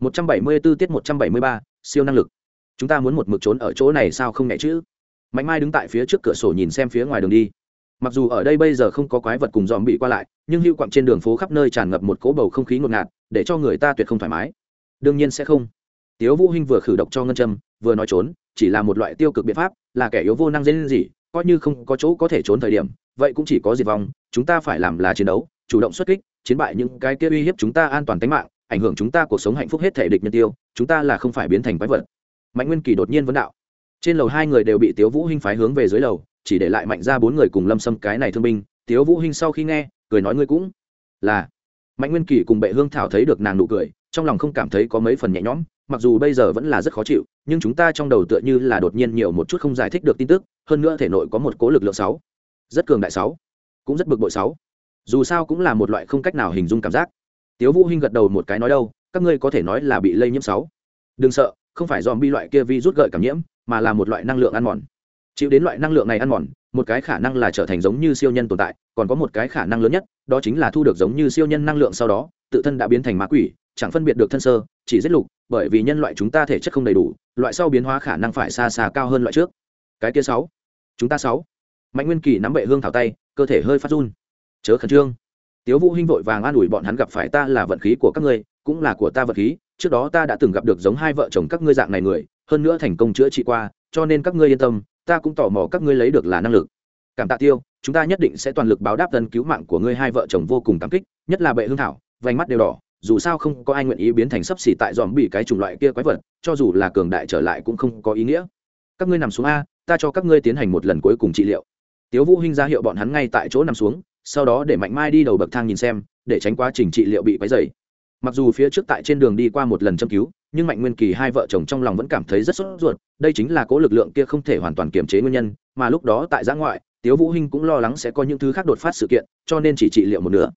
174 tiết 173, siêu năng lực. Chúng ta muốn một mực trốn ở chỗ này sao không nhẹ chứ? Mạnh mai đứng tại phía trước cửa sổ nhìn xem phía ngoài đường đi. Mặc dù ở đây bây giờ không có quái vật cùng dòm bị qua lại nhưng hưu quặng trên đường phố khắp nơi tràn ngập một cỗ bầu không khí ngột ngạt để cho người ta tuyệt không thoải mái. Đương nhiên sẽ không. Tiếu vũ hinh vừa khử độc cho ngân châm vừa nói trốn chỉ là một loại tiêu cực biện pháp là kẻ yếu vô năng dễ gì coi như không có chỗ có thể trốn thời điểm vậy cũng chỉ có diệt vong chúng ta phải làm là chiến đấu chủ động xuất kích chiến bại những cái kia uy hiếp chúng ta an toàn tính mạng ảnh hưởng chúng ta cuộc sống hạnh phúc hết thể địch nhân tiêu, chúng ta là không phải biến thành quái vật. Mạnh nguyên kỳ đột nhiên vấn đạo. Trên lầu hai người đều bị tiếu vũ hinh phái hướng về dưới lầu, chỉ để lại mạnh ra bốn người cùng lâm xâm cái này thương binh. Tiếu vũ hinh sau khi nghe, cười nói ngươi cũng là mạnh nguyên kỳ cùng bệ hương thảo thấy được nàng nụ cười, trong lòng không cảm thấy có mấy phần nhẹ nhõm, mặc dù bây giờ vẫn là rất khó chịu, nhưng chúng ta trong đầu tựa như là đột nhiên nhiều một chút không giải thích được tin tức, hơn nữa thể nội có một cố lực lượng sáu, rất cường đại sáu, cũng rất bực bội sáu. Dù sao cũng là một loại không cách nào hình dung cảm giác tiếu vũ hinh gật đầu một cái nói đâu, các ngươi có thể nói là bị lây nhiễm sáu. Đừng sợ, không phải dòm bi loại kia vi rút gợi cảm nhiễm, mà là một loại năng lượng ăn mòn. Chịu đến loại năng lượng này ăn mòn, một cái khả năng là trở thành giống như siêu nhân tồn tại, còn có một cái khả năng lớn nhất, đó chính là thu được giống như siêu nhân năng lượng sau đó, tự thân đã biến thành ma quỷ, chẳng phân biệt được thân sơ, chỉ giết lục, bởi vì nhân loại chúng ta thể chất không đầy đủ, loại sau biến hóa khả năng phải xa xa cao hơn loại trước. Cái kia sáu. Chúng ta sáu. Mạnh nguyên kỳ nắm bệ hương thảo tay, cơ thể hơi phát run. Chớ khẩn trương tiếu vũ hinh vội vàng an ủi bọn hắn gặp phải ta là vận khí của các ngươi, cũng là của ta vận khí, trước đó ta đã từng gặp được giống hai vợ chồng các ngươi dạng này người, hơn nữa thành công chữa trị qua, cho nên các ngươi yên tâm, ta cũng tò mò các ngươi lấy được là năng lực. Cảm tạ tiêu, chúng ta nhất định sẽ toàn lực báo đáp tân cứu mạng của ngươi hai vợ chồng vô cùng cảm kích, nhất là bệ hương thảo, vành mắt đều đỏ, dù sao không có ai nguyện ý biến thành sấp xỉ tại dòm bị cái chủng loại kia quái vật, cho dù là cường đại trở lại cũng không có ý nghĩa. Các ngươi nằm xuống a, ta cho các ngươi tiến hành một lần cuối cùng trị liệu. Tiếu vũ hinh ra hiệu bọn hắn ngay tại chỗ nằm xuống sau đó để mạnh mai đi đầu bậc thang nhìn xem, để tránh quá trình trị liệu bị quấy dày mặc dù phía trước tại trên đường đi qua một lần châm cứu, nhưng mạnh nguyên kỳ hai vợ chồng trong lòng vẫn cảm thấy rất sốt ruột, đây chính là cố lực lượng kia không thể hoàn toàn kiềm chế nguyên nhân, mà lúc đó tại giã ngoại, tiếu vũ hinh cũng lo lắng sẽ có những thứ khác đột phát sự kiện, cho nên chỉ trị liệu một nửa.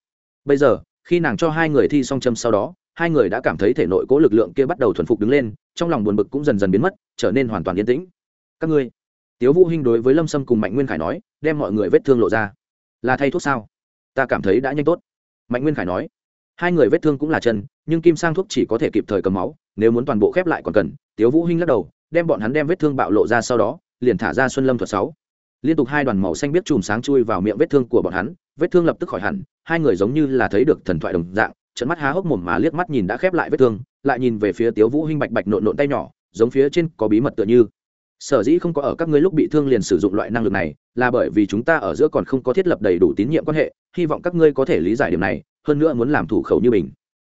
Bây giờ, khi nàng cho hai người thi xong châm sau đó, hai người đã cảm thấy thể nội cố lực lượng kia bắt đầu thuần phục đứng lên, trong lòng buồn bực cũng dần dần biến mất, trở nên hoàn toàn yên tĩnh. Các ngươi. Tiếu vũ hinh đối với lâm sâm cùng mạnh nguyên khải nói, đem mọi người vết thương lộ ra là thay thuốc sao? Ta cảm thấy đã nhanh tốt. Mạnh nguyên khải nói. Hai người vết thương cũng là chân, nhưng kim sang thuốc chỉ có thể kịp thời cầm máu, nếu muốn toàn bộ khép lại còn cần, tiếu vũ hinh lắc đầu, đem bọn hắn đem vết thương bạo lộ ra sau đó, liền thả ra xuân lâm thuật sáu. Liên tục hai đoàn màu xanh biết chùm sáng chui vào miệng vết thương của bọn hắn, vết thương lập tức khỏi hẳn, hai người giống như là thấy được thần thoại đồng dạng trận mắt há hốc mồm mà liếc mắt nhìn đã khép lại vết thương, lại nhìn về phía tiếu vũ hinh bạch bạch nộn nộn tay nhỏ, giống phía trên có bí mật tựa như sở dĩ không có ở các ngươi lúc bị thương liền sử dụng loại năng lực này, là bởi vì chúng ta ở giữa còn không có thiết lập đầy đủ tín nhiệm quan hệ, hy vọng các ngươi có thể lý giải điểm này, hơn nữa muốn làm thủ khẩu như mình.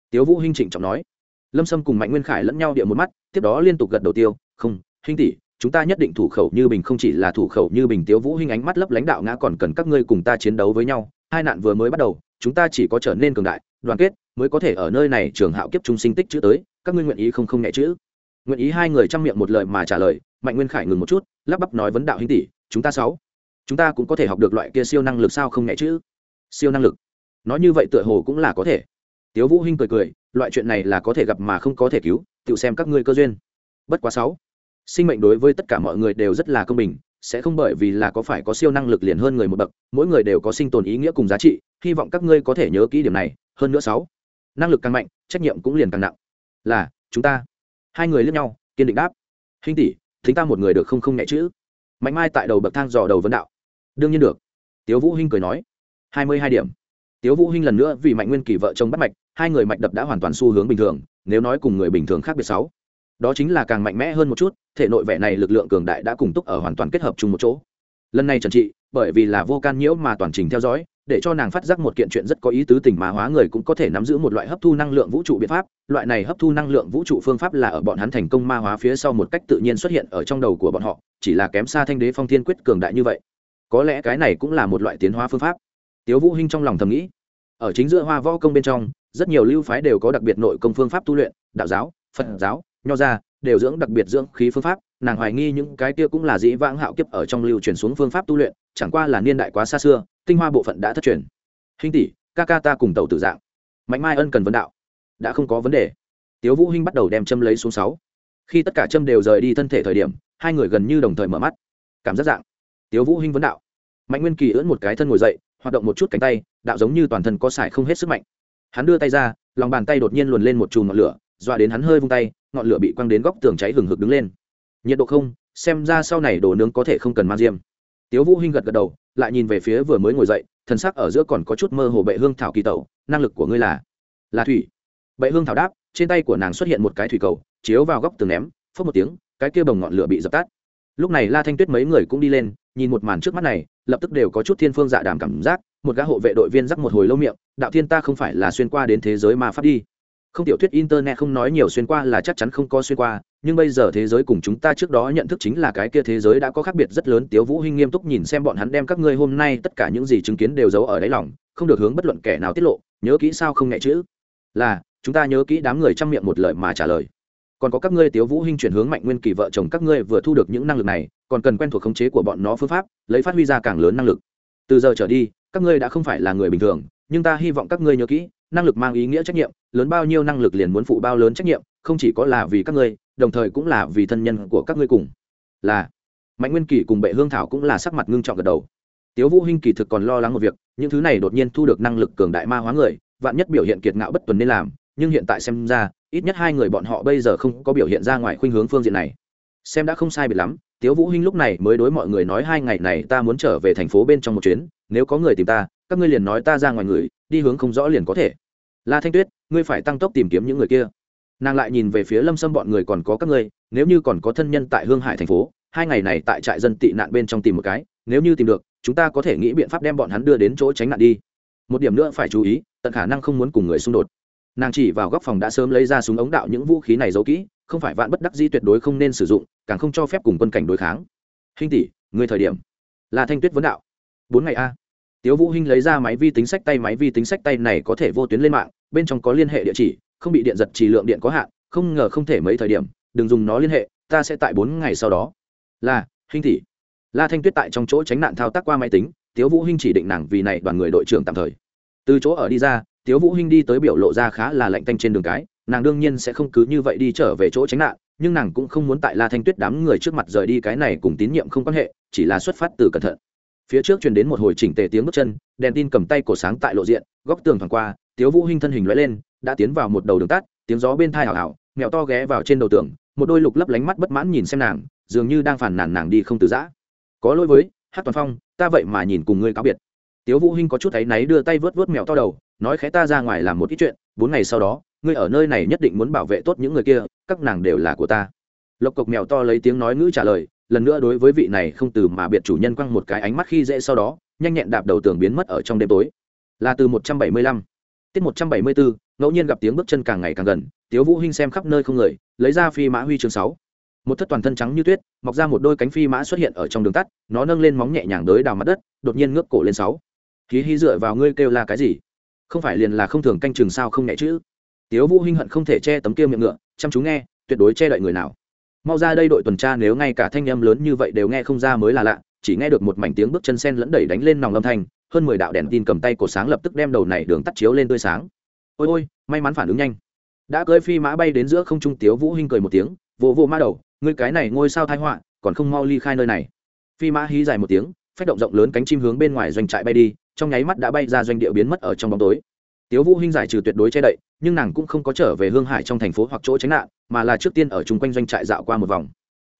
Tiếu vũ hinh trịnh trọng nói. Lâm sâm cùng mạnh nguyên khải lẫn nhau địa một mắt, tiếp đó liên tục gật đầu tiêu, không, hinh tỷ, chúng ta nhất định thủ khẩu như bình không chỉ là thủ khẩu như bình. Tiếu vũ hinh ánh mắt lấp lãnh đạo ngã, còn cần các ngươi cùng ta chiến đấu với nhau, hai nạn vừa mới bắt đầu, chúng ta chỉ có trở nên cường đại, đoàn kết mới có thể ở nơi này trường hạo kiếp trung sinh tích chữ tới, các ngươi nguyện ý không không nhẹ chữ? Nguyện ý hai người chăm miệng một lời mà trả lời mạnh nguyên khải ngừng một chút, lắp bắp nói vấn đạo hinh tỷ, chúng ta sáu, chúng ta cũng có thể học được loại kia siêu năng lực sao không nhẹ chứ? siêu năng lực? Nói như vậy tựa hồ cũng là có thể. Tiếu vũ hinh cười cười, loại chuyện này là có thể gặp mà không có thể cứu, tự xem các ngươi cơ duyên. Bất quá sáu, sinh mệnh đối với tất cả mọi người đều rất là công bình, sẽ không bởi vì là có phải có siêu năng lực liền hơn người một bậc, mỗi người đều có sinh tồn ý nghĩa cùng giá trị, hy vọng các ngươi có thể nhớ kỹ điểm này. Hơn nữa sáu, năng lực càng mạnh, trách nhiệm cũng liền càng nặng. Là, chúng ta, hai người lướt nhau, kiên định đáp. Hình tỷ thính ta một người được không không nhẹ chữ. Mạnh mai tại đầu bậc thang dò đầu vấn đạo. Đương nhiên được. Tiếu vũ hinh cười nói. Hai mươi hai điểm. Tiếu vũ hinh lần nữa vì mạnh nguyên kỳ vợ chồng bắt mạch, hai người mạch đập đã hoàn toàn xu hướng bình thường, nếu nói cùng người bình thường khác biệt sáu. Đó chính là càng mạnh mẽ hơn một chút, thể nội vẻ này lực lượng cường đại đã cùng túc ở hoàn toàn kết hợp chung một chỗ lần này trần trị, bởi vì là vô can nhiễu mà toàn trình theo dõi, để cho nàng phát giác một kiện chuyện rất có ý tứ tình mà hóa người cũng có thể nắm giữ một loại hấp thu năng lượng vũ trụ biện pháp. Loại này hấp thu năng lượng vũ trụ phương pháp là ở bọn hắn thành công ma hóa phía sau một cách tự nhiên xuất hiện ở trong đầu của bọn họ, chỉ là kém xa thanh đế phong thiên quyết cường đại như vậy. Có lẽ cái này cũng là một loại tiến hóa phương pháp. Tiếu vũ hinh trong lòng thầm nghĩ, ở chính giữa hoa võ công bên trong, rất nhiều lưu phái đều có đặc biệt nội công phương pháp tu luyện, đạo giáo, phật giáo, nho gia đều dưỡng đặc biệt dưỡng khí phương pháp, nàng hoài nghi những cái kia cũng là dĩ vãng hạo kiếp ở trong lưu truyền xuống phương pháp tu luyện, chẳng qua là niên đại quá xa xưa, tinh hoa bộ phận đã thất truyền. Hình tỷ, ca ca ta cùng tàu tử dạng. Mạnh mai ân cần vấn đạo. Đã không có vấn đề. Tiếu vũ hinh bắt đầu đem châm lấy xuống sáu. Khi tất cả châm đều rời đi thân thể thời điểm, hai người gần như đồng thời mở mắt. Cảm giác dạng. Tiếu vũ hinh vấn đạo. Mạnh nguyên kỳ ưỡn một cái thân ngồi dậy, hoạt động một chút cánh tay, đạo giống như toàn thân có sải không hết sức mạnh. Hắn đưa tay ra, lòng bàn tay đột nhiên luồn lên một chùm ngọn lửa, dọa đến hắn hơi vung tay ngọn lửa bị quăng đến góc tường cháy hừng hực đứng lên. Nhiệt độ không, xem ra sau này đồ nướng có thể không cần mang diêm. Tiếu vũ hinh gật gật đầu, lại nhìn về phía vừa mới ngồi dậy, thần sắc ở giữa còn có chút mơ hồ bệ hương thảo kỳ tẩu, năng lực của ngươi là? Là thủy. Bệ hương thảo đáp, trên tay của nàng xuất hiện một cái thủy cầu, chiếu vào góc tường ném phất một tiếng, cái kia bồng ngọn lửa bị dập tắt. Lúc này la thanh tuyết mấy người cũng đi lên, nhìn một màn trước mắt này, lập tức đều có chút thiên phương dạ đàm cảm giác, một gã hộ vệ đội viên rắc một hồi lâu miệng, đạo thiên, ta không phải là xuyên qua đến thế giới mà phát đi không tiểu thuyết internet không nói nhiều xuyên qua là chắc chắn không có xuyên qua, nhưng bây giờ thế giới cùng chúng ta trước đó nhận thức chính là cái kia thế giới đã có khác biệt rất lớn. Tiếu vũ hinh nghiêm túc nhìn xem bọn hắn đem các ngươi hôm nay tất cả những gì chứng kiến đều giấu ở đáy lòng, không được hướng bất luận kẻ nào tiết lộ, nhớ kỹ sao không nhẹ chữ. Là, chúng ta nhớ kỹ đám người trăm miệng một lời mà trả lời. Còn có các ngươi tiếu vũ hinh chuyển hướng mạnh nguyên kỳ vợ chồng các ngươi vừa thu được những năng lực này, còn cần quen thuộc khống chế của bọn nó phương pháp, lấy phát huy ra càng lớn năng lực. Từ giờ trở đi, các ngươi đã không phải là người bình thường, nhưng ta hy vọng các ngươi nhớ kỹ năng lực mang ý nghĩa trách nhiệm, lớn bao nhiêu năng lực liền muốn phụ bao lớn trách nhiệm, không chỉ có là vì các ngươi, đồng thời cũng là vì thân nhân của các ngươi cùng. Là, mạnh nguyên kỳ cùng bệ hương thảo cũng là sắc mặt ngưng trọng gật đầu. Tiếu vũ hinh kỳ thực còn lo lắng một việc, những thứ này đột nhiên thu được năng lực cường đại ma hóa người, vạn nhất biểu hiện kiệt ngạo bất tuần nên làm, nhưng hiện tại xem ra, ít nhất hai người bọn họ bây giờ không có biểu hiện ra ngoài khuynh hướng phương diện này. Xem đã không sai biệt lắm, tiếu vũ hinh lúc này mới đối mọi người nói hai ngày này ta muốn trở về thành phố bên trong một chuyến, nếu có người tìm ta, các ngươi liền nói ta ra ngoài người đi hướng không rõ liền có thể. La thanh tuyết, ngươi phải tăng tốc tìm kiếm những người kia. Nàng lại nhìn về phía lâm sâm bọn người còn có các ngươi, nếu như còn có thân nhân tại hương hải thành phố, hai ngày này tại trại dân tị nạn bên trong tìm một cái, nếu như tìm được, chúng ta có thể nghĩ biện pháp đem bọn hắn đưa đến chỗ tránh nạn đi. Một điểm nữa phải chú ý, tận khả năng không muốn cùng người xung đột. Nàng chỉ vào góc phòng đã sớm lấy ra súng ống đạo những vũ khí này giấu kỹ, không phải vạn bất đắc di tuyệt đối không nên sử dụng, càng không cho phép cùng quân cảnh đối kháng. Hình tỷ người thời điểm. Là thanh tuyết vấn đạo. Bốn ngày a tiếu vũ hinh lấy ra máy vi tính sách tay, máy vi tính sách tay này có thể vô tuyến lên mạng, bên trong có liên hệ địa chỉ, không bị điện giật chỉ lượng điện có hạn, không ngờ không thể mấy thời điểm, đừng dùng nó liên hệ, ta sẽ tại bốn ngày sau đó. Là, Hinh tỷ la thanh tuyết tại trong chỗ tránh nạn thao tác qua máy tính, tiếu vũ hinh chỉ định nàng vì này đoàn người đội trưởng tạm thời. Từ chỗ ở đi ra, tiếu vũ hinh đi tới biểu lộ ra khá là lạnh tanh trên đường cái, nàng đương nhiên sẽ không cứ như vậy đi trở về chỗ tránh nạn, nhưng nàng cũng không muốn tại la thanh tuyết đám người trước mặt rời đi cái này cùng tín nhiệm không quan hệ, chỉ là xuất phát từ cẩn thận phía trước truyền đến một hồi chỉnh tề tiếng bước chân, đèn tin cầm tay cổ sáng tại lộ diện, góc tường thoảng qua, tiếu vũ hinh thân hình lóe lên, đã tiến vào một đầu đường tắt, tiếng gió bên thai hào hào mèo to ghé vào trên đầu tường, một đôi lục lấp lánh mắt bất mãn nhìn xem nàng, dường như đang phản nàn nàng đi không từ giã. Có lỗi với, hát toàn phong, ta vậy mà nhìn cùng ngươi cáo biệt. Tiếu vũ hinh có chút thấy náy đưa tay vớt vớt mèo to đầu, nói khẽ ta ra ngoài làm một ít chuyện, bốn ngày sau đó, ngươi ở nơi này nhất định muốn bảo vệ tốt những người kia, các nàng đều là của ta. Lộc cộc mèo to lấy tiếng nói ngữ trả lời lần nữa đối với vị này không từ mà biệt chủ nhân quăng một cái ánh mắt khi dễ sau đó, nhanh nhẹn đạp đầu tường biến mất ở trong đêm tối. Là từ một trăm bảy mươi lăm, tiết một trăm bảy mươi bốn ngẫu nhiên gặp tiếng bước chân càng ngày càng gần, tiếu vũ hinh xem khắp nơi không người, lấy ra phi mã huy chương sáu. Một thất toàn thân trắng như tuyết, mọc ra một đôi cánh phi mã xuất hiện ở trong đường tắt, nó nâng lên móng nhẹ nhàng đới đào mặt đất, đột nhiên ngước cổ lên sáu. Khí hy dựa vào ngươi kêu là cái gì? Không phải liền là không thường canh chừng sao không nhẹ chứ? Tiếu vũ hinh hận không thể che tấm kia miệng ngựa, chăm chú nghe, tuyệt đối che đậy người nào mau ra đây đội tuần tra nếu ngay cả thanh âm lớn như vậy đều nghe không ra mới là lạ, chỉ nghe được một mảnh tiếng bước chân sen lẫn đẩy đánh lên nòng âm thanh, hơn mười đạo đèn tin cầm tay cổ sáng lập tức đem đầu này đường tắt chiếu lên tươi sáng. Ôi ôi, may mắn phản ứng nhanh. Đã cưỡi phi mã bay đến giữa không trung, tiếu vũ hinh cười một tiếng vỗ vỗ ma đầu, ngươi cái này ngôi sao thái họa, còn không mau ly khai nơi này. Phi mã hí dài một tiếng, phách động rộng lớn cánh chim hướng bên ngoài doanh trại bay đi, trong nháy mắt đã bay ra doanh địa biến mất ở trong bóng tối tiếu vũ hinh giải trừ tuyệt đối che đậy, nhưng nàng cũng không có trở về hương hải trong thành phố hoặc chỗ tránh nạn, mà là trước tiên ở chung quanh doanh trại dạo qua một vòng.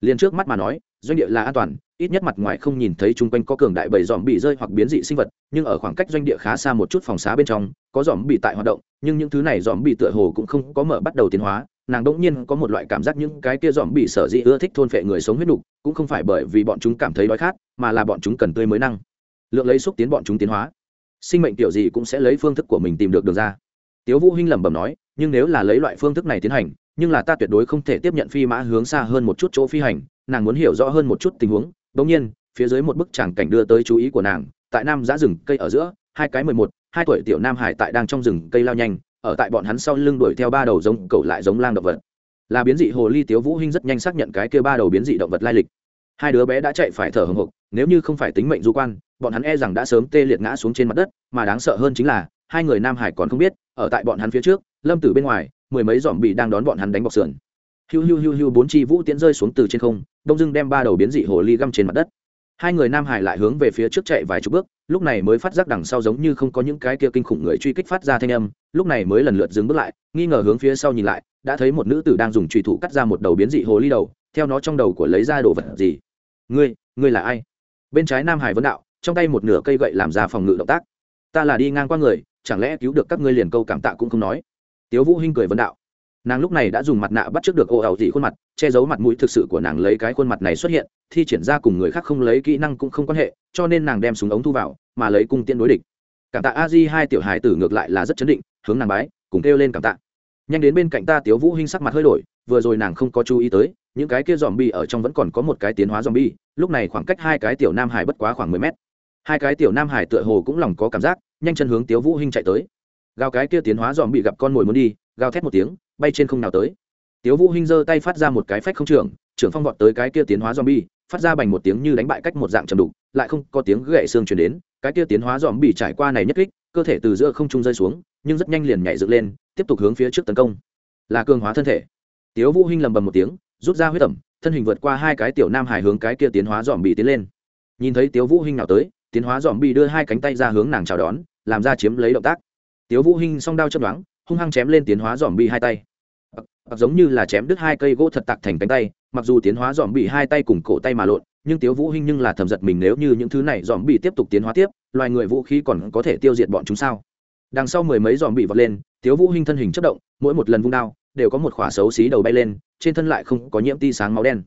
Liền trước mắt mà nói, doanh địa là an toàn, ít nhất mặt ngoài không nhìn thấy chung quanh có cường đại bầy dòm bị rơi hoặc biến dị sinh vật, nhưng ở khoảng cách doanh địa khá xa một chút phòng xá bên trong, có dòm bị tại hoạt động, nhưng những thứ này dòm bị tựa hồ cũng không có mở bắt đầu tiến hóa. Nàng đỗng nhiên có một loại cảm giác những cái kia dòm bị sở dĩ ưa thích thôn phệ người sống huyết nục, cũng không phải bởi vì bọn chúng cảm thấy đói khát, mà là bọn chúng cần tươi mới năng. Lượng lấy xúc tiến bọn chúng tiến hóa sinh mệnh tiểu gì cũng sẽ lấy phương thức của mình tìm được đường ra. Tiếu vũ hinh lẩm bẩm nói, nhưng nếu là lấy loại phương thức này tiến hành, nhưng là ta tuyệt đối không thể tiếp nhận phi mã hướng xa hơn một chút chỗ phi hành, nàng muốn hiểu rõ hơn một chút tình huống. Đống nhiên, phía dưới một bức tràng cảnh đưa tới chú ý của nàng, tại nam giã rừng cây ở giữa, hai cái mười một, hai tuổi tiểu nam hải tại đang trong rừng cây lao nhanh, ở tại bọn hắn sau lưng đuổi theo ba đầu giống cẩu lại giống lang động vật. Là biến dị hồ ly, tiếu vũ hinh rất nhanh xác nhận cái kia ba đầu biến dị động vật lai lịch. Hai đứa bé đã chạy phải thở hồng hộc, nếu như không phải tính mệnh du quan bọn hắn e rằng đã sớm tê liệt ngã xuống trên mặt đất, mà đáng sợ hơn chính là, hai người nam hải còn không biết, ở tại bọn hắn phía trước, lâm tử bên ngoài, mười mấy dòm bị đang đón bọn hắn đánh bọc sườn. Hiu hiu hiu hiu bốn chi vũ tiễn rơi xuống từ trên không, đông dưng đem ba đầu biến dị hồ ly găm trên mặt đất. Hai người nam hải lại hướng về phía trước chạy vài chục bước, lúc này mới phát giác đằng sau giống như không có những cái kia kinh khủng người truy kích phát ra thanh âm, lúc này mới lần lượt dừng bước lại, nghi ngờ hướng phía sau nhìn lại, đã thấy một nữ tử đang dùng trùy thủ cắt ra một đầu biến dị hồ ly đầu, theo nó trong đầu của lấy ra đồ vật gì? Ngươi ngươi là ai? Bên trái nam hải vấn đạo trong tay một nửa cây gậy làm ra phòng ngự động tác. Ta là đi ngang qua người, chẳng lẽ cứu được các ngươi liền câu cảm tạ cũng không nói? Tiếu vũ hinh cười vấn đạo. Nàng lúc này đã dùng mặt nạ bắt trước được ô ảo dị khuôn mặt, che giấu mặt mũi thực sự của nàng lấy cái khuôn mặt này xuất hiện, thi triển ra cùng người khác không lấy kỹ năng cũng không quan hệ, cho nên nàng đem súng ống thu vào, mà lấy cung tiễn đối địch. Cảm tạ a di hai tiểu hài tử ngược lại là rất chấn định, hướng nàng bái, cùng kêu lên cảm tạ. Nhanh đến bên cạnh ta, tiếu vũ hinh sắc mặt hơi đổi, vừa rồi nàng không có chú ý tới, những cái kia dòm bi ở trong vẫn còn có một cái tiến hóa dòm bi lúc này khoảng cách hai cái tiểu nam hải bất quá khoảng mười mét hai cái tiểu nam hải tựa hồ cũng lòng có cảm giác, nhanh chân hướng tiếu vũ hinh chạy tới. Gào cái kia tiến hóa dòm bị gặp con mồi muốn đi, gào thét một tiếng, bay trên không nào tới. Tiếu vũ hinh giơ tay phát ra một cái phách không trưởng trưởng phong vọt tới cái kia tiến hóa dòm bi phát ra bành một tiếng như đánh bại cách một dạng trầm đục, lại không có tiếng gãy xương truyền đến, cái kia tiến hóa dòm bị trải qua này nhất kích, cơ thể từ giữa không trung rơi xuống, nhưng rất nhanh liền nhảy dựng lên, tiếp tục hướng phía trước tấn công. Là cường hóa thân thể. Tiếu vũ hinh lầm bầm một tiếng, rút ra huyết tẩm thân hình vượt qua hai cái tiểu nam hải hướng cái kia tiến hóa dòm bị tiến lên. Nhìn thấy tiếu vũ hinh nào tới tiến hóa dòm bị đưa hai cánh tay ra hướng nàng chào đón, làm ra chiếm lấy động tác. Tiếu vũ hinh song đao chớp đoán hung hăng chém lên tiến hóa dòm bị hai tay. Hoặc giống như là chém đứt hai cây gỗ thật tạc thành cánh tay, mặc dù tiến hóa dòm bị hai tay cùng cổ tay mà lộn, nhưng tiếu vũ hinh nhưng là thầm giật mình nếu như những thứ này dòm bị tiếp tục tiến hóa tiếp, loài người vũ khí còn có thể tiêu diệt bọn chúng sao? Đằng sau mười mấy dòm bị vọt lên, tiếu vũ hinh thân hình chớp động, mỗi một lần vung đao, đều có một khỏa xấu xí đầu bay lên, trên thân lại không có nhiễm ti sáng máu đen.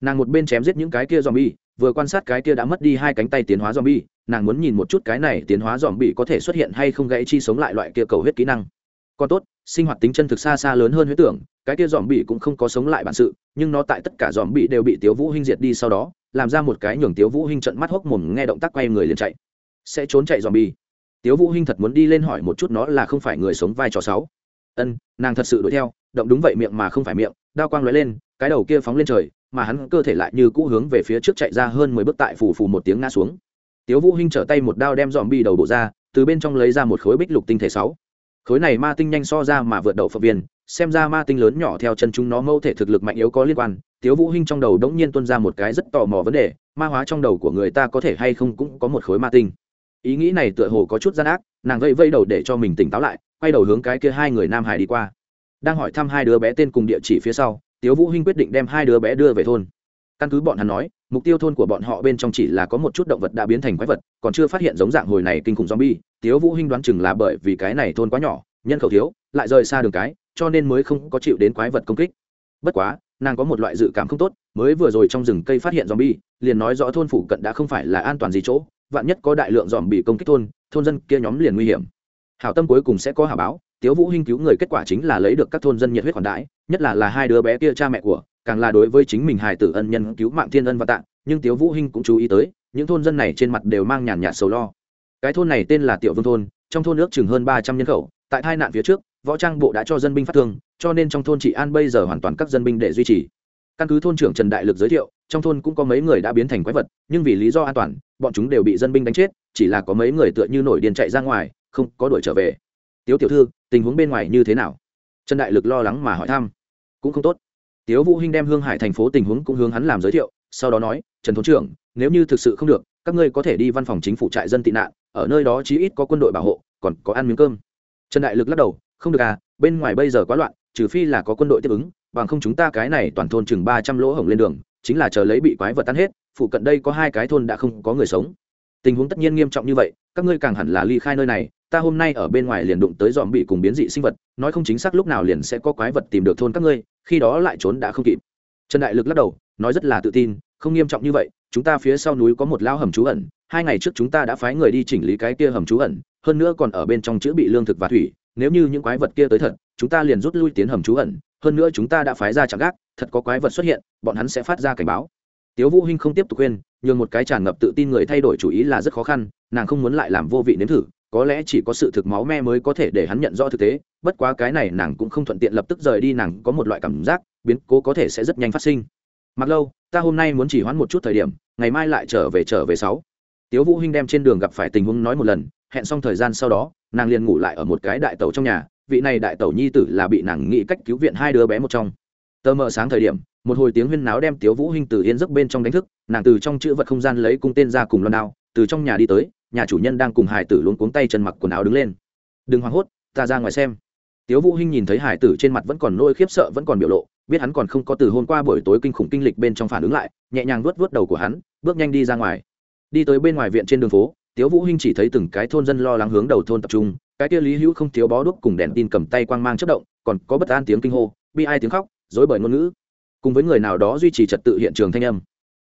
Nàng một bên chém giết những cái kia dòm bị vừa quan sát cái kia đã mất đi hai cánh tay tiến hóa dòm bi nàng muốn nhìn một chút cái này tiến hóa dòm bi có thể xuất hiện hay không gãy chi sống lại loại kia cầu huyết kỹ năng. Còn tốt, sinh hoạt tính chân thực xa xa lớn hơn huyết tưởng, cái kia dòm bị cũng không có sống lại bản sự, nhưng nó tại tất cả dòm bị đều bị tiếu vũ hinh diệt đi sau đó, làm ra một cái nhường tiếu vũ hinh trận mắt hốc mồm nghe động tác quay người liền chạy. Sẽ trốn chạy dòm bi tiếu vũ hinh thật muốn đi lên hỏi một chút nó là không phải người sống vai trò sáu. Ân, nàng thật sự đuổi theo, động đúng vậy miệng mà không phải miệng, đao quang lóe lên, cái đầu kia phóng lên trời mà hắn cơ thể lại như cũ hướng về phía trước chạy ra hơn mười bước tại phủ phủ một tiếng ngã xuống. Tiếu vũ hinh trở tay một đao đem dòm bi đầu bộ ra, từ bên trong lấy ra một khối bích lục tinh thể sáu. Khối này ma tinh nhanh so ra mà vượt đậu phật viên, xem ra ma tinh lớn nhỏ theo chân chúng nó mâu thể thực lực mạnh yếu có liên quan. Tiếu vũ hinh trong đầu đống nhiên tuôn ra một cái rất tò mò vấn đề, ma hóa trong đầu của người ta có thể hay không cũng có một khối ma tinh. Ý nghĩ này tựa hồ có chút gian ác, nàng vẫy vẫy đầu để cho mình tỉnh táo lại, quay đầu hướng cái kia hai người nam hải đi qua. Đang hỏi thăm hai đứa bé tên cùng địa chỉ phía sau tiếu vũ hinh quyết định đem hai đứa bé đưa về thôn. Căn cứ bọn hắn nói, mục tiêu thôn của bọn họ bên trong chỉ là có một chút động vật đã biến thành quái vật, còn chưa phát hiện giống dạng hồi này kinh khủng zombie, tiếu vũ hinh đoán chừng là bởi vì cái này thôn quá nhỏ, nhân khẩu thiếu, lại rời xa đường cái, cho nên mới không có chịu đến quái vật công kích. Bất quá, nàng có một loại dự cảm không tốt, mới vừa rồi trong rừng cây phát hiện zombie, liền nói rõ thôn phụ cận đã không phải là an toàn gì chỗ, vạn nhất có đại lượng dòm bị công kích thôn thôn dân kia nhóm liền nguy hiểm. Hảo tâm cuối cùng sẽ có hảo báo tiếu vũ hinh cứu người kết quả chính là lấy được các thôn dân nhiệt huyết khoản đãi, nhất là là hai đứa bé kia cha mẹ của, càng là đối với chính mình hài tử ân nhân cứu mạng thiên ân và tạng nhưng tiếu vũ hinh cũng chú ý tới, những thôn dân này trên mặt đều mang nhàn nhạt sầu lo. Cái thôn này tên là tiểu vương thôn, trong thôn nước chừng hơn ba trăm nhân khẩu, tại tai nạn phía trước, võ trang bộ đã cho dân binh phát thương, cho nên trong thôn trị an bây giờ hoàn toàn các dân binh để duy trì. Căn cứ thôn trưởng trần đại lực giới thiệu, trong thôn cũng có mấy người đã biến thành quái vật, nhưng vì lý do an toàn, bọn chúng đều bị dân binh đánh chết, chỉ là có mấy người tựa như nổi điên chạy ra ngoài, không có đuổi trở về. Tiếu tiểu thư tình huống bên ngoài như thế nào? Trần đại lực lo lắng mà hỏi thăm. Cũng không tốt. Tiếu vũ hinh đem hương hải thành phố tình huống cũng hướng hắn làm giới thiệu, sau đó nói, trần Thống trưởng, nếu như thực sự không được, các ngươi có thể đi văn phòng chính phủ trại dân tị nạn, ở nơi đó chí ít có quân đội bảo hộ, còn có ăn miếng cơm. Trần đại lực lắc đầu, không được à bên ngoài bây giờ quá loạn, trừ phi là có quân đội tiếp ứng, bằng không chúng ta cái này toàn thôn chừng ba trăm lỗ hổng lên đường, chính là chờ lấy bị quái vật tan hết, phụ cận đây có hai cái thôn đã không có người sống. Tình huống tất nhiên nghiêm trọng như vậy, các ngươi càng hẳn là ly khai nơi này ta hôm nay ở bên ngoài liền đụng tới dòm bị cùng biến dị sinh vật, nói không chính xác lúc nào liền sẽ có quái vật tìm được thôn các ngươi, khi đó lại trốn đã không kịp. Trần đại lực lắc đầu, nói rất là tự tin, không nghiêm trọng như vậy, chúng ta phía sau núi có một lao hầm trú ẩn, hai ngày trước chúng ta đã phái người đi chỉnh lý cái kia hầm trú ẩn, hơn nữa còn ở bên trong chữ bị lương thực và thủy, nếu như những quái vật kia tới thật, chúng ta liền rút lui tiến hầm trú ẩn, hơn nữa chúng ta đã phái ra chẳng gác, thật có quái vật xuất hiện, bọn hắn sẽ phát ra cảnh báo. Tiếu vũ hinh không tiếp tục khuyên nhưng một cái tràn ngập tự tin người thay đổi chủ ý là rất khó khăn, nàng không muốn lại làm vô vị nếm thử có lẽ chỉ có sự thực máu me mới có thể để hắn nhận rõ thực tế, bất quá cái này nàng cũng không thuận tiện lập tức rời đi, nàng có một loại cảm giác biến cố có thể sẽ rất nhanh phát sinh. Mặc lâu, ta hôm nay muốn chỉ hoãn một chút thời điểm, ngày mai lại trở về trở về sáu. Tiếu vũ hinh đem trên đường gặp phải tình huống nói một lần, hẹn xong thời gian sau đó, nàng liền ngủ lại ở một cái đại tàu trong nhà, vị này đại tẩu nhi tử là bị nàng nghĩ cách cứu viện hai đứa bé một trong. Tờ mờ sáng thời điểm, một hồi tiếng huyên náo đem tiếu vũ hinh từ yên giấc bên trong đánh thức, nàng từ trong chữ vật không gian lấy cung tên ra cùng loan đao, từ trong nhà đi tới nhà chủ nhân đang cùng hải tử luống cuống tay chân mặc quần áo đứng lên. Đừng hoảng hốt, ta ra ngoài xem. Tiếu vũ hinh nhìn thấy hải tử trên mặt vẫn còn nỗi khiếp sợ, vẫn còn biểu lộ, biết hắn còn không có từ hôm qua buổi tối kinh khủng kinh lịch bên trong phản ứng lại, nhẹ nhàng vuốt vuốt đầu của hắn, bước nhanh đi ra ngoài. Đi tới bên ngoài viện trên đường phố, tiếu vũ hinh chỉ thấy từng cái thôn dân lo lắng hướng đầu thôn tập trung, cái kia lý hữu không thiếu bó đuốc cùng đèn tin cầm tay quang mang chất động, còn có bất an tiếng kinh hô, bi ai tiếng khóc dối bời ngôn ngữ. Cùng với người nào đó duy trì trật tự hiện trường thanh âm.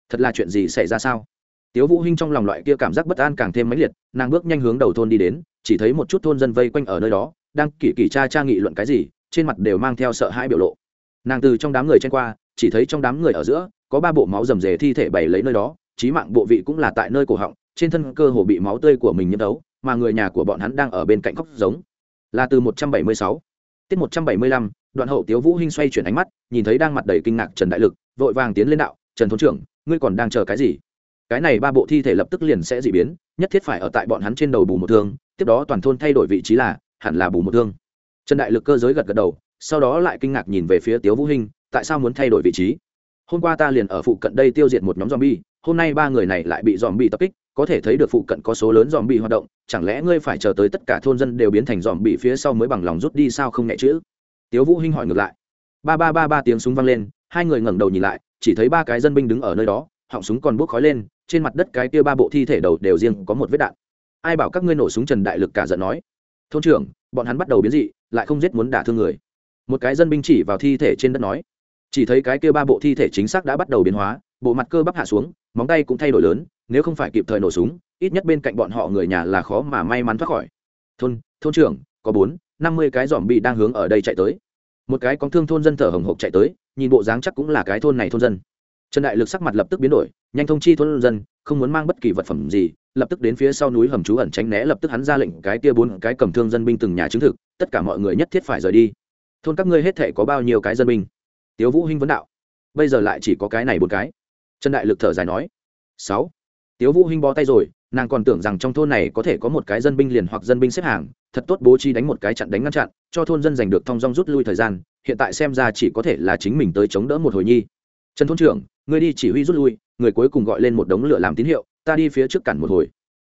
Thật là chuyện gì xảy ra sao? Tiếu vũ hinh trong lòng loại kia cảm giác bất an càng thêm mãnh liệt, nàng bước nhanh hướng đầu thôn đi đến, chỉ thấy một chút thôn dân vây quanh ở nơi đó, đang kỳ kỳ cha cha nghị luận cái gì, trên mặt đều mang theo sợ hãi biểu lộ. Nàng từ trong đám người chen qua, chỉ thấy trong đám người ở giữa, có ba bộ máu rầm rề thi thể bày lấy nơi đó, chí mạng bộ vị cũng là tại nơi cổ họng, trên thân cơ hồ bị máu tươi của mình nhiễm đấu mà người nhà của bọn hắn đang ở bên cạnh khóc giống. Là từ 176 tiết 175 đoạn hậu tiếu vũ hinh xoay chuyển ánh mắt, nhìn thấy đang mặt đầy kinh ngạc trần đại lực, vội vàng tiến lên đạo, trần thôn trưởng, ngươi còn đang chờ cái gì? Cái này ba bộ thi thể lập tức liền sẽ dị biến, nhất thiết phải ở tại bọn hắn trên đầu bù một thương, tiếp đó toàn thôn thay đổi vị trí là, hẳn là bù một thương. Trần đại lực cơ giới gật gật đầu, sau đó lại kinh ngạc nhìn về phía tiếu vũ hinh, tại sao muốn thay đổi vị trí? Hôm qua ta liền ở phụ cận đây tiêu diệt một nhóm zombie, hôm nay ba người này lại bị zombie tập kích, có thể thấy được phụ cận có số lớn zombie hoạt động, chẳng lẽ ngươi phải chờ tới tất cả thôn dân đều biến thành zombie phía sau mới bằng lòng rút đi sao không nhẹ chứ? tiếu vũ hinh hỏi ngược lại. Ba ba ba ba tiếng súng vang lên, hai người ngẩng đầu nhìn lại, chỉ thấy ba cái dân binh đứng ở nơi đó, họng súng còn bốc khói lên trên mặt đất cái kia ba bộ thi thể đầu đều riêng có một vết đạn. Ai bảo các ngươi nổ súng trần đại lực cả giận nói. Thôn trưởng, bọn hắn bắt đầu biến dị, lại không giết muốn đả thương người. Một cái dân binh chỉ vào thi thể trên đất nói. Chỉ thấy cái kia ba bộ thi thể chính xác đã bắt đầu biến hóa, bộ mặt cơ bắp hạ xuống, móng tay cũng thay đổi lớn, nếu không phải kịp thời nổ súng, ít nhất bên cạnh bọn họ người nhà là khó mà may mắn thoát khỏi. Thôn thôn trưởng, có bốn, năm mươi cái dòm bị đang hướng ở đây chạy tới. Một cái có thương thôn dân thở hồng hộc chạy tới, nhìn bộ dáng chắc cũng là cái thôn này thôn dân trần đại lực sắc mặt lập tức biến đổi, nhanh thông chi thôn dân, không muốn mang bất kỳ vật phẩm gì, lập tức đến phía sau núi hầm trú ẩn tránh né, lập tức hắn ra lệnh cái kia bốn cái cầm thương dân binh từng nhà chứng thực, tất cả mọi người nhất thiết phải rời đi. Thôn các ngươi hết thể có bao nhiêu cái dân binh? Tiếu vũ hinh vấn đạo. Bây giờ lại chỉ có cái này bốn cái. Trần đại lực thở dài nói. Sáu. Tiếu vũ hinh bó tay rồi, nàng còn tưởng rằng trong thôn này có thể có một cái dân binh liền hoặc dân binh xếp hàng, thật tốt bố trí đánh một cái chặn đánh ngăn chặn, cho thôn dân giành được thong dong rút lui thời gian, hiện tại xem ra chỉ có thể là chính mình tới chống đỡ một hồi nhi trần thôn trưởng, ngươi đi chỉ huy rút lui, người cuối cùng gọi lên một đống lửa làm tín hiệu, ta đi phía trước cản một hồi.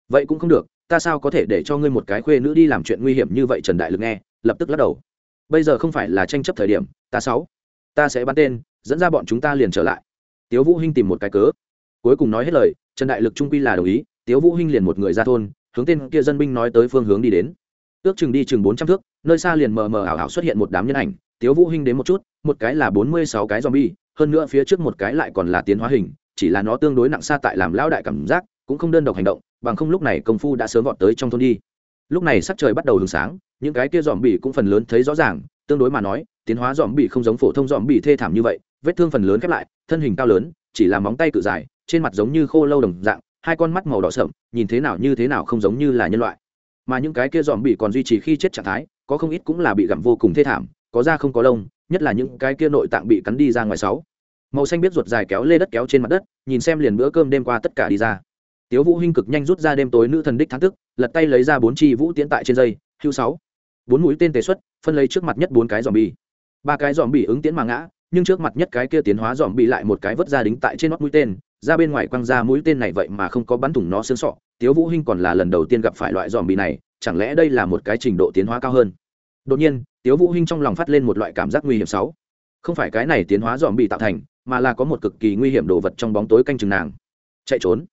Vậy cũng không được, ta sao có thể để cho ngươi một cái khuê nữ đi làm chuyện nguy hiểm như vậy trần đại lực nghe, lập tức lắc đầu. Bây giờ không phải là tranh chấp thời điểm, ta sáu, ta sẽ bắn tên, dẫn ra bọn chúng ta liền trở lại. Tiếu vũ hinh tìm một cái cớ. Cuối cùng nói hết lời, trần đại lực trung quy là đồng ý, tiếu vũ hinh liền một người ra thôn, hướng tên kia dân binh nói tới phương hướng đi đến. Ước chừng đi chừng bốn trăm thước, nơi xa liền mờ mờ ảo ảo xuất hiện một đám nhân ảnh, tiếu vũ hinh đến một chút, một cái là bốn mươi sáu cái zombie hơn nữa phía trước một cái lại còn là tiến hóa hình, chỉ là nó tương đối nặng xa tại làm lão đại cảm giác, cũng không đơn độc hành động, bằng không lúc này công phu đã sớm vọt tới trong thôn đi. Lúc này sắc trời bắt đầu hừng sáng, những cái kia dòm bỉ cũng phần lớn thấy rõ ràng, tương đối mà nói, tiến hóa dòm bỉ không giống phổ thông dòm bỉ thê thảm như vậy, vết thương phần lớn khép lại, thân hình cao lớn, chỉ là móng tay cự dài, trên mặt giống như khô lâu đồng dạng, hai con mắt màu đỏ sậm, nhìn thế nào như thế nào không giống như là nhân loại. Mà những cái kia dòm bỉ còn duy trì khi chết trạng thái, có không ít cũng là bị gặm vô cùng thê thảm, có da không có lông nhất là những cái kia nội tạng bị cắn đi ra ngoài sáu. Màu xanh biết ruột dài kéo lê đất kéo trên mặt đất, nhìn xem liền bữa cơm đêm qua tất cả đi ra. Tiếu vũ hinh cực nhanh rút ra đêm tối nữ thần đích thắng tức, lật tay lấy ra bốn chi vũ tiễn tại trên dây, hưu sáu. Bốn mũi tên tề xuất, phân lấy trước mặt nhất bốn cái giòm bì ba cái giòm bì ứng tiễn mà ngã, nhưng trước mặt nhất cái kia tiến hóa giòm bì lại một cái vớt ra đính tại trên nót mũi tên, ra bên ngoài quăng ra mũi tên này vậy mà không có bắn thủng nó xương sọ. Tiếu vũ hinh còn là lần đầu tiên gặp phải loại giòm bì này, chẳng lẽ đây là một cái trình độ tiến hóa cao hơn? Đột nhiên, tiếu vũ hinh trong lòng phát lên một loại cảm giác nguy hiểm sáu không phải cái này tiến hóa dòm bị tạo thành, mà là có một cực kỳ nguy hiểm đồ vật trong bóng tối canh chừng nàng. Chạy trốn.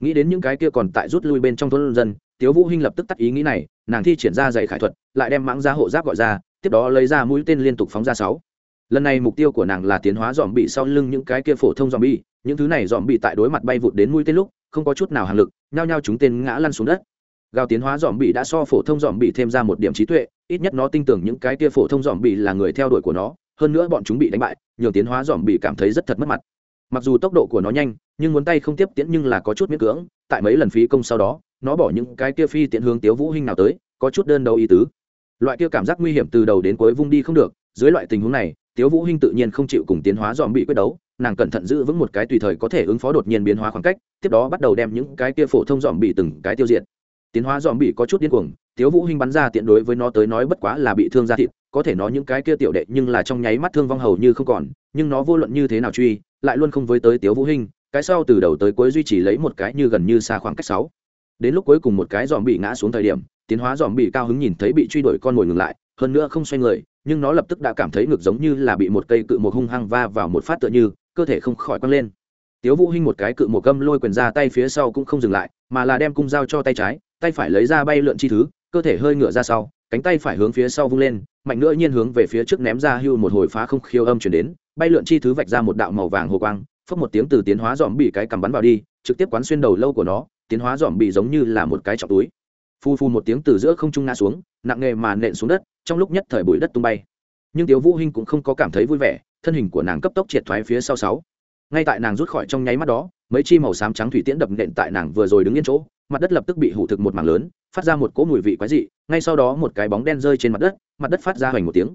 Nghĩ đến những cái kia còn tại rút lui bên trong thôn dân, tiếu vũ hinh lập tức tắt ý nghĩ này, nàng thi triển ra giày khải thuật, lại đem mãng ra hộ giáp gọi ra, tiếp đó lấy ra mũi tên liên tục phóng ra sáu. Lần này mục tiêu của nàng là tiến hóa dòm bị sau lưng những cái kia phổ thông dòm bị, những thứ này dòm bị tại đối mặt bay vụt đến mũi tên lúc, không có chút nào hàng lực, nhao nhao chúng tên ngã lăn xuống đất gào tiến hóa dòm bị đã so phổ thông dòm bị thêm ra một điểm trí tuệ, ít nhất nó tin tưởng những cái kia phổ thông dòm bị là người theo đuổi của nó, hơn nữa bọn chúng bị đánh bại nhiều tiến hóa dòm bị cảm thấy rất thật mất mặt. Mặc dù tốc độ của nó nhanh, nhưng muốn tay không tiếp tiễn nhưng là có chút miễn cưỡng, tại mấy lần phí công sau đó, nó bỏ những cái kia phi tiện hướng tiếu vũ hinh nào tới, có chút đơn đầu ý tứ. Loại kia cảm giác nguy hiểm từ đầu đến cuối vung đi không được, dưới loại tình huống này, tiếu vũ hinh tự nhiên không chịu cùng tiến hóa dòm bị quyết đấu, nàng cẩn thận giữ vững một cái tùy thời có thể ứng phó đột nhiên biến hóa khoảng cách, tiếp đó bắt đầu đem những cái kia phổ thông dòm bị từng cái tiêu diệt tiến hóa dòm bị có chút điên cuồng, tiếu vũ hinh bắn ra tiện đối với nó tới nói bất quá là bị thương da thịt, có thể nói những cái kia tiểu đệ nhưng là trong nháy mắt thương vong hầu như không còn, nhưng nó vô luận như thế nào truy, lại luôn không với tới tiếu vũ hinh, cái sau từ đầu tới cuối duy trì lấy một cái như gần như xa khoảng cách sáu. Đến lúc cuối cùng một cái dòm bị ngã xuống thời điểm, tiến hóa dòm bị cao hứng nhìn thấy bị truy đuổi con ngồi ngừng lại, hơn nữa không xoay người, nhưng nó lập tức đã cảm thấy ngực giống như là bị một cây cự một hung hăng va vào một phát tựa như, cơ thể không khỏi quăng lên. Tiếu vũ hinh một cái cự một gâm lôi quyền ra tay phía sau cũng không dừng lại, mà là đem cung dao cho tay trái tay phải lấy ra bay lượn chi thứ, cơ thể hơi ngửa ra sau, cánh tay phải hướng phía sau vung lên, mạnh nữa nhiên hướng về phía trước ném ra hưu một hồi phá không khiêu âm chuyển đến, bay lượn chi thứ vạch ra một đạo màu vàng hồ quang phất một tiếng từ tiến hóa dòm bị cái cầm bắn vào đi, trực tiếp quán xuyên đầu lâu của nó, tiến hóa dòm bị giống như là một cái trọng túi. Phu phu một tiếng từ giữa không trung ngã xuống, nặng nghề mà nện xuống đất, trong lúc nhất thời bụi đất tung bay. Nhưng tiếu vũ hinh cũng không có cảm thấy vui vẻ, thân hình của nàng cấp tốc triệt thoái phía sau sáu. Ngay tại nàng rút khỏi trong nháy mắt đó, mấy chi màu xám trắng thủy tiễn đập nện tại nàng vừa rồi đứng yên chỗ mặt đất lập tức bị hủ thực một mảng lớn, phát ra một cỗ mùi vị quái dị, ngay sau đó một cái bóng đen rơi trên mặt đất mặt đất phát ra hoành một tiếng.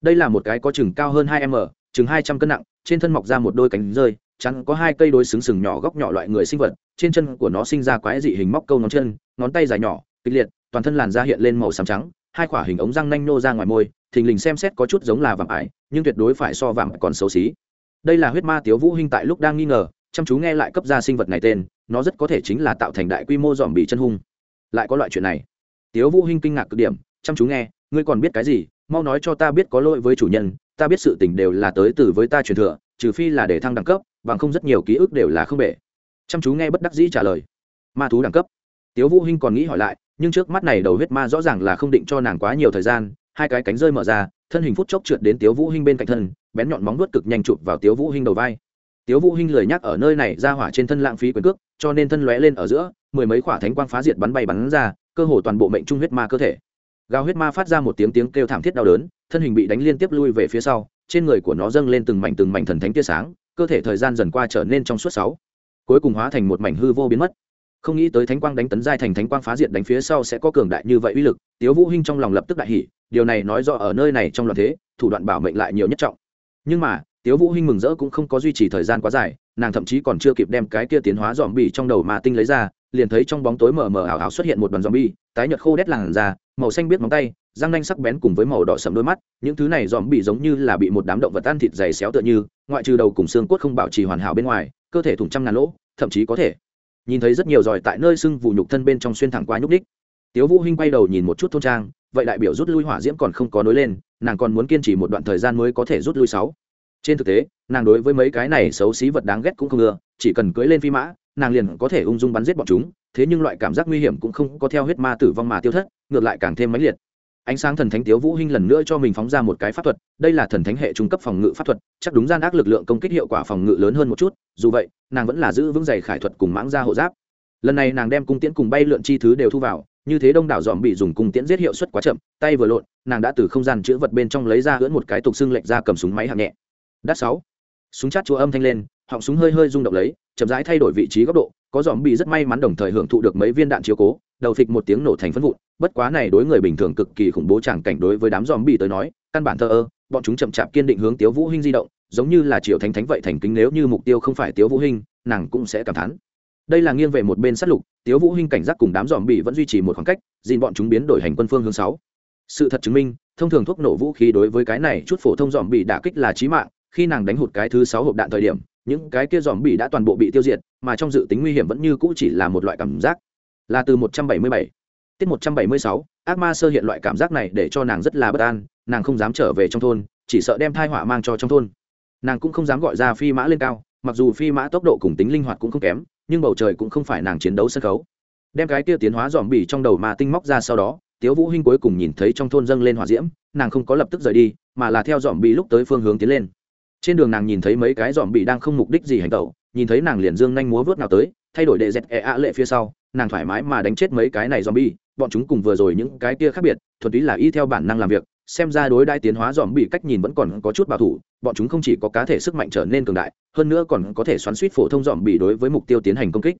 Đây là một cái có chừng cao hơn hai m, chừng hai trăm cân nặng, trên thân mọc ra một đôi cánh rơi, chắn có hai cây đôi xứng sừng nhỏ góc nhỏ loại người sinh vật, trên chân của nó sinh ra quái dị hình móc câu ngón chân, ngón tay dài nhỏ, kịch liệt, toàn thân làn da hiện lên màu xám trắng, hai quả hình ống răng nanh nô ra ngoài môi, thình lình xem xét có chút giống là vàng ải, nhưng tuyệt đối phải so vàng còn xấu xí. Đây là huyết ma tiếu vũ hinh tại lúc đang nghi ngờ chăm chú nghe lại cấp ra sinh vật này tên, nó rất có thể chính là tạo thành đại quy mô dòm bị chân hung. Lại có loại chuyện này. Tiếu vũ hinh kinh ngạc cực điểm, chăm chú nghe, ngươi còn biết cái gì? Mau nói cho ta biết có lỗi với chủ nhân, ta biết sự tình đều là tới từ với ta truyền thừa, trừ phi là để thăng đẳng cấp, bằng không rất nhiều ký ức đều là không bể. Chăm chú nghe bất đắc dĩ trả lời. Ma thú đẳng cấp. Tiếu vũ hinh còn nghĩ hỏi lại, nhưng trước mắt này đầu huyết ma rõ ràng là không định cho nàng quá nhiều thời gian, hai cái cánh rơi mở ra, thân hình phút chốc trượt đến tiếu vũ hinh bên cạnh thân, bén nhọn móng vuốt cực nhanh chụp vào tiếu vũ hinh đầu vai tiếu vũ hinh lười nhắc ở nơi này ra hỏa trên thân lãng phí quyền cước, cho nên thân lóe lên ở giữa, mười mấy quả thánh quang phá diệt bắn bay bắn ra, cơ hồ toàn bộ mệnh trung huyết ma cơ thể. Gào huyết ma phát ra một tiếng tiếng kêu thảm thiết đau đớn, thân hình bị đánh liên tiếp lui về phía sau, trên người của nó dâng lên từng mảnh từng mảnh thần thánh tia sáng, cơ thể thời gian dần qua trở nên trong suốt sáu. Cuối cùng hóa thành một mảnh hư vô biến mất. Không nghĩ tới thánh quang đánh tấn giai thành thánh quang phá diệt đánh phía sau sẽ có cường đại như vậy uy lực, tiếu vũ hinh trong lòng lập tức đại hỉ, điều này nói rõ ở nơi này trong loạn thế, thủ đoạn bảo mệnh lại nhiều nhất trọng. Nhưng mà tiếu vũ hinh mừng rỡ cũng không có duy trì thời gian quá dài, nàng thậm chí còn chưa kịp đem cái kia tiến hóa dòm bì trong đầu mà tinh lấy ra, liền thấy trong bóng tối mờ mờ ảo ảo xuất hiện một đoàn dòm bi tái nhợt khô đét làn da, màu xanh biết móng tay, răng nanh sắc bén cùng với màu đỏ sậm đôi mắt, những thứ này dòm bị giống như là bị một đám động vật ăn thịt dày xéo tựa như, ngoại trừ đầu cùng xương cốt không bảo trì hoàn hảo bên ngoài, cơ thể thủng trăm ngàn lỗ, thậm chí có thể nhìn thấy rất nhiều giỏi tại nơi xương vụ nhục thân bên trong xuyên thẳng qua nhúc đích tiếu vũ hinh quay đầu nhìn một chút thôn trang, vậy đại biểu rút lui hỏa diễm còn không có nối lên, nàng còn muốn kiên trì một đoạn thời gian mới có thể rút lui sáu trên thực tế, nàng đối với mấy cái này xấu xí vật đáng ghét cũng không ưa, chỉ cần cưỡi lên phi mã, nàng liền có thể ung dung bắn giết bọn chúng, thế nhưng loại cảm giác nguy hiểm cũng không có theo huyết ma tử vong mà tiêu thất, ngược lại càng thêm mãnh liệt. Ánh sáng thần thánh tiếu vũ hinh lần nữa cho mình phóng ra một cái pháp thuật, đây là thần thánh hệ trung cấp phòng ngự pháp thuật, chắc đúng gian ác lực lượng công kích hiệu quả phòng ngự lớn hơn một chút, dù vậy, nàng vẫn là giữ vững dày khải thuật cùng mãng ra hộ giáp. Lần này nàng đem cung tiễn cùng bay lượn chi thứ đều thu vào, như thế đông đảo dòm bị dùng cung tiễn giết hiệu suất quá chậm, tay vừa lộn, nàng đã từ không gian chứa vật bên trong lấy ra hưỡn một cái tục xương lệnh ra cầm súng máy hạng nhẹ đắt sáu. Súng chát chúa âm thanh lên, họng súng hơi hơi rung động lấy, chậm rãi thay đổi vị trí góc độ, có dòm bị rất may mắn đồng thời hưởng thụ được mấy viên đạn chiếu cố, đầu phịch một tiếng nổ thành phân vụn, bất quá này đối người bình thường cực kỳ khủng bố chẳng cảnh đối với đám dòm bị tới nói, căn bản thờ ơ, bọn chúng chậm chạp kiên định hướng tiếu vũ hinh di động, giống như là triệu thánh thánh vậy thành kính nếu như mục tiêu không phải tiếu vũ hinh, nàng cũng sẽ cảm thán. Đây là nghiêng về một bên sát lục, tiếu vũ hinh cảnh giác cùng đám dòm bị vẫn duy trì một khoảng cách, dìn bọn chúng biến đổi hành quân phương hướng sáu. Sự thật chứng minh, thông thường thuốc nổ vũ khí đối với cái này chút phổ thông dòm bị đả kích là chí mạng khi nàng đánh hụt cái thứ sáu hộp đạn thời điểm, những cái kia dòm bị đã toàn bộ bị tiêu diệt, mà trong dự tính nguy hiểm vẫn như cũ chỉ là một loại cảm giác. Là từ 177 tiết 176 ác ma sơ hiện loại cảm giác này để cho nàng rất là bất an, nàng không dám trở về trong thôn, chỉ sợ đem thai họa mang cho trong thôn. Nàng cũng không dám gọi ra phi mã lên cao, mặc dù phi mã tốc độ cùng tính linh hoạt cũng không kém, nhưng bầu trời cũng không phải nàng chiến đấu sân khấu. Đem cái kia tiến hóa dòm bỉ trong đầu mà tinh móc ra sau đó, tiếu vũ hinh cuối cùng nhìn thấy trong thôn dâng lên hỏa diễm, nàng không có lập tức rời đi, mà là theo dòm bỉ lúc tới phương hướng tiến lên trên đường nàng nhìn thấy mấy cái dòm bỉ đang không mục đích gì hành tẩu, nhìn thấy nàng liền dương nhanh múa vớt nào tới thay đổi đệ dẹt e ạ lệ phía sau nàng thoải mái mà đánh chết mấy cái này dòm bỉ bọn chúng cùng vừa rồi những cái kia khác biệt thuần túy là y theo bản năng làm việc xem ra đối đai tiến hóa dòm bị cách nhìn vẫn còn có chút bảo thủ bọn chúng không chỉ có cá thể sức mạnh trở nên cường đại hơn nữa còn có thể xoắn suýt phổ thông dòm bị đối với mục tiêu tiến hành công kích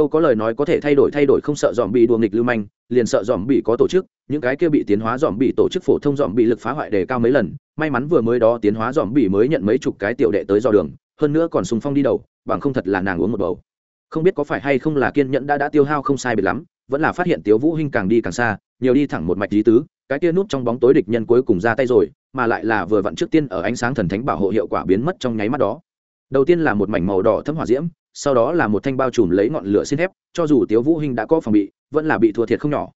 câu có lời nói có thể thay đổi thay đổi không sợ dòm bị đùa nghịch lưu manh, liền sợ dòm bị có tổ chức, những cái kia bị tiến hóa dòm bị tổ chức phổ thông dòm bị lực phá hoại đề cao mấy lần, may mắn vừa mới đó tiến hóa dòm bị mới nhận mấy chục cái tiểu đệ tới dò đường, hơn nữa còn sùng phong đi đầu, bằng không thật là nàng uống một bầu. Không biết có phải hay không là kiên nhẫn đã đã tiêu hao không sai biệt lắm, vẫn là phát hiện tiếu vũ hinh càng đi càng xa, nhiều đi thẳng một mạch lý tứ, cái kia núp trong bóng tối địch nhân cuối cùng ra tay rồi, mà lại là vừa vặn trước tiên ở ánh sáng thần thánh bảo hộ hiệu quả biến mất trong nháy mắt đó. Đầu tiên là một mảnh màu đỏ thấm hỏa diễm sau đó là một thanh bao trùm lấy ngọn lửa xin thép, cho dù tiếu vũ hinh đã có phòng bị, vẫn là bị thua thiệt không nhỏ.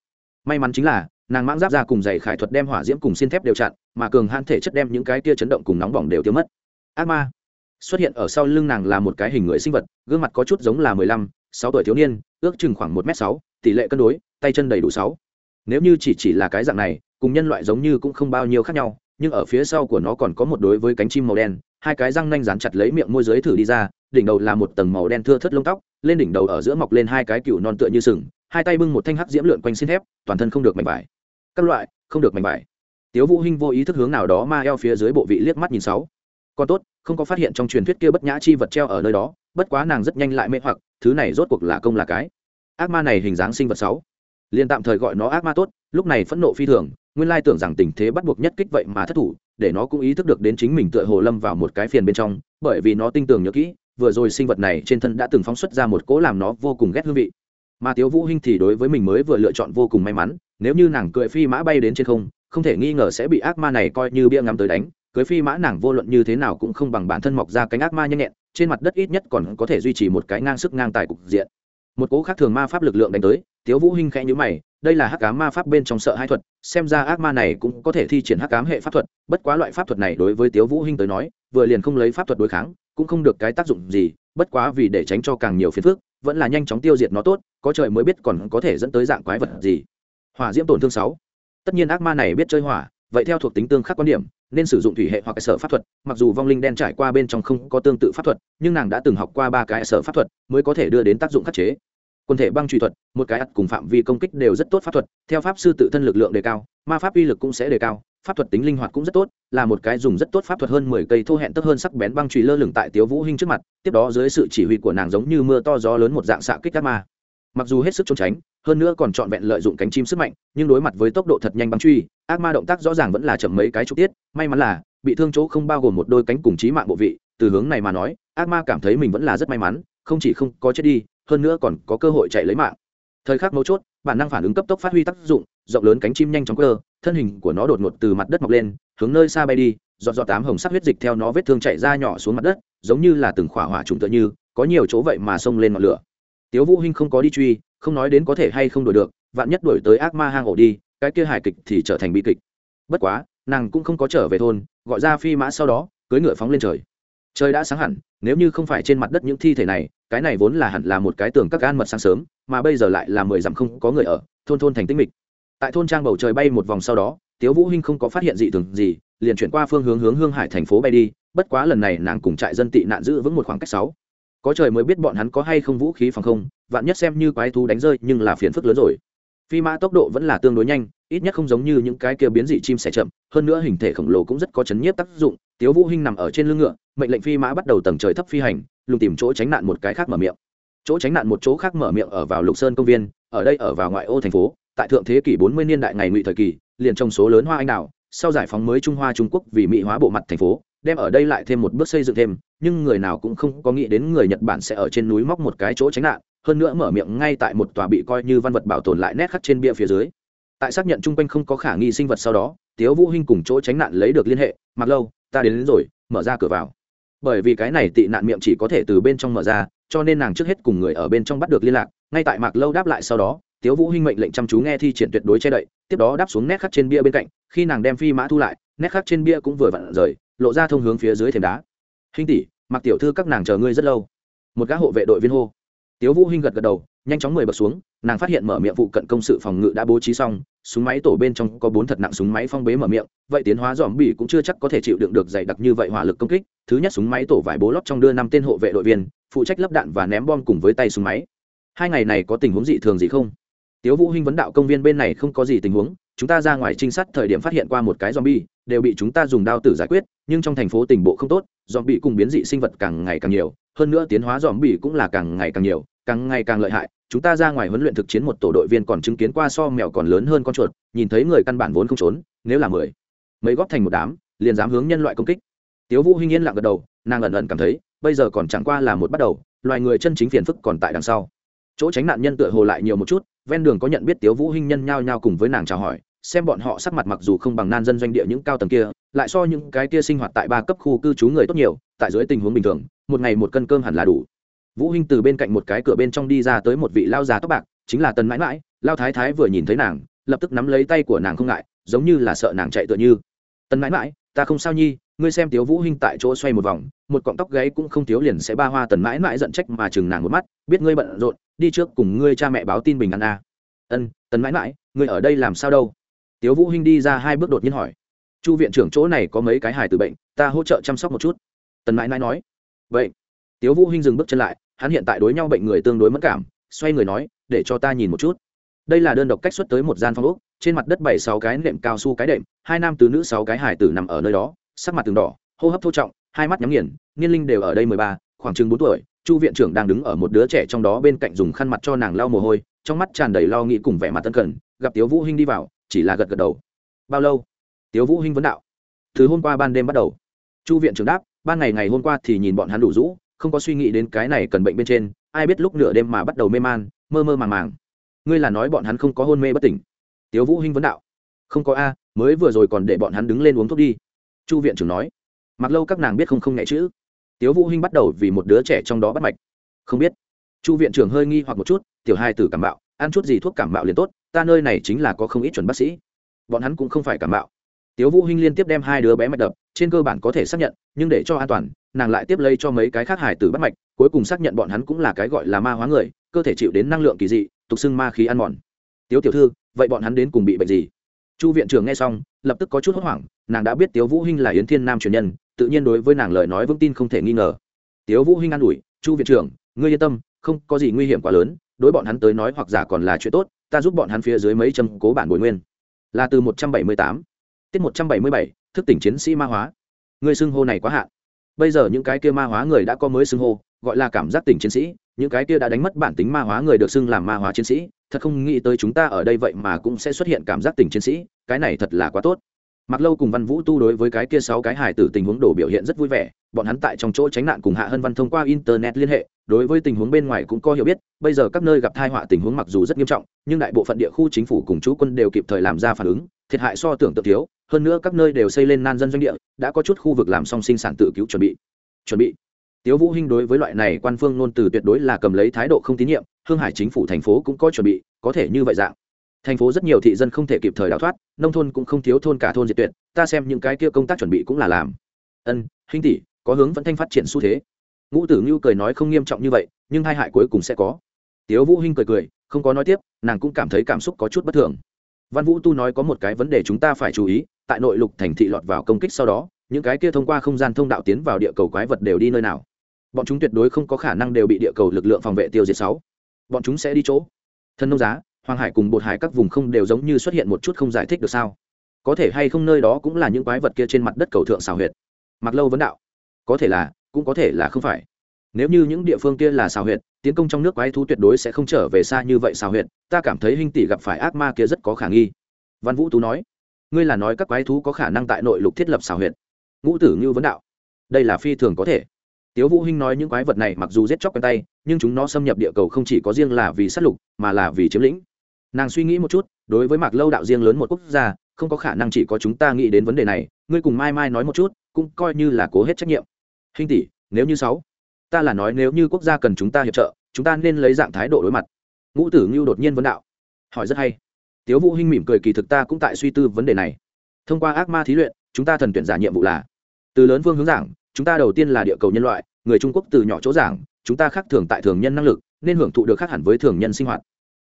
May mắn chính là, nàng mãng giáp ra cùng giày khải thuật đem hỏa diễm cùng xin thép đều chặn, mà cường hãn thể chất đem những cái kia chấn động cùng nóng bỏng đều tiêu mất. Ác ma xuất hiện ở sau lưng nàng là một cái hình người sinh vật, gương mặt có chút giống là mười lăm, sáu tuổi thiếu niên, ước chừng khoảng một m sáu, tỷ lệ cân đối, tay chân đầy đủ sáu. Nếu như chỉ chỉ là cái dạng này, cùng nhân loại giống như cũng không bao nhiêu khác nhau, nhưng ở phía sau của nó còn có một đối với cánh chim màu đen hai cái răng nanh dán chặt lấy miệng môi dưới thử đi ra, đỉnh đầu là một tầng màu đen thưa thất lông tóc, lên đỉnh đầu ở giữa mọc lên hai cái cựu non tựa như sừng, hai tay bưng một thanh hắc diễm lượn quanh xin thép, toàn thân không được mảnh vải. Các loại, không được mảnh vải. Tiếu vũ hinh vô ý thức hướng nào đó ma eo phía dưới bộ vị liếc mắt nhìn sáu. Còn tốt, không có phát hiện trong truyền thuyết kia bất nhã chi vật treo ở nơi đó, bất quá nàng rất nhanh lại mê hoặc, thứ này rốt cuộc là công là cái. Ác ma này hình dáng sinh vật sáu. Liền tạm thời gọi nó ác ma tốt, lúc này phẫn nộ phi thường, nguyên lai tưởng rằng tình thế bắt buộc nhất kích vậy mà thất thủ để nó cũng ý thức được đến chính mình tựa hồ lâm vào một cái phiền bên trong, bởi vì nó tinh tường nhớ kỹ, vừa rồi sinh vật này trên thân đã từng phóng xuất ra một cỗ làm nó vô cùng ghét hương vị. Mà tiếu vũ hinh thì đối với mình mới vừa lựa chọn vô cùng may mắn, nếu như nàng cưỡi phi mã bay đến trên không không thể nghi ngờ sẽ bị ác ma này coi như bia ngắm tới đánh cưới phi mã nàng vô luận như thế nào cũng không bằng bản thân mọc ra cánh ác ma nhanh nhẹn, trên mặt đất ít nhất còn có thể duy trì một cái ngang sức ngang tài cục diện. Một cố khác thường ma pháp lực lượng đánh tới, tiếu vũ hinh khẽ nhíu mày đây là hắc ám ma pháp bên trong sợ hai thuật, xem ra ác ma này cũng có thể thi triển hắc ám hệ pháp thuật, bất quá loại pháp thuật này đối với tiếu vũ hinh tới nói, vừa liền không lấy pháp thuật đối kháng, cũng không được cái tác dụng gì, bất quá vì để tránh cho càng nhiều phiền phức, vẫn là nhanh chóng tiêu diệt nó tốt, có trời mới biết còn có thể dẫn tới dạng quái vật gì. Hỏa diễm tổn thương sáu. Tất nhiên ác ma này biết chơi hỏa, vậy theo thuộc tính tương khắc quan điểm, nên sử dụng thủy hệ hoặc sở pháp thuật, mặc dù vong linh đen trải qua bên trong không có tương tự pháp thuật, nhưng nàng đã từng học qua ba cái sở pháp thuật mới có thể đưa đến tác dụng khắc chế quân thể băng truy thuật, một cái ắt cùng phạm vi công kích đều rất tốt pháp thuật, theo pháp sư tự thân lực lượng đề cao, ma pháp uy lực cũng sẽ đề cao, pháp thuật tính linh hoạt cũng rất tốt, là một cái dùng rất tốt pháp thuật hơn mười cây thô hẹn tấp hơn sắc bén băng truy lơ lửng tại tiếu vũ hinh trước mặt, tiếp đó dưới sự chỉ huy của nàng giống như mưa to gió lớn một dạng xạ kích các ma. Mặc dù hết sức trốn tránh, hơn nữa còn trọn vẹn lợi dụng cánh chim sức mạnh, nhưng đối mặt với tốc độ thật nhanh băng truy, ác ma động tác rõ ràng vẫn là chậm mấy cái chục tiết, may mắn là, bị thương chỗ không bao gồm một đôi cánh cùng trí mạng bộ vị, từ hướng này mà nói, ác ma cảm thấy mình vẫn là rất may mắn, không chỉ không có chết đi hơn nữa còn có cơ hội chạy lấy mạng. Thời khắc mấu chốt, bản năng phản ứng cấp tốc phát huy tác dụng, rộng lớn cánh chim nhanh chóng cơ thân hình của nó đột ngột từ mặt đất mọc lên, hướng nơi xa bay đi, giọt giọt tám hồng sắc huyết dịch theo nó vết thương chạy ra nhỏ xuống mặt đất, giống như là từng khỏa hỏa trùng tựa như, có nhiều chỗ vậy mà xông lên ngọn lửa. Tiếu vũ hinh không có đi truy, không nói đến có thể hay không đuổi được, vạn nhất đuổi tới ác ma hang ổ đi, cái kia hài kịch thì trở thành bi kịch. Bất quá, nàng cũng không có trở về thôn, gọi ra phi mã sau đó, cưỡi ngựa phóng lên trời. Trời đã sáng hẳn, nếu như không phải trên mặt đất những thi thể này cái này vốn là hẳn là một cái tường các gan mật sáng sớm, mà bây giờ lại là mười dặm không có người ở, thôn thôn thành tĩnh mịch. Tại thôn trang bầu trời bay một vòng sau đó, tiếu vũ hinh không có phát hiện gì thường gì, liền chuyển qua phương hướng hướng hương hải thành phố bay đi, bất quá lần này nàng cùng trại dân tị nạn giữ vững một khoảng cách sáu. Có trời mới biết bọn hắn có hay không vũ khí phòng không, vạn nhất xem như quái thú đánh rơi, nhưng là phiền phức lớn rồi. Phi mã tốc độ vẫn là tương đối nhanh, ít nhất không giống như những cái kia biến dị chim sẻ chậm, hơn nữa hình thể khổng lồ cũng rất có chấn nhiếp tác dụng. Tiếu vũ hinh nằm ở trên lưng ngựa, mệnh lệnh phi mã bắt đầu tầng trời thấp phi hành lùng tìm chỗ tránh nạn một cái khác mở miệng. Chỗ tránh nạn một chỗ khác mở miệng ở vào lục sơn công viên ở đây ở vào ngoại ô thành phố tại thượng thế kỷ 40 niên đại ngày ngụy thời kỳ liền trồng số lớn hoa anh đào sau giải phóng mới trung hoa trung quốc vì mỹ hóa bộ mặt thành phố đem ở đây lại thêm một bước xây dựng thêm nhưng người nào cũng không có nghĩ đến người nhật bản sẽ ở trên núi móc một cái chỗ tránh nạn hơn nữa mở miệng ngay tại một tòa bị coi như văn vật bảo tồn lại nét khắc trên bia phía dưới. Tại xác nhận chung quanh không có khả nghi sinh vật sau đó tiếu vũ hinh cùng chỗ tránh nạn lấy được liên hệ mặc lâu ta đến, đến rồi mở ra cửa vào bởi vì cái này tị nạn miệng chỉ có thể từ bên trong mở ra, cho nên nàng trước hết cùng người ở bên trong bắt được liên lạc, ngay tại mạc lâu đáp lại sau đó, tiếu vũ hinh mệnh lệnh chăm chú nghe thi triển tuyệt đối che đậy, tiếp đó đáp xuống nét khắc trên bia bên cạnh, khi nàng đem phi mã thu lại, nét khắc trên bia cũng vừa vặn rời, lộ ra thông hướng phía dưới thềm đá. Hinh tỷ mặc tiểu thư các nàng chờ ngươi rất lâu. Một gã hộ vệ đội viên hô. Tiếu vũ hinh gật gật đầu, nhanh chóng mười bật xuống, nàng phát hiện mở miệng vụ cận công sự phòng ngự đã bố trí xong súng máy tổ bên trong có bốn thật nặng súng máy phong bế mở miệng, vậy tiến hóa dòm bỉ cũng chưa chắc có thể chịu đựng được dày đặc như vậy hỏa lực công kích. Thứ nhất, súng máy tổ vải bố lót trong đưa năm tên hộ vệ đội viên, phụ trách lắp đạn và ném bom cùng với tay súng máy. Hai ngày này có tình huống dị thường gì không? Tiếu vũ hinh vấn đạo công viên bên này không có gì tình huống, chúng ta ra ngoài trinh sát thời điểm phát hiện qua một cái zombie đều bị chúng ta dùng đao tử giải quyết, nhưng trong thành phố tình bộ không tốt zombie cùng biến dị sinh vật càng ngày càng nhiều, hơn nữa tiến hóa zombie cũng là càng ngày càng nhiều, càng ngày càng lợi hại chúng ta ra ngoài huấn luyện thực chiến một tổ đội viên còn chứng kiến qua so mèo còn lớn hơn con chuột, nhìn thấy người căn bản vốn không trốn, nếu là mười, mấy góp thành một đám, liền dám hướng nhân loại công kích. Tiếu vũ hinh yên lặng gật đầu, nàng ẩn ẩn cảm thấy, bây giờ còn chẳng qua là một bắt đầu, loài người chân chính phiền phức còn tại đằng sau. Chỗ tránh nạn nhân tựa hồ lại nhiều một chút, ven đường có nhận biết tiếu vũ hinh nhân nhao nhao cùng với nàng chào hỏi, xem bọn họ sắc mặt mặc dù không bằng nan dân doanh địa những cao tầng kia, lại so những cái kia sinh hoạt tại ba cấp khu cư trú người tốt nhiều, tại dưới tình huống bình thường, một ngày một cân cơm hẳn là đủ vũ hinh từ bên cạnh một cái cửa bên trong đi ra tới một vị lao già tóc bạc, chính là tần mãi mãi. Lao thái thái vừa nhìn thấy nàng, lập tức nắm lấy tay của nàng không ngại, giống như là sợ nàng chạy tựa như. Tần mãi mãi, ta không sao nhi, ngươi xem tiếu vũ hinh tại chỗ xoay một vòng, một cọng tóc gáy cũng không thiếu liền sẽ ba hoa. Tần mãi mãi giận trách mà chừng nàng một mắt, biết ngươi bận rộn, đi trước cùng ngươi cha mẹ báo tin bình an a. Ân, tần mãi mãi, ngươi ở đây làm sao đâu? Tiếu vũ hinh đi ra hai bước đột nhiên hỏi. Chu viện trưởng chỗ này có mấy cái hài tử bệnh, ta hỗ trợ chăm sóc một chút. Tần mãi mãi nói. Vậy. Tiếu vũ hinh dừng bước chân lại hắn hiện tại đối nhau bệnh người tương đối mất cảm, xoay người nói, để cho ta nhìn một chút. Đây là đơn độc cách xuất tới một gian phòng úc trên mặt đất bảy sáu cái nệm cao su cái đệm, hai nam từ nữ sáu cái hải tử nằm ở nơi đó, sắc mặt từng đỏ, hô hấp thô trọng, hai mắt nhắm nghiền, niên linh đều ở đây mười ba, khoảng chừng bốn tuổi, chu viện trưởng đang đứng ở một đứa trẻ trong đó bên cạnh dùng khăn mặt cho nàng lau mồ hôi, trong mắt tràn đầy lo nghĩ cùng vẻ mặt tân cần, gặp tiếu vũ hinh đi vào, chỉ là gật gật đầu. Bao lâu? Tiếu vũ hinh vấn đạo. Từ hôm qua ban đêm bắt đầu. Chu viện trưởng đáp, ban ngày ngày hôm qua thì nhìn bọn hắn đủ rũ không có suy nghĩ đến cái này cần bệnh bên trên, ai biết lúc nửa đêm mà bắt đầu mê man, mơ mơ màng màng. Ngươi là nói bọn hắn không có hôn mê bất tỉnh. Tiếu vũ hinh vấn đạo. Không có a, mới vừa rồi còn để bọn hắn đứng lên uống thuốc đi. Chu viện trưởng nói. Mặc lâu các nàng biết không không nhẹ chữ. Tiếu vũ hinh bắt đầu vì một đứa trẻ trong đó bắt mạch. Không biết. Chu viện trưởng hơi nghi hoặc một chút, tiểu hai tử cảm mạo, ăn chút gì thuốc cảm mạo liền tốt, ta nơi này chính là có không ít chuẩn bác sĩ. Bọn hắn cũng không phải cảm mạo. Tiếu vũ hinh liên tiếp đem hai đứa bé mạch đập, trên cơ bản có thể xác nhận, nhưng để cho an toàn nàng lại tiếp lây cho mấy cái khác hải tử bắt mạch, cuối cùng xác nhận bọn hắn cũng là cái gọi là ma hóa người, cơ thể chịu đến năng lượng kỳ dị, tục xưng ma khí ăn mòn. Tiếu tiểu thư, vậy bọn hắn đến cùng bị bệnh gì? Chu viện trưởng nghe xong, lập tức có chút hốt hoảng, nàng đã biết tiếu vũ hinh là yến thiên nam truyền nhân, tự nhiên đối với nàng lời nói vững tin không thể nghi ngờ. Tiếu vũ hinh an ủi, chu viện trưởng, ngươi yên tâm, không có gì nguy hiểm quá lớn, đối bọn hắn tới nói hoặc giả còn là chuyện tốt, ta giúp bọn hắn phía dưới mấy châm cố bản bồi nguyên. Là từ một trăm bảy mươi tám, tiết một trăm bảy mươi bảy, thức tỉnh chiến sĩ ma hóa. Ngươi xưng hô này quá hạn bây giờ những cái kia ma hóa người đã có mới xưng hô, gọi là cảm giác tỉnh chiến sĩ. Những cái kia đã đánh mất bản tính ma hóa người được xưng làm ma hóa chiến sĩ. Thật không nghĩ tới chúng ta ở đây vậy mà cũng sẽ xuất hiện cảm giác tỉnh chiến sĩ. Cái này thật là quá tốt. Mặc lâu cùng văn vũ tu đối với cái kia sáu cái hài tử tình huống đổ biểu hiện rất vui vẻ. Bọn hắn tại trong chỗ tránh nạn cùng hạ hân văn thông qua internet liên hệ. Đối với tình huống bên ngoài cũng có hiểu biết. Bây giờ các nơi gặp thai họa tình huống mặc dù rất nghiêm trọng, nhưng đại bộ phận địa khu chính phủ cùng chú quân đều kịp thời làm ra phản ứng. Thiệt hại so tưởng tượng thiếu hơn nữa các nơi đều xây lên nan dân doanh địa, đã có chút khu vực làm song sinh sản tự cứu chuẩn bị. Chuẩn bị. Tiếu vũ hinh đối với loại này quan phương ngôn từ tuyệt đối là cầm lấy thái độ không tín nhiệm, hương hải chính phủ thành phố cũng có chuẩn bị, có thể như vậy dạng. Thành phố rất nhiều thị dân không thể kịp thời đào thoát, nông thôn cũng không thiếu thôn cả thôn diệt tuyệt, ta xem những cái kia công tác chuẩn bị cũng là làm. Ân, Hinh tỷ, có hướng vẫn thanh phát triển xu thế. Ngũ tử ngưu cười nói không nghiêm trọng như vậy, nhưng hai hại cuối cùng sẽ có. Tiếu vũ hinh cười cười, không có nói tiếp, nàng cũng cảm thấy cảm xúc có chút bất thường văn vũ tu nói có một cái vấn đề chúng ta phải chú ý, tại nội lục thành thị lọt vào công kích sau đó, những cái kia thông qua không gian thông đạo tiến vào địa cầu quái vật đều đi nơi nào. Bọn chúng tuyệt đối không có khả năng đều bị địa cầu lực lượng phòng vệ tiêu diệt sáu. Bọn chúng sẽ đi chỗ. Thân nông giá, hoàng hải cùng bột hải các vùng không đều giống như xuất hiện một chút không giải thích được sao? Có thể hay không nơi đó cũng là những quái vật kia trên mặt đất cầu thượng xào huyệt? Mặc lâu vấn đạo. Có thể là, cũng có thể là không phải nếu như những địa phương kia là xào huyệt, tiến công trong nước quái thú tuyệt đối sẽ không trở về xa như vậy xào huyệt, ta cảm thấy hình tỷ gặp phải ác ma kia rất có khả nghi. Văn vũ tú nói. Ngươi là nói các quái thú có khả năng tại nội lục thiết lập xào huyệt? Ngũ tử như vấn đạo. Đây là phi thường có thể. Tiếu vũ hinh nói những quái vật này mặc dù giết chóc quen tay, nhưng chúng nó xâm nhập địa cầu không chỉ có riêng là vì sát lục, mà là vì chiếm lĩnh. Nàng suy nghĩ một chút, đối với mạc lâu đạo riêng lớn một quốc gia, không có khả năng chỉ có chúng ta nghĩ đến vấn đề này, ngươi cùng mai mai nói một chút, cũng coi như là cố hết trách nhiệm. Hình tỷ, nếu như sáu ta là nói nếu như quốc gia cần chúng ta hiệp trợ, chúng ta nên lấy dạng thái độ đối mặt. Ngũ tử ngưu đột nhiên vấn đạo. Hỏi rất hay. Tiếu vũ hinh mỉm cười kỳ thực ta cũng tại suy tư vấn đề này. Thông qua ác ma thí luyện, chúng ta thần tuyển giả nhiệm vụ là, từ lớn phương hướng giảng, chúng ta đầu tiên là địa cầu nhân loại, người trung quốc từ nhỏ chỗ giảng, chúng ta khác thường tại thường nhân năng lực, nên hưởng thụ được khác hẳn với thường nhân sinh hoạt.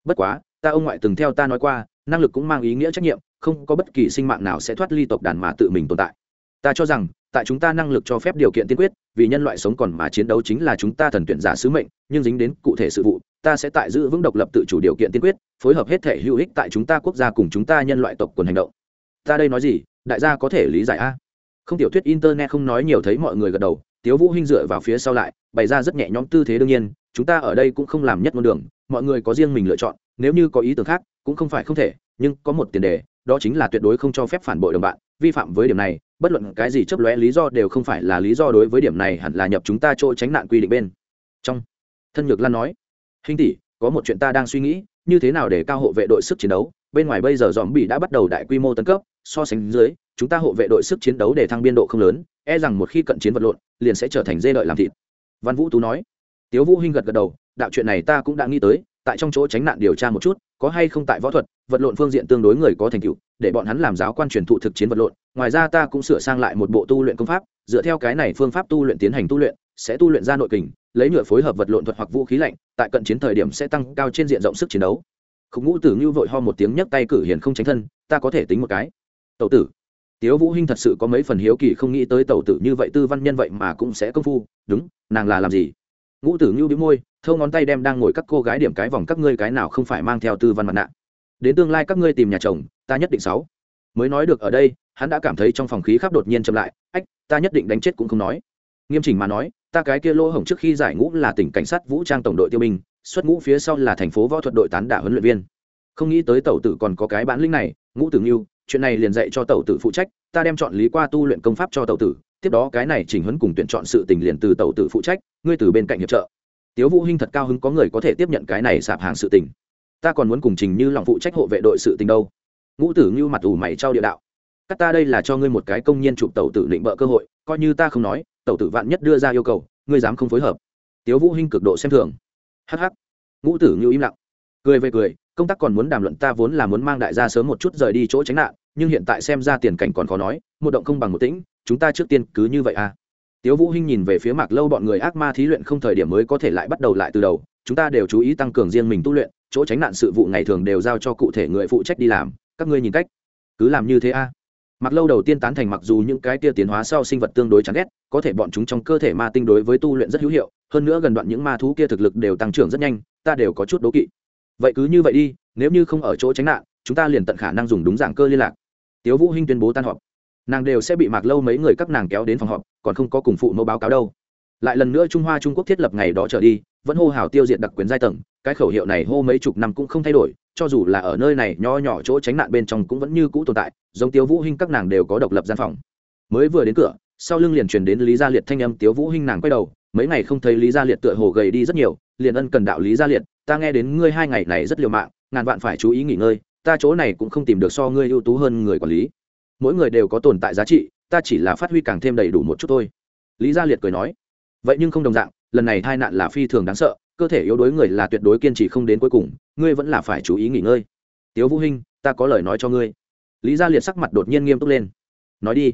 Bất quá, ta ông ngoại từng theo ta nói qua, năng lực cũng mang ý nghĩa trách nhiệm, không có bất kỳ sinh mạng nào sẽ thoát ly tộc đàn mà tự mình tồn tại ta cho rằng, tại chúng ta năng lực cho phép điều kiện tiên quyết, vì nhân loại sống còn mà chiến đấu chính là chúng ta thần tuyển giả sứ mệnh, nhưng dính đến cụ thể sự vụ, ta sẽ tại giữ vững độc lập tự chủ điều kiện tiên quyết, phối hợp hết thể hữu ích tại chúng ta quốc gia cùng chúng ta nhân loại tộc quần hành động. Ta đây nói gì? Đại gia có thể lý giải a? Không tiểu thuyết internet không nói nhiều thấy mọi người gật đầu, tiếu vũ hinh dựa vào phía sau lại, bày ra rất nhẹ nhõm tư thế đương nhiên, chúng ta ở đây cũng không làm nhất ngôn đường, mọi người có riêng mình lựa chọn, nếu như có ý tưởng khác, cũng không phải không thể, nhưng có một tiền đề, đó chính là tuyệt đối không cho phép phản bội đồng bạn, vi phạm với điểm này bất luận cái gì chấp lóe lý do đều không phải là lý do đối với điểm này hẳn là nhập chúng ta chỗ tránh nạn quy định bên. Trong, thân nhược lan nói, hình tỷ, có một chuyện ta đang suy nghĩ, như thế nào để cao hộ vệ đội sức chiến đấu? Bên ngoài bây giờ dòm bị đã bắt đầu đại quy mô tấn cấp, so sánh dưới, chúng ta hộ vệ đội sức chiến đấu để thăng biên độ không lớn e rằng một khi cận chiến vật lộn, liền sẽ trở thành dê đợi làm thịt. Văn vũ tú nói. Tiếu vũ hinh gật gật đầu, đạo chuyện này ta cũng đã nghĩ tới tại trong chỗ tránh nạn điều tra một chút, có hay không tại võ thuật, vật lộn phương diện tương đối người có thành tựu, để bọn hắn làm giáo quan truyền thụ thực chiến vật lộn. Ngoài ra ta cũng sửa sang lại một bộ tu luyện công pháp, dựa theo cái này phương pháp tu luyện tiến hành tu luyện, sẽ tu luyện ra nội kình, lấy nhựa phối hợp vật lộn thuật hoặc vũ khí lạnh, tại cận chiến thời điểm sẽ tăng cao trên diện rộng sức chiến đấu. Khúc ngũ tử như vội ho một tiếng nhấc tay cử hiền không tránh thân, ta có thể tính một cái. Tẩu tử. Tiếu vũ hinh thật sự có mấy phần hiếu kỳ không nghĩ tới tẩu tử như vậy, tư văn nhân vậy mà cũng sẽ công phu. Đúng, nàng là làm gì? Ngũ tử ngưu bĩu môi, thâu ngón tay đem đang ngồi các cô gái điểm cái vòng các ngươi cái nào không phải mang theo tư văn mặt nạ. Đến tương lai các ngươi tìm nhà chồng, ta nhất định sáu. Mới nói được ở đây, hắn đã cảm thấy trong phòng khí khắp đột nhiên chậm lại, ách, ta nhất định đánh chết cũng không nói. Nghiêm chỉnh mà nói, ta cái kia lỗ hổng trước khi giải ngũ là tỉnh cảnh sát vũ trang tổng đội tiêu binh, xuất ngũ phía sau là thành phố võ thuật đội tán đả huấn luyện viên. Không nghĩ tới tẩu tử còn có cái bản lĩnh này, ngũ tử ngưu, chuyện này liền dạy cho tẩu tử phụ trách, ta đem chọn lý qua tu luyện công pháp cho tẩu tử tiếp đó cái này chỉnh huấn cùng tuyển chọn sự tình liền từ tẩu tử phụ trách, ngươi từ bên cạnh hiệp trợ. Tiếu vũ hinh thật cao hứng có người có thể tiếp nhận cái này sạp hàng sự tình. Ta còn muốn cùng trình như lòng phụ trách hộ vệ đội sự tình đâu. Ngũ tử như mặt ủ mày trao địa đạo. Cắt ta đây là cho ngươi một cái công nhân chụp tẩu tử định bợ cơ hội, coi như ta không nói tẩu tử vạn nhất đưa ra yêu cầu, ngươi dám không phối hợp. Tiếu vũ hinh cực độ xem thường. Hắc hắc. Ngũ tử như im lặng. Cười về cười, công tác còn muốn đàm luận ta vốn là muốn mang đại gia sớm một chút rời đi chỗ tránh nạn nhưng hiện tại xem ra tiền cảnh còn khó nói, một động không bằng một tĩnh, chúng ta trước tiên cứ như vậy à. Tiếu vũ hinh nhìn về phía mạc lâu bọn người ác ma thí luyện không thời điểm mới có thể lại bắt đầu lại từ đầu, chúng ta đều chú ý tăng cường riêng mình tu luyện, chỗ tránh nạn sự vụ ngày thường đều giao cho cụ thể người phụ trách đi làm, các ngươi nhìn cách, cứ làm như thế a à. mặc lâu đầu tiên tán thành mặc dù những cái tia tiến hóa sau sinh vật tương đối chán ghét, có thể bọn chúng trong cơ thể ma tinh đối với tu luyện rất hữu hiệu, hơn nữa gần đoạn những ma thú kia thực lực đều tăng trưởng rất nhanh, ta đều có chút đố kỵ. Vậy cứ như vậy đi, nếu như không ở chỗ tránh nạn, chúng ta liền tận khả năng dùng đúng dạng cơ liên lạc tiếu vũ hinh tuyên bố tan họp. Nàng đều sẽ bị mạc lâu mấy người các nàng kéo đến phòng họp, còn không có cùng phụ mẫu báo cáo đâu. Lại lần nữa trung hoa trung quốc thiết lập ngày đó trở đi, vẫn hô hào tiêu diệt đặc quyền giai tầng, cái khẩu hiệu này hô mấy chục năm cũng không thay đổi, cho dù là ở nơi này nho nhỏ chỗ tránh nạn bên trong cũng vẫn như cũ tồn tại, giống tiếu vũ hinh các nàng đều có độc lập gian phòng. Mới vừa đến cửa, sau lưng liền truyền đến lý gia liệt thanh âm, tiếu vũ hinh nàng quay đầu, mấy ngày không thấy lý gia liệt tựa hồ gầy đi rất nhiều, liền ân cần đạo lý gia liệt, ta nghe đến ngươi hai ngày này rất liều mạng, ngàn vạn phải chú ý nghỉ ngơi ta chỗ này cũng không tìm được so ngươi ưu tú hơn người quản lý. Mỗi người đều có tồn tại giá trị, ta chỉ là phát huy càng thêm đầy đủ một chút thôi. Lý gia liệt cười nói. Vậy nhưng không đồng dạng, lần này tai nạn là phi thường đáng sợ, cơ thể yếu đuối người là tuyệt đối kiên trì không đến cuối cùng, ngươi vẫn là phải chú ý nghỉ ngơi. Tiếu vũ hinh, ta có lời nói cho ngươi. Lý gia liệt sắc mặt đột nhiên nghiêm túc lên. Nói đi.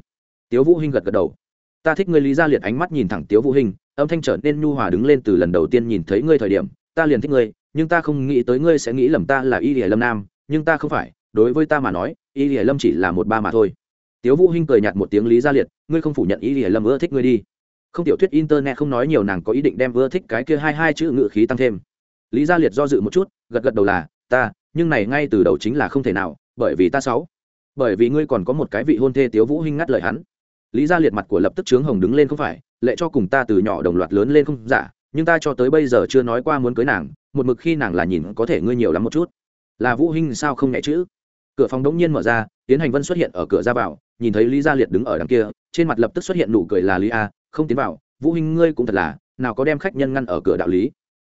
Tiếu vũ hinh gật gật đầu. Ta thích ngươi. Lý gia liệt ánh mắt nhìn thẳng tiếu vũ hinh, âm thanh trở nên nhu hòa đứng lên từ lần đầu tiên nhìn thấy ngươi thời điểm, ta liền thích ngươi, nhưng ta không nghĩ tới ngươi sẽ nghĩ lầm ta là y lìa lâm nam nhưng ta không phải, đối với ta mà nói, y lìa lâm chỉ là một ba mà thôi. Tiếu vũ hinh cười nhạt một tiếng lý gia liệt, ngươi không phủ nhận y lìa lâm ưa thích ngươi đi. Không tiểu thuyết internet không nói nhiều nàng có ý định đem ưa thích cái kia hai hai chữ ngự khí tăng thêm. Lý gia liệt do dự một chút, gật gật đầu là, ta, nhưng này ngay từ đầu chính là không thể nào, bởi vì ta sáu, bởi vì ngươi còn có một cái vị hôn thê tiếu vũ hinh ngắt lời hắn. Lý gia liệt mặt của lập tức trướng hồng đứng lên không phải, lệ cho cùng ta từ nhỏ đồng loạt lớn lên không giả, nhưng ta cho tới bây giờ chưa nói qua muốn cưới nàng, một mực khi nàng là nhìn có thể ngươi nhiều lắm một chút là vũ hinh sao không nhẹ chữ? Cửa phòng đống nhiên mở ra tiến hành vân xuất hiện ở cửa ra vào, nhìn thấy lý gia liệt đứng ở đằng kia, trên mặt lập tức xuất hiện nụ cười là lý a, không tiến vào, vũ hinh, ngươi cũng thật là, nào có đem khách nhân ngăn ở cửa đạo lý.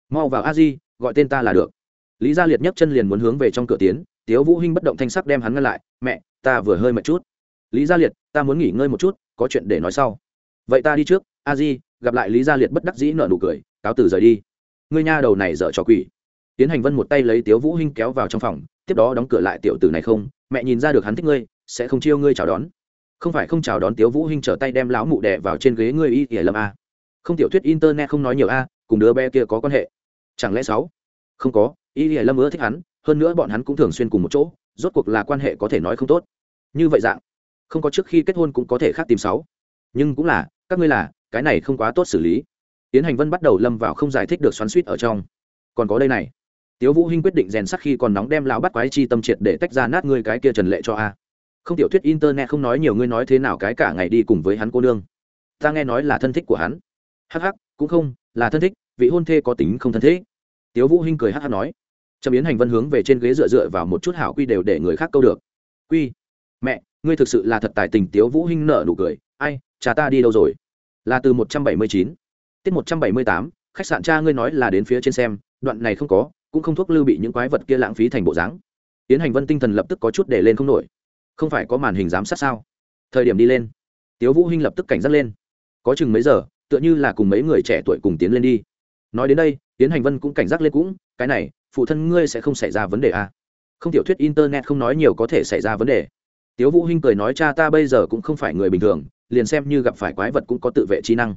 Mau vào a di, gọi tên ta là được. Lý gia liệt nhấc chân liền muốn hướng về trong cửa tiến, tiếu vũ hinh bất động thanh sắc đem hắn ngăn lại, mẹ, ta vừa hơi mệt chút. Lý gia liệt, ta muốn nghỉ ngơi một chút, có chuyện để nói sau. Vậy ta đi trước, a di, gặp lại lý gia liệt bất đắc dĩ nở nụ cười, cáo từ rời đi. Ngươi nha đầu này dở trò quỷ tiến hành vân một tay lấy tiếu vũ hinh kéo vào trong phòng, tiếp đó đóng cửa lại, tiểu tử này không, mẹ nhìn ra được hắn thích ngươi, sẽ không chiêu ngươi chào đón. Không phải không chào đón, tiếu vũ hinh trở tay đem lão mụ đè vào trên ghế ngươi y ỉa lâm a. Không tiểu thuyết internet không nói nhiều a, cùng đứa bé kia có quan hệ. Chẳng lẽ sáu? Không có, y ỉa lâm ưa thích hắn, hơn nữa bọn hắn cũng thường xuyên cùng một chỗ, rốt cuộc là quan hệ có thể nói không tốt. Như vậy dạng, không có trước khi kết hôn cũng có thể khác tìm sáu. Nhưng cũng là, các ngươi là, cái này không quá tốt xử lý. Tiến hành vân bắt đầu lâm vào không giải thích được xoắn suýt ở trong. Còn có đây này tiếu vũ hinh quyết định rèn sắt khi còn nóng đem lão bắt quái chi tâm triệt để tách ra nát ngươi cái kia trần lệ cho a. Không tiểu thuyết internet không nói nhiều, ngươi nói thế nào cái cả ngày đi cùng với hắn cô nương. Ta nghe nói là thân thích của hắn. Hắc hắc, cũng không, là thân thích, vị hôn thê có tính không thân thế tiếu vũ hinh cười hắc hắc nói. Trầm biến hành vân hướng về trên ghế dựa dựa vào một chút hảo quy đều để người khác câu được. Quy, mẹ, ngươi thực sự là thật tài tình, tiếu vũ hinh nở nụ cười. Ai, cha ta đi đâu rồi? Là từ một trăm bảy mươi chín, tiết một trăm bảy mươi tám, khách sạn cha ngươi nói là đến phía trên xem, đoạn này không có cũng không thuốc lưu bị những quái vật kia lãng phí thành bộ dáng. Tiến hành vân tinh thần lập tức có chút để lên không nổi. Không phải có màn hình giám sát sao? Thời điểm đi lên, tiếu vũ hinh lập tức cảnh giác lên. Có chừng mấy giờ, tựa như là cùng mấy người trẻ tuổi cùng tiến lên đi. Nói đến đây tiến hành vân cũng cảnh giác lên cũng, cái này, phụ thân ngươi sẽ không xảy ra vấn đề à. không tiểu thuyết internet không nói nhiều có thể xảy ra vấn đề. Tiếu vũ hinh cười nói, cha ta bây giờ cũng không phải người bình thường, liền xem như gặp phải quái vật cũng có tự vệ trí năng.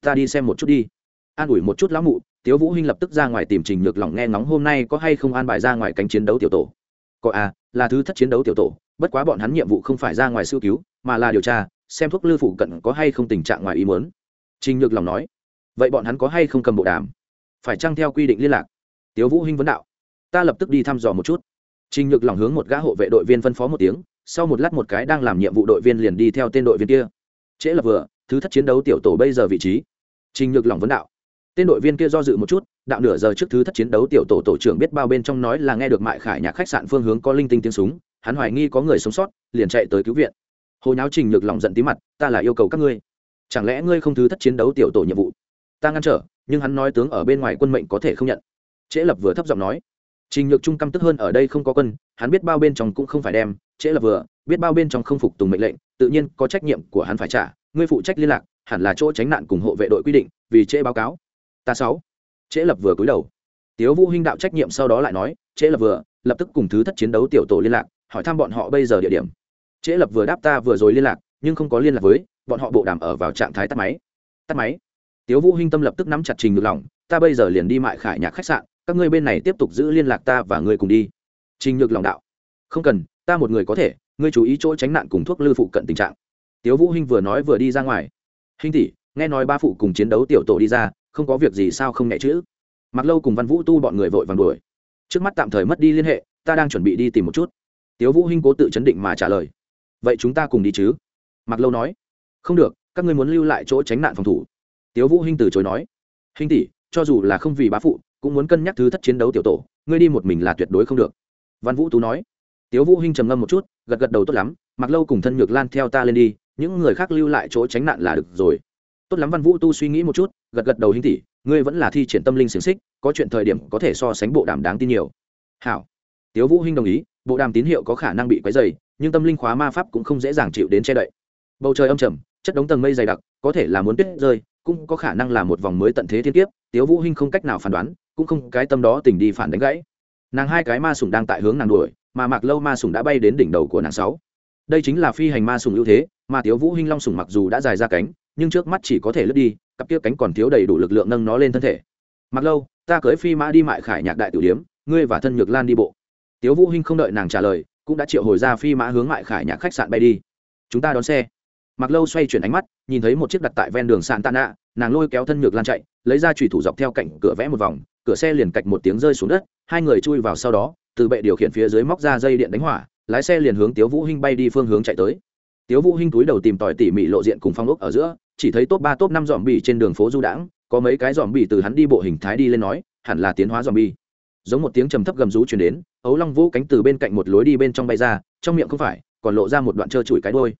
Ta đi xem một chút đi. An ủi một chút lão mụ tiếu vũ hinh lập tức ra ngoài tìm trình nhược lỏng nghe ngóng hôm nay có hay không an bài ra ngoài cánh chiến đấu tiểu tổ. Có à là thứ thất chiến đấu tiểu tổ, bất quá bọn hắn nhiệm vụ không phải ra ngoài siêu cứu, mà là điều tra, xem thuốc lư phụ cận có hay không tình trạng ngoài ý muốn. Trình nhược lòng nói, vậy bọn hắn có hay không cầm bộ đàm? Phải chăng theo quy định liên lạc? Tiếu vũ hinh vấn đạo, ta lập tức đi thăm dò một chút. Trình nhược lòng hướng một gã hộ vệ đội viên phân phó một tiếng, sau một lát một cái đang làm nhiệm vụ đội viên liền đi theo tên đội viên kia. Trễ lập vừa, thứ thất chiến đấu tiểu tổ bây giờ vị trí. Trình nhược lòng vấn đạo tên đội viên kia do dự một chút, đạo nửa giờ trước thứ thất chiến đấu tiểu tổ tổ trưởng biết bao bên trong nói là nghe được mại khải nhạc khách sạn phương hướng có linh tinh tiếng súng, hắn hoài nghi có người sống sót, liền chạy tới cứu viện. Hồ nháo trình nhược lòng giận tí mặt, ta là yêu cầu các ngươi. Chẳng lẽ ngươi không thứ thất chiến đấu tiểu tổ nhiệm vụ? Ta ngăn trở, nhưng hắn nói tướng ở bên ngoài quân mệnh có thể không nhận. Trễ lập vừa thấp giọng nói. Trình nhược trung căm tức hơn ở đây không có quân, hắn biết bao bên trong cũng không phải đem. Trễ lập vừa, biết bao bên trong không phục tùng mệnh lệnh, tự nhiên có trách nhiệm của hắn phải trả. Ngươi phụ trách liên lạc, hẳn là chỗ tránh nạn cùng hộ vệ đội quy định, vì trễ báo cáo ta sáu. Trễ lập vừa cúi đầu. Tiếu vũ hinh đạo trách nhiệm sau đó lại nói, trễ lập vừa, lập tức cùng thứ thất chiến đấu tiểu tổ liên lạc, hỏi thăm bọn họ bây giờ địa điểm. Trễ lập vừa đáp ta vừa rồi liên lạc, nhưng không có liên lạc với, bọn họ bộ đàm ở vào trạng thái tắt máy. Tắt máy. Tiếu vũ hinh tâm lập tức nắm chặt trình ngược lòng, ta bây giờ liền đi mại khải nhạc khách sạn, các ngươi bên này tiếp tục giữ liên lạc ta và ngươi cùng đi. Trình nhược lòng đạo. Không cần, ta một người có thể, ngươi chú ý chỗ tránh nạn cùng thuốc lư phụ cận tình trạng. Tiếu vũ hinh vừa nói vừa đi ra ngoài. Hinh tỷ, nghe nói ba phụ cùng chiến đấu tiểu tổ đi ra không có việc gì sao không nhẹ chữ? Mặc lâu cùng văn vũ tu bọn người vội vàng đuổi. Trước mắt tạm thời mất đi liên hệ, ta đang chuẩn bị đi tìm một chút. Tiếu vũ hinh cố tự chấn định mà trả lời. Vậy chúng ta cùng đi chứ? Mặc lâu nói. Không được, các ngươi muốn lưu lại chỗ tránh nạn phòng thủ. Tiếu vũ hinh từ chối nói. Hinh tỷ, cho dù là không vì bá phụ, cũng muốn cân nhắc thứ thất chiến đấu tiểu tổ, ngươi đi một mình là tuyệt đối không được. Văn vũ tú nói. Tiếu vũ hinh trầm ngâm một chút, gật gật đầu tốt lắm mặc lâu cùng thân nhược lan theo ta lên đi, những người khác lưu lại chỗ tránh nạn là được rồi. Tốt lắm văn vũ tu suy nghĩ một chút gật gật đầu hinh tỷ ngươi vẫn là thi triển tâm linh xiềng xích, có chuyện thời điểm có thể so sánh bộ đàm đáng tin nhiều. Hảo. Tiếu vũ hinh đồng ý, bộ đàm tín hiệu có khả năng bị quấy dày nhưng tâm linh khóa ma pháp cũng không dễ dàng chịu đến che đậy. Bầu trời âm trầm, chất đống tầng mây dày đặc, có thể là muốn tuyết rơi, cũng có khả năng là một vòng mới tận thế thiên kiếp, tiếu vũ hinh không cách nào phán đoán, cũng không cái tâm đó tỉnh đi phản đánh gãy. Nàng hai cái ma sủng đang tại hướng nàng đuổi, mà mạc lâu ma sủng đã bay đến đỉnh đầu của nàng sáu. Đây chính là phi hành ma sủng ưu thế, mà tiếu vũ hinh long sủng mặc dù đã dài ra cánh, nhưng trước mắt chỉ có thể lướt đi cặp kia cánh còn thiếu đầy đủ lực lượng nâng nó lên thân thể. Mặc lâu, ta cưới phi mã đi mại khải nhạc đại tử điếm, ngươi và thân nhược lan đi bộ. Tiếu vũ hinh không đợi nàng trả lời, cũng đã triệu hồi ra phi mã hướng mại khải nhạc khách sạn bay đi. Chúng ta đón xe. Mặc lâu xoay chuyển ánh mắt, nhìn thấy một chiếc đặt tại ven đường sạn tạ nạ, nàng lôi kéo thân nhược lan chạy, lấy ra chùy thủ dọc theo cạnh cửa vẽ một vòng, cửa xe liền cạch một tiếng rơi xuống đất, hai người chui vào sau đó, từ bệ điều khiển phía dưới móc ra dây điện đánh hỏa, lái xe liền hướng tiếu vũ hinh bay đi phương hướng chạy tới. Tiếu vũ hinh túi đầu tìm tòi tỉ mỉ lộ diện cùng phong ốc ở giữa chỉ thấy top ba, top năm dòm bì trên đường phố du đãng, có mấy cái dòm bì từ hắn đi bộ hình thái đi lên nói, hẳn là tiến hóa dòm bì giống một tiếng trầm thấp gầm rú truyền đến, ấu long vũ cánh từ bên cạnh một lối đi bên trong bay ra, trong miệng không phải, còn lộ ra một đoạn trơ trụi cái đuôi.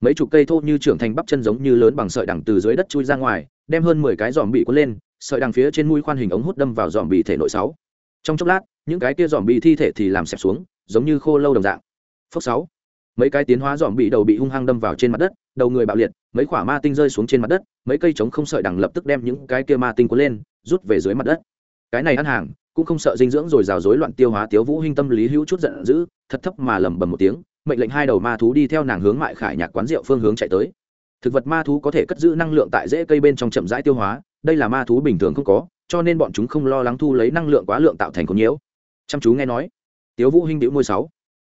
Mấy chục cây thô như trưởng thành bắp chân giống như lớn bằng sợi đằng từ dưới đất chui ra ngoài, đem hơn mười cái dòm bị cuốn lên, sợi đằng phía trên mũi khoan hình ống hút đâm vào dòm bị thể nội sáu. Trong chốc lát, những cái kia dòm bị thi thể thì làm xẹp xuống, giống như khô lâu đồng dạng. Phốc sáu. Mấy cái tiến hóa dòm bị đầu bị hung hăng đâm vào trên mặt đất, đầu người bạo liệt mấy quả ma tinh rơi xuống trên mặt đất, mấy cây trống không sợi đằng lập tức đem những cái kia ma tinh cuốn lên, rút về dưới mặt đất. Cái này ăn hàng, cũng không sợ dinh dưỡng rồi rào rối loạn tiêu hóa tiếu vũ hinh tâm lý hữu chút giận dữ, thật thấp mà lẩm bẩm một tiếng, mệnh lệnh hai đầu ma thú đi theo nàng hướng mại khải nhạc quán rượu phương hướng chạy tới. Thực vật ma thú có thể cất giữ năng lượng tại rễ cây bên trong chậm rãi tiêu hóa, đây là ma thú bình thường không có, cho nên bọn chúng không lo lắng thu lấy năng lượng quá lượng tạo thành con nhiễu. Chăm chú nghe nói. Tiếu vũ hinh đĩu môi sáu.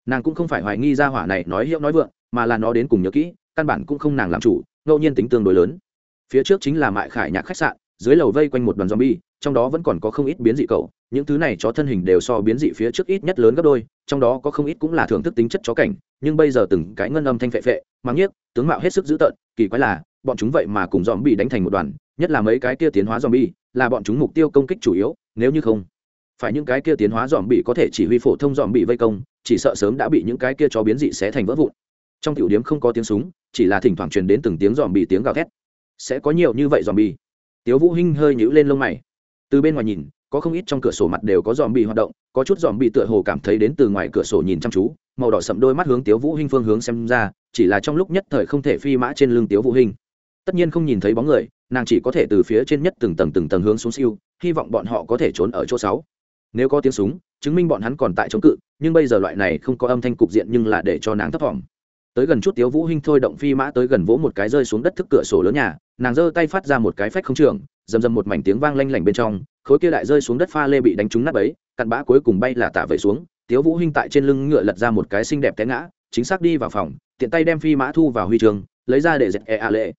Nàng cũng không phải hoài nghi ra hỏa này nói hiệu nói vượng, mà là nó đến cùng nhớ kỹ căn bản cũng không nàng làm chủ, ngẫu nhiên tính tương đối lớn. Phía trước chính là mại khải nhạc khách sạn, dưới lầu vây quanh một đoàn zombie, trong đó vẫn còn có không ít biến dị cầu những thứ này chó thân hình đều so biến dị phía trước ít nhất lớn gấp đôi, trong đó có không ít cũng là thưởng thức tính chất chó cảnh, nhưng bây giờ từng cái ngân âm thanh phệ phệ mang nhiếc, tướng mạo hết sức dữ tợn, kỳ quái là, bọn chúng vậy mà cùng zombie đánh thành một đoàn, nhất là mấy cái kia tiến hóa zombie, là bọn chúng mục tiêu công kích chủ yếu, nếu như không phải những cái kia tiến hóa zombie bị có thể chỉ huy phổ thông zombie bị vây công, chỉ sợ sớm đã bị những cái kia chó biến dị xé thành vỡ vụn trong tiểu điếm không có tiếng súng, chỉ là thỉnh thoảng truyền đến từng tiếng dòm bị tiếng gào thét. Sẽ có nhiều như vậy dòm bị tiếu vũ hinh hơi nhũ lên lông mày. Từ bên ngoài nhìn, có không ít trong cửa sổ mặt đều có dòm bị hoạt động, có chút dòm bị tựa hồ cảm thấy đến từ ngoài cửa sổ nhìn chăm chú, màu đỏ sậm đôi mắt hướng tiếu vũ hinh phương hướng xem ra, chỉ là trong lúc nhất thời không thể phi mã trên lưng tiếu vũ hinh. Tất nhiên không nhìn thấy bóng người, nàng chỉ có thể từ phía trên nhất từng tầng từng tầng hướng xuống siêu, hy vọng bọn họ có thể trốn ở chỗ sáu. Nếu có tiếng súng, chứng minh bọn hắn còn tại chống cự, nhưng bây giờ loại này không có âm thanh cục diện nhưng là để cho nàng thấp thỏm tới gần chút tiếu vũ hinh thôi động phi mã tới gần vỗ một cái rơi xuống đất thức cửa sổ lớn nhà, nàng giơ tay phát ra một cái phách không trường, rầm rầm một mảnh tiếng vang lanh lảnh bên trong, khối kia lại rơi xuống đất pha lê bị đánh trúng nát ấy cặn bã cuối cùng bay là tạ về xuống, tiếu vũ hinh tại trên lưng ngựa lật ra một cái xinh đẹp té ngã, chính xác đi vào phòng, tiện tay đem phi mã thu vào huy trường, lấy ra để dệt e a lệ.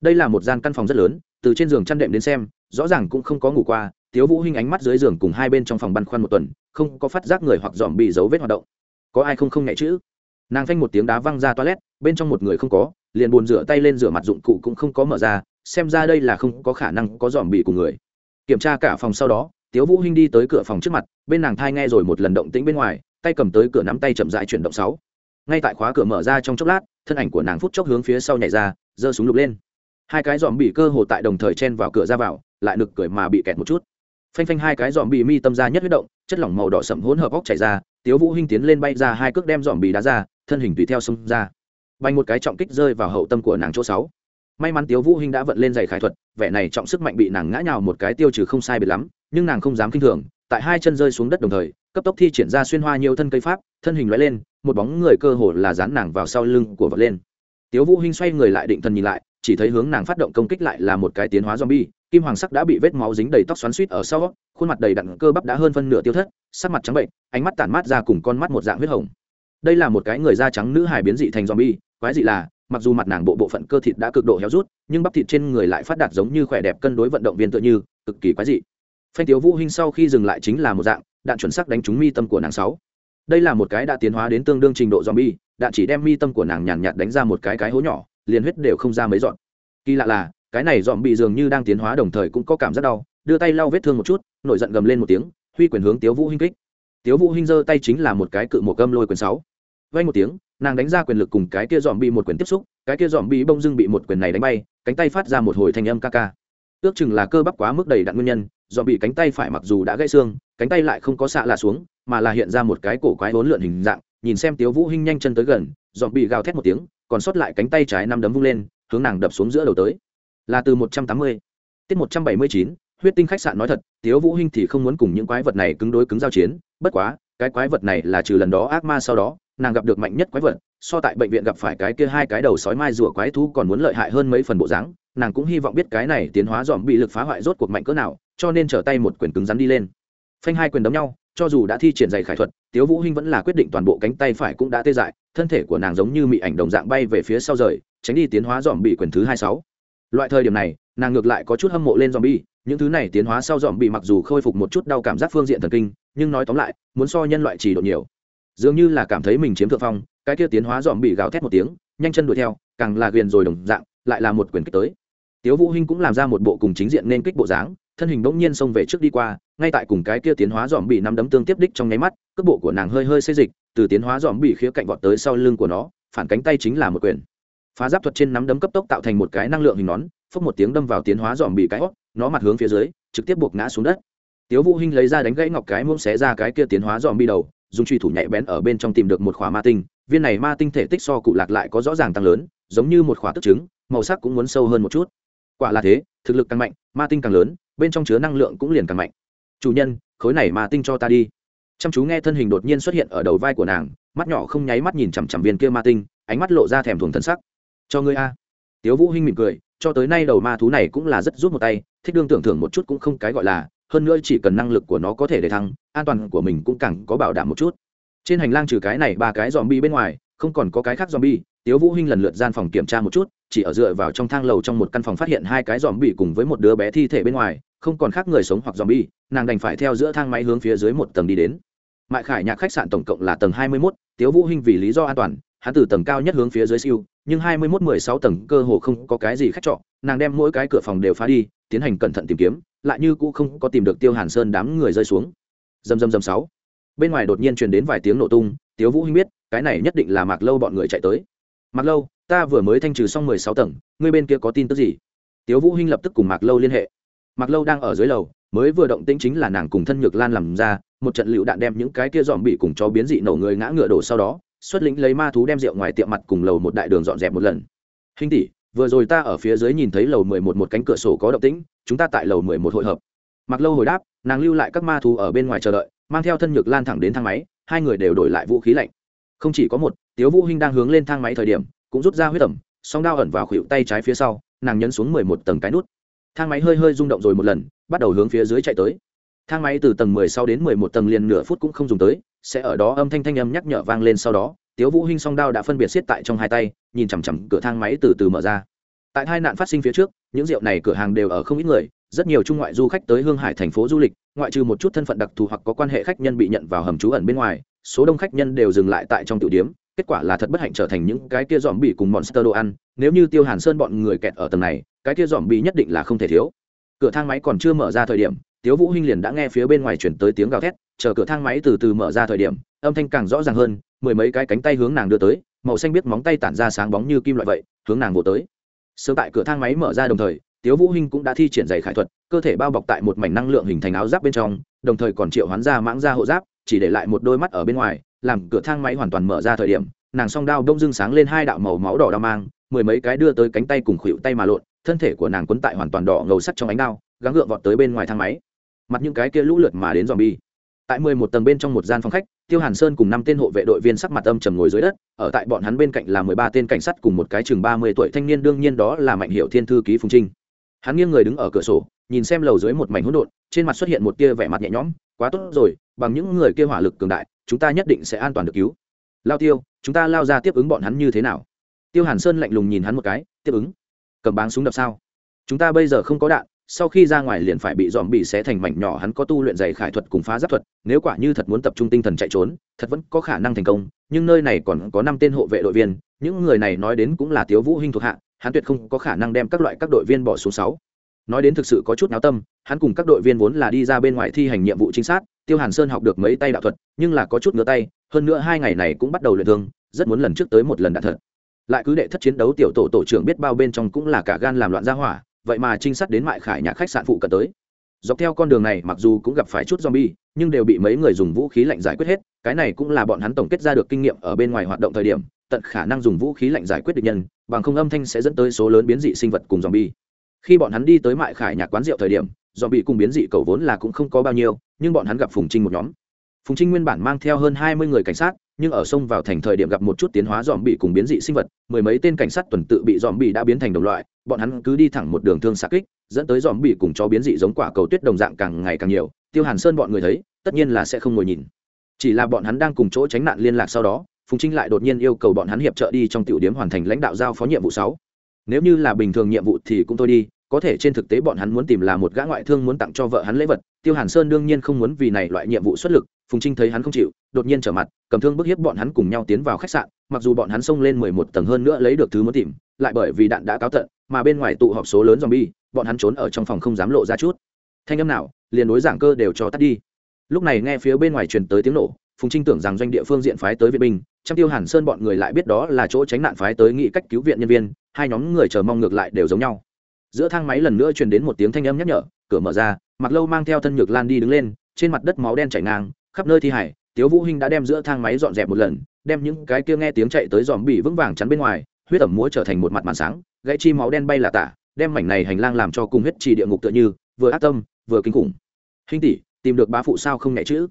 Đây là một gian căn phòng rất lớn, từ trên giường chăn đệm đến xem, rõ ràng cũng không có ngủ qua, tiếu vũ hinh ánh mắt dưới giường cùng hai bên trong phòng băn khoăn một tuần, không có phát giác người hoặc dòm bị dấu vết hoạt động. Có ai không không nhẹ chữ? Nàng phanh một tiếng đá văng ra toilet, bên trong một người không có, liền buồn rửa tay lên rửa mặt dụng cụ cũng không có mở ra, xem ra đây là không có khả năng có dòm bị của người. Kiểm tra cả phòng sau đó, tiếu vũ hinh đi tới cửa phòng trước mặt, bên nàng thai nghe rồi một lần động tĩnh bên ngoài, tay cầm tới cửa nắm tay chậm rãi chuyển động sáu. Ngay tại khóa cửa mở ra trong chốc lát, thân ảnh của nàng phút chốc hướng phía sau nhảy ra, giơ súng lục lên. Hai cái dòm bị cơ hồ tại đồng thời chen vào cửa ra vào, lại nực cười mà bị kẹt một chút. Phanh phanh hai cái dòm bị mi tâm ra nhất huyết động, chất lỏng màu đỏ sậm hỗn hợp óc chảy ra, tiếu vũ hinh tiến lên bay ra hai cước đem dòm bị đá ra thân hình tùy theo xông ra. Bay một cái trọng kích rơi vào hậu tâm của nàng chỗ sáu. May mắn tiếu vũ hinh đã vận lên giày khải thuật, vẻ này trọng sức mạnh bị nàng ngã nhào một cái tiêu trừ không sai biệt lắm, nhưng nàng không dám kinh thường, tại hai chân rơi xuống đất đồng thời, cấp tốc thi triển ra xuyên hoa nhiều thân cây pháp, thân hình lóe lên, một bóng người cơ hồ là dán nàng vào sau lưng của vật lên. Tiếu vũ hinh xoay người lại định thần nhìn lại, chỉ thấy hướng nàng phát động công kích lại là một cái tiến hóa zombie, kim hoàng sắc đã bị vết máu dính đầy tóc xoắn xuýt ở sau, khuôn mặt đầy đặn cơ bắp đã hơn phân nửa tiêu thất, sắc mặt trắng bệnh, ánh mắt tản mát ra cùng con mắt một dạng huyết hồng đây là một cái người da trắng nữ hài biến dị thành zombie, quái dị là, mặc dù mặt nàng bộ bộ phận cơ thịt đã cực độ héo rút, nhưng bắp thịt trên người lại phát đạt giống như khỏe đẹp cân đối vận động viên tựa như, cực kỳ quái dị. Phanh tiếu vũ hinh sau khi dừng lại chính là một dạng, đạn chuẩn xác đánh trúng mi tâm của nàng sáu. Đây là một cái đã tiến hóa đến tương đương trình độ zombie, đạn chỉ đem mi tâm của nàng nhàn nhạt đánh ra một cái cái hố nhỏ, liền huyết đều không ra mấy giọt. kỳ lạ là, cái này zombie dường như đang tiến hóa đồng thời cũng có cảm giác đau, đưa tay lau vết thương một chút, nổi giận gầm lên một tiếng, huy quyền hướng tiếu vũ hinh kích. Tiếu vũ hinh giơ tay chính là một cái cự một gâm lôi quyền sáu vay một tiếng, nàng đánh ra quyền lực cùng cái kia dòm bị một quyền tiếp xúc, cái kia dòm bị bông dưng bị một quyền này đánh bay, cánh tay phát ra một hồi thanh âm ca ca. Ước chừng là cơ bắp quá mức đầy đặn nguyên nhân dòm bị cánh tay phải mặc dù đã gãy xương, cánh tay lại không có xạ là xuống, mà là hiện ra một cái cổ quái vốn lượn hình dạng, nhìn xem tiếu vũ hinh nhanh chân tới gần dòm bị gào thét một tiếng, còn sót lại cánh tay trái năm đấm vung lên, hướng nàng đập xuống giữa đầu tới. Là từ một trăm tám mươi, tiết một trăm bảy mươi chín, huyết tinh khách sạn nói thật, tiếu vũ hinh thì không muốn cùng những quái vật này cứng đối cứng giao chiến, bất quá, cái quái vật này là trừ lần đó ác ma sau đó nàng gặp được mạnh nhất quái vật, so tại bệnh viện gặp phải cái kia hai cái đầu sói mai rùa quái thú còn muốn lợi hại hơn mấy phần bộ dáng, nàng cũng hy vọng biết cái này tiến hóa dòm bị lực phá hoại rốt cuộc mạnh cỡ nào, cho nên trở tay một quyền cứng rắn đi lên. Phanh hai quyền đấm nhau, cho dù đã thi triển dày khải thuật, tiếu vũ hinh vẫn là quyết định toàn bộ cánh tay phải cũng đã tê dại, thân thể của nàng giống như mị ảnh đồng dạng bay về phía sau rời, tránh đi tiến hóa dòm bị quyền thứ hai sáu. Loại thời điểm này, nàng ngược lại có chút hâm mộ lên dòm bi những thứ này tiến hóa sau dòm bị mặc dù khôi phục một chút đau cảm giác phương diện thần kinh, nhưng nói tóm lại, muốn so nhân loại chỉ độ nhiều dường như là cảm thấy mình chiếm thượng phong, cái kia tiến hóa dòm bị gào thét một tiếng, nhanh chân đuổi theo, càng là ghiền rồi đồng dạng, lại là một quyền kích tới. Tiếu vũ hinh cũng làm ra một bộ cùng chính diện nên kích bộ dáng, thân hình bỗng nhiên xông về trước đi qua, ngay tại cùng cái kia tiến hóa dòm bị nắm đấm tương tiếp đích trong nháy mắt, cước bộ của nàng hơi hơi xê dịch, từ tiến hóa dòm bị khía cạnh vọt tới sau lưng của nó, phản cánh tay chính là một quyền. Phá giáp thuật trên nắm đấm cấp tốc tạo thành một cái năng lượng hình nón, phốc một tiếng đâm vào tiến hóa dòm bị cái hót nó mặt hướng phía dưới, trực tiếp buộc ngã xuống đất. Tiếu vũ hinh lấy ra đánh gãy ngọc cái muỗng xé ra cái kia tiến hóa dòm bị đầu dùng truy thủ nhạy bén ở bên trong tìm được một khỏa ma tinh, viên này ma tinh thể tích so cụ lạc lại có rõ ràng tăng lớn, giống như một khỏa tức trứng, màu sắc cũng muốn sâu hơn một chút. Quả là thế, thực lực càng mạnh, ma tinh càng lớn, bên trong chứa năng lượng cũng liền càng mạnh. Chủ nhân, khối này ma tinh cho ta đi. Chăm chú nghe thân hình đột nhiên xuất hiện ở đầu vai của nàng, mắt nhỏ không nháy mắt nhìn chằm chằm viên kia ma tinh, ánh mắt lộ ra thèm thuồng thân sắc. Cho ngươi a. Tiếu vũ hinh mỉm cười, cho tới nay đầu ma thú này cũng là rất rút một tay, thích đương tưởng thưởng một chút cũng không cái gọi là hơn nữa chỉ cần năng lực của nó có thể để thăng an toàn của mình cũng càng có bảo đảm một chút. Trên hành lang trừ cái này ba cái dòm bi bên ngoài không còn có cái khác dòm bi tiếu vũ hinh lần lượt gian phòng kiểm tra một chút chỉ ở dựa vào trong thang lầu trong một căn phòng phát hiện hai cái dòm bi cùng với một đứa bé thi thể bên ngoài không còn khác người sống hoặc dòm bi nàng đành phải theo giữa thang máy hướng phía dưới một tầng đi đến. Mại khải nhạc khách sạn tổng cộng là tầng hai mươi 21, tiếu vũ hinh vì lý do an toàn hắn từ tầng cao nhất hướng phía dưới siêu nhưng hai mươi mốt mười sáu tầng cơ hồ không có cái gì khách trọ nàng đem mỗi cái cửa phòng đều phá đi tiến hành cẩn thận tìm kiếm lại như cũ không có tìm được tiêu hàn sơn đám người rơi xuống. Dầm dầm dầm sáu. Bên ngoài đột nhiên truyền đến vài tiếng nổ tung, tiếu vũ hinh biết, cái này nhất định là mạc lâu bọn người chạy tới. Mạc lâu, ta vừa mới thanh trừ xong mười sáu tầng, ngươi bên kia có tin tức gì? Tiếu vũ hinh lập tức cùng mạc lâu liên hệ. Mạc lâu đang ở dưới lầu, mới vừa động tĩnh chính là nàng cùng thân nhược lan làm ra, một trận lựu đạn đem những cái kia dòm bị cùng cho biến dị nổ người ngã ngựa đổ sau đó, xuất lĩnh lấy ma thú đem rượu ngoài tiệm mặt cùng lầu một đại đường dọn dẹp một lần. Hình tỷ, vừa rồi ta ở phía dưới nhìn thấy lầu mười một một cánh cửa sổ có động tĩnh chúng ta tại lầu mười một hội hợp. Mặc lâu hồi đáp, nàng lưu lại các ma thú ở bên ngoài chờ đợi, mang theo thân nhược lan thẳng đến thang máy, hai người đều đổi lại vũ khí lạnh. Không chỉ có một, tiếu vũ hinh đang hướng lên thang máy thời điểm, cũng rút ra huyết tẩm song đao ẩn vào khuỷu tay trái phía sau, nàng nhấn xuống mười một tầng cái nút. Thang máy hơi hơi rung động rồi một lần, bắt đầu hướng phía dưới chạy tới. Thang máy từ tầng mười sau đến mười một tầng liền nửa phút cũng không dùng tới, sẽ ở đó âm thanh thanh âm nhắc nhở vang lên sau đó, tiếu vũ hinh song đao đã phân biệt siết tại trong hai tay, nhìn chằm chằm cửa thang máy từ từ mở ra tại hai nạn phát sinh phía trước, những rượu này cửa hàng đều ở không ít người, rất nhiều trung ngoại du khách tới hương hải thành phố du lịch, ngoại trừ một chút thân phận đặc thù hoặc có quan hệ khách nhân bị nhận vào hầm trú ẩn bên ngoài, số đông khách nhân đều dừng lại tại trong tiểu điếm, kết quả là thật bất hạnh trở thành những cái kia dòm bị cùng monster đồ ăn, nếu như tiêu hàn sơn bọn người kẹt ở tầng này, cái kia dòm bị nhất định là không thể thiếu. Cửa thang máy còn chưa mở ra thời điểm, tiếu vũ hinh liền đã nghe phía bên ngoài chuyển tới tiếng gào thét, chờ cửa thang máy từ từ mở ra thời điểm, âm thanh càng rõ ràng hơn, mười mấy cái cánh tay hướng nàng đưa tới, màu xanh biết móng tay tản ra sáng bóng như kim loại vậy, hướng nàng vỗ tới sớm tại cửa thang máy mở ra đồng thời, tiếu vũ hinh cũng đã thi triển giày khải thuật, cơ thể bao bọc tại một mảnh năng lượng hình thành áo giáp bên trong, đồng thời còn triệu hoán ra mãng ra hộ giáp, chỉ để lại một đôi mắt ở bên ngoài, làm cửa thang máy hoàn toàn mở ra thời điểm, nàng song đao đông dương sáng lên hai đạo màu máu đỏ đao mang, mười mấy cái đưa tới cánh tay cùng khuỷu tay mà lộn, thân thể của nàng quấn tại hoàn toàn đỏ ngầu sắt trong ánh đao, gắng gượng vọt tới bên ngoài thang máy. Mặt những cái kia lũ lượt mà đến dòm bi tại mười một tầng bên trong một gian phòng khách, tiêu hàn sơn cùng năm tên hộ vệ đội viên sắc mặt âm trầm ngồi dưới đất, ở tại bọn hắn bên cạnh là mười ba tên cảnh sát cùng một cái chừng ba mươi tuổi thanh niên, đương nhiên đó là mạnh hiệu thiên thư ký phùng trinh. Hắn nghiêng người đứng ở cửa sổ, nhìn xem lầu dưới một mảnh hỗn độn, trên mặt xuất hiện một tia vẻ mặt nhẹ nhõm, quá tốt rồi, bằng những người kia hỏa lực cường đại, chúng ta nhất định sẽ an toàn được cứu. Lao tiêu, chúng ta lao ra tiếp ứng bọn hắn như thế nào? Tiêu hàn sơn lạnh lùng nhìn hắn một cái, tiếp ứng. Cầm báng súng đập sao? Chúng ta bây giờ không có đạn sau khi ra ngoài liền phải bị dòm bị xé thành mảnh nhỏ, hắn có tu luyện dày khải thuật cùng phá giáp thuật, nếu quả như thật muốn tập trung tinh thần chạy trốn, thật vẫn có khả năng thành công, nhưng nơi này còn có năm tên hộ vệ đội viên, những người này nói đến cũng là tiếu vũ hinh thuộc hạ, hắn tuyệt không có khả năng đem các loại các đội viên bỏ xuống sáu. Nói đến thực sự có chút náo tâm, hắn cùng các đội viên vốn là đi ra bên ngoài thi hành nhiệm vụ chính xác tiêu hàn sơn học được mấy tay đạo thuật, nhưng là có chút ngứa tay, hơn nữa hai ngày này cũng bắt đầu luyện thương, rất muốn lần trước tới một lần đã thật. Lại cứ đệ thất chiến đấu tiểu tổ tổ trưởng biết bao bên trong cũng là cả gan làm loạn ra hỏa vậy mà trinh sát đến mại khải nhà khách sạn phụ cận tới. Dọc theo con đường này, mặc dù cũng gặp phải chút zombie, nhưng đều bị mấy người dùng vũ khí lạnh giải quyết hết. Cái này cũng là bọn hắn tổng kết ra được kinh nghiệm ở bên ngoài hoạt động thời điểm, tận khả năng dùng vũ khí lạnh giải quyết địch nhân, bằng không âm thanh sẽ dẫn tới số lớn biến dị sinh vật cùng zombie. Khi bọn hắn đi tới mại khải nhạc quán rượu thời điểm, zombie cùng biến dị cầu vốn là cũng không có bao nhiêu, nhưng bọn hắn gặp phùng trinh một nhóm. Phùng trinh nguyên bản mang theo hơn hai mươi người cảnh sát nhưng ở sông vào thành thời điểm gặp một chút tiến hóa dòm bị cùng biến dị sinh vật, mười mấy tên cảnh sát tuần tự bị dòm bị đã biến thành đồng loại, bọn hắn cứ đi thẳng một đường thương xa kích, dẫn tới dòm bị cùng cho biến dị giống quả cầu tuyết đồng dạng càng ngày càng nhiều, tiêu hàn sơn bọn người thấy, tất nhiên là sẽ không ngồi nhìn. Chỉ là bọn hắn đang cùng chỗ tránh nạn liên lạc sau đó, phùng trinh lại đột nhiên yêu cầu bọn hắn hiệp trợ đi trong tiểu điếm hoàn thành lãnh đạo giao phó nhiệm vụ sáu. Nếu như là bình thường nhiệm vụ thì cũng thôi đi có thể trên thực tế bọn hắn muốn tìm là một gã ngoại thương muốn tặng cho vợ hắn lễ vật, tiêu hàn sơn đương nhiên không muốn vì này loại nhiệm vụ xuất lực, phùng trinh thấy hắn không chịu, đột nhiên trở mặt, cầm thương bức hiếp bọn hắn cùng nhau tiến vào khách sạn, mặc dù bọn hắn xông lên mười một tầng hơn nữa lấy được thứ muốn tìm, lại bởi vì đạn đã cáo tận, mà bên ngoài tụ họp số lớn zombie, bọn hắn trốn ở trong phòng không dám lộ ra chút. Thanh âm nào, liền đối giảng cơ đều cho tắt đi. Lúc này nghe phía bên ngoài truyền tới tiếng nổ, phùng trinh tưởng rằng doanh địa phương diện phái tới viện binh, trong tiêu hàn sơn bọn người lại biết đó là chỗ tránh nạn phái tới nghị cách cứu viện nhân viên, hai nhóm người chờ mong ngược lại đều giống nhau giữa thang máy lần nữa truyền đến một tiếng thanh âm nhắc nhở, cửa mở ra mặc lâu mang theo thân nhược lan đi đứng lên, trên mặt đất máu đen chảy ngang, khắp nơi thi hải, tiếu vũ hinh đã đem giữa thang máy dọn dẹp một lần, đem những cái kia nghe tiếng chạy tới dòm bị vững vàng chắn bên ngoài, huyết ẩm múa trở thành một mặt màn sáng, gãy chi máu đen bay là tả, đem mảnh này hành lang làm cho cùng huyết trì địa ngục tựa như, vừa ác tâm, vừa kinh khủng. Hinh tỷ, tìm được bá phụ sao không nhẹ chữ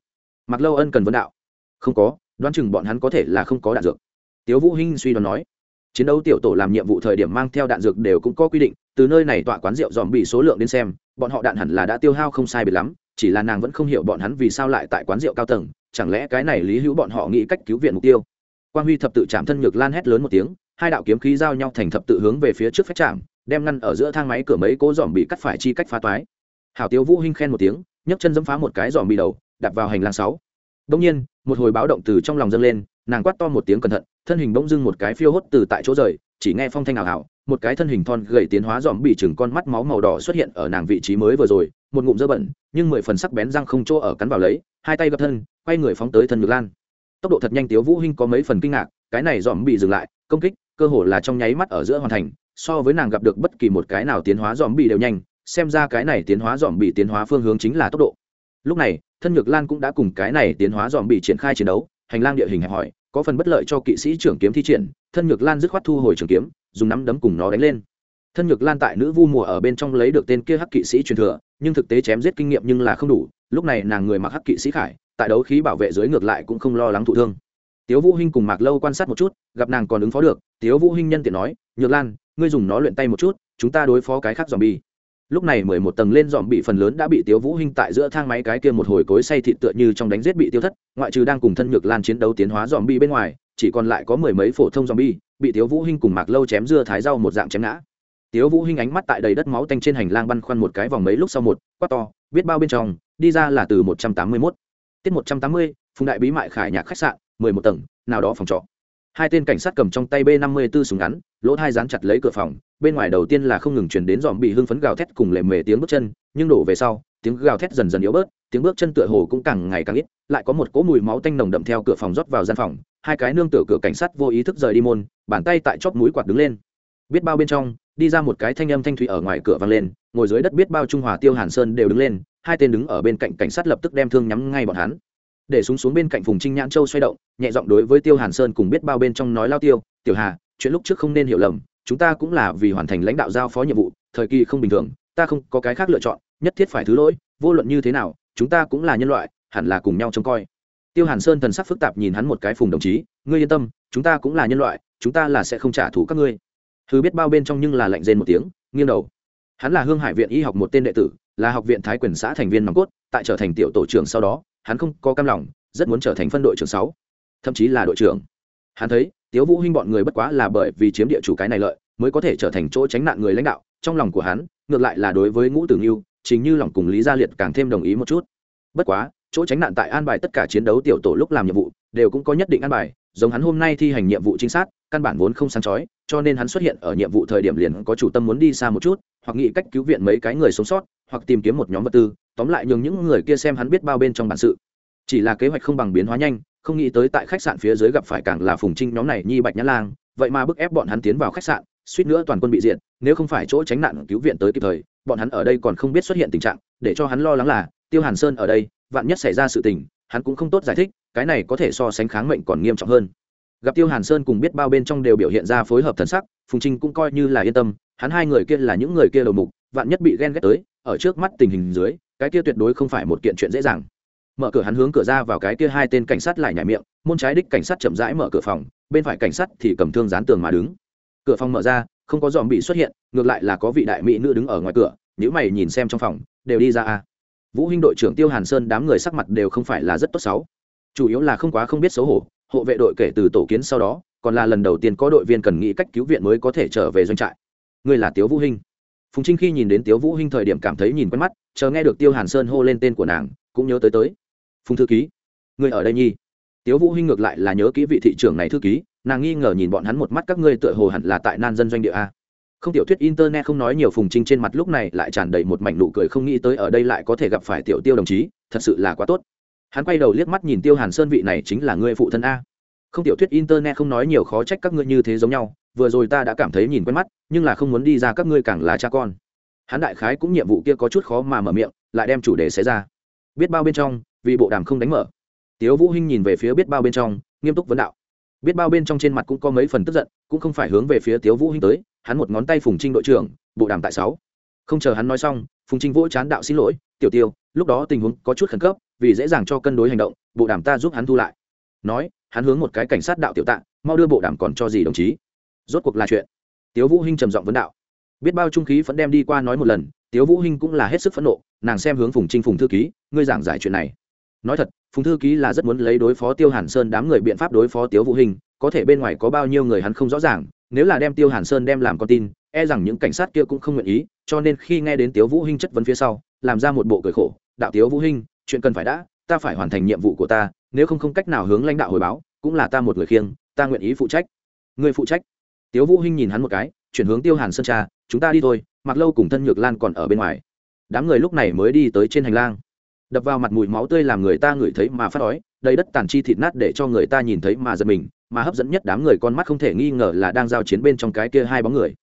mặc lâu ân cần vấn đạo. Không có, đoán chừng bọn hắn có thể là không có đạn dược. Tiếu vũ hinh suy đoán nói chiến đấu tiểu tổ làm nhiệm vụ thời điểm mang theo đạn dược đều cũng có quy định, từ nơi này tọa quán rượu dòm bị số lượng đến xem, bọn họ đạn hẳn là đã tiêu hao không sai biệt lắm, chỉ là nàng vẫn không hiểu bọn hắn vì sao lại tại quán rượu cao tầng, chẳng lẽ cái này lý hữu bọn họ nghĩ cách cứu viện mục tiêu. Quang huy thập tự chạm thân nhược lan hét lớn một tiếng, hai đạo kiếm khí giao nhau thành thập tự hướng về phía trước phép chạm, đem ngăn ở giữa thang máy cửa mấy cố dòm bị cắt phải chi cách phá toái. Hảo tiêu vũ hinh khen một tiếng, nhấc chân dẫm phá một cái dòm bị đầu đặt vào hành lang sáu. Đông nhiên, một hồi báo động từ trong lòng dâng lên, nàng quát to một tiếng cẩn thận thân hình bỗng dưng một cái phiêu hốt từ tại chỗ rời, chỉ nghe phong thanh ảo ảo, một cái thân hình thon gầy tiến hóa dòm bị chừng con mắt máu màu đỏ xuất hiện ở nàng vị trí mới vừa rồi, một ngụm dơ bẩn, nhưng mười phần sắc bén răng không chỗ ở cắn vào lấy, hai tay gập thân, quay người phóng tới thân ngược lan. Tốc độ thật nhanh tiếu vũ hinh có mấy phần kinh ngạc, cái này dòm bị dừng lại, công kích, cơ hồ là trong nháy mắt ở giữa hoàn thành, so với nàng gặp được bất kỳ một cái nào tiến hóa dòm bị đều nhanh, xem ra cái này tiến hóa dòm bị tiến hóa phương hướng chính là tốc độ. Lúc này, thân nhược lan cũng đã cùng cái này tiến hóa dòm bị triển khai chiến đấu, hành lang địa hình hẹp hỏi có phần bất lợi cho kỵ sĩ trưởng kiếm thi triển, thân nhược lan dứt khoát thu hồi trường kiếm, dùng nắm đấm cùng nó đánh lên. Thân nhược lan tại nữ vu mùa ở bên trong lấy được tên kia hắc kỵ sĩ truyền thừa, nhưng thực tế chém giết kinh nghiệm nhưng là không đủ, lúc này nàng người mặc hắc kỵ sĩ khải, tại đấu khí bảo vệ dưới ngược lại cũng không lo lắng thụ thương. Tiếu vũ hinh cùng mạc lâu quan sát một chút, gặp nàng còn ứng phó được, tiếu vũ hinh nhân tiện nói, nhược lan, ngươi dùng nó luyện tay một chút, chúng ta đối phó cái khác dòm bi lúc này mười một tầng lên dòm bị phần lớn đã bị tiếu vũ hinh tại giữa thang máy cái kia một hồi cối say thịt tựa như trong đánh giết bị tiêu thất, ngoại trừ đang cùng thân nhược lan chiến đấu tiến hóa dòm bi bên ngoài, chỉ còn lại có mười mấy phổ thông dòm bi bị tiếu vũ hinh cùng mạc lâu chém dưa thái rau một dạng chém ngã tiếu vũ hinh ánh mắt tại đầy đất máu tanh trên hành lang băn khoăn một cái vòng mấy lúc sau một, quát to, biết bao bên trong, đi ra là từ một trăm tám mươi 181. tiết một trăm tám mươi, phùng đại bí mại khải nhạc khách sạn, mười một tầng, nào đó phòng trọ hai tên cảnh sát cầm trong tay b năm mươi b ố súng ngắn, lỗ thai dán chặt lấy cửa phòng, bên ngoài đầu tiên là không ngừng chuyển đến dòm bị hưng phấn gào thét cùng lệ mề tiếng bước chân, nhưng đổ về sau, tiếng gào thét dần dần yếu bớt, tiếng bước chân tựa hồ cũng càng ngày càng ít, lại có một cỗ mùi máu tanh nồng đậm theo cửa phòng rót vào gian phòng, hai cái nương tựa cửa cảnh sát vô ý thức rời đi môn, bàn tay tại chóp mũi quạt đứng lên. Biết bao bên trong, đi ra một cái thanh âm thanh thủy ở ngoài cửa vang lên, ngồi dưới đất biết bao trung hòa tiêu hàn sơn đều đứng lên, hai tên đứng ở bên cạnh cảnh sát lập tức đem thương nhắm ngay bọn hắn để súng xuống bên cạnh phùng trinh nhãn châu xoay động, nhẹ giọng đối với tiêu hàn sơn cùng biết bao bên trong nói lao tiêu, tiểu hà, chuyện lúc trước không nên hiểu lầm, chúng ta cũng là vì hoàn thành lãnh đạo giao phó nhiệm vụ, thời kỳ không bình thường, ta không có cái khác lựa chọn, nhất thiết phải thứ lỗi, vô luận như thế nào, chúng ta cũng là nhân loại, hẳn là cùng nhau trông coi. Tiêu hàn sơn thần sắc phức tạp nhìn hắn một cái phùng đồng chí, ngươi yên tâm, chúng ta cũng là nhân loại, chúng ta là sẽ không trả thù các ngươi. Thứ biết bao bên trong nhưng là lạnh rên một tiếng, nghiêng đầu. Hắn là hương hải viện y học một tên đệ tử, là học viện thái quyền xã thành viên nòng cốt, tại trở thành tiểu tổ trưởng sau đó hắn không có cam lòng, rất muốn trở thành phân đội trưởng sáu, thậm chí là đội trưởng. Hắn thấy, tiếu vũ huynh bọn người bất quá là bởi vì chiếm địa chủ cái này lợi, mới có thể trở thành chỗ tránh nạn người lãnh đạo, trong lòng của hắn, ngược lại là đối với ngũ tử nghiêu chính như lòng cùng lý gia liệt càng thêm đồng ý một chút. Bất quá, chỗ tránh nạn tại an bài tất cả chiến đấu tiểu tổ lúc làm nhiệm vụ, đều cũng có nhất định an bài, giống hắn hôm nay thi hành nhiệm vụ trinh sát căn bản vốn không sáng chói, cho nên hắn xuất hiện ở nhiệm vụ thời điểm liền có chủ tâm muốn đi xa một chút, hoặc nghĩ cách cứu viện mấy cái người sống sót, hoặc tìm kiếm một nhóm vật tư tóm lại nhường những người kia xem hắn biết bao bên trong bản sự. Chỉ là kế hoạch không bằng biến hóa nhanh, không nghĩ tới tại khách sạn phía dưới gặp phải càng là phùng trinh nhóm này nhi bạch nhã lang, vậy mà bức ép bọn hắn tiến vào khách sạn, suýt nữa toàn quân bị diện nếu không phải chỗ tránh nạn cứu viện tới kịp thời, bọn hắn ở đây còn không biết xuất hiện tình trạng, để cho hắn lo lắng là, tiêu hàn sơn ở đây, vạn nhất xảy ra sự tình, hắn cũng không tốt giải thích, cái này có thể so sánh kháng mệnh còn nghiêm trọng hơn. Gặp tiêu hàn sơn cùng biết bao bên trong đều biểu hiện ra phối hợp thần sắc, phùng trinh cũng coi như là yên tâm, hắn hai người kia là những người kia đầu mục, vạn nhất bị ghen ghét tới, ở trước mắt tình hình dưới cái kia tuyệt đối không phải một kiện chuyện dễ dàng. Mở cửa hắn hướng cửa ra vào cái kia hai tên cảnh sát lại nhảy miệng, môn trái đích cảnh sát chậm rãi mở cửa phòng, bên phải cảnh sát thì cầm thương dán tường mà đứng. Cửa phòng mở ra, không có dòm bị xuất hiện, ngược lại là có vị đại mỹ nữ đứng ở ngoài cửa nếu mày nhìn xem trong phòng, đều đi ra à. vũ huynh đội trưởng tiêu hàn sơn đám người sắc mặt đều không phải là rất tốt xấu. Chủ yếu là không quá không biết xấu hổ, hộ vệ đội kể từ tổ kiến sau đó, còn là lần đầu tiên có đội viên cần nghĩ cách cứu viện mới có thể trở về doanh trại. Ngươi là tiếu vũ hinh phùng trinh khi nhìn đến tiếu vũ hinh thời điểm cảm thấy nhìn quen mắt, chờ nghe được tiêu hàn sơn hô lên tên của nàng, cũng nhớ tới tới. Phùng thư ký, người ở đây nhi tiếu vũ hinh ngược lại là nhớ kỹ vị thị trưởng này thư ký, nàng nghi ngờ nhìn bọn hắn một mắt các ngươi tựa hồ hẳn là tại nan dân doanh địa a. Không tiểu thuyết internet không nói nhiều phùng trinh trên mặt lúc này lại tràn đầy một mảnh nụ cười không nghĩ tới ở đây lại có thể gặp phải tiểu tiêu đồng chí, thật sự là quá tốt. Hắn quay đầu liếc mắt nhìn tiêu hàn sơn vị này chính là ngươi phụ thân a không tiểu thuyết internet không nói nhiều khó trách các ngươi như thế giống nhau, vừa rồi ta đã cảm thấy nhìn quen mắt, nhưng là không muốn đi ra các ngươi càng là cha con. Hắn đại khái cũng nhiệm vụ kia có chút khó mà mở miệng, lại đem chủ đề xé ra. Biết bao bên trong, vì bộ đàm không đánh mở. Tiếu vũ hinh nhìn về phía biết bao bên trong, nghiêm túc vấn đạo. Biết bao bên trong trên mặt cũng có mấy phần tức giận, cũng không phải hướng về phía tiếu vũ hinh tới, hắn một ngón tay phùng trinh đội trưởng, bộ đàm tại sáu. Không chờ hắn nói xong, phùng trinh vỗ chán đạo xin lỗi, tiểu tiêu, lúc đó tình huống có chút khẩn cấp, vì dễ dàng cho cân đối hành động, bộ đàm ta giúp hắn thu lại. Nói hắn hướng một cái cảnh sát đạo tiểu tạ, mau đưa bộ đàm còn cho gì đồng chí. Rốt cuộc là chuyện. Tiếu vũ hinh trầm giọng vấn đạo. Biết bao trung khí vẫn đem đi qua nói một lần, tiếu vũ hinh cũng là hết sức phẫn nộ, nàng xem hướng phùng trinh phùng thư ký, ngươi giảng giải chuyện này. Nói thật, phùng thư ký là rất muốn lấy đối phó tiêu hàn sơn đám người biện pháp đối phó tiếu vũ hinh, có thể bên ngoài có bao nhiêu người hắn không rõ ràng, nếu là đem tiêu hàn sơn đem làm con tin e rằng những cảnh sát kia cũng không nguyện ý, cho nên khi nghe đến tiếu vũ hinh chất vấn phía sau, làm ra một bộ cười khổ, đạo tiếu vũ hinh, chuyện cần phải đã ta phải hoàn thành nhiệm vụ của ta nếu không không cách nào hướng lãnh đạo hồi báo cũng là ta một người khiêng ta nguyện ý phụ trách. Người phụ trách? Tiếu vũ hinh nhìn hắn một cái chuyển hướng tiêu hàn sơn trà, chúng ta đi thôi mặc lâu cùng thân nhược lan còn ở bên ngoài. Đám người lúc này mới đi tới trên hành lang. Đập vào mặt mùi máu tươi làm người ta ngửi thấy mà phát đói đầy đất tàn chi thịt nát để cho người ta nhìn thấy mà giật mình mà hấp dẫn nhất đám người con mắt không thể nghi ngờ là đang giao chiến bên trong cái kia hai bóng người.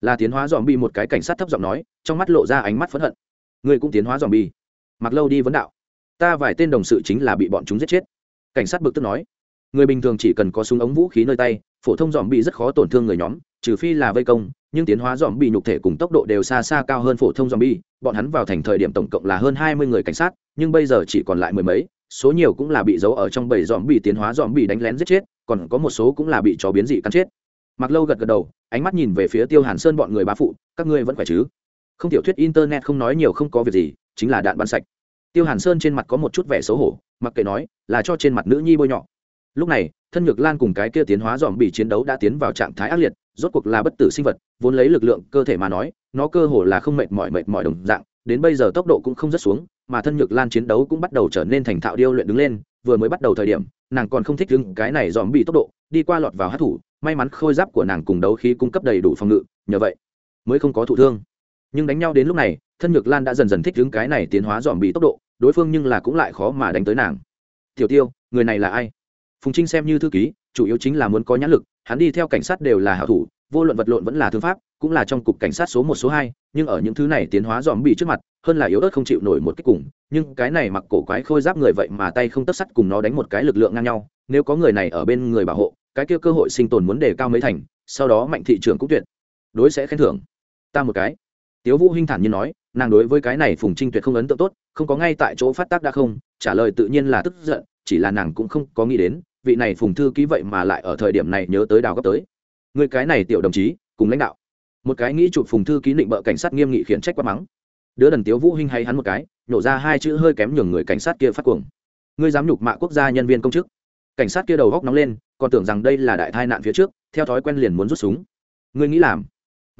Là tiến hóa dòm bi một cái cảnh sát thấp giọng nói trong mắt lộ ra ánh mắt phẫn hận. Người cũng tiến hóa dòm bi mặc lâu đi vấn đạo ta vài tên đồng sự chính là bị bọn chúng giết chết. Cảnh sát bực tức nói. Người bình thường chỉ cần có súng ống vũ khí nơi tay, phổ thông dòm bị rất khó tổn thương người nhóm, trừ phi là vây công, nhưng tiến hóa dòm bị nhục thể cùng tốc độ đều xa xa cao hơn phổ thông dòm bi bọn hắn vào thành thời điểm tổng cộng là hơn hai mươi người cảnh sát, nhưng bây giờ chỉ còn lại mười mấy, số nhiều cũng là bị giấu ở trong bảy dòm bị tiến hóa dòm bị đánh lén giết chết, còn có một số cũng là bị chó biến dị cắn chết. Mặc lâu gật gật đầu, ánh mắt nhìn về phía tiêu hàn sơn bọn người bá phụ, các ngươi vẫn khỏe chứ? Không tiểu thuyết internet không nói nhiều không có việc gì, chính là đạn bắn sạch tiêu hàn sơn trên mặt có một chút vẻ xấu hổ, mặc kệ nói, là cho trên mặt nữ nhi bôi nhọ. Lúc này, thân nhược lan cùng cái kia tiến hóa dòm bị chiến đấu đã tiến vào trạng thái ác liệt, rốt cuộc là bất tử sinh vật, vốn lấy lực lượng cơ thể mà nói, nó cơ hồ là không mệt mỏi mệt mỏi đồng dạng, đến bây giờ tốc độ cũng không rất xuống, mà thân nhược lan chiến đấu cũng bắt đầu trở nên thành thạo điêu luyện đứng lên, vừa mới bắt đầu thời điểm, nàng còn không thích đứng cái này dòm bị tốc độ, đi qua lọt vào hát thủ, may mắn khôi giáp của nàng cùng đấu khí cung cấp đầy đủ phòng ngự, nhờ vậy, mới không có thụ thương nhưng đánh nhau đến lúc này, thân nhược lan đã dần dần thích đứng cái này tiến hóa dòm bị tốc độ, đối phương nhưng là cũng lại khó mà đánh tới nàng. Tiểu tiêu, người này là ai? Phùng trinh xem như thư ký, chủ yếu chính là muốn có nhãn lực, hắn đi theo cảnh sát đều là hảo thủ, vô luận vật lộn vẫn là thương pháp, cũng là trong cục cảnh sát số một, số hai, nhưng ở những thứ này tiến hóa dòm bị trước mặt, hơn là yếu ớt không chịu nổi một cái cùng, nhưng cái này mặc cổ quái khôi giáp người vậy mà tay không tất sắt cùng nó đánh một cái lực lượng ngang nhau, nếu có người này ở bên người bảo hộ, cái kia cơ hội sinh tồn muốn đề cao mấy thành, sau đó mạnh thị trường cũng tuyệt, đối sẽ khen thưởng. Ta một cái tiếu vũ hinh thản nhiên nói, nàng đối với cái này phùng trinh tuyệt không ấn tượng tốt, không có ngay tại chỗ phát tác đã không, trả lời tự nhiên là tức giận, chỉ là nàng cũng không có nghĩ đến, vị này phùng thư ký vậy mà lại ở thời điểm này nhớ tới đào gấp tới. Người cái này tiểu đồng chí, cùng lãnh đạo. Một cái nghĩ chụp phùng thư ký định bợ cảnh sát nghiêm nghị khiển trách quá mắng. Đứa đần tiếu vũ hinh hay hắn một cái, nhổ ra hai chữ hơi kém nhường người cảnh sát kia phát cuồng. Ngươi dám nhục mạ quốc gia nhân viên công chức. Cảnh sát kia đầu góc nóng lên, còn tưởng rằng đây là đại tai nạn phía trước, theo thói quen liền muốn rút súng. Ngươi nghĩ làm?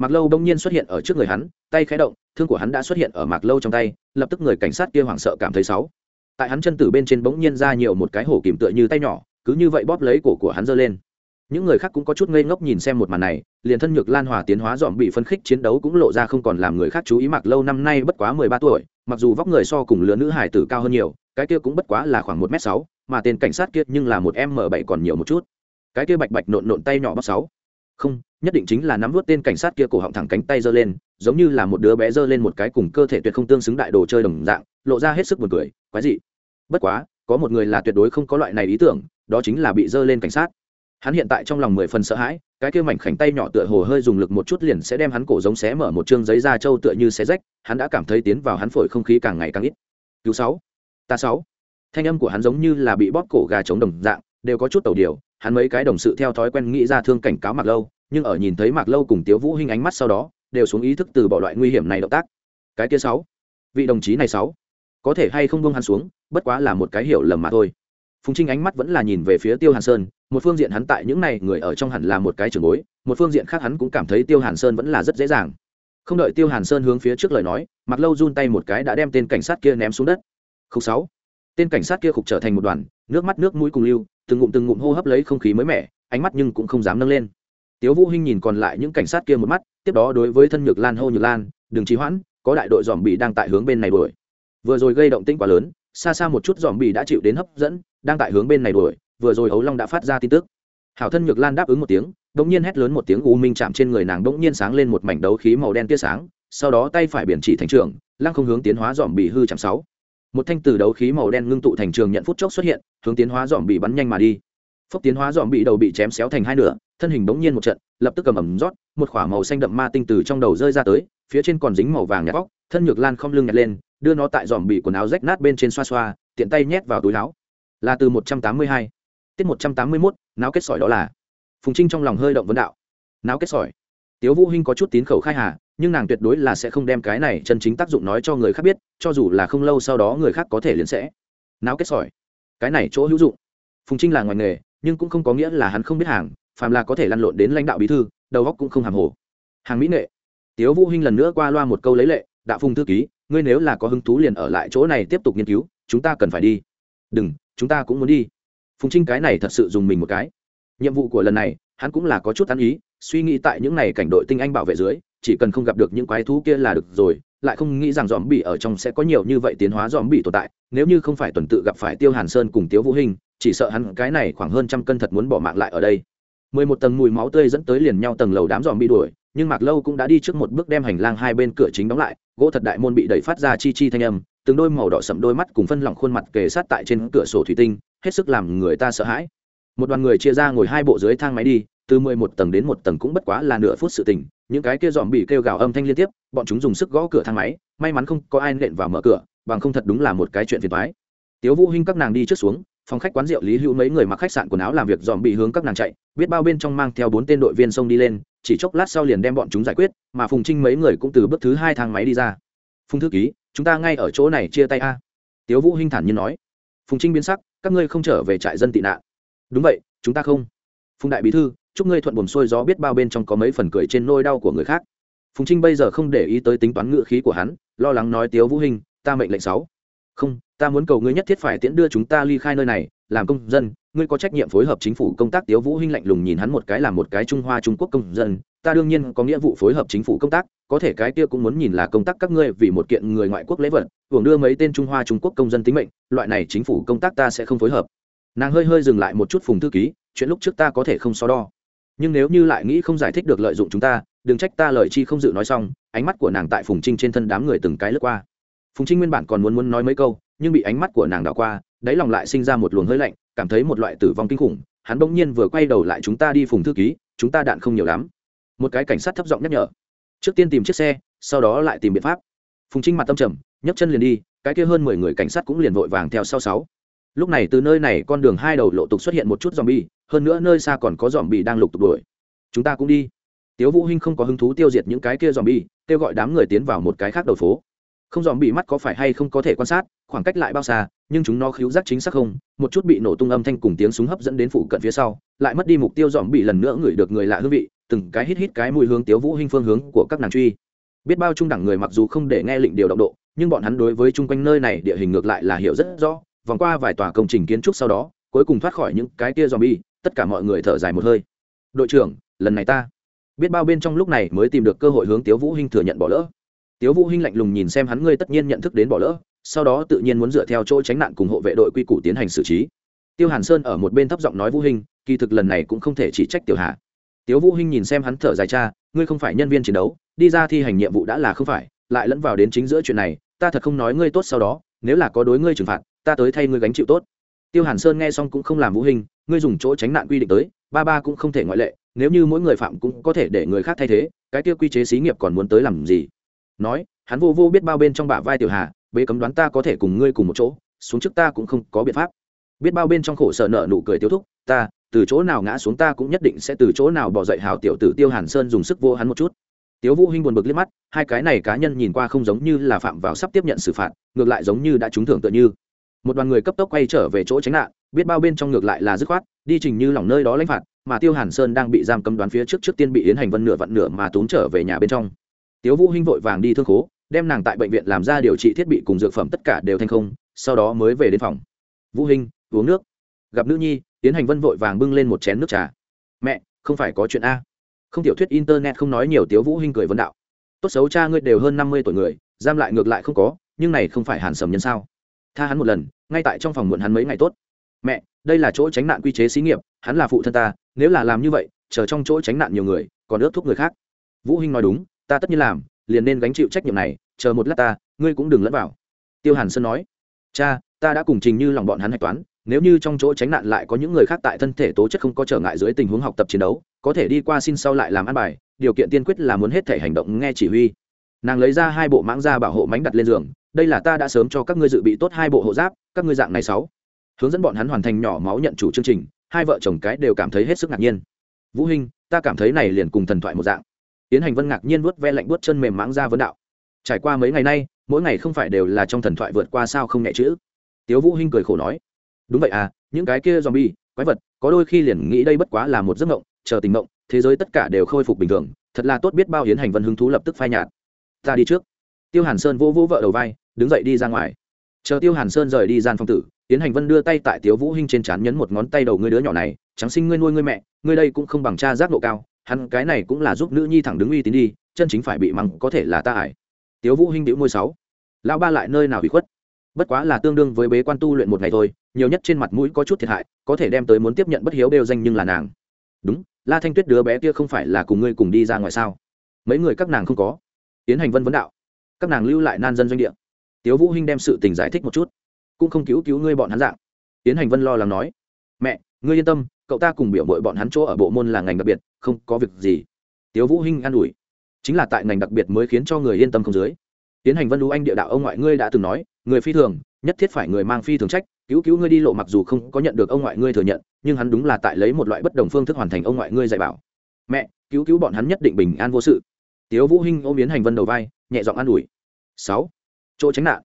Mạc lâu đông nhiên xuất hiện ở trước người hắn, tay khẽ động, thương của hắn đã xuất hiện ở mạc lâu trong tay, lập tức người cảnh sát kia hoảng sợ cảm thấy xấu. Tại hắn chân tử bên trên bỗng nhiên ra nhiều một cái hổ kìm tựa như tay nhỏ, cứ như vậy bóp lấy cổ của hắn giơ lên. Những người khác cũng có chút ngây ngốc nhìn xem một màn này, liền thân nhược lan hòa tiến hóa dòm bị phân khích chiến đấu cũng lộ ra không còn làm người khác chú ý mặc lâu năm nay bất quá mười ba tuổi, mặc dù vóc người so cùng lứa nữ hải tử cao hơn nhiều, cái kia cũng bất quá là khoảng một m sáu, mà tên cảnh sát kia nhưng là một m bảy còn nhiều một chút. Cái kia bạch bạch nộn nộn tay nhỏ bóc sáu không, nhất định chính là nắm vút tên cảnh sát kia cổ họng thẳng cánh tay giơ lên, giống như là một đứa bé giơ lên một cái cùng cơ thể tuyệt không tương xứng đại đồ chơi đồng dạng, lộ ra hết sức buồn cười, quái dị. Bất quá, có một người là tuyệt đối không có loại này ý tưởng, đó chính là bị giơ lên cảnh sát. Hắn hiện tại trong lòng mười phần sợ hãi, cái kia mảnh khảnh tay nhỏ tựa hồ hơi dùng lực một chút liền sẽ đem hắn cổ giống xé mở một chương giấy da trâu tựa như xé rách, hắn đã cảm thấy tiến vào hắn phổi không khí càng ngày càng ít. Cứu sáu, ta sáu. Thanh âm của hắn giống như là bị bóp cổ gà trống đồng dạng, đều có chút tẩu điều hắn mấy cái đồng sự theo thói quen nghĩ ra thương cảnh cáo mặc lâu, nhưng ở nhìn thấy mặc lâu cùng tiếu vũ hinh ánh mắt sau đó, đều xuống ý thức từ bỏ loại nguy hiểm này động tác. Cái kia sáu, vị đồng chí này sáu, có thể hay không buông hắn xuống, bất quá là một cái hiểu lầm mà thôi. Phùng trinh ánh mắt vẫn là nhìn về phía tiêu hàn sơn, một phương diện hắn tại những này người ở trong hẳn là một cái trường bối, một phương diện khác hắn cũng cảm thấy tiêu hàn sơn vẫn là rất dễ dàng. Không đợi tiêu hàn sơn hướng phía trước lời nói mặc lâu run tay một cái đã đem tên cảnh sát kia ném xuống đất. Khúc sáu, tên cảnh sát kia khục trở thành một đoàn, nước mắt nước mũi cùng lưu từng ngụm từng ngụm hô hấp lấy không khí mới mẻ, ánh mắt nhưng cũng không dám nâng lên. Tiếu vũ hinh nhìn còn lại những cảnh sát kia một mắt, tiếp đó đối với thân nhược lan hô nhược lan, đừng trì hoãn, có đại đội dòm bị đang tại hướng bên này đuổi. Vừa rồi gây động tĩnh quá lớn, xa xa một chút dòm bị đã chịu đến hấp dẫn, đang tại hướng bên này đuổi, vừa rồi ấu long đã phát ra tin tức. Hảo thân nhược lan đáp ứng một tiếng đống nhiên hét lớn một tiếng u minh chạm trên người nàng đống nhiên sáng lên một mảnh đấu khí màu đen tia sáng, sau đó tay phải biển chỉ thành trường, lăng không hướng tiến hóa dòm bị hư chạm sáu một thanh từ đấu khí màu đen ngưng tụ thành trường nhận phút chốc xuất hiện, hướng tiến hóa dòm bị bắn nhanh mà đi. Phốc tiến hóa dòm bị đầu bị chém xéo thành hai nửa, thân hình bỗng nhiên một trận, lập tức cầm ẩm rót, một k h ỏ a màu xanh đậm ma tinh từ trong đầu rơi ra tới, phía trên còn dính màu vàng nhạt vóc thân nhược lan không lưng nhặt lên, đưa nó tại dòm bị quần áo rách nát bên trên xoa xoa, tiện tay nhét vào túi áo. Là từ một trăm tám mươi hai, tiết một trăm tám mươi mốt, náo kết sỏi đó là. Phùng trinh trong lòng hơi động vấn đạo. Náo kết sỏi? Tiếu vũ hinh có chút tín khẩu khai hà, nhưng nàng tuyệt đối là sẽ không đem cái này chân chính tác dụng nói cho người khác biết, cho dù là không lâu sau đó người khác có thể liền sẽ. Náo kết sỏi. Cái này chỗ hữu dụng. Phùng trinh là ngoài nghề, nhưng cũng không có nghĩa là hắn không biết hàng, phàm là có thể lăn lộn đến lãnh đạo bí thư, đầu góc cũng không hàm hồ. Hàng mỹ nghệ. Tiếu vũ hinh lần nữa qua loa một câu lấy lệ, đạo phùng thư ký, ngươi nếu là có hứng thú liền ở lại chỗ này tiếp tục nghiên cứu, chúng ta cần phải đi. Đừng, chúng ta cũng muốn đi. Phùng trinh cái này thật sự dùng mình một cái. Nhiệm vụ của lần này hắn cũng là có chút tán ý, suy nghĩ tại những này cảnh đội tinh anh bảo vệ dưới, chỉ cần không gặp được những quái thú kia là được rồi, lại không nghĩ rằng dòm bị ở trong sẽ có nhiều như vậy tiến hóa dòm bị tồn tại, nếu như không phải tuần tự gặp phải tiêu hàn sơn cùng tiếu vũ hình chỉ sợ hắn cái này khoảng hơn trăm cân thật muốn bỏ mạng lại ở đây. Mười một tầng mùi máu tươi dẫn tới liền nhau tầng lầu đám dòm bị đuổi, nhưng mạc lâu cũng đã đi trước một bước đem hành lang hai bên cửa chính đóng lại, gỗ thật đại môn bị đẩy phát ra chi chi thanh âm, từng đôi màu đỏ sậm đôi mắt cùng phân lỏng khuôn mặt kề sát tại trên cửa sổ thủy tinh, hết sức làm người ta sợ hãi. Một đoàn người chia ra ngồi hai bộ dưới thang máy đi từ mười một tầng đến một tầng cũng bất quá là nửa phút sự tình, những cái kia dòm bị kêu gào âm thanh liên tiếp, bọn chúng dùng sức gõ cửa thang máy, may mắn không có ai nện vào mở cửa, bằng không thật đúng là một cái chuyện phiền thoái tiếu vũ hinh các nàng đi trước xuống, phòng khách quán rượu lý hữu mấy người mặc khách sạn quần áo làm việc dòm bị hướng các nàng chạy, biết bao bên trong mang theo bốn tên đội viên sông đi lên, chỉ chốc lát sau liền đem bọn chúng giải quyết, mà phùng trinh mấy người cũng từ bước thứ hai thang máy đi ra. Phùng thư ký, chúng ta ngay ở chỗ này chia tay a. Tiếu vũ hinh thản nhiên nói. Phùng trinh biến sắc, các ngươi không trở về trại dân tị nạn. Đúng vậy, chúng ta không. Phùng đại bí thư chúc ngươi thuận buồm xuôi gió, biết bao bên trong có mấy phần cười trên nôi đau của người khác. Phùng trinh bây giờ không để ý tới tính toán ngựa khí của hắn, lo lắng nói, tiếu vũ hinh, ta mệnh lệnh sáu. Không, ta muốn cầu ngươi nhất thiết phải tiễn đưa chúng ta ly khai nơi này, làm công dân, ngươi có trách nhiệm phối hợp chính phủ công tác. Tiếu vũ hinh lạnh lùng nhìn hắn một cái làm một cái trung hoa trung quốc công dân, ta đương nhiên có nghĩa vụ phối hợp chính phủ công tác, có thể cái kia cũng muốn nhìn là công tác các ngươi vì một kiện người ngoại quốc lễ vật, hưởng đưa mấy tên trung hoa trung quốc công dân tính mệnh, loại này chính phủ công tác ta sẽ không phối hợp. Nàng hơi hơi dừng lại một chút phùng thư ký, chuyện lúc trước ta có thể không so đo nhưng nếu như lại nghĩ không giải thích được lợi dụng chúng ta, đừng trách ta lời chi không dự nói xong, ánh mắt của nàng tại phùng trinh trên thân đám người từng cái lướt qua. Phùng trinh nguyên bản còn muốn muốn nói mấy câu, nhưng bị ánh mắt của nàng đảo qua, đáy lòng lại sinh ra một luồng hơi lạnh, cảm thấy một loại tử vong kinh khủng, hắn bỗng nhiên vừa quay đầu lại chúng ta đi phùng thư ký, chúng ta đạn không nhiều lắm. Một cái cảnh sát thấp giọng nhắc nhở. Trước tiên tìm chiếc xe, sau đó lại tìm biện pháp. Phùng trinh mặt tâm trầm, nhấc chân liền đi, cái kia hơn mười người cảnh sát cũng liền vội vàng theo sau sáu. Lúc này từ nơi này con đường hai đầu lộ tục xuất hiện một chút dòm bi hơn nữa nơi xa còn có dòm bị đang lục tục đuổi. Chúng ta cũng đi. Tiếu vũ hinh không có hứng thú tiêu diệt những cái kia dòm bị kêu gọi đám người tiến vào một cái khác đầu phố. Không dòm bị mắt có phải hay không có thể quan sát, khoảng cách lại bao xa, nhưng chúng nó khiếu giác chính xác không, một chút bị nổ tung âm thanh cùng tiếng súng hấp dẫn đến phụ cận phía sau, lại mất đi mục tiêu dòm bị lần nữa ngửi được người lạ hương vị, từng cái hít hít cái mùi hướng tiếu vũ hinh phương hướng của các nàng truy. Biết bao trung đẳng người mặc dù không để nghe lệnh điều động độ, nhưng bọn hắn đối với chung quanh nơi này địa hình ngược lại là hiểu rất rõ, vòng qua vài tòa công trình kiến trúc sau đó, cuối cùng thoát khỏi những cái kia zombie tất cả mọi người thở dài một hơi. Đội trưởng, lần này ta biết bao bên trong lúc này mới tìm được cơ hội hướng tiếu vũ hinh thừa nhận bỏ lỡ. Tiếu vũ hinh lạnh lùng nhìn xem hắn, ngươi tất nhiên nhận thức đến bỏ lỡ, sau đó tự nhiên muốn dựa theo chỗ tránh nạn cùng hộ vệ đội quy củ tiến hành xử trí. Tiêu hàn sơn ở một bên thấp giọng nói, vũ hinh, kỳ thực lần này cũng không thể chỉ trách tiểu hà. Tiếu vũ hinh nhìn xem hắn thở dài, cha, ngươi không phải nhân viên chiến đấu, đi ra thi hành nhiệm vụ đã là không phải, lại lẫn vào đến chính giữa chuyện này, ta thật không nói ngươi tốt sau đó, nếu là có đối ngươi trừng phạt, ta tới thay ngươi gánh chịu tốt tiêu hàn sơn nghe xong cũng không làm vũ hình, ngươi dùng chỗ tránh nạn quy định tới, ba ba cũng không thể ngoại lệ, nếu như mỗi người phạm cũng có thể để người khác thay thế, cái tiêu quy chế xí nghiệp còn muốn tới làm gì? Nói, hắn vô vô biết bao bên trong bả vai tiểu hà, bế cấm đoán ta có thể cùng ngươi cùng một chỗ, xuống trước ta cũng không có biện pháp. Biết bao bên trong khổ sở nợ nụ cười tiêu thúc, ta, từ chỗ nào ngã xuống ta cũng nhất định sẽ từ chỗ nào bỏ dậy hào tiểu tử tiêu hàn sơn dùng sức vô hắn một chút. Tiếu vũ hinh buồn bực liếc mắt, hai cái này cá nhân nhìn qua không giống như là phạm vào sắp tiếp nhận xử phạt, ngược lại giống như đã trúng thưởng tựa như một đoàn người cấp tốc quay trở về chỗ tránh nạn, biết bao bên trong ngược lại là dứt khoát, đi trình như lỏng nơi đó lãnh phạt, mà tiêu hàn sơn đang bị giam cầm đoán phía trước trước tiên bị yến hành vân nửa vặn nửa mà tốn trở về nhà bên trong. Tiếu vũ hinh vội vàng đi thương khố, đem nàng tại bệnh viện làm ra điều trị thiết bị cùng dược phẩm tất cả đều thành không, sau đó mới về đến phòng. Vũ hinh, uống nước. Gặp nữ nhi, yến hành vân vội vàng bưng lên một chén nước trà. Mẹ, không phải có chuyện a. Không tiểu thuyết internet không nói nhiều, tiếu vũ hinh cười vấn đạo. Tốt xấu cha ngươi đều hơn năm mươi tuổi người, giam lại ngược lại không có, nhưng này không phải hàn sầm nhân sao? Tha hắn một lần, ngay tại trong phòng muộn hắn mấy ngày tốt. Mẹ, đây là chỗ tránh nạn quy chế xí nghiệp, hắn là phụ thân ta, nếu là làm như vậy, chờ trong chỗ tránh nạn nhiều người, còn ước thúc người khác. Vũ hinh nói đúng, ta tất nhiên làm, liền nên gánh chịu trách nhiệm này, chờ một lát ta, ngươi cũng đừng lẫn vào. Tiêu hàn sơn nói, cha, ta đã cùng trình như lòng bọn hắn hạch toán, nếu như trong chỗ tránh nạn lại có những người khác tại thân thể tố chất không có trở ngại dưới tình huống học tập chiến đấu, có thể đi qua xin sau lại làm ăn bài, điều kiện tiên quyết là muốn hết thể hành động nghe chỉ huy. Nàng lấy ra hai bộ mãng da bảo hộ mánh đặt lên giường đây là ta đã sớm cho các ngươi dự bị tốt hai bộ hộ giáp, các ngươi dạng này sáu. Hướng dẫn bọn hắn hoàn thành nhỏ máu nhận chủ chương trình, hai vợ chồng cái đều cảm thấy hết sức ngạc nhiên. Vũ hinh, ta cảm thấy này liền cùng thần thoại một dạng. Tiến hành vân ngạc nhiên vuốt ve lạnh vuốt chân mềm mãng ra vấn đạo. Trải qua mấy ngày nay, mỗi ngày không phải đều là trong thần thoại vượt qua sao không nhẹ chữ? Tiếu vũ hinh cười khổ nói. Đúng vậy à những cái kia zombie, quái vật, có đôi khi liền nghĩ đây bất quá là một giấc mộng, chờ tình mộng, thế giới tất cả đều khôi phục bình thường, thật là tốt biết bao hiến hành vân hứng thú lập tức phai nhạt. Ta đi trước. Tiêu hàn sơn vô vô vợ đầu vai đứng dậy đi ra ngoài. Chờ tiêu hàn sơn rời đi gian phong tử, tiến hành vân đưa tay tại tiếu vũ hinh trên trán nhấn một ngón tay đầu ngươi đứa nhỏ này trắng sinh ngươi nuôi ngươi mẹ, ngươi đây cũng không bằng cha giác độ cao, hắn cái này cũng là giúp nữ nhi thẳng đứng uy tín đi, chân chính phải bị mắng có thể là ta ải. Tiếu vũ hinh điệu môi sáu. Lão ba lại nơi nào bị khuất? Bất quá là tương đương với bế quan tu luyện một ngày thôi, nhiều nhất trên mặt mũi có chút thiệt hại, có thể đem tới muốn tiếp nhận bất hiếu đều danh nhưng là nàng. Đúng, la thanh tuyết đứa bé kia không phải là cùng ngươi cùng đi ra ngoài sao? Mấy người các nàng không có. Tiến hành vân vấn đạo. Các nàng lưu lại nan dân doanh địa tiếu vũ hinh đem sự tình giải thích một chút. Cũng không cứu cứu ngươi bọn hắn dạng. Tiến hành vân lo lắng nói. Mẹ, ngươi yên tâm, cậu ta cùng biểu mội bọn hắn chỗ ở bộ môn là ngành đặc biệt, không có việc gì. Tiếu vũ hinh an ủi. Chính là tại ngành đặc biệt mới khiến cho người yên tâm không dưới. Tiến hành vân lũ anh địa đạo ông ngoại ngươi đã từng nói, người phi thường, nhất thiết phải người mang phi thường trách, cứu cứu ngươi đi lộ mặc dù không có nhận được ông ngoại ngươi thừa nhận, nhưng hắn đúng là tại lấy một loại bất đồng phương thức hoàn thành ông ngoại ngươi dạy bảo. Mẹ, cứu cứu bọn hắn nhất định bình an vô sự. Tiếu vũ hinh ôm yến hành vân đầu vai, nhẹ giọng an ủi. Sáu chỗ tránh nạn.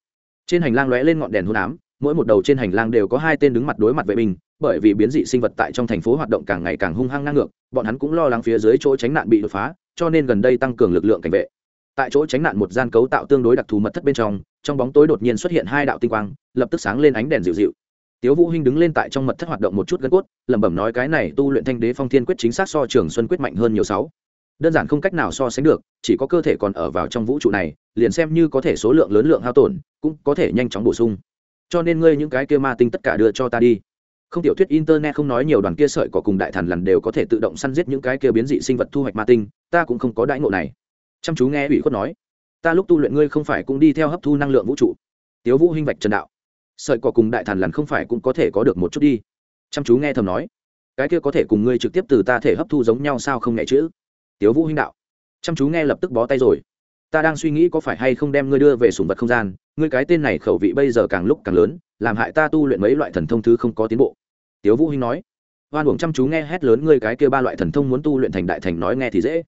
Trên hành lang lóe lên ngọn đèn hôn ám, mỗi một đầu trên hành lang đều có hai tên đứng mặt đối mặt vệ binh, bởi vì biến dị sinh vật tại trong thành phố hoạt động càng ngày càng hung hăng ngang ngược, bọn hắn cũng lo lắng phía dưới chỗ tránh nạn bị đột phá, cho nên gần đây tăng cường lực lượng cảnh vệ. Tại chỗ tránh nạn một gian cấu tạo tương đối đặc thù mật thất bên trong trong bóng tối đột nhiên xuất hiện hai đạo tinh quang, lập tức sáng lên ánh đèn dịu dịu. Tiếu vũ hinh đứng lên tại trong mật thất hoạt động một chút gân cốt, lẩm bẩm nói cái này tu luyện thanh đế phong thiên quyết chính xác so trường xuân quyết mạnh hơn nhiều sáu đơn giản không cách nào so sánh được, chỉ có cơ thể còn ở vào trong vũ trụ này, liền xem như có thể số lượng lớn lượng hao tổn, cũng có thể nhanh chóng bổ sung. Cho nên ngươi những cái kia ma tinh tất cả đưa cho ta đi. Không tiểu thuyết internet không nói nhiều đoàn kia sợi cỏ cùng đại thần lần đều có thể tự động săn giết những cái kia biến dị sinh vật thu hoạch ma tinh, ta cũng không có đãi ngộ này. Chăm chú nghe ủy khuất nói. Ta lúc tu luyện ngươi không phải cũng đi theo hấp thu năng lượng vũ trụ. Tiếu vũ hinh vạch trần đạo. Sợi cỏ cùng đại thần lần không phải cũng có thể có được một chút đi. Chăm chú nghe thầm nói. Cái kia có thể cùng ngươi trực tiếp từ ta thể hấp thu giống nhau sao không nghe chữ? Tiếu vũ hinh đạo. Chăm chú nghe lập tức bó tay rồi. Ta đang suy nghĩ có phải hay không đem ngươi đưa về sùng vật không gian. Ngươi cái tên này khẩu vị bây giờ càng lúc càng lớn, làm hại ta tu luyện mấy loại thần thông thứ không có tiến bộ. Tiếu vũ hinh nói. Hoan uổng chăm chú nghe hét lớn ngươi cái kia ba loại thần thông muốn tu luyện thành đại thành nói nghe thì dễ.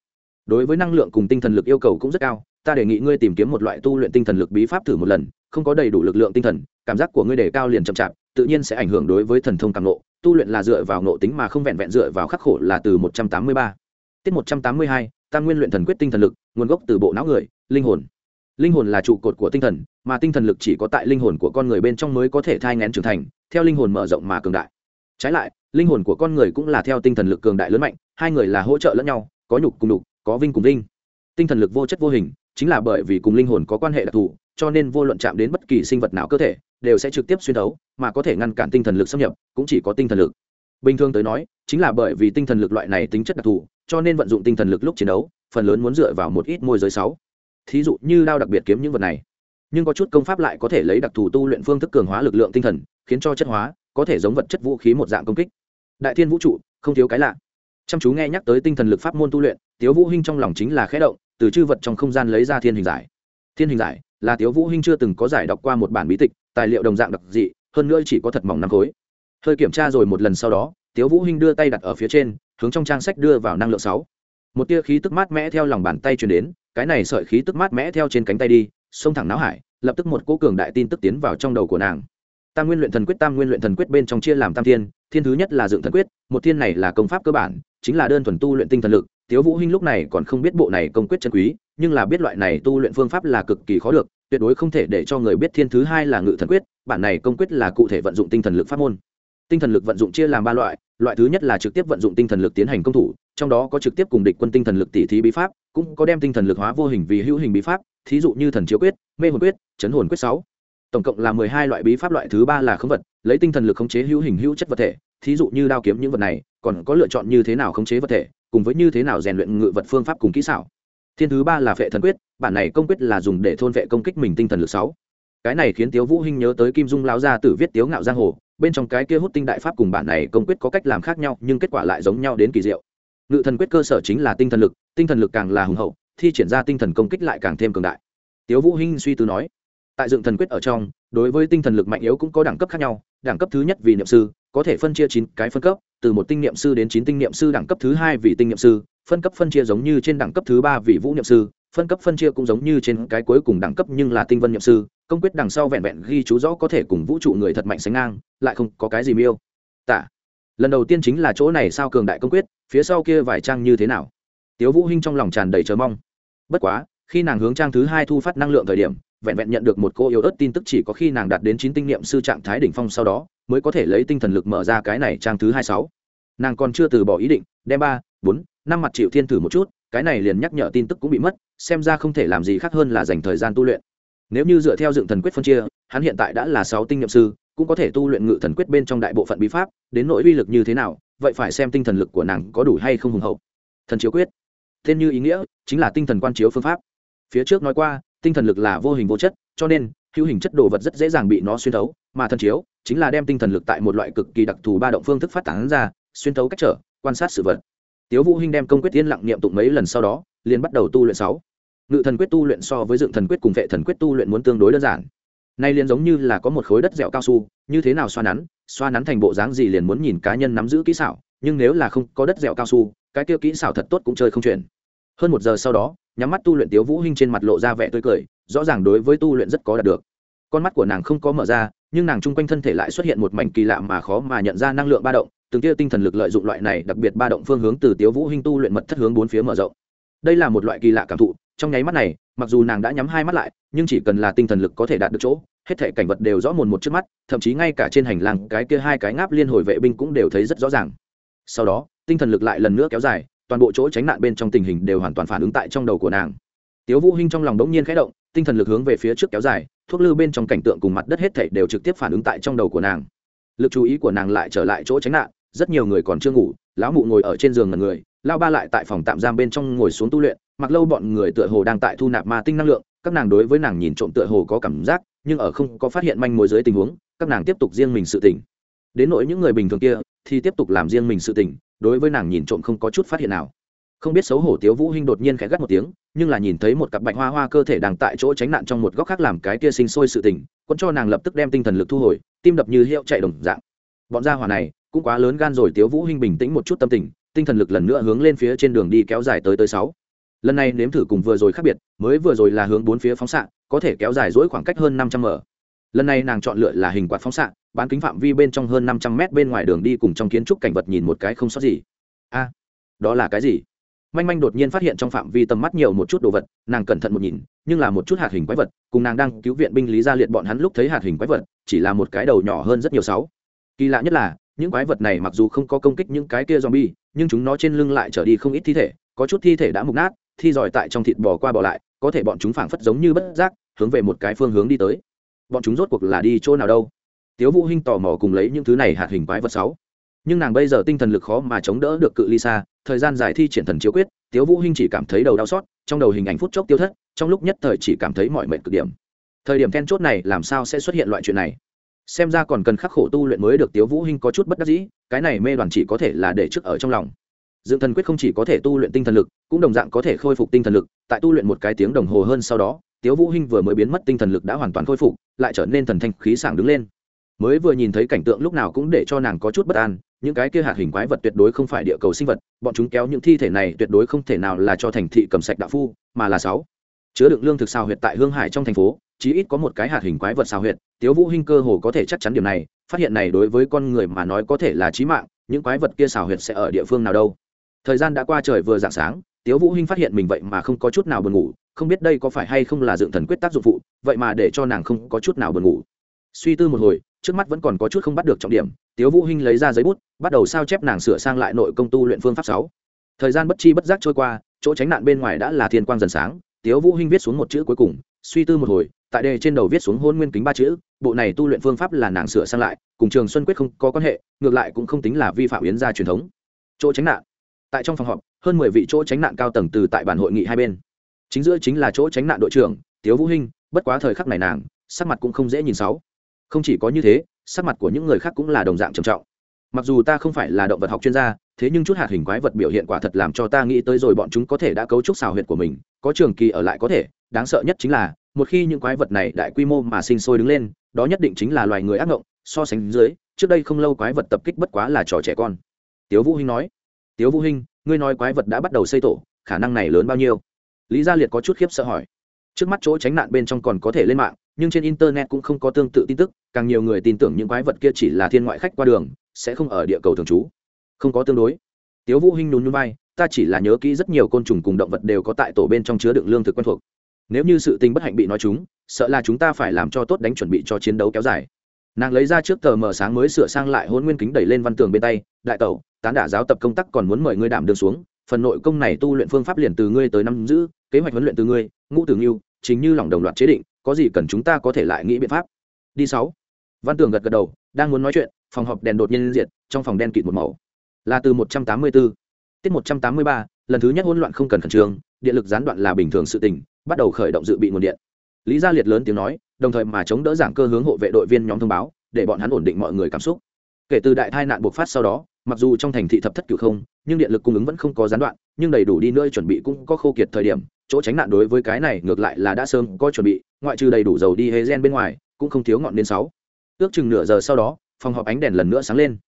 Đối với năng lượng cùng tinh thần lực yêu cầu cũng rất cao, ta đề nghị ngươi tìm kiếm một loại tu luyện tinh thần lực bí pháp thử một lần, không có đầy đủ lực lượng tinh thần, cảm giác của ngươi đề cao liền chậm chạp, tự nhiên sẽ ảnh hưởng đối với thần thông càng nộ tu luyện là dựa vào nộ tính mà không vẹn vẹn dựa vào khắc khổ là từ một trăm tám mươi ba tiết một trăm tám mươi hai, tam nguyên luyện thần quyết tinh thần lực, nguồn gốc từ bộ não người, linh hồn. Linh hồn là trụ cột của tinh thần, mà tinh thần lực chỉ có tại linh hồn của con người bên trong mới có thể thai ngén trưởng thành, theo linh hồn mở rộng mà cường đại. Trái lại, linh hồn của con người cũng là theo tinh thần lực cường đại lớn mạnh, hai người là hỗ trợ lẫn nhau, có nhục cùng nhục có vinh cùng vinh. Tinh thần lực vô chất vô hình, chính là bởi vì cùng linh hồn có quan hệ đặc thù, cho nên vô luận chạm đến bất kỳ sinh vật nào cơ thể, đều sẽ trực tiếp xuyên thấu, mà có thể ngăn cản tinh thần lực xâm nhập, cũng chỉ có tinh thần lực bình thường tới nói, chính là bởi vì tinh thần lực loại này tính chất đặc thù, cho nên vận dụng tinh thần lực lúc chiến đấu, phần lớn muốn dựa vào một ít môi giới sáu. Thí dụ như đao đặc biệt kiếm những vật này. Nhưng có chút công pháp lại có thể lấy đặc thù tu luyện phương thức cường hóa lực lượng tinh thần, khiến cho chất hóa, có thể giống vật chất vũ khí một dạng công kích. Đại thiên vũ trụ, không thiếu cái lạ. Chăm chú nghe nhắc tới tinh thần lực pháp môn tu luyện, tiếu vũ hinh trong lòng chính là khẽ động, từ chư vật trong không gian lấy ra thiên hình giải. Thiên hình giải là tiếu vũ hinh chưa từng có giải đọc qua một bản bí tịch, tài liệu đồng dạng đặc dị, hơn nữa chỉ có thật mỏng năm khối hơi kiểm tra rồi một lần sau đó, tiếu vũ hinh đưa tay đặt ở phía trên, hướng trong trang sách đưa vào năng lượng sáu. Một tia khí tức mát mẽ theo lòng bàn tay truyền đến, cái này sợi khí tức mát mẽ theo trên cánh tay đi, xông thẳng não hải, lập tức một cỗ cường đại tin tức tiến vào trong đầu của nàng. Tam nguyên luyện thần quyết, tam nguyên luyện thần quyết bên trong chia làm tam thiên thiên thứ nhất là dựng thần quyết, một thiên này là công pháp cơ bản, chính là đơn thuần tu luyện tinh thần lực. Tiếu vũ hinh lúc này còn không biết bộ này công quyết chân quý, nhưng là biết loại này tu luyện phương pháp là cực kỳ khó được, tuyệt đối không thể để cho người biết thiên thứ hai là ngự thần quyết, bản này công quyết là cụ thể vận dụng tinh thần lực pháp môn tinh thần lực vận dụng chia làm ba loại loại thứ nhất là trực tiếp vận dụng tinh thần lực tiến hành công thủ, trong đó có trực tiếp cùng địch quân tinh thần lực tỉ thí bí pháp, cũng có đem tinh thần lực hóa vô hình vì hữu hình bí pháp, thí dụ như thần chiếu quyết, mê hồn quyết, chấn hồn quyết sáu. Tổng cộng là mười hai loại bí pháp loại thứ ba là khống vật, lấy tinh thần lực khống chế hữu hình hữu chất vật thể, thí dụ như đao kiếm những vật này, còn có lựa chọn như thế nào khống chế vật thể, cùng với như thế nào rèn luyện ngự vật phương pháp cùng kỹ xảo. Thiên thứ ba là phệ thần quyết, bản này công quyết là dùng để thôn vệ công kích mình tinh thần lực sáu cái này khiến tiếu vũ hinh nhớ tới kim dung lão gia tử viết tiếu ngạo giang hồ, bên trong cái kia hút tinh đại pháp cùng bản này công quyết có cách làm khác nhau, nhưng kết quả lại giống nhau đến kỳ diệu. Ngự thần quyết cơ sở chính là tinh thần lực, tinh thần lực càng là hùng hậu, thi triển ra tinh thần công kích lại càng thêm cường đại. Tiếu vũ hinh suy tư nói, tại dựng thần quyết ở trong, đối với tinh thần lực mạnh yếu cũng có đẳng cấp khác nhau, đẳng cấp thứ nhất vì niệm sư có thể phân chia chín cái phân cấp, từ một tinh niệm sư đến chín tinh niệm sư đẳng cấp thứ hai vì tinh niệm sư, phân cấp phân chia giống như trên đẳng cấp thứ ba vì vũ niệm sư, phân cấp phân chia cũng giống như trên cái cuối cùng đẳng cấp nhưng là tinh vân niệm sư, công quyết đằng sau vẹn vẹn ghi chú rõ có thể cùng vũ trụ người thật mạnh sánh ngang, lại không có cái gì miêu. Tả lần đầu tiên chính là chỗ này sao cường đại công quyết, phía sau kia vài trang như thế nào? Tiếu vũ hinh trong lòng tràn đầy chờ mong. Bất quá, khi nàng hướng trang thứ hai thu phát năng lượng thời điểm, vẹn vẹn nhận được một cô yếu ớt tin tức chỉ có khi nàng đạt đến chín tinh niệm sư trạng thái đỉnh phong sau đó mới có thể lấy tinh thần lực mở ra cái này trang thứ hai sáu. Nàng còn chưa từ bỏ ý định, đem ba, bốn, năm mặt chịu thiên thử một chút, cái này liền nhắc nhở tin tức cũng bị mất, xem ra không thể làm gì khác hơn là dành thời gian tu luyện. Nếu như dựa theo dựng thần quyết phân chia, hắn hiện tại đã là sáu tinh nhậm sư, cũng có thể tu luyện ngự thần quyết bên trong đại bộ phận bí pháp, đến nội uy lực như thế nào, vậy phải xem tinh thần lực của nàng có đủ hay không hùng hậu. Thần chiếu quyết. Tên như ý nghĩa, chính là tinh thần quan chiếu phương pháp. Phía trước nói qua, tinh thần lực là vô hình vô chất, cho nên hữu hình chất đồ vật rất dễ dàng bị nó xuyên thấu, mà thần chiếu chính là đem tinh thần lực tại một loại cực kỳ đặc thù ba động phương thức phát tán ra, xuyên thấu cách trở, quan sát sự vật. Tiếu vũ hinh đem công quyết tiên lặng niệm tụng mấy lần sau đó, liền bắt đầu tu luyện sáu. Ngự thần quyết tu luyện so với dựng thần quyết cùng vệ thần quyết tu luyện muốn tương đối đơn giản. Nay liền giống như là có một khối đất dẻo cao su, như thế nào xoa nắn xoa nắn thành bộ dáng gì liền muốn nhìn cá nhân nắm giữ kỹ xảo, nhưng nếu là không có đất dẻo cao su, cái kia kỹ xảo thật tốt cũng chơi không chuyển. Hơn một giờ sau đó nhắm mắt tu luyện tiếu vũ hinh trên mặt lộ ra vẻ tươi cười, rõ ràng đối với tu luyện rất có đạt được. Con mắt của nàng không có mở ra, nhưng nàng chung quanh thân thể lại xuất hiện một mảnh kỳ lạ mà khó mà nhận ra năng lượng ba động, từng tia tinh thần lực lợi dụng loại này đặc biệt ba động phương hướng từ tiếu vũ hinh tu luyện mật thất hướng bốn phía mở rộng. Đây là một loại kỳ lạ cảm thụ, trong nháy mắt này, mặc dù nàng đã nhắm hai mắt lại, nhưng chỉ cần là tinh thần lực có thể đạt được chỗ, hết thể cảnh vật đều rõ mồn một trước mắt, thậm chí ngay cả trên hành lang, cái kia hai cái ngáp liên hồi vệ binh cũng đều thấy rất rõ ràng. Sau đó, tinh thần lực lại lần nữa kéo dài toàn bộ chỗ tránh nạn bên trong tình hình đều hoàn toàn phản ứng tại trong đầu của nàng. Tiếu vũ hinh trong lòng đống nhiên khẽ động, tinh thần lực hướng về phía trước kéo dài, thuốc lư bên trong cảnh tượng cùng mặt đất hết thảy đều trực tiếp phản ứng tại trong đầu của nàng. Lực chú ý của nàng lại trở lại chỗ tránh nạn, rất nhiều người còn chưa ngủ, lão mụ ngồi ở trên giường ngẩn người lao ba lại tại phòng tạm giam bên trong ngồi xuống tu luyện, mặc lâu bọn người tựa hồ đang tại thu nạp ma tinh năng lượng, các nàng đối với nàng nhìn trộm tựa hồ có cảm giác, nhưng ở không có phát hiện manh mối dưới tình huống, các nàng tiếp tục riêng mình sự tỉnh. Đến nỗi những người bình thường kia thì tiếp tục làm riêng mình sự tình, đối với nàng nhìn trộm không có chút phát hiện nào. Không biết xấu hổ tiếu vũ hinh đột nhiên khẽ gắt một tiếng, nhưng là nhìn thấy một cặp bạch hoa hoa cơ thể đang tại chỗ tránh nạn trong một góc khác làm cái kia sinh sôi sự tình, quân cho nàng lập tức đem tinh thần lực thu hồi, tim đập như hiệu chạy đồng dạng. Bọn gia hỏa này, cũng quá lớn gan rồi, tiếu vũ hinh bình tĩnh một chút tâm tình, tinh thần lực lần nữa hướng lên phía trên đường đi kéo dài tới tới sáu. Lần này nếm thử cùng vừa rồi khác biệt, mới vừa rồi là hướng bốn phía phóng xạ, có thể kéo dài dỗi khoảng cách hơn năm trăm m. Lần này nàng chọn lựa là hình quạt phóng xạ bán kính phạm vi bên trong hơn năm trăm m bên ngoài đường đi cùng trong kiến trúc cảnh vật nhìn một cái không sót gì. A, đó là cái gì? Manh manh đột nhiên phát hiện trong phạm vi tầm mắt nhiều một chút đồ vật, nàng cẩn thận một nhìn, nhưng là một chút hạt hình quái vật, cùng nàng đang cứu viện binh lý gia liệt bọn hắn lúc thấy hạt hình quái vật, chỉ là một cái đầu nhỏ hơn rất nhiều sáu. Kỳ lạ nhất là, những quái vật này mặc dù không có công kích những cái kia zombie, nhưng chúng nó trên lưng lại trở đi không ít thi thể, có chút thi thể đã mục nát, thi giỏi tại trong thịt bò qua bò lại, có thể bọn chúng phảng phất giống như bất giác, hướng về một cái phương hướng đi tới. Bọn chúng rốt cuộc là đi chỗ nào đâu? Tiếu vũ hinh tò mò cùng lấy những thứ này hạt hình quái vật sáu. Nhưng nàng bây giờ tinh thần lực khó mà chống đỡ được cự ly xa, thời gian dài thi triển thần chiếu quyết, tiếu vũ hinh chỉ cảm thấy đầu đau xót, trong đầu hình ảnh phút chốc tiêu thất, trong lúc nhất thời chỉ cảm thấy mọi mệnh cực điểm. Thời điểm then chốt này làm sao sẽ xuất hiện loại chuyện này? Xem ra còn cần khắc khổ tu luyện mới được tiếu vũ hinh có chút bất đắc dĩ, cái này mê đoàn chỉ có thể là để trước ở trong lòng. Dưỡng thần quyết không chỉ có thể tu luyện tinh thần lực, cũng đồng dạng có thể khôi phục tinh thần lực, tại tu luyện một cái tiếng đồng hồ hơn sau đó, tiếu vũ hinh vừa mới biến mất tinh thần lực đã hoàn toàn khôi phục, lại trở nên thần thanh khí sảng đứng lên mới vừa nhìn thấy cảnh tượng lúc nào cũng để cho nàng có chút bất an, những cái kia hạt hình quái vật tuyệt đối không phải địa cầu sinh vật, bọn chúng kéo những thi thể này tuyệt đối không thể nào là cho thành thị cầm sạch đạo phu, mà là sáu. Chứa đựng lương thực xào huyệt tại hương hải trong thành phố, chí ít có một cái hạt hình quái vật xào huyệt, tiếu vũ hinh cơ hồ có thể chắc chắn điểm này, phát hiện này đối với con người mà nói có thể là chí mạng, những quái vật kia xào huyệt sẽ ở địa phương nào đâu. Thời gian đã qua trời vừa dạng sáng, tiếu vũ hinh phát hiện mình vậy mà không có chút nào buồn ngủ, không biết đây có phải hay không là dựng thần quyết tác dụng phụ, vậy mà để cho nàng không có chút nào buồn ngủ suy tư một hồi, trước mắt vẫn còn có chút không bắt được trọng điểm, tiếu vũ hinh lấy ra giấy bút, bắt đầu sao chép nàng sửa sang lại nội công tu luyện phương pháp sáu. Thời gian bất chi bất giác trôi qua, chỗ tránh nạn bên ngoài đã là thiên quang dần sáng, tiếu vũ hinh viết xuống một chữ cuối cùng, suy tư một hồi, tại đề trên đầu viết xuống hôn nguyên kính ba chữ, bộ này tu luyện phương pháp là nàng sửa sang lại, cùng trường xuân quyết không có quan hệ, ngược lại cũng không tính là vi phạm yến gia truyền thống. Chỗ tránh nạn. Tại trong phòng họp, hơn mười vị chỗ tránh nạn cao tầng từ tại bản hội nghị hai bên. Chính giữa chính là chỗ tránh nạn đội trưởng, tiếu vũ hinh, bất quá thời khắc này nàng, sắc mặt cũng không dễ nhìn sáu không chỉ có như thế, sắc mặt của những người khác cũng là đồng dạng trầm trọng. Mặc dù ta không phải là động vật học chuyên gia, thế nhưng chút hạt hình quái vật biểu hiện quả thật làm cho ta nghĩ tới rồi bọn chúng có thể đã cấu trúc xào huyệt của mình, có trường kỳ ở lại có thể, đáng sợ nhất chính là, một khi những quái vật này đại quy mô mà sinh sôi đứng lên, đó nhất định chính là loài người ác ngộng, so sánh dưới, trước đây không lâu quái vật tập kích bất quá là trò trẻ con. Tiếu vũ hinh nói, tiếu vũ hinh, ngươi nói quái vật đã bắt đầu xây tổ, khả năng này lớn bao nhiêu? Lý gia liệt có chút khiếp sợ hỏi. Trước mắt chỗ tránh nạn bên trong còn có thể lên mạng nhưng trên internet cũng không có tương tự tin tức, càng nhiều người tin tưởng những quái vật kia chỉ là thiên ngoại khách qua đường, sẽ không ở địa cầu thường trú. Không có tương đối. Tiếu vũ hinh nhún nhún vai, ta chỉ là nhớ kỹ rất nhiều côn trùng cùng động vật đều có tại tổ bên trong chứa đựng lương thực quen thuộc. Nếu như sự tình bất hạnh bị nói chúng, sợ là chúng ta phải làm cho tốt đánh chuẩn bị cho chiến đấu kéo dài. Nàng lấy ra trước tờ mờ sáng mới sửa sang lại hôn nguyên kính đẩy lên văn tường bên tay, đại tẩu, tán đả giáo tập công tác còn muốn mời ngươi đảm đường xuống, phần nội công này tu luyện phương pháp liền từ ngươi tới năm giữ, kế hoạch huấn luyện từ ngươi, ngũ tử nghiêu, chính như lòng đồng loạt chế định có gì cần chúng ta có thể lại nghĩ biện pháp? Đi sáu. Văn tường gật gật đầu, đang muốn nói chuyện, phòng họp đèn đột nhiên diệt, trong phòng đen kịt một màu. Là từ một trăm tám mươi 184 tiết một trăm tám mươi ba, lần thứ nhất hỗn loạn không cần khẩn trương, điện lực gián đoạn là bình thường sự tình, bắt đầu khởi động dự bị nguồn điện. Lý gia liệt lớn tiếng nói, đồng thời mà chống đỡ giảng cơ hướng hộ vệ đội viên nhóm thông báo, để bọn hắn ổn định mọi người cảm xúc. Kể từ đại tai nạn bộc phát sau đó, mặc dù trong thành thị thập thất cửu không, nhưng điện lực cung ứng vẫn không có gián đoạn, nhưng đầy đủ đi nơi chuẩn bị cũng có khô kiệt thời điểm chỗ tránh nạn đối với cái này ngược lại là đã sớm có chuẩn bị, ngoại trừ đầy đủ dầu đi hê gen bên ngoài, cũng không thiếu ngọn đến sáu. Ước chừng nửa giờ sau đó, phòng họp ánh đèn lần nữa sáng lên.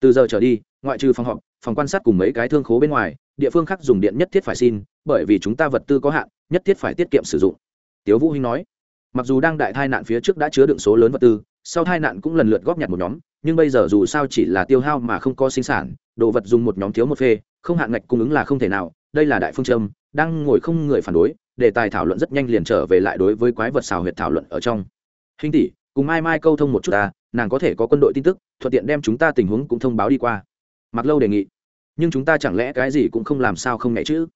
Từ giờ trở đi, ngoại trừ phòng họp, phòng quan sát cùng mấy cái thương khố bên ngoài, địa phương khác dùng điện nhất thiết phải xin, bởi vì chúng ta vật tư có hạn, nhất thiết phải tiết kiệm sử dụng. Tiếu vũ hinh nói, mặc dù đang đại tai nạn phía trước đã chứa đựng số lớn vật tư, sau tai nạn cũng lần lượt góp nhặt một nhóm, nhưng bây giờ dù sao chỉ là tiêu hao mà không có sinh sản, đồ vật dùng một nhóm thiếu một phê, không hạn ngạch cung ứng là không thể nào đây là đại phương châm, đang ngồi không người phản đối, đề tài thảo luận rất nhanh liền trở về lại đối với quái vật xào huyệt thảo luận ở trong. Hình tỷ, cùng mai mai câu thông một chút ta, nàng có thể có quân đội tin tức, thuận tiện đem chúng ta tình huống cũng thông báo đi qua. Mặc lâu đề nghị. Nhưng chúng ta chẳng lẽ cái gì cũng không làm sao không nghe chứ?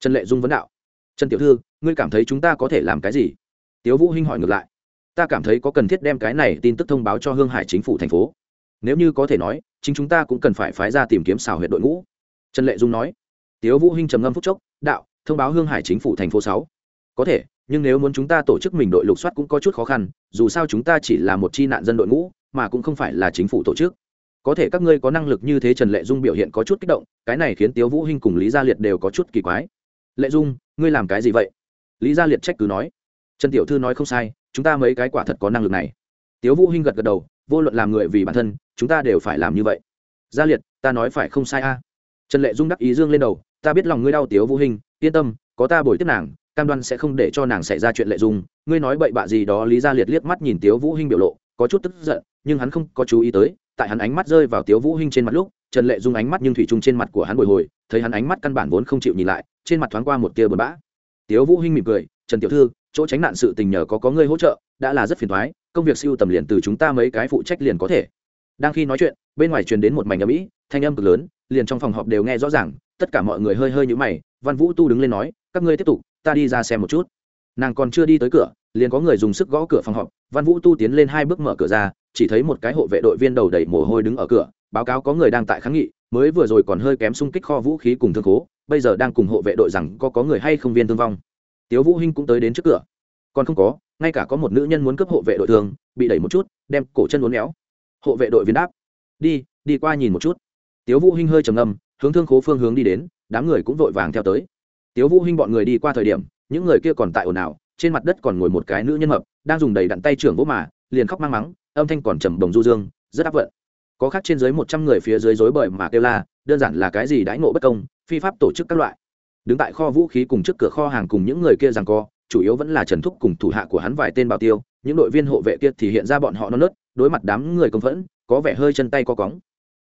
Trần lệ dung vấn đạo. Trần tiểu thư, ngươi cảm thấy chúng ta có thể làm cái gì? Tiếu vũ hinh hỏi ngược lại. Ta cảm thấy có cần thiết đem cái này tin tức thông báo cho hương hải chính phủ thành phố. Nếu như có thể nói, chính chúng ta cũng cần phải phái ra tìm kiếm xào huyệt đội ngũ. Trần lệ dung nói tiếu vũ hinh trầm ngâm phút chốc, đạo, thông báo hương hải chính phủ thành phố sáu. Có thể, nhưng nếu muốn chúng ta tổ chức mình đội lục soát cũng có chút khó khăn, dù sao chúng ta chỉ là một chi nạn dân đội ngũ, mà cũng không phải là chính phủ tổ chức. Có thể các ngươi có năng lực như thế trần lệ dung biểu hiện có chút kích động, cái này khiến tiếu vũ hinh cùng lý gia liệt đều có chút kỳ quái. Lệ dung, ngươi làm cái gì vậy? Lý gia liệt trách cứ nói. Trần tiểu thư nói không sai, chúng ta mấy cái quả thật có năng lực này. Tiếu vũ hinh gật gật đầu, vô luận làm người vì bản thân, chúng ta đều phải làm như vậy. Gia liệt, ta nói phải không sai a. Trần lệ dung đắc ý dương lên đầu ta biết lòng ngươi đau tiếu vũ hình, yên tâm có ta bồi tiếp nàng cam đoan sẽ không để cho nàng xảy ra chuyện lệ dung. Ngươi nói bậy bạ gì đó lý gia liệt liếc mắt nhìn tiếu vũ hinh biểu lộ có chút tức giận nhưng hắn không có chú ý tới tại hắn ánh mắt rơi vào tiếu vũ hinh trên mặt lúc trần lệ dung ánh mắt nhưng thủy chung trên mặt của hắn bồi hồi thấy hắn ánh mắt căn bản vốn không chịu nhìn lại trên mặt thoáng qua một tia buồn bã. Tiếu vũ hinh mỉm cười trần tiểu thư chỗ tránh nạn sự tình nhờ có có ngươi hỗ trợ đã là rất phiền toái công việc siêu tầm liền từ chúng ta mấy cái phụ trách liền có thể. Đang khi nói chuyện bên ngoài truyền đến một mảnh âm ỉ, thanh âm cực lớn liền trong phòng họp đều nghe rõ ràng tất cả mọi người hơi hơi nhíu mày, văn vũ tu đứng lên nói, các ngươi tiếp tục, ta đi ra xem một chút. Nàng còn chưa đi tới cửa, liền có người dùng sức gõ cửa phòng họp. Văn vũ tu tiến lên hai bước mở cửa ra, chỉ thấy một cái hộ vệ đội viên đầu đầy mồ hôi đứng ở cửa, báo cáo có người đang tại kháng nghị, mới vừa rồi còn hơi kém xung kích kho vũ khí cùng thương khố, bây giờ đang cùng hộ vệ đội rằng có có người hay không viên thương vong. Tiếu vũ hinh cũng tới đến trước cửa. Còn không có, ngay cả có một nữ nhân muốn cướp hộ vệ đội thường bị đẩy một chút, đem cổ chân uốn éo. Hộ vệ đội viên đáp, đi đi qua nhìn một chút. Tiếu vũ hinh hơi trầm ngâm hướng thương khố phương hướng đi đến, đám người cũng vội vàng theo tới. Tiếu vũ hinh bọn người đi qua thời điểm, những người kia còn tại ồn ào, trên mặt đất còn ngồi một cái nữ nhân mập, đang dùng đầy đặn tay trưởng vỗ mà, liền khóc mang mắng, âm thanh còn trầm đồng du dương, rất áp vận. Có khác trên dưới một trăm người phía dưới rối bời mà kêu la, đơn giản là cái gì đãi ngộ bất công, phi pháp tổ chức các loại. Đứng tại kho vũ khí cùng trước cửa kho hàng cùng những người kia rằng co, chủ yếu vẫn là trần thúc cùng thủ hạ của hắn vài tên bảo tiêu, những đội viên hộ vệ kia thì hiện ra bọn họ non nớt, đối mặt đám người công phẫn, có vẻ hơi chân tay co cóng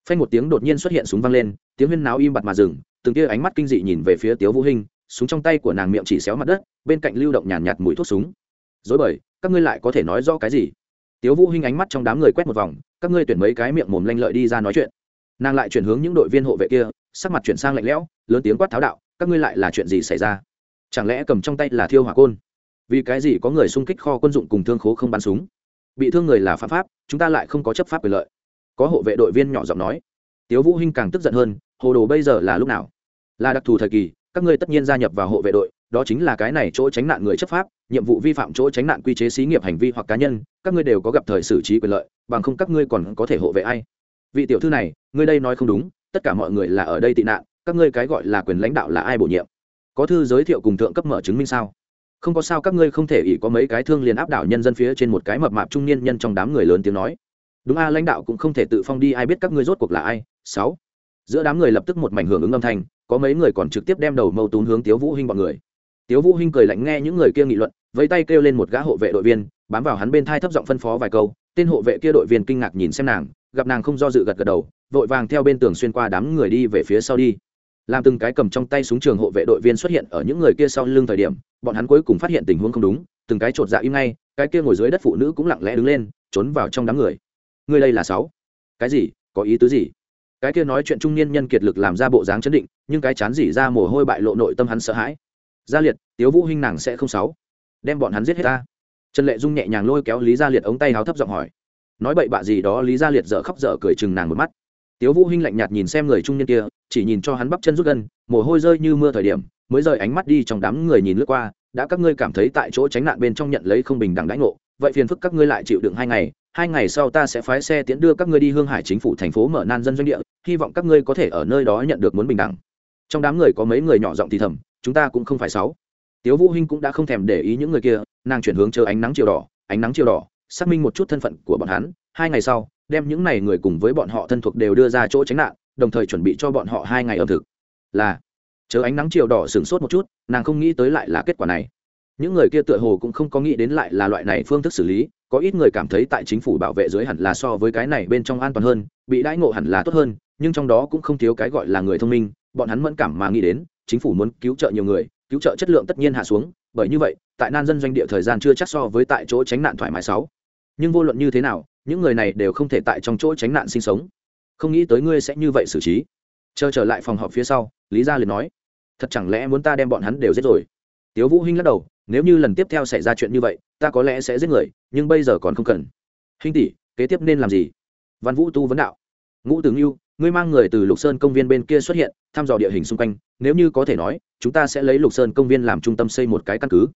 phanh một tiếng đột nhiên xuất hiện súng vang lên tiếng huyên náo im bặt mà dừng từng tia ánh mắt kinh dị nhìn về phía tiếu vũ hinh súng trong tay của nàng miệng chỉ xéo mặt đất bên cạnh lưu động nhàn nhạt, nhạt mũi thuốc súng. Dối bời các ngươi lại có thể nói rõ cái gì? Tiếu vũ hinh ánh mắt trong đám người quét một vòng các ngươi tuyển mấy cái miệng mồm lanh lợi đi ra nói chuyện. Nàng lại chuyển hướng những đội viên hộ vệ kia sắc mặt chuyển sang lạnh lẽo lớn tiếng quát tháo đạo các ngươi lại là chuyện gì xảy ra? Chẳng lẽ cầm trong tay là thiêu hỏa côn? Vì cái gì có người xung kích kho quân dụng cùng thương khố không bắn súng? Bị thương người là pháp pháp chúng ta lại không có chấp pháp quyền lợi có hộ vệ đội viên nhỏ giọng nói. Tiếu vũ hinh càng tức giận hơn, hồ đồ bây giờ là lúc nào? Là đặc thù thời kỳ, các ngươi tất nhiên gia nhập vào hộ vệ đội, đó chính là cái này chỗ tránh nạn người chấp pháp, nhiệm vụ vi phạm chỗ tránh nạn quy chế xí nghiệp hành vi hoặc cá nhân, các ngươi đều có gặp thời xử trí quyền lợi, bằng không các ngươi còn có thể hộ vệ ai? Vị tiểu thư này, ngươi đây nói không đúng, tất cả mọi người là ở đây tị nạn, các ngươi cái gọi là quyền lãnh đạo là ai bổ nhiệm? Có thư giới thiệu cùng thượng cấp mở chứng minh sao? Không có sao các ngươi không thể ỷ có mấy cái thương liền áp đảo nhân dân phía trên một cái mập mạp trung niên nhân trong đám người lớn tiếng nói đúng a, lãnh đạo cũng không thể tự phong đi, ai biết các ngươi rốt cuộc là ai. Sáu. Giữa đám người lập tức một mảnh hưởng ứng âm thanh, có mấy người còn trực tiếp đem đầu mâu tún hướng tiếu vũ hinh bọn người. Tiếu vũ hinh cười lạnh nghe những người kia nghị luận, vẫy tay kêu lên một gã hộ vệ đội viên, bám vào hắn bên thai thấp giọng phân phó vài câu. Tên hộ vệ kia đội viên kinh ngạc nhìn xem nàng, gặp nàng không do dự gật gật đầu, vội vàng theo bên tường xuyên qua đám người đi về phía sau đi. Làm từng cái cầm trong tay súng trường hộ vệ đội viên xuất hiện ở những người kia sau lưng thời điểm, bọn hắn cuối cùng phát hiện tình huống không đúng, từng cái trột dạ im ngay, cái kia ngồi dưới đất phụ nữ cũng lặng lẽ đứng lên, trốn vào trong đám người. Ngươi đây là sáu. Cái gì? Có ý tứ gì? Cái kia nói chuyện trung niên nhân kiệt lực làm ra bộ dáng chấn định, nhưng cái chán dỉ ra mồ hôi bại lộ nội tâm hắn sợ hãi. Gia liệt, tiếu vũ hinh nàng sẽ không sáu. Đem bọn hắn giết hết ta. Trần lệ dung nhẹ nhàng lôi kéo lý gia liệt ống tay háo thấp giọng hỏi. Nói bậy bạ gì đó, lý gia liệt dở khóc dở cười chừng nàng một mắt. Tiếu vũ hinh lạnh nhạt nhìn xem người trung niên kia, chỉ nhìn cho hắn bắp chân rút gân, mồ hôi rơi như mưa thời điểm, mới rời ánh mắt đi trong đám người nhìn lướt qua, đã các ngươi cảm thấy tại chỗ tránh nạn bên trong nhận lấy không bình đẳng đãi ngộ, vậy phiền phức các ngươi lại chịu đựng hai ngày hai ngày sau ta sẽ phái xe tiễn đưa các ngươi đi hương hải chính phủ thành phố mở nan dân doanh địa, hy vọng các ngươi có thể ở nơi đó nhận được muốn bình đẳng. Trong đám người có mấy người nhỏ giọng thì thầm, chúng ta cũng không phải sáu. Tiếu vũ hinh cũng đã không thèm để ý những người kia, nàng chuyển hướng chờ ánh nắng chiều đỏ, ánh nắng chiều đỏ, xác minh một chút thân phận của bọn hắn. Hai ngày sau, đem những này người cùng với bọn họ thân thuộc đều đưa ra chỗ tránh nạn, đồng thời chuẩn bị cho bọn họ hai ngày ẩm thực. Là, chờ ánh nắng chiều đỏ sừng sốt một chút, nàng không nghĩ tới lại là kết quả này. Những người kia tựa hồ cũng không có nghĩ đến lại là loại này phương thức xử lý có ít người cảm thấy tại chính phủ bảo vệ dưới hẳn là so với cái này bên trong an toàn hơn, bị đãi ngộ hẳn là tốt hơn, nhưng trong đó cũng không thiếu cái gọi là người thông minh, bọn hắn mẫn cảm mà nghĩ đến, chính phủ muốn cứu trợ nhiều người, cứu trợ chất lượng tất nhiên hạ xuống, bởi như vậy, tại nan dân doanh địa thời gian chưa chắc so với tại chỗ tránh nạn thoải mái sáu. Nhưng vô luận như thế nào, những người này đều không thể tại trong chỗ tránh nạn sinh sống. Không nghĩ tới ngươi sẽ như vậy xử trí. Chờ trở lại phòng họp phía sau, lý gia liền nói, thật chẳng lẽ muốn ta đem bọn hắn đều giết rồi? Tiếu vũ hinh lắc đầu, nếu như lần tiếp theo xảy ra chuyện như vậy, ta có lẽ sẽ giết người, nhưng bây giờ còn không cần. Hinh tỷ, kế tiếp nên làm gì? Văn vũ tu vấn đạo. Ngũ tướng yêu ngươi mang người từ lục sơn công viên bên kia xuất hiện, thăm dò địa hình xung quanh, nếu như có thể nói, chúng ta sẽ lấy lục sơn công viên làm trung tâm xây một cái căn cứ.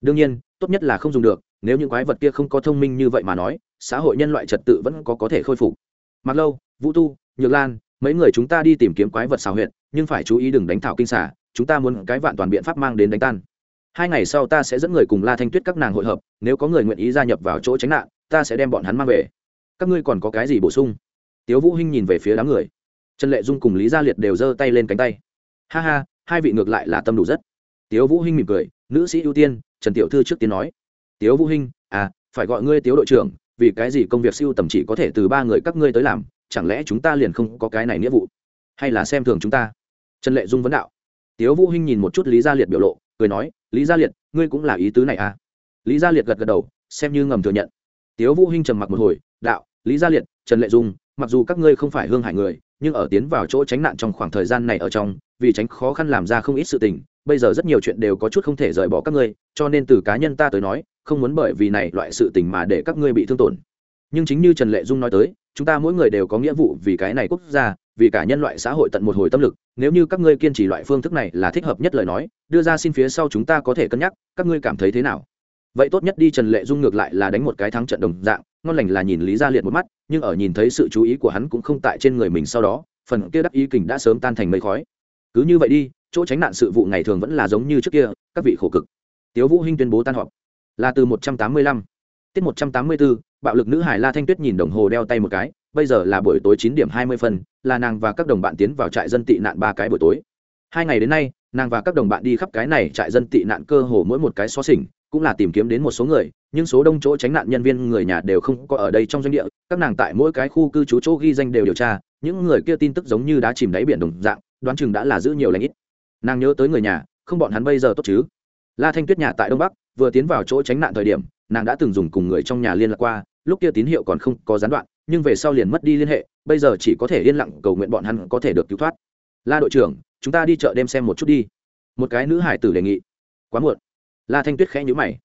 Đương nhiên, tốt nhất là không dùng được, nếu những quái vật kia không có thông minh như vậy mà nói, xã hội nhân loại trật tự vẫn có có thể khôi phục. Mặc lâu, vũ tu, nhược lan, mấy người chúng ta đi tìm kiếm quái vật xào huyện nhưng phải chú ý đừng đánh thảo kinh xả chúng ta muốn cái vạn toàn biện pháp mang đến đánh tan hai ngày sau ta sẽ dẫn người cùng la thanh tuyết các nàng hội hợp, nếu có người nguyện ý gia nhập vào chỗ tránh nạn, ta sẽ đem bọn hắn mang về. Các ngươi còn có cái gì bổ sung? Tiếu vũ hinh nhìn về phía đám người. Trần lệ dung cùng lý gia liệt đều giơ tay lên cánh tay. Ha ha, hai vị ngược lại là tâm đủ rất. Tiếu vũ hinh mỉm cười, nữ sĩ ưu tiên, trần tiểu thư trước tiên nói. Tiếu vũ hinh à phải gọi ngươi tiếu đội trưởng, vì cái gì công việc siêu tầm chỉ có thể từ ba người các ngươi tới làm, chẳng lẽ chúng ta liền không có cái này nghĩa vụ? Hay là xem thường chúng ta? Trần lệ dung vấn đạo. Tiếu vũ hinh nhìn một chút lý gia liệt biểu lộ cười nói, lý gia liệt, ngươi cũng là ý tứ này à? Lý gia liệt gật gật đầu, xem như ngầm thừa nhận. Tiếu vũ hinh trầm mặc một hồi, đạo, lý gia liệt, trần lệ dung, mặc dù các ngươi không phải hương hải người, nhưng ở tiến vào chỗ tránh nạn trong khoảng thời gian này ở trong, vì tránh khó khăn làm ra không ít sự tình, bây giờ rất nhiều chuyện đều có chút không thể rời bỏ các ngươi, cho nên từ cá nhân ta tới nói, không muốn bởi vì này loại sự tình mà để các ngươi bị thương tổn. Nhưng chính như trần lệ dung nói tới chúng ta mỗi người đều có nghĩa vụ vì cái này quốc gia vì cả nhân loại xã hội tận một hồi tâm lực. Nếu như các ngươi kiên trì loại phương thức này là thích hợp nhất lời nói đưa ra xin phía sau chúng ta có thể cân nhắc các ngươi cảm thấy thế nào? Vậy tốt nhất đi trần lệ dung ngược lại là đánh một cái thắng trận đồng dạng ngon lành là nhìn lý gia liệt một mắt nhưng ở nhìn thấy sự chú ý của hắn cũng không tại trên người mình sau đó phần kia đắc ý kình đã sớm tan thành mây khói. Cứ như vậy đi chỗ tránh nạn sự vụ ngày thường vẫn là giống như trước kia các vị khổ cực. Tiếu vũ hinh tuyên bố tan họp. Là từ 185. t i ế t 184, bạo lực nữ hải la thanh tuyết nhìn đồng hồ đeo tay một cái, bây giờ là buổi tối chín điểm hai mươi phân, là nàng và các đồng bạn tiến vào trại dân tị nạn ba cái buổi tối. Hai ngày đến nay, nàng và các đồng bạn đi khắp cái này trại dân tị nạn cơ hồ mỗi một cái xó xỉnh, cũng là tìm kiếm đến một số người, nhưng số đông chỗ tránh nạn nhân viên người nhà đều không có ở đây trong doanh địa, các nàng tại mỗi cái khu cư trú chỗ ghi danh đều điều tra, những người kia tin tức giống như đã chìm đáy biển đồng dạng, đoán chừng đã là giữ nhiều lãnh ít. Nàng nhớ tới người nhà, không bọn hắn bây giờ tốt chứ? La thanh tuyết nhà tại đông bắc, vừa tiến vào chỗ tránh nạn thời điểm, nàng đã từng dùng cùng người trong nhà liên lạc qua lúc kia tín hiệu còn không có gián đoạn, nhưng về sau liền mất đi liên hệ, bây giờ chỉ có thể yên lặng cầu nguyện bọn hắn có thể được cứu thoát. La đội trưởng, chúng ta đi chợ đêm xem một chút đi. Một cái nữ hải tử đề nghị. Quá muộn. La thanh tuyết khẽ nhữ mày.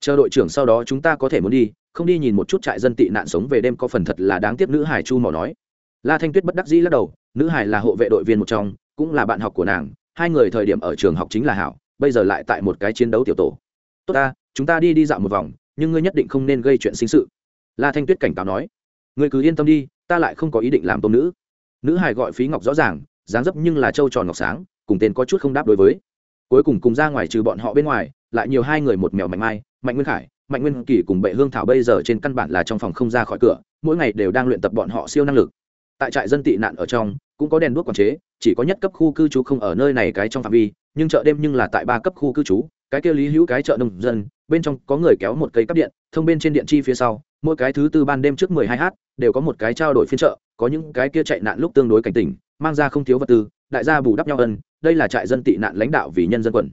Chờ đội trưởng sau đó chúng ta có thể muốn đi, không đi nhìn một chút trại dân tị nạn sống về đêm có phần thật là đáng tiếc nữ hải chu mỏ nói. La thanh tuyết bất đắc dĩ lắc đầu, nữ hải là hộ vệ đội viên một trong, cũng là bạn học của nàng, hai người thời điểm ở trường học chính là hảo, bây giờ lại tại một cái chiến đấu tiểu tổ. Tốt ta, chúng ta đi đi dạo một vòng, nhưng ngươi nhất định không nên gây chuyện sinh sự la thanh tuyết cảnh cáo nói, ngươi cứ yên tâm đi, ta lại không có ý định làm tôm nữ. Nữ hải gọi phí ngọc rõ ràng, dáng dấp nhưng là trâu tròn ngọc sáng, cùng tên có chút không đáp đối với. Cuối cùng cùng ra ngoài trừ bọn họ bên ngoài, lại nhiều hai người một mèo mạnh mai, mạnh nguyên khải, mạnh nguyên kỳ cùng bệ hương thảo bây giờ trên căn bản là trong phòng không ra khỏi cửa, mỗi ngày đều đang luyện tập bọn họ siêu năng lực. Tại trại dân tị nạn ở trong, cũng có đèn đuốc quản chế, chỉ có nhất cấp khu cư trú không ở nơi này cái trong phạm vi, nhưng chợ đêm nhưng là tại ba cấp khu cư trú, cái kia lý hữu cái chợ nông dân bên trong có người kéo một cây cắp điện, thông bên trên điện chi phía sau, mỗi cái thứ tư ban đêm trước mười hai h, đều có một cái trao đổi phiên chợ, có những cái kia chạy nạn lúc tương đối cảnh tỉnh, mang ra không thiếu vật tư, đại gia bù đắp nhau ân, đây là trại dân tị nạn lãnh đạo vì nhân dân quần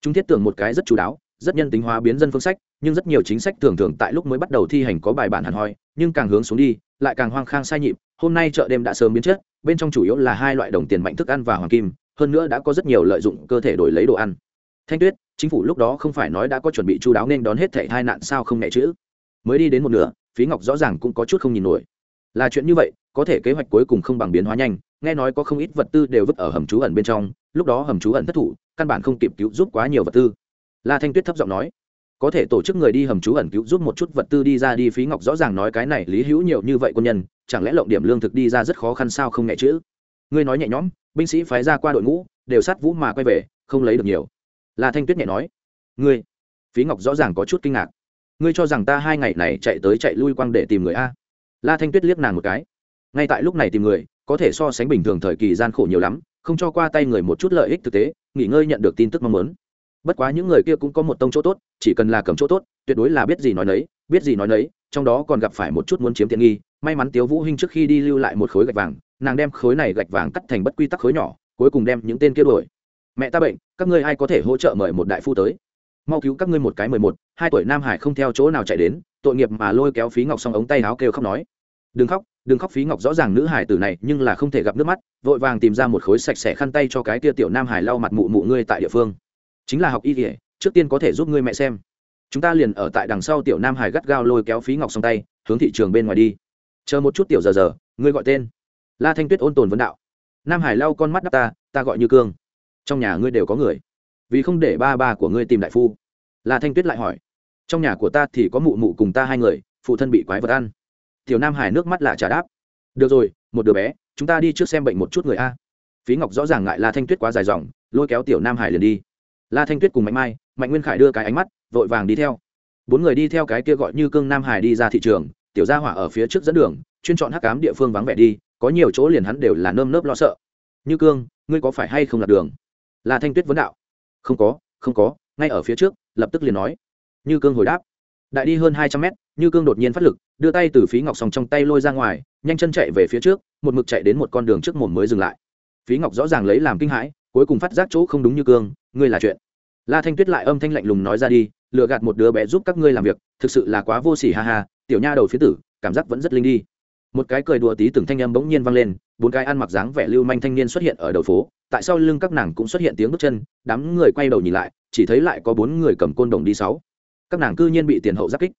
chúng thiết tưởng một cái rất chú đáo, rất nhân tính hóa biến dân phương sách, nhưng rất nhiều chính sách thường thường tại lúc mới bắt đầu thi hành có bài bản hẳn hoi, nhưng càng hướng xuống đi, lại càng hoang khang sai nhịp. Hôm nay chợ đêm đã sớm biến chất, bên trong chủ yếu là hai loại đồng tiền mạnh thức ăn và hoàng kim, hơn nữa đã có rất nhiều lợi dụng cơ thể đổi lấy đồ ăn thanh tuyết, chính phủ lúc đó không phải nói đã có chuẩn bị chú đáo nên đón hết thẻ hai nạn sao không nhẹ chữ? Mới đi đến một nửa, phí ngọc rõ ràng cũng có chút không nhìn nổi. Là chuyện như vậy, có thể kế hoạch cuối cùng không bằng biến hóa nhanh, nghe nói có không ít vật tư đều vứt ở hầm trú ẩn bên trong, lúc đó hầm trú ẩn thất thủ, căn bản không kịp cứu giúp quá nhiều vật tư. La thanh tuyết thấp giọng nói, có thể tổ chức người đi hầm trú ẩn cứu giúp một chút vật tư đi ra đi, phí ngọc rõ ràng nói cái này lý hữu nhiều như vậy quân nhân, chẳng lẽ lộng điểm lương thực đi ra rất khó khăn sao không nhẹ chữ? Ngươi nói nhẹ nhõm, binh sĩ phái ra qua đội ngũ, đều sát vũ mà quay về, không lấy được nhiều la thanh tuyết nhẹ nói, ngươi, phí ngọc rõ ràng có chút kinh ngạc. Ngươi cho rằng ta hai ngày này chạy tới chạy lui quăng để tìm người a? La thanh tuyết liếc nàng một cái. Ngay tại lúc này tìm người, có thể so sánh bình thường thời kỳ gian khổ nhiều lắm, không cho qua tay người một chút lợi ích thực tế, nghỉ ngơi nhận được tin tức mong muốn. Bất quá những người kia cũng có một tông chỗ tốt, chỉ cần là cầm chỗ tốt, tuyệt đối là biết gì nói nấy, biết gì nói nấy, trong đó còn gặp phải một chút muốn chiếm tiện nghi. May mắn tiếu vũ hinh trước khi đi lưu lại một khối gạch vàng, nàng đem khối này gạch vàng cắt thành bất quy tắc khối nhỏ, cuối cùng đem những tên kia đuổi mẹ ta bệnh, các ngươi ai có thể hỗ trợ mời một đại phu tới? Mau cứu các ngươi một cái mười một, hai tuổi nam hải không theo chỗ nào chạy đến, tội nghiệp mà lôi kéo phí ngọc xong ống tay áo kêu khóc nói. Đừng khóc đừng khóc phí ngọc, rõ ràng nữ hải tử này nhưng là không thể gặp nước mắt, vội vàng tìm ra một khối sạch sẽ khăn tay cho cái kia tiểu nam hải lau mặt mụ mụ ngươi tại địa phương. Chính là học y kỉa trước tiên có thể giúp ngươi mẹ xem. Chúng ta liền ở tại đằng sau tiểu nam hải gắt gao lôi kéo phí ngọc xong tay, hướng thị trường bên ngoài đi. Chờ một chút tiểu giờ giờ, ngươi gọi tên. La thanh tuyết ôn tồn vấn đạo. Nam hải lau con mắt đắp ta ta gọi như cương trong nhà ngươi đều có người. Vì không để ba ba của ngươi tìm đại phu. La thanh tuyết lại hỏi. Trong nhà của ta thì có mụ mụ cùng ta hai người, phụ thân bị quái vật ăn. Tiểu nam hải nước mắt lạ trả đáp. Được rồi, một đứa bé, chúng ta đi trước xem bệnh một chút người a. Phí ngọc rõ ràng ngại la thanh tuyết quá dài dòng, lôi kéo tiểu nam hải liền đi. La thanh tuyết cùng mạnh mai, mạnh nguyên khải đưa cái ánh mắt, vội vàng đi theo. Bốn người đi theo cái kia gọi như cương nam hải đi ra thị trường, tiểu gia hỏa ở phía trước dẫn đường, chuyên chọn hắc cám địa phương vắng vẻ đi, có nhiều chỗ liền hắn đều là nơm nớp lo sợ. Như cương, ngươi có phải hay không lạc đường? La thanh tuyết vấn đạo. Không có không có, ngay ở phía trước, lập tức liền nói. Như cương hồi đáp. Đại đi hơn hai trăm mét, như cương đột nhiên phát lực, đưa tay từ phí ngọc sòng trong tay lôi ra ngoài, nhanh chân chạy về phía trước, một mực chạy đến một con đường trước mồm mới dừng lại. Phí ngọc rõ ràng lấy làm kinh hãi, cuối cùng phát giác chỗ không đúng như cương, ngươi là chuyện. La thanh tuyết lại âm thanh lạnh lùng nói ra đi lựa gạt một đứa bé giúp các ngươi làm việc, thực sự là quá vô sỉ ha ha, tiểu nha đầu phía tử, cảm giác vẫn rất linh đi. Một cái cười đùa tí từng thanh âm bỗng nhiên vang lên bốn cái ăn mặc dáng vẻ lưu manh thanh niên xuất hiện ở đầu phố, tại sao lưng các nàng cũng xuất hiện tiếng bước chân, đám người quay đầu nhìn lại, chỉ thấy lại có bốn người cầm côn đồng đi sáu. Các nàng cư nhiên bị tiền hậu giáp kích.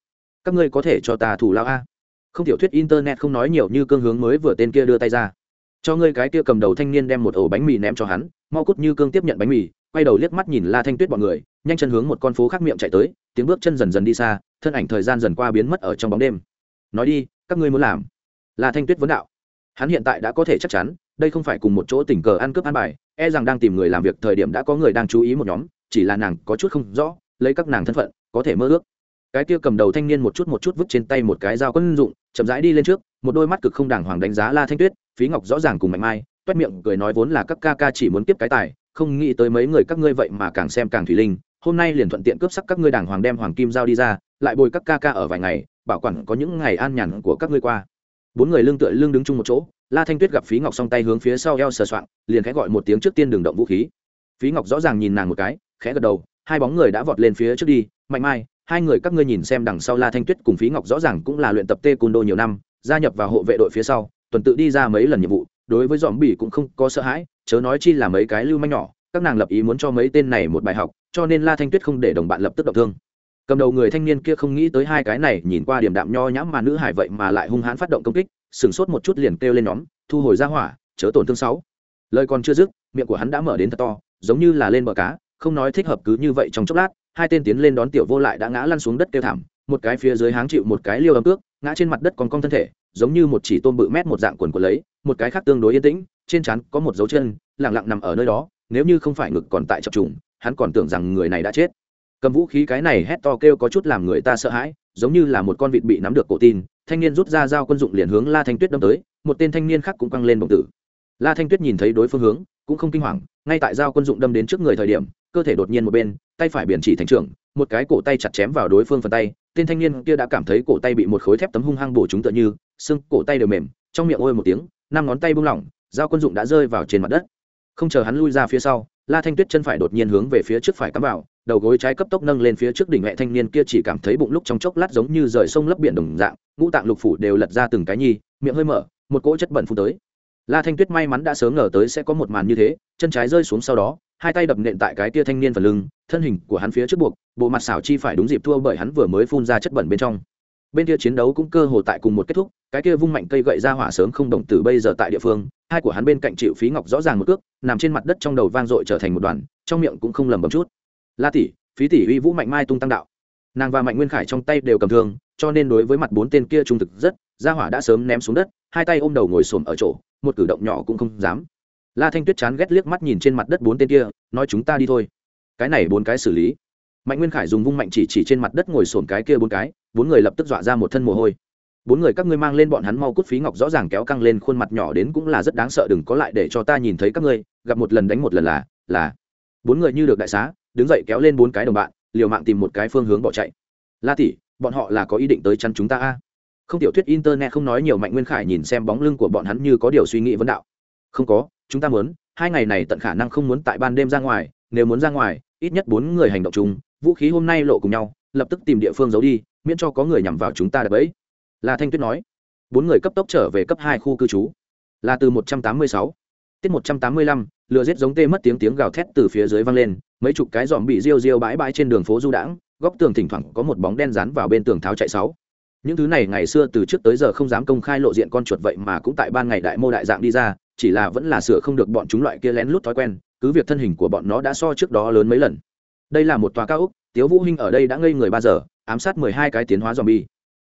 Các ngươi có thể cho ta thủ lao a? Không tiểu thuyết internet không nói nhiều như cương hướng mới vừa tên kia đưa tay ra. Cho ngươi cái kia cầm đầu thanh niên đem một ổ bánh mì ném cho hắn, mau cút như cương tiếp nhận bánh mì, quay đầu liếc mắt nhìn la thanh tuyết bọn người, nhanh chân hướng một con phố khác miệng chạy tới, tiếng bước chân dần dần đi xa, thân ảnh thời gian dần qua biến mất ở trong bóng đêm. Nói đi, các ngươi muốn làm? La thanh tuyết vấn đạo hắn hiện tại đã có thể chắc chắn, đây không phải cùng một chỗ tình cờ ăn cướp ăn bài e rằng đang tìm người làm việc thời điểm đã có người đang chú ý một nhóm, chỉ là nàng có chút không rõ, lấy các nàng thân phận, có thể mơ ước. Cái kia cầm đầu thanh niên một chút một chút vứt trên tay một cái dao quân dụng, chậm rãi đi lên trước, một đôi mắt cực không đàng hoàng đánh giá la thanh tuyết, phí ngọc rõ ràng cùng mạnh mai, toét miệng cười nói vốn là các ca ca chỉ muốn tiếp cái tài, không nghĩ tới mấy người các ngươi vậy mà càng xem càng thủy linh, hôm nay liền thuận tiện cướp sắc các ngươi đàng hoàng đem hoàng kim giao đi ra, lại bồi các ca ca ở vài ngày, bảo quản có những ngày an nhàn của các ngươi qua bốn người lưng tựa lưng đứng chung một chỗ, la thanh tuyết gặp phí ngọc song tay hướng phía sau eo sờ soạn liền khẽ gọi một tiếng trước tiên đường động vũ khí. Phí ngọc rõ ràng nhìn nàng một cái, khẽ gật đầu, hai bóng người đã vọt lên phía trước đi, mạnh mai, hai người các ngươi nhìn xem đằng sau la thanh tuyết cùng phí ngọc rõ ràng cũng là luyện tập tê Côn đô nhiều năm, gia nhập vào hộ vệ đội phía sau, tuần tự đi ra mấy lần nhiệm vụ, đối với dòm bỉ cũng không có sợ hãi, chớ nói chi là mấy cái lưu manh nhỏ, các nàng lập ý muốn cho mấy tên này một bài học, cho nên la thanh tuyết không để đồng bạn lập tức động thương cầm đầu người thanh niên kia không nghĩ tới hai cái này nhìn qua điểm đạm nho nhãm mà nữ hải vậy mà lại hung hãn phát động công kích sửng sốt một chút liền kêu lên nhóm, thu hồi ra hỏa, chớ tổn thương sáu. Lời còn chưa dứt, miệng của hắn đã mở đến thật to, giống như là lên bờ cá, không nói thích hợp cứ như vậy trong chốc lát, hai tên tiến lên đón tiểu vô lại đã ngã lăn xuống đất kêu thảm, một cái phía dưới háng chịu một cái liêu ấm cước, ngã trên mặt đất còn cong thân thể, giống như một chỉ tôm bự mét một dạng quần của lấy, một cái khác tương đối yên tĩnh, trên trán có một dấu chân, lặng lặng nằm ở nơi đó, nếu như không phải ngực còn tại chập trùng, hắn còn tưởng rằng người này đã chết cầm vũ khí cái này hét to kêu có chút làm người ta sợ hãi, giống như là một con vịt bị nắm được cổ tin, thanh niên rút ra dao quân dụng liền hướng la thanh tuyết đâm tới, một tên thanh niên khác cũng căng lên bồng tử. La thanh tuyết nhìn thấy đối phương hướng, cũng không kinh hoàng, ngay tại dao quân dụng đâm đến trước người thời điểm, cơ thể đột nhiên một bên, tay phải biển chỉ thành trưởng, một cái cổ tay chặt chém vào đối phương phần tay, tên thanh niên kia đã cảm thấy cổ tay bị một khối thép tấm hung hăng bổ chúng tựa như, xương cổ tay đều mềm, trong miệng ôi một tiếng, năm ngón tay buông lỏng, dao quân dụng đã rơi vào trên mặt đất. Không chờ hắn lui ra phía sau, la thanh tuyết chân phải đột nhiên hướng về phía trước phải cắm vào đầu gối trái cấp tốc nâng lên phía trước đỉnh mẹ thanh niên kia chỉ cảm thấy bụng lúc trong chốc lát giống như rời sông lấp biển đồng dạng, ngũ tạng lục phủ đều lật ra từng cái nhi, miệng hơi mở, một cỗ chất bẩn phun tới. La thanh tuyết may mắn đã sớm ngờ tới sẽ có một màn như thế, chân trái rơi xuống sau đó, hai tay đập nện tại cái tia thanh niên phần lưng, thân hình của hắn phía trước buộc, bộ mặt xảo chi phải đúng dịp thua bởi hắn vừa mới phun ra chất bẩn bên trong. Bên kia chiến đấu cũng cơ hồ tại cùng một kết thúc, cái kia vung mạnh cây gậy ra hỏa sớm không động từ bây giờ tại địa phương, hai của hắn bên cạnh chịu phí ngọc rõ ràng một cước, nằm trên mặt đất trong đầu vang dội trở thành một đoàn, trong miệng cũng không lầm bầm chút la tỷ, phí tỷ uy vũ mạnh mai tung tăng đạo. Nàng và mạnh nguyên khải trong tay đều cầm thương, cho nên đối với mặt bốn tên kia trung thực rất, gia hỏa đã sớm ném xuống đất, hai tay ôm đầu ngồi xổm ở chỗ, một cử động nhỏ cũng không dám. La thanh tuyết chán ghét liếc mắt nhìn trên mặt đất bốn tên kia, nói chúng ta đi thôi. Cái này bốn cái xử lý. Mạnh nguyên khải dùng vung mạnh chỉ chỉ trên mặt đất ngồi sồn cái kia bốn cái, bốn người lập tức dọa ra một thân mồ hôi. Bốn người các ngươi mang lên bọn hắn mau cút phí ngọc rõ ràng kéo căng lên khuôn mặt nhỏ đến cũng là rất đáng sợ, đừng có lại để cho ta nhìn thấy các ngươi, gặp một lần đánh một lần là là. Bốn người như được đại xá đứng dậy kéo lên bốn cái đồng bạn, liều mạng tìm một cái phương hướng bỏ chạy. La tỷ, bọn họ là có ý định tới chắn chúng ta a? Không tiểu thuyết internet không nói nhiều, mạnh nguyên khải nhìn xem bóng lưng của bọn hắn như có điều suy nghĩ vấn đạo. Không có, chúng ta muốn, hai ngày này tận khả năng không muốn tại ban đêm ra ngoài, nếu muốn ra ngoài, ít nhất bốn người hành động chung, vũ khí hôm nay lộ cùng nhau, lập tức tìm địa phương giấu đi, miễn cho có người nhằm vào chúng ta đập ấy là thanh tuyết nói. Bốn người cấp tốc trở về cấp hai khu cư trú. Là từ một trăm tám mươi sáu, tiết một trăm tám mươi lăm lừa giết giống tê mất tiếng tiếng gào thét từ phía dưới vang lên, mấy chục cái dòm bị riêu riêu bãi bãi trên đường phố du đãng, góc tường thỉnh thoảng có một bóng đen rán vào bên tường tháo chạy sáu. Những thứ này ngày xưa từ trước tới giờ không dám công khai lộ diện con chuột vậy mà cũng tại ban ngày đại mô đại dạng đi ra, chỉ là vẫn là sửa không được bọn chúng loại kia lén lút thói quen, cứ việc thân hình của bọn nó đã so trước đó lớn mấy lần. Đây là một tòa cao ốc, tiếu vũ hinh ở đây đã ngây người ba giờ, ám sát mười hai cái tiến hóa zombie.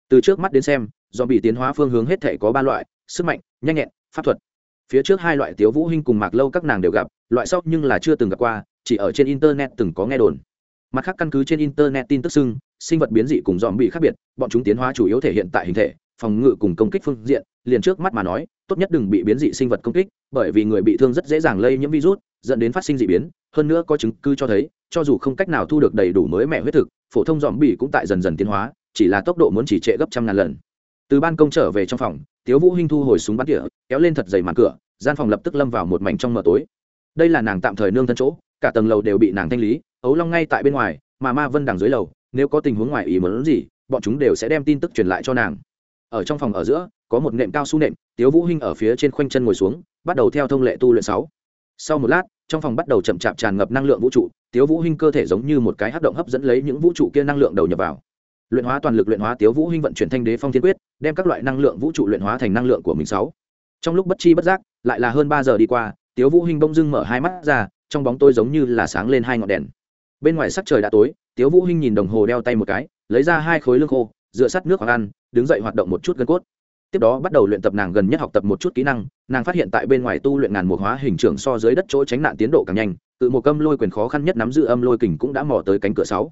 Từ trước mắt đến xem, zombie tiến hóa phương hướng hết thể có ba loại, sức mạnh, nhanh nhẹn, pháp thuật phía trước hai loại tiếu vũ hinh cùng mạc lâu các nàng đều gặp, loại sau nhưng là chưa từng gặp qua, chỉ ở trên internet từng có nghe đồn. Mặt khác căn cứ trên internet tin tức xưng, sinh vật biến dị cùng dòm bị khác biệt, bọn chúng tiến hóa chủ yếu thể hiện tại hình thể, phòng ngự cùng công kích phương diện, liền trước mắt mà nói, tốt nhất đừng bị biến dị sinh vật công kích, bởi vì người bị thương rất dễ dàng lây nhiễm virus, dẫn đến phát sinh dị biến, hơn nữa có chứng cứ cho thấy, cho dù không cách nào thu được đầy đủ mới mẻ huyết thực, phổ thông dòm bị cũng tại dần dần tiến hóa, chỉ là tốc độ muốn chỉ trệ gấp trăm ngàn lần. Từ ban công trở về trong phòng tiếu vũ hinh thu hồi súng bắn tỉa, kéo lên thật dày màn cửa, gian phòng lập tức lâm vào một mảnh trong mờ tối. Đây là nàng tạm thời nương thân chỗ, cả tầng lầu đều bị nàng thanh lý, ấu long ngay tại bên ngoài, mà ma vân đằng dưới lầu, nếu có tình huống ngoài ý muốn gì, bọn chúng đều sẽ đem tin tức truyền lại cho nàng. Ở trong phòng ở giữa, có một nệm cao su nệm, tiếu vũ hinh ở phía trên khoanh chân ngồi xuống, bắt đầu theo thông lệ tu luyện sáu. Sau một lát, trong phòng bắt đầu chậm chạp tràn ngập năng lượng vũ trụ, tiếu vũ hinh cơ thể giống như một cái hấp động hấp dẫn lấy những vũ trụ kia năng lượng đầu nhập vào luyện hóa toàn lực luyện hóa tiếu vũ hinh vận chuyển thanh đế phong thiên quyết, đem các loại năng lượng vũ trụ luyện hóa thành năng lượng của mình sáu. Trong lúc bất chi bất giác, lại là hơn ba giờ đi qua, tiếu vũ hinh bỗng dưng mở hai mắt ra, trong bóng tôi giống như là sáng lên hai ngọn đèn. Bên ngoài sắc trời đã tối, tiếu vũ hinh nhìn đồng hồ đeo tay một cái, lấy ra hai khối lương khô, dựa sắt nước hoặc ăn, đứng dậy hoạt động một chút gân cốt. Tiếp đó bắt đầu luyện tập nàng gần nhất học tập một chút kỹ năng, nàng phát hiện tại bên ngoài tu luyện ngàn một hóa hình trưởng so dưới đất chỗ tránh nạn tiến độ càng nhanh, tự một âm lôi quyền khó khăn nhất nắm giữ âm lôi kình cũng đã mò tới cánh cửa sáu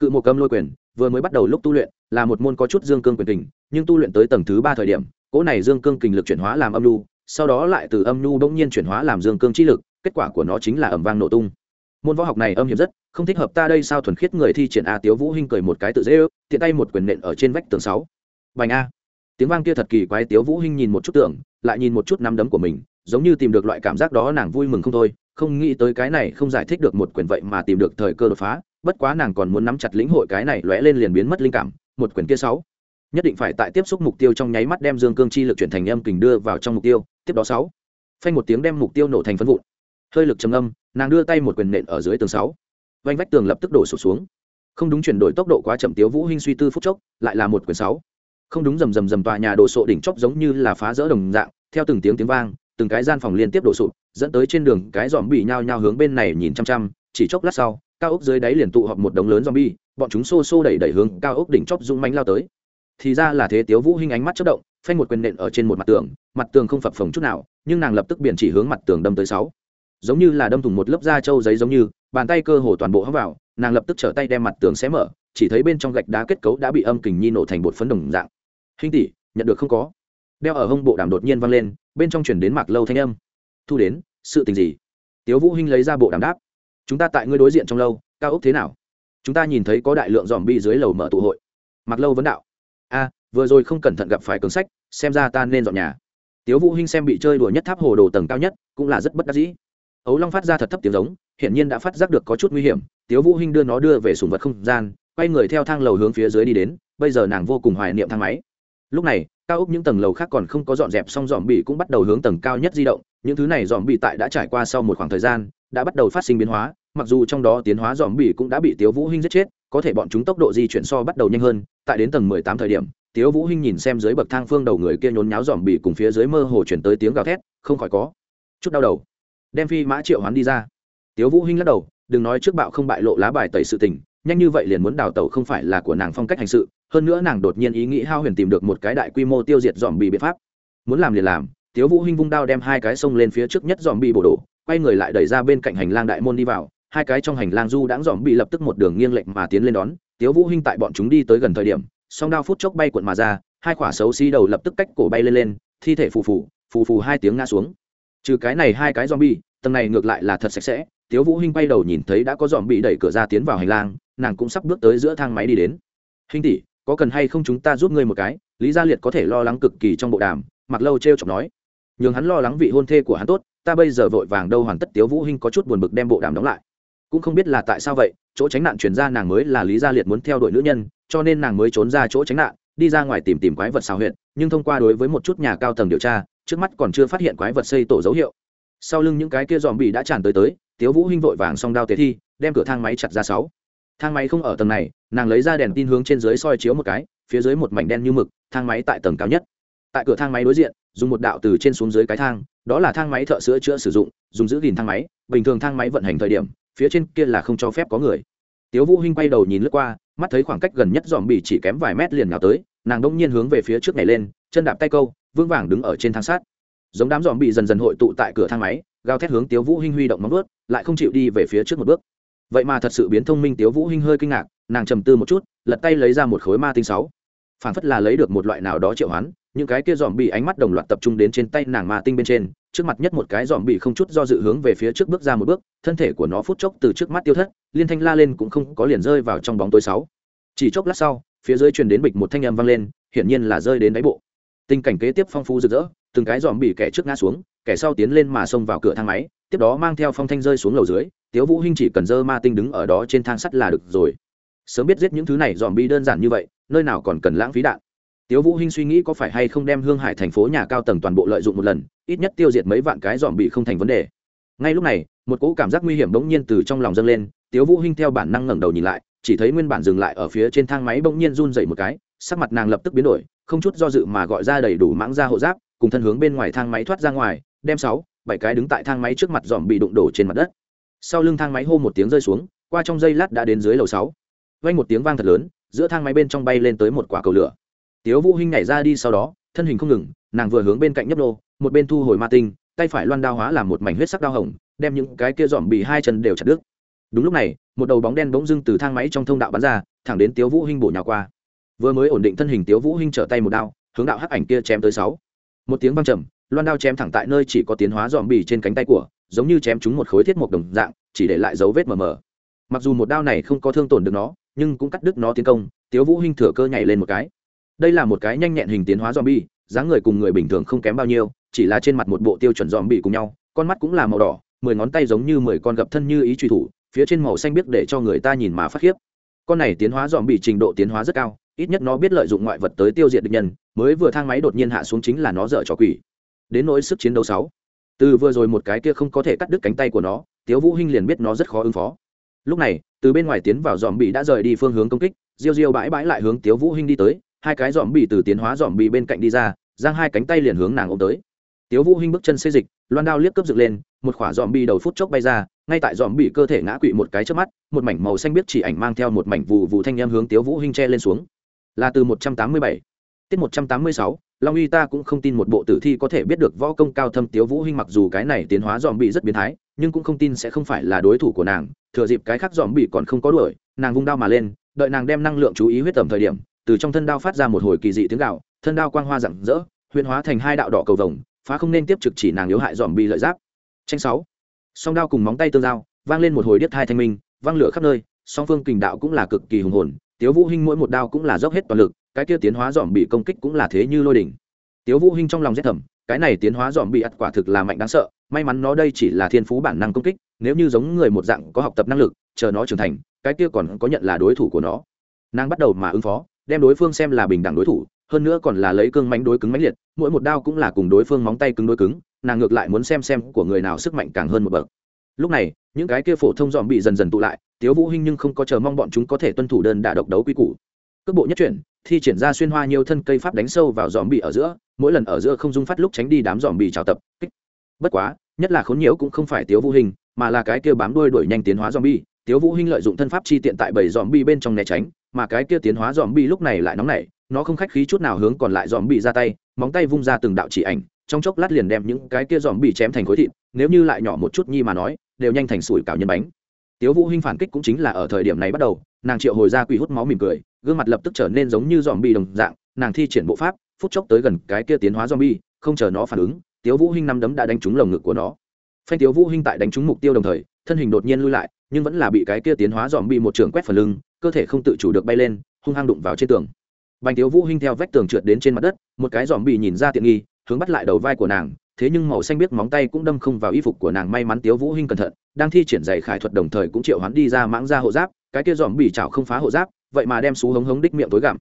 cự một cầm lôi quyền, vừa mới bắt đầu lúc tu luyện, là một môn có chút dương cương quyền kình, nhưng tu luyện tới tầng thứ ba thời điểm, cỗ này dương cương kình lực chuyển hóa làm âm lưu sau đó lại từ âm lu bỗng nhiên chuyển hóa làm dương cương chi lực, kết quả của nó chính là ẩm vang nổ tung. Môn võ học này âm hiểm rất, không thích hợp ta đây sao thuần khiết người thi triển a tiếu vũ hinh cười một cái tự dễ ước, tiện tay một quyền nện ở trên vách tường sáu. Bành a. Tiếng vang kia thật kỳ quái, tiếu vũ hinh nhìn một chút tưởng lại nhìn một chút nắm đấm của mình, giống như tìm được loại cảm giác đó nàng vui mừng không thôi, không nghĩ tới cái này không giải thích được một quyền vậy mà tìm được thời cơ đột phá bất quá nàng còn muốn nắm chặt lĩnh hội cái này lóe lên liền biến mất linh cảm, một quyền kia sáu. Nhất định phải tại tiếp xúc mục tiêu trong nháy mắt đem dương cương chi lực chuyển thành âm kình đưa vào trong mục tiêu, tiếp đó sáu. Phanh một tiếng đem mục tiêu nổ thành phân vụn. Hơi lực trầm âm, nàng đưa tay một quyền nện ở dưới tường sáu. Vanh vách tường lập tức đổ sụp xuống. Không đúng chuyển đổi tốc độ quá chậm tiếu vũ hinh suy tư phút chốc, lại là một quyền sáu. Không đúng rầm rầm rầm tòa nhà đổ sộ đỉnh chóp giống như là phá rỡ đồng dạng, theo từng tiếng tiếng vang, từng cái gian phòng liên tiếp đổ sụp, dẫn tới trên đường cái dòm bị nhao nhao hướng bên này nhìn chăm chăm, chỉ chốc lát sau cao ốc dưới đáy liền tụ họp một đống lớn zombie, bọn chúng xô xô đẩy đẩy hướng cao ốc đỉnh chóp dũng mãnh lao tới. Thì ra là thế Tiếu Vũ Hinh ánh mắt chớp động, phanh một quyền nện ở trên một mặt tường, mặt tường không phập phồng chút nào, nhưng nàng lập tức biển chỉ hướng mặt tường đâm tới sáu. Giống như là đâm thủng một lớp da trâu giấy giống như, bàn tay cơ hồ toàn bộ hấp vào, nàng lập tức trở tay đem mặt tường xé mở, chỉ thấy bên trong gạch đá kết cấu đã bị âm kình nhi nổ thành bột phấn đồng dạng. Hinh tỷ, nhận được không có? Đeo ở hông bộ đàm đột nhiên vang lên, bên trong truyền đến mạc lâu thanh âm. Thu đến, sự tình gì? Tiếu Vũ Hinh lấy ra bộ đàm đáp. Chúng ta tại ngươi đối diện trong lâu, cao ốc thế nào? Chúng ta nhìn thấy có đại lượng dòm bi dưới lầu mở tụ hội. Mặc lâu vấn đạo. A vừa rồi không cẩn thận gặp phải cường sách xem ra ta nên dọn nhà. Tiếu vũ hinh xem bị chơi đùa nhất tháp hồ đồ tầng cao nhất cũng là rất bất đắc dĩ. Ấu long phát ra thật thấp tiếng giống hiện nhiên đã phát giác được có chút nguy hiểm. Tiếu vũ hinh đưa nó đưa về sùng vật không gian quay người theo thang lầu hướng phía dưới đi đến bây giờ nàng vô cùng hoài niệm thang máy. Lúc này cao ốc những tầng lầu khác còn không có dọn dẹp xong dòm bị cũng bắt đầu hướng tầng cao nhất di động. Những thứ này dòm bị tại đã trải qua sau một khoảng thời gian đã bắt đầu phát sinh biến hóa mặc dù trong đó tiến hóa dòm bỉ cũng đã bị tiếu vũ hinh giết chết, có thể bọn chúng tốc độ di chuyển so bắt đầu nhanh hơn, tại đến tầng mười tám thời điểm, tiếu vũ hinh nhìn xem dưới bậc thang phương đầu người kia nhốn nháo dòm bỉ cùng phía dưới mơ hồ chuyển tới tiếng gào thét, không khỏi có chút đau đầu. Đem phi mã triệu hoán đi ra. Tiếu vũ hinh lắc đầu, đừng nói trước bạo không bại lộ lá bài tẩy sự tình, nhanh như vậy liền muốn đào tẩu không phải là của nàng phong cách hành sự, hơn nữa nàng đột nhiên ý nghĩ hao huyền tìm được một cái đại quy mô tiêu diệt dòm bỉ biện pháp. Muốn làm liền làm, tiếu vũ hinh vung đao đem hai cái sông lên phía trước nhất dòm bỉ bổ đổ, quay người lại đẩy ra bên cạnh hành lang đại môn đi vào hai cái trong hành lang du đãng dòm bị lập tức một đường nghiêng lệnh mà tiến lên đón. Tiếu vũ hinh tại bọn chúng đi tới gần thời điểm, song đao phút chốc bay cuộn mà ra, hai quả xấu xí đầu lập tức cách cổ bay lên lên, thi thể phù phù phù phù hai tiếng ngã xuống. Trừ cái này hai cái zombie, tầng này ngược lại là thật sạch sẽ. Tiếu vũ hinh bay đầu nhìn thấy đã có dòm bị đẩy cửa ra tiến vào hành lang, nàng cũng sắp bước tới giữa thang máy đi đến. Hinh tỷ, có cần hay không chúng ta giúp ngươi một cái? Lý gia liệt có thể lo lắng cực kỳ trong bộ đàm, mặc lâu treo chọc nói. Nhường hắn lo lắng vị hôn thê của hắn tốt, ta bây giờ vội vàng đâu hoàn tất tiếu vũ hinh có chút buồn bực đem bộ đàm đóng lại cũng không biết là tại sao vậy, chỗ tránh nạn chuyển ra nàng mới là lý gia liệt muốn theo đuổi nữ nhân, cho nên nàng mới trốn ra chỗ tránh nạn, đi ra ngoài tìm tìm quái vật xào huyện nhưng thông qua đối với một chút nhà cao tầng điều tra, trước mắt còn chưa phát hiện quái vật xây tổ dấu hiệu. Sau lưng những cái kia dòm bị đã tràn tới tới, tiếu vũ hinh vội vàng song đao tế thi, đem cửa thang máy chặt ra sáu. Thang máy không ở tầng này, nàng lấy ra đèn tin hướng trên dưới soi chiếu một cái, phía dưới một mảnh đen như mực, thang máy tại tầng cao nhất. Tại cửa thang máy đối diện, dùng một đạo từ trên xuống dưới cái thang, đó là thang máy thợ sửa chữa sử dụng, dùng giữ gìn thang máy, bình thường thang máy vận hành thời điểm phía trên kia là không cho phép có người. Tiếu vũ hinh quay đầu nhìn lướt qua, mắt thấy khoảng cách gần nhất dòm bị chỉ kém vài mét liền nhào tới, nàng đông nhiên hướng về phía trước này lên, chân đạp tay câu, vững vàng đứng ở trên thang sát giống đám dòm bị dần dần hội tụ tại cửa thang máy, gào thét hướng tiếu vũ hinh huy động móng vuốt, lại không chịu đi về phía trước một bước. Vậy mà thật sự biến thông minh, tiếu vũ hinh hơi kinh ngạc, nàng trầm tư một chút, lật tay lấy ra một khối ma tinh sáu. Phản phất là lấy được một loại nào đó triệu hoán những cái kia dòm bị ánh mắt đồng loạt tập trung đến trên tay nàng ma tinh bên trên, trước mặt nhất một cái dòm bị không chút do dự hướng về phía trước bước ra một bước, thân thể của nó phút chốc từ trước mắt tiêu thất, liên thanh la lên cũng không có liền rơi vào trong bóng tối sáu. Chỉ chốc lát sau, phía dưới truyền đến bịch một thanh âm vang lên, hiển nhiên là rơi đến đáy bộ. Tình cảnh kế tiếp phong phú rực rỡ, từng cái dòm bị kẻ trước ngã xuống, kẻ sau tiến lên mà xông vào cửa thang máy, tiếp đó mang theo phong thanh rơi xuống lầu dưới, tiếu vũ hinh chỉ cần dơ ma tinh đứng ở đó trên thang sắt là được rồi. Sớm biết giết những thứ này dòm bi đơn giản như vậy, nơi nào còn cần lãng phí đạn tiếu vũ hinh suy nghĩ có phải hay không đem hương hải thành phố nhà cao tầng toàn bộ lợi dụng một lần, ít nhất tiêu diệt mấy vạn cái dòm bị không thành vấn đề. Ngay lúc này, một cỗ cảm giác nguy hiểm bỗng nhiên từ trong lòng dâng lên, tiếu vũ hinh theo bản năng ngẩng đầu nhìn lại, chỉ thấy nguyên bản dừng lại ở phía trên thang máy bỗng nhiên run dậy một cái, sắc mặt nàng lập tức biến đổi, không chút do dự mà gọi ra đầy đủ mãng ra hộ giáp, cùng thân hướng bên ngoài thang máy thoát ra ngoài, đem sáu, bảy cái đứng tại thang máy trước mặt dòm bị đụng đổ trên mặt đất. Sau lưng thang máy hô một tiếng rơi xuống, qua trong giây lát đã đến dưới lầu sáu. Vang một tiếng vang thật lớn, giữa thang máy bên trong bay lên tới một quả cầu lửa tiếu vũ hinh nhảy ra đi sau đó, thân hình không ngừng, nàng vừa hướng bên cạnh nhấp nô, một bên thu hồi ma tinh, tay phải loan đao hóa làm một mảnh huyết sắc đao hồng, đem những cái kia dòm bị hai chân đều chặt đứt. Đúng lúc này, một đầu bóng đen bỗng dưng từ thang máy trong thông đạo bắn ra, thẳng đến tiếu vũ hinh bổ nhào qua. Vừa mới ổn định thân hình tiếu vũ hinh trở tay một đao, hướng đạo hắc ảnh kia chém tới sáu. Một tiếng vang trầm, loan đao chém thẳng tại nơi chỉ có tiến hóa dòm bì trên cánh tay của, giống như chém chúng một khối thiết mộc đồng dạng, chỉ để lại dấu vết mờ mờ. Mặc dù một đao này không có thương tổn được nó, nhưng cũng cắt đứt nó tiến công, tiếu vũ hinh thừa cơ nhảy lên một cái đây là một cái nhanh nhẹn hình tiến hóa dòm bi dáng người cùng người bình thường không kém bao nhiêu, chỉ là trên mặt một bộ tiêu chuẩn dòm bị cùng nhau, con mắt cũng là màu đỏ, mười ngón tay giống như mười con gập thân như ý truy thủ, phía trên màu xanh biết để cho người ta nhìn mà phát khiếp. Con này tiến hóa dòm bị trình độ tiến hóa rất cao, ít nhất nó biết lợi dụng ngoại vật tới tiêu diệt địch nhân, mới vừa thang máy đột nhiên hạ xuống chính là nó dở trò quỷ. Đến nỗi sức chiến đấu sáu, từ vừa rồi một cái kia không có thể cắt đứt cánh tay của nó, tiếu vũ hinh liền biết nó rất khó ứng phó. Lúc này, từ bên ngoài tiến vào dòm bị đã rời đi phương hướng công kích, diêu diêu bãi bãi lại hướng tiếu vũ hinh đi tới hai cái dòm bị từ tiến hóa dòm bị bên cạnh đi ra, giang hai cánh tay liền hướng nàng ôm tới. Tiếu vũ hinh bước chân xê dịch, loan đao liếc cướp dựng lên, một khỏa dòm bị đầu phút chốc bay ra, ngay tại dòm bị cơ thể ngã quỵ một cái trước mắt, một mảnh màu xanh biết chỉ ảnh mang theo một mảnh vụ vụ thanh em hướng tiếu vũ hinh che lên xuống. Là từ 187 tiết 186 long uy ta cũng không tin một bộ tử thi có thể biết được võ công cao thâm tiếu vũ hinh mặc dù cái này tiến hóa dòm bị rất biến thái, nhưng cũng không tin sẽ không phải là đối thủ của nàng, thừa dịp cái khác dòm bị còn không có đuổi, nàng vung đao mà lên, đợi nàng đem năng lượng chú ý huyết tầm thời điểm từ trong thân đao phát ra một hồi kỳ dị tiếng gạo, thân đao quang hoa rạng rỡ, huyền hóa thành hai đạo đỏ cầu vồng, phá không nên tiếp trực chỉ nàng yếu hại dòm bị lợi giáp. Tranh sáu. Song đao cùng móng tay tương giao, vang lên một hồi điếc thai thanh minh, vang lửa khắp nơi, song phương kình đạo cũng là cực kỳ hùng hồn, tiếu vũ hinh mỗi một đao cũng là dốc hết toàn lực, cái kia tiến hóa dòm bị công kích cũng là thế như lôi đỉnh. Tiếu vũ hinh trong lòng rét thầm, cái này tiến hóa dòm bị ắt quả thực là mạnh đáng sợ, may mắn nó đây chỉ là thiên phú bản năng công kích, nếu như giống người một dạng có học tập năng lực, chờ nó trưởng thành, cái kia còn có nhận là đối thủ của nó. Nàng bắt đầu mà ứng phó đem đối phương xem là bình đẳng đối thủ hơn nữa còn là lấy cương mánh đối cứng mãnh liệt mỗi một đao cũng là cùng đối phương móng tay cứng đối cứng nàng ngược lại muốn xem xem của người nào sức mạnh càng hơn một bậc. Lúc này những cái kia phổ thông dòm bị dần dần tụ lại tiếu vũ hinh nhưng không có chờ mong bọn chúng có thể tuân thủ đơn đả độc đấu quy củ. Cước bộ nhất chuyển thi triển ra xuyên hoa nhiều thân cây pháp đánh sâu vào dòm bị ở giữa mỗi lần ở giữa không dung phát lúc tránh đi đám dòm bị trào tập kích. Bất quá nhất là khốn nhiễu cũng không phải tiếu vũ Hinh, mà là cái kia bám đuôi đuổi nhanh tiến hóa dòm bi tiếu vũ hinh lợi dụng thân pháp chi tiện tại bảy dòm bi bên trong né tránh mà cái kia tiến hóa dòm bi lúc này lại nóng nảy, nó không khách khí chút nào hướng còn lại dòm bị ra tay, móng tay vung ra từng đạo chỉ ảnh, trong chốc lát liền đem những cái kia dòm bị chém thành khối thịt, nếu như lại nhỏ một chút nhi mà nói, đều nhanh thành sủi cảo nhân bánh. Tiếu vũ hinh phản kích cũng chính là ở thời điểm này bắt đầu, nàng triệu hồi ra quỷ hút máu mỉm cười, gương mặt lập tức trở nên giống như dòm bị đồng dạng, nàng thi triển bộ pháp, phút chốc tới gần cái kia tiến hóa dòm bi không chờ nó phản ứng, tiếu vũ hinh năm đấm đã đánh trúng lồng ngực của nó. Phanh tiếu vũ hinh tại đánh trúng mục tiêu đồng thời, thân hình đột nhiên lui lại, nhưng vẫn là bị cái kia tiến hóa dòm bị một trường quét phần lưng cơ thể không tự chủ được bay lên, hung hăng đụng vào trên tường. Bành tiếu vũ hinh theo vách tường trượt đến trên mặt đất, một cái dòm bị nhìn ra tiện nghi, hướng bắt lại đầu vai của nàng, thế nhưng màu xanh biết móng tay cũng đâm không vào y phục của nàng, may mắn tiếu vũ hinh cẩn thận, đang thi triển giày khải thuật đồng thời cũng triệu hoán đi ra mãng ra hộ giáp, cái kia dòm bị chảo không phá hộ giáp, vậy mà đem xú hống hống đích miệng tối gặm.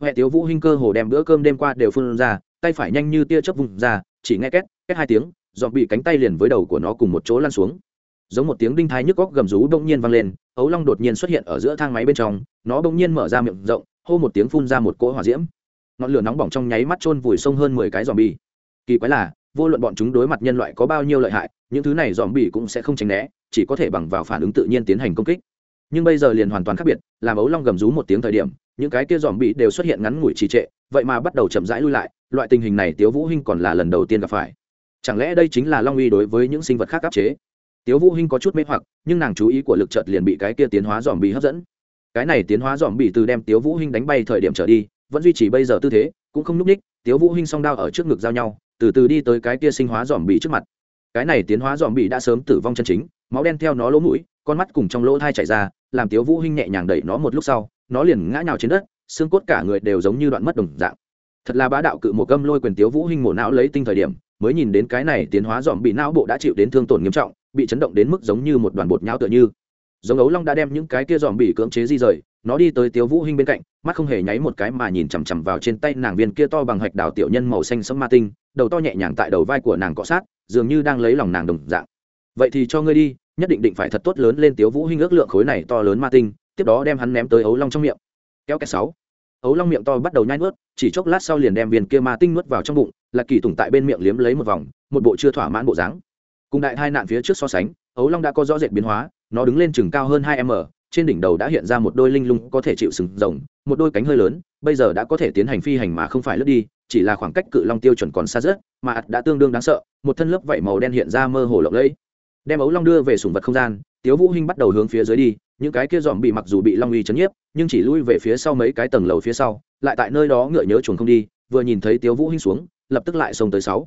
Huệ tiếu vũ hinh cơ hồ đem bữa cơm đêm qua đều phun ra, tay phải nhanh như tia chớp vùng ra, chỉ nghe két két hai tiếng dòm bị cánh tay liền với đầu của nó cùng một chỗ lăn xuống. Giống một tiếng đinh thái nhức góc gầm rú đông nhiên vang lên ấu long đột nhiên xuất hiện ở giữa thang máy bên trong, nó bỗng nhiên mở ra miệng rộng, hô một tiếng phun ra một cỗ hỏa diễm. Ngọn lửa nóng bỏng trong nháy mắt chôn vùi sông hơn mười cái dòm bi kỳ quái là, vô luận bọn chúng đối mặt nhân loại có bao nhiêu lợi hại, những thứ này dòm bi cũng sẽ không tránh né, chỉ có thể bằng vào phản ứng tự nhiên tiến hành công kích. Nhưng bây giờ liền hoàn toàn khác biệt, làm ấu long gầm rú một tiếng thời điểm, những cái kia dòm bi đều xuất hiện ngắn ngủi trì trệ, vậy mà bắt đầu chậm rãi lui lại, loại tình hình này tiếu vũ hinh còn là lần đầu tiên gặp phải. Chẳng lẽ đây chính là long uy đối với những sinh vật khác áp chế? Tiếu vũ hinh có chút mê hoặc, nhưng nàng chú ý của lực chợt liền bị cái kia tiến hóa dòm bị hấp dẫn. Cái này tiến hóa dòm bị từ đem tiếu vũ hinh đánh bay thời điểm trở đi, vẫn duy trì bây giờ tư thế, cũng không núp ních, tiếu vũ hinh song đao ở trước ngực giao nhau, từ từ đi tới cái kia sinh hóa dòm bị trước mặt. Cái này tiến hóa dòm bị đã sớm tử vong chân chính, máu đen theo nó lỗ mũi, con mắt cùng trong lỗ thai chảy ra, làm tiếu vũ hinh nhẹ nhàng đẩy nó một lúc sau, nó liền ngã nhào trên đất, xương cốt cả người đều giống như đoạn mất đồng dạng. Thật là bá đạo cự một gâm lôi quyền tiếu vũ hinh mổ não lấy tinh thời điểm, mới nhìn đến cái này tiến hóa dòm bị não bộ đã chịu đến thương tổn nghiêm trọng bị chấn động đến mức giống như một đoàn bột nhão tựa như. Giống ấu long đã đem những cái kia dòm bị cưỡng chế di rời, nó đi tới tiếu vũ hinh bên cạnh, mắt không hề nháy một cái mà nhìn chằm chằm vào trên tay nàng viên kia to bằng hạch đào tiểu nhân màu xanh sẫm ma tinh, đầu to nhẹ nhàng tại đầu vai của nàng cọ sát, dường như đang lấy lòng nàng đồng dạng. Vậy thì cho ngươi đi, nhất định định phải thật tốt lớn lên tiếu vũ hinh ước lượng khối này to lớn ma tinh, tiếp đó đem hắn ném tới ấu long trong miệng. Kéo cái sáu. Ấu long miệng to bắt đầu nhai nuốt, chỉ chốc lát sau liền đem viên kia ma tinh nuốt vào trong bụng, lạc kỳ tùng tại bên miệng liếm lấy một vòng, một bộ chưa thỏa mãn bộ dáng cùng đại hai nạn phía trước so sánh, ấu long đã có rõ rệt biến hóa, nó đứng lên chừng cao hơn hai m, trên đỉnh đầu đã hiện ra một đôi linh lung có thể chịu sừng rồng, một đôi cánh hơi lớn, bây giờ đã có thể tiến hành phi hành mà không phải lướt đi, chỉ là khoảng cách cự long tiêu chuẩn còn xa rất, mà ạt đã tương đương đáng sợ, một thân lớp vảy màu đen hiện ra mơ hồ lộng lẫy. Đem ấu long đưa về sùng vật không gian, tiếu vũ hinh bắt đầu hướng phía dưới đi, những cái kia dòm bị mặc dù bị long uy chấn nhiếp, nhưng chỉ lui về phía sau mấy cái tầng lầu phía sau, lại tại nơi đó ngựa nhớ chuồng không đi, vừa nhìn thấy tiếu vũ hinh xuống, lập tức lại xông tới sáu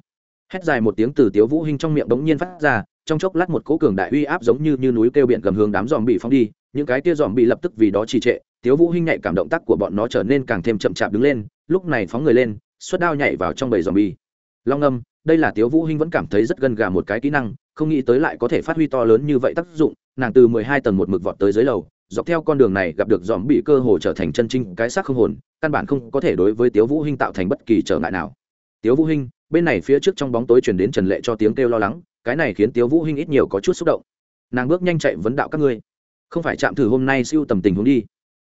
hét dài một tiếng từ tiếu vũ hinh trong miệng đống nhiên phát ra, trong chốc lát một cỗ cường đại uy áp giống như như núi kêu biển gầm hướng đám dòm bị phóng đi, những cái kia dòm bị lập tức vì đó trì trệ, tiếu vũ hinh nhạy cảm động tác của bọn nó trở nên càng thêm chậm chạp đứng lên, lúc này phóng người lên, xuất đao nhảy vào trong bầy dòm bị long âm, đây là tiếu vũ hinh vẫn cảm thấy rất gần gà một cái kỹ năng, không nghĩ tới lại có thể phát huy to lớn như vậy tác dụng, nàng từ mười hai tầng một mực vọt tới dưới lầu, dọc theo con đường này gặp được dòm bị cơ hồ trở thành chân trinh cái xác không hồn, căn bản không có thể đối với tiếu vũ hinh tạo thành bất kỳ trở ngại nào. Tiếu vũ hinh bên này phía trước trong bóng tối truyền đến trần lệ cho tiếng kêu lo lắng, cái này khiến tiếu vũ hinh ít nhiều có chút xúc động. Nàng bước nhanh chạy vấn đạo các ngươi. Không phải chạm thử hôm nay siêu tầm tình huống đi.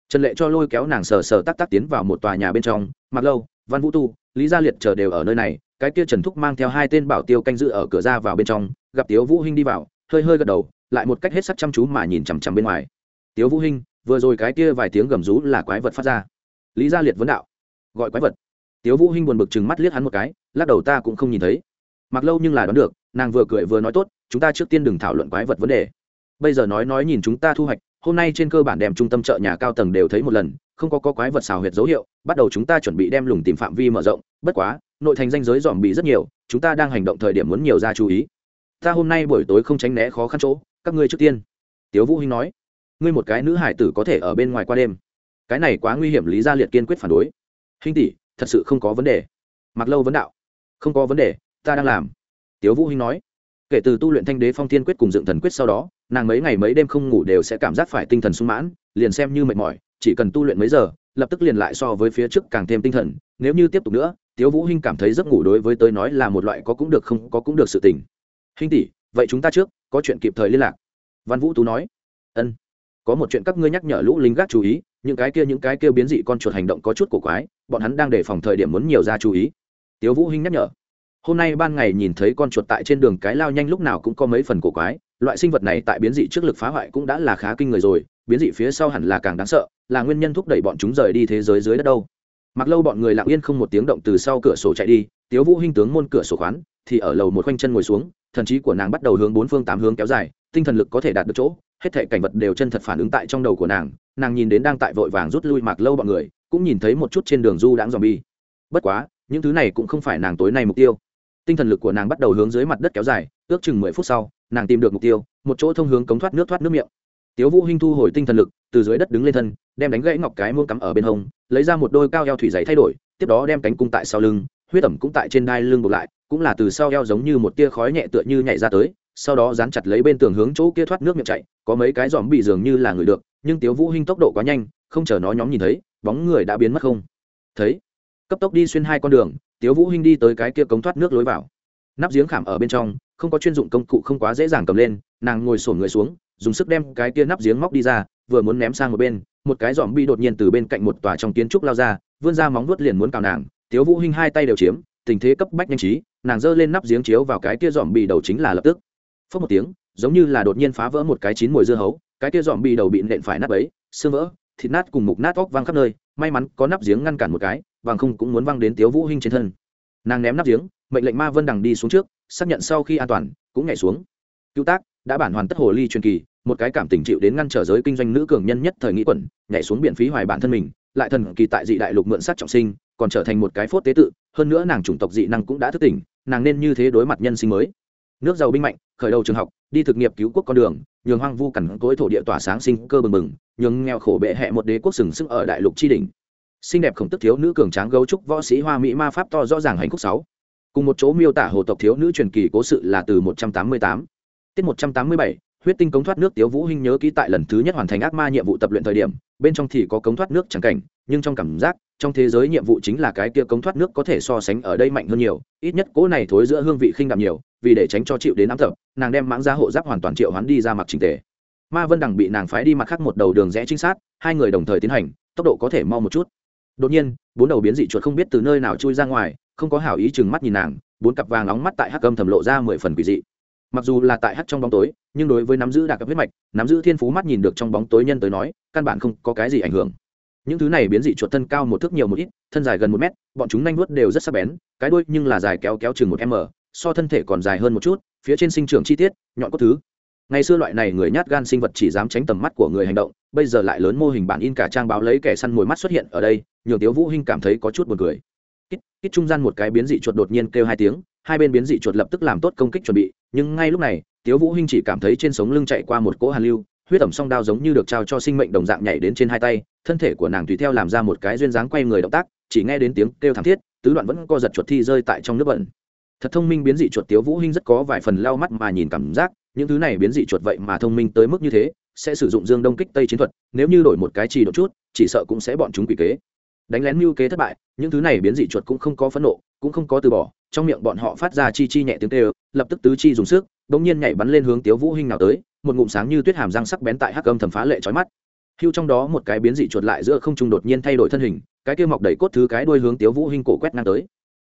Trần lệ cho lôi kéo nàng sờ sờ tắc tắc tiến vào một tòa nhà bên trong mặc lâu, văn vũ tu, lý gia liệt chờ đều ở nơi này, cái kia trần thúc mang theo hai tên bảo tiêu canh giữ ở cửa ra vào bên trong, gặp tiếu vũ hinh đi vào, hơi hơi gật đầu, lại một cách hết sắc chăm chú mà nhìn chằm chằm bên ngoài. Tiếu vũ hinh, vừa rồi cái kia vài tiếng gầm rú là quái vật phát ra. Lý gia liệt vấn đạo. Gọi quái vật. Tiếu vũ hinh buồn bực chừng mắt liếc hắn một cái lắc đầu ta cũng không nhìn thấy. Mặc lâu nhưng là đoán được nàng vừa cười vừa nói tốt chúng ta trước tiên đừng thảo luận quái vật vấn đề. Bây giờ nói nói nhìn chúng ta thu hoạch hôm nay trên cơ bản đem trung tâm chợ nhà cao tầng đều thấy một lần không có, có quái vật xào huyệt dấu hiệu bắt đầu chúng ta chuẩn bị đem lùng tìm phạm vi mở rộng bất quá nội thành danh giới dòm bị rất nhiều chúng ta đang hành động thời điểm muốn nhiều ra chú ý. Ta hôm nay buổi tối không tránh né khó khăn chỗ các ngươi trước tiên. Tiếu vũ hinh nói ngươi một cái nữ hải tử có thể ở bên ngoài qua đêm. Cái này quá nguy hiểm lý gia liệt kiên quyết phản đối. Hinh tỷ thật sự không có vấn đề. Mặc lâu vấn đạo không có vấn đề, ta đang làm. Tiếu vũ hinh nói. Kể từ tu luyện thanh đế phong thiên quyết cùng dựng thần quyết sau đó, nàng mấy ngày mấy đêm không ngủ đều sẽ cảm giác phải tinh thần sung mãn, liền xem như mệt mỏi, chỉ cần tu luyện mấy giờ, lập tức liền lại so với phía trước càng thêm tinh thần. Nếu như tiếp tục nữa, tiếu vũ hinh cảm thấy giấc ngủ đối với tới nói là một loại có cũng được không có cũng được sự tình. Hinh tỷ, vậy chúng ta trước, có chuyện kịp thời liên lạc. Văn vũ tú nói. Ân, có một chuyện các ngươi nhắc nhở lũ lính gác chú ý, những cái kia những cái kia biến dị con chuột hành động có chút cổ quái, bọn hắn đang đề phòng thời điểm muốn nhiều ra chú ý tiếu vũ hinh nhắc nhở. Hôm nay ban ngày nhìn thấy con chuột tại trên đường cái lao nhanh lúc nào cũng có mấy phần cổ quái, loại sinh vật này tại biến dị trước lực phá hoại cũng đã là khá kinh người rồi, biến dị phía sau hẳn là càng đáng sợ, là nguyên nhân thúc đẩy bọn chúng rời đi thế giới dưới đất đâu. Mặc lâu bọn người lặng yên không một tiếng động từ sau cửa sổ chạy đi, tiếu vũ hinh tướng môn cửa sổ khoán, thì ở lầu một quanh chân ngồi xuống, thần trí của nàng bắt đầu hướng bốn phương tám hướng kéo dài, tinh thần lực có thể đạt được chỗ, hết thảy cảnh vật đều chân thật phản ứng tại trong đầu của nàng nàng nhìn đến đang tại vội vàng rút lui mạc lâu bọn người, cũng nhìn thấy một chút trên đường du đãng zombie. Bi bất quá những thứ này cũng không phải nàng tối nay mục tiêu. Tinh thần lực của nàng bắt đầu hướng dưới mặt đất kéo dài, ước chừng mười phút sau, nàng tìm được mục tiêu, một chỗ thông hướng cống thoát nước thoát nước miệng. Tiếu vũ hinh thu hồi tinh thần lực, từ dưới đất đứng lên thân, đem đánh gãy ngọc cái muông cắm ở bên hông, lấy ra một đôi cao eo thủy giày thay đổi, tiếp đó đem cánh cung tại sau lưng, huyết ẩm cũng tại trên đai lưng buộc lại, cũng là từ sau eo giống như một tia khói nhẹ tựa như nhảy ra tới, sau đó dán chặt lấy bên tường hướng chỗ kia thoát nước miệng chạy, có mấy cái giòm bị dường như là người được, nhưng tiếu vũ hinh tốc độ quá nhanh, không chờ nó nhóm nhìn thấy, bóng người đã biến mất không. Thấy cấp tốc đi xuyên hai con đường, tiếu vũ hinh đi tới cái kia cống thoát nước lối vào. Nắp giếng khảm ở bên trong, không có chuyên dụng công cụ không quá dễ dàng cầm lên, nàng ngồi sổn người xuống, dùng sức đem cái kia nắp giếng móc đi ra, vừa muốn ném sang một bên, một cái giòm bi đột nhiên từ bên cạnh một tòa trong kiến trúc lao ra, vươn ra móng vuốt liền muốn cào nàng, tiếu vũ hinh hai tay đều chiếm, tình thế cấp bách nhanh trí, nàng giơ lên nắp giếng chiếu vào cái kia giòm bi đầu chính là lập tức. Phất một tiếng, giống như là đột nhiên phá vỡ một cái chín mùi dưa hấu, cái kia giòm bi đầu bị nện phải nát ấy, xương vỡ, thịt nát cùng mục nát óc văng khắp nơi, may mắn có nắp giếng ngăn cản một cái vàng không cũng muốn văng đến tiếu vũ hinh trên thân. Nàng ném nắp giếng, mệnh lệnh ma vân đằng đi xuống trước, xác nhận sau khi an toàn, cũng nhảy xuống. Cứu tác, đã bản hoàn tất hồ ly truyền kỳ, một cái cảm tình chịu đến ngăn trở giới kinh doanh nữ cường nhân nhất thời nghĩ quẩn, nhảy xuống biển phí hoài bản thân mình, lại thần kỳ tại dị đại lục mượn sát trọng sinh, còn trở thành một cái phốt tế tự, hơn nữa nàng chủng tộc dị năng cũng đã thức tỉnh, nàng nên như thế đối mặt nhân sinh mới. Nước giàu binh mạnh, khởi đầu trường học, đi thực nghiệp cứu quốc con đường, nhường hoang vu cằn cỗi thổ địa tỏa sáng sinh cơ bừng bừng, nhường nghèo khổ bệ hẹ một đế quốc sừng sững ở đại lục tri đỉnh xinh đẹp khổng tức thiếu nữ cường tráng gấu trúc võ sĩ hoa mỹ ma pháp to rõ ràng hành khúc sáu. Cùng một chỗ miêu tả hồ tộc thiếu nữ truyền kỳ cố sự là từ một trăm tám mươi tám. Tiết một trăm tám mươi bảy, huyết tinh cống thoát nước tiếu vũ hinh nhớ kỹ tại lần thứ nhất hoàn thành ác ma nhiệm vụ tập luyện thời điểm, bên trong thì có cống thoát nước chẳng cảnh, nhưng trong cảm giác, trong thế giới nhiệm vụ chính là cái kia cống thoát nước có thể so sánh ở đây mạnh hơn nhiều, ít nhất cố này thối giữa hương vị khinh đạm nhiều, vì để tránh cho chịu đến ám tập nàng đem mãng gia hộ giáp hoàn toàn triệu hoán đi ra mặc trình tề. Ma vân đằng bị nàng phái đi mặt khác một đầu đường rẽ trinh sát, hai người đồng thời tiến hành, tốc độ có thể mau một chút đột nhiên, bốn đầu biến dị chuột không biết từ nơi nào chui ra ngoài, không có hảo ý chừng mắt nhìn nàng, bốn cặp vàng nóng mắt tại hắc âm thầm lộ ra mười phần quỷ dị. Mặc dù là tại hắc trong bóng tối, nhưng đối với nắm giữ đặc huyết mạch, nắm giữ thiên phú mắt nhìn được trong bóng tối nhân tới nói, căn bản không có cái gì ảnh hưởng. Những thứ này biến dị chuột thân cao một thước nhiều một ít, thân dài gần một mét, bọn chúng nanh vuốt đều rất sắc bén, cái đuôi nhưng là dài kéo kéo chừng một m, so thân thể còn dài hơn một chút, phía trên sinh trưởng chi tiết, nhọn cốt thứ ngày xưa loại này người nhát gan sinh vật chỉ dám tránh tầm mắt của người hành động, bây giờ lại lớn mô hình bản in cả trang báo lấy kẻ săn mồi mắt xuất hiện ở đây, nhường tiếu vũ hinh cảm thấy có chút buồn cười. Kít kít trung gian một cái biến dị chuột đột nhiên kêu hai tiếng, hai bên biến dị chuột lập tức làm tốt công kích chuẩn bị, nhưng ngay lúc này, tiếu vũ hinh chỉ cảm thấy trên sống lưng chạy qua một cỗ hàn lưu, huyết ẩm song đao giống như được trao cho sinh mệnh đồng dạng nhảy đến trên hai tay, thân thể của nàng tùy theo làm ra một cái duyên dáng quay người động tác, chỉ nghe đến tiếng kêu thảm thiết, tứ đoạn vẫn co giật chuột thi rơi tại trong nước bẩn. Thật thông minh biến dị chuột tiếu vũ hinh rất có vài phần lau mắt mà nhìn cảm giác những thứ này biến dị chuột vậy mà thông minh tới mức như thế, sẽ sử dụng dương đông kích tây chiến thuật, nếu như đổi một cái trì đột chút, chỉ sợ cũng sẽ bọn chúng quỷ kế. Đánh lén mưu kế thất bại, những thứ này biến dị chuột cũng không có phẫn nộ, cũng không có từ bỏ, trong miệng bọn họ phát ra chi chi nhẹ tiếng kêu, lập tức tứ chi dùng sức đống nhiên nhảy bắn lên hướng tiếu vũ hinh nào tới, một ngụm sáng như tuyết hàm răng sắc bén tại hắc âm thầm phá lệ chói mắt. Hưu trong đó một cái biến dị chuột lại giữa không trung đột nhiên thay đổi thân hình, cái kia mọc đầy cốt thứ cái đuôi hướng tiếu vũ hinh cổ quét ngang tới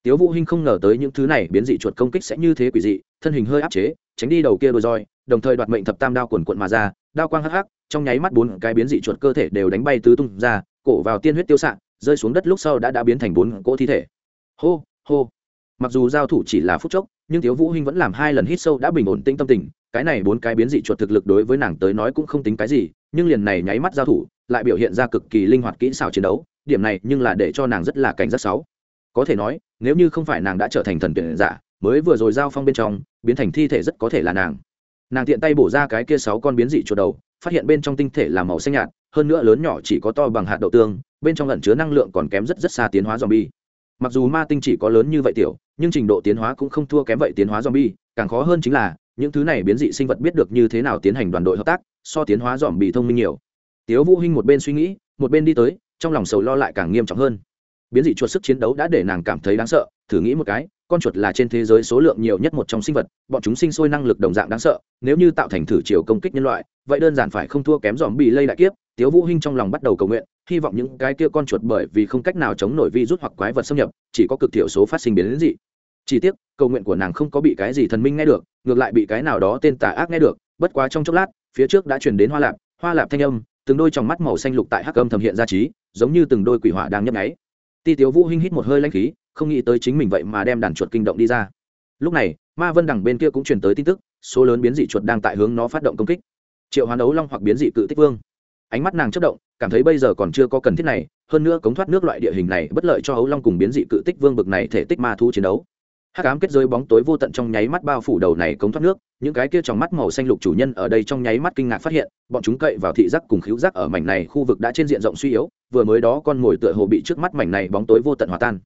tiếu vũ hinh không ngờ tới những thứ này biến dị chuột công kích sẽ như thế quỷ dị, thân hình hơi áp chế, tránh đi đầu kia đôi roi, đồng thời đoạt mệnh thập tam đao cuộn cuộn mà ra, đao quang hắc hắc, trong nháy mắt bốn cái biến dị chuột cơ thể đều đánh bay tứ tung ra, cổ vào tiên huyết tiêu sạn rơi xuống đất lúc sau đã đã biến thành bốn cỗ thi thể. Hô hô. Mặc dù giao thủ chỉ là phút chốc, nhưng thiếu vũ hinh vẫn làm hai lần hít sâu đã bình ổn tinh tâm tình, cái này bốn cái biến dị chuột thực lực đối với nàng tới nói cũng không tính cái gì, nhưng liền này nháy mắt giao thủ, lại biểu hiện ra cực kỳ linh hoạt kỹ xảo chiến đấu, điểm này nhưng là để cho nàng rất là cảnh giác sáu có thể nói, nếu như không phải nàng đã trở thành thần tuyển giả, mới vừa rồi giao phong bên trong, biến thành thi thể rất có thể là nàng. Nàng tiện tay bổ ra cái kia sáu con biến dị chuột đầu, phát hiện bên trong tinh thể là màu xanh nhạt, hơn nữa lớn nhỏ chỉ có to bằng hạt đậu tương, bên trong lẩn chứa năng lượng còn kém rất rất xa tiến hóa zombie. Mặc dù ma tinh chỉ có lớn như vậy tiểu, nhưng trình độ tiến hóa cũng không thua kém vậy tiến hóa zombie, càng khó hơn chính là, những thứ này biến dị sinh vật biết được như thế nào tiến hành đoàn đội hợp tác, so tiến hóa zombie thông minh nhiều. Tiếu vũ hinh một bên suy nghĩ, một bên đi tới, trong lòng sầu lo lại càng nghiêm trọng hơn biến dị chuột sức chiến đấu đã để nàng cảm thấy đáng sợ, thử nghĩ một cái, con chuột là trên thế giới số lượng nhiều nhất một trong sinh vật, bọn chúng sinh sôi năng lực đồng dạng đáng sợ, nếu như tạo thành thử chiều công kích nhân loại, vậy đơn giản phải không thua kém dòm bị lây đại kiếp, tiếu vũ hinh trong lòng bắt đầu cầu nguyện, hy vọng những cái kia con chuột bởi vì không cách nào chống nổi virus hoặc quái vật xâm nhập, chỉ có cực thiểu số phát sinh biến đến dị. Chỉ tiếc, cầu nguyện của nàng không có bị cái gì thần minh nghe được, ngược lại bị cái nào đó tên tà ác nghe được, bất quá trong chốc lát, phía trước đã truyền đến hoa lạp hoa lạp thanh âm, từng đôi trong mắt màu xanh lục tại hắc âm thầm hiện ra trí, giống như từng đôi quỷ hỏa đang nhấp nháy ti tiếu vũ hinh hít một hơi lãnh khí, không nghĩ tới chính mình vậy mà đem đàn chuột kinh động đi ra. Lúc này, ma vân đằng bên kia cũng truyền tới tin tức, số lớn biến dị chuột đang tại hướng nó phát động công kích. Triệu hoán ấu long hoặc biến dị cự tích vương. Ánh mắt nàng chất động, cảm thấy bây giờ còn chưa có cần thiết này, hơn nữa cống thoát nước loại địa hình này bất lợi cho ấu long cùng biến dị cự tích vương bực này thể tích ma thu chiến đấu hắc ám kết giới bóng tối vô tận trong nháy mắt bao phủ đầu này cống thoát nước, những cái kia trong mắt màu xanh lục chủ nhân ở đây trong nháy mắt kinh ngạc phát hiện, bọn chúng cậy vào thị giác cùng khíu giác ở mảnh này khu vực đã trên diện rộng suy yếu, vừa mới đó con mồi tựa hồ bị trước mắt mảnh này bóng tối vô tận hòa tan.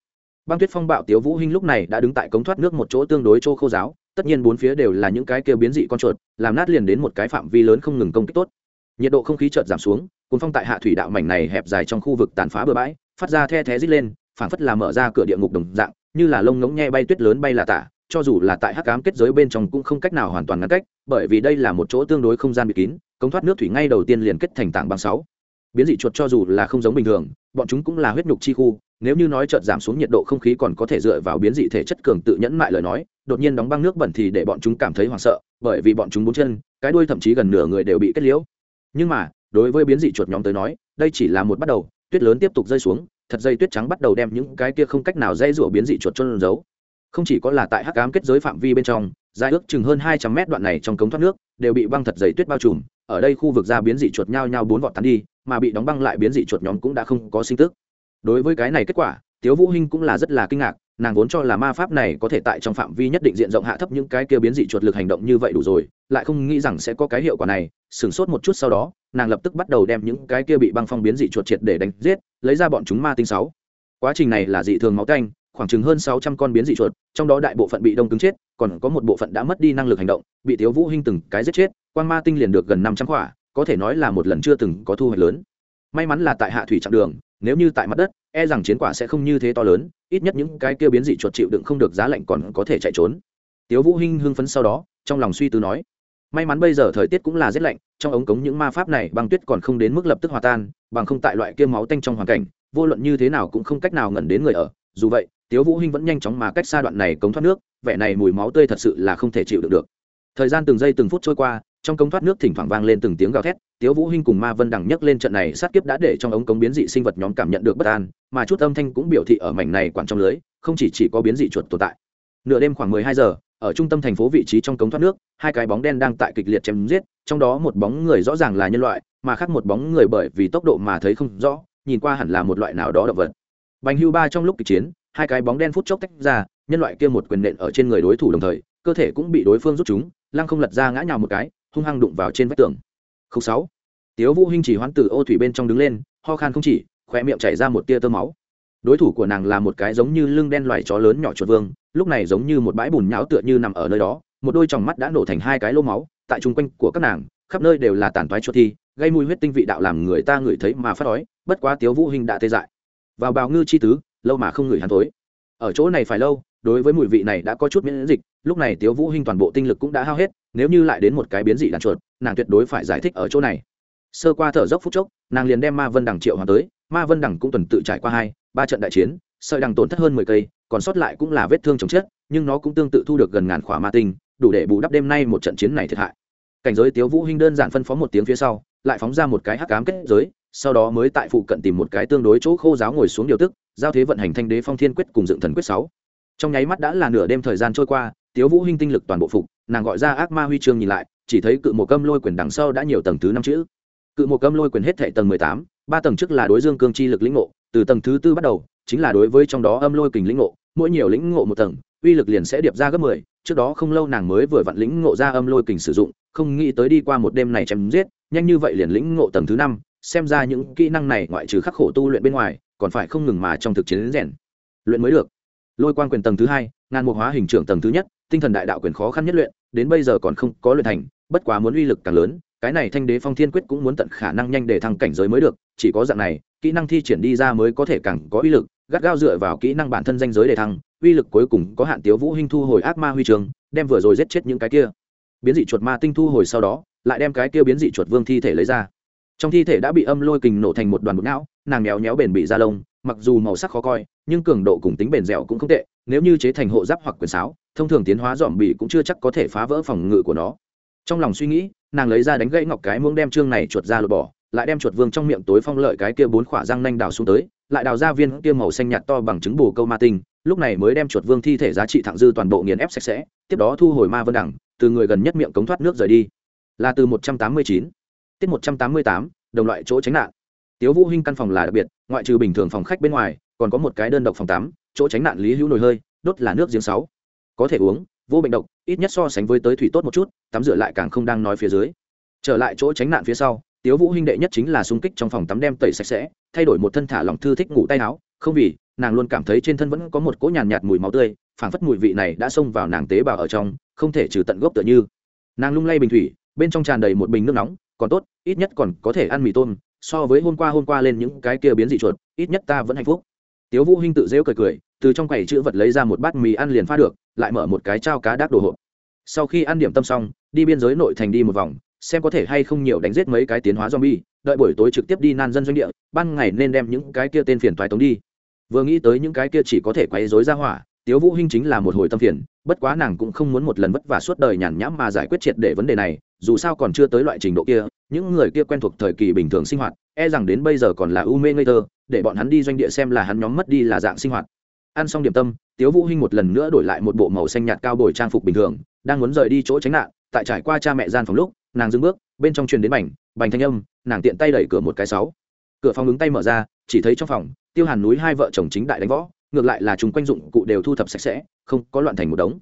Băng tuyết phong bạo tiếu vũ hinh lúc này đã đứng tại cống thoát nước một chỗ tương đối chỗ khô giáo, tất nhiên bốn phía đều là những cái kia biến dị con chuột, làm nát liền đến một cái phạm vi lớn không ngừng công kích tốt. Nhiệt độ không khí chợt giảm xuống, cuốn phong tại hạ thủy đạo mảnh này hẹp dài trong khu vực tàn phá bừa bãi, phát ra the thé rít lên, phảng phất là mở ra cửa địa ngục đồng dạng như là lông ngỗng nhe bay tuyết lớn bay là tả, cho dù là tại hắc ám kết giới bên trong cũng không cách nào hoàn toàn ngăn cách, bởi vì đây là một chỗ tương đối không gian bị kín, cống thoát nước thủy ngay đầu tiên liền kết thành tảng băng sáu. Biến dị chuột cho dù là không giống bình thường, bọn chúng cũng là huyết nhục chi khu, nếu như nói chợt giảm xuống nhiệt độ không khí còn có thể dựa vào biến dị thể chất cường tự nhẫn mại lời nói, đột nhiên đóng băng nước bẩn thì để bọn chúng cảm thấy hoảng sợ, bởi vì bọn chúng bốn chân, cái đuôi thậm chí gần nửa người đều bị kết liễu. Nhưng mà, đối với biến dị chuột nhóm tới nói, đây chỉ là một bắt đầu, tuyết lớn tiếp tục rơi xuống thật dây tuyết trắng bắt đầu đem những cái kia không cách nào dây rủa biến dị chuột trôn giấu. Không chỉ có là tại hắc ám kết giới phạm vi bên trong, dài ước chừng hơn hai trăm mét đoạn này trong cống thoát nước đều bị băng thật dày tuyết bao trùm, ở đây khu vực ra biến dị chuột nhau nhau bốn vọt tán đi, mà bị đóng băng lại biến dị chuột nhóm cũng đã không có sinh tức. Đối với cái này kết quả, tiếu vũ hinh cũng là rất là kinh ngạc nàng vốn cho là ma pháp này có thể tại trong phạm vi nhất định diện rộng hạ thấp những cái kia biến dị chuột lực hành động như vậy đủ rồi, lại không nghĩ rằng sẽ có cái hiệu quả này, sửng sốt một chút sau đó, nàng lập tức bắt đầu đem những cái kia bị băng phong biến dị chuột triệt để đánh giết, lấy ra bọn chúng ma tinh sáu. Quá trình này là dị thường máu canh, khoảng chừng hơn sáu trăm con biến dị chuột, trong đó đại bộ phận bị đông cứng chết, còn có một bộ phận đã mất đi năng lực hành động, bị thiếu vũ hinh từng cái giết chết quan ma tinh liền được gần năm trăm quả, có thể nói là một lần chưa từng có thu hoạch lớn. May mắn là tại hạ thủy chặng đường nếu như tại mặt đất e rằng chiến quả sẽ không như thế to lớn, ít nhất những cái kia biến dị chuột chịu đựng không được giá lạnh còn có thể chạy trốn. Tiếu vũ hinh hưng phấn sau đó, trong lòng suy tư nói, may mắn bây giờ thời tiết cũng là rét lạnh, trong ống cống những ma pháp này băng tuyết còn không đến mức lập tức hòa tan, bằng không tại loại kia máu tanh trong hoàn cảnh, vô luận như thế nào cũng không cách nào ngẩn đến người ở. Dù vậy, tiếu vũ hinh vẫn nhanh chóng mà cách xa đoạn này cống thoát nước, vẻ này mùi máu tươi thật sự là không thể chịu được được. Thời gian từng giây từng phút trôi qua trong cống thoát nước thỉnh thoảng vang lên từng tiếng gào thét, tiếu vũ hinh cùng ma vân đằng nhấc lên trận này sát kiếp đã để trong ống cống biến dị sinh vật nhóm cảm nhận được bất an, mà chút âm thanh cũng biểu thị ở mảnh này quản trong lưới, không chỉ chỉ có biến dị chuột tồn tại. Nửa đêm khoảng 12 giờ, ở trung tâm thành phố vị trí trong cống thoát nước, hai cái bóng đen đang tại kịch liệt chém giết, trong đó một bóng người rõ ràng là nhân loại, mà khác một bóng người bởi vì tốc độ mà thấy không rõ, nhìn qua hẳn là một loại nào đó động vật. Bành hưu ba trong lúc kịch chiến, hai cái bóng đen phút chốc tách ra, nhân loại kia một quyền nện ở trên người đối thủ đồng thời, cơ thể cũng bị đối phương rút chúng, lăng không lật ra ngã nhào một cái hung hăng đụng vào trên vách tường. Không sáu. Tiếu vũ hinh chỉ hoán từ ô thủy bên trong đứng lên, ho khan không chỉ khoe miệng chảy ra một tia tơ máu. Đối thủ của nàng là một cái giống như lưng đen loài chó lớn nhỏ chuột vương, lúc này giống như một bãi bùn nhão tựa như nằm ở nơi đó, một đôi tròng mắt đã nổ thành hai cái lô máu, tại trung quanh của các nàng, khắp nơi đều là tàn toái chuột thi, gây mùi huyết tinh vị đạo làm người ta ngửi thấy mà phát đói, bất quá tiếu vũ hinh đã tê dại. Vào bào ngư chi tứ, lâu mà không ngửi hắn tối ở chỗ này phải lâu, đối với mùi vị này đã có chút miễn dịch lúc này tiếu vũ hinh toàn bộ tinh lực cũng đã hao hết, nếu như lại đến một cái biến dị đàn chuột, nàng tuyệt đối phải giải thích ở chỗ này. Sơ qua thở dốc phút chốc, nàng liền đem ma vân đằng triệu hoàng tới, ma vân đằng cũng tuần tự trải qua hai, ba trận đại chiến, sợi đằng tổn thất hơn mười cây, còn sót lại cũng là vết thương chồng chết, nhưng nó cũng tương tự thu được gần ngàn khỏa ma tinh, đủ để bù đắp đêm nay một trận chiến này thiệt hại. Cảnh giới tiếu vũ hinh đơn giản phân phó một tiếng phía sau, lại phóng ra một cái hắc ám kết giới, sau đó mới tại phụ cận tìm một cái tương đối chỗ khô giáo ngồi xuống điều tức, giao thế vận hành thanh đế phong thiên quyết cùng dựng thần quyết sáu trong nháy mắt đã là nửa đêm thời gian trôi qua, tiếu vũ hinh tinh lực toàn bộ phục, nàng gọi ra ác ma huy chương nhìn lại, chỉ thấy cự một câm lôi quyền đằng sau đã nhiều tầng thứ năm chữ. Cự một câm lôi quyền hết thệ tầng mười tám, ba tầng trước là đối dương cương chi lực lĩnh ngộ, từ tầng thứ tư bắt đầu, chính là đối với trong đó âm lôi kình lĩnh ngộ, mỗi nhiều lĩnh ngộ một tầng, uy lực liền sẽ điệp ra gấp mười, trước đó không lâu nàng mới vừa vặn lĩnh ngộ ra âm lôi kình sử dụng, không nghĩ tới đi qua một đêm này chém giết, nhanh như vậy liền lĩnh ngộ tầng thứ năm, xem ra những kỹ năng này ngoại trừ khắc khổ tu luyện bên ngoài, còn phải không ngừng mà trong thực chiến rèn. Luyện mới được lôi quan quyền tầng thứ hai, ngàn mục hóa hình trưởng tầng thứ nhất, tinh thần đại đạo quyền khó khăn nhất luyện, đến bây giờ còn không có luyện thành, bất quá muốn uy lực càng lớn, cái này thanh đế phong thiên quyết cũng muốn tận khả năng nhanh để thăng cảnh giới mới được, chỉ có dạng này, kỹ năng thi triển đi ra mới có thể càng có uy lực, gắt gao dựa vào kỹ năng bản thân danh giới để thăng, uy lực cuối cùng có hạn tiếu vũ hinh thu hồi ác ma huy trường, đem vừa rồi giết chết những cái kia. Biến dị chuột ma tinh thu hồi sau đó, lại đem cái kia biến dị chuột vương thi thể lấy ra. Trong thi thể đã bị âm lôi kình nổ thành một đoàn bột não, nàng méo méo bền bị da lông, mặc dù màu sắc khó coi nhưng cường độ cùng tính bền dẻo cũng không tệ, nếu như chế thành hộ giáp hoặc quyền sáo, thông thường tiến hóa dòm bị cũng chưa chắc có thể phá vỡ phòng ngự của nó. Trong lòng suy nghĩ, nàng lấy ra đánh gãy ngọc cái muông đem trương này chuột ra lột bỏ, lại đem chuột vương trong miệng tối phong lợi cái kia bốn khỏa răng nanh đào xuống tới, lại đào ra viên kia màu xanh nhạt to bằng trứng bù câu ma tinh, lúc này mới đem chuột vương thi thể giá trị thẳng dư toàn bộ nghiền ép sạch sẽ, tiếp đó thu hồi ma vân đẳng, từ người gần nhất miệng cống thoát nước rời đi. Là từ một trăm tám mươi chín, tiết một trăm tám mươi tám, đồng loại chỗ tránh nạn. Tiếu vũ hinh căn phòng là đặc biệt, ngoại trừ bình thường phòng khách bên ngoài còn có một cái đơn độc phòng tắm chỗ tránh nạn lý hữu nồi hơi đốt là nước giếng sáu. Có thể uống vô bệnh độc ít nhất so sánh với tới thủy tốt một chút tắm rửa lại càng không đang nói phía dưới. Trở lại chỗ tránh nạn phía sau tiếu vũ huynh đệ nhất chính là xung kích trong phòng tắm đem tẩy sạch sẽ thay đổi một thân thả lòng thư thích ngủ tay áo không vì nàng luôn cảm thấy trên thân vẫn có một cỗ nhàn nhạt, nhạt mùi máu tươi phảng phất mùi vị này đã xông vào nàng tế bào ở trong không thể trừ tận gốc tựa như. Nàng lung lay bình thủy bên trong tràn đầy một bình nước nóng còn tốt ít nhất còn có thể ăn mì tôm so với hôm qua hôm qua lên những cái kia biến dị chuột ít nhất ta vẫn hạnh phúc tiếu vũ hinh tự rêu cười cười, từ trong quầy chữ vật lấy ra một bát mì ăn liền pha được, lại mở một cái trao cá đác đồ hộp. Sau khi ăn điểm tâm xong, đi biên giới nội thành đi một vòng, xem có thể hay không nhiều đánh giết mấy cái tiến hóa zombie, đợi buổi tối trực tiếp đi nan dân doanh địa, ban ngày nên đem những cái kia tên phiền toái tống đi. Vừa nghĩ tới những cái kia chỉ có thể quấy rối ra hỏa, tiếu vũ hinh chính là một hồi tâm phiền, bất quá nàng cũng không muốn một lần vất vả suốt đời nhàn nhãm mà giải quyết triệt để vấn đề này dù sao còn chưa tới loại trình độ kia, những người kia quen thuộc thời kỳ bình thường sinh hoạt e rằng đến bây giờ còn là u mê ngây thơ, để bọn hắn đi doanh địa xem là hắn nhóm mất đi là dạng sinh hoạt. Ăn xong điểm tâm, tiếu vũ hinh một lần nữa đổi lại một bộ màu xanh nhạt cao bồi trang phục bình thường, đang muốn rời đi chỗ tránh nạn, tại trải qua cha mẹ gian phòng lúc, nàng dừng bước, bên trong truyền đến bành bành thanh âm, nàng tiện tay đẩy cửa một cái sáu. Cửa phòng ứng tay mở ra, chỉ thấy trong phòng, tiêu hàn núi hai vợ chồng chính đại đánh võ, ngược lại là chúng quanh dụng cụ đều thu thập sạch sẽ, không có loạn thành một đống.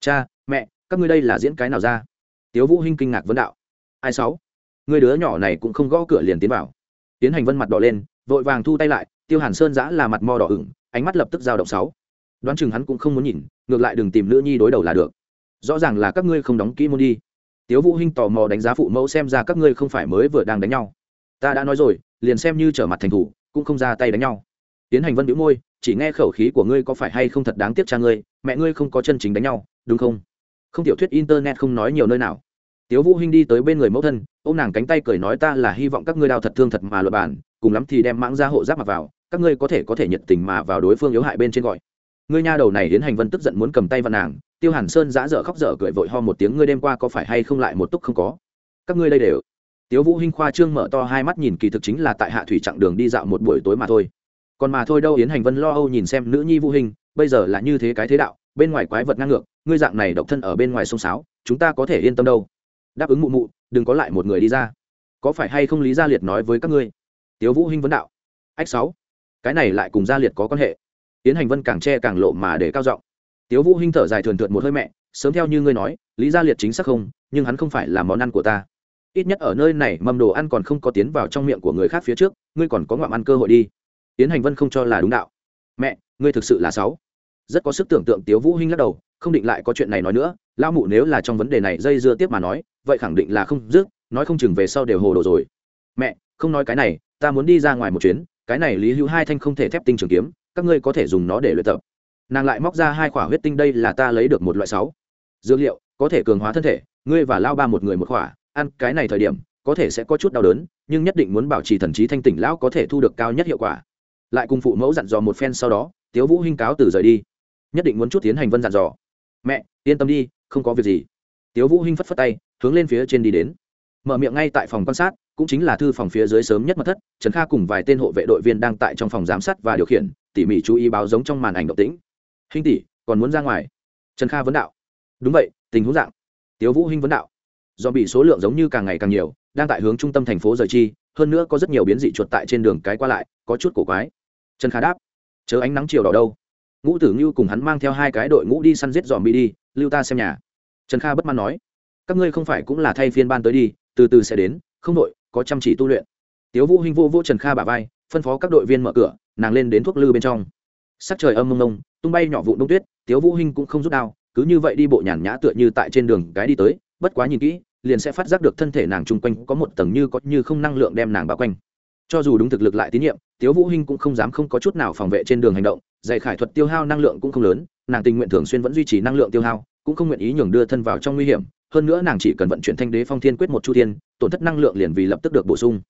Cha, mẹ, các ngươi đây là diễn cái nào ra? Tiếu vũ hinh kinh ngạc vấn đạo. Ai sáu? Người đứa nhỏ này cũng không gõ cửa liền tiến vào. Tiến hành vân mặt đỏ lên, vội vàng thu tay lại, tiêu hàn sơn giã là mặt mò đỏ ửng, ánh mắt lập tức giao động sáu. Đoán chừng hắn cũng không muốn nhìn, ngược lại đừng tìm nữ nhi đối đầu là được. Rõ ràng là các ngươi không đóng kỹ môn đi. Tiếu vũ hinh tò mò đánh giá phụ mẫu xem ra các ngươi không phải mới vừa đang đánh nhau. Ta đã nói rồi, liền xem như trở mặt thành thủ, cũng không ra tay đánh nhau. Tiến hành vân bĩu môi, chỉ nghe khẩu khí của ngươi có phải hay không thật đáng tiếc cha ngươi, mẹ ngươi không có chân chính đánh nhau, đúng không? Không tiểu thuyết internet không nói nhiều nơi nào. Tiếu vũ hinh đi tới bên người mẫu thân, ôm nàng cánh tay cười nói ta là hy vọng các ngươi đào thật thương thật mà luật bản cùng lắm thì đem mãng ra hộ giáp mặc vào, các ngươi có thể có thể nhiệt tình mà vào đối phương yếu hại bên trên gọi. Ngươi nha đầu này đến hành vân tức giận muốn cầm tay vào nàng, tiêu hàn sơn giã dở khóc dở cười vội ho một tiếng, ngươi đêm qua có phải hay không lại một túc không có? Các ngươi đây đều. Tiếu vũ hinh khoa trương mở to hai mắt nhìn, kỳ thực chính là tại hạ thủy chặng đường đi dạo một buổi tối mà thôi. Còn mà thôi đâu, yến hành vân lo âu nhìn xem nữ nhi vũ hình bây giờ là như thế cái thế đạo, bên ngoài quái vật ngang ngược ngươi dạng này độc thân ở bên ngoài sông sáo, chúng ta có thể yên tâm đâu. Đáp ứng mụ mụ, đừng có lại một người đi ra. Có phải hay không lý gia liệt nói với các ngươi? Tiếu vũ hinh vấn đạo. Ách sáu, cái này lại cùng gia liệt có quan hệ. Tiến hành vân càng che càng lộ mà để cao giọng. Tiếu vũ hinh thở dài thườn thượt một hơi mẹ, sớm theo như ngươi nói, lý gia liệt chính xác không, nhưng hắn không phải là món ăn của ta. Ít nhất ở nơi này, mâm đồ ăn còn không có tiến vào trong miệng của người khác phía trước, ngươi còn có ngoạm ăn cơ hội đi. Tiến hành vân không cho là đúng đạo. Mẹ, ngươi thực sự là sáu rất có sức tưởng tượng tiếu vũ hinh lắc đầu, không định lại có chuyện này nói nữa lao mụ nếu là trong vấn đề này dây dưa tiếp mà nói, vậy khẳng định là không dứt, nói không chừng về sau đều hồ đồ rồi. Mẹ, không nói cái này, ta muốn đi ra ngoài một chuyến, cái này lý hữu hai thanh không thể thép tinh trường kiếm, các ngươi có thể dùng nó để luyện tập. Nàng lại móc ra hai quả huyết tinh, đây là ta lấy được một loại sáu. Dược liệu, có thể cường hóa thân thể, ngươi và lao ba một người một quả, ăn cái này thời điểm, có thể sẽ có chút đau đớn, nhưng nhất định muốn bảo trì thần trí thanh tỉnh lão có thể thu được cao nhất hiệu quả. Lại cùng phụ mẫu dặn dò một phen sau đó, tiếu vũ hinh cáo từ rời đi nhất định muốn chút tiến hành vân dặn dò. Mẹ, yên tâm đi, không có việc gì. Tiếu vũ hinh phất phất tay, hướng lên phía trên đi đến. Mở miệng ngay tại phòng quan sát, cũng chính là thư phòng phía dưới sớm nhất mật thất, trần kha cùng vài tên hộ vệ đội viên đang tại trong phòng giám sát và điều khiển, tỉ mỉ chú ý báo giống trong màn ảnh động tĩnh. Hinh tỷ, còn muốn ra ngoài? Trần kha vấn đạo. Đúng vậy, tình huống dạng. Tiếu vũ hinh vấn đạo. Do bị số lượng giống như càng ngày càng nhiều, đang tại hướng trung tâm thành phố rời chi, hơn nữa có rất nhiều biến dị chuột tại trên đường cái qua lại, có chút cổ quái. Trần kha đáp. Chớ ánh nắng chiều đỏ đâu ngũ tử ngưu cùng hắn mang theo hai cái đội ngũ đi săn giết dòm bi đi, lưu ta xem nhà. Trần kha bất mãn nói, các ngươi không phải cũng là thay phiên ban tới đi, từ từ sẽ đến, không đội, có chăm chỉ tu luyện. Tiếu vũ hinh vô vô trần kha bả vai, phân phó các đội viên mở cửa, nàng lên đến thuốc lư bên trong. Sắc trời âm mông mông, tung bay nhỏ vụ đông tuyết, tiếu vũ hinh cũng không rút đao, cứ như vậy đi bộ nhàn nhã tựa như tại trên đường cái đi tới, bất quá nhìn kỹ, liền sẽ phát giác được thân thể nàng chung quanh có một tầng như có như không năng lượng đem nàng bao quanh. Cho dù đúng thực lực lại tín nhiệm, tiếu vũ hinh cũng không dám không có chút nào phòng vệ trên đường hành động dạy khải thuật tiêu hao năng lượng cũng không lớn, nàng tình nguyện thường xuyên vẫn duy trì năng lượng tiêu hao, cũng không nguyện ý nhường đưa thân vào trong nguy hiểm. Hơn nữa nàng chỉ cần vận chuyển thanh đế phong thiên quyết một chu thiên, tổn thất năng lượng liền vì lập tức được bổ sung.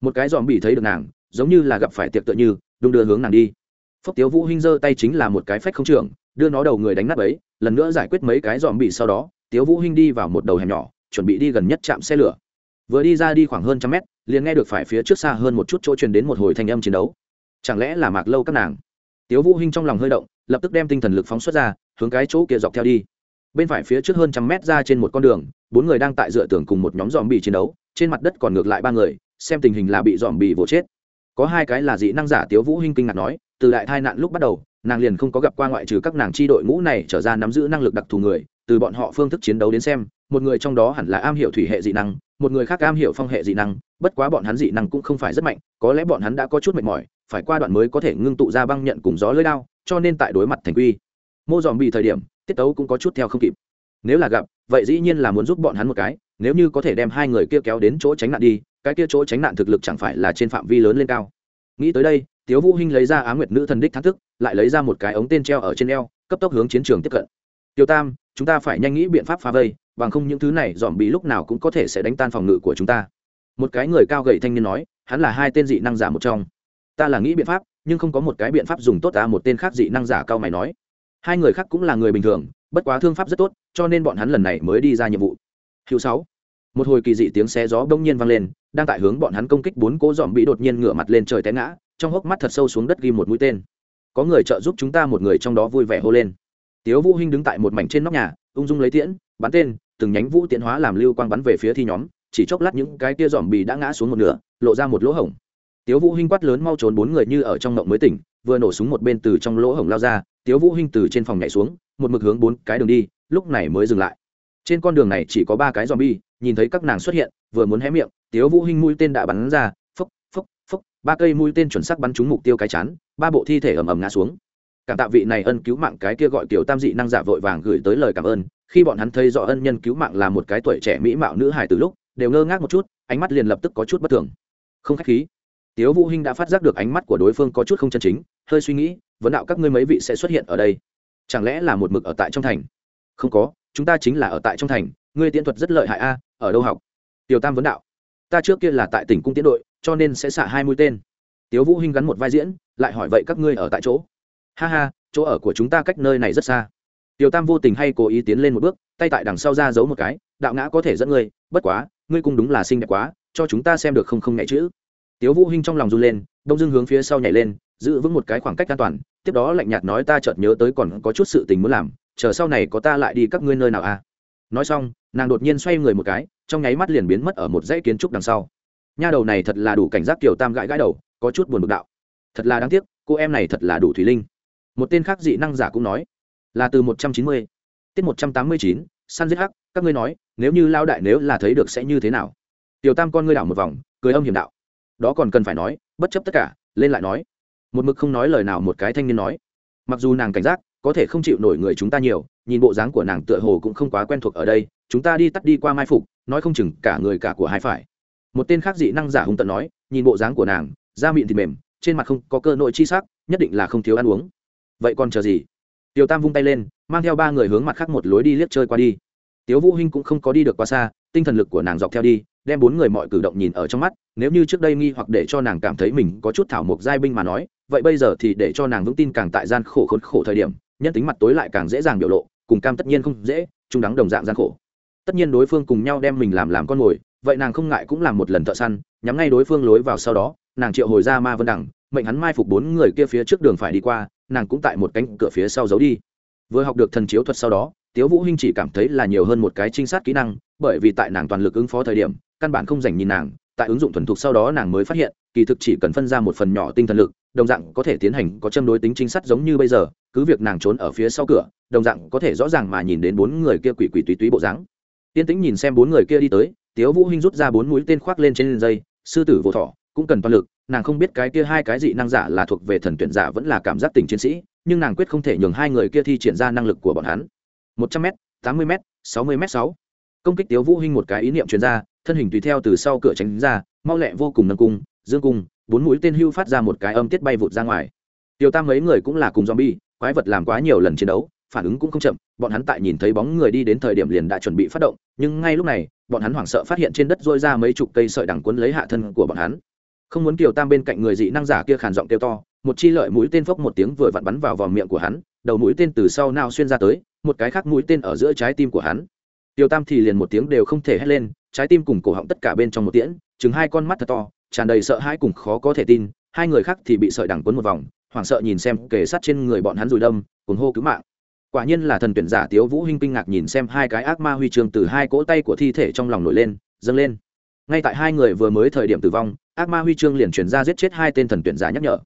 Một cái dòm bị thấy được nàng, giống như là gặp phải tiệc tựa như, đung đưa hướng nàng đi. Phốc tiếu vũ hinh giơ tay chính là một cái phách không trưởng, đưa nó đầu người đánh nát ấy, lần nữa giải quyết mấy cái dòm bị sau đó, tiếu vũ hinh đi vào một đầu hẻm nhỏ, chuẩn bị đi gần nhất chạm xe lửa. Vừa đi ra đi khoảng hơn trăm mét, liền nghe được phải phía trước xa hơn một chút chỗ truyền đến một hồi thanh âm chiến đấu. Chẳng lẽ là mạc lâu các nàng? Tiếu vũ hinh trong lòng hơi động, lập tức đem tinh thần lực phóng xuất ra, hướng cái chỗ kia dọc theo đi. Bên phải phía trước hơn trăm mét ra trên một con đường, bốn người đang tại dựa tường cùng một nhóm dòm bị chiến đấu, trên mặt đất còn ngược lại ba người, xem tình hình là bị dòm bị vỗ chết. Có hai cái là dị năng giả tiếu vũ hinh kinh ngạc nói, từ đại tai nạn lúc bắt đầu, nàng liền không có gặp qua ngoại trừ các nàng chi đội ngũ này trở ra nắm giữ năng lực đặc thù người, từ bọn họ phương thức chiến đấu đến xem, một người trong đó hẳn là am hiểu thủy hệ dị năng, một người khác am hiểu phong hệ dị năng, bất quá bọn hắn dị năng cũng không phải rất mạnh, có lẽ bọn hắn đã có chút mệt mỏi phải qua đoạn mới có thể ngưng tụ ra băng nhận cùng gió lưỡi đao, cho nên tại đối mặt thành quy, mô dòm bị thời điểm, tiết tấu cũng có chút theo không kịp. Nếu là gặp, vậy dĩ nhiên là muốn giúp bọn hắn một cái, nếu như có thể đem hai người kia kéo đến chỗ tránh nạn đi, cái kia chỗ tránh nạn thực lực chẳng phải là trên phạm vi lớn lên cao. Nghĩ tới đây, tiếu vũ hinh lấy ra á nguyệt nữ thần đích thắng thức, lại lấy ra một cái ống tên treo ở trên eo, cấp tốc hướng chiến trường tiếp cận. Tiêu tam, chúng ta phải nhanh nghĩ biện pháp phá vây, bằng không những thứ này dòm bị lúc nào cũng có thể sẽ đánh tan phòng ngự của chúng ta. Một cái người cao gầy thanh niên nói, hắn là hai tên dị năng giả một trong ta là nghĩ biện pháp, nhưng không có một cái biện pháp dùng tốt ta một tên khác dị năng giả cao mày nói. Hai người khác cũng là người bình thường, bất quá thương pháp rất tốt, cho nên bọn hắn lần này mới đi ra nhiệm vụ. Hữu sáu. Một hồi kỳ dị tiếng xe gió đông nhiên vang lên, đang tại hướng bọn hắn công kích bốn cố dòm bị đột nhiên ngửa mặt lên trời té ngã, trong hốc mắt thật sâu xuống đất ghi một mũi tên. Có người trợ giúp chúng ta một người trong đó vui vẻ hô lên. Tiếu vũ hinh đứng tại một mảnh trên nóc nhà, ung dung lấy tiễn, bắn tên, từng nhánh vũ tiễn hóa làm lưu quang bắn về phía thi nhóm, chỉ chốc lát những cái kia dòm bì đã ngã xuống một nửa, lộ ra một lỗ hổng tiếu vũ hinh quát lớn mau trốn bốn người như ở trong ngộng mới tỉnh, vừa nổ súng một bên từ trong lỗ hổng lao ra, tiếu vũ hinh từ trên phòng nhảy xuống, một mực hướng bốn cái đường đi, lúc này mới dừng lại. Trên con đường này chỉ có ba cái zombie, nhìn thấy các nàng xuất hiện, vừa muốn hé miệng, tiếu vũ hinh mũi tên đã bắn ra, phốc phốc phốc, ba cây mũi tên chuẩn xác bắn trúng mục tiêu cái chán, ba bộ thi thể ầm ầm ngã xuống. Cảm tạ vị này ân cứu mạng cái kia gọi tiểu tam dị năng giả vội vàng gửi tới lời cảm ơn, khi bọn hắn thấy rõ ân nhân cứu mạng là một cái tuổi trẻ mỹ mạo nữ hài từ lúc, đều ngơ ngác một chút, ánh mắt liền lập tức có chút bất thường. Không khách khí tiếu vũ hinh đã phát giác được ánh mắt của đối phương có chút không chân chính, hơi suy nghĩ, vấn đạo các ngươi mấy vị sẽ xuất hiện ở đây? Chẳng lẽ là một mực ở tại trong thành? Không có, chúng ta chính là ở tại trong thành, ngươi tiễn thuật rất lợi hại a, ở đâu học? Tiểu tam vấn đạo, ta trước kia là tại tỉnh cung tiến đội, cho nên sẽ xạ hai mũi tên. Tiếu vũ hinh gắn một vai diễn, lại hỏi, vậy các ngươi ở tại chỗ? Ha ha, chỗ ở của chúng ta cách nơi này rất xa. Tiểu tam vô tình hay cố ý tiến lên một bước, tay tại đằng sau ra giấu một cái, đạo ngã có thể dẫn ngươi, bất quá, ngươi cung đúng là xinh đẹp quá, cho chúng ta xem được không không nhẹ chữ tiếu vũ hinh trong lòng run lên, đông dương hướng phía sau nhảy lên, giữ vững một cái khoảng cách an toàn, tiếp đó lạnh nhạt nói ta chợt nhớ tới còn có chút sự tình muốn làm, chờ sau này có ta lại đi các ngươi nơi nào à? Nói xong, nàng đột nhiên xoay người một cái, trong nháy mắt liền biến mất ở một dãy kiến trúc đằng sau. Nha đầu này thật là đủ cảnh giác kiểu tam gãi gãi đầu, có chút buồn bực đạo. Thật là đáng tiếc, cô em này thật là đủ thủy linh. Một tên khác dị năng giả cũng nói, là từ một trăm chín mươi, tiết một trăm tám mươi chín, săn giết hắc, các ngươi nói, nếu như lao đại nếu là thấy được sẽ như thế nào? Tiểu tam con ngươi đảo một vòng, cười âm hiểm đạo đó còn cần phải nói, bất chấp tất cả, lên lại nói. Một mực không nói lời nào một cái thanh niên nói. Mặc dù nàng cảnh giác, có thể không chịu nổi người chúng ta nhiều, nhìn bộ dáng của nàng tựa hồ cũng không quá quen thuộc ở đây, chúng ta đi tắt đi qua mai phục, nói không chừng cả người cả của hai phải. Một tên khác dị năng giả hung tận nói, nhìn bộ dáng của nàng, da mịn thịt mềm, trên mặt không có cơ nội chi sắc, nhất định là không thiếu ăn uống. Vậy còn chờ gì? Tiểu tam vung tay lên, mang theo ba người hướng mặt khác một lối đi liếc chơi qua đi. Tiếu vũ hinh cũng không có đi được quá xa, tinh thần lực của nàng dọc theo đi đem bốn người mọi cử động nhìn ở trong mắt, nếu như trước đây nghi hoặc để cho nàng cảm thấy mình có chút thảo mộc giai binh mà nói, vậy bây giờ thì để cho nàng vững tin càng tại gian khổ khốn khổ thời điểm, nhân tính mặt tối lại càng dễ dàng biểu lộ, cùng cam tất nhiên không dễ trung đắng đồng dạng gian khổ. Tất nhiên đối phương cùng nhau đem mình làm làm con mồi, vậy nàng không ngại cũng làm một lần thợ săn, nhắm ngay đối phương lối vào sau đó, nàng triệu hồi ra ma vân đẳng, mệnh hắn mai phục bốn người kia phía trước đường phải đi qua, nàng cũng tại một cánh cửa phía sau giấu đi. Vừa học được thần chiếu thuật sau đó, tiếu vũ hinh chỉ cảm thấy là nhiều hơn một cái trinh sát kỹ năng, bởi vì tại nàng toàn lực ứng phó thời điểm căn bản không dành nhìn nàng, tại ứng dụng thuần thục sau đó nàng mới phát hiện, kỳ thực chỉ cần phân ra một phần nhỏ tinh thần lực, đồng dạng có thể tiến hành có châm đối tính chính sát giống như bây giờ, cứ việc nàng trốn ở phía sau cửa, đồng dạng có thể rõ ràng mà nhìn đến bốn người kia quỷ quỷ túy túy bộ dáng. Tiên tĩnh nhìn xem bốn người kia đi tới, tiếu vũ hinh rút ra bốn mũi tên khoác lên trên dây, sư tử vô thọ, cũng cần toàn lực, nàng không biết cái kia hai cái dị năng giả là thuộc về thần tuyển giả vẫn là cảm giác tình chiến sĩ, nhưng nàng quyết không thể nhường hai người kia thi triển ra năng lực của bọn hắn. Một trăm m tám mươi m sáu mươi m sáu công kích tiếu vũ hinh một cái ý niệm truyền ra, thân hình tùy theo từ sau cửa tránh ra, mau lẹ vô cùng nâng cung, dương cung, bốn mũi tên hưu phát ra một cái âm tiết bay vụt ra ngoài. Tiêu tam mấy người cũng là cùng zombie, quái vật làm quá nhiều lần chiến đấu, phản ứng cũng không chậm, bọn hắn tại nhìn thấy bóng người đi đến thời điểm liền đã chuẩn bị phát động, nhưng ngay lúc này, bọn hắn hoảng sợ phát hiện trên đất rôi ra mấy chục cây sợi đằng quấn lấy hạ thân của bọn hắn. Không muốn kiều tam bên cạnh người dị năng giả kia khàn giọng kêu to, một chi lợi mũi tên phốc một tiếng vừa vặn bắn vào vòng miệng của hắn, đầu mũi tên từ sau nao xuyên ra tới, một cái khác mũi tên ở giữa trái tim của hắn tiêu tam thì liền một tiếng đều không thể hét lên, trái tim cùng cổ họng tất cả bên trong một tiễn, chừng hai con mắt thật to, tràn đầy sợ hãi cùng khó có thể tin, hai người khác thì bị sợi đằng quấn một vòng, hoảng sợ nhìn xem kề sát trên người bọn hắn rùi đâm cuốn hô cứu mạng. Quả nhiên là thần tuyển giả tiếu vũ hinh kinh ngạc nhìn xem hai cái ác ma huy chương từ hai cỗ tay của thi thể trong lòng nổi lên, dâng lên. Ngay tại hai người vừa mới thời điểm tử vong, ác ma huy chương liền chuyển ra giết chết hai tên thần tuyển giả nhắc nhở.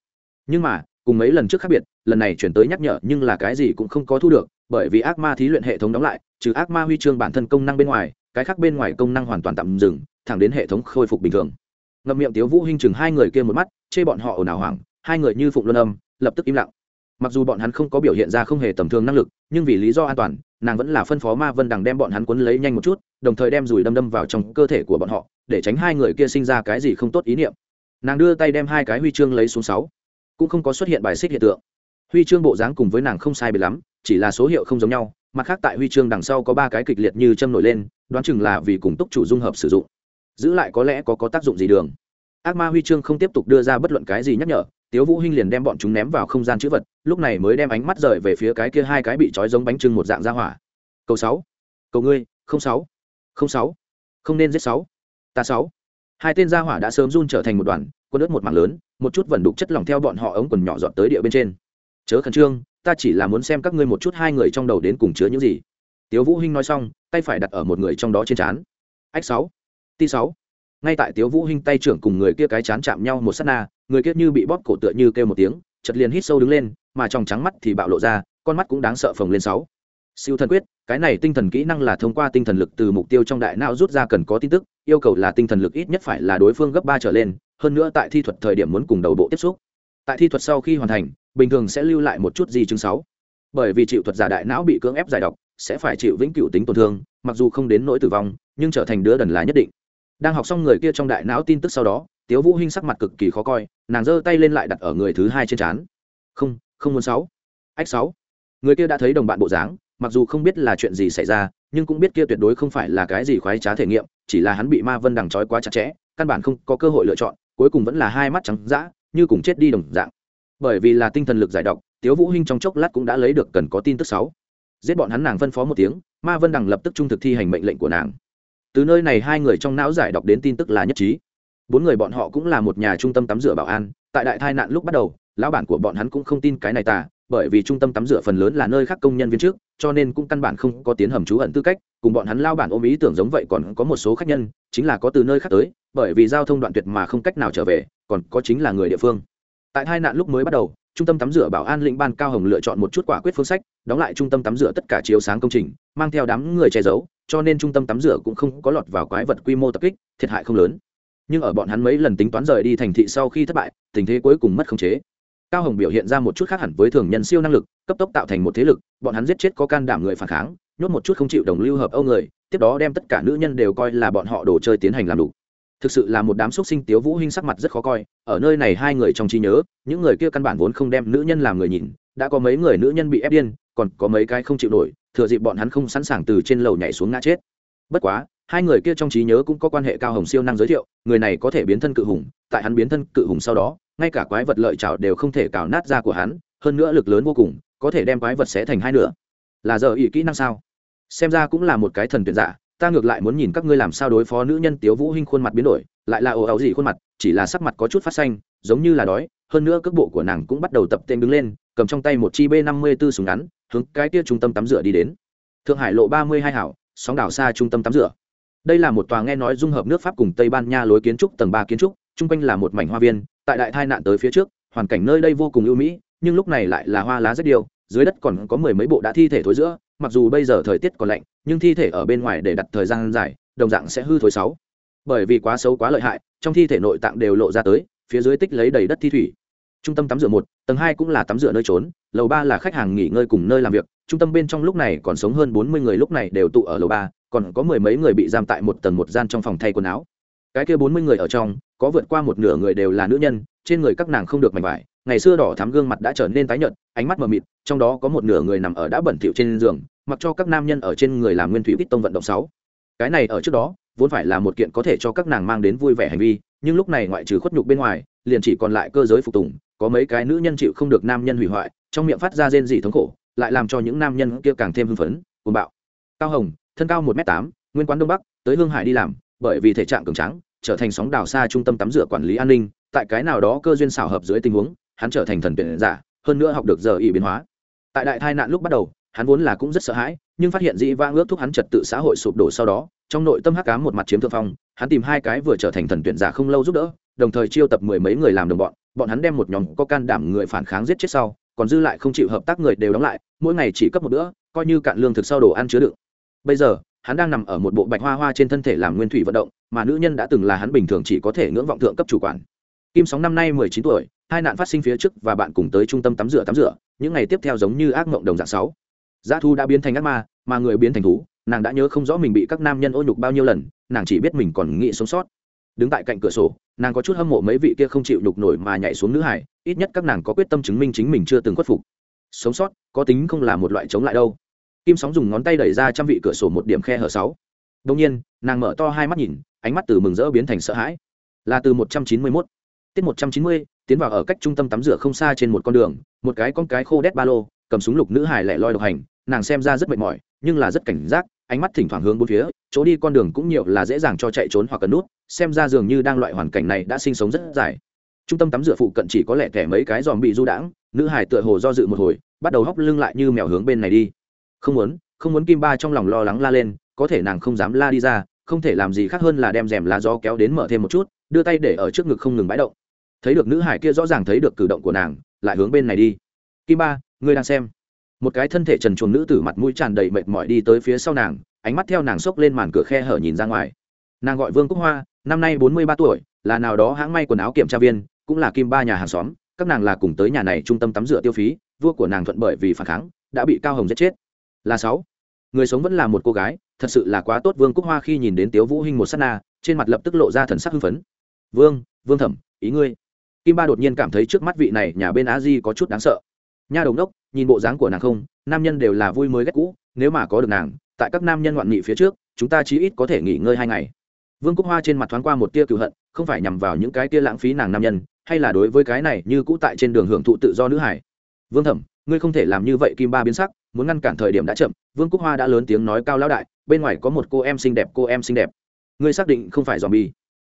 Nhưng mà, cùng mấy lần trước khác biệt, lần này chuyển tới nhắc nhở nhưng là cái gì cũng không có thu được bởi vì ác ma thí luyện hệ thống đóng lại, trừ ác ma huy chương bản thân công năng bên ngoài, cái khác bên ngoài công năng hoàn toàn tạm dừng, thẳng đến hệ thống khôi phục bình thường. Ngậm miệng tiếu vũ hinh chừng hai người kia một mắt, chê bọn họ ồn ào hoảng, hai người như phụng luân âm, lập tức im lặng. Mặc dù bọn hắn không có biểu hiện ra không hề tầm thường năng lực, nhưng vì lý do an toàn, nàng vẫn là phân phó ma vân đằng đem bọn hắn quấn lấy nhanh một chút, đồng thời đem dùi đâm đâm vào trong cơ thể của bọn họ, để tránh hai người kia sinh ra cái gì không tốt ý niệm. Nàng đưa tay đem hai cái huy chương lấy xuống sáu. Cũng không có xuất hiện bài xích hiện tượng. Huy chương bộ dáng cùng với nàng không sai biệt lắm chỉ là số hiệu không giống nhau, mặt khác tại huy chương đằng sau có ba cái kịch liệt như châm nổi lên, đoán chừng là vì cùng túc chủ dung hợp sử dụng. Giữ lại có lẽ có có tác dụng gì đường. Ác ma huy chương không tiếp tục đưa ra bất luận cái gì nhắc nhở, tiếu vũ hinh liền đem bọn chúng ném vào không gian chữ vật, lúc này mới đem ánh mắt rời về phía cái kia hai cái bị trói giống bánh trưng một dạng ra hỏa. Cầu sáu, cầu ngươi, không sáu không sáu, không nên giết sáu, ta sáu. Hai tên gia hỏa đã sớm run trở thành một đoàn, quân ướt một mảng lớn, một chút vẩn đục chất lỏng theo bọn họ ống quần nhỏ dọn tới địa bên trên. Chớ khẩn trương ta chỉ là muốn xem các ngươi một chút hai người trong đầu đến cùng chứa những gì. Tiếu vũ hinh nói xong, tay phải đặt ở một người trong đó trên chán ách sáu, ti sáu. Ngay tại tiếu vũ hinh tay trưởng cùng người kia cái chán chạm nhau một sát na, người kia như bị bóp cổ tựa như kêu một tiếng, chợt liền hít sâu đứng lên, mà trong trắng mắt thì bạo lộ ra, con mắt cũng đáng sợ phồng lên sáu. Siêu thần quyết, cái này tinh thần kỹ năng là thông qua tinh thần lực từ mục tiêu trong đại não rút ra cần có tin tức, yêu cầu là tinh thần lực ít nhất phải là đối phương gấp ba trở lên, hơn nữa tại thi thuật thời điểm muốn cùng đầu bộ tiếp xúc. Tại thi thuật sau khi hoàn thành bình thường sẽ lưu lại một chút di chứng sáu. Bởi vì chịu thuật giả đại não bị cưỡng ép giải độc, sẽ phải chịu vĩnh cửu tính tổn thương, mặc dù không đến nỗi tử vong, nhưng trở thành đứa đần là nhất định. Đang học xong người kia trong đại não tin tức sau đó, tiếu vũ hinh sắc mặt cực kỳ khó coi, nàng giơ tay lên lại đặt ở người thứ hai trên chán không không muốn sáu. Ách sáu. Người kia đã thấy đồng bạn bộ dáng, mặc dù không biết là chuyện gì xảy ra, nhưng cũng biết kia tuyệt đối không phải là cái gì khoái trá thể nghiệm, chỉ là hắn bị ma vân đằng trói quá chặt chẽ, căn bản không có cơ hội lựa chọn, cuối cùng vẫn là hai mắt trắng dã, như cùng chết đi đồng dạng bởi vì là tinh thần lực giải độc, tiếu vũ hinh trong chốc lát cũng đã lấy được cần có tin tức sáu. Giết bọn hắn nàng phân phó một tiếng, ma vân đằng lập tức trung thực thi hành mệnh lệnh của nàng. Từ nơi này hai người trong não giải đọc đến tin tức là nhất trí. Bốn người bọn họ cũng là một nhà trung tâm tắm rửa bảo an, tại đại tai nạn lúc bắt đầu, lão bản của bọn hắn cũng không tin cái này tà bởi vì trung tâm tắm rửa phần lớn là nơi khác công nhân viên trước, cho nên cũng căn bản không có tiến hầm trú ẩn tư cách, cùng bọn hắn lao bản ôm ý tưởng giống vậy còn có một số khách nhân, chính là có từ nơi khác tới, bởi vì giao thông đoạn tuyệt mà không cách nào trở về, còn có chính là người địa phương tại hai nạn lúc mới bắt đầu, trung tâm tắm rửa bảo an lĩnh ban cao hồng lựa chọn một chút quả quyết phương sách, đóng lại trung tâm tắm rửa tất cả chiếu sáng công trình, mang theo đám người che giấu, cho nên trung tâm tắm rửa cũng không có lọt vào quái vật quy mô tập kích, thiệt hại không lớn. Nhưng ở bọn hắn mấy lần tính toán rời đi thành thị sau khi thất bại, tình thế cuối cùng mất khống chế. Cao hồng biểu hiện ra một chút khác hẳn với thường nhân siêu năng lực, cấp tốc tạo thành một thế lực, bọn hắn giết chết có can đảm người phản kháng, nhốt một chút không chịu đồng lưu hợp âu người, tiếp đó đem tất cả nữ nhân đều coi là bọn họ đồ chơi tiến hành làm đủ thực sự là một đám xúc sinh tiếu vũ hinh sắc mặt rất khó coi, ở nơi này hai người trong trí nhớ, những người kia căn bản vốn không đem nữ nhân làm người nhìn, đã có mấy người nữ nhân bị ép điên, còn có mấy cái không chịu nổi, thừa dịp bọn hắn không sẵn sàng từ trên lầu nhảy xuống ngã chết. Bất quá, hai người kia trong trí nhớ cũng có quan hệ cao hồng siêu năng giới thiệu, người này có thể biến thân cự hùng, tại hắn biến thân cự hùng sau đó, ngay cả quái vật lợi chảo đều không thể cào nát ra của hắn, hơn nữa lực lớn vô cùng, có thể đem quái vật xé thành hai nửa. Là giờ ỷ kỹ năng sao? Xem ra cũng là một cái thần tuyển giả ta ngược lại muốn nhìn các ngươi làm sao đối phó nữ nhân tiếu vũ hinh khuôn mặt biến đổi, lại là ồ ào gì khuôn mặt, chỉ là sắc mặt có chút phát xanh, giống như là đói, hơn nữa cước bộ của nàng cũng bắt đầu tập tên đứng lên, cầm trong tay một chi b năm mươi 54 súng ngắn, hướng cái kia trung tâm tắm rửa đi đến. Thượng hải lộ ba mươi hai hảo, sóng đảo xa trung tâm tắm rửa. Đây là một tòa nghe nói dung hợp nước pháp cùng tây ban nha lối kiến trúc tầng ba kiến trúc, chung quanh là một mảnh hoa viên, tại đại tai nạn tới phía trước, hoàn cảnh nơi đây vô cùng ưu mỹ, nhưng lúc này lại là hoa lá rất điều dưới đất còn có mười mấy bộ đã thi thể thối giữa, mặc dù bây giờ thời tiết còn lạnh, nhưng thi thể ở bên ngoài để đặt thời gian dài, đồng dạng sẽ hư thối sáu. Bởi vì quá xấu quá lợi hại, trong thi thể nội tạng đều lộ ra tới, phía dưới tích lấy đầy đất thi thủy. Trung tâm tắm rửa một, tầng hai cũng là tắm rửa nơi trốn, lầu ba là khách hàng nghỉ ngơi cùng nơi làm việc, trung tâm bên trong lúc này còn sống hơn bốn mươi người lúc này đều tụ ở lầu ba, còn có mười mấy người bị giam tại một tầng một gian trong phòng thay quần áo. Cái kia bốn mươi người ở trong, có vượt qua một nửa người đều là nữ nhân, trên người các nàng không được mảnh vải ngày xưa đỏ thắm gương mặt đã trở nên tái nhợt, ánh mắt mờ mịt, trong đó có một nửa người nằm ở đã bẩn thỉu trên giường, mặc cho các nam nhân ở trên người làm nguyên thủy bít tông vận động sáu. Cái này ở trước đó, vốn phải là một kiện có thể cho các nàng mang đến vui vẻ hành vi, nhưng lúc này ngoại trừ khuất nhục bên ngoài, liền chỉ còn lại cơ giới phục tùng, có mấy cái nữ nhân chịu không được nam nhân hủy hoại, trong miệng phát ra rên rỉ thống khổ, lại làm cho những nam nhân kia càng thêm hưng phấn, cuồng bạo. Cao hồng, thân cao một m tám, nguyên quán đông bắc, tới hương hải đi làm, bởi vì thể trạng cường trắng trở thành sóng đào xa trung tâm tắm rửa quản lý an ninh, tại cái nào đó cơ duyên xảo hợp dưới tình huống hắn trở thành thần tuyển giả, hơn nữa học được giờ ý biến hóa. Tại đại tai nạn lúc bắt đầu, hắn vốn là cũng rất sợ hãi, nhưng phát hiện dĩ vang ước thúc hắn trật tự xã hội sụp đổ sau đó, trong nội tâm hắc cám một mặt chiếm thượng phong, hắn tìm hai cái vừa trở thành thần tuyển giả không lâu giúp đỡ, đồng thời chiêu tập mười mấy người làm đồng bọn bọn hắn đem một nhóm có can đảm người phản kháng giết chết sau, còn dư lại không chịu hợp tác người đều đóng lại, mỗi ngày chỉ cấp một bữa, coi như cạn lương thực sau đồ ăn chứa đựng. Bây giờ, hắn đang nằm ở một bộ bạch hoa hoa trên thân thể làm nguyên thủy vận động, mà nữ nhân đã từng là hắn bình thường chỉ có thể ngưỡng vọng thượng cấp chủ quản. Kim sóng năm nay mười chín tuổi hai nạn phát sinh phía trước và bạn cùng tới trung tâm tắm rửa tắm rửa, những ngày tiếp theo giống như ác mộng đồng dạng sáu. Giá thu đã biến thành ác ma, mà người biến thành thú, nàng đã nhớ không rõ mình bị các nam nhân ô nhục bao nhiêu lần, nàng chỉ biết mình còn nghĩ sống sót. Đứng tại cạnh cửa sổ, nàng có chút hâm mộ mấy vị kia không chịu nhục nổi mà nhảy xuống nữ hải, ít nhất các nàng có quyết tâm chứng minh chính mình chưa từng khuất phục. Sống sót, có tính không là một loại chống lại đâu. Kim sóng dùng ngón tay đẩy ra trăm vị cửa sổ một điểm khe hở sáu. Đông nhiên, nàng mở to hai mắt nhìn, ánh mắt từ mừng rỡ biến thành sợ hãi. Là từ một trăm chín mươi mốt. Tiết một trăm chín mươi tiến vào ở cách trung tâm tắm rửa không xa trên một con đường, một cái con cái khô đét ba lô, cầm súng lục nữ hải lẻ loi độc hành, nàng xem ra rất mệt mỏi, nhưng là rất cảnh giác, ánh mắt thỉnh thoảng hướng bốn phía, chỗ đi con đường cũng nhiều là dễ dàng cho chạy trốn hoặc cần nút, xem ra dường như đang loại hoàn cảnh này đã sinh sống rất dài. Trung tâm tắm rửa phụ cận chỉ có lẻ thẻ mấy cái dòm bị du đãng, nữ hải tựa hồ do dự một hồi, bắt đầu hóc lưng lại như mèo hướng bên này đi. Không muốn không muốn kim ba trong lòng lo lắng la lên, có thể nàng không dám la đi ra, không thể làm gì khác hơn là đem rèm lá gió kéo đến mở thêm một chút, đưa tay để ở trước ngực không ngừng bãi động thấy được nữ hải kia rõ ràng thấy được cử động của nàng, lại hướng bên này đi. Kim ba, ngươi đang xem. Một cái thân thể trần chuồng nữ tử mặt mũi tràn đầy mệt mỏi đi tới phía sau nàng, ánh mắt theo nàng xốc lên màn cửa khe hở nhìn ra ngoài. Nàng gọi vương cúc hoa, năm nay bốn mươi ba tuổi, là nào đó hãng may quần áo kiểm tra viên, cũng là kim ba nhà hàng xóm. Các nàng là cùng tới nhà này trung tâm tắm rửa tiêu phí, vua của nàng thuận bởi vì phản kháng, đã bị cao hồng giết chết. Là sáu. Người sống vẫn là một cô gái, thật sự là quá tốt. Vương cúc hoa khi nhìn đến tiếu vũ hinh một sát na, trên mặt lập tức lộ ra thần sắc hưng phấn. Vương vương thẩm, ý ngươi kim ba đột nhiên cảm thấy trước mắt vị này nhà bên á di có chút đáng sợ. Nha đồng đốc, nhìn bộ dáng của nàng không, nam nhân đều là vui mới ghét cũ, nếu mà có được nàng, tại các nam nhân ngoạn nghị phía trước, chúng ta chí ít có thể nghỉ ngơi hai ngày. Vương cúc hoa trên mặt thoáng qua một tia cựu hận, không phải nhằm vào những cái tia lãng phí nàng nam nhân, hay là đối với cái này như cũ tại trên đường hưởng thụ tự do nữ hải. Vương thẩm, ngươi không thể làm như vậy, kim ba biến sắc, muốn ngăn cản thời điểm đã chậm, vương cúc hoa đã lớn tiếng nói cao lão đại, bên ngoài có một cô em xinh đẹp, cô em xinh đẹp. Ngươi xác định không phải dòm bi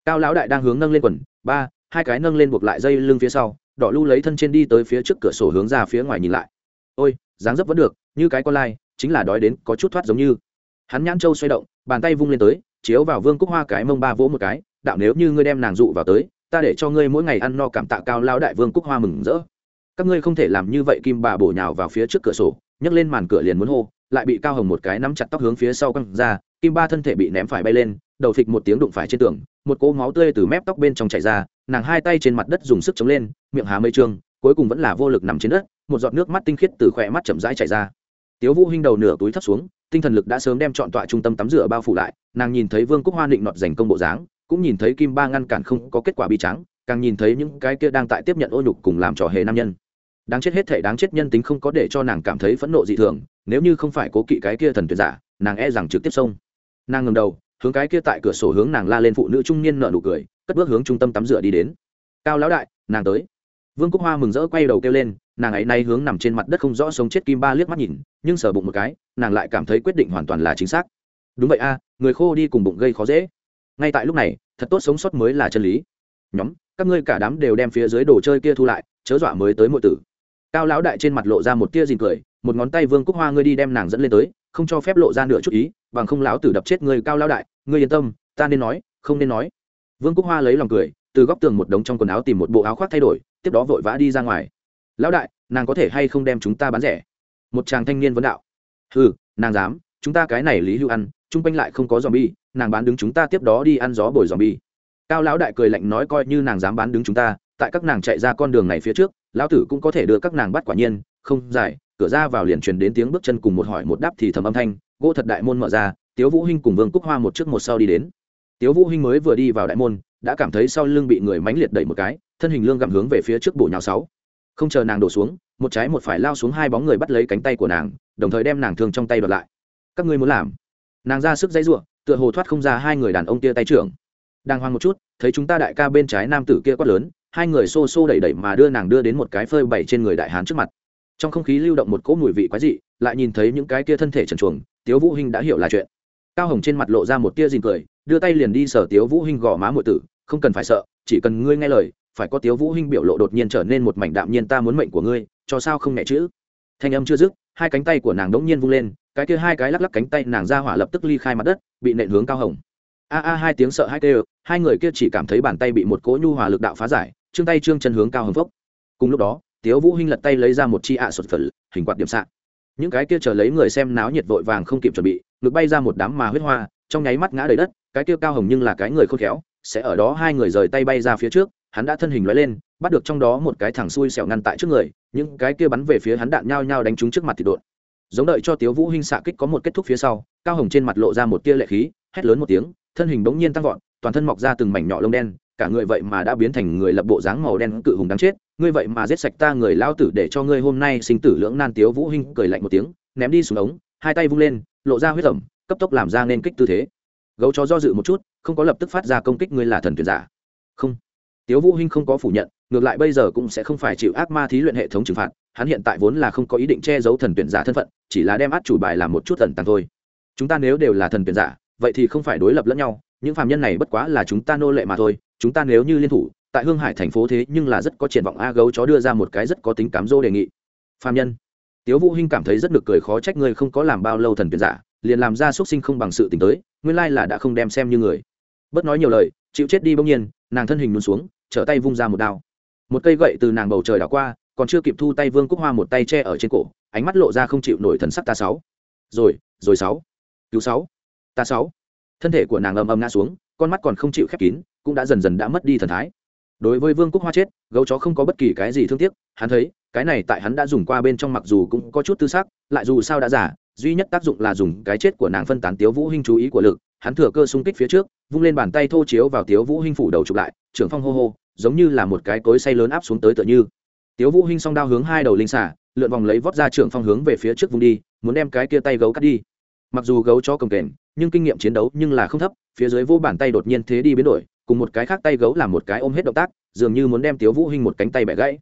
cao lão đại đang hướng nâng lên quần, ba hai cái nâng lên buộc lại dây lưng phía sau, đỏ lưu lấy thân trên đi tới phía trước cửa sổ hướng ra phía ngoài nhìn lại. Ôi, dáng dấp vẫn được, như cái con lai, chính là đói đến có chút thoát giống như. Hắn nhãn châu xoay động, bàn tay vung lên tới, chiếu vào vương cúc hoa cái mông ba vỗ một cái, đạo nếu như ngươi đem nàng dụ vào tới, ta để cho ngươi mỗi ngày ăn no cảm tạ cao lao đại vương cúc hoa mừng rỡ. Các ngươi không thể làm như vậy, kim bà bổ nhào vào phía trước cửa sổ, nhấc lên màn cửa liền muốn hô, lại bị cao hồng một cái nắm chặt tóc hướng phía sau căng ra kim ba thân thể bị ném phải bay lên, đầu phịch một tiếng đụng phải trên tường, một cỗ máu tươi từ mép tóc bên trong chảy ra, nàng hai tay trên mặt đất dùng sức chống lên, miệng há mây trương, cuối cùng vẫn là vô lực nằm trên đất, một giọt nước mắt tinh khiết từ khỏe mắt chậm rãi chảy ra. Tiếu vũ hinh đầu nửa túi thấp xuống, tinh thần lực đã sớm đem chọn tọa trung tâm tắm rửa bao phủ lại, nàng nhìn thấy vương cúc hoa định nọt giành công bộ dáng, cũng nhìn thấy kim ba ngăn cản không có kết quả bi trắng càng nhìn thấy những cái kia đang tại tiếp nhận ô nhục cùng làm trò hề nam nhân. Đáng chết hết thể đáng chết nhân tính không có để cho nàng cảm thấy phẫn nộ dị thường, nếu như không phải cố kỵ cái kia thần tuyệt giả, nàng e rằng trực tiếp xông nàng ngầm đầu, hướng cái kia tại cửa sổ hướng nàng la lên phụ nữ trung niên nợ nụ cười, cất bước hướng trung tâm tắm rửa đi đến. Cao lão đại, nàng tới. Vương cúc hoa mừng rỡ quay đầu kêu lên, nàng ấy nay hướng nằm trên mặt đất không rõ sống chết kim ba liếc mắt nhìn, nhưng sờ bụng một cái, nàng lại cảm thấy quyết định hoàn toàn là chính xác. Đúng vậy a, người khô đi cùng bụng gây khó dễ. Ngay tại lúc này, thật tốt sống sót mới là chân lý. Nhóm, các ngươi cả đám đều đem phía dưới đồ chơi kia thu lại, chớ dọa mới tới mọi tử. Cao lão đại trên mặt lộ ra một tia dìn cười, một ngón tay vương cúc hoa ngươi đi đem nàng dẫn lên tới không cho phép lộ ra nửa chút ý, bằng không lão tử đập chết người cao lão đại, ngươi yên tâm, ta nên nói, không nên nói. Vương quốc hoa lấy lòng cười, từ góc tường một đống trong quần áo tìm một bộ áo khoác thay đổi, tiếp đó vội vã đi ra ngoài. Lão đại, nàng có thể hay không đem chúng ta bán rẻ? Một chàng thanh niên vấn đạo. Ừ nàng dám, chúng ta cái này lý hưu ăn, chung quanh lại không có dòm bi nàng bán đứng chúng ta tiếp đó đi ăn gió bồi dòm bi cao lão đại cười lạnh nói coi như nàng dám bán đứng chúng ta, tại các nàng chạy ra con đường này phía trước, lão tử cũng có thể đưa các nàng bắt quả nhiên, không dài cửa ra vào liền truyền đến tiếng bước chân cùng một hỏi một đáp thì thầm âm thanh, gỗ thật đại môn mở ra, tiếu vũ hinh cùng vương cúc hoa một trước một sau đi đến. Tiếu vũ hinh mới vừa đi vào đại môn, đã cảm thấy sau lưng bị người mánh liệt đẩy một cái, thân hình lương gặm hướng về phía trước bổ nhào sáu. Không chờ nàng đổ xuống, một trái một phải lao xuống hai bóng người bắt lấy cánh tay của nàng, đồng thời đem nàng thương trong tay đoạt lại. Các ngươi muốn làm? Nàng ra sức dãy ruộng tựa hồ thoát không ra hai người đàn ông kia tay trưởng. Đang hoang một chút, thấy chúng ta đại ca bên trái nam tử kia quát lớn, hai người xô xô đẩy đẩy mà đưa nàng đưa đến một cái phơi bày trên người đại hán trước mặt trong không khí lưu động một cỗ mùi vị quái dị, lại nhìn thấy những cái tia thân thể trần chuồng tiếu vũ hinh đã hiểu là chuyện. Cao hồng trên mặt lộ ra một tia dìn cười, đưa tay liền đi sở tiếu vũ hinh gò má muội tử, không cần phải sợ, chỉ cần ngươi nghe lời, phải có tiếu vũ hinh biểu lộ đột nhiên trở nên một mảnh đạm nhiên ta muốn mệnh của ngươi, cho sao không nhẹ chữ? Thanh âm chưa dứt, hai cánh tay của nàng đống nhiên vung lên, cái kia hai cái lắc lắc cánh tay nàng ra hỏa lập tức ly khai mặt đất, bị nện hướng cao hồng. A a, hai tiếng sợ hai kêu, hai người kia chỉ cảm thấy bàn tay bị một cỗ nhu hòa lực đạo phá giải, trương tay trương chân hướng cao hồng phốc. Cùng lúc đó tiếu vũ hinh lật tay lấy ra một chi ạ à sột phật hình quạt điểm sạc những cái kia chờ lấy người xem náo nhiệt vội vàng không kịp chuẩn bị, ngực bay ra một đám mà huyết hoa, trong nháy mắt ngã đầy đất, cái kia cao hồng nhưng là cái người khôn khéo, sẽ ở đó hai người rời tay bay ra phía trước, hắn đã thân hình lóe lên, bắt được trong đó một cái thằng xui xẻo ngăn tại trước người, những cái kia bắn về phía hắn đạn nhao nhao đánh trúng trước mặt thì đột. Giống đợi cho tiếu vũ hinh xạ kích có một kết thúc phía sau, cao hồng trên mặt lộ ra một tia lệ khí, hét lớn một tiếng, thân hình bỗng nhiên tăng vọt, toàn thân mọc ra từng mảnh nhỏ lông đen, cả người vậy mà đã biến thành người lập bộ dáng màu đen cự hùng đáng chết ngươi vậy mà giết sạch ta người lao tử để cho ngươi hôm nay sinh tử lưỡng nan tiếu vũ hinh cười lạnh một tiếng, ném đi xuống ống, hai tay vung lên, lộ ra huyết ẩm, cấp tốc làm ra nên kích tư thế. Gấu chó do dự một chút, không có lập tức phát ra công kích ngươi là thần tuyển giả. Không. Tiếu vũ hinh không có phủ nhận, ngược lại bây giờ cũng sẽ không phải chịu ác ma thí luyện hệ thống trừng phạt, hắn hiện tại vốn là không có ý định che giấu thần tuyển giả thân phận, chỉ là đem át chủ bài làm một chút tần tàng thôi. Chúng ta nếu đều là thần tuyển giả, vậy thì không phải đối lập lẫn nhau, những phàm nhân này bất quá là chúng ta nô lệ mà thôi, chúng ta nếu như liên thủ tại hương hải thành phố thế nhưng là rất có triển vọng a gấu chó đưa ra một cái rất có tính cám dỗ đề nghị. Phàm nhân. Tiếu vũ hinh cảm thấy rất được cười khó trách ngươi không có làm bao lâu thần tuyển giả, liền làm ra xuất sinh không bằng sự tình tới, nguyên lai là đã không đem xem như người. Bất nói nhiều lời, chịu chết đi bỗng nhiên, nàng thân hình luôn xuống, trở tay vung ra một đao. Một cây gậy từ nàng bầu trời đảo qua, còn chưa kịp thu tay vương cúc hoa một tay che ở trên cổ, ánh mắt lộ ra không chịu nổi thần sắc ta sáu. Rồi rồi sáu. Cứu sáu. Ta sáu. Thân thể của nàng ầm ầm ngã xuống, con mắt còn không chịu khép kín, cũng đã dần dần đã mất đi thần thái đối với vương cúc hoa chết, gấu chó không có bất kỳ cái gì thương tiếc, hắn thấy, cái này tại hắn đã dùng qua bên trong mặc dù cũng có chút tư sắc, lại dù sao đã giả, duy nhất tác dụng là dùng cái chết của nàng phân tán tiếu vũ hinh chú ý của lực, hắn thừa cơ xung kích phía trước, vung lên bàn tay thô chiếu vào tiếu vũ hinh phủ đầu chụp lại, trưởng phong hô hô, giống như là một cái cối say lớn áp xuống tới tựa như. Tiếu vũ hinh song đao hướng hai đầu linh xả, lượn vòng lấy vót ra trưởng phong hướng về phía trước vung đi, muốn đem cái kia tay gấu cắt đi. Mặc dù gấu chó cầm kềnh, nhưng kinh nghiệm chiến đấu nhưng là không thấp, phía dưới vô bàn tay đột nhiên thế đi biến đổi cùng một cái khác tay gấu làm một cái ôm hết động tác dường như muốn đem tiếu vũ hinh một cánh tay bẻ gãy.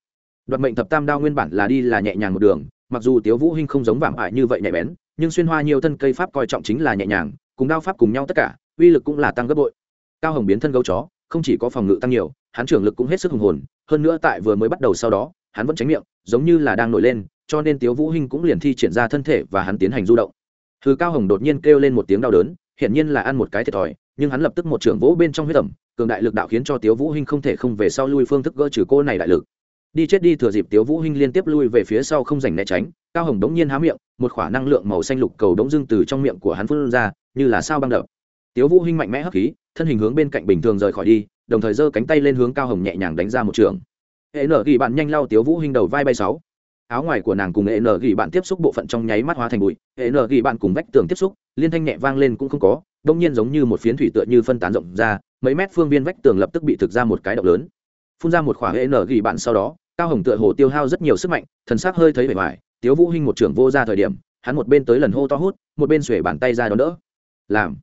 Đoạt mệnh thập tam đao nguyên bản là đi là nhẹ nhàng một đường mặc dù tiếu vũ hinh không giống vạm ải như vậy nhẹ bén nhưng xuyên hoa nhiều thân cây pháp coi trọng chính là nhẹ nhàng cùng đao pháp cùng nhau tất cả uy lực cũng là tăng gấp bội. Cao hồng biến thân gấu chó không chỉ có phòng ngự tăng nhiều hắn trưởng lực cũng hết sức hùng hồn hơn nữa tại vừa mới bắt đầu sau đó hắn vẫn tránh miệng giống như là đang nổi lên cho nên tiếu vũ hinh cũng liền thi triển ra thân thể và hắn tiến hành du động. Thứ Cao Hồng đột nhiên kêu lên một tiếng đau đớn, hiển nhiên là ăn một cái thiệt thòi, nhưng hắn lập tức một trường vỗ bên trong huyết ẩm, cường đại lực đạo khiến cho Tiếu Vũ Hinh không thể không về sau lui phương thức gỡ trừ cô này đại lực. Đi chết đi thừa dịp Tiếu Vũ Hinh liên tiếp lui về phía sau không rảnh né tránh, Cao Hồng đống nhiên há miệng, một khỏa năng lượng màu xanh lục cầu đống dưng từ trong miệng của hắn phun ra, như là sao băng đập. Tiếu Vũ Hinh mạnh mẽ hấp khí, thân hình hướng bên cạnh bình thường rời khỏi đi, đồng thời giơ cánh tay lên hướng Cao Hồng nhẹ nhàng đánh ra một trường. Hệ nở gỉ bạn nhanh lao Tiếu Vũ Hinh đầu vai bay sáu áo ngoài của nàng cùng hệ nở gỉ bạn tiếp xúc bộ phận trong nháy mắt hóa thành bụi hệ nở gỉ bạn cùng vách tường tiếp xúc liên thanh nhẹ vang lên cũng không có đông nhiên giống như một phiến thủy tựa như phân tán rộng ra, mấy mét phương viên vách tường lập tức bị thực ra một cái động lớn. Phun ra một khoảng hệ nở gỉ bạn sau đó, cao hồng tựa hồ tiêu hao rất nhiều sức mạnh, thần sắc hơi thấy vẻ vải tiếu vũ hinh một trưởng vô ra thời điểm, hắn một bên tới lần hô to hút, một bên xuể bàn tay ra đón đỡ. Làm.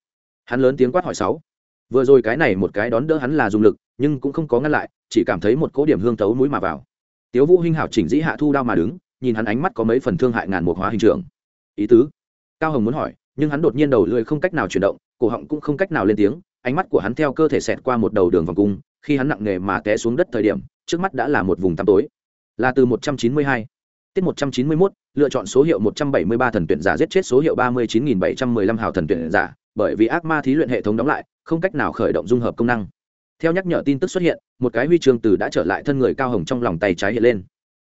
Hắn lớn tiếng quát hỏi sáu. Vừa rồi cái này một cái đón đỡ hắn là dùng lực, nhưng cũng không có ngăn lại, chỉ cảm thấy một cỗ điểm hương tấu mũi mà vào. Tiếu vũ hinh hảo chỉnh dĩ hạ thu đao mà đứng, nhìn hắn ánh mắt có mấy phần thương hại ngàn một hóa hình trưởng ý tứ. Cao hồng muốn hỏi nhưng hắn đột nhiên đầu lưỡi không cách nào chuyển động, cổ họng cũng không cách nào lên tiếng, ánh mắt của hắn theo cơ thể xẹt qua một đầu đường vòng cung, khi hắn nặng nề mà té xuống đất thời điểm, trước mắt đã là một vùng tăm tối. Là từ 192 tiết 191 lựa chọn số hiệu 173 thần tuyển giả giết chết số hiệu 39715 hào thần tuyển giả, bởi vì ác ma thí luyện hệ thống đóng lại, không cách nào khởi động dung hợp công năng. Theo nhắc nhở tin tức xuất hiện, một cái huy chương từ đã trở lại thân người cao hồng trong lòng tay trái hiện lên.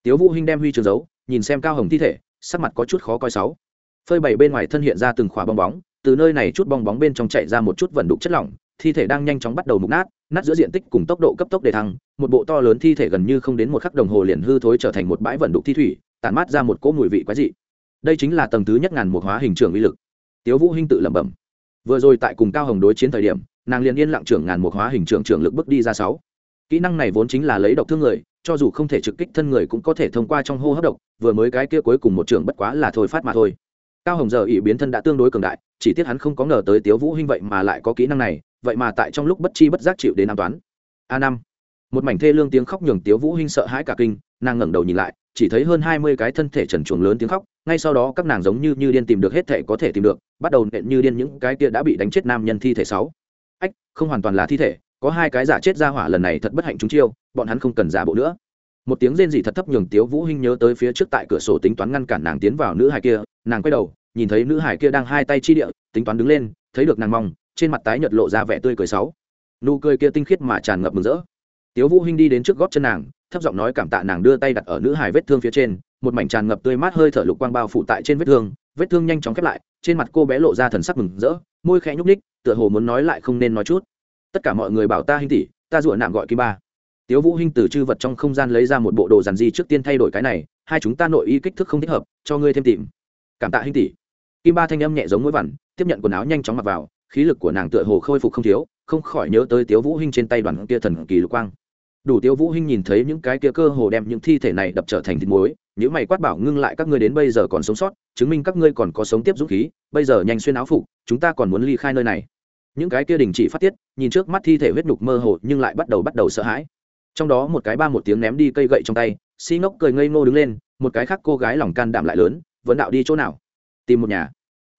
Tiếu vũ hinh đem huy chương giấu, nhìn xem cao hồng thi thể, sắc mặt có chút khó coi sáu phơi bày bên ngoài thân hiện ra từng khỏa bong bóng, từ nơi này chút bong bóng bên trong chạy ra một chút vẩn đục chất lỏng, thi thể đang nhanh chóng bắt đầu mục nát nát giữa diện tích cùng tốc độ cấp tốc đề thăng, một bộ to lớn thi thể gần như không đến một khắc đồng hồ liền hư thối trở thành một bãi vẩn đục thi thủy, tản mát ra một cỗ mùi vị quái dị. Đây chính là tầng thứ nhất ngàn một hóa hình trưởng uy lực. Tiếu vũ hinh tự lẩm bẩm. Vừa rồi tại cùng cao hồng đối chiến thời điểm, nàng liền yên lặng trưởng ngàn một hóa hình trưởng trưởng lực bước đi ra sáu. Kỹ năng này vốn chính là lấy độc thương người, cho dù không thể trực kích thân người cũng có thể thông qua trong hô hấp độc, vừa mới cái kia cuối cùng một trường bất quá là thôi phát mà thôi cao hồng giờ ỷ biến thân đã tương đối cường đại, chỉ tiếc hắn không có ngờ tới tiếu vũ hinh vậy mà lại có kỹ năng này, vậy mà tại trong lúc bất chi bất giác chịu đến an toán. A năm. Một mảnh thê lương tiếng khóc nhường tiếu vũ hinh sợ hãi cả kinh, nàng ngẩng đầu nhìn lại, chỉ thấy hơn hai mươi cái thân thể trần truồng lớn tiếng khóc, ngay sau đó các nàng giống như như điên tìm được hết thể có thể tìm được, bắt đầu nện như điên những cái kia đã bị đánh chết nam nhân thi thể sáu. Ách, không hoàn toàn là thi thể, có hai cái giả chết ra hỏa lần này thật bất hạnh chúng chiêu, bọn hắn không cần giả bộ nữa một tiếng rên rỉ thật thấp nhường tiếu vũ hinh nhớ tới phía trước tại cửa sổ tính toán ngăn cản nàng tiến vào nữ hải kia, nàng quay đầu, nhìn thấy nữ hải kia đang hai tay chi địa, tính toán đứng lên, thấy được nàng mong, trên mặt tái nhợt lộ ra vẻ tươi cười sáu nụ cười kia tinh khiết mà tràn ngập mừng rỡ. Tiếu vũ hinh đi đến trước gót chân nàng, thấp giọng nói cảm tạ nàng đưa tay đặt ở nữ hải vết thương phía trên, một mảnh tràn ngập tươi mát hơi thở lục quang bao phủ tại trên vết thương vết thương nhanh chóng khép lại, trên mặt cô bé lộ ra thần sắc mừng rỡ, môi khẽ nhúc ních tựa hồ muốn nói lại không nên nói chút. Tất cả mọi người bảo ta hinh tỷ, ta rủa nạm gọi kim ba tiếu vũ hinh từ chư vật trong không gian lấy ra một bộ đồ giản di trước tiên thay đổi cái này, hai chúng ta nội y kích thước không thích hợp, cho ngươi thêm tìm. Cảm tạ hinh tỷ. Kim ba thanh âm nhẹ giống mũi vằn, tiếp nhận quần áo nhanh chóng mặc vào, khí lực của nàng tựa hồ khôi phục không thiếu, không khỏi nhớ tới tiếu vũ hinh trên tay đoàn kia thần kỳ lục quang. Đủ tiếu vũ hinh nhìn thấy những cái kia cơ hồ đem những thi thể này đập trở thành thịt muối những mày quát bảo ngưng lại các ngươi đến bây giờ còn sống sót, chứng minh các ngươi còn có sống tiếp dũng khí, bây giờ nhanh xuyên áo phục, chúng ta còn muốn ly khai nơi này. Những cái kia đình chỉ phát tiết, nhìn trước mắt thi thể huyết nhục mơ hồ nhưng lại bắt đầu bắt đầu sợ hãi trong đó một cái ba một tiếng ném đi cây gậy trong tay, si ngốc cười ngây ngô đứng lên, một cái khác cô gái lòng can đảm lại lớn vẫn đạo đi chỗ nào? Tìm một nhà.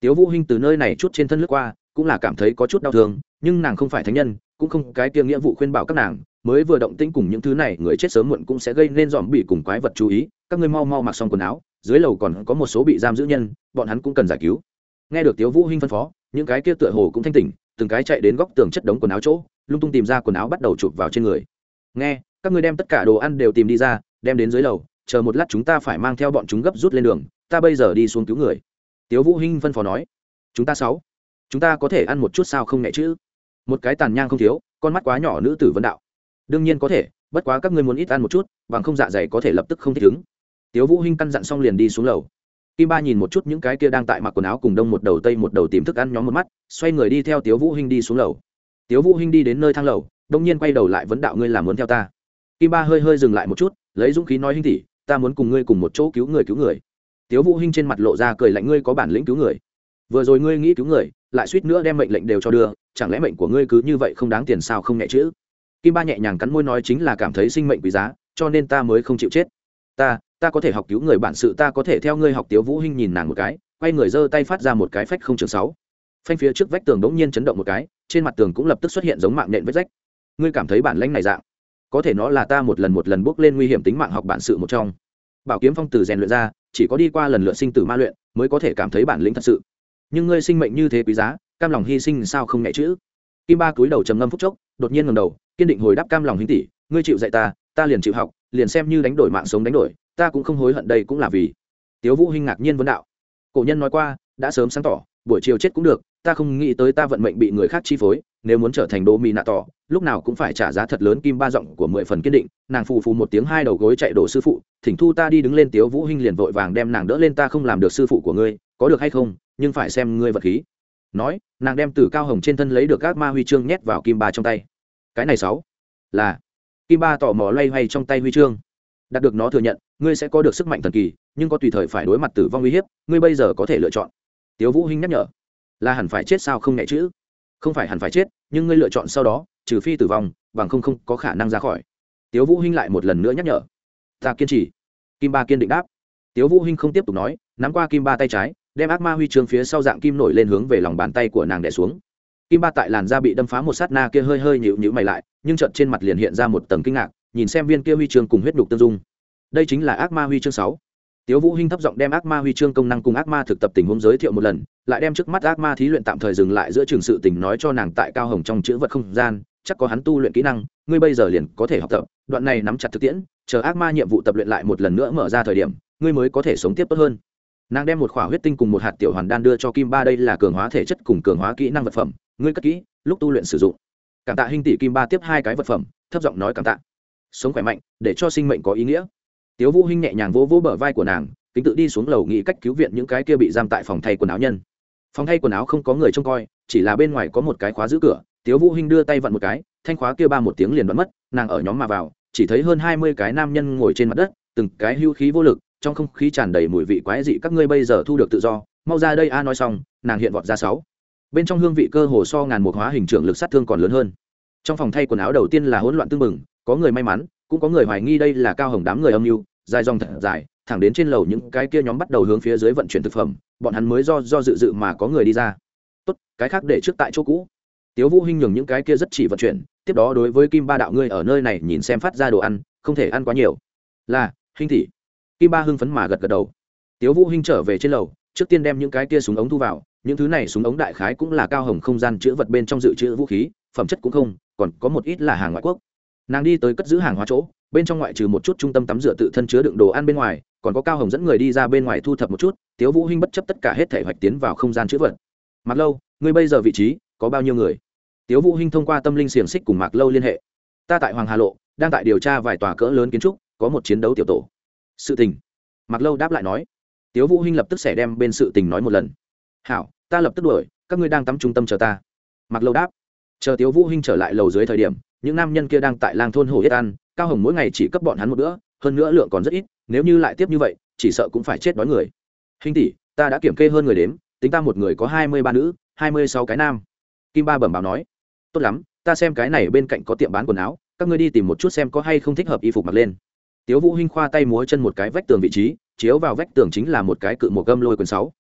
Tiếu vũ hinh từ nơi này chút trên thân lướt qua, cũng là cảm thấy có chút đau thương, nhưng nàng không phải thánh nhân, cũng không cái kia nghĩa vụ khuyên bảo các nàng, mới vừa động tĩnh cùng những thứ này, người chết sớm muộn cũng sẽ gây nên dòm bị cùng quái vật chú ý, các ngươi mau mau mặc xong quần áo, dưới lầu còn có một số bị giam giữ nhân, bọn hắn cũng cần giải cứu. Nghe được tiếu vũ hinh phân phó, những cái kia tựa hồ cũng thanh tỉnh, từng cái chạy đến góc tường chất đống quần áo chỗ, lung tung tìm ra quần áo bắt đầu chụp vào trên người nghe, các ngươi đem tất cả đồ ăn đều tìm đi ra, đem đến dưới lầu, chờ một lát chúng ta phải mang theo bọn chúng gấp rút lên đường, ta bây giờ đi xuống cứu người. Tiếu vũ hinh phân phó nói. Chúng ta sáu, chúng ta có thể ăn một chút sao không nhẹ chứ? Một cái tàn nhang không thiếu, con mắt quá nhỏ nữ tử vấn đạo. Đương nhiên có thể, bất quá các ngươi muốn ít ăn một chút, bằng không dạ dày có thể lập tức không thích ứng. Tiếu vũ hinh căn dặn xong liền đi xuống lầu. Kim ba nhìn một chút những cái kia đang tại mặc quần áo cùng đông một đầu tây một đầu tìm thức ăn nhóm một mắt, xoay người đi theo tiếu vũ hinh đi xuống lầu. Tiếu vũ hinh đi đến nơi thang lầu đông nhiên quay đầu lại vấn đạo ngươi làm muốn theo ta. Kim ba hơi hơi dừng lại một chút, lấy dũng khí nói, hinh tỷ, ta muốn cùng ngươi cùng một chỗ cứu người cứu người. Tiếu vũ hinh trên mặt lộ ra cười lạnh, ngươi có bản lĩnh cứu người. Vừa rồi ngươi nghĩ cứu người, lại suýt nữa đem mệnh lệnh đều cho đưa, chẳng lẽ mệnh của ngươi cứ như vậy không đáng tiền sao không nhẹ chữ kim ba nhẹ nhàng cắn môi nói, chính là cảm thấy sinh mệnh quý giá, cho nên ta mới không chịu chết. Ta ta có thể học cứu người bản sự, ta có thể theo ngươi học. Tiếu vũ hinh nhìn nàng một cái, quay người giơ tay phát ra một cái phách không trường sáu. Phanh phía trước vách tường đống nhiên chấn động một cái, trên mặt tường cũng lập tức xuất hiện giống mạng nện vết rách ngươi cảm thấy bản lãnh này dạng, có thể nó là ta một lần một lần bước lên nguy hiểm tính mạng học bản sự một trong. Bảo kiếm phong từ rèn luyện ra, chỉ có đi qua lần lượt sinh tử ma luyện, mới có thể cảm thấy bản lĩnh thật sự. Nhưng ngươi sinh mệnh như thế quý giá, cam lòng hy sinh sao không nhẹ chữ kim ba cúi đầu trầm ngâm phút chốc, đột nhiên ngầm đầu, kiên định hồi đáp cam lòng hình tỷ, ngươi chịu dạy ta ta liền chịu học, liền xem như đánh đổi mạng sống đánh đổi, ta cũng không hối hận đây cũng là vì. Tiếu vũ hinh ngạc nhiên vấn đạo. Cổ nhân nói qua, đã sớm sáng tỏ, buổi chiều chết cũng được ta không nghĩ tới ta vận mệnh bị người khác chi phối, nếu muốn trở thành đô mỹ nạ tỏ, lúc nào cũng phải trả giá thật lớn kim ba giọng của mười phần kiên định, nàng phù phù một tiếng hai đầu gối chạy đổ sư phụ, thỉnh thu ta đi đứng lên tiếu vũ hinh liền vội vàng đem nàng đỡ lên ta không làm được sư phụ của ngươi, có được hay không, nhưng phải xem ngươi vật khí. Nói, nàng đem từ cao hồng trên thân lấy được các ma huy chương nhét vào kim ba trong tay. Cái này sáu, là, kim ba tò mò loay hoay trong tay huy chương. Đạt được nó thừa nhận, ngươi sẽ có được sức mạnh thần kỳ, nhưng có tùy thời phải đối mặt tử vong uy hiếp, ngươi bây giờ có thể lựa chọn. Tiếu vũ hinh nhắc nhở là hẳn phải chết sao không nhẹ chữ? Không phải hẳn phải chết, nhưng ngươi lựa chọn sau đó, trừ phi tử vong, bằng không không có khả năng ra khỏi. Tiếu vũ hinh lại một lần nữa nhắc nhở. Ta kiên trì. Kim ba kiên định đáp. Tiếu vũ hinh không tiếp tục nói, nắm qua kim ba tay trái, đem ác ma huy chương phía sau dạng kim nổi lên hướng về lòng bàn tay của nàng đè xuống. Kim ba tại làn da bị đâm phá một sát na kia hơi hơi nhịu nhịu mày lại, nhưng chợt trên mặt liền hiện ra một tầng kinh ngạc, nhìn xem viên kia huy chương cùng huyết đục tương dung. Đây chính là ác ma huy chương sáu tiếu vũ hinh thấp giọng đem ác ma huy chương công năng cùng ác ma thực tập tình huống giới thiệu một lần, lại đem trước mắt ác ma thí luyện tạm thời dừng lại giữa trường sự tình nói cho nàng tại cao hồng trong chữ vật không gian, chắc có hắn tu luyện kỹ năng, ngươi bây giờ liền có thể học tập, đoạn này nắm chặt thực tiễn, chờ ác ma nhiệm vụ tập luyện lại một lần nữa mở ra thời điểm, ngươi mới có thể sống tiếp tốt hơn. Nàng đem một khỏa huyết tinh cùng một hạt tiểu hoàn đan đưa cho kim ba, đây là cường hóa thể chất cùng cường hóa kỹ năng vật phẩm, ngươi cất kỹ, lúc tu luyện sử dụng. Cảm tạ hình tỷ kim ba tiếp hai cái vật phẩm, thấp giọng nói cảm tạ. Sống khỏe mạnh, để cho sinh mệnh có ý nghĩa tiếu vũ hinh nhẹ nhàng vỗ vỗ bờ vai của nàng, kính tự đi xuống lầu nghĩ cách cứu viện những cái kia bị giam tại phòng thay quần áo nhân. Phòng thay quần áo không có người trông coi, chỉ là bên ngoài có một cái khóa giữ cửa, tiếu vũ hinh đưa tay vặn một cái, thanh khóa kia ba một tiếng liền đoán mất, nàng ở nhóm mà vào, chỉ thấy hơn hai mươi cái nam nhân ngồi trên mặt đất, từng cái hưu khí vô lực, trong không khí tràn đầy mùi vị quái dị các ngươi bây giờ thu được tự do, mau ra đây a, nói xong, nàng hiện vọt ra sáu. Bên trong hương vị cơ hồ so ngàn một hóa hình trưởng lực sát thương còn lớn hơn. Trong phòng thay quần áo đầu tiên là hỗn loạn tương mừng có người may mắn cũng có người hoài nghi đây là cao hồng đám người âm mưu, dài dòng thật dài, thẳng đến trên lầu những cái kia nhóm bắt đầu hướng phía dưới vận chuyển thực phẩm, bọn hắn mới do do dự dự mà có người đi ra. Tốt, cái khác để trước tại chỗ cũ. Tiếu vũ hinh nhường những cái kia rất chỉ vận chuyển, tiếp đó đối với kim ba đạo ngươi ở nơi này nhìn xem phát ra đồ ăn, không thể ăn quá nhiều. Là, hinh thị kim ba hưng phấn mà gật gật đầu. Tiếu vũ hinh trở về trên lầu, trước tiên đem những cái kia súng ống thu vào, những thứ này súng ống đại khái cũng là cao hồng không gian chứa vật bên trong dự trữ vũ khí, phẩm chất cũng không, còn có một ít là hàng ngoại quốc nàng đi tới cất giữ hàng hóa chỗ, bên trong ngoại trừ một chút trung tâm tắm rửa tự thân chứa đựng đồ ăn bên ngoài, còn có cao hồng dẫn người đi ra bên ngoài thu thập một chút, tiếu vũ hinh bất chấp tất cả hết thể hoạch tiến vào không gian chữ vật. Mặc lâu, ngươi bây giờ vị trí có bao nhiêu người? Tiếu vũ hinh thông qua tâm linh xiềng xích cùng mạc lâu liên hệ. Ta tại hoàng hà lộ, đang tại điều tra vài tòa cỡ lớn kiến trúc, có một chiến đấu tiểu tổ. Sự tình? Mạc lâu đáp lại nói. Tiếu vũ hinh lập tức sẽ đem bên sự tình nói một lần. Hảo, ta lập tức đuổi, các ngươi đang tắm trung tâm chờ ta. Mạc lâu đáp. Chờ tiếu vũ hinh trở lại lầu dưới thời điểm những nam nhân kia đang tại lang thôn hồ yết ăn, cao hồng mỗi ngày chỉ cấp bọn hắn một bữa, hơn nữa lượng còn rất ít, nếu như lại tiếp như vậy, chỉ sợ cũng phải chết đói người. Hình tỷ, ta đã kiểm kê hơn người đếm, tính ta một người có hai mươi ba nữ, hai mươi sáu cái nam. Kim ba bẩm báo nói, tốt lắm, ta xem cái này bên cạnh có tiệm bán quần áo, các ngươi đi tìm một chút xem có hay không thích hợp y phục mặc lên. Tiếu vũ hinh khoa tay múa chân một cái vách tường vị trí, chiếu vào vách tường chính là một cái cự một gâm lôi quần sáu.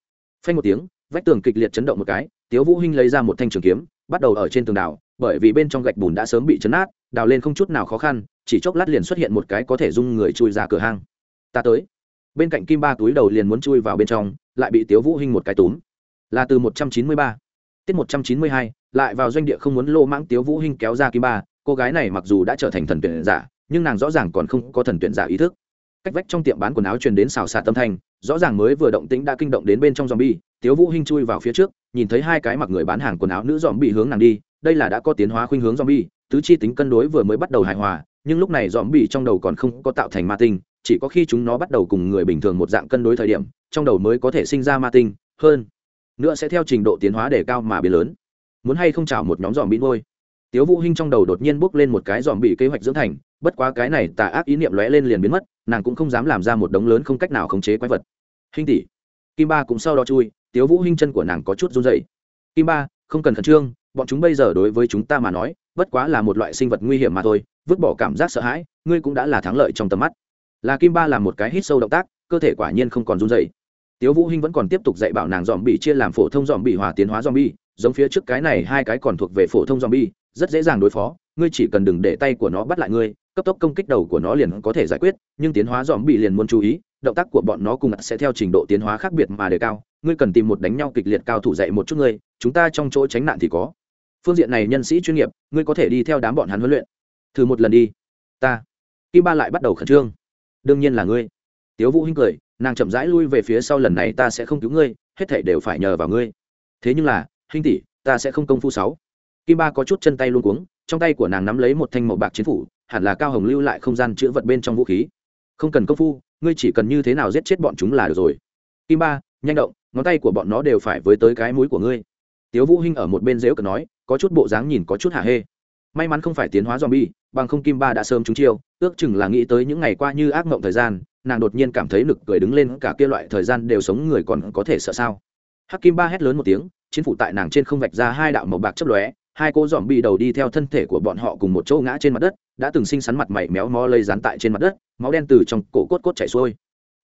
Phanh một tiếng, vách tường kịch liệt chấn động một cái, tiếu vũ hinh lấy ra một thanh trường kiếm, bắt đầu ở trên tường đào bởi vì bên trong gạch bùn đã sớm bị chấn nát đào lên không chút nào khó khăn, chỉ chốc lát liền xuất hiện một cái có thể dung người chui ra cửa hang. Ta tới. Bên cạnh kim ba túi đầu liền muốn chui vào bên trong, lại bị tiếu vũ hinh một cái túm. Là từ một trăm chín mươi ba, tiết một trăm chín mươi hai, lại vào doanh địa không muốn lô mãng tiếu vũ hinh kéo ra kim ba, cô gái này mặc dù đã trở thành thần tuyển giả, nhưng nàng rõ ràng còn không có thần tuyển giả ý thức. Cách vách trong tiệm bán quần áo truyền đến xào xạc tâm thanh, rõ ràng mới vừa động tĩnh đã kinh động đến bên trong zombie, tiếu vũ hinh chui vào phía trước, nhìn thấy hai cái mặc người bán hàng quần áo nữ zombie hướng nàng đi đây là đã có tiến hóa khuynh hướng zombie, tứ chi tính cân đối vừa mới bắt đầu hài hòa, nhưng lúc này zombie trong đầu còn không có tạo thành ma tinh, chỉ có khi chúng nó bắt đầu cùng người bình thường một dạng cân đối thời điểm, trong đầu mới có thể sinh ra ma tinh, hơn nữa sẽ theo trình độ tiến hóa đề cao mà biến lớn. Muốn hay không chào một nhóm zombie bị tiếu vũ hinh trong đầu đột nhiên bước lên một cái zombie kế hoạch dưỡng thành, bất quá cái này tà ác ý niệm lóe lên liền biến mất, nàng cũng không dám làm ra một đống lớn không cách nào khống chế quái vật. Hinh tỷ, kim ba cũng sau đó chui, tiếu vũ hinh chân của nàng có chút run rẩy. Kim ba, không cần khẩn trương bọn chúng bây giờ đối với chúng ta mà nói, bất quá là một loại sinh vật nguy hiểm mà thôi, vứt bỏ cảm giác sợ hãi, ngươi cũng đã là thắng lợi trong tầm mắt. Là kim ba làm một cái hít sâu động tác, cơ thể quả nhiên không còn run rẩy. Tiếu vũ hinh vẫn còn tiếp tục dạy bảo nàng dòm bị chia làm phổ thông dòm bị hòa tiến hóa dòm bị giống phía trước cái này hai cái còn thuộc về phổ thông dòm bị rất dễ dàng đối phó, ngươi chỉ cần đừng để tay của nó bắt lại ngươi, cấp tốc công kích đầu của nó liền có thể giải quyết, nhưng tiến hóa dòm bị liền muốn chú ý, động tác của bọn nó cùng sẽ theo trình độ tiến hóa khác biệt mà đề cao, ngươi cần tìm một đánh nhau kịch liệt cao thủ dạy một chút ngươi, chúng ta trong chỗ tránh nạn thì có phương diện này nhân sĩ chuyên nghiệp, ngươi có thể đi theo đám bọn hắn huấn luyện. Thử một lần đi. Ta. Kim ba lại bắt đầu khẩn trương. Đương nhiên là ngươi. Tiếu vũ hinh cười, nàng chậm rãi lui về phía sau lần này ta sẽ không cứu ngươi, hết thảy đều phải nhờ vào ngươi. Thế nhưng là, hinh tỷ, ta sẽ không công phu sáu. Kim ba có chút chân tay luôn cuống, trong tay của nàng nắm lấy một thanh màu bạc chiến phủ, hẳn là cao hồng lưu lại không gian chứa vật bên trong vũ khí. Không cần công phu, ngươi chỉ cần như thế nào giết chết bọn chúng là được rồi. Kim ba, nhanh động, ngón tay của bọn nó đều phải với tới cái mũi của ngươi tiếu vũ hinh ở một bên dễu cợt nói, có chút bộ dáng nhìn có chút hả hê. May mắn không phải tiến hóa zombie, bằng không kim ba đã sớm trúng chiêu, ước chừng là nghĩ tới những ngày qua như ác mộng thời gian, nàng đột nhiên cảm thấy nực cười đứng lên, cả kia loại thời gian đều sống người còn có thể sợ sao? Hắc kim ba hét lớn một tiếng, chiến phủ tại nàng trên không vạch ra hai đạo màu bạc chớp lóe, hai cô dòm bị đầu đi theo thân thể của bọn họ cùng một chỗ ngã trên mặt đất, đã từng sinh sắn mặt mày méo mó lây dán tại trên mặt đất, máu đen từ trong cổ cốt cốt chảy xuôi.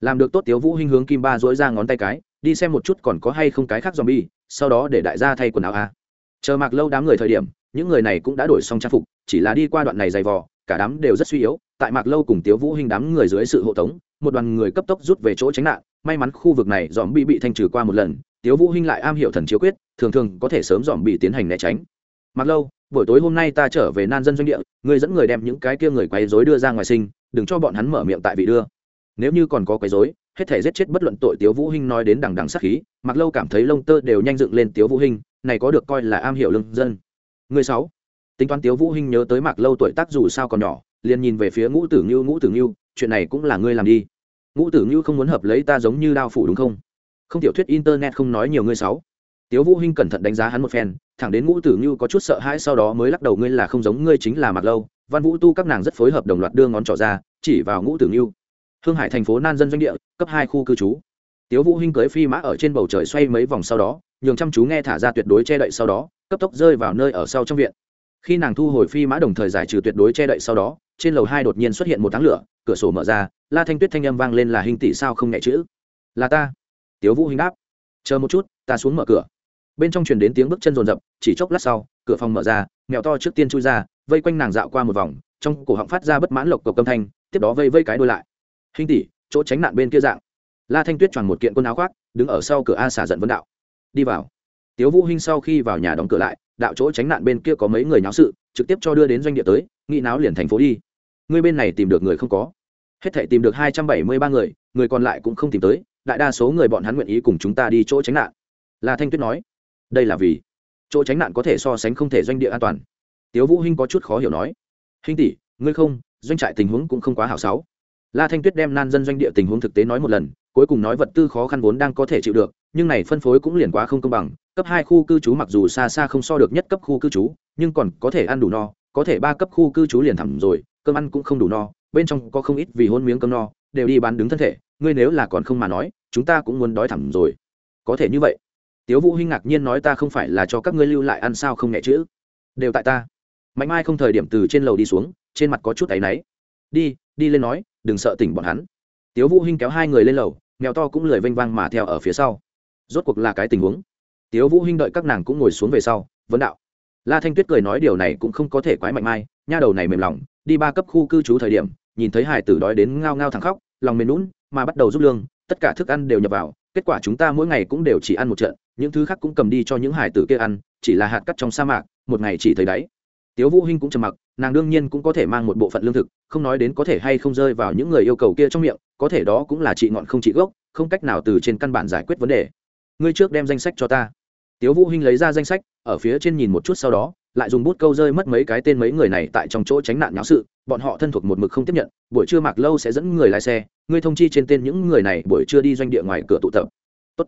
Làm được tốt tiếu vũ hinh hướng kim ba dỗi ra ngón tay cái đi xem một chút còn có hay không cái khác zombie, bi sau đó để đại gia thay quần áo a. Chờ mạc lâu đám người thời điểm những người này cũng đã đổi xong trang phục chỉ là đi qua đoạn này dày vò cả đám đều rất suy yếu tại mạc lâu cùng tiếu vũ hình đám người dưới sự hộ tống một đoàn người cấp tốc rút về chỗ tránh nạn may mắn khu vực này zombie bị bị thanh trừ qua một lần tiếu vũ hinh lại am hiểu thần chiếu quyết thường thường có thể sớm zombie tiến hành né tránh. Mạc lâu buổi tối hôm nay ta trở về nan dân doanh địa người dẫn người đem những cái kia người quấy rối đưa ra ngoài sinh đừng cho bọn hắn mở miệng tại vị đưa. Nếu như còn có quấy rối hết thể giết chết bất luận tội tiếu vũ hinh nói đến đằng đằng sát khí mặc lâu cảm thấy lông tơ đều nhanh dựng lên tiếu vũ hinh, này có được coi là am hiểu lương dân. Người sáu. Tính toán tiếu vũ hinh nhớ tới mặc lâu tuổi tác dù sao còn nhỏ, liền nhìn về phía ngũ tử ngưu, ngũ tử ngưu, chuyện này cũng là ngươi làm đi. Ngũ tử ngưu không muốn hợp lấy ta giống như đao phủ đúng không? Không tiểu thuyết internet không nói nhiều ngươi sáu. Tiếu vũ hinh cẩn thận đánh giá hắn một phen, thẳng đến ngũ tử ngưu có chút sợ hãi sau đó mới lắc đầu, ngươi là không giống ngươi chính là mặc lâu, văn vũ tu các nàng rất phối hợp đồng loạt đưa ngón trỏ ra, chỉ vào ngũ tử ngưu hương hải thành phố nan dân doanh địa, cấp hai khu cư trú. Tiếu vũ hinh cưới phi mã ở trên bầu trời xoay mấy vòng sau đó, nhường chăm chú nghe thả ra tuyệt đối che đậy sau đó, cấp tốc rơi vào nơi ở sau trong viện. Khi nàng thu hồi phi mã đồng thời giải trừ tuyệt đối che đậy sau đó, trên lầu hai đột nhiên xuất hiện một tháng lửa, cửa sổ mở ra, la thanh tuyết thanh âm vang lên là hình tỷ sao không nhẹ chữ? Là ta. Tiếu vũ hình đáp. Chờ một chút, ta xuống mở cửa. Bên trong truyền đến tiếng bước chân rồn rập chỉ chốc lát sau, cửa phòng mở ra, mèo to trước tiên chui ra, vây quanh nàng dạo qua một vòng, trong cổ họng phát ra bất mãn lộc cộc âm thanh, tiếp đó vây vây cái đôi lại hình tỷ, chỗ tránh nạn bên kia dạng. La thanh tuyết choàng một kiện quần áo khoác, đứng ở sau cửa a xả giận vấn đạo. Đi vào. Tiếu vũ hinh sau khi vào nhà đóng cửa lại, đạo chỗ tránh nạn bên kia có mấy người náo sự, trực tiếp cho đưa đến doanh địa tới nghị náo liền thành phố đi. Người bên này tìm được người không có. Hết thể tìm được hai trăm bảy mươi ba người người còn lại cũng không tìm tới, đại đa số người bọn hắn nguyện ý cùng chúng ta đi chỗ tránh nạn. La thanh tuyết nói, đây là vì chỗ tránh nạn có thể so sánh không thể doanh địa an toàn. Tiếu vũ hinh có chút khó hiểu nói hinh tỷ, ngươi không, doanh trại tình huống cũng không quá hảo xấu la thanh tuyết đem nan dân doanh địa tình huống thực tế nói một lần, cuối cùng nói vật tư khó khăn vốn đang có thể chịu được, nhưng này phân phối cũng liền quá không công bằng, cấp hai khu cư trú mặc dù xa xa không so được nhất cấp khu cư trú, nhưng còn có thể ăn đủ no, có thể ba cấp khu cư trú liền thẳm rồi, cơm ăn cũng không đủ no, bên trong có không ít vì hôn miếng cơm no, đều đi bán đứng thân thể, ngươi nếu là còn không mà nói, chúng ta cũng muốn đói thẳm rồi. Có thể như vậy. Tiếu vũ hinh ngạc nhiên nói ta không phải là cho các ngươi lưu lại ăn sao không nhẹ chữ đều tại ta. Mạnh mai không thời điểm từ trên lầu đi xuống, trên mặt có chút áy náy. Đi đi lên nói đừng sợ tỉnh bọn hắn. Tiếu vũ hinh kéo hai người lên lầu mèo to cũng lười vênh vang mà theo ở phía sau. Rốt cuộc là cái tình huống. Tiếu vũ hinh đợi các nàng cũng ngồi xuống về sau vấn đạo. La thanh tuyết cười nói điều này cũng không có thể quái mạnh mai nha đầu này mềm lòng đi ba cấp khu cư trú thời điểm nhìn thấy hải tử đói đến ngao ngao thẳng khóc lòng mềm nũng, mà bắt đầu giúp lương tất cả thức ăn đều nhập vào kết quả chúng ta mỗi ngày cũng đều chỉ ăn một trận những thứ khác cũng cầm đi cho những hải tử kia ăn chỉ là hạt cắt trong sa mạc một ngày chỉ thấy đáy. Tiếu vũ hinh cũng trầm mặc nàng đương nhiên cũng có thể mang một bộ phận lương thực, không nói đến có thể hay không rơi vào những người yêu cầu kia trong miệng, có thể đó cũng là trị ngọn không trị gốc, không cách nào từ trên căn bản giải quyết vấn đề. Ngươi trước đem danh sách cho ta. Tiếu vũ hinh lấy ra danh sách, ở phía trên nhìn một chút sau đó, lại dùng bút câu rơi mất mấy cái tên mấy người này tại trong chỗ tránh nạn nháo sự, bọn họ thân thuộc một mực không tiếp nhận, buổi trưa mặc lâu sẽ dẫn người lái xe, ngươi thông chi trên tên những người này, buổi trưa đi doanh địa ngoài cửa tụ tập. Tốt.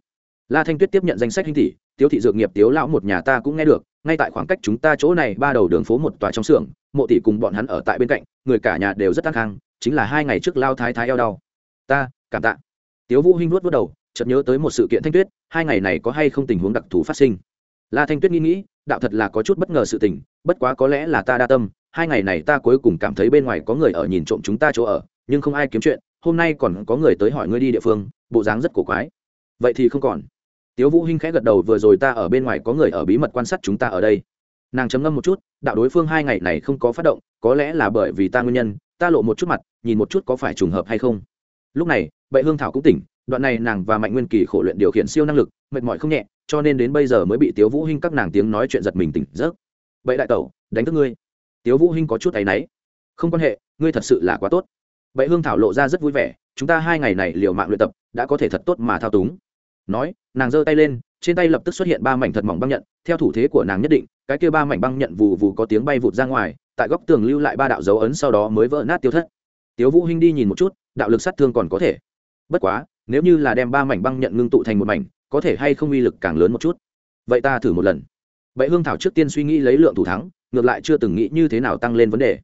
la thanh tuyết tiếp nhận danh sách hinh tỷ, tiếu thị dược nghiệp, tiếu lão một nhà ta cũng nghe được ngay tại khoảng cách chúng ta chỗ này ba đầu đường phố một tòa trong xưởng, mộ tỷ cùng bọn hắn ở tại bên cạnh, người cả nhà đều rất tăng khang, chính là hai ngày trước lao thái thái eo đau. Ta, cảm tạ. Tiếu vũ hinh nuốt vớt đầu, chợt nhớ tới một sự kiện thanh tuyết, hai ngày này có hay không tình huống đặc thù phát sinh? La thanh tuyết nghĩ nghĩ, đạo thật là có chút bất ngờ sự tình, bất quá có lẽ là ta đa tâm, hai ngày này ta cuối cùng cảm thấy bên ngoài có người ở nhìn trộm chúng ta chỗ ở, nhưng không ai kiếm chuyện, hôm nay còn có người tới hỏi ngươi đi địa phương, bộ dáng rất cổ quái. Vậy thì không còn tiếu vũ hinh khẽ gật đầu, vừa rồi ta ở bên ngoài có người ở bí mật quan sát chúng ta ở đây. Nàng chấm ngâm một chút, đạo đối phương hai ngày này không có phát động, có lẽ là bởi vì ta nguyên nhân, ta lộ một chút mặt, nhìn một chút có phải trùng hợp hay không. Lúc này, bệ hương thảo cũng tỉnh, đoạn này nàng và mạnh nguyên kỳ khổ luyện điều khiển siêu năng lực, mệt mỏi không nhẹ, cho nên đến bây giờ mới bị tiếu vũ hinh các nàng tiếng nói chuyện giật mình tỉnh giấc. Bệ đại tẩu, đánh thức ngươi. Tiếu vũ hinh có chút áy náy. Không quan hệ, ngươi thật sự là quá tốt. Bệ hương thảo lộ ra rất vui vẻ, chúng ta hai ngày này liều mạng luyện tập, đã có thể thật tốt mà thao túng nói, nàng giơ tay lên, trên tay lập tức xuất hiện ba mảnh thật mỏng băng nhận, theo thủ thế của nàng nhất định, cái kia ba mảnh băng nhận vù vù có tiếng bay vụt ra ngoài, tại góc tường lưu lại ba đạo dấu ấn sau đó mới vỡ nát tiêu thất. Tiếu vũ hinh đi nhìn một chút, đạo lực sát thương còn có thể. Bất quá, nếu như là đem ba mảnh băng nhận ngưng tụ thành một mảnh, có thể hay không uy lực càng lớn một chút? Vậy ta thử một lần. Vậy hương thảo trước tiên suy nghĩ lấy lượng thủ thắng, ngược lại chưa từng nghĩ như thế nào tăng lên vấn đề.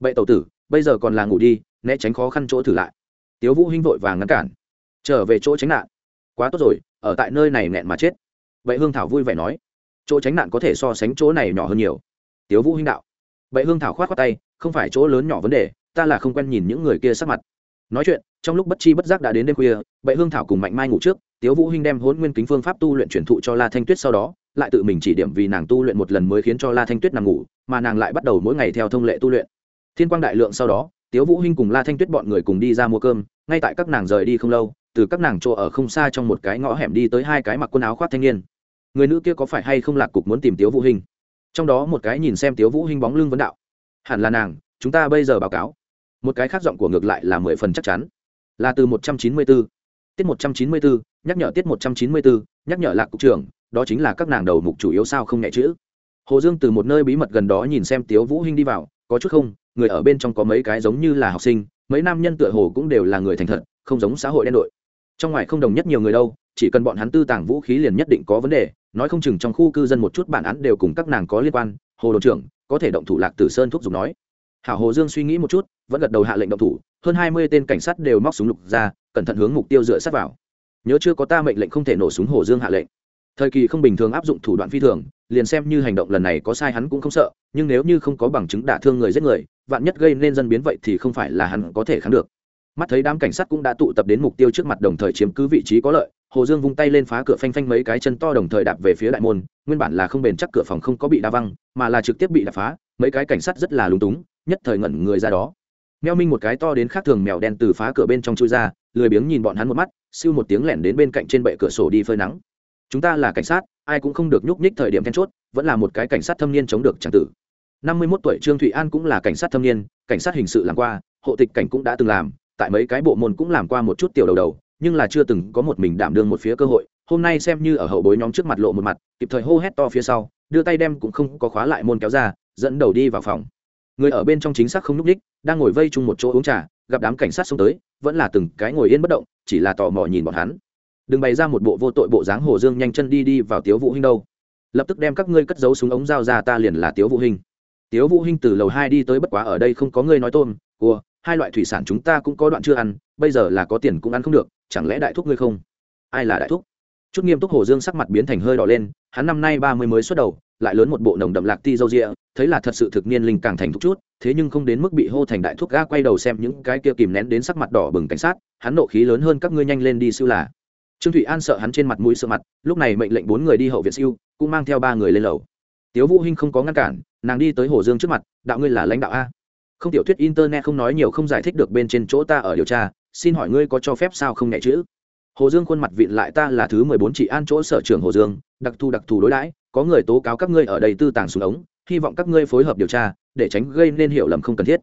Vậy tẩu tử, bây giờ còn là ngủ đi, né tránh khó khăn chỗ thử lại. Tiếu vũ hinh vội vàng ngăn cản. Trở về chỗ tránh nạn. Quá tốt rồi ở tại nơi này nghẹn mà chết. Vậy hương thảo vui vẻ nói, chỗ tránh nạn có thể so sánh chỗ này nhỏ hơn nhiều. Tiếu vũ hinh đạo vậy hương thảo khoát khoát tay, không phải chỗ lớn nhỏ vấn đề, ta là không quen nhìn những người kia sắc mặt. Nói chuyện, trong lúc bất chi bất giác đã đến đêm khuya bệ hương thảo cùng mạnh mai ngủ trước, tiếu vũ hinh đem hôn nguyên kính phương pháp tu luyện truyền thụ cho la thanh tuyết sau đó, lại tự mình chỉ điểm vì nàng tu luyện một lần mới khiến cho la thanh tuyết nằm ngủ, mà nàng lại bắt đầu mỗi ngày theo thông lệ tu luyện. Thiên quang đại lượng sau đó, tiếu vũ hinh cùng la thanh tuyết bọn người cùng đi ra mua cơm, ngay tại các nàng rời đi không lâu từ các nàng chỗ ở không xa trong một cái ngõ hẻm đi tới hai cái mặc quần áo khoác thanh niên. Người nữ kia có phải hay không lạc cục muốn tìm tiếu vũ hinh? Trong đó một cái nhìn xem tiếu vũ hinh bóng lưng vấn đạo. Hẳn là nàng chúng ta bây giờ báo cáo. Một cái khác giọng của ngược lại là mười phần chắc chắn. Là từ một trăm chín mươi 194. tiết một trăm chín mươi 194, nhắc nhở tiết một trăm chín mươi 194, nhắc nhở lạc cục trưởng đó chính là các nàng đầu mục chủ yếu sao không nhẹ chữ. Hồ dương từ một nơi bí mật gần đó nhìn xem tiếu vũ hinh đi vào có chút không người ở bên trong có mấy cái giống như là học sinh mấy nam nhân tựa hồ cũng đều là người thành thật không giống xã hội đen đội trong ngoài không đồng nhất nhiều người đâu, chỉ cần bọn hắn tư tàng vũ khí liền nhất định có vấn đề, nói không chừng trong khu cư dân một chút bản án đều cùng các nàng có liên quan, hồ đội trưởng, có thể động thủ lạc tử sơn thúc giục nói. Hảo hồ dương suy nghĩ một chút, vẫn gật đầu hạ lệnh động thủ, hơn hai mươi tên cảnh sát đều móc súng lục ra, cẩn thận hướng mục tiêu dựa sát vào. Nhớ chưa có ta mệnh lệnh không thể nổ súng hồ dương hạ lệnh. Thời kỳ không bình thường áp dụng thủ đoạn phi thường, liền xem như hành động lần này có sai hắn cũng không sợ, nhưng nếu như không có bằng chứng đả thương người giết người, vạn nhất gây nên dân biến vậy thì không phải là hắn có thể kháng được mắt thấy đám cảnh sát cũng đã tụ tập đến mục tiêu trước mặt đồng thời chiếm cứ vị trí có lợi, hồ dương vung tay lên phá cửa phanh phanh mấy cái chân to đồng thời đạp về phía đại môn, nguyên bản là không bền chắc cửa phòng không có bị đa văng, mà là trực tiếp bị đập phá, mấy cái cảnh sát rất là lúng túng, nhất thời ngẩn người ra đó. Meo minh một cái to đến khác thường mèo đen từ phá cửa bên trong chui ra, lười biếng nhìn bọn hắn một mắt, siêu một tiếng lẻn đến bên cạnh trên bệ cửa sổ đi phơi nắng. Chúng ta là cảnh sát, ai cũng không được nhúc nhích thời điểm then chốt, vẫn là một cái cảnh sát thâm niên chống được tràng tử. Năm mươi 51 tuổi trương thụy an cũng là cảnh sát thâm niên, cảnh sát hình sự làm qua, hộ tịch cảnh cũng đã từng làm tại mấy cái bộ môn cũng làm qua một chút tiểu đầu đầu, nhưng là chưa từng có một mình đảm đương một phía cơ hội. Hôm nay xem như ở hậu bối nhóm trước mặt lộ một mặt, kịp thời hô hét to phía sau, đưa tay đem cũng không có khóa lại môn kéo ra, dẫn đầu đi vào phòng. Người ở bên trong chính xác không n ú c ních đang ngồi vây chung một chỗ uống trà, gặp đám cảnh sát xông tới, vẫn là từng cái ngồi yên bất động, chỉ là tò mò nhìn bọn hắn. Đừng bày ra một bộ vô tội bộ dáng hồ dương nhanh chân đi đi vào tiếu vũ hinh đâu. Lập tức đem các ngươi cất giấu súng ống dao ra ta liền là tiếu vũ hinh. Tiếu vũ hinh từ lầu hai đi tới bất quá ở đây không có ngươi nói tôm cua hai loại thủy sản chúng ta cũng có đoạn chưa ăn, bây giờ là có tiền cũng ăn không được, chẳng lẽ đại thúc ngươi không? Ai là đại thúc? Chút nghiêm túc hồ dương sắc mặt biến thành hơi đỏ lên, hắn năm nay ba mươi mới xuất đầu, lại lớn một bộ nồng đậm lạc ti dâu rịa, thấy là thật sự thực niên linh càng thành thúc chút, thế nhưng không đến mức bị hô thành đại thúc ga quay đầu xem những cái kia kìm nén đến sắc mặt đỏ bừng cảnh sát, hắn nộ khí lớn hơn các ngươi nhanh lên đi siêu là. Trương thụy an sợ hắn trên mặt mũi sợ mặt, lúc này mệnh lệnh bốn người đi hậu viện siêu, cũng mang theo ba người lên lầu. Tiếu vũ hinh không có ngăn cản, nàng đi tới hồ dương trước mặt, đạo ngươi là lãnh đạo a không tiểu thuyết internet không nói nhiều không giải thích được bên trên chỗ ta ở điều tra xin hỏi ngươi có cho phép sao không nhẹ chữ hồ dương khuôn mặt vịn lại ta là thứ mười bốn chị an chỗ sở trưởng hồ dương đặc thù đặc thù đối đãi có người tố cáo các ngươi ở đây tư tàng xuống ống hy vọng các ngươi phối hợp điều tra để tránh gây nên hiểu lầm không cần thiết.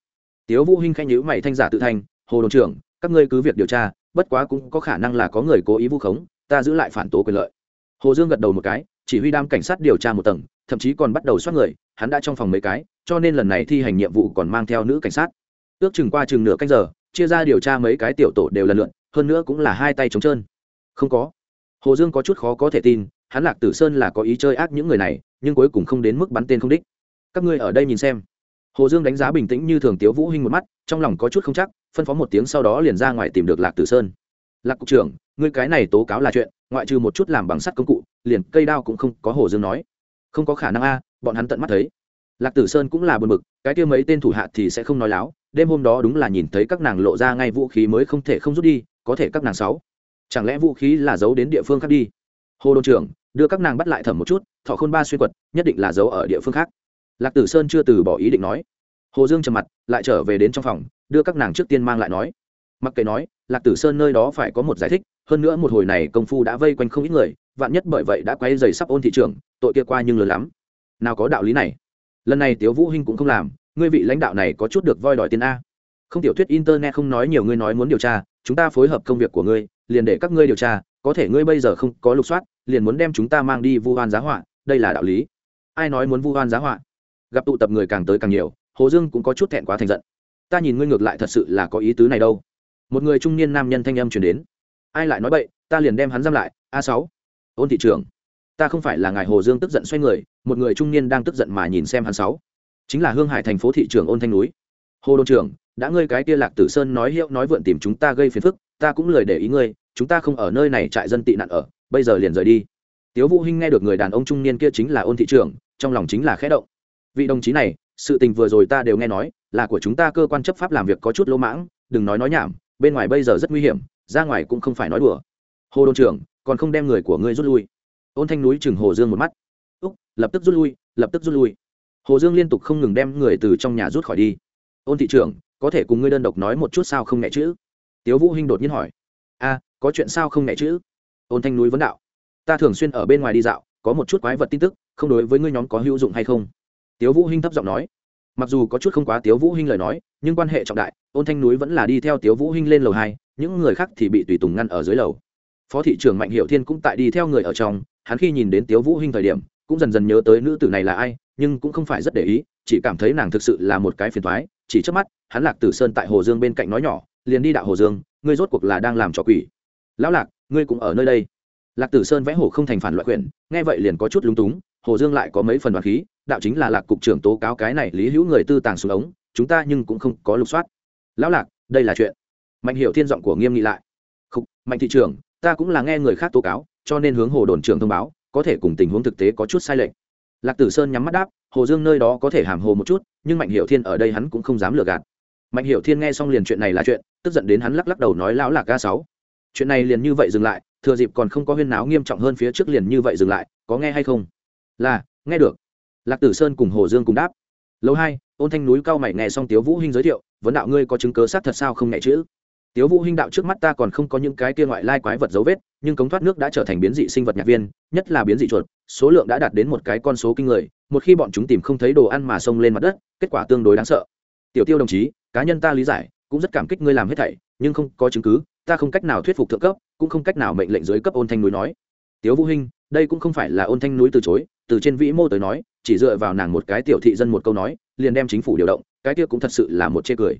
Tiếu vũ hinh khanh nhữ mày thanh giả tự thành, hồ đồn trưởng các ngươi cứ việc điều tra bất quá cũng có khả năng là có người cố ý vu khống ta giữ lại phản tố quyền lợi. Hồ dương gật đầu một cái chỉ huy đam cảnh sát điều tra một tầng thậm chí còn bắt đầu soát người hắn đã trong phòng mấy cái cho nên lần này thi hành nhiệm vụ còn mang theo nữ cảnh sát. Ước chừng qua chừng nửa canh giờ chia ra điều tra mấy cái tiểu tổ đều lần lượn, hơn nữa cũng là hai tay trống trơn. Không có. Hồ dương có chút khó có thể tin hắn lạc tử sơn là có ý chơi ác những người này nhưng cuối cùng không đến mức bắn tên không đích. Các ngươi ở đây nhìn xem. Hồ dương đánh giá bình tĩnh như thường tiếu vũ hinh một mắt trong lòng có chút không chắc phân phó một tiếng sau đó liền ra ngoài tìm được lạc tử sơn. Lạc cục trưởng ngươi cái này tố cáo là chuyện ngoại trừ một chút làm bằng sắt công cụ liền cây đao cũng không có hồ dương nói không có khả năng a, bọn hắn tận mắt thấy. Lạc tử sơn cũng là buồn bực, cái kia mấy tên thủ hạ thì sẽ không nói láo, đêm hôm đó đúng là nhìn thấy các nàng lộ ra ngay vũ khí mới không thể không rút đi, có thể các nàng sáu. Chẳng lẽ vũ khí là giấu đến địa phương khác đi? Hồ đồn trưởng, đưa các nàng bắt lại thẩm một chút, thọ khôn ba xuyên quật, nhất định là giấu ở địa phương khác. Lạc tử sơn chưa từ bỏ ý định nói. Hồ dương trầm mặt, lại trở về đến trong phòng, đưa các nàng trước tiên mang lại nói. Mặc kệ nói, lạc tử sơn nơi đó phải có một giải thích hơn nữa một hồi này công phu đã vây quanh không ít người, vạn nhất bởi vậy đã quay dày sắp ôn thị trường tội kia qua nhưng lớn lắm. Nào có đạo lý này. Lần này tiếu vũ hinh cũng không làm, ngươi vị lãnh đạo này có chút được voi đòi tiền a. Không tiểu thuyết internet không nói nhiều, ngươi nói muốn điều tra, chúng ta phối hợp công việc của ngươi, liền để các ngươi điều tra, có thể ngươi bây giờ không có lục soát, liền muốn đem chúng ta mang đi vu hoan giá họa, đây là đạo lý. Ai nói muốn vu hoan giá họa? Gặp tụ tập người càng tới càng nhiều, hồ dương cũng có chút thẹn quá thành giận. Ta nhìn ngươi ngược lại thật sự là có ý tứ này đâu. Một người trung niên nam nhân thanh âm truyền đến ai lại nói bậy, ta liền đem hắn giam lại, a sáu. Ôn thị trường ta không phải là ngài hồ dương tức giận xoay người, một người trung niên đang tức giận mà nhìn xem hắn sáu. Chính là hương hải thành phố thị trường ôn thanh núi. Hồ đồn trưởng, đã ngươi cái kia lạc tử sơn nói hiệu nói vượn tìm chúng ta gây phiền phức, ta cũng lời để ý ngươi, chúng ta không ở nơi này trại dân tị nạn ở, bây giờ liền rời đi. Tiếu vũ hinh nghe được người đàn ông trung niên kia chính là ôn thị trưởng, trong lòng chính là khẽ động. Vị đồng chí này, sự tình vừa rồi ta đều nghe nói, là của chúng ta cơ quan chấp pháp làm việc có chút lỗ mãng, đừng nói nói nhảm bên ngoài bây giờ rất nguy hiểm, ra ngoài cũng không phải nói đùa. Hồ đồn trưởng, còn không đem người của ngươi rút lui. Ôn thanh núi chừng hồ dương một mắt. Úc, lập tức rút lui, lập tức rút lui. Hồ dương liên tục không ngừng đem người từ trong nhà rút khỏi đi. Ôn thị trưởng, có thể cùng ngươi đơn độc nói một chút sao không nghe chữ? Tiếu vũ hinh đột nhiên hỏi. A, có chuyện sao không nghe chữ? Ôn thanh núi vấn đạo. Ta thường xuyên ở bên ngoài đi dạo, có một chút quái vật tin tức, không đối với ngươi nhóm có hữu dụng hay không? Tiếu vũ hinh thấp giọng nói. Mặc dù có chút không quá tiếu vũ hinh lời nói, nhưng quan hệ trọng đại ôn thanh núi vẫn là đi theo tiếu vũ hinh lên lầu hai, những người khác thì bị tùy tùng ngăn ở dưới lầu. Phó thị trưởng mạnh hiệu thiên cũng tại đi theo người ở trong, hắn khi nhìn đến tiếu vũ hinh thời điểm, cũng dần dần nhớ tới nữ tử này là ai, nhưng cũng không phải rất để ý, chỉ cảm thấy nàng thực sự là một cái phiền toái, chỉ trước mắt, hắn lạc tử sơn tại hồ dương bên cạnh nói nhỏ, liền đi đạo hồ dương, ngươi rốt cuộc là đang làm trò quỷ. Lão lạc, ngươi cũng ở nơi đây. Lạc tử sơn vẽ hồ không thành phản loại quyển, nghe vậy liền có chút lúng túng, hồ dương lại có mấy phần đoàn khí, đạo chính là lạc cục trưởng tố cáo cái này lý hữu người tư tàng xuống ống, chúng ta nhưng cũng không có lục soát lão lạc đây là chuyện. Mạnh hiểu thiên giọng của nghiêm nghị lại. Khúc, mạnh thị trưởng ta cũng là nghe người khác tố cáo cho nên hướng hồ đồn trưởng thông báo có thể cùng tình huống thực tế có chút sai lệch. Lạc tử sơn nhắm mắt đáp hồ dương nơi đó có thể hàm hồ một chút nhưng mạnh hiệu thiên ở đây hắn cũng không dám lừa gạt. Mạnh hiệu thiên nghe xong liền chuyện này là chuyện tức giận đến hắn lắc lắc đầu nói lão lạc ga sáu chuyện này liền như vậy dừng lại thừa dịp còn không có huyên náo nghiêm trọng hơn phía trước liền như vậy dừng lại có nghe hay không? Là nghe được. Lạc tử sơn cùng hồ dương cùng đáp. Lâu hai ôn thanh núi cao mày nghe xong tiếu vũ hinh giới thiệu, vấn đạo ngươi có chứng cứ xác thật sao không nhẹ chữ? Tiếu vũ hinh đạo trước mắt ta còn không có những cái kia ngoại lai quái vật dấu vết, nhưng cống thoát nước đã trở thành biến dị sinh vật nhạc viên, nhất là biến dị chuột, số lượng đã đạt đến một cái con số kinh người, một khi bọn chúng tìm không thấy đồ ăn mà xông lên mặt đất, kết quả tương đối đáng sợ. Tiểu tiêu đồng chí, cá nhân ta lý giải, cũng rất cảm kích ngươi làm hết thảy, nhưng không có chứng cứ, ta không cách nào thuyết phục thượng cấp, cũng không cách nào mệnh lệnh dưới cấp ôn thanh núi nói. Tiếu vũ hinh, đây cũng không phải là ôn thanh núi từ chối, từ trên vĩ mô tới nói, chỉ dựa vào nàng một cái tiểu thị dân một câu nói liền đem chính phủ điều động, cái kia cũng thật sự là một chê cười.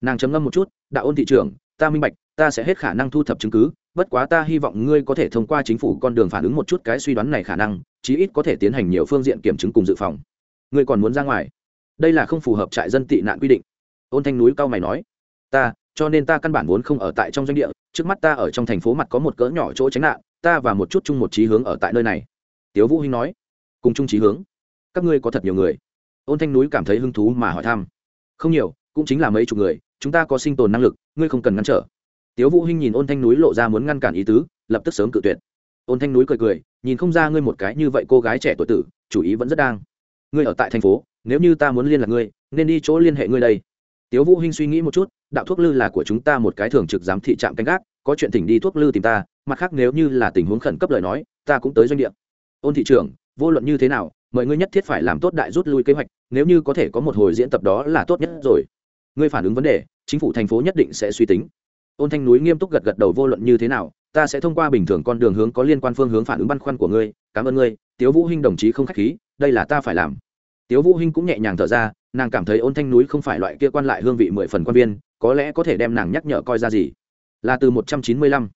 Nàng chấm ngâm một chút, đạo ôn thị trưởng, ta minh bạch, ta sẽ hết khả năng thu thập chứng cứ, bất quá ta hy vọng ngươi có thể thông qua chính phủ con đường phản ứng một chút cái suy đoán này khả năng, chí ít có thể tiến hành nhiều phương diện kiểm chứng cùng dự phòng. Ngươi còn muốn ra ngoài? Đây là không phù hợp trại dân tị nạn quy định. Ôn thanh núi cao mày nói, ta, cho nên ta căn bản vốn không ở tại trong doanh địa, trước mắt ta ở trong thành phố mặt có một cỡ nhỏ chỗ tránh nạn, ta và một chút chung một trí hướng ở tại nơi này. Tiếu vũ hinh nói, cùng chung trí hướng. Các ngươi có thật nhiều người ôn thanh núi cảm thấy hứng thú mà hỏi thăm. Không nhiều, cũng chính là mấy chục người, chúng ta có sinh tồn năng lực, ngươi không cần ngăn trở. Tiếu vũ hinh nhìn ôn thanh núi lộ ra muốn ngăn cản ý tứ, lập tức sớm cự tuyệt. Ôn thanh núi cười cười, nhìn không ra ngươi một cái như vậy cô gái trẻ tuổi tử, chủ ý vẫn rất đang. Ngươi ở tại thành phố, nếu như ta muốn liên lạc ngươi, nên đi chỗ liên hệ ngươi đây. Tiếu vũ hinh suy nghĩ một chút, đạo thuốc lư là của chúng ta một cái thường trực giám thị trạm canh gác, có chuyện thỉnh đi thuốc lư tìm ta, mặt khác nếu như là tình huống khẩn cấp lời nói, ta cũng tới doanh địa. Ôn thị trưởng, vô luận như thế nào mời ngươi nhất thiết phải làm tốt đại rút lui kế hoạch, nếu như có thể có một hồi diễn tập đó là tốt nhất rồi. Ngươi phản ứng vấn đề, chính phủ thành phố nhất định sẽ suy tính. Ôn thanh núi nghiêm túc gật gật đầu vô luận như thế nào, ta sẽ thông qua bình thường con đường hướng có liên quan phương hướng phản ứng băn khoăn của ngươi. Cảm ơn ngươi, tiếu vũ hinh đồng chí không khách khí, đây là ta phải làm. Tiếu vũ hinh cũng nhẹ nhàng thở ra, nàng cảm thấy ôn thanh núi không phải loại kia quan lại hương vị mười phần quan viên, có lẽ có thể đem nàng nhắc nhở coi ra gì. Là từ một trăm chín mươi lăm,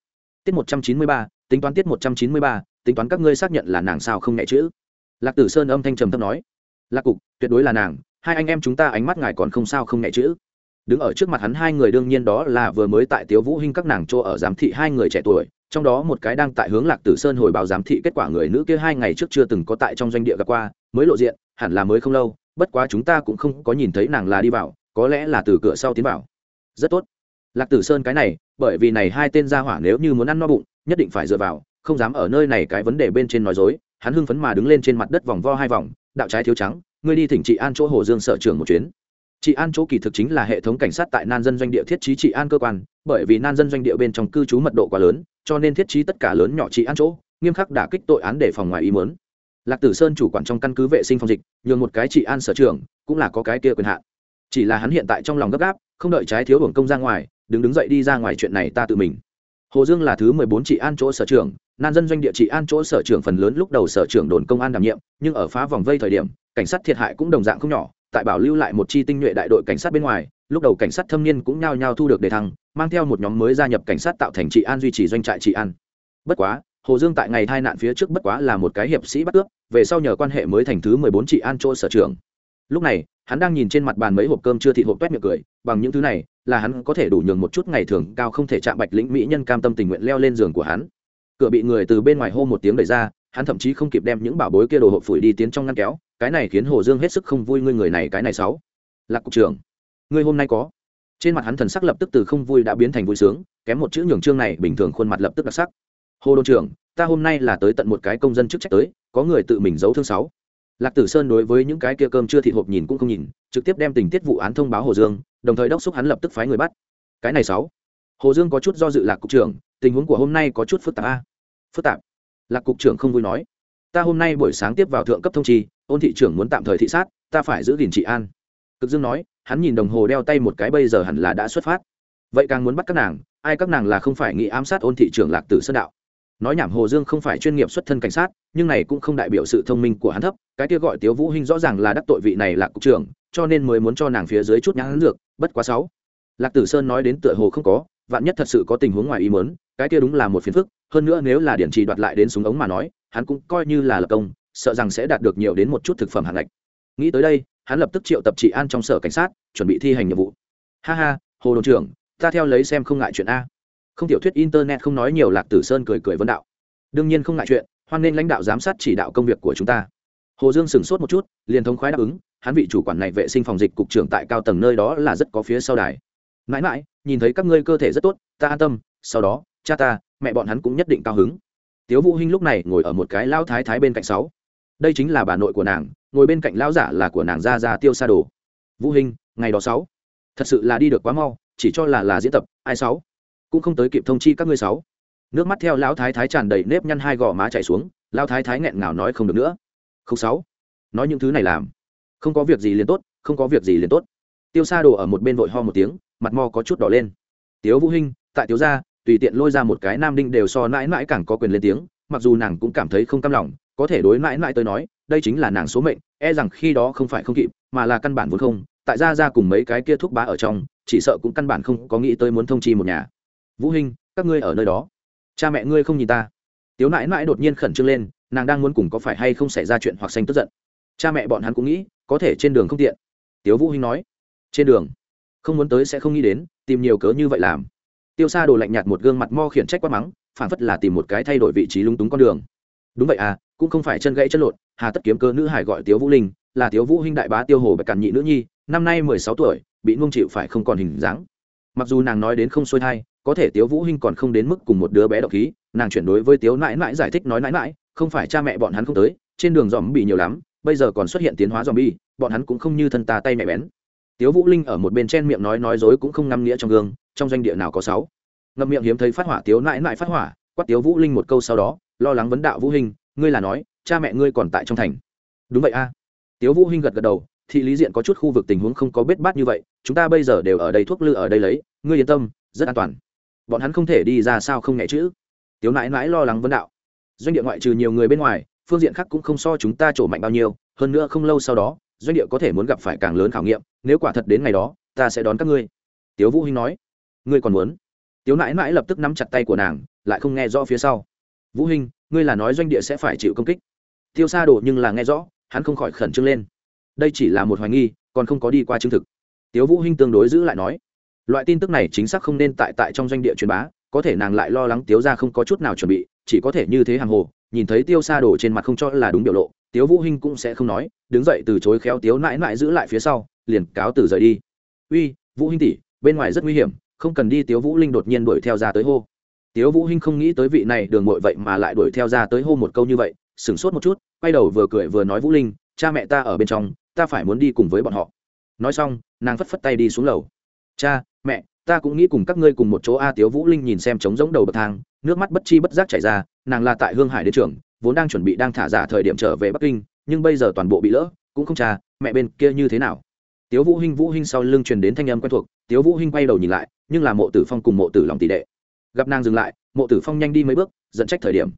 tiết một trăm chín mươi ba, tính toán tiết một trăm chín mươi ba, tính toán các ngươi xác nhận là nàng sao không nhẹ chữ lạc tử sơn âm thanh trầm thấp nói, lạc cục, tuyệt đối là nàng, hai anh em chúng ta ánh mắt ngài còn không sao không nhẹ chữ. Đứng ở trước mặt hắn hai người đương nhiên đó là vừa mới tại tiếu vũ hinh các nàng chỗ ở giám thị hai người trẻ tuổi, trong đó một cái đang tại hướng lạc tử sơn hồi báo giám thị kết quả người nữ kia hai ngày trước chưa từng có tại trong doanh địa gặp qua, mới lộ diện, hẳn là mới không lâu, bất quá chúng ta cũng không có nhìn thấy nàng là đi vào, có lẽ là từ cửa sau tiến vào. Rất tốt. Lạc tử sơn cái này, bởi vì này hai tên gia hỏa nếu như muốn ăn no bụng, nhất định phải dựa vào, không dám ở nơi này cái vấn đề bên trên nói dối hắn hưng phấn mà đứng lên trên mặt đất vòng vo hai vòng, đạo trái thiếu trắng, ngươi đi thỉnh chị an chỗ hồ dương sở trưởng một chuyến. Chị an chỗ kỳ thực chính là hệ thống cảnh sát tại nan dân doanh địa thiết trí chị an cơ quan, bởi vì nan dân doanh địa bên trong cư trú mật độ quá lớn, cho nên thiết trí tất cả lớn nhỏ chị an chỗ, nghiêm khắc đả kích tội án để phòng ngoài ý muốn. Lạc tử sơn chủ quản trong căn cứ vệ sinh phòng dịch, nhường một cái chị an sở trưởng cũng là có cái kia quyền hạn. Chỉ là hắn hiện tại trong lòng gấp gáp, không đợi trái thiếu hưởng công ra ngoài, đứng đứng dậy đi ra ngoài chuyện này ta tự mình hồ dương là thứ mười bốn chị an chỗ sở trưởng, nan dân doanh địa chị an chỗ sở trưởng phần lớn lúc đầu sở trưởng đồn công an đảm nhiệm, nhưng ở phá vòng vây thời điểm, cảnh sát thiệt hại cũng đồng dạng không nhỏ, tại bảo lưu lại một chi tinh nhuệ đại đội cảnh sát bên ngoài, lúc đầu cảnh sát thâm niên cũng nhao nhao thu được đề thăng, mang theo một nhóm mới gia nhập cảnh sát tạo thành trị an duy trì doanh trại trị an. Bất quá, hồ dương tại ngày tai nạn phía trước bất quá là một cái hiệp sĩ bắt cướp, về sau nhờ quan hệ mới thành thứ mười bốn trị an chỗ sở trưởng lúc này, hắn đang nhìn trên mặt bàn mấy hộp cơm chưa thịt hộp toét miệng cười, bằng những thứ này, là hắn có thể đủ nhường một chút ngày thường cao không thể chạm bạch lĩnh mỹ nhân cam tâm tình nguyện leo lên giường của hắn. Cửa bị người từ bên ngoài hô một tiếng đẩy ra, hắn thậm chí không kịp đem những bảo bối kia đồ hộp phủi đi tiến trong ngăn kéo, cái này khiến hồ dương hết sức không vui ngươi người này, cái này sáu. Lạc cục trưởng, ngươi hôm nay có. Trên mặt hắn thần sắc lập tức từ không vui đã biến thành vui sướng, kém một chữ nhường trương này bình thường khuôn mặt lập tức đặc sắc. Hồ đô trưởng, ta hôm nay là tới tận một cái công dân chức trách tới, có người tự mình giấu thương sáu lạc tử sơn đối với những cái kia cơm chưa thịt hộp nhìn cũng không nhìn, trực tiếp đem tình tiết vụ án thông báo hồ dương, đồng thời đốc xúc hắn lập tức phái người bắt. Cái này sáu. Hồ dương có chút do dự lạc cục trưởng, tình huống của hôm nay có chút phức tạp a. Phức tạp? Lạc cục trưởng không vui nói. Ta hôm nay buổi sáng tiếp vào thượng cấp thông trì, ôn thị trưởng muốn tạm thời thị sát, ta phải giữ gìn trị an. Cực dương nói, hắn nhìn đồng hồ đeo tay một cái bây giờ hẳn là đã xuất phát. Vậy càng muốn bắt các nàng, ai các nàng là không phải nghĩ ám sát ôn thị trưởng lạc tử sơn đạo? Nói nhảm hồ dương không phải chuyên nghiệp xuất thân cảnh sát, nhưng này cũng không đại biểu sự thông minh của hắn thấp, cái kia gọi tiếu vũ hinh rõ ràng là đắc tội vị này là cục trưởng, cho nên mới muốn cho nàng phía dưới chút nhãn dược, bất quá sáu. Lạc tử sơn nói đến tựa hồ không có, vạn nhất thật sự có tình huống ngoài ý muốn, cái kia đúng là một phiền phức, hơn nữa nếu là điển trì đoạt lại đến súng ống mà nói, hắn cũng coi như là lập công, sợ rằng sẽ đạt được nhiều đến một chút thực phẩm hạng ngạch. Nghĩ tới đây, hắn lập tức triệu tập trị an trong sở cảnh sát, chuẩn bị thi hành nhiệm vụ. Ha ha, hồ đồn trưởng, ta theo lấy xem không ngại chuyện a không tiểu thuyết internet không nói nhiều lạc tử sơn cười cười vấn đạo. Đương nhiên không ngại chuyện hoan nên lãnh đạo giám sát chỉ đạo công việc của chúng ta. Hồ dương sửng sốt một chút liền thống khoái đáp ứng hắn vị chủ quản này vệ sinh phòng dịch cục trưởng tại cao tầng nơi đó là rất có phía sau đài. Mãi mãi nhìn thấy các ngươi cơ thể rất tốt ta an tâm sau đó cha ta mẹ bọn hắn cũng nhất định cao hứng. Tiếu vũ hinh lúc này ngồi ở một cái lao thái thái bên cạnh sáu. Đây chính là bà nội của nàng ngồi bên cạnh lão giả là của nàng gia gia tiêu sa đồ. Vũ Hinh, ngày đó sáu. Thật sự là đi được quá mau chỉ cho là là diễn tập ai sáu? Cũng không tới kịp thông chi các ngươi sáu. Nước mắt theo lão thái thái tràn đầy nếp nhăn hai gò má chảy xuống, lão thái thái nghẹn ngào nói không được nữa. Không sáu. Nói những thứ này làm. Không có việc gì liền tốt, không có việc gì liền tốt. Tiêu sa đồ ở một bên vội ho một tiếng, mặt mò có chút đỏ lên. Tiếu vũ hinh, tại tiếu gia, tùy tiện lôi ra một cái nam đinh đều so mãi mãi càng có quyền lên tiếng, mặc dù nàng cũng cảm thấy không cam lòng, có thể đối mãi mãi tới nói, đây chính là nàng số mệnh e rằng khi đó không phải không kịp, mà là căn bản vốn không, tại gia gia cùng mấy cái kia thuốc bá ở trong, chỉ sợ cũng căn bản không có nghĩ tới muốn thông chi một nhà vũ hinh, các ngươi ở nơi đó. Cha mẹ ngươi không nhìn ta. Tiếu nãi nãi đột nhiên khẩn trương lên, nàng đang muốn cùng có phải hay không xảy ra chuyện hoặc xanh tức giận. Cha mẹ bọn hắn cũng nghĩ, có thể trên đường không tiện. Tiếu vũ hinh nói, trên đường, không muốn tới sẽ không nghĩ đến, tìm nhiều cớ như vậy làm. Tiêu sa đồ lạnh nhạt một gương mặt mo khiển trách quá mắng, phản phất là tìm một cái thay đổi vị trí lung túng con đường. Đúng vậy à cũng không phải chân gãy chân lột, hà tất kiếm cơ nữ hải gọi tiếu vũ linh, là tiếu vũ Hinh đại bá tiêu hồ bạch cản nhị nữ nhi, năm nay mười sáu tuổi, bị nuông chịu phải không còn hình dáng. Mặc dù nàng nói đến không xuôi thai có thể tiếu vũ Hinh còn không đến mức cùng một đứa bé độc khí, nàng chuyển đối với tiếu nãi nãi giải thích nói, nãi nãi, không phải cha mẹ bọn hắn không tới, trên đường dòm bị nhiều lắm, bây giờ còn xuất hiện tiến hóa dòm bi bọn hắn cũng không như thân ta tay mẹ bén. Tiếu vũ linh ở một bên chen miệng nói nói dối cũng không ngâm nghĩa trong gương, trong doanh địa nào có sáu. Ngậm miệng hiếm thấy phát hỏa, tiếu nãi nãi phát hỏa, quát tiếu vũ linh một câu sau đó, lo lắng vấn đạo vũ hình ngươi là nói, cha mẹ ngươi còn tại trong thành? Đúng vậy a. Tiếu vũ hinh gật gật đầu, thị lý diện có chút khu vực tình huống không có bết bát như vậy, chúng ta bây giờ đều ở đây thuốc lư ở đây lấy, ngươi yên tâm, rất an toàn bọn hắn không thể đi ra sao không nghe chữ. Tiếu nãi nãi lo lắng vấn đạo. Doanh địa ngoại trừ nhiều người bên ngoài, phương diện khác cũng không so chúng ta trổ mạnh bao nhiêu, hơn nữa không lâu sau đó, doanh địa có thể muốn gặp phải càng lớn khảo nghiệm, nếu quả thật đến ngày đó, ta sẽ đón các ngươi. Tiếu vũ hinh nói. Ngươi còn muốn? Tiếu nãi nãi lập tức nắm chặt tay của nàng, lại không nghe rõ phía sau. Vũ hinh, ngươi là nói doanh địa sẽ phải chịu công kích. Tiêu xa đồ nhưng là nghe rõ, hắn không khỏi khẩn trương lên. Đây chỉ là một hoài nghi, còn không có đi qua chứng thực. Tiếu vũ hinh tương đối giữ lại nói loại tin tức này chính xác không nên tại tại trong doanh địa truyền bá, có thể nàng lại lo lắng tiếu gia không có chút nào chuẩn bị, chỉ có thể như thế hàng hồ, nhìn thấy tiêu xa đổ trên mặt không cho là đúng biểu lộ, tiếu vũ hinh cũng sẽ không nói, đứng dậy từ chối khéo tiếu nãi nãi giữ lại phía sau, liền cáo từ rời đi. Uy, vũ hinh tỷ, bên ngoài rất nguy hiểm, không cần đi. Tiếu vũ linh đột nhiên đuổi theo ra tới hô. Tiếu vũ hinh không nghĩ tới vị này đường muội vậy mà lại đuổi theo ra tới hô một câu như vậy, sửng sốt một chút, quay đầu vừa cười vừa nói, vũ linh, cha mẹ ta ở bên trong, ta phải muốn đi cùng với bọn họ. Nói xong, nàng phất phất tay đi xuống lầu cha, mẹ, ta cũng nghĩ cùng các ngươi cùng một chỗ a tiếu vũ linh nhìn xem trống rỗng đầu bậc thang, nước mắt bất chi bất giác chảy ra, nàng là tại hương hải đến trường, vốn đang chuẩn bị đang thả giả thời điểm trở về bắc kinh, nhưng bây giờ toàn bộ bị lỡ, cũng không cha, mẹ bên kia như thế nào? Tiếu vũ hinh vũ hinh sau lưng truyền đến thanh âm quen thuộc, tiếu vũ hinh quay đầu nhìn lại, nhưng là mộ tử phong cùng mộ tử lòng tỷ đệ. Gặp nàng dừng lại, mộ tử phong nhanh đi mấy bước, dẫn trách thời điểm.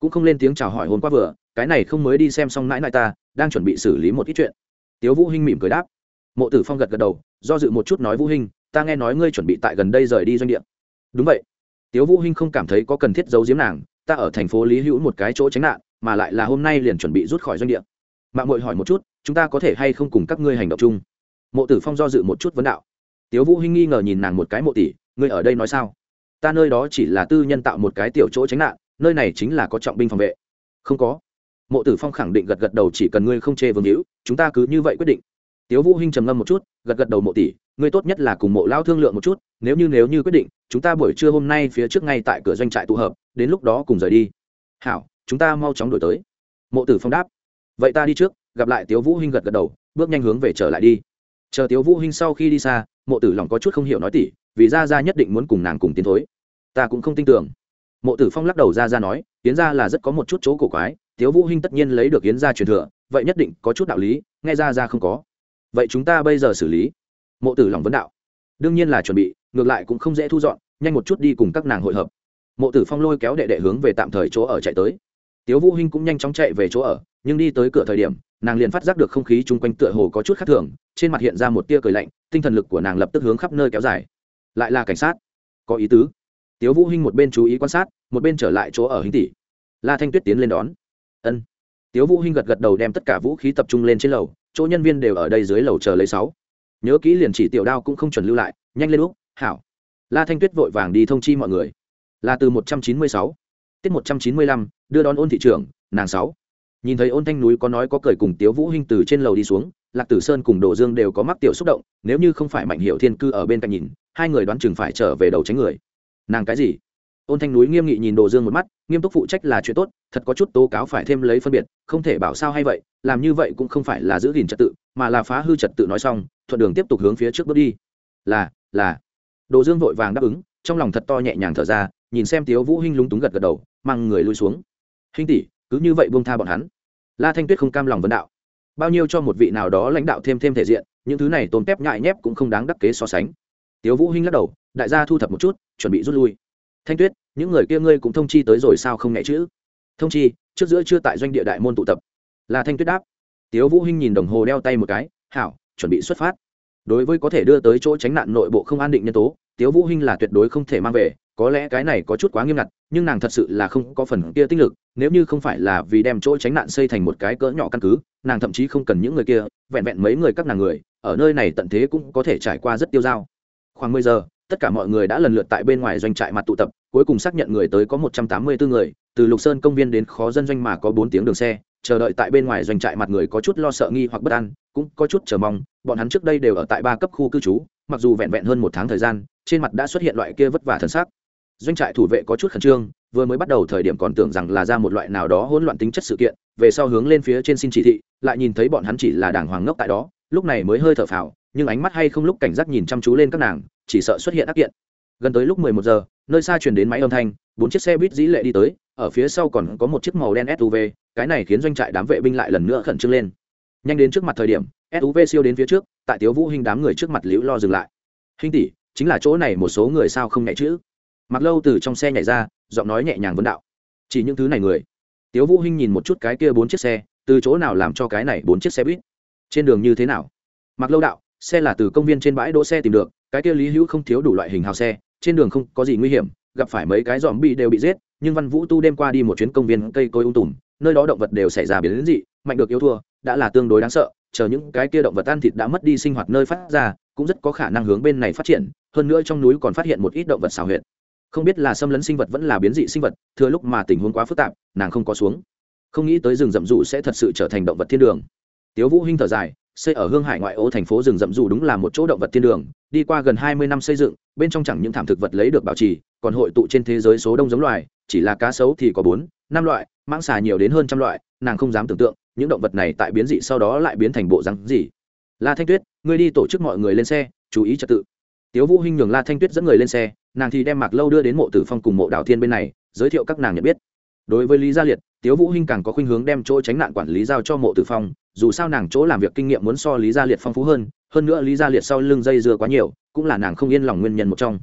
Cũng không lên tiếng chào hỏi hôm qua vừa, cái này không mới đi xem xong nãi nãi ta, đang chuẩn bị xử lý một ít chuyện. Tiếu vũ hinh mỉm cười đáp. Mộ tử phong gật gật đầu, do dự một chút nói vũ hinh ta nghe nói ngươi chuẩn bị tại gần đây rời đi doanh địa. Đúng vậy. Tiếu vũ hinh không cảm thấy có cần thiết giấu giếm nàng, ta ở thành phố lý hữu một cái chỗ tránh nạn, mà lại là hôm nay liền chuẩn bị rút khỏi doanh địa. Mạng muội hỏi một chút, chúng ta có thể hay không cùng các ngươi hành động chung? Mộ tử phong do dự một chút vấn đạo. Tiếu vũ hinh nghi ngờ nhìn nàng một cái mộ tỷ, ngươi ở đây nói sao? Ta nơi đó chỉ là tư nhân tạo một cái tiểu chỗ tránh nạn, nơi này chính là có trọng binh phòng vệ. Không có. Mộ tử phong khẳng định gật gật đầu chỉ cần ngươi không chê vương hữu, chúng ta cứ như vậy quyết định tiếu vũ hinh trầm ngâm một chút, gật gật đầu mộ tỷ, ngươi tốt nhất là cùng mộ lao thương lượng một chút, nếu như nếu như quyết định, chúng ta buổi trưa hôm nay phía trước ngay tại cửa doanh trại tụ hợp, đến lúc đó cùng rời đi. Hảo, chúng ta mau chóng đổi tới. Mộ tử phong đáp. Vậy ta đi trước, gặp lại tiếu vũ hinh gật gật đầu, bước nhanh hướng về trở lại đi. Chờ tiếu vũ hinh sau khi đi xa, mộ tử lòng có chút không hiểu nói tỷ, vì Gia Gia nhất định muốn cùng nàng cùng tiến thối. Ta cũng không tin tưởng. Mộ tử phong lắc đầu ra ra nói tiến ra là rất có một chút chỗ cổ quái, tiếu vũ hinh tất nhiên lấy được yến Gia truyền thừa, vậy nhất định có chút đạo lý, nghe ra ra không có vậy chúng ta bây giờ xử lý. Mộ tử lòng vấn đạo. Đương nhiên là chuẩn bị, ngược lại cũng không dễ thu dọn, nhanh một chút đi cùng các nàng hội hợp. Mộ tử phong lôi kéo đệ đệ hướng về tạm thời chỗ ở chạy tới. Tiếu vũ hinh cũng nhanh chóng chạy về chỗ ở, nhưng đi tới cửa thời điểm, nàng liền phát giác được không khí chung quanh tựa hồ có chút khác thường, trên mặt hiện ra một tia cười lạnh, tinh thần lực của nàng lập tức hướng khắp nơi kéo dài. Lại là cảnh sát. Có ý tứ. Tiếu vũ hinh một bên chú ý quan sát, một bên trở lại chỗ ở hình tỷ. La thanh tuyết tiến lên đón. Ân tiếu vũ hinh gật gật đầu đem tất cả vũ khí tập trung lên trên lầu, chỗ nhân viên đều ở đây dưới lầu chờ lấy sáu. Nhớ kỹ liền chỉ tiểu đao cũng không chuẩn lưu lại, nhanh lên lúc hảo. La thanh tuyết vội vàng đi thông chi mọi người. Là từ một trăm chín mươi sáu, tiết một trăm chín mươi lăm, đưa đón ôn thị trưởng, nàng sáu. Nhìn thấy ôn thanh núi có nói có cười cùng tiếu vũ hinh từ trên lầu đi xuống, lạc tử sơn cùng đồ dương đều có mắc tiểu xúc động, nếu như không phải mạnh hiệu thiên cư ở bên cạnh nhìn, hai người đoán chừng phải trở về đầu tránh người. Nàng cái gì? Ôn thanh núi nghiêm nghị nhìn đồ dương một mắt, nghiêm túc phụ trách là chuyện tốt, thật có chút tố cáo phải thêm lấy phân biệt, không thể bảo sao hay vậy, làm như vậy cũng không phải là giữ gìn trật tự, mà là phá hư trật tự nói xong, thuận đường tiếp tục hướng phía trước bước đi. Là là. Đồ dương vội vàng đáp ứng, trong lòng thật to nhẹ nhàng thở ra, nhìn xem tiếu vũ hinh lúng túng gật gật đầu, mang người lui xuống. Hinh tỷ, cứ như vậy buông tha bọn hắn. La thanh tuyết không cam lòng vấn đạo. Bao nhiêu cho một vị nào đó lãnh đạo thêm thêm thể diện, những thứ này tôn tép nhại nhép cũng không đáng đắc kế so sánh. Tiếu vũ hinh lắc đầu, đại gia thu thập một chút, chuẩn bị rút lui. Thanh tuyết những người kia ngươi cũng thông chi tới rồi sao không nghe chữ? Thông chi, trước giữa chưa tại doanh địa đại môn tụ tập. Là thanh tuyết đáp. Tiếu vũ hinh nhìn đồng hồ đeo tay một cái, hảo, chuẩn bị xuất phát. Đối với có thể đưa tới chỗ tránh nạn nội bộ không an định nhân tố, tiếu vũ hinh là tuyệt đối không thể mang về, có lẽ cái này có chút quá nghiêm ngặt, nhưng nàng thật sự là không có phần kia tinh lực, nếu như không phải là vì đem chỗ tránh nạn xây thành một cái cỡ nhỏ căn cứ, nàng thậm chí không cần những người kia, vẹn vẹn mấy người các nàng người, ở nơi này tận thế cũng có thể trải qua rất tiêu dao. Khoảng mười giờ, tất cả mọi người đã lần lượt tại bên ngoài doanh trại mặt tụ tập cuối cùng xác nhận người tới có một trăm tám mươi bốn người, từ lục sơn công viên đến khó dân doanh mà có bốn tiếng đường xe, chờ đợi tại bên ngoài doanh trại mặt người có chút lo sợ nghi hoặc bất an, cũng có chút chờ mong, bọn hắn trước đây đều ở tại ba cấp khu cư trú, mặc dù vẹn vẹn hơn một tháng thời gian, trên mặt đã xuất hiện loại kia vất vả thần sắc. doanh trại thủ vệ có chút khẩn trương, vừa mới bắt đầu thời điểm còn tưởng rằng là ra một loại nào đó hỗn loạn tính chất sự kiện, về sau hướng lên phía trên xin chỉ thị, lại nhìn thấy bọn hắn chỉ là đảng hoàng ngốc tại đó, lúc này mới hơi thở phào, nhưng ánh mắt hay không lúc cảnh giác nhìn chăm chú lên các nàng, chỉ sợ xuất hiện ác kiện gần tới lúc mười một giờ nơi xa truyền đến máy âm thanh, bốn chiếc xe buýt dĩ lệ đi tới, ở phía sau còn có một chiếc màu đen suv cái này khiến doanh trại đám vệ binh lại lần nữa khẩn trương lên. Nhanh đến trước mặt thời điểm suv siêu đến phía trước, tại tiếu vũ hình đám người trước mặt liễu lo dừng lại. Hình tỷ, chính là chỗ này một số người sao không nhẹ chữ? Mặc lâu từ trong xe nhảy ra, giọng nói nhẹ nhàng vấn đạo. Chỉ những thứ này người. Tiếu vũ hinh nhìn một chút cái kia bốn chiếc xe, từ chỗ nào làm cho cái này bốn chiếc xe buýt? Trên đường như thế nào? Mặc lâu đạo, xe là từ công viên trên bãi đỗ xe tìm được, cái kia lý hữu không thiếu đủ loại hình hào xe trên đường không có gì nguy hiểm, gặp phải mấy cái dòm bị đều bị giết, nhưng văn vũ tu đêm qua đi một chuyến công viên cây cối ung tùm, nơi đó động vật đều xảy ra biến dị, mạnh được yêu thua, đã là tương đối đáng sợ, chờ những cái kia động vật ăn thịt đã mất đi sinh hoạt nơi phát ra, cũng rất có khả năng hướng bên này phát triển, hơn nữa trong núi còn phát hiện một ít động vật xào huyệt. Không biết là xâm lấn sinh vật vẫn là biến dị sinh vật, thừa lúc mà tình huống quá phức tạp, nàng không có xuống. Không nghĩ tới rừng rậm rụ sẽ thật sự trở thành động vật thiên đường. Tiếu vũ hinh thở dài xây ở hương hải ngoại ô thành phố rừng rậm dù đúng là một chỗ động vật thiên đường, đi qua gần hai mươi năm xây dựng, bên trong chẳng những thảm thực vật lấy được bảo trì, còn hội tụ trên thế giới số đông giống loài, chỉ là cá sấu thì có bốn, năm loại, mãng xà nhiều đến hơn trăm loại, nàng không dám tưởng tượng, những động vật này tại biến dị sau đó lại biến thành bộ rắn gì. La thanh tuyết, ngươi đi tổ chức mọi người lên xe, chú ý trật tự. Tiếu vũ hinh nhường la thanh tuyết dẫn người lên xe, nàng thì đem mạc lâu đưa đến mộ tử phong cùng mộ đào thiên bên này, giới thiệu các nàng nhận biết. Đối với lý gia liệt, tiếu vũ hinh càng có khuynh hướng đem chỗ tránh nạn quản lý giao cho mộ tử phong dù sao nàng chỗ làm việc kinh nghiệm muốn so lý gia liệt phong phú hơn hơn nữa lý gia liệt sau lưng dây dưa quá nhiều, cũng là nàng không yên lòng nguyên nhân một trong.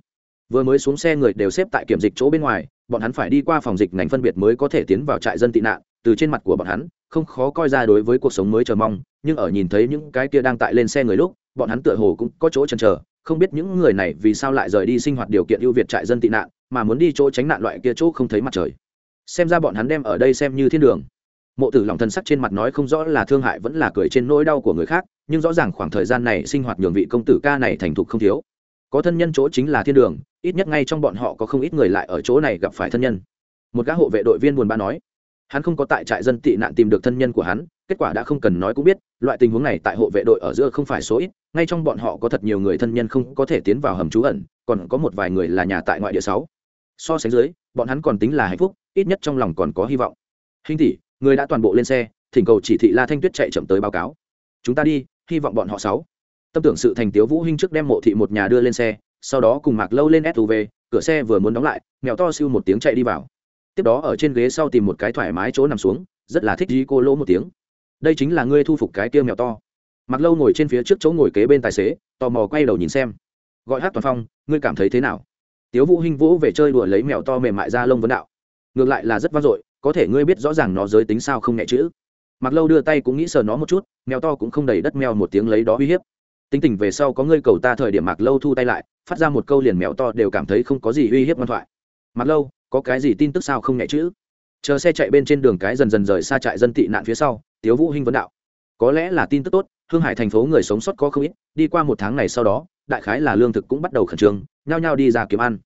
Vừa mới xuống xe người đều xếp tại kiểm dịch chỗ bên ngoài, bọn hắn phải đi qua phòng dịch ngành phân biệt mới có thể tiến vào trại dân tị nạn, từ trên mặt của bọn hắn, không khó coi ra đối với cuộc sống mới chờ mong, nhưng ở nhìn thấy những cái kia đang tại lên xe người lúc, bọn hắn tựa hồ cũng có chỗ chần chờ, không biết những người này vì sao lại rời đi sinh hoạt điều kiện ưu việt trại dân tị nạn, mà muốn đi chỗ tránh nạn loại kia chỗ không thấy mặt trời. Xem ra bọn hắn đem ở đây xem như thiên đường mộ tử lòng thân sắc trên mặt nói không rõ là thương hại vẫn là cười trên nỗi đau của người khác, nhưng rõ ràng khoảng thời gian này sinh hoạt nhường vị công tử ca này thành thục không thiếu. Có thân nhân chỗ chính là thiên đường, ít nhất ngay trong bọn họ có không ít người lại ở chỗ này gặp phải thân nhân. Một gã hộ vệ đội viên buồn bã nói, hắn không có tại trại dân tị nạn tìm được thân nhân của hắn, kết quả đã không cần nói cũng biết, loại tình huống này tại hộ vệ đội ở giữa không phải số ít, ngay trong bọn họ có thật nhiều người thân nhân không có thể tiến vào hầm trú ẩn, còn có một vài người là nhà tại ngoại địa sáu. So sánh dưới, bọn hắn còn tính là hạnh phúc, ít nhất trong lòng còn có hy vọng. Hình tỷ người đã toàn bộ lên xe, thỉnh cầu chỉ thị la thanh tuyết chạy chậm tới báo cáo. Chúng ta đi, hy vọng bọn họ sáu. Tâm tưởng sự thành tiếu vũ hinh trước đem mộ thị một nhà đưa lên xe, sau đó cùng mạc lâu lên suv cửa xe vừa muốn đóng lại, mèo to siêu một tiếng chạy đi vào. Tiếp đó ở trên ghế sau tìm một cái thoải mái chỗ nằm xuống, rất là thích di cô lỗ một tiếng. Đây chính là ngươi thu phục cái kia mèo to. Mặc lâu ngồi trên phía trước chỗ ngồi kế bên tài xế, tò mò quay đầu nhìn xem. Gọi hát toàn phong, ngươi cảm thấy thế nào? Tiếu vũ hinh vũ về chơi đùa lấy mèo to mềm mại ra lông vấn đạo. Ngược lại là rất vang dội có thể ngươi biết rõ ràng nó giới tính sao không nhẹ chữ. Mặc lâu đưa tay cũng nghĩ sờ nó một chút, mèo to cũng không đầy đất mèo một tiếng lấy đó uy hiếp. Tính tình về sau có ngươi cầu ta thời điểm mặc lâu thu tay lại, phát ra một câu liền mèo to đều cảm thấy không có gì uy hiếp ngoan thoại. Mặc lâu, có cái gì tin tức sao không nhẹ chữ? Chờ xe chạy bên trên đường cái dần dần rời xa trại dân tị nạn phía sau, tiếu vũ hinh vấn đạo. Có lẽ là tin tức tốt, hương hải thành phố người sống sót có không ít, đi qua một tháng này sau đó, đại khái là lương thực cũng bắt đầu khẩn trương, nhao nhao đi ra kiếm ăn.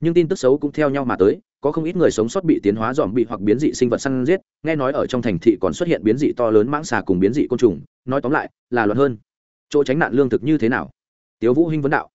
Nhưng tin tức xấu cũng theo nhau mà tới có không ít người sống sót bị tiến hóa dòm bị hoặc biến dị sinh vật săn giết, nghe nói ở trong thành thị còn xuất hiện biến dị to lớn mãng xà cùng biến dị côn trùng, nói tóm lại, là loạn hơn. Chỗ tránh nạn lương thực như thế nào? Tiếu vũ hinh vấn đạo.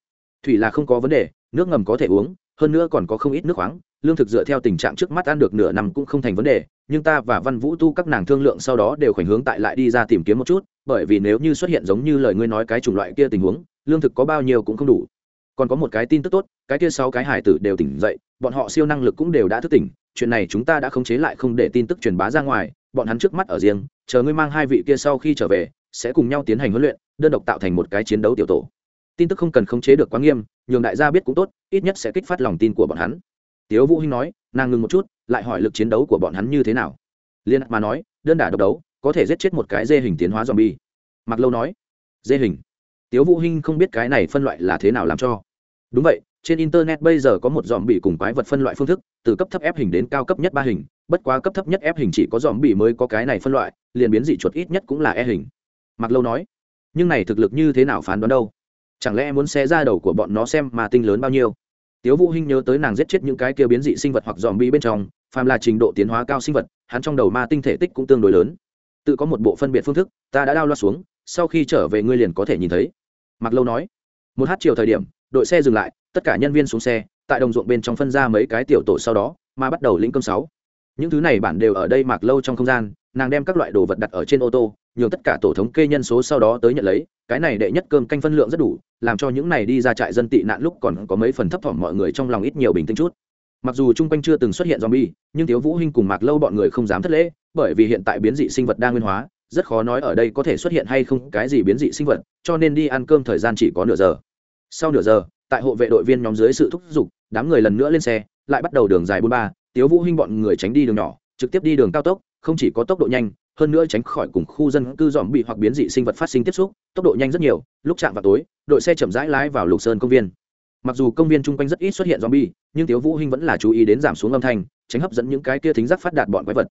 Thủy là không có vấn đề, nước ngầm có thể uống, hơn nữa còn có không ít nước khoáng, lương thực dựa theo tình trạng trước mắt ăn được nửa năm cũng không thành vấn đề, nhưng ta và văn vũ tu các nàng thương lượng sau đó đều khoảnh hướng tại lại đi ra tìm kiếm một chút, bởi vì nếu như xuất hiện giống như lời ngươi nói cái chủng loại kia tình huống, lương thực có bao nhiêu cũng không đủ còn có một cái tin tức tốt, cái kia sáu cái hải tử đều tỉnh dậy, bọn họ siêu năng lực cũng đều đã thức tỉnh, chuyện này chúng ta đã khống chế lại không để tin tức truyền bá ra ngoài, bọn hắn trước mắt ở riêng, chờ ngươi mang hai vị kia sau khi trở về, sẽ cùng nhau tiến hành huấn luyện, đơn độc tạo thành một cái chiến đấu tiểu tổ. Tin tức không cần khống chế được quá nghiêm, nhường đại gia biết cũng tốt, ít nhất sẽ kích phát lòng tin của bọn hắn. Tiếu vũ hinh nói, nàng ngừng một chút, lại hỏi lực chiến đấu của bọn hắn như thế nào. Liên mà nói, đơn đả độc đấu, có thể giết chết một cái dê hình tiến hóa zombie. Mặc lâu nói, dê hình tiếu vũ hinh không biết cái này phân loại là thế nào làm cho. Đúng vậy, trên internet bây giờ có một dòm bị cùng quái vật phân loại phương thức, từ cấp thấp ép hình đến cao cấp nhất ba hình, bất quá cấp thấp nhất ép hình chỉ có dòm bị mới có cái này phân loại, liền biến dị chuột ít nhất cũng là e hình. Mặc lâu nói, nhưng này thực lực như thế nào phán đoán đâu? Chẳng lẽ muốn xé ra đầu của bọn nó xem mà tinh lớn bao nhiêu? Tiếu vũ hinh nhớ tới nàng giết chết những cái kia biến dị sinh vật hoặc dòm bị bên trong, phàm là trình độ tiến hóa cao sinh vật, hắn trong đầu ma tinh thể tích cũng tương đối lớn. Tự có một bộ phân biệt phương thức, ta đã đao loa xuống, sau khi trở về ngươi liền có thể nhìn thấy mặc lâu nói, một h chiều thời điểm, đội xe dừng lại, tất cả nhân viên xuống xe, tại đồng ruộng bên trong phân ra mấy cái tiểu tổ sau đó, mà bắt đầu lĩnh cơm sáu. Những thứ này bản đều ở đây mặc lâu trong không gian, nàng đem các loại đồ vật đặt ở trên ô tô, nhường tất cả tổ thống kê nhân số sau đó tới nhận lấy. Cái này đệ nhất cơm canh phân lượng rất đủ, làm cho những này đi ra trại dân tị nạn lúc còn có mấy phần thấp thỏm mọi người trong lòng ít nhiều bình tĩnh chút. Mặc dù chung quanh chưa từng xuất hiện zombie, nhưng thiếu vũ hinh cùng mạc lâu bọn người không dám thất lễ, bởi vì hiện tại biến dị sinh vật đa nguyên hóa rất khó nói ở đây có thể xuất hiện hay không cái gì biến dị sinh vật, cho nên đi ăn cơm thời gian chỉ có nửa giờ. Sau nửa giờ, tại hộ vệ đội viên nhóm dưới sự thúc giục, đám người lần nữa lên xe, lại bắt đầu đường dài bốn ba, tiếu vũ hinh bọn người tránh đi đường nhỏ, trực tiếp đi đường cao tốc, không chỉ có tốc độ nhanh, hơn nữa tránh khỏi cùng khu dân cư dòm bị hoặc biến dị sinh vật phát sinh tiếp xúc, tốc độ nhanh rất nhiều, lúc chạm vào tối, đội xe chậm rãi lái vào lục sơn công viên. Mặc dù công viên chung quanh rất ít xuất hiện zombie, nhưng tiếu vũ hinh vẫn là chú ý đến giảm xuống âm thanh, tránh hấp dẫn những cái kia thính giác phát đạt bọn quái vật.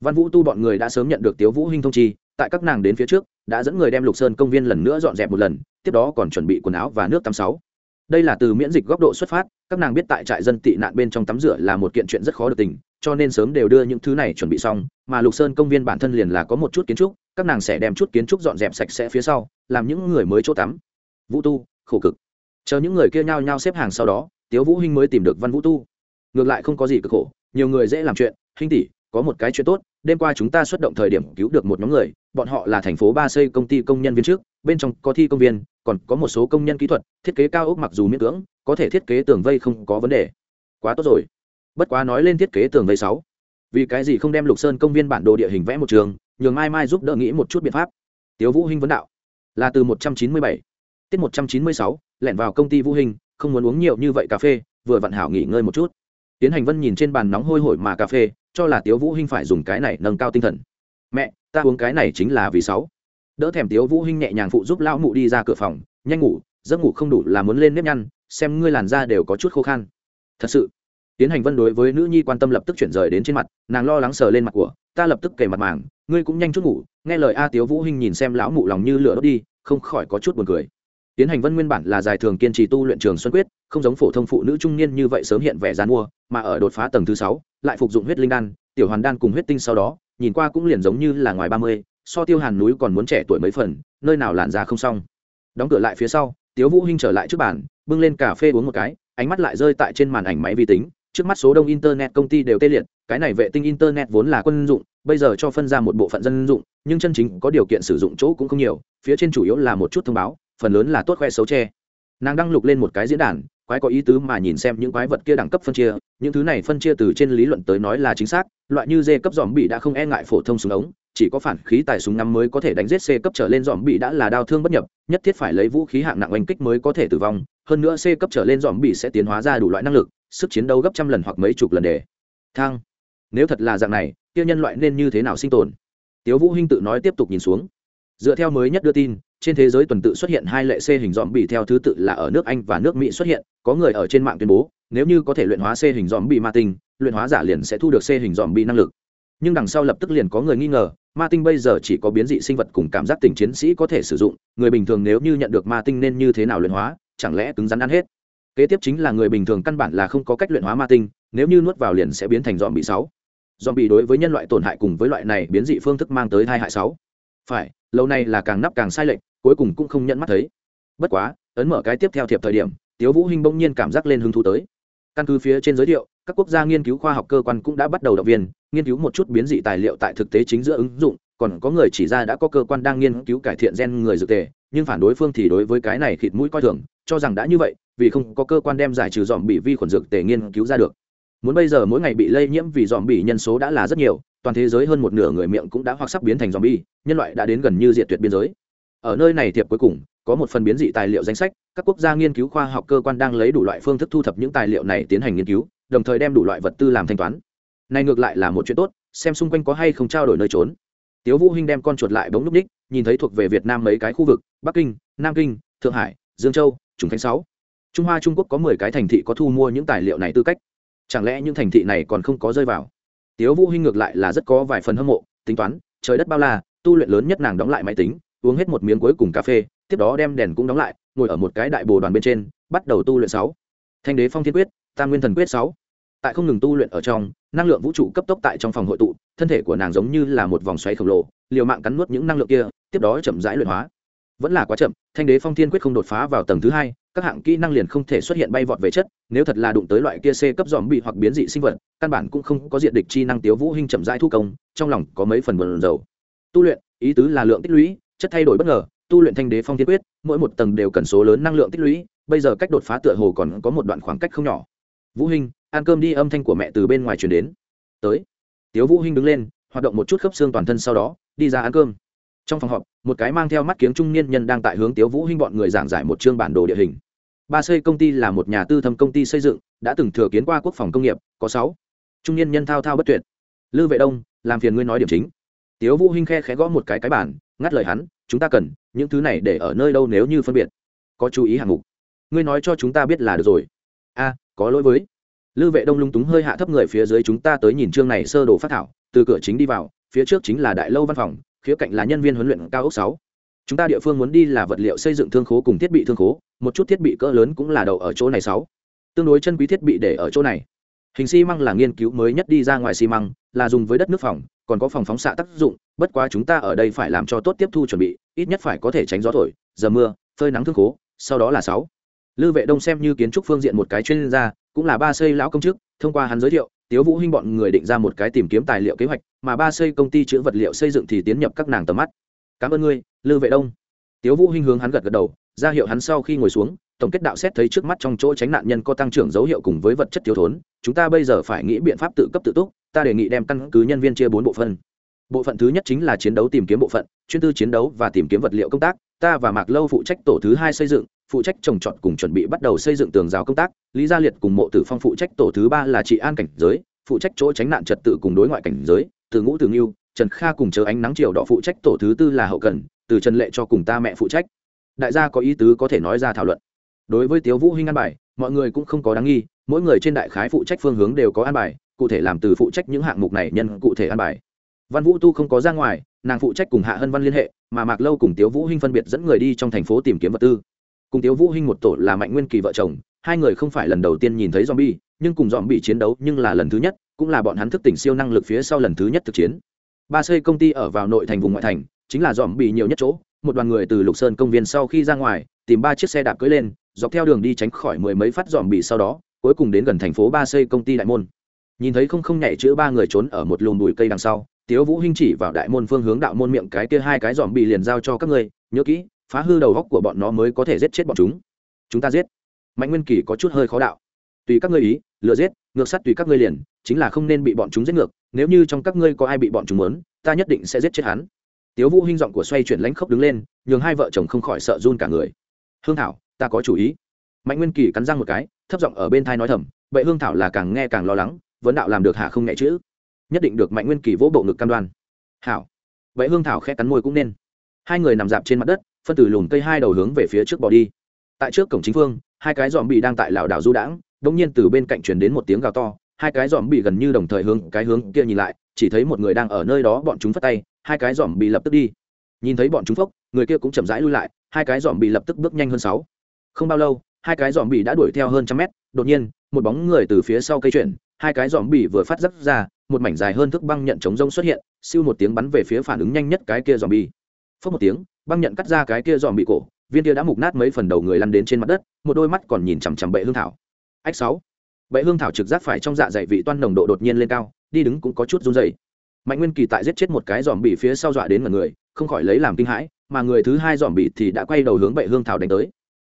Văn vũ tu bọn người đã sớm nhận được tiếu vũ hinh thông chi tại các nàng đến phía trước, đã dẫn người đem lục sơn công viên lần nữa dọn dẹp một lần, tiếp đó còn chuẩn bị quần áo và nước tắm sáu. Đây là từ miễn dịch góc độ xuất phát, các nàng biết tại trại dân tị nạn bên trong tắm rửa là một kiện chuyện rất khó được tình, cho nên sớm đều đưa những thứ này chuẩn bị xong, mà lục sơn công viên bản thân liền là có một chút kiến trúc, các nàng sẽ đem chút kiến trúc dọn dẹp sạch sẽ phía sau, làm những người mới chỗ tắm. Vũ tu, khổ cực. Chờ những người kia nhao nhao xếp hàng sau đó, tiếu vũ hinh mới tìm được văn vũ tu. Ngược lại không có gì cực khổ, nhiều người dễ làm chuyện, hinh tỷ có một cái chuyện tốt, đêm qua chúng ta xuất động thời điểm cứu được một nhóm người, bọn họ là thành phố ba xây công ty công nhân viên trước, bên trong có thi công viên, còn có một số công nhân kỹ thuật, thiết kế cao ốc mặc dù miễn cưỡng, có thể thiết kế tường vây không có vấn đề. Quá tốt rồi. Bất quá nói lên thiết kế tường vây sáu. Vì cái gì không đem lục sơn công viên bản đồ địa hình vẽ một trường, nhường mai mai giúp đỡ nghĩ một chút biện pháp. Tiếu vũ hinh vấn đạo. Là từ một trăm chín mươi bảy, tiết một trăm chín mươi sáu, lẻn vào công ty vũ hình không muốn uống nhiều như vậy cà phê, vừa vặn hảo nghỉ ngơi một chút. Tiến hành vân nhìn trên bàn nóng hôi hổi mà cà phê cho là tiếu vũ hinh phải dùng cái này nâng cao tinh thần. Mẹ, ta uống cái này chính là vì sáu. Đỡ thèm tiếu vũ hinh nhẹ nhàng phụ giúp lão mụ đi ra cửa phòng, nhanh ngủ, giấc ngủ không đủ là muốn lên nếp nhăn, xem ngươi làn da đều có chút khô khan. Thật sự, tiến hành vân đối với nữ nhi quan tâm lập tức chuyển rời đến trên mặt, nàng lo lắng sờ lên mặt của, ta lập tức kề mặt màng, ngươi cũng nhanh chút ngủ, nghe lời a tiếu vũ hinh nhìn xem lão mụ lòng như lửa đốt đi, không khỏi có chút buồn cười tiến hành vân nguyên bản là dài thường kiên trì tu luyện trường xuân quyết, không giống phổ thông phụ nữ trung niên như vậy sớm hiện vẻ gian mua mà ở đột phá tầng thứ sáu, lại phục dụng huyết linh đan, tiểu hoàn đan cùng huyết tinh sau đó, nhìn qua cũng liền giống như là ngoài ba mươi, so tiêu hàn núi còn muốn trẻ tuổi mấy phần, nơi nào làn ra không xong. Đóng cửa lại phía sau, tiếu vũ hinh trở lại trước bàn, bưng lên cà phê uống một cái, ánh mắt lại rơi tại trên màn ảnh máy vi tính, trước mắt số đông internet công ty đều tê liệt, cái này vệ tinh internet vốn là quân dụng, bây giờ cho phân ra một bộ phận dân dụng, nhưng chân chính có điều kiện sử dụng chỗ cũng không nhiều, phía trên chủ yếu là một chút thông báo phần lớn là tốt khoe xấu che. Nàng đăng lục lên một cái diễn đàn, quái có ý tứ mà nhìn xem những quái vật kia đẳng cấp phân chia, những thứ này phân chia từ trên lý luận tới nói là chính xác, loại như dê cấp dòm bị đã không e ngại phổ thông súng ống, chỉ có phản khí tài súng năm mới có thể đánh giết c cấp trở lên dòm bị đã là đau thương bất nhập, nhất thiết phải lấy vũ khí hạng nặng oanh kích mới có thể tử vong, hơn nữa c cấp trở lên dòm bị sẽ tiến hóa ra đủ loại năng lực, sức chiến đấu gấp trăm lần hoặc mấy chục lần để. Thang. Nếu thật là dạng này, kia nhân loại nên như thế nào sinh tồn? Tiếu vũ hinh tự nói tiếp tục nhìn xuống dựa theo mới nhất đưa tin, trên thế giới tuần tự xuất hiện hai lệ c hình dòm bị theo thứ tự là ở nước anh và nước mỹ xuất hiện, có người ở trên mạng tuyên bố, nếu như có thể luyện hóa c hình dòm bị ma tinh luyện hóa giả liền sẽ thu được c hình dòm bị năng lực. Nhưng đằng sau lập tức liền có người nghi ngờ ma tinh bây giờ chỉ có biến dị sinh vật cùng cảm giác tình chiến sĩ có thể sử dụng, người bình thường nếu như nhận được ma tinh nên như thế nào luyện hóa, chẳng lẽ cứng rắn ăn hết? Kế tiếp chính là người bình thường căn bản là không có cách luyện hóa ma tinh nếu như nuốt vào liền sẽ biến thành dòm bị sáu. Dòm bị đối với nhân loại tổn hại cùng với loại này biến dị phương thức mang tới hai hại sáu phải, lâu nay là càng nắp càng sai lệch, cuối cùng cũng không nhận mắt thấy. Bất quá, ấn mở cái tiếp theo thiệp thời điểm, tiếu vũ hinh bỗng nhiên cảm giác lên hứng thú tới. Căn cứ phía trên giới thiệu, các quốc gia nghiên cứu khoa học cơ quan cũng đã bắt đầu động viên, nghiên cứu một chút biến dị tài liệu tại thực tế chính giữa ứng dụng, còn có người chỉ ra đã có cơ quan đang nghiên cứu cải thiện gen người dược tề, nhưng phản đối phương thì đối với cái này khịt mũi coi thường, cho rằng đã như vậy, vì không có cơ quan đem giải trừ dòm bị vi khuẩn dược tề nghiên cứu ra được. Muốn bây giờ mỗi ngày bị lây nhiễm vì dòm bị nhân số đã là rất nhiều toàn thế giới hơn một nửa người miệng cũng đã hoặc sắp biến thành zombie, bi nhân loại đã đến gần như diệt tuyệt biên giới. Ở nơi này thiệp cuối cùng có một phần biến dị tài liệu danh sách các quốc gia nghiên cứu khoa học cơ quan đang lấy đủ loại phương thức thu thập những tài liệu này tiến hành nghiên cứu đồng thời đem đủ loại vật tư làm thanh toán. Này ngược lại là một chuyện tốt xem xung quanh có hay không trao đổi nơi trốn. Tiếu vũ hinh đem con chuột lại bỗng lúc ních nhìn thấy thuộc về việt nam mấy cái khu vực bắc kinh nam kinh thượng hải dương châu trùng khánh sáu. Trung hoa trung quốc có mười cái thành thị có thu mua những tài liệu này tư cách. Chẳng lẽ những thành thị này còn không có rơi vào? Tiếu vũ hinh ngược lại là rất có vài phần hâm mộ, tính toán, trời đất bao la, tu luyện lớn nhất nàng đóng lại máy tính, uống hết một miếng cuối cùng cà phê, tiếp đó đem đèn cũng đóng lại, ngồi ở một cái đại bồ đoàn bên trên, bắt đầu tu luyện sáu. Thanh đế phong thiên quyết, tam nguyên thần quyết sáu. Tại không ngừng tu luyện ở trong, năng lượng vũ trụ cấp tốc tại trong phòng hội tụ, thân thể của nàng giống như là một vòng xoáy khổng lồ, liều mạng cắn nuốt những năng lượng kia, tiếp đó chậm rãi luyện hóa. Vẫn là quá chậm, thanh đế phong thiên quyết không đột phá vào tầng thứ hai các hạng kỹ năng liền không thể xuất hiện bay vọt về chất, nếu thật là đụng tới loại kia c cấp dòm bị hoặc biến dị sinh vật, căn bản cũng không có diện địch chi năng tiếu vũ hinh chậm rãi thu công, trong lòng có mấy phần buồn rầu. Tu luyện, ý tứ là lượng tích lũy, chất thay đổi bất ngờ, tu luyện thanh đế phong thiên quyết, mỗi một tầng đều cần số lớn năng lượng tích lũy, bây giờ cách đột phá tựa hồ còn có một đoạn khoảng cách không nhỏ. Vũ hinh ăn cơm đi, âm thanh của mẹ từ bên ngoài truyền đến. Tới. Tiếu vũ hinh đứng lên, hoạt động một chút khớp xương toàn thân sau đó, đi ra ăn cơm. Trong phòng họp, một cái mang theo mắt kiếng trung niên nhân đang tại hướng tiếu vũ hinh bọn người giảng giải một chương bản đồ địa hình ba xây công ty là một nhà tư thâm công ty xây dựng, đã từng thừa kiến qua quốc phòng công nghiệp, có sáu. Trung niên nhân thao thao bất tuyệt. Lư vệ đông, làm phiền ngươi nói điểm chính. Tiếu vũ hinh khe khẽ gõ một cái cái bản ngắt lời hắn, chúng ta cần, những thứ này để ở nơi đâu nếu như phân biệt. Có chú ý hạng mục. Ngươi nói cho chúng ta biết là được rồi. A, có lỗi với. Lư vệ đông lung túng hơi hạ thấp người phía dưới chúng ta tới nhìn chương này sơ đồ phát thảo, từ cửa chính đi vào, phía trước chính là đại lâu văn phòng, khía cạnh là nhân viên huấn luyện cao ốc sáu chúng ta địa phương muốn đi là vật liệu xây dựng thương khố cùng thiết bị thương khố, một chút thiết bị cỡ lớn cũng là đầu ở chỗ này sáu. Tương đối chân quý thiết bị để ở chỗ này. Hình xi măng là nghiên cứu mới nhất đi ra ngoài xi măng, là dùng với đất nước phòng, còn có phòng phóng xạ tác dụng, bất quá chúng ta ở đây phải làm cho tốt tiếp thu chuẩn bị, ít nhất phải có thể tránh gió thổi, giờ mưa, phơi nắng thương khố, sau đó là sáu. Lư vệ đông xem như kiến trúc phương diện một cái chuyên gia, cũng là ba xây lão công chức, thông qua hắn giới thiệu, tiếu vũ hinh bọn người định ra một cái tìm kiếm tài liệu kế hoạch, mà ba xây công ty chữa vật liệu xây dựng thì tiến nhập các nàng tầm mắt cảm ơn ngươi, lư vệ đông. Tiếu vũ hinh hướng hắn gật gật đầu, ra hiệu hắn sau khi ngồi xuống, tổng kết đạo xét thấy trước mắt trong chỗ tránh nạn nhân có tăng trưởng dấu hiệu cùng với vật chất thiếu thốn, chúng ta bây giờ phải nghĩ biện pháp tự cấp tự túc, ta đề nghị đem căn cứ nhân viên chia bốn bộ phận. Bộ phận thứ nhất chính là chiến đấu tìm kiếm bộ phận, chuyên tư chiến đấu và tìm kiếm vật liệu công tác, ta và mạc lâu phụ trách tổ thứ hai xây dựng, phụ trách trồng trọt cùng chuẩn bị bắt đầu xây dựng tường rào công tác, lý gia liệt cùng mộ tử phong phụ trách tổ thứ ba là trị an cảnh giới, phụ trách chỗ tránh nạn trật tự cùng đối ngoại cảnh giới, từ ngũ từ ngưu trần kha cùng chờ ánh nắng chiều đỏ phụ trách tổ thứ tư là hậu cần, từ trần lệ cho cùng ta mẹ phụ trách. Đại gia có ý tứ có thể nói ra thảo luận. Đối với tiếu vũ hinh an bài, mọi người cũng không có đáng nghi, mỗi người trên đại khái phụ trách phương hướng đều có an bài, cụ thể làm từ phụ trách những hạng mục này nhân cụ thể an bài. Văn vũ tu không có ra ngoài, nàng phụ trách cùng hạ hân văn liên hệ, mà mạc lâu cùng tiếu vũ hinh phân biệt dẫn người đi trong thành phố tìm kiếm vật tư. Cùng tiếu vũ hinh một tổ là mạnh nguyên kỳ vợ chồng, hai người không phải lần đầu tiên nhìn thấy zombie, nhưng cùng zombie chiến đấu nhưng là lần thứ nhất, cũng là bọn hắn thức tỉnh siêu năng lực phía sau lần thứ nhất thực chiến ba xây công ty ở vào nội thành vùng ngoại thành, chính là zombie nhiều nhất chỗ. Một đoàn người từ lục sơn công viên sau khi ra ngoài, tìm ba chiếc xe đạp cưỡi lên, dọc theo đường đi tránh khỏi mười mấy phát zombie sau đó, cuối cùng đến gần thành phố ba xây công ty đại môn. Nhìn thấy không không nhảy chữa ba người trốn ở một lùm bụi cây đằng sau, tiếu vũ hinh chỉ vào đại môn phương hướng đạo môn miệng cái kia hai cái dòm bị liền giao cho các ngươi, nhớ kỹ, phá hư đầu góc của bọn nó mới có thể giết chết bọn chúng. Chúng ta giết. Mạnh nguyên kỳ có chút hơi khó đạo. Tùy các ngươi ý, lừa giết ngược sát tùy các ngươi liền, chính là không nên bị bọn chúng giết ngược, nếu như trong các ngươi có ai bị bọn chúng muốn, ta nhất định sẽ giết chết hắn. Tiếu vũ hinh giọng của xoay chuyển lãnh khốc đứng lên, nhường hai vợ chồng không khỏi sợ run cả người. Hương thảo, ta có chủ ý. Mạnh nguyên kỳ cắn răng một cái, thấp giọng ở bên thai nói thầm vậy hương thảo là càng nghe càng lo lắng, vấn đạo làm được hạ không nhẹ chữ. Nhất định được mạnh nguyên kỳ vỗ bộ ngực cam đoan. Hảo. Vậy hương thảo khẽ cắn môi cũng nên. Hai người nằm dạp trên mặt đất, phân tử lùm cây hai đầu hướng về phía trước bỏ đi. Tại trước cổng chính phương hai cái dòm bị đang tại lảo đảo du đãng đông nhiên từ bên cạnh truyền đến một tiếng gào to, hai cái dòm bị gần như đồng thời hướng cái hướng kia nhìn lại, chỉ thấy một người đang ở nơi đó bọn chúng phất tay, hai cái dòm bị lập tức đi. Nhìn thấy bọn chúng phốc, người kia cũng chậm rãi lui lại, hai cái dòm bị lập tức bước nhanh hơn sáu. Không bao lâu, hai cái dòm bị đã đuổi theo hơn trăm mét, đột nhiên, một bóng người từ phía sau cây chuyển, hai cái dòm bị vừa phát dắt ra, một mảnh dài hơn thước băng nhận chống rông xuất hiện, siêu một tiếng bắn về phía phản ứng nhanh nhất cái kia dòm bị. Phốc một tiếng, băng nhận cắt ra cái kia dòm bị cổ, viên kia đã mục nát mấy phần đầu người lăn đến trên mặt đất, một đôi mắt còn nhìn chằm chằm bệ hương thảo ách sáu. Bệ hương thảo trực giác phải trong dạ dày vị toan nồng độ đột nhiên lên cao, đi đứng cũng có chút run dày mạnh nguyên kỳ tại giết chết một cái dòm bị phía sau dọa đến mọi người, không khỏi lấy làm kinh hãi, mà người thứ hai dòm bị thì đã quay đầu hướng bệ hương thảo đánh tới.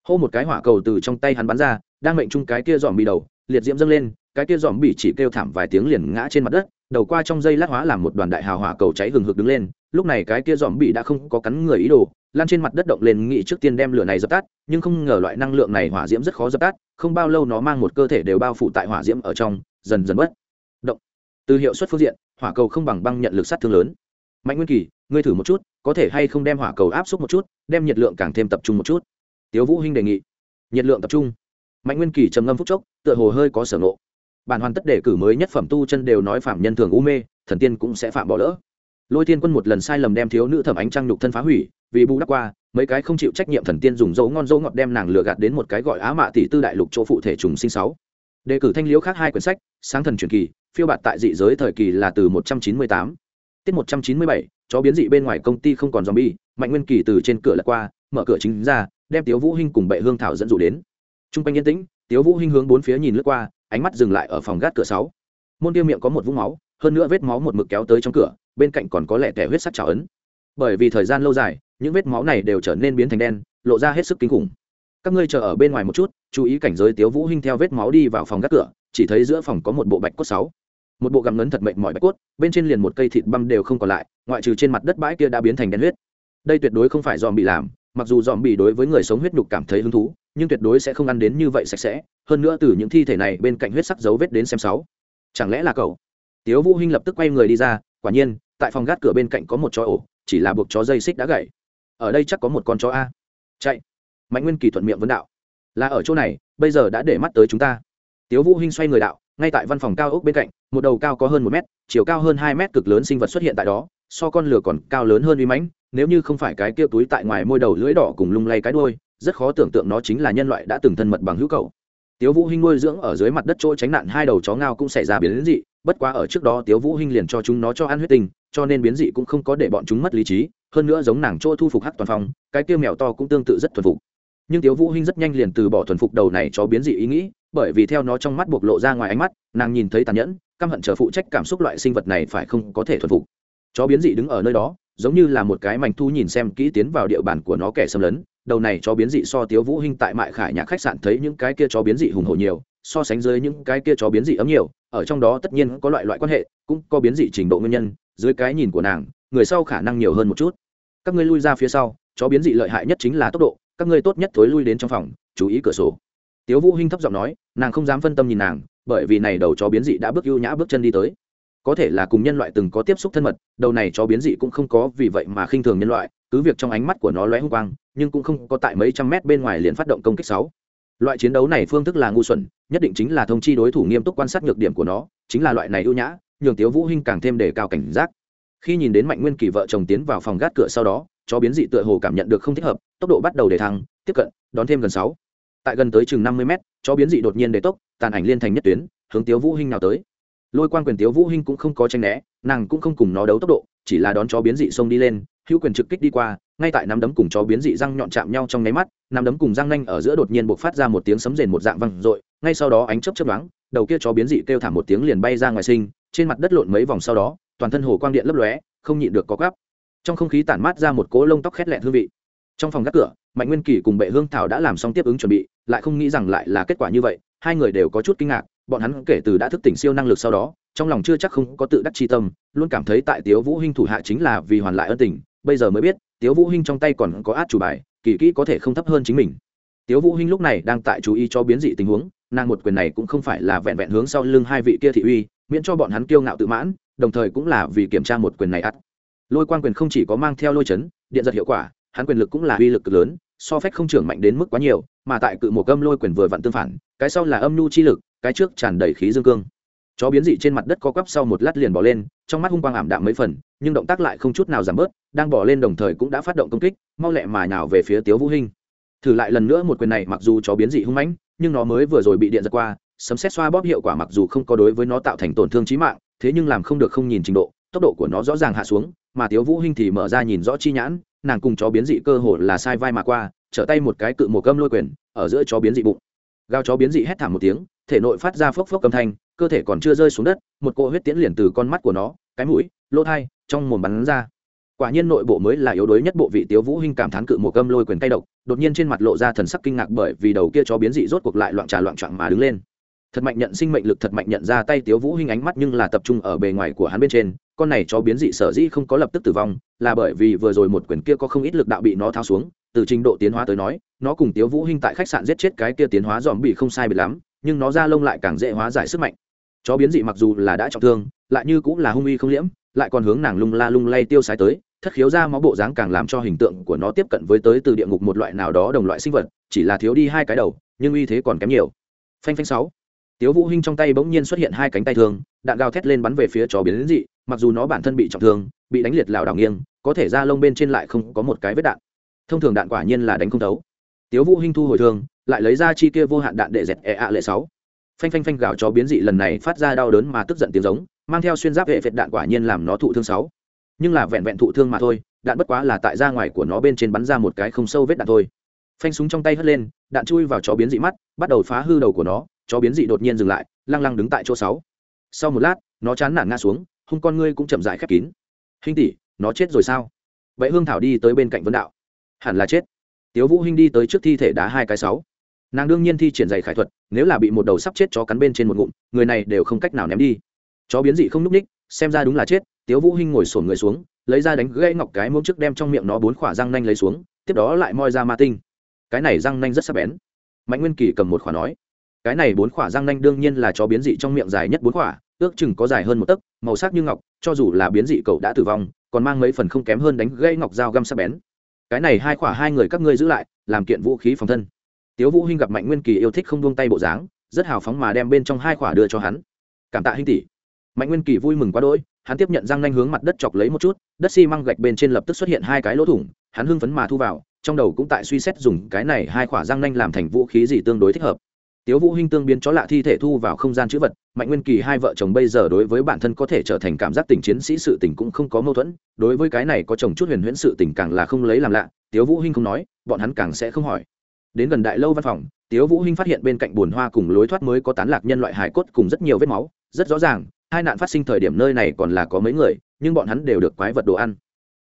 Hô một cái hỏa cầu từ trong tay hắn bắn ra, đang mệnh chung cái kia dòm bị đầu, liệt diễm dâng lên, cái kia dòm bị chỉ kêu thảm vài tiếng liền ngã trên mặt đất, đầu qua trong dây lát hóa làm một đoàn đại hào hỏa cầu cháy hừng hực đứng lên, lúc này cái kia dòm bị đã không có cắn người ý đồ lan trên mặt đất động lên nghĩ trước tiên đem lửa này dập tắt, nhưng không ngờ loại năng lượng này hỏa diễm rất khó dập tắt, không bao lâu nó mang một cơ thể đều bao phủ tại hỏa diễm ở trong, dần dần bất động. Từ hiệu suất phương diện, hỏa cầu không bằng băng nhận lực sát thương lớn. Mạnh nguyên kỳ, ngươi thử một chút, có thể hay không đem hỏa cầu áp suất một chút, đem nhiệt lượng càng thêm tập trung một chút? Tiếu vũ hinh đề nghị. Nhiệt lượng tập trung. Mạnh nguyên kỳ trầm ngâm phút chốc, tựa hồ hơi có sở ngộ. Bản hoàn tất đề cử mới nhất phẩm tu chân đều nói phạm nhân thường u mê, thần tiên cũng sẽ phạm bỏ lỡ lôi Thiên quân một lần sai lầm đem thiếu nữ thẩm ánh trăng nhục thân phá hủy vì bù đắp qua mấy cái không chịu trách nhiệm thần tiên dùng dấu ngon dấu ngọt đem nàng lừa gạt đến một cái gọi á mạ tỷ tư đại lục chỗ phụ thể trùng sinh sáu. Đề cử thanh liễu khác hai quyển sách sáng thần truyền kỳ phiêu bạt tại dị giới thời kỳ là từ 198. tiết 197, chó biến dị bên ngoài công ty không còn zombie mạnh nguyên kỳ từ trên cửa lật qua mở cửa chính ra đem tiếu vũ hinh cùng bệ hương thảo dẫn dụ đến. Trung quanh yên tĩnh tiếu vũ hinh hướng bốn phía nhìn lướt qua ánh mắt dừng lại ở phòng gác cửa sáu. Môn tiêu miệng có một vũng máu hơn nữa vết máu một mực kéo tới trong cửa bên cạnh còn có lẽ tẻ huyết sắc trào ấn. Bởi vì thời gian lâu dài, những vết máu này đều trở nên biến thành đen, lộ ra hết sức kinh khủng. Các ngươi chờ ở bên ngoài một chút, chú ý cảnh giới tiếu vũ hinh theo vết máu đi vào phòng gác cửa, chỉ thấy giữa phòng có một bộ bạch cốt sáu. Một bộ gặm ngấn thật mệnh mỏi bạch cốt, bên trên liền một cây thịt băm đều không còn lại, ngoại trừ trên mặt đất bãi kia đã biến thành đen huyết. Đây tuyệt đối không phải dòm bị làm, mặc dù dòm bị đối với người sống huyết nhục cảm thấy hứng thú, nhưng tuyệt đối sẽ không ăn đến như vậy sạch sẽ, hơn nữa từ những thi thể này bên cạnh huyết sắc dấu vết đến xem sáu. Chẳng lẽ là cậu? Tiếu vũ hinh lập tức quay người đi ra, quả nhiên tại phòng gác cửa bên cạnh có một chó ổ, chỉ là buộc chó dây xích đã gãy. Ở đây chắc có một con chó a. Chạy. Mạnh nguyên kỳ thuận miệng vấn đạo. Là ở chỗ này, bây giờ đã để mắt tới chúng ta. Tiếu vũ hinh xoay người đạo, ngay tại văn phòng cao ốc bên cạnh, một đầu cao có hơn một mét, chiều cao hơn hai mét cực lớn sinh vật xuất hiện tại đó, so con lửa còn cao lớn hơn uy mãnh, nếu như không phải cái kia túi tại ngoài môi đầu lưỡi đỏ cùng lung lay cái đuôi, rất khó tưởng tượng nó chính là nhân loại đã từng thân mật bằng hữu cầu tiếu vũ hinh nuôi dưỡng ở dưới mặt đất chỗ tránh nạn hai đầu chó ngao cũng xảy ra biến dị, bất quá ở trước đó tiếu vũ hinh liền cho chúng nó cho ăn huyết tinh cho nên biến dị cũng không có để bọn chúng mất lý trí, hơn nữa giống nàng chỗ thu phục hắc toàn phong, cái kia mèo to cũng tương tự rất thuần phục. Nhưng tiếu vũ hinh rất nhanh liền từ bỏ thuần phục đầu này cho biến dị ý nghĩ, bởi vì theo nó trong mắt bộc lộ ra ngoài ánh mắt, nàng nhìn thấy tàn nhẫn, căm hận chờ phụ trách cảm xúc loại sinh vật này phải không có thể thuần phục. Chó biến dị đứng ở nơi đó, giống như là một cái mảnh thu nhìn xem kỹ tiến vào địa bàn của nó kẻ xâm lấn, đầu này chó biến dị so tiếu vũ hinh tại mại khải nhà khách sạn thấy những cái kia chó biến dị hùng hổ nhiều, so sánh dưới những cái kia chó biến dị ấm nhiều, ở trong đó tất nhiên có loại loại quan hệ, cũng có biến dị trình độ nguyên nhân dưới cái nhìn của nàng, người sau khả năng nhiều hơn một chút. Các ngươi lui ra phía sau, chó biến dị lợi hại nhất chính là tốc độ, các ngươi tốt nhất thối lui đến trong phòng, chú ý cửa sổ. Tiếu vũ hinh thấp giọng nói, nàng không dám phân tâm nhìn nàng, bởi vì này đầu chó biến dị đã bước ưu nhã bước chân đi tới. Có thể là cùng nhân loại từng có tiếp xúc thân mật, đầu này chó biến dị cũng không có vì vậy mà khinh thường nhân loại, cứ việc trong ánh mắt của nó lóe hung quang, nhưng cũng không có tại mấy trăm mét bên ngoài liền phát động công kích sáu. Loại chiến đấu này phương thức là ngu xuẩn, nhất định chính là thông chi đối thủ nghiêm túc quan sát nhược điểm của nó, chính là loại này ưu nhã nhường tiếu vũ hinh càng thêm đề cao cảnh giác. Khi nhìn đến mạnh nguyên kỳ vợ chồng tiến vào phòng gác cửa sau đó, chó biến dị tựa hồ cảm nhận được không thích hợp, tốc độ bắt đầu để thăng, tiếp cận, đón thêm gần sáu. Tại gần tới chừng năm mươi mét, chó biến dị đột nhiên để tốc, tàn ảnh liên thành nhất tuyến, hướng tiếu vũ hinh nào tới. Lôi quan quyền tiếu vũ hinh cũng không có tranh né, nàng cũng không cùng nó đấu tốc độ, chỉ là đón chó biến dị xông đi lên, hữu quyền trực kích đi qua, ngay tại nắm đấm cùng chó biến dị răng nhọn chạm nhau trong nháy mắt, nắm đấm cùng răng nanh ở giữa đột nhiên bộc phát ra một tiếng sấm rền một dạng vang rội ngay sau đó ánh chớp chớp đoáng đầu kia chó biến dị kêu thảm một tiếng liền bay ra ngoài sinh trên mặt đất lộn mấy vòng sau đó, toàn thân hồ quang điện lấp lóe, không nhịn được có gắp trong không khí tản mát ra một cỗ lông tóc khét lẹn hương vị. Trong phòng gác cửa, mạnh nguyên kỳ cùng bệ hương thảo đã làm xong tiếp ứng chuẩn bị, lại không nghĩ rằng lại là kết quả như vậy, hai người đều có chút kinh ngạc, bọn hắn kể từ đã thức tỉnh siêu năng lực sau đó, trong lòng chưa chắc không có tự đắc chi tâm, luôn cảm thấy tại tiếu vũ hinh thủ hạ chính là vì hoàn lại ân tình, bây giờ mới biết, tiếu vũ hinh trong tay còn có át chủ bài, kỳ kỹ có thể không thấp hơn chính mình. Tiếu vũ hinh lúc này đang tại chú ý cho biến dị tình huống, nàng một quyền này cũng không phải là vẹn vẹn hướng sau lưng hai vị kia thị uy miễn cho bọn hắn kiêu ngạo tự mãn, đồng thời cũng là vì kiểm tra một quyền này ắt lôi quan quyền không chỉ có mang theo lôi chấn, điện giật hiệu quả, hắn quyền lực cũng là uy lực cực lớn, so phép không trưởng mạnh đến mức quá nhiều, mà tại cự một âm lôi quyền vừa vặn tương phản, cái sau là âm nhu chi lực, cái trước tràn đầy khí dương cương. Chó biến dị trên mặt đất có quắp sau một lát liền bỏ lên, trong mắt hung quang ảm đạm mấy phần, nhưng động tác lại không chút nào giảm bớt, đang bỏ lên đồng thời cũng đã phát động công kích, mau lẹ mà nào về phía tiếu vũ hinh. Thử lại lần nữa một quyền này, mặc dù chó biến dị hung mãnh, nhưng nó mới vừa rồi bị điện giật qua sấm xét xoa bóp hiệu quả mặc dù không có đối với nó tạo thành tổn thương trí mạng, thế nhưng làm không được không nhìn trình độ, tốc độ của nó rõ ràng hạ xuống, mà tiếu vũ hinh thì mở ra nhìn rõ chi nhãn, nàng cùng chó biến dị cơ hồ là sai vai mà qua, trở tay một cái cự một cơm lôi quyền, ở giữa chó biến dị bụng. Gao chó biến dị hét thảm một tiếng, thể nội phát ra phốc phốc âm thanh, cơ thể còn chưa rơi xuống đất, một cỗ huyết tiễn liền từ con mắt của nó, cái mũi, lỗ thai, trong mồm bắn ra. Quả nhiên nội bộ mới là yếu đuối nhất bộ vị tiếu vũ hinh cảm thán cự một cơm lôi quyền tay độc, đột nhiên trên mặt lộ ra thần sắc kinh ngạc bởi vì đầu kia chó biến dị rốt cuộc lại loạn trà loạn trạng mà đứng lên thật mạnh nhận sinh mệnh lực, thật mạnh nhận ra tay tiếu vũ hinh ánh mắt nhưng là tập trung ở bề ngoài của hắn bên trên. Con này chó biến dị sở dĩ không có lập tức tử vong, là bởi vì vừa rồi một quyền kia có không ít lực đạo bị nó tháo xuống. Từ trình độ tiến hóa tới nói, nó cùng tiếu vũ hinh tại khách sạn giết chết cái kia tiến hóa dòm bị không sai biệt lắm, nhưng nó ra lông lại càng dễ hóa giải sức mạnh. Chó biến dị mặc dù là đã trọng thương, lại như cũng là hung uy không liễm, lại còn hướng nàng lung la lung lay tiêu sái tới, thất khiếu ra máu bộ dáng càng làm cho hình tượng của nó tiếp cận với tới từ địa ngục một loại nào đó đồng loại sinh vật, chỉ là thiếu đi hai cái đầu, nhưng uy thế còn kém nhiều. Phanh phanh sáu tiếu vũ hinh trong tay bỗng nhiên xuất hiện hai cánh tay thương, đạn gào thét lên bắn về phía chó biến dị, mặc dù nó bản thân bị trọng thương, bị đánh liệt lảo đảo nghiêng, có thể da lông bên trên lại không có một cái vết đạn. Thông thường đạn quả nhiên là đánh không thấu. Tiếu vũ hinh thu hồi thương, lại lấy ra chi kia vô hạn đạn để dẹt e ạ lệ sáu. Phanh phanh phanh gào chó biến dị lần này phát ra đau đớn mà tức giận tiếng giống, mang theo xuyên giáp hệ vệt đạn quả nhiên làm nó thụ thương sáu. Nhưng là vẹn vẹn thụ thương mà thôi, đạn bất quá là tại ra ngoài của nó bên trên bắn ra một cái không sâu vết đạn thôi. Phanh súng trong tay hất lên, đạn chui vào chó biến dị mắt, bắt đầu phá hư đầu của nó chó biến dị đột nhiên dừng lại, lăng lăng đứng tại chỗ sáu. Sau một lát, nó chán nản ngã xuống, hung con ngươi cũng chậm rãi khép kín. Hình tỷ, nó chết rồi sao? Vậy hương thảo đi tới bên cạnh vấn đạo. Hẳn là chết. Tiếu vũ hinh đi tới trước thi thể đá hai cái sáu. Nàng đương nhiên thi triển giày khải thuật, nếu là bị một đầu sắp chết chó cắn bên trên một ngụm, người này đều không cách nào ném đi. Chó biến dị không núp ních, xem ra đúng là chết. Tiếu vũ hinh ngồi sổn người xuống, lấy ra đánh gãy ngọc cái muỗng trước đem trong miệng nó bốn khỏa răng nanh lấy xuống, tiếp đó lại moi ra ma tinh. Cái này răng nanh rất sắc bén. Mạnh nguyên kỳ cầm một khỏa nói cái này bốn khỏa răng nanh đương nhiên là chó biến dị trong miệng dài nhất bốn khỏa, ước chừng có dài hơn một tấc, màu sắc như ngọc, cho dù là biến dị cậu đã tử vong, còn mang mấy phần không kém hơn đánh gãy ngọc dao găm sắc bén. Cái này hai khỏa hai người các ngươi giữ lại, làm kiện vũ khí phòng thân. Tiếu vũ hinh gặp mạnh nguyên kỳ yêu thích không buông tay bộ dáng, rất hào phóng mà đem bên trong hai khỏa đưa cho hắn. Cảm tạ hinh tỷ. Mạnh nguyên kỳ vui mừng quá đỗi, hắn tiếp nhận răng nanh hướng mặt đất chọc lấy một chút, đất xi măng gạch bên trên lập tức xuất hiện hai cái lỗ thủng, hắn hưng phấn mà thu vào, trong đầu cũng tại suy xét dùng cái này hai khỏa răng nanh làm thành vũ khí gì tương đối thích hợp tiếu vũ hinh tương biến chó lạ thi thể thu vào không gian chữ vật, mạnh nguyên kỳ hai vợ chồng bây giờ đối với bản thân có thể trở thành cảm giác tình chiến sĩ sự tình cũng không có mâu thuẫn, đối với cái này có chồng chút huyền huyễn sự tình càng là không lấy làm lạ, tiếu vũ hinh không nói, bọn hắn càng sẽ không hỏi. Đến gần đại lâu văn phòng, tiếu vũ hinh phát hiện bên cạnh buồn hoa cùng lối thoát mới có tán lạc nhân loại hải cốt cùng rất nhiều vết máu, rất rõ ràng, hai nạn phát sinh thời điểm nơi này còn là có mấy người, nhưng bọn hắn đều được quái vật đồ ăn.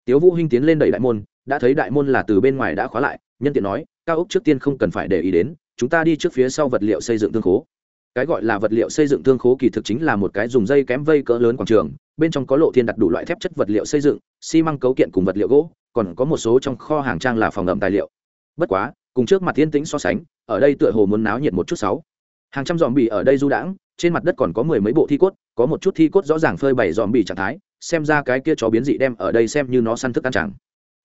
Tiếu vũ hinh tiến lên đẩy đại môn, đã thấy đại môn là từ bên ngoài đã khóa lại, nhân tiện nói, cao ốc trước tiên không cần phải để ý đến chúng ta đi trước phía sau vật liệu xây dựng thương khố. Cái gọi là vật liệu xây dựng thương khố kỳ thực chính là một cái dùng dây kém vây cỡ lớn quảng trường, bên trong có lộ thiên đặt đủ loại thép chất vật liệu xây dựng, xi măng cấu kiện cùng vật liệu gỗ, còn có một số trong kho hàng trang là phòng ẩm tài liệu. Bất quá, cùng trước mặt thiên tĩnh so sánh, ở đây tựa hồ muốn náo nhiệt một chút sáu. Hàng trăm dòm bì ở đây du đãng, trên mặt đất còn có mười mấy bộ thi cốt, có một chút thi cốt rõ ràng phơi bày dòm bì trạng thái, xem ra cái kia chó biến dị đem ở đây xem như nó săn thức ăn chẳng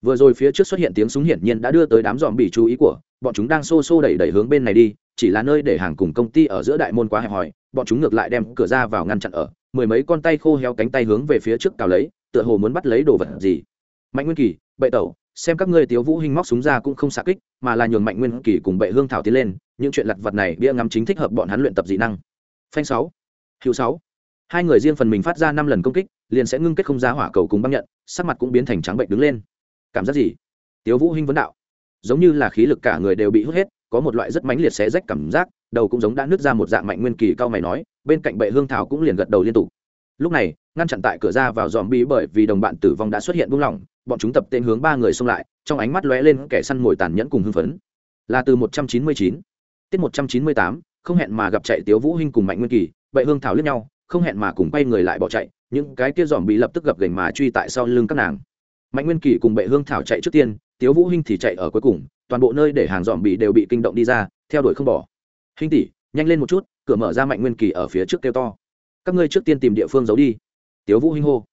vừa rồi phía trước xuất hiện tiếng súng hiển nhiên đã đưa tới đám dòm bị chú ý của, bọn chúng đang xô xô đẩy đẩy hướng bên này đi, chỉ là nơi để hàng cùng công ty ở giữa đại môn quá hẹp hòi, bọn chúng ngược lại đem cửa ra vào ngăn chặn ở, mười mấy con tay khô heo cánh tay hướng về phía trước cào lấy, tựa hồ muốn bắt lấy đồ vật gì. Mạnh nguyên kỳ bậy tẩu, xem các ngươi tiếu vũ hình móc súng ra cũng không xạ kích, mà là nhường mạnh nguyên kỳ cùng bệ hương thảo tiến lên, những chuyện lặt vật này bia ngắm chính thích hợp bọn hắn luyện tập dị năng. Phanh sáu hữu sáu. Hai người riêng phần mình phát ra năm lần công kích, liền sẽ ngưng kết không giá hỏa cầu cùng băng nhận, sắc mặt cũng biến thành trắng bệnh đứng lên cảm giác gì? Tiếu vũ hinh vấn đạo. Giống như là khí lực cả người đều bị hút hết, có một loại rất mãnh liệt xé rách cảm giác, đầu cũng giống đã nứt ra một dạng mạnh nguyên kỳ cao mày nói, bên cạnh bệ hương thảo cũng liền gật đầu liên tục. Lúc này, ngăn chặn tại cửa ra vào dòm bi bởi vì đồng bạn tử vong đã xuất hiện buông lỏng, bọn chúng tập tên hướng ba người xông lại, trong ánh mắt lóe lên kẻ săn mồi tàn nhẫn cùng hưng phấn. Là từ một trăm chín mươi chín, tiết một trăm chín mươi tám, không hẹn mà gặp chạy tiếu vũ hinh cùng mạnh nguyên kỳ, bệ hương thảo liếc nhau, không hẹn mà cùng quay người lại bỏ chạy, những cái kia dòm bị lập tức gặp gành mà truy tại sau lưng các nàng mạnh nguyên kỳ cùng bệ hương thảo chạy trước tiên tiếu vũ hinh thì chạy ở cuối cùng toàn bộ nơi để hàng dòm bị đều bị kinh động đi ra theo đuổi không bỏ. Hinh tỷ nhanh lên một chút cửa mở ra mạnh nguyên kỳ ở phía trước kêu to. Các ngươi trước tiên tìm địa phương giấu đi. Tiếu vũ hinh hô.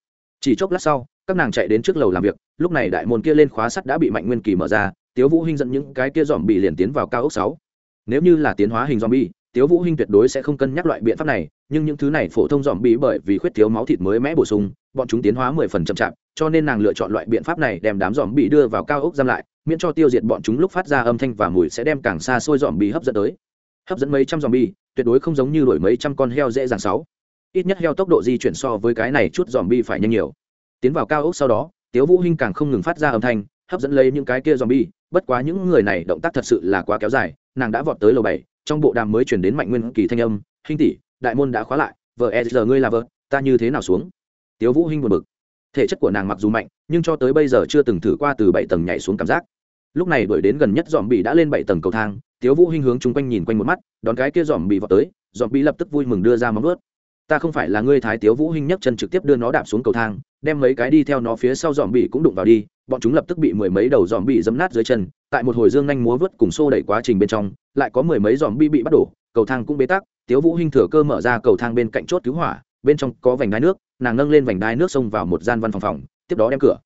Chỉ chốc lát sau các nàng chạy đến trước lầu làm việc lúc này đại môn kia lên khóa sắt đã bị mạnh nguyên kỳ mở ra tiếu vũ hinh dẫn những cái kia dòm bị liền tiến vào cao ốc sáu. Nếu như là tiến hóa hình dòm bị, tiếu vũ hinh tuyệt đối sẽ không cân nhắc loại biện pháp này nhưng những thứ này phổ thông dòm bị bởi vì khuyết thiếu máu thịt mới mẽ bổ sung bọn chúng tiến hóa mười phần chậm chạp cho nên nàng lựa chọn loại biện pháp này đem đám dòm bị đưa vào cao ốc giam lại, miễn cho tiêu diệt bọn chúng lúc phát ra âm thanh và mùi sẽ đem càng xa xôi dòm bị hấp dẫn tới. Hấp dẫn mấy trăm dòm bi tuyệt đối không giống như đuổi mấy trăm con heo dễ dàng sáu. Ít nhất heo tốc độ di chuyển so với cái này chút dòm bi phải nhanh nhiều. Tiến vào cao ốc sau đó, tiếu vũ hinh càng không ngừng phát ra âm thanh, hấp dẫn lấy những cái kia dòm bi bất quá những người này động tác thật sự là quá kéo dài, nàng đã vọt tới lầu bảy, trong bộ đàm mới chuyển đến mạnh nguyên kỳ thanh âm, hinh tỷ, đại môn đã khóa lại, vợ e giờ ngươi là vợ, ta như thế nào xuống? Tiếu vũ hinh buồn bực thể chất của nàng mặc dù mạnh, nhưng cho tới bây giờ chưa từng thử qua từ bảy tầng nhảy xuống cảm giác. Lúc này đuổi đến gần nhất dòm bị đã lên bảy tầng cầu thang, tiếu vũ hinh hướng chung quanh nhìn quanh một mắt, đón cái kia dòm bị vọt tới dòm bị lập tức vui mừng đưa ra móng vuốt. Ta không phải là ngươi thái tiếu vũ hinh nhấc chân trực tiếp đưa nó đạp xuống cầu thang, đem mấy cái đi theo nó phía sau dòm bị cũng đụng vào đi, bọn chúng lập tức bị mười mấy đầu dòm bị dẫm nát dưới chân, tại một hồi dương nhanh múa vớt cùng xô đẩy quá trình bên trong, lại có mười mấy dòm bị bị bắt đổ, cầu thang cũng bế tắc, tiếu vũ hinh thừa cơ mở ra cầu thang bên cạnh chốt cứu hỏa, bên trong có vành đai nước nàng nâng lên vành đai nước xông vào một gian văn phòng phòng, tiếp đó đem cửa.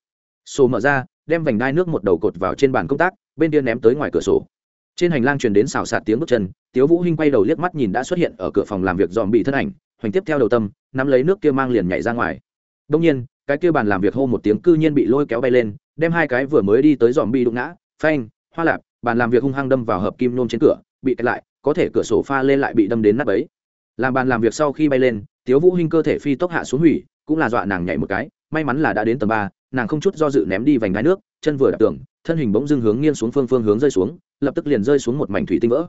Sổ mở ra, đem vành đai nước một đầu cột vào trên bàn công tác, bên kia ném tới ngoài cửa sổ. Trên hành lang truyền đến xào xạc tiếng bước chân, tiếu vũ hinh quay đầu liếc mắt nhìn đã xuất hiện ở cửa phòng làm việc dòm bị thân ảnh, hoành tiếp theo đầu tâm, nắm lấy nước kia mang liền nhảy ra ngoài. Đông nhiên, cái kia bàn làm việc hô một tiếng cư nhiên bị lôi kéo bay lên, đem hai cái vừa mới đi tới dòm bị đụng ngã, phanh, hoa lạp, bàn làm việc hung hăng đâm vào hợp kim nôm trên cửa, bị kẹt lại, có thể cửa sổ pha lên lại bị đâm đến nắp ấy làm bàn làm việc sau khi bay lên, tiếu vũ hinh cơ thể phi tốc hạ xuống hủy, cũng là dọa nàng nhảy một cái, may mắn là đã đến tầng ba, nàng không chút do dự ném đi vành đai nước, chân vừa đạp tường, thân hình bỗng dưng hướng nghiêng xuống phương phương hướng rơi xuống, lập tức liền rơi xuống một mảnh thủy tinh vỡ.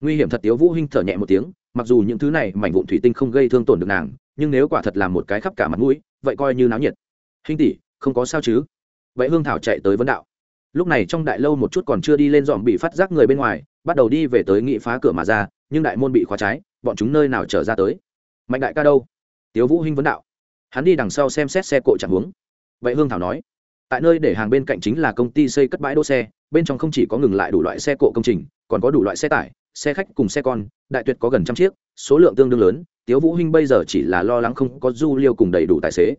Nguy hiểm thật, tiếu vũ hinh thở nhẹ một tiếng, mặc dù những thứ này mảnh vụn thủy tinh không gây thương tổn được nàng, nhưng nếu quả thật là một cái khắp cả mặt mũi, vậy coi như náo nhiệt. Hinh tỷ, không có sao chứ? Vậy hương thảo chạy tới vấn đạo. Lúc này trong đại lâu một chút còn chưa đi lên dòm bị phát giác người bên ngoài, bắt đầu đi về tới nghị phá cửa mà ra, nhưng đại môn bị khóa trái bọn chúng nơi nào trở ra tới? Mạnh đại ca đâu? Tiếu vũ hinh vấn đạo. Hắn đi đằng sau xem xét xe cộ chẳng hướng vậy hương thảo nói, tại nơi để hàng bên cạnh chính là công ty xây cất bãi đỗ xe, bên trong không chỉ có ngừng lại đủ loại xe cộ công trình, còn có đủ loại xe tải, xe khách cùng xe con, đại tuyệt có gần trăm chiếc, số lượng tương đương lớn. Tiếu vũ hinh bây giờ chỉ là lo lắng không có du liêu cùng đầy đủ tài xế.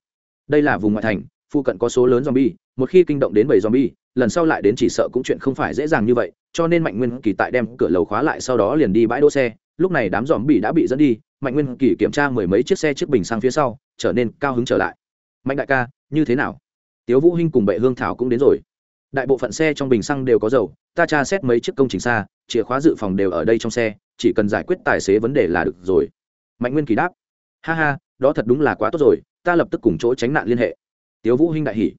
Đây là vùng ngoại thành phụ cận có số lớn zombie, một khi kinh động đến bảy zombie, lần sau lại đến chỉ sợ cũng chuyện không phải dễ dàng như vậy, cho nên mạnh nguyên kỳ tại đem cửa lầu khóa lại sau đó liền đi bãi đỗ xe. Lúc này đám zombie đã bị dẫn đi, mạnh nguyên kỳ kiểm tra mười mấy chiếc xe trước bình sang phía sau, trở nên cao hứng trở lại. Mạnh đại ca, như thế nào? Tiếu vũ hinh cùng bệ hương thảo cũng đến rồi. Đại bộ phận xe trong bình xăng đều có dầu, ta tra xét mấy chiếc công trình xa, chìa khóa dự phòng đều ở đây trong xe, chỉ cần giải quyết tài xế vấn đề là được rồi. Mạnh nguyên kỳ đáp. Ha ha, đó thật đúng là quá tốt rồi, ta lập tức cùng chỗ tránh nạn liên hệ tiếu vũ hinh đại hỉ.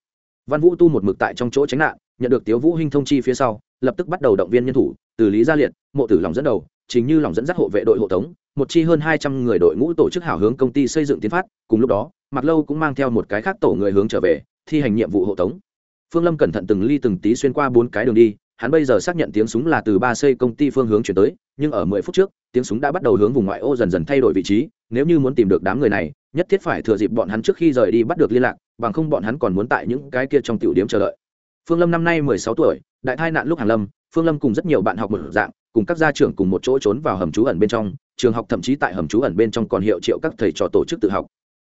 Văn vũ tu một mực tại trong chỗ tránh nạn, nhận được tiếu vũ hinh thông chi phía sau, lập tức bắt đầu động viên nhân thủ, từ lý gia liệt, mộ tử lòng dẫn đầu, chính như lòng dẫn dắt hộ vệ đội hộ tống, một chi hơn hai trăm người đội ngũ tổ chức hảo hướng công ty xây dựng tiến phát, cùng lúc đó mặc lâu cũng mang theo một cái khác tổ người hướng trở về, thi hành nhiệm vụ hộ tống. Phương lâm cẩn thận từng ly từng tí xuyên qua bốn cái đường đi, hắn bây giờ xác nhận tiếng súng là từ ba xây công ty phương hướng chuyển tới, nhưng ở mười phút trước, tiếng súng đã bắt đầu hướng vùng ngoại ô dần dần thay đổi vị trí nếu như muốn tìm được đám người này, nhất thiết phải thừa dịp bọn hắn trước khi rời đi bắt được liên lạc, bằng không bọn hắn còn muốn tại những cái kia trong tiểu điểm chờ đợi. Phương lâm năm nay mười sáu tuổi, đại tai nạn lúc hàn lâm, phương lâm cùng rất nhiều bạn học một dạng, cùng các gia trưởng cùng một chỗ trốn vào hầm trú ẩn bên trong, trường học thậm chí tại hầm trú ẩn bên trong còn hiệu triệu các thầy trò tổ chức tự học.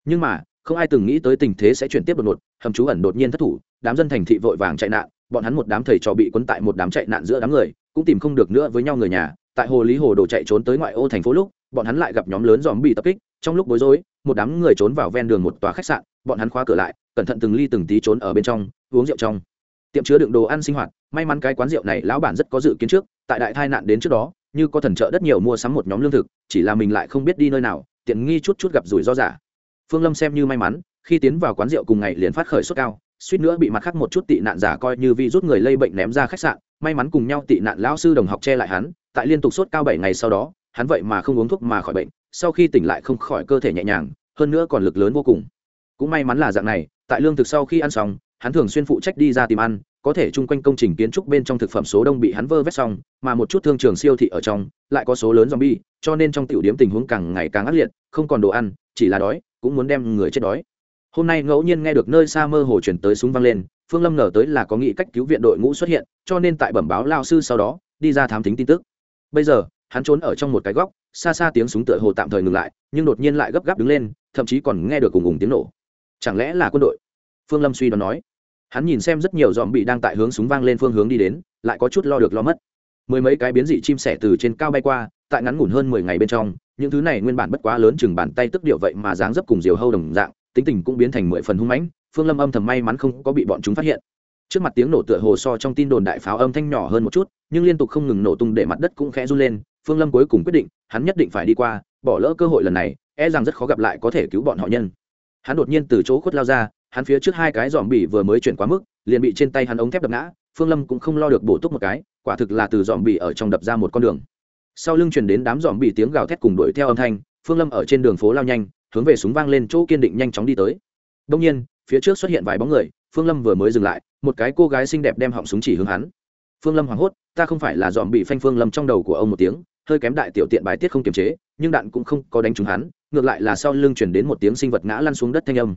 Nhưng mà, không ai từng nghĩ tới tình thế sẽ chuyển tiếp đột ngột, hầm trú ẩn đột nhiên thất thủ, đám dân thành thị vội vàng chạy nạn, bọn hắn một đám thầy trò bị quấn tại một đám chạy nạn giữa đám người, cũng tìm không được nữa với nhau người nhà, tại hồ lý hồ đồ chạy trốn tới ngoại ô thành phố lúc bọn hắn lại gặp nhóm lớn dòm bị tập kích, trong lúc bối rối, một đám người trốn vào ven đường một tòa khách sạn, bọn hắn khóa cửa lại, cẩn thận từng ly từng tí trốn ở bên trong, uống rượu trong. Tiệm chứa đựng đồ ăn sinh hoạt, may mắn cái quán rượu này lão bản rất có dự kiến trước, tại đại tai nạn đến trước đó, như có thần trợ đất nhiều mua sắm một nhóm lương thực, chỉ là mình lại không biết đi nơi nào, tiện nghi chút chút gặp rủi ro giả. Phương lâm xem như may mắn, khi tiến vào quán rượu cùng ngày liền phát khởi sốt cao, suýt nữa bị mặt khác một chút tị nạn giả coi như vi rút người lây bệnh ném ra khách sạn, may mắn cùng nhau tị nạn lão sư đồng học che lại hắn, tại liên tục sốt cao bảy ngày sau đó hắn vậy mà không uống thuốc mà khỏi bệnh, sau khi tỉnh lại không khỏi cơ thể nhẹ nhàng, hơn nữa còn lực lớn vô cùng. Cũng may mắn là dạng này, tại lương thực sau khi ăn xong, hắn thường xuyên phụ trách đi ra tìm ăn, có thể chung quanh công trình kiến trúc bên trong thực phẩm số đông bị hắn vơ vét xong, mà một chút thương trường siêu thị ở trong, lại có số lớn zombie, cho nên trong tiểu điểm tình huống càng ngày càng ác liệt, không còn đồ ăn, chỉ là đói, cũng muốn đem người chết đói. Hôm nay ngẫu nhiên nghe được nơi xa mơ hồ chuyển tới súng vang lên, phương lâm ngờ tới là có nghị cách cứu viện đội ngũ xuất hiện, cho nên tại bẩm báo lao sư sau đó, đi ra thám tính tin tức. Bây giờ hắn trốn ở trong một cái góc, xa xa tiếng súng tựa hồ tạm thời ngừng lại, nhưng đột nhiên lại gấp gáp đứng lên, thậm chí còn nghe được cùng ùng tiếng nổ. Chẳng lẽ là quân đội? Phương lâm suy đoán nói. Hắn nhìn xem rất nhiều dòm bị đang tại hướng súng vang lên phương hướng đi đến, lại có chút lo được lo mất. Mười mấy cái biến dị chim sẻ từ trên cao bay qua, tại ngắn ngủn hơn mười ngày bên trong, những thứ này nguyên bản bất quá lớn chừng bàn tay tức điệu vậy mà dáng dấp cùng diều hâu đồng dạng, tính tình cũng biến thành mười phần hung mãnh, phương lâm âm thầm may mắn không có bị bọn chúng phát hiện. Trước mặt tiếng nổ tựa hồ so trong tin đồn đại pháo âm thanh nhỏ hơn một chút, nhưng liên tục không ngừng nổ tung để mặt đất cũng khẽ run lên phương lâm cuối cùng quyết định, hắn nhất định phải đi qua, bỏ lỡ cơ hội lần này e rằng rất khó gặp lại có thể cứu bọn họ nhân. Hắn đột nhiên từ chỗ khuất lao ra, hắn phía trước hai cái dòm bỉ vừa mới chuyển quá mức, liền bị trên tay hắn ống thép đập ngã, phương lâm cũng không lo được bổ túc một cái, quả thực là từ dòm bỉ ở trong đập ra một con đường. Sau lưng chuyển đến đám dòm bỉ tiếng gào thét cùng đuổi theo âm thanh, phương lâm ở trên đường phố lao nhanh, hướng về súng vang lên chỗ kiên định nhanh chóng đi tới. Đông nhiên, phía trước xuất hiện vài bóng người, phương lâm vừa mới dừng lại, một cái cô gái xinh đẹp đem họng súng chỉ hướng hắn. Phương lâm hoảng hốt, ta không phải là dòm bị phanh phương lâm trong đầu của ông một tiếng hơi kém đại tiểu tiện bài tiết không kiềm chế, nhưng đạn cũng không có đánh trúng hắn, ngược lại là sau lưng chuyển đến một tiếng sinh vật ngã lăn xuống đất thanh âm.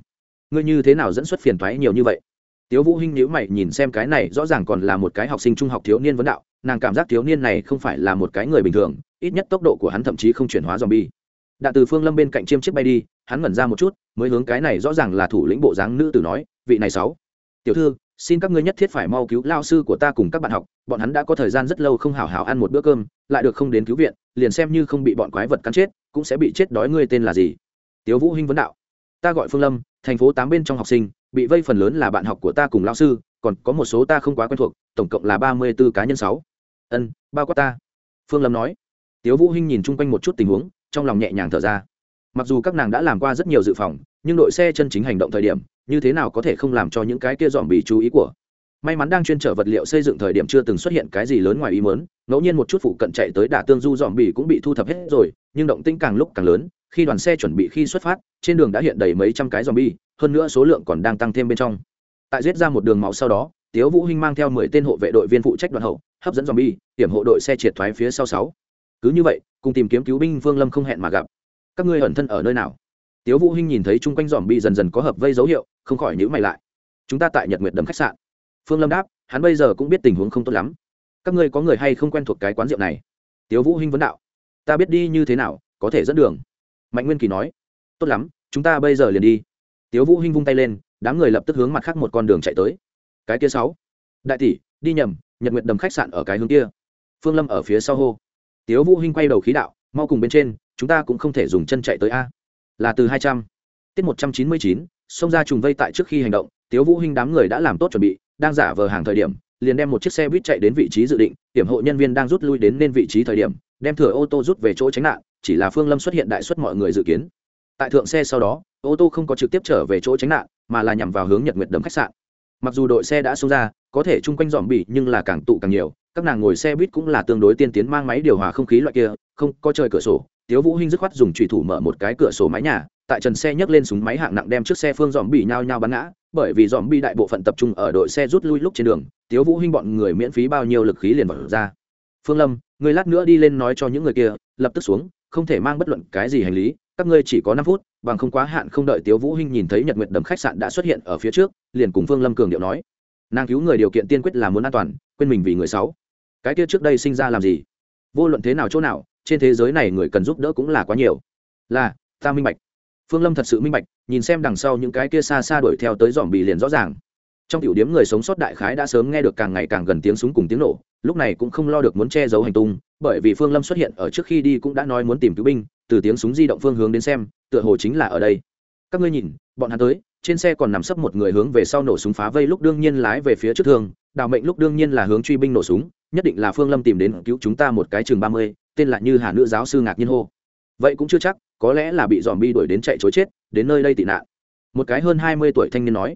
Ngươi như thế nào dẫn xuất phiền thoái nhiều như vậy? Tiếu vũ hinh nhíu mày nhìn xem cái này rõ ràng còn là một cái học sinh trung học thiếu niên vấn đạo, nàng cảm giác thiếu niên này không phải là một cái người bình thường, ít nhất tốc độ của hắn thậm chí không chuyển hóa zombie. Đạn từ phương lâm bên cạnh chiêm chiếc bay đi, hắn ngẩn ra một chút, mới hướng cái này rõ ràng là thủ lĩnh bộ dáng nữ tử nói, vị này sáu. Tiểu thư xin các ngươi nhất thiết phải mau cứu lao sư của ta cùng các bạn học, bọn hắn đã có thời gian rất lâu không hào hào ăn một bữa cơm, lại được không đến cứu viện, liền xem như không bị bọn quái vật cắn chết, cũng sẽ bị chết đói ngươi tên là gì? Tiếu vũ hinh vấn đạo. Ta gọi phương lâm, thành phố tám bên trong học sinh, bị vây phần lớn là bạn học của ta cùng lao sư, còn có một số ta không quá quen thuộc, tổng cộng là ba mươi 34 cá nhân sáu. Ân, bao quát ta. Phương lâm nói. Tiếu vũ hinh nhìn chung quanh một chút tình huống, trong lòng nhẹ nhàng thở ra. Mặc dù các nàng đã làm qua rất nhiều dự phòng nhưng đội xe chân chính hành động thời điểm, như thế nào có thể không làm cho những cái kia dòm bị chú ý của? May mắn đang chuyên trở vật liệu xây dựng thời điểm chưa từng xuất hiện cái gì lớn ngoài ý mớn ngẫu nhiên một chút phụ cận chạy tới đả tương du dòm bị cũng bị thu thập hết rồi, nhưng động tĩnh càng lúc càng lớn, khi đoàn xe chuẩn bị khi xuất phát, trên đường đã hiện đầy mấy trăm cái dòm bi hơn nữa số lượng còn đang tăng thêm bên trong. Tại giết ra một đường máu sau đó, tiếu vũ hinh mang theo mười tên hộ vệ đội viên phụ trách đoàn hậu, hấp dẫn dòm bi hiểm hộ đội xe triệt thoái phía sau sáu. Cứ như vậy, cùng tìm kiếm cứu binh vương lâm không hẹn mà gặp. Các ngươi ẩn thân ở nơi nào? Tiếu vũ hinh nhìn thấy chung quanh dòm bi dần dần có hợp vây dấu hiệu, không khỏi nhíu mày lại. Chúng ta tại nhật nguyệt đầm khách sạn. Phương lâm đáp, hắn bây giờ cũng biết tình huống không tốt lắm. Các ngươi có người hay không quen thuộc cái quán rượu này? Tiếu vũ hinh vấn đạo. Ta biết đi như thế nào, có thể dẫn đường. Mạnh nguyên kỳ nói. Tốt lắm, chúng ta bây giờ liền đi. Tiếu vũ hinh vung tay lên, đám người lập tức hướng mặt khác một con đường chạy tới. Cái kia sáu. Đại tỷ, đi nhầm, nhật nguyệt đầm khách sạn ở cái hướng kia. Phương lâm ở phía sau hô. Tiếu vũ hinh quay đầu khí đạo, mau cùng bên trên, chúng ta cũng không thể dùng chân chạy tới a là từ hai trăm, tiết một trăm chín mươi chín, xông ra trùng vây tại trước khi hành động, tiếu vũ hinh đám người đã làm tốt chuẩn bị, đang giả vờ hàng thời điểm, liền đem một chiếc xe buýt chạy đến vị trí dự định, hiểm hộ nhân viên đang rút lui đến nên vị trí thời điểm, đem thừa ô tô rút về chỗ tránh nạn, chỉ là phương lâm xuất hiện đại suất mọi người dự kiến. Tại thượng xe sau đó, ô tô không có trực tiếp trở về chỗ tránh nạn, mà là nhằm vào hướng nhật nguyệt đầm khách sạn. Mặc dù đội xe đã xông ra, có thể chung quanh dòm bỉ nhưng là càng tụ càng nhiều, các nàng ngồi xe buýt cũng là tương đối tiên tiến, mang máy điều hòa không khí loại kia không có trời cửa sổ, tiếu vũ hinh dứt khoát dùng chủy thủ mở một cái cửa sổ mái nhà, tại trần xe nhấc lên súng máy hạng nặng đem trước xe phương dòm bỉ nhao nhao bắn ngã, bởi vì dòm bị đại bộ phận tập trung ở đội xe rút lui lúc trên đường, tiếu vũ hinh bọn người miễn phí bao nhiêu lực khí liền vào ra. Phương lâm, người lát nữa đi lên nói cho những người kia, lập tức xuống, không thể mang bất luận cái gì hành lý, các ngươi chỉ có năm phút, bằng không quá hạn không đợi tiếu vũ hinh nhìn thấy nhật nguyệt đầm khách sạn đã xuất hiện ở phía trước, liền cùng phương lâm cường điệu nói. Nàng cứu người điều kiện tiên quyết là muốn an toàn, quên mình vì người xấu. Cái kia trước đây sinh ra làm gì? Vô luận thế nào chỗ nào trên thế giới này người cần giúp đỡ cũng là quá nhiều. Là, ta minh bạch. Phương lâm thật sự minh bạch, nhìn xem đằng sau những cái kia xa xa đuổi theo tới dòm bị liền rõ ràng. Trong tiểu điếm người sống sót đại khái đã sớm nghe được càng ngày càng gần tiếng súng cùng tiếng nổ, lúc này cũng không lo được muốn che giấu hành tung, bởi vì phương lâm xuất hiện ở trước khi đi cũng đã nói muốn tìm cứu binh, từ tiếng súng di động phương hướng đến xem, tựa hồ chính là ở đây. Các ngươi nhìn, bọn hắn tới, trên xe còn nằm sấp một người hướng về sau nổ súng phá vây lúc đương nhiên lái về phía trước thương, đào mệnh lúc đương nhiên là hướng truy binh nổ súng, nhất định là phương lâm tìm đến cứu chúng ta một cái chừng ba mươi tên là như hà nữ giáo sư ngạc nhiên hô. Vậy cũng chưa chắc, có lẽ là bị dòm bi đuổi đến chạy chối chết, đến nơi đây tị nạn. Một cái hơn hai mươi tuổi thanh niên nói.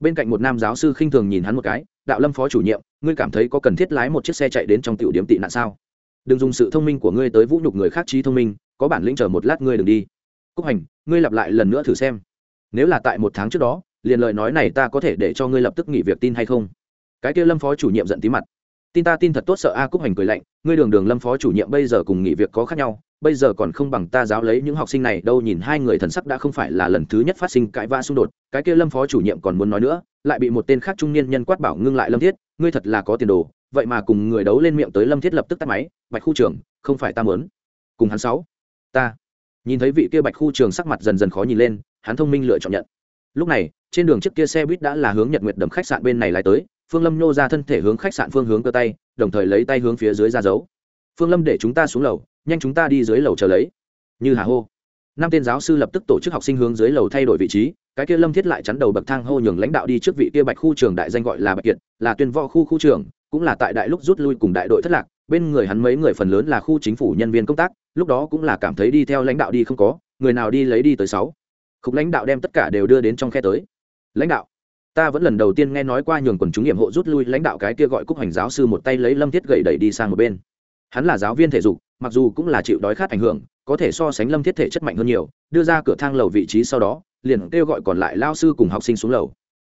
Bên cạnh một nam giáo sư khinh thường nhìn hắn một cái, đạo lâm phó chủ nhiệm, ngươi cảm thấy có cần thiết lái một chiếc xe chạy đến trong tiểu điểm tị nạn sao? Đừng dùng sự thông minh của ngươi tới vũ nhục người khác trí thông minh, có bản lĩnh chờ một lát ngươi đừng đi. Cúc hành, ngươi lặp lại lần nữa thử xem. Nếu là tại một tháng trước đó, liền lời nói này ta có thể để cho ngươi lập tức nghỉ việc tin hay không? Cái kia lâm phó chủ nhiệm giận tí mặt tin ta tin thật tốt sợ a cúc hành cười lạnh, ngươi đường đường lâm phó chủ nhiệm bây giờ cùng nghỉ việc có khác nhau, bây giờ còn không bằng ta giáo lấy những học sinh này, đâu nhìn hai người thần sắc đã không phải là lần thứ nhất phát sinh cãi vã xung đột, cái kia lâm phó chủ nhiệm còn muốn nói nữa, lại bị một tên khác trung niên nhân quát bảo ngưng lại lâm thiết, ngươi thật là có tiền đồ, vậy mà cùng người đấu lên miệng tới lâm thiết lập tức tắt máy, bạch khu trưởng không phải ta mớn cùng hắn sáu, ta. Nhìn thấy vị kia bạch khu trường sắc mặt dần dần khó nhìn lên, hắn thông minh lựa chọn nhận. Lúc này, trên đường trước kia xe buýt đã là hướng nhật nguyệt đầm khách sạn bên này lại tới phương lâm nhô ra thân thể hướng khách sạn phương hướng cơ tay đồng thời lấy tay hướng phía dưới ra giấu. phương lâm để chúng ta xuống lầu nhanh chúng ta đi dưới lầu chờ lấy. Như hà hô. Năm tên giáo sư lập tức tổ chức học sinh hướng dưới lầu thay đổi vị trí cái kia lâm thiết lại chắn đầu bậc thang hô nhường lãnh đạo đi trước vị kia bạch khu trường đại danh gọi là bạch kiệt là tuyên võ khu khu trường, cũng là tại đại lúc rút lui cùng đại đội thất lạc bên người hắn mấy người phần lớn là khu chính phủ nhân viên công tác lúc đó cũng là cảm thấy đi theo lãnh đạo đi không có người nào đi lấy đi tới sáu. Khúc lãnh đạo đem tất cả đều đưa đến trong khe tới. Lãnh đạo ta vẫn lần đầu tiên nghe nói qua nhường quần chúng nghiệm hộ rút lui lãnh đạo cái kia gọi cúc hành giáo sư một tay lấy lâm thiết gậy đẩy đi sang một bên. Hắn là giáo viên thể dục, mặc dù cũng là chịu đói khát ảnh hưởng, có thể so sánh lâm thiết thể chất mạnh hơn nhiều, đưa ra cửa thang lầu vị trí sau đó, liền kêu gọi còn lại lao sư cùng học sinh xuống lầu.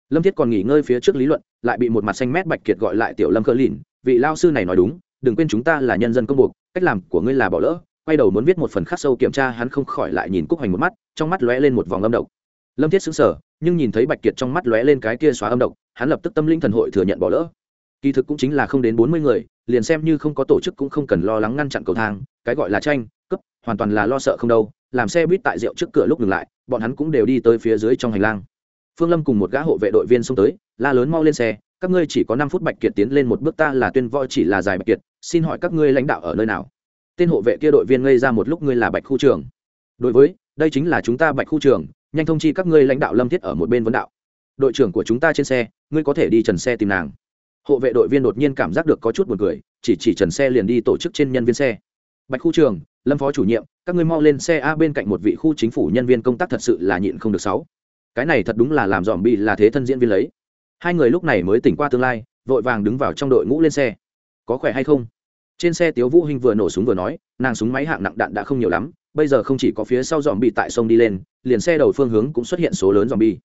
Lâm thiết còn nghỉ ngơi phía trước lý luận, lại bị một mặt xanh mét bạch kiệt gọi lại tiểu lâm cơ lìn, vị lao sư này nói đúng, đừng quên chúng ta là nhân dân công buộc, cách làm của ngươi là bỏ lỡ, quay đầu muốn viết một phần khắc sâu kiểm tra hắn không khỏi lại nhìn cúc hoành một mắt, trong mắt lóe lên một vòng âm độc lâm thiết xứng sở nhưng nhìn thấy bạch kiệt trong mắt lóe lên cái kia xóa âm độc, hắn lập tức tâm linh thần hội thừa nhận bỏ lỡ. Kỳ thực cũng chính là không đến bốn mươi người, liền xem như không có tổ chức cũng không cần lo lắng ngăn chặn cầu thang, cái gọi là tranh cấp hoàn toàn là lo sợ không đâu, làm xe buýt tại rượu trước cửa lúc ngừng lại, bọn hắn cũng đều đi tới phía dưới trong hành lang. Phương lâm cùng một gã hộ vệ đội viên xông tới, la lớn mau lên xe, các ngươi chỉ có năm phút bạch kiệt tiến lên một bước ta là tuyên voi chỉ là dài bạch kiệt, xin hỏi các ngươi lãnh đạo ở nơi nào? Tên hộ vệ kia đội viên ngây ra một lúc, ngươi là bạch khu trường. Đối với, đây chính là chúng ta bạch khu trường nhanh thông chi các ngươi lãnh đạo lâm thiết ở một bên vấn đạo. Đội trưởng của chúng ta trên xe, ngươi có thể đi trần xe tìm nàng. Hộ vệ đội viên đột nhiên cảm giác được có chút buồn cười, chỉ chỉ trần xe liền đi tổ chức trên nhân viên xe. Bạch khu trường, lâm phó chủ nhiệm, các ngươi mau lên xe a bên cạnh một vị khu chính phủ nhân viên công tác thật sự là nhịn không được sáu. Cái này thật đúng là làm dòm bị là thế thân diễn viên lấy. Hai người lúc này mới tỉnh qua tương lai, vội vàng đứng vào trong đội ngũ lên xe. Có khỏe hay không? Trên xe tiếu vũ hinh vừa nổ súng vừa nói, nàng súng máy hạng nặng đạn đã không nhiều lắm bây giờ không chỉ có phía sau dòm bị tại sông đi lên, liền xe đầu phương hướng cũng xuất hiện số lớn dòm bi.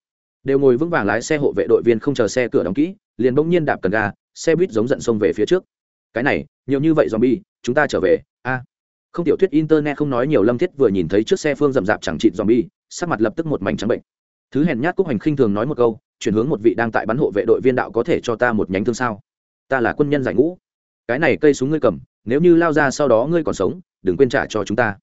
Đều ngồi vững vàng lái xe hộ vệ đội viên không chờ xe cửa đóng kỹ, liền bỗng nhiên đạp cần ga, xe buýt giống giận sông về phía trước. Cái này, nhiều như vậy dòm bi, chúng ta trở về, a. Không tiểu thuyết internet không nói nhiều lâm thiết vừa nhìn thấy trước xe phương rậm rạp chẳng chịt dòm bi, sắc mặt lập tức một mảnh trắng bệnh. Thứ hèn nhát cúc hành khinh thường nói một câu, chuyển hướng một vị đang tại bắn hộ vệ đội viên đạo có thể cho ta một nhánh thương sao? Ta là quân nhân giải ngũ. Cái này cây súng ngươi cầm, nếu như lao ra sau đó ngươi còn sống, đừng quên trả cho chúng ta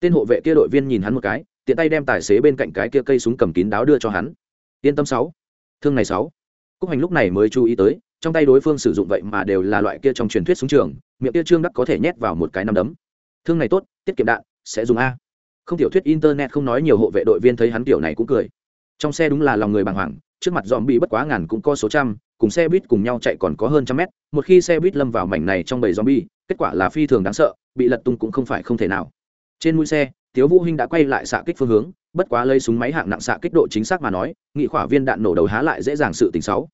tên hộ vệ kia đội viên nhìn hắn một cái, tiện tay đem tài xế bên cạnh cái kia cây súng cầm kín đáo đưa cho hắn. Yên tâm sáu. Thương này sáu. Cúc hành lúc này mới chú ý tới, trong tay đối phương sử dụng vậy mà đều là loại kia trong truyền thuyết súng trường, miệng kia trương đắc có thể nhét vào một cái nằm đấm. Thương này tốt, tiết kiệm đạn, sẽ dùng a. Không tiểu thuyết internet không nói nhiều hộ vệ đội viên thấy hắn tiểu này cũng cười. Trong xe đúng là lòng người bàng hoàng, trước mặt dòm bị bất quá ngàn cũng có số trăm, cùng xe buýt cùng nhau chạy còn có hơn trăm mét, một khi xe buýt lâm vào mảnh này trong bầy zombie, kết quả là phi thường đáng sợ, bị lật tung cũng không phải không thể nào trên mũi xe, tiếu vũ hinh đã quay lại xạ kích phương hướng, bất quá lấy súng máy hạng nặng xạ kích độ chính xác mà nói, nghị khỏa viên đạn nổ đầu há lại dễ dàng sự tình xấu.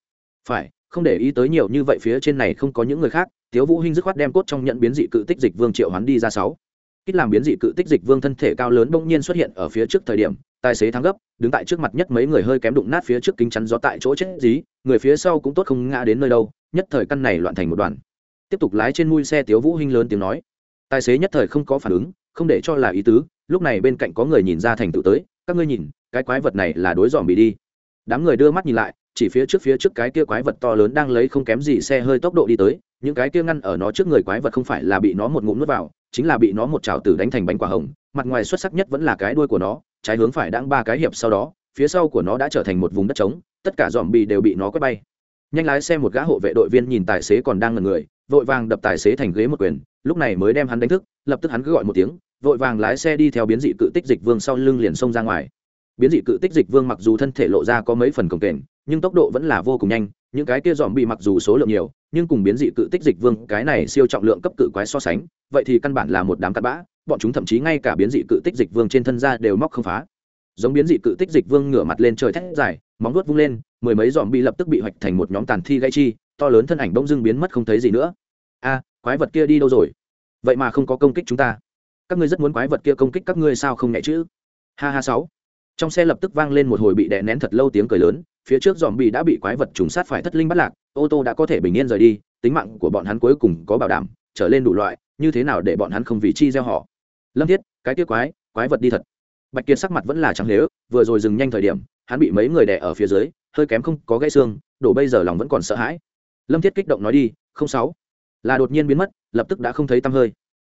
Phải, không để ý tới nhiều như vậy phía trên này không có những người khác, tiếu vũ hinh dứt khoát đem cốt trong nhận biến dị cự tích dịch vương triệu hoán đi ra sáu. Kích làm biến dị cự tích dịch vương thân thể cao lớn bỗng nhiên xuất hiện ở phía trước thời điểm, tài xế thắng gấp, đứng tại trước mặt nhất mấy người hơi kém đụng nát phía trước kính chắn gió tại chỗ chết dí, người phía sau cũng tốt không ngã đến nơi đâu, nhất thời căn này loạn thành một đoàn. Tiếp tục lái trên mui xe tiếu vũ hinh lớn tiếng nói. Tài xế nhất thời không có phản ứng không để cho là ý tứ, lúc này bên cạnh có người nhìn ra thành tựu tới, các ngươi nhìn, cái quái vật này là đối dòm bị đi. Đám người đưa mắt nhìn lại, chỉ phía trước phía trước cái kia quái vật to lớn đang lấy không kém gì xe hơi tốc độ đi tới, những cái kia ngăn ở nó trước người quái vật không phải là bị nó một ngụm nuốt vào, chính là bị nó một trào tử đánh thành bánh quả hồng, mặt ngoài xuất sắc nhất vẫn là cái đuôi của nó, trái hướng phải đang ba cái hiệp sau đó, phía sau của nó đã trở thành một vùng đất trống, tất cả dòm bì đều bị nó quét bay. Nhanh lái xe một gã hộ vệ đội viên nhìn tài xế còn đang ngần người vội vàng đập tài xế thành ghế một quyền, lúc này mới đem hắn đánh thức, lập tức hắn cứ gọi một tiếng, vội vàng lái xe đi theo biến dị cự tích dịch vương sau lưng liền xông ra ngoài. Biến dị cự tích dịch vương mặc dù thân thể lộ ra có mấy phần cồng kềnh, nhưng tốc độ vẫn là vô cùng nhanh, những cái kia dòm bị mặc dù số lượng nhiều, nhưng cùng biến dị cự tích dịch vương, cái này siêu trọng lượng cấp cự quái so sánh, vậy thì căn bản là một đám cặn bã, bọn chúng thậm chí ngay cả biến dị cự tích dịch vương trên thân ra đều móc không phá. Giống biến dị cự tích dịch vương ngửa mặt lên trời thét dài, móng vuốt vung lên, mười mấy dòm bị lập tức bị hoạch thành một nhóm tàn thi gãy chi to lớn thân ảnh bỗng dưng biến mất không thấy gì nữa. A, quái vật kia đi đâu rồi? Vậy mà không có công kích chúng ta. Các ngươi rất muốn quái vật kia công kích các ngươi sao không nhẹ chứ? Ha ha sáu. Trong xe lập tức vang lên một hồi bị đè nén thật lâu tiếng cười lớn, phía trước dòm bị đã bị quái vật trùng sát phải thất linh bắt lạc, ô tô đã có thể bình yên rời đi, tính mạng của bọn hắn cuối cùng có bảo đảm, trở lên đủ loại, như thế nào để bọn hắn không vì chi gieo họ? Lâm thiết, cái kia quái quái vật đi thật. Bạch kiệt sắc mặt vẫn là trắng lếu vừa rồi dừng nhanh thời điểm, hắn bị mấy người đè ở phía dưới, hơi kém không có gãy xương, đổ bây giờ lòng vẫn còn sợ hãi lâm thiết kích động nói đi, không sáu. Là đột nhiên biến mất, lập tức đã không thấy tăm hơi.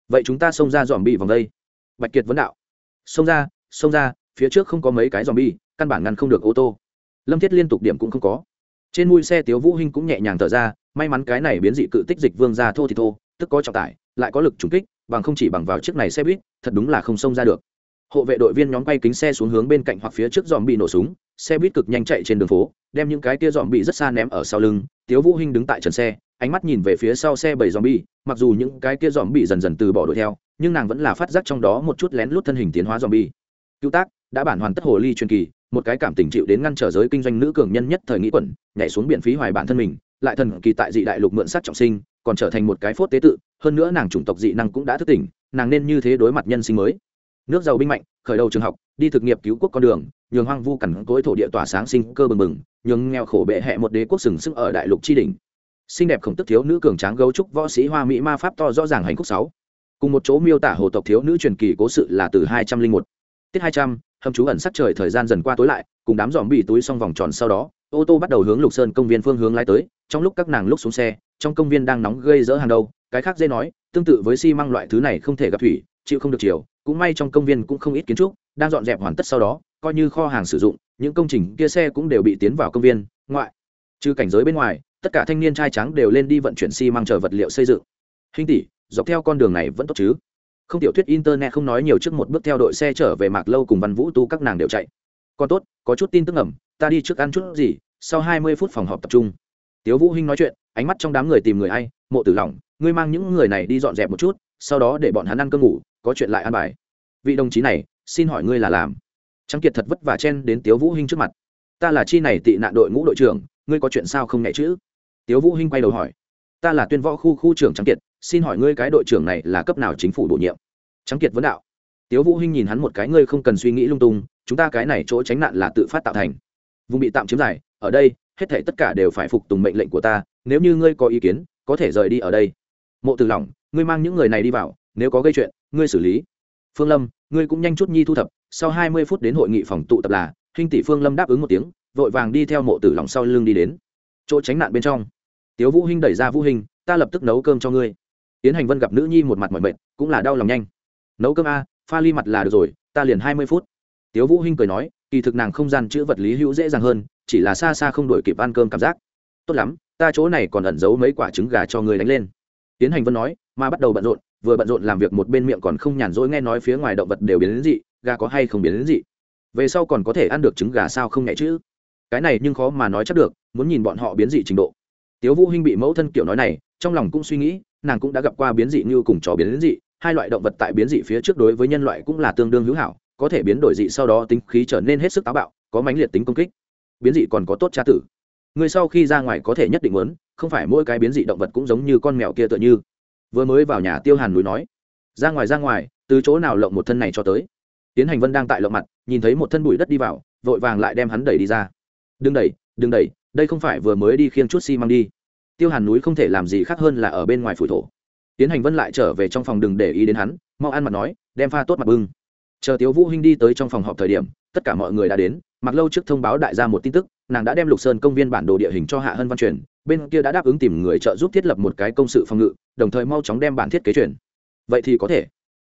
Vậy chúng ta xông ra dòm bị vòng đây. Bạch kiệt vấn đạo. Xông ra xông ra, phía trước không có mấy cái dòm bi căn bản ngăn không được ô tô. Lâm thiết liên tục điểm cũng không có. Trên mui xe tiếu vũ hinh cũng nhẹ nhàng thở ra, may mắn cái này biến dị cự tích dịch vương ra thô thì thô, tức có trọng tải, lại có lực trúng kích, bằng không chỉ bằng vào chiếc này xe buýt, thật đúng là không xông ra được. Hộ vệ đội viên nhóm quay kính xe xuống hướng bên cạnh hoặc phía trước dòm bị nổ súng, xe buýt cực nhanh chạy trên đường phố, đem những cái kia dòm bị rất xa ném ở sau lưng tiếu vũ hinh đứng tại trần xe, ánh mắt nhìn về phía sau xe bảy dòm bi mặc dù những cái kia dòm bị dần dần từ bỏ đuổi theo, nhưng nàng vẫn là phát giác trong đó một chút lén lút thân hình tiến hóa dòm bi cứu tác, đã bản hoàn tất hồ ly truyền kỳ, một cái cảm tình chịu đến ngăn trở giới kinh doanh nữ cường nhân nhất thời nghĩ quẩn, nhảy xuống biển phí hoài bản thân mình, lại thần kỳ tại dị đại lục mượn sát trọng sinh, còn trở thành một cái phốt tế tự, hơn nữa nàng chủng tộc dị năng cũng đã thức tỉnh, nàng nên như thế đối mặt nhân sinh mới. Nước giàu binh mạnh khởi đầu trường học, đi thực nghiệp cứu quốc con đường, nhường hoang vu cằn cối thổ địa tỏa sáng sinh cơ bừng bừng, nhường nghèo khổ bệ hẹ một đế quốc sừng sững ở đại lục tri đình xinh đẹp khổng tức thiếu nữ cường tráng gấu trúc võ sĩ hoa mỹ ma pháp to rõ ràng hành khúc sáu. Cùng một chỗ miêu tả hồ tộc thiếu nữ truyền kỳ cố sự là từ hai trăm linh một. Tiết hai trăm, hầm chú ẩn sắc trời thời gian dần qua tối lại, cùng đám dòm bị túi xong vòng tròn sau đó, ô tô bắt đầu hướng lục sơn công viên phương hướng lái tới, trong lúc các nàng lúc xuống xe, trong công viên đang nóng gây dỡ hàng đầu cái khác dây nói, tương tự với xi măng loại thứ này không thể gặp thủy, chịu không được chiều cũng may trong công viên cũng không ít kiến trúc, đang dọn dẹp hoàn tất sau đó, coi như kho hàng sử dụng, những công trình kia xe cũng đều bị tiến vào công viên, ngoại. Trừ cảnh giới bên ngoài, tất cả thanh niên trai trắng đều lên đi vận chuyển xi măng chờ vật liệu xây dựng. Hình tỷ, dọc theo con đường này vẫn tốt chứ? Không tiểu thuyết internet không nói nhiều trước một bước theo đội xe trở về mạc lâu cùng văn vũ tu các nàng đều chạy. Còn tốt, có chút tin tức ẩm ta đi trước ăn chút gì, sau hai mươi phút phòng họp tập trung. Tiếu vũ hinh nói chuyện, ánh mắt trong đám người tìm người ai mộ tử lỏng, ngươi mang những người này đi dọn dẹp một chút, sau đó để bọn hắn ăn cơm ngủ có chuyện lại ăn bài. Vị đồng chí này, xin hỏi ngươi là làm. Trắng kiệt thật vất vả chen đến tiếu vũ hinh trước mặt. Ta là chi này tị nạn đội ngũ đội trưởng, ngươi có chuyện sao không nhẹ chữ tiếu vũ hinh quay đầu hỏi. Ta là tuyên võ khu khu trưởng trắng kiệt, xin hỏi ngươi cái đội trưởng này là cấp nào chính phủ bổ nhiệm? Trắng kiệt vấn đạo. Tiếu vũ hinh nhìn hắn một cái, ngươi không cần suy nghĩ lung tung, chúng ta cái này chỗ tránh nạn là tự phát tạo thành. Vùng bị tạm chiếm giải, ở đây, hết thảy tất cả đều phải phục tùng mệnh lệnh của ta, nếu như ngươi có ý kiến, có thể rời đi ở đây. Mộ từ lòng ngươi mang những người này đi vào, nếu có gây chuyện ngươi xử lý. Phương lâm ngươi cũng nhanh chút nhi thu thập sau hai mươi phút đến hội nghị phòng tụ tập là hình tỷ phương lâm đáp ứng một tiếng vội vàng đi theo mộ tử lỏng sau lưng đi đến. Chỗ tránh nạn bên trong tiếu vũ hinh đẩy ra vũ Hinh, ta lập tức nấu cơm cho ngươi. Tiến hành vân gặp nữ nhi một mặt mỏi mệt cũng là đau lòng nhanh. Nấu cơm a pha ly mặt là được rồi ta liền hai mươi phút. Tiếu vũ hinh cười nói kỳ thực nàng không gian chữ vật lý hữu dễ dàng hơn chỉ là xa xa không đổi kịp ăn cơm cảm giác. Tốt lắm ta chỗ này còn ẩn giấu mấy quả trứng gà cho ngươi đánh lên. Tiến hành vân nói mà bắt đầu bận rộn vừa bận rộn làm việc một bên miệng còn không nhàn rỗi nghe nói phía ngoài động vật đều biến đến dị, gà có hay không biến đến dị. Về sau còn có thể ăn được trứng gà sao không nhẹ chứ? Cái này nhưng khó mà nói chắc được, muốn nhìn bọn họ biến dị trình độ. Tiếu vũ hinh bị mẫu thân kiểu nói này, trong lòng cũng suy nghĩ, nàng cũng đã gặp qua biến dị như cùng chó biến dị, hai loại động vật tại biến dị phía trước đối với nhân loại cũng là tương đương hữu hảo, có thể biến đổi dị sau đó tính khí trở nên hết sức táo bạo, có mãnh liệt tính công kích. Biến dị còn có tốt tra tử. Người sau khi ra ngoài có thể nhất định muốn, không phải mỗi cái biến dị động vật cũng giống như con mèo kia tựa như vừa mới vào nhà tiêu hàn núi nói, ra ngoài ra ngoài, từ chỗ nào lộng một thân này cho tới. Tiến hành vân đang tại lộng mặt, nhìn thấy một thân bụi đất đi vào, vội vàng lại đem hắn đẩy đi ra. Đừng đẩy đừng đẩy, đây không phải vừa mới đi khiêng chút xi、si、măng đi. Tiêu hàn núi không thể làm gì khác hơn là ở bên ngoài phủ thổ. Tiến hành vân lại trở về trong phòng đừng để ý đến hắn, mau ăn mặt nói, đem pha tốt mặt bưng. Chờ tiếu vũ hinh đi tới trong phòng họp thời điểm, tất cả mọi người đã đến, mặc lâu trước thông báo đại gia một tin tức nàng đã đem lục sơn công viên bản đồ địa hình cho hạ hân văn truyền, bên kia đã đáp ứng tìm người trợ giúp thiết lập một cái công sự phòng ngự, đồng thời mau chóng đem bản thiết kế chuyển vậy thì có thể.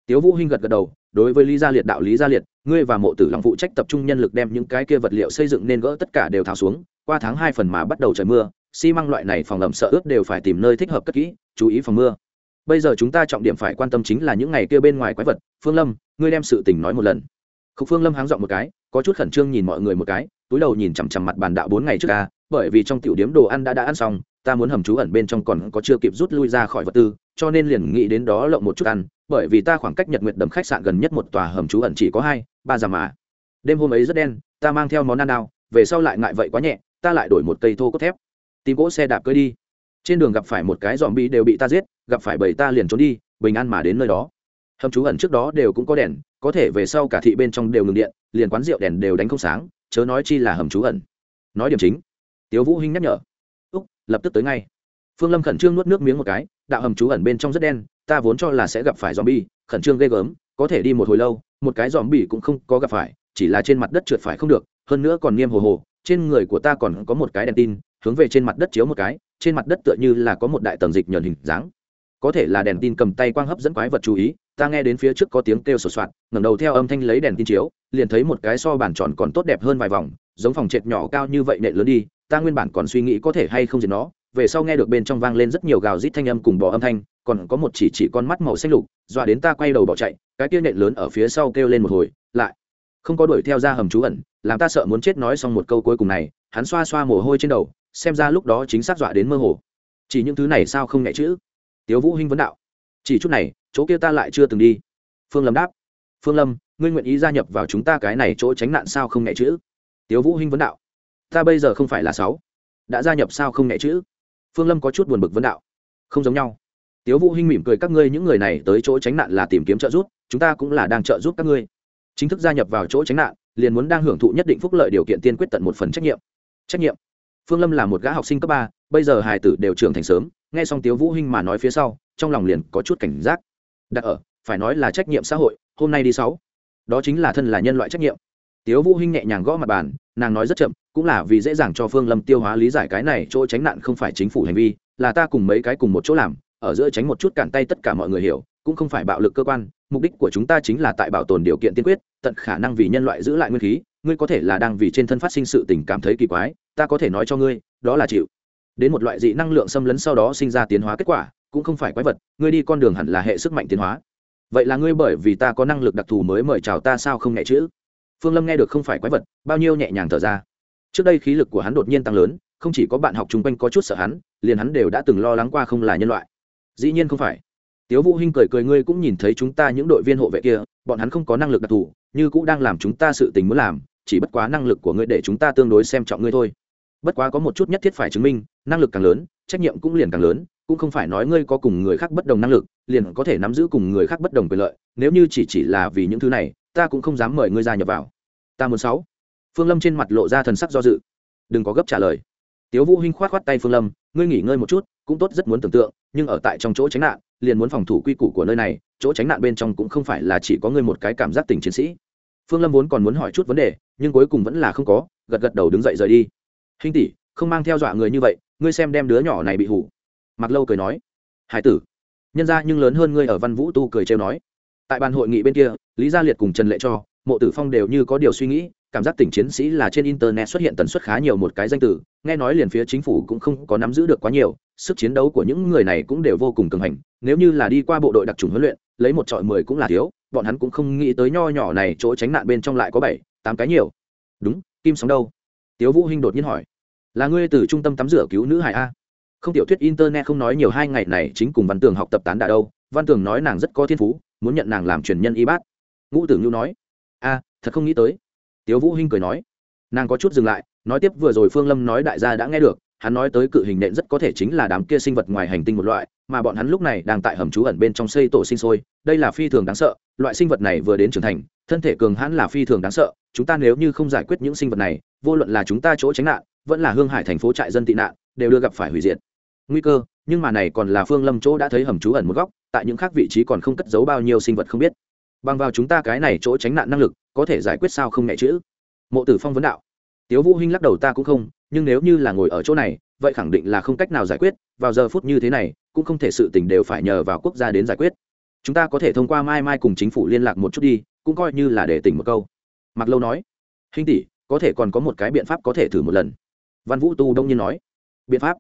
Tiếu vũ hinh gật gật đầu, đối với lý gia liệt đạo lý gia liệt, ngươi và mộ tử lòng phụ trách tập trung nhân lực đem những cái kia vật liệu xây dựng nên gỡ tất cả đều tháo xuống, qua tháng hai phần mà bắt đầu trời mưa, xi măng loại này phòng ẩm sợ ướt đều phải tìm nơi thích hợp cất kỹ, chú ý phòng mưa. Bây giờ chúng ta trọng điểm phải quan tâm chính là những ngày kia bên ngoài quái vật, phương lâm, ngươi đem sự tình nói một lần. Khúc phương lâm háng dọn một cái, có chút khẩn trương nhìn mọi người một cái túi đầu nhìn chằm chằm mặt bàn đạo bốn ngày trước ca bởi vì trong tiểu điếm đồ ăn đã đã ăn xong, ta muốn hầm trú ẩn bên trong còn có chưa kịp rút lui ra khỏi vật tư, cho nên liền nghĩ đến đó lộng một chút ăn, bởi vì ta khoảng cách nhật nguyệt đầm khách sạn gần nhất một tòa hầm trú ẩn chỉ có hai, ba dặm mà. Đêm hôm ấy rất đen, ta mang theo món ăn nào, về sau lại ngại vậy quá nhẹ, ta lại đổi một cây thô cốt thép. Tìm cỗ xe đạp cưới đi. Trên đường gặp phải một cái dòm bi đều bị ta giết, gặp phải bầy ta liền trốn đi, bình an mà đến nơi đó. Hầm trú ẩn trước đó đều cũng có đèn, có thể về sau cả thị bên trong đều ngừng điện, liền quán rượu đèn đều đánh không sáng chớ nói chi là hầm trú ẩn. Nói điểm chính, tiếu vũ hinh nhắc nhở. Úc, lập tức tới ngay. Phương lâm khẩn trương nuốt nước miếng một cái, đạo hầm trú ẩn bên trong rất đen, ta vốn cho là sẽ gặp phải zombie, khẩn trương ghê gớm, có thể đi một hồi lâu, một cái zombie cũng không có gặp phải, chỉ là trên mặt đất trượt phải không được, hơn nữa còn niêm hồ hồ, trên người của ta còn có một cái đèn tin, hướng về trên mặt đất chiếu một cái, trên mặt đất tựa như là có một đại tầng dịch nhờn hình dáng. Có thể là đèn tin cầm tay quang hấp dẫn quái vật chú ý ta nghe đến phía trước có tiếng kêu sột soạt, ngẩng đầu theo âm thanh lấy đèn tin chiếu, liền thấy một cái so bản tròn còn tốt đẹp hơn vài vòng, giống phòng trệt nhỏ cao như vậy nệ lớn đi, ta nguyên bản còn suy nghĩ có thể hay không diệt nó, về sau nghe được bên trong vang lên rất nhiều gào rít thanh âm cùng bò âm thanh, còn có một chỉ chỉ con mắt màu xanh lục, dọa đến ta quay đầu bỏ chạy, cái kia nện lớn ở phía sau kêu lên một hồi, lại không có đuổi theo ra hầm trú ẩn, làm ta sợ muốn chết nói xong một câu cuối cùng này, hắn xoa xoa mồ hôi trên đầu, xem ra lúc đó chính xác dọa đến mơ hồ. Chỉ những thứ này sao không nhẹ chữ tiếu vũ hinh vấn đạo chỉ chút này, chỗ kia ta lại chưa từng đi. Phương lâm đáp. Phương lâm, ngươi nguyện ý gia nhập vào chúng ta cái này chỗ tránh nạn sao không nhẹ chữ? Tiếu vũ hinh vấn đạo. Ta bây giờ không phải là sáu. Đã gia nhập sao không nhẹ chữ? Phương lâm có chút buồn bực vấn đạo. Không giống nhau. Tiếu vũ hinh mỉm cười, các ngươi những người này tới chỗ tránh nạn là tìm kiếm trợ giúp, chúng ta cũng là đang trợ giúp các ngươi. Chính thức gia nhập vào chỗ tránh nạn, liền muốn đang hưởng thụ nhất định phúc lợi điều kiện tiên quyết tận một phần trách nhiệm. Trách nhiệm. Phương lâm là một gã học sinh cấp ba, bây giờ hài tử đều trưởng thành sớm, nghe xong tiếu vũ hinh mà nói phía sau trong lòng liền có chút cảnh giác. Đặt ở, phải nói là trách nhiệm xã hội, hôm nay đi sáu. Đó chính là thân là nhân loại trách nhiệm. Tiếu vũ hinh nhẹ nhàng gõ mặt bàn, nàng nói rất chậm, cũng là vì dễ dàng cho phương lâm tiêu hóa lý giải cái này chỗ tránh nạn không phải chính phủ hành vi, là ta cùng mấy cái cùng một chỗ làm, ở giữa tránh một chút cản tay tất cả mọi người hiểu, cũng không phải bạo lực cơ quan, mục đích của chúng ta chính là tại bảo tồn điều kiện tiên quyết, tận khả năng vì nhân loại giữ lại nguyên khí, ngươi có thể là đang vì trên thân phát sinh sự tình cảm thấy kỳ quái, ta có thể nói cho ngươi, đó là chịu. Đến một loại dị năng lượng xâm lấn sau đó sinh ra tiến hóa kết quả cũng không phải quái vật, ngươi đi con đường hẳn là hệ sức mạnh tiến hóa. Vậy là ngươi bởi vì ta có năng lực đặc thù mới mời chào ta sao không nhẹ chữ? Phương lâm nghe được không phải quái vật, bao nhiêu nhẹ nhàng thở ra. Trước đây khí lực của hắn đột nhiên tăng lớn, không chỉ có bạn học chung quanh có chút sợ hắn, liền hắn đều đã từng lo lắng qua không là nhân loại. Dĩ nhiên không phải. Tiếu vũ hinh cười cười, ngươi cũng nhìn thấy chúng ta những đội viên hộ vệ kia, bọn hắn không có năng lực đặc thù, như cũng đang làm chúng ta sự tình muốn làm, chỉ bất quá năng lực của ngươi để chúng ta tương đối xem trọng ngươi thôi. Bất quá có một chút nhất thiết phải chứng minh, năng lực càng lớn, trách nhiệm cũng liền càng lớn cũng không phải nói ngươi có cùng người khác bất đồng năng lực, liền có thể nắm giữ cùng người khác bất đồng quyền lợi, nếu như chỉ chỉ là vì những thứ này, ta cũng không dám mời ngươi gia nhập vào. Ta muốn sáu. Phương lâm trên mặt lộ ra thần sắc do dự. Đừng có gấp trả lời. Tiếu vũ hinh khoát khoát tay phương lâm, ngươi nghỉ ngơi một chút, cũng tốt rất muốn tưởng tượng, nhưng ở tại trong chỗ tránh nạn, liền muốn phòng thủ quy củ của nơi này, chỗ tránh nạn bên trong cũng không phải là chỉ có ngươi một cái cảm giác tình chiến sĩ. Phương lâm vốn còn muốn hỏi chút vấn đề, nhưng cuối cùng vẫn là không có, gật gật đầu đứng dậy rời đi. Hinh tỷ, không mang theo dọa người như vậy, ngươi xem đem đứa nhỏ này bị hủ mặc lâu cười nói, hải tử, nhân ra nhưng lớn hơn ngươi ở văn vũ tu cười trêu nói. Tại bàn hội nghị bên kia, lý gia liệt cùng trần lệ cho, mộ tử phong đều như có điều suy nghĩ, cảm giác tỉnh chiến sĩ là trên internet xuất hiện tần suất khá nhiều một cái danh từ, nghe nói liền phía chính phủ cũng không có nắm giữ được quá nhiều, sức chiến đấu của những người này cũng đều vô cùng cường hành, nếu như là đi qua bộ đội đặc trùng huấn luyện, lấy một trọi mười cũng là thiếu, bọn hắn cũng không nghĩ tới nho nhỏ này chỗ tránh nạn bên trong lại có bảy, tám cái nhiều. Đúng, kim sóng đâu? Tiếu vũ hinh đột nhiên hỏi. Là ngươi từ trung tâm tắm rửa cứu nữ hải a? Không tiểu thuyết internet không nói nhiều hai ngày này chính cùng văn tường học tập tán đà đâu. Văn tường nói nàng rất có thiên phú, muốn nhận nàng làm truyền nhân y bát. Ngũ tử nhu nói, a, thật không nghĩ tới. Tiếu vũ hinh cười nói, nàng có chút dừng lại, nói tiếp vừa rồi phương lâm nói đại gia đã nghe được, hắn nói tới cự hình nện rất có thể chính là đám kia sinh vật ngoài hành tinh một loại, mà bọn hắn lúc này đang tại hầm trú ẩn bên trong xây tổ sinh sôi, đây là phi thường đáng sợ, loại sinh vật này vừa đến trưởng thành, thân thể cường hãn là phi thường đáng sợ, chúng ta nếu như không giải quyết những sinh vật này, vô luận là chúng ta chỗ tránh nạn, vẫn là hương hải thành phố trại dân tị nạn, đều đưa gặp phải hủy diệt nguy cơ, nhưng mà này còn là phương lâm chỗ đã thấy hầm trú ẩn một góc, tại những khác vị trí còn không cất giấu bao nhiêu sinh vật không biết. Bằng vào chúng ta cái này chỗ tránh nạn năng lực, có thể giải quyết sao không nhẹ chữ? Mộ tử phong vấn đạo. Tiếu vũ hinh lắc đầu, ta cũng không, nhưng nếu như là ngồi ở chỗ này, vậy khẳng định là không cách nào giải quyết, vào giờ phút như thế này, cũng không thể sự tình đều phải nhờ vào quốc gia đến giải quyết. Chúng ta có thể thông qua mai mai cùng chính phủ liên lạc một chút đi, cũng coi như là để tỉnh một câu. Mặc lâu nói. Hinh tỷ, có thể còn có một cái biện pháp có thể thử một lần. Văn vũ tu đông nhiên nói. Biện pháp?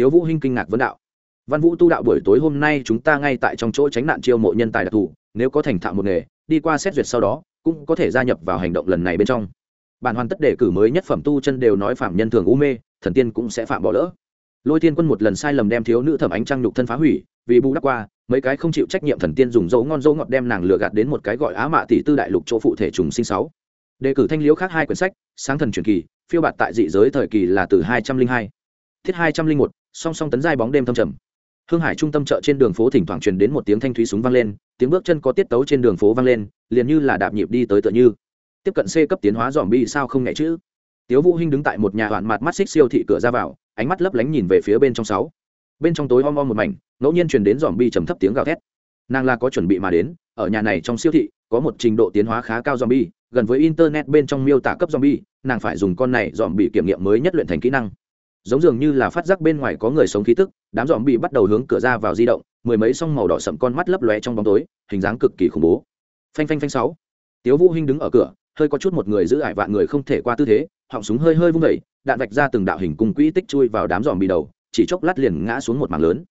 Tiếu vũ hinh kinh ngạc vấn đạo. Văn vũ tu đạo buổi tối hôm nay chúng ta ngay tại trong chỗ tránh nạn chiêu mộ nhân tài đặc thù, nếu có thành thạo một nghề, đi qua xét duyệt sau đó, cũng có thể gia nhập vào hành động lần này bên trong. Bản hoàn tất đề cử mới nhất phẩm tu chân đều nói phạm nhân thường u mê, thần tiên cũng sẽ phạm bỏ lỡ. Lôi thiên quân một lần sai lầm đem thiếu nữ thẩm ánh trăng nhục thân phá hủy, vì bù đắp qua, mấy cái không chịu trách nhiệm thần tiên dùng dấu ngon dấu ngọt đem nàng lừa gạt đến một cái gọi á mạ tỷ tư đại lục chỗ phụ thể trùng sinh sáu. Đề cử thanh liễu khác hai quyển sách, sáng thần truyền kỳ, phiêu bạt tại dị giới thời kỳ là từ hai trăm linh hai thiết hai trăm linh một, song song tấn giai bóng đêm thâm trầm. Hương hải trung tâm chợ trên đường phố thỉnh thoảng truyền đến một tiếng thanh thúy súng vang lên, tiếng bước chân có tiết tấu trên đường phố vang lên, liền như là đạp nhịp đi tới tựa như. Tiếp cận c cấp tiến hóa dòm bi sao không nghe chữ. Tiếu vũ hinh đứng tại một nhà hoàn mặt mắt xích siêu thị cửa ra vào, ánh mắt lấp lánh nhìn về phía bên trong sáu. Bên trong tối om om một mảnh, ngẫu nhiên truyền đến dòm bi trầm thấp tiếng gào thét. Nàng là có chuẩn bị mà đến, ở nhà này trong siêu thị, có một trình độ tiến hóa khá cao zombie, gần với internet bên trong miêu tả cấp zombie, nàng phải dùng con này zombie kiểm nghiệm mới nhất luyện thành kỹ năng giống dường như là phát giác bên ngoài có người sống khí tức, đám dòm bị bắt đầu hướng cửa ra vào di động, mười mấy song màu đỏ sậm con mắt lấp lóe trong bóng tối, hình dáng cực kỳ khủng bố. Phanh phanh phanh sáu. Tiếu vũ hinh đứng ở cửa, hơi có chút một người giữ ải vạn người không thể qua tư thế, họng súng hơi hơi vung vẩy đạn vạch ra từng đạo hình cung quỹ tích chui vào đám dòm bị đầu, chỉ chốc lát liền ngã xuống một mảng lớn.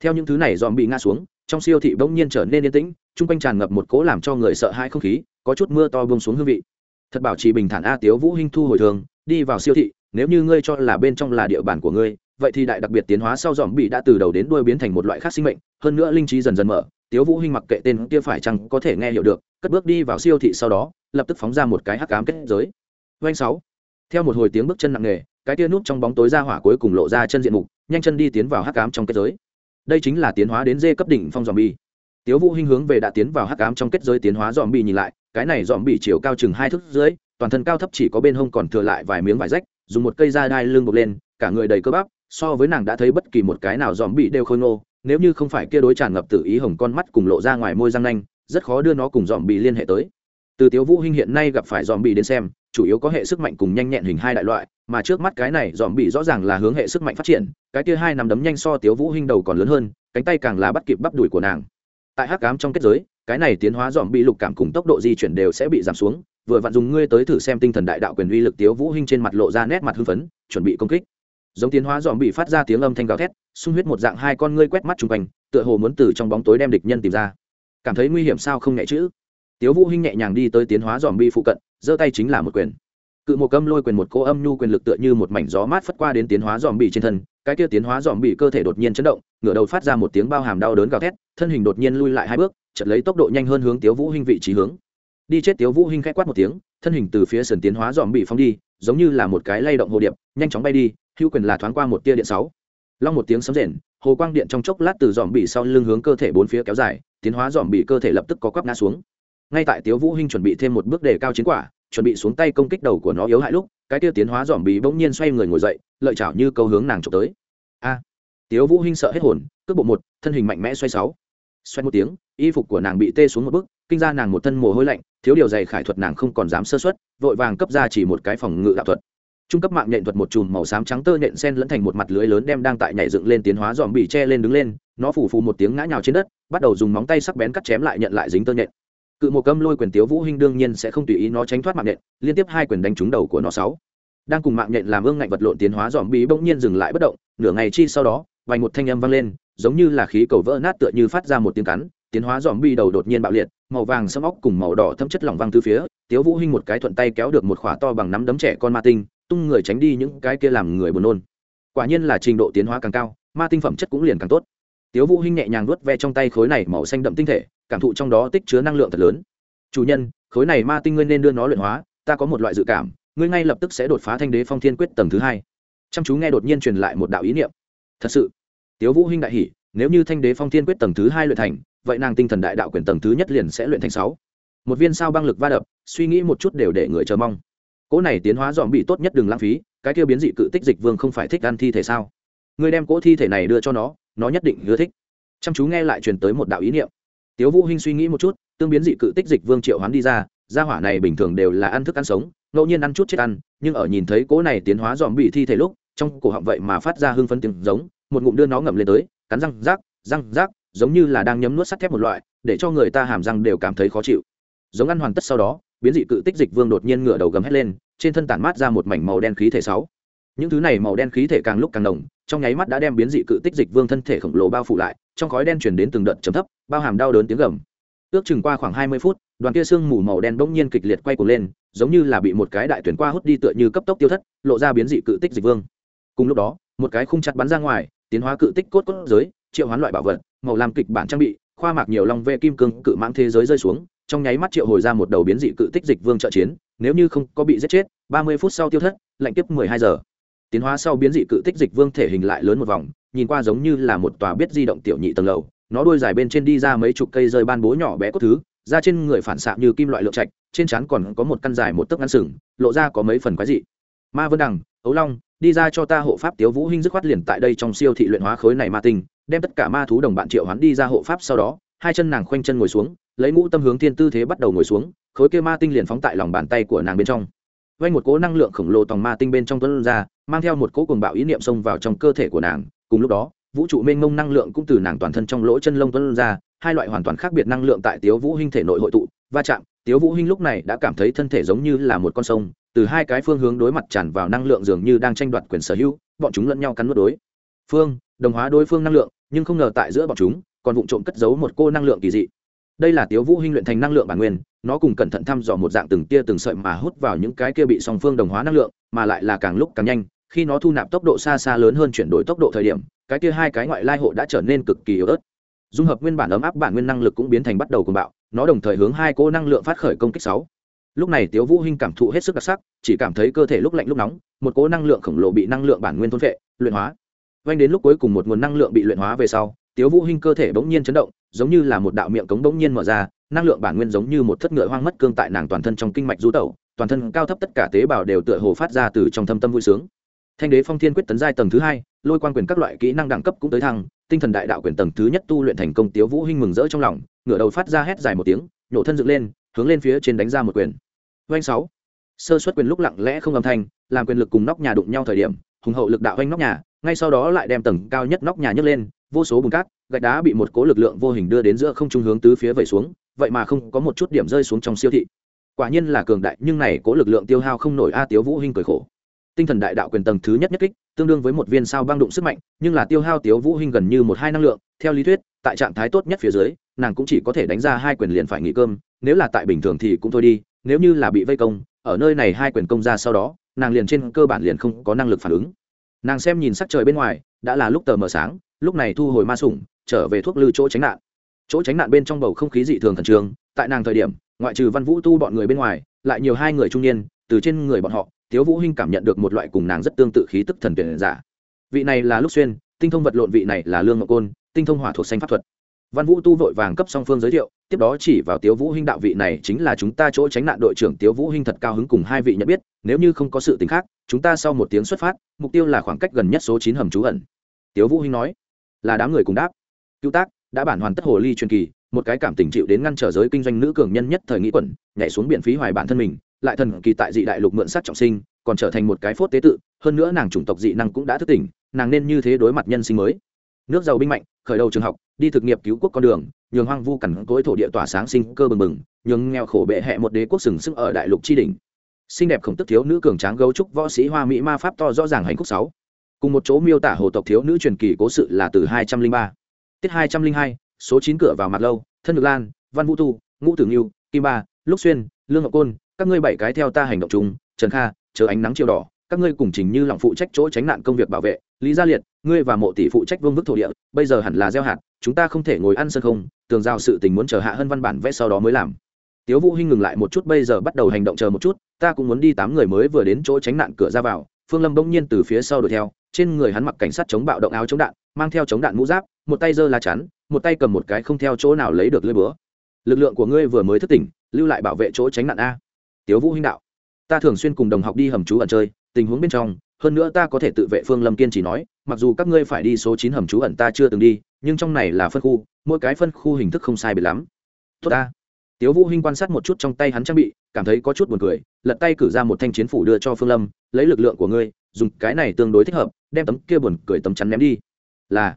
Theo những thứ này dòm bị ngã xuống, trong siêu thị bỗng nhiên trở nên yên tĩnh, chung quanh tràn ngập một cỗ làm cho người sợ hãi không khí, có chút mưa to buông xuống hương vị. Thật bảo trì bình thản a tiếu vũ hinh thu hồi thường, đi vào siêu thị nếu như ngươi cho là bên trong là địa bàn của ngươi, vậy thì đại đặc biệt tiến hóa sau dòm bị đã từ đầu đến đuôi biến thành một loại khác sinh mệnh, hơn nữa linh trí dần dần mở, tiếu vũ hinh mặc kệ tên kia phải chăng có thể nghe hiểu được, cất bước đi vào siêu thị sau đó, lập tức phóng ra một cái hắc ám kết giới. Doanh sáu. Theo một hồi tiếng bước chân nặng nề, cái tia núp trong bóng tối ra hỏa cuối cùng lộ ra chân diện mục, nhanh chân đi tiến vào hắc ám trong kết giới. Đây chính là tiến hóa đến dê cấp đỉnh phong dòm bi tiếu vũ hinh hướng về đã tiến vào hắc ám trong kết giới tiến hóa dòm bi nhìn lại, cái này dòm bi chiều cao chừng hai thước dưới toàn thân cao thấp chỉ có bên hông còn thừa lại vài miếng vải rách dùng một cây da đai lưng buộc lên, cả người đầy cơ bắp, so với nàng đã thấy bất kỳ một cái nào dòm bị đều khôi ngô. Nếu như không phải kia đối tràn ngập tự ý hồng con mắt cùng lộ ra ngoài môi răng nanh, rất khó đưa nó cùng dòm bị liên hệ tới. Từ tiếu vũ hinh hiện nay gặp phải dòm bị đến xem, chủ yếu có hệ sức mạnh cùng nhanh nhẹn hình hai đại loại, mà trước mắt cái này dòm bị rõ ràng là hướng hệ sức mạnh phát triển, cái kia hai nằm đấm nhanh so tiếu vũ hinh đầu còn lớn hơn, cánh tay càng là bắt kịp bắp đùi của nàng. Tại hắc ám trong kết giới, cái này tiến hóa dòm bị lục cảm cùng tốc độ di chuyển đều sẽ bị giảm xuống vừa vặn dùng ngươi tới thử xem tinh thần đại đạo quyền uy lực tiếu vũ hinh trên mặt lộ ra nét mặt hưng phấn, chuẩn bị công kích. Giống tiến hóa dòm bị phát ra tiếng âm thanh gào thét, sung huyết một dạng hai con ngươi quét mắt trung quanh, tựa hồ muốn từ trong bóng tối đem địch nhân tìm ra. Cảm thấy nguy hiểm sao không nhẹ chữ tiếu vũ hinh nhẹ nhàng đi tới tiến hóa dòm bị phụ cận, giơ tay chính là một quyền. Cự một câm lôi quyền một cô âm nhu quyền lực tựa như một mảnh gió mát phất qua đến tiến hóa dòm bị trên thân, cái kia tiến hóa dòm bị cơ thể đột nhiên chấn động, ngửa đầu phát ra một tiếng bao hàm đau đớn gào thét, thân hình đột nhiên lui lại hai bước, chợt lấy tốc độ nhanh hơn hướng tiếu vũ hinh vị trí hướng đi chết tiếu vũ hinh khẽ quát một tiếng, thân hình từ phía sườn tiến hóa dòm bị phóng đi, giống như là một cái lay động hồ điệp, nhanh chóng bay đi hưu quyền là thoáng qua một tia điện sáu. Long một tiếng sấm rền, hồ quang điện trong chốc lát từ dòm bị sau lưng hướng cơ thể bốn phía kéo dài, tiến hóa dòm bị cơ thể lập tức có quắp ngã xuống. Ngay tại tiếu vũ hinh chuẩn bị thêm một bước đề cao chiến quả, chuẩn bị xuống tay công kích đầu của nó yếu hại lúc, cái tia tiến hóa dòm bị bỗng nhiên xoay người ngồi dậy, lợi chảo như câu hướng nàng chụp tới. A! Tiếu vũ hinh sợ hết hồn cướp bộ một, thân hình mạnh mẽ xoay sáu. Xoay một tiếng, y phục của nàng bị tê xuống một bước kinh ra nàng một thân mồ hôi lạnh, thiếu điều dày khải thuật nàng không còn dám sơ suất, vội vàng cấp ra chỉ một cái phòng ngự đạo thuật. Trung cấp mạng nhện thuật một chùm màu xám trắng tơ nhện sen lẫn thành một mặt lưới lớn đem đang tại nhảy dựng lên tiến hóa dòm bị che lên đứng lên, nó phủ phù một tiếng ngã nhào trên đất, bắt đầu dùng móng tay sắc bén cắt chém lại nhận lại dính tơ nhện. Cự một câm lôi quyền tiếu vũ hinh đương nhiên sẽ không tùy ý nó tránh thoát mạng nhện, liên tiếp hai quyền đánh trúng đầu của nó sáu. Đang cùng mạng nhện làm ương ngạnh vật lộn tiến hóa dòm bị bỗng nhiên dừng lại bất động, nửa ngày chi sau đó, vài một thanh âm vang lên, giống như là khí cầu vỡ nát tựa như phát ra một tiếng cắn, tiến hóa dòm bi đầu đột nhiên bạo liệt màu vàng sẫm óc cùng màu đỏ thâm chất lỏng văng từ phía, tiếu vũ hinh một cái thuận tay kéo được một khỏa to bằng nắm đấm trẻ con ma tinh, tung người tránh đi những cái kia làm người buồn nôn. Quả nhiên là trình độ tiến hóa càng cao, ma tinh phẩm chất cũng liền càng tốt. Tiếu vũ hinh nhẹ nhàng nuốt ve trong tay khối này màu xanh đậm tinh thể, cảm thụ trong đó tích chứa năng lượng thật lớn. Chủ nhân, khối này ma tinh ngươi nên đưa nó luyện hóa, ta có một loại dự cảm, ngươi ngay lập tức sẽ đột phá thanh đế phong thiên quyết tầng thứ hai. Chăm chú nghe đột nhiên truyền lại một đạo ý niệm. Thật sự? Tiếu vũ hinh đại hỉ nếu như thanh đế phong thiên quyết tầng thứ hai luyện thành, vậy nàng tinh thần đại đạo quyền tầng thứ nhất liền sẽ luyện thành sáu. Một viên sao băng lực va đập, suy nghĩ một chút đều để người chờ mong. Cỗ này tiến hóa dòm bị tốt nhất đừng lãng phí, cái tiêu biến dị cự tích dịch vương không phải thích ăn thi thể sao? Người đem cỗ thi thể này đưa cho nó nó nhất định ưa thích. Chăm chú nghe lại truyền tới một đạo ý niệm. Tiếu vũ hinh suy nghĩ một chút, tương biến dị cự tích dịch vương triệu hoán đi ra, gia hỏa này bình thường đều là ăn thức ăn sống, ngẫu nhiên ăn chút chết ăn, nhưng ở nhìn thấy cỗ này tiến hóa dòm bị thi thể lúc, trong cổ họng vậy mà phát ra hương phấn tiếng giống, một ngụm đưa nó ngậm lên tới cắn răng rác răng rác, giống như là đang nhấm nuốt sắt thép một loại, để cho người ta hàm răng đều cảm thấy khó chịu. Giống ăn hoàn tất sau đó, biến dị cự tích dịch vương đột nhiên ngửa đầu gầm hét lên, trên thân tản mát ra một mảnh màu đen khí thể sáu. Những thứ này màu đen khí thể càng lúc càng nồng, trong nháy mắt đã đem biến dị cự tích dịch vương thân thể khổng lồ bao phủ lại, trong khói đen chuyển đến từng đợt trầm thấp, bao hàm đau đớn tiếng gầm. Ước chừng qua khoảng hai mươi phút, đoàn kia sương mù màu đen bỗng nhiên kịch liệt quay cuồng lên, giống như là bị một cái đại tuyển qua hút đi tựa như cấp tốc tiêu thất, lộ ra biến dị cự tích dịch vương. Cùng lúc đó, một cái khung chặt bắn ra ngoài tiến hóa cự tích cốt cốt giới, triệu hoán loại bảo vật, màu làm kịch bản trang bị, khoa mạc nhiều long vệ kim cương cự mãng thế giới rơi xuống, trong nháy mắt triệu hồi ra một đầu biến dị cự tích dịch vương trợ chiến, nếu như không có bị giết chết, ba mươi phút sau tiêu thất, lạnh tiếp mười hai giờ. Tiến hóa sau biến dị cự tích dịch vương thể hình lại lớn một vòng, nhìn qua giống như là một tòa biết di động tiểu nhị tầng lầu, nó đuôi dài bên trên đi ra mấy chục cây rơi ban bố nhỏ bé cốt thứ ra trên người phản xạ như kim loại lượng trạch, trên trán còn có một căn dài một tấc ngăn sừng, lộ ra có mấy phần quái dị. Ma vân đằng, ấu long đi ra cho ta hộ pháp tiếu vũ hinh dứt khoát liền tại đây trong siêu thị luyện hóa khối này ma tinh, đem tất cả ma thú đồng bạn triệu hoán đi ra hộ pháp sau đó, hai chân nàng khoanh chân ngồi xuống, lấy ngũ tâm hướng thiên tư thế bắt đầu ngồi xuống, khối kia ma tinh liền phóng tại lòng bàn tay của nàng bên trong. Vay một cỗ năng lượng khổng lồ tòng ma tinh bên trong tuấn ra, mang theo một cỗ cuồng bạo ý niệm xông vào trong cơ thể của nàng, cùng lúc đó, vũ trụ mênh mông năng lượng cũng từ nàng toàn thân trong lỗ chân lông tuấn ra, hai loại hoàn toàn khác biệt năng lượng tại tiếu vũ hinh thể nội hội tụ, va chạm. Tiếu vũ hinh lúc này đã cảm thấy thân thể giống như là một con sông từ hai cái phương hướng đối mặt tràn vào năng lượng dường như đang tranh đoạt quyền sở hữu, bọn chúng lẫn nhau cắn nuốt đối. Phương, đồng hóa đối phương năng lượng, nhưng không ngờ tại giữa bọn chúng, còn vụ trộm cất giấu một cô năng lượng kỳ dị. Đây là tiếu vũ hinh luyện thành năng lượng bản nguyên, nó cùng cẩn thận thăm dò một dạng từng tia từng sợi mà hút vào những cái kia bị song phương đồng hóa năng lượng, mà lại là càng lúc càng nhanh, khi nó thu nạp tốc độ xa xa lớn hơn chuyển đổi tốc độ thời điểm, cái kia hai cái ngoại lai hộ đã trở nên cực kỳ yếu ớt. Dung hợp nguyên bản ấm áp bản nguyên năng lực cũng biến thành bắt đầu cuồng bạo, nó đồng thời hướng hai cô năng lượng phát khởi công kích sáu lúc này tiếu vũ hinh cảm thụ hết sức đặc sắc, chỉ cảm thấy cơ thể lúc lạnh lúc nóng, một cỗ năng lượng khổng lồ bị năng lượng bản nguyên thôn phệ, luyện hóa. Vang đến lúc cuối cùng một nguồn năng lượng bị luyện hóa về sau, tiếu vũ hinh cơ thể bỗng nhiên chấn động, giống như là một đạo miệng cống bỗng nhiên mở ra, năng lượng bản nguyên giống như một thất ngựa hoang mất cương tại nàng toàn thân trong kinh mạch du tẩu, toàn thân cao thấp tất cả tế bào đều tựa hồ phát ra từ trong thâm tâm vui sướng. Thanh đế phong thiên quyết tấn giai tầng thứ hai, lôi quan quyền các loại kỹ năng đẳng cấp cũng tới thăng, tinh thần đại đạo quyền tầng thứ nhất tu luyện thành công, tiếu vũ hinh mừng rỡ trong lòng, ngửa đầu phát ra hét dài một tiếng, nhổ thân dựng lên, hướng lên phía trên đánh ra một quyền oanh sáu. Sơ xuất quyền lúc lặng lẽ không âm thanh, làm quyền lực cùng nóc nhà đụng nhau thời điểm, hùng hậu lực đạo oanh nóc nhà, ngay sau đó lại đem tầng cao nhất nóc nhà nhấc lên, vô số bùn cát, gạch đá bị một cố lực lượng vô hình đưa đến giữa không trung hướng tứ phía vẩy xuống, vậy mà không có một chút điểm rơi xuống trong siêu thị. Quả nhiên là cường đại, nhưng này cố lực lượng tiêu hao không nổi a tiếu vũ hinh cười khổ. Tinh thần đại đạo quyền tầng thứ nhất nhất kích, tương đương với một viên sao băng đụng sức mạnh, nhưng là tiêu hao tiếu vũ hinh gần như một hai năng lượng, theo lý thuyết, tại trạng thái tốt nhất phía dưới, nàng cũng chỉ có thể đánh ra hai quyền liền phải nghỉ cơm, nếu là tại bình thường thì cũng thôi đi nếu như là bị vây công, ở nơi này hai quyền công ra sau đó, nàng liền trên cơ bản liền không có năng lực phản ứng. Nàng xem nhìn sắc trời bên ngoài, đã là lúc tờ mờ sáng, lúc này thu hồi ma sủng, trở về thuốc lư chỗ tránh nạn. Chỗ tránh nạn bên trong bầu không khí dị thường thần trường tại nàng thời điểm, ngoại trừ văn vũ tu bọn người bên ngoài, lại nhiều hai người trung niên, từ trên người bọn họ, tiếu vũ hinh cảm nhận được một loại cùng nàng rất tương tự khí tức thần tuyển giả. Vị này là lúc xuyên, tinh thông vật lộn vị này là lương ngọc côn, tinh thông hỏa thuộc xanh pháp thuật văn vũ tu vội vàng cấp song phương giới thiệu, tiếp đó chỉ vào tiếu vũ hinh đạo vị này, chính là chúng ta chỗ tránh nạn đội trưởng tiếu vũ hinh thật cao hứng cùng hai vị nhận biết, nếu như không có sự tình khác, chúng ta sau một tiếng xuất phát, mục tiêu là khoảng cách gần nhất số chín hầm trú ẩn. Tiếu vũ hinh nói, là đám người cùng đáp. Cứu tác, đã bản hoàn tất hồ ly truyền kỳ, một cái cảm tình chịu đến ngăn trở giới kinh doanh nữ cường nhân nhất thời nghĩ quẩn, nhảy xuống biển phí hoài bản thân mình, lại thần kỳ tại dị đại lục mượn sát trọng sinh, còn trở thành một cái phốt tế tự, hơn nữa nàng chủng tộc dị năng cũng đã thức tỉnh, nàng nên như thế đối mặt nhân sinh mới. Nước giàu binh mạnh khởi đầu trường học, đi thực nghiệp cứu quốc con đường, nhường hoang vu cằn cỗi thổ địa tỏa sáng sinh cơ bừng bừng, nhường nghèo khổ bệ hẹ một đế quốc sừng sững ở đại lục tri đình xinh đẹp khổng tức thiếu nữ cường tráng gấu trúc võ sĩ hoa mỹ ma pháp to rõ ràng hành khúc sáu. Cùng một chỗ miêu tả hồ tộc thiếu nữ truyền kỳ cố sự là từ hai trăm linh ba. Tiết hai trăm linh hai, số chín cửa vào mặt lâu, thân ngược lan, văn vũ tu, ngũ tử nghiêu, kim ba lúc xuyên, lương ngọc côn, các ngươi bảy cái theo ta hành động chung, trần kha, chờ ánh nắng chiều đỏ, các ngươi cùng trình như lòng phụ trách chỗ tránh nạn công việc bảo vệ lý gia liệt, ngươi và mộ tỷ phụ trách vương vức thổ địa, bây giờ hẳn là gieo hạt, chúng ta không thể ngồi ăn sân không, tường giao sự tình muốn chờ hạ hơn văn bản vẽ sau đó mới làm. Tiếu vũ hinh ngừng lại một chút, bây giờ bắt đầu hành động chờ một chút, ta cũng muốn đi tám người mới vừa đến chỗ tránh nạn cửa ra vào. Phương lâm bỗng nhiên từ phía sau đuổi theo, trên người hắn mặc cảnh sát chống bạo động áo chống đạn, mang theo chống đạn mũ giáp, một tay giơ lá chắn, một tay cầm một cái không theo chỗ nào lấy được lưỡi búa. Lực lượng của ngươi vừa mới thức tỉnh, lưu lại bảo vệ chỗ tránh nạn a. Tiếu vũ hinh đạo, ta thường xuyên cùng đồng học đi hầm trú ẩn chơi, tình huống bên trong hơn nữa ta có thể tự vệ phương lâm kiên chỉ nói, mặc dù các ngươi phải đi số chín hầm trú ẩn ta chưa từng đi, nhưng trong này là phân khu, mỗi cái phân khu hình thức không sai biệt lắm. Tốt ta. Tiếu vũ hinh quan sát một chút trong tay hắn trang bị, cảm thấy có chút buồn cười, lật tay cử ra một thanh chiến phủ đưa cho phương lâm, lấy lực lượng của ngươi, dùng cái này tương đối thích hợp, đem tấm kia buồn cười tấm chắn ném đi. Là.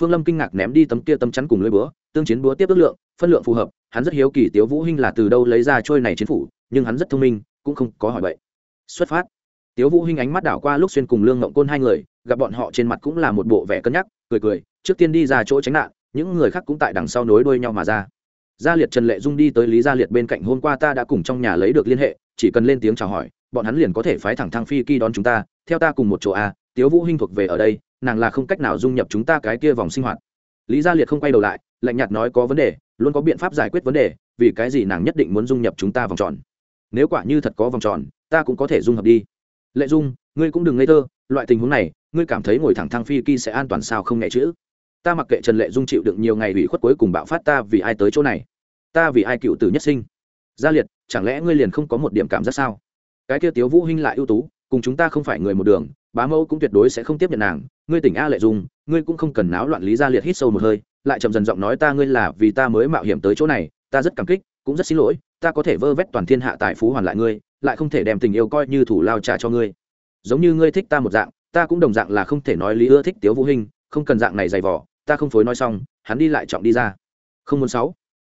Phương lâm kinh ngạc ném đi tấm kia tấm chắn cùng lưỡi búa, tương chiến búa tiếp ước lượng, phân lượng phù hợp, hắn rất hiếu kỳ tiếu vũ hinh là từ đâu lấy ra trôi này chiến phủ, nhưng hắn rất thông minh, cũng không có hỏi vậy. Xuất phát tiếu vũ hinh ánh mắt đảo qua lúc xuyên cùng lương ngộng côn hai người, gặp bọn họ trên mặt cũng là một bộ vẻ cân nhắc, cười cười, trước tiên đi ra chỗ tránh nạn, những người khác cũng tại đằng sau nối đuôi nhau mà ra. Gia liệt trần lệ dung đi tới lý gia liệt bên cạnh, hôm qua ta đã cùng trong nhà lấy được liên hệ, chỉ cần lên tiếng chào hỏi, bọn hắn liền có thể phái thẳng thang phi kỳ đón chúng ta, theo ta cùng một chỗ a tiếu vũ hinh thuộc về ở đây, nàng là không cách nào dung nhập chúng ta cái kia vòng sinh hoạt. Lý gia liệt không quay đầu lại, lạnh nhạt nói có vấn đề, luôn có biện pháp giải quyết vấn đề, vì cái gì nàng nhất định muốn dung nhập chúng ta vòng tròn. Nếu quả như thật có vòng tròn, ta cũng có thể dung hợp đi lệ dung, ngươi cũng đừng ngây thơ, loại tình huống này, ngươi cảm thấy ngồi thẳng thang phi kỳ sẽ an toàn sao không nghe chữ? Ta mặc kệ trần lệ dung chịu đựng nhiều ngày ủy khuất cuối cùng bạo phát ta vì ai tới chỗ này? Ta vì ai cựu tử nhất sinh? Gia liệt, chẳng lẽ ngươi liền không có một điểm cảm giác sao? Cái kia tiếu vũ hinh lại ưu tú, cùng chúng ta không phải người một đường, bá mẫu cũng tuyệt đối sẽ không tiếp nhận nàng. Ngươi tỉnh a lệ dung, ngươi cũng không cần náo loạn lý gia liệt hít sâu một hơi, lại chậm dần giọng nói ta ngươi là vì ta mới mạo hiểm tới chỗ này, ta rất cảm kích, cũng rất xin lỗi, ta có thể vơ vét toàn thiên hạ tài phú hoàn lại ngươi lại không thể đem tình yêu coi như thủ lao trả cho ngươi. Giống như ngươi thích ta một dạng, ta cũng đồng dạng là không thể nói lý ưa thích tiếu vũ hình không cần dạng này dày vỏ ta không phối nói xong, hắn đi lại trọng đi ra. Không muốn sáu.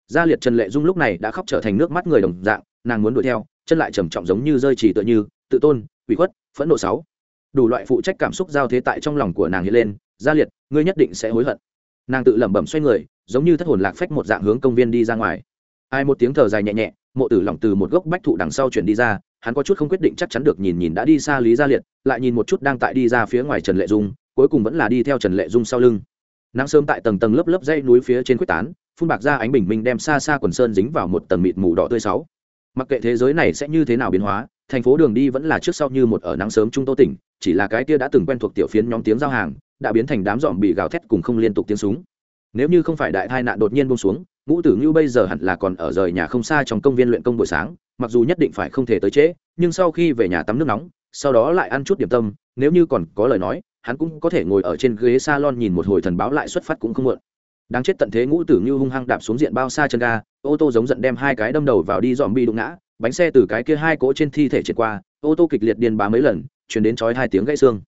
Gia liệt trần lệ dung lúc này đã khóc trở thành nước mắt người đồng dạng, nàng muốn đuổi theo, chân lại trầm trọng giống như rơi chỉ tựa như, tự tôn, ủy khuất, phẫn nộ sáu. Đủ loại phụ trách cảm xúc giao thế tại trong lòng của nàng hiện lên, gia liệt, ngươi nhất định sẽ hối hận. Nàng tự lẩm bẩm xoay người, giống như thất hồn lạc phách một dạng hướng công viên đi ra ngoài. Ai một tiếng thở dài nhẹ nhẹ mộ tử lỏng từ một gốc bách thụ đằng sau chuyển đi ra, hắn có chút không quyết định chắc chắn được nhìn nhìn đã đi xa lý gia liệt, lại nhìn một chút đang tại đi ra phía ngoài trần lệ dung, cuối cùng vẫn là đi theo trần lệ dung sau lưng. Nắng sớm tại tầng tầng lớp lớp dây núi phía trên quyết tán, phun bạc ra ánh bình minh đem xa xa quần sơn dính vào một tầng mịt mù đỏ tươi sáu. Mặc kệ thế giới này sẽ như thế nào biến hóa, thành phố đường đi vẫn là trước sau như một ở nắng sớm trung tô tỉnh, chỉ là cái kia đã từng quen thuộc tiểu phiến nhóm tiếng giao hàng, đã biến thành đám dọn bị gào thét cùng không liên tục tiếng súng nếu như không phải đại tai nạn đột nhiên buông xuống, ngũ tử ngưu bây giờ hẳn là còn ở rời nhà không xa trong công viên luyện công buổi sáng, mặc dù nhất định phải không thể tới trễ, nhưng sau khi về nhà tắm nước nóng, sau đó lại ăn chút điểm tâm, nếu như còn có lời nói, hắn cũng có thể ngồi ở trên ghế salon nhìn một hồi thần báo lại xuất phát cũng không muộn. Đáng chết tận thế ngũ tử ngưu hung hăng đạp xuống diện bao xa chân ga, ô tô giống giận đem hai cái đâm đầu vào đi dòm bi đụng ngã, bánh xe từ cái kia hai cỗ trên thi thể triệt qua, ô tô kịch liệt điên bá mấy lần, chuyển đến chói hai tiếng gãy xương.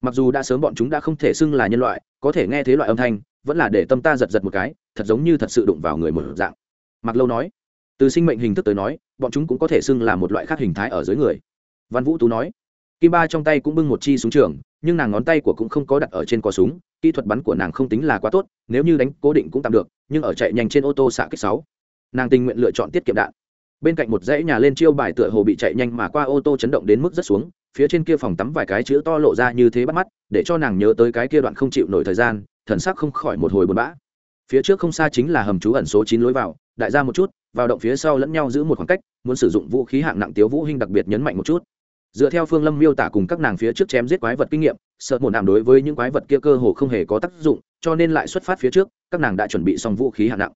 Mặc dù đã sớm bọn chúng đã không thể xưng là nhân loại, có thể nghe thấy loại âm thanh vẫn là để tâm ta giật giật một cái, thật giống như thật sự đụng vào người một dạng. Mặc lâu nói, từ sinh mệnh hình thức tới nói, bọn chúng cũng có thể xưng là một loại khác hình thái ở dưới người. Văn vũ tú nói, kim ba trong tay cũng bưng một chi súng trường, nhưng nàng ngón tay của cũng không có đặt ở trên cò súng, kỹ thuật bắn của nàng không tính là quá tốt, nếu như đánh cố định cũng tạm được, nhưng ở chạy nhanh trên ô tô xạ kích sáu, nàng tình nguyện lựa chọn tiết kiệm đạn. Bên cạnh một dãy nhà lên chiêu bài tựa hồ bị chạy nhanh mà qua ô tô chấn động đến mức rất xuống, phía trên kia phòng tắm vài cái chữ to lộ ra như thế bắt mắt, để cho nàng nhớ tới cái kia đoạn không chịu nổi thời gian thần sắc không khỏi một hồi buồn bã. Phía trước không xa chính là hầm trú ẩn số chín lối vào, đại ra một chút, vào động phía sau lẫn nhau giữ một khoảng cách, muốn sử dụng vũ khí hạng nặng tiếu vũ hình đặc biệt nhấn mạnh một chút. Dựa theo phương lâm miêu tả cùng các nàng phía trước chém giết quái vật kinh nghiệm, sợ một nàm đối với những quái vật kia cơ hồ không hề có tác dụng, cho nên lại xuất phát phía trước, các nàng đã chuẩn bị xong vũ khí hạng nặng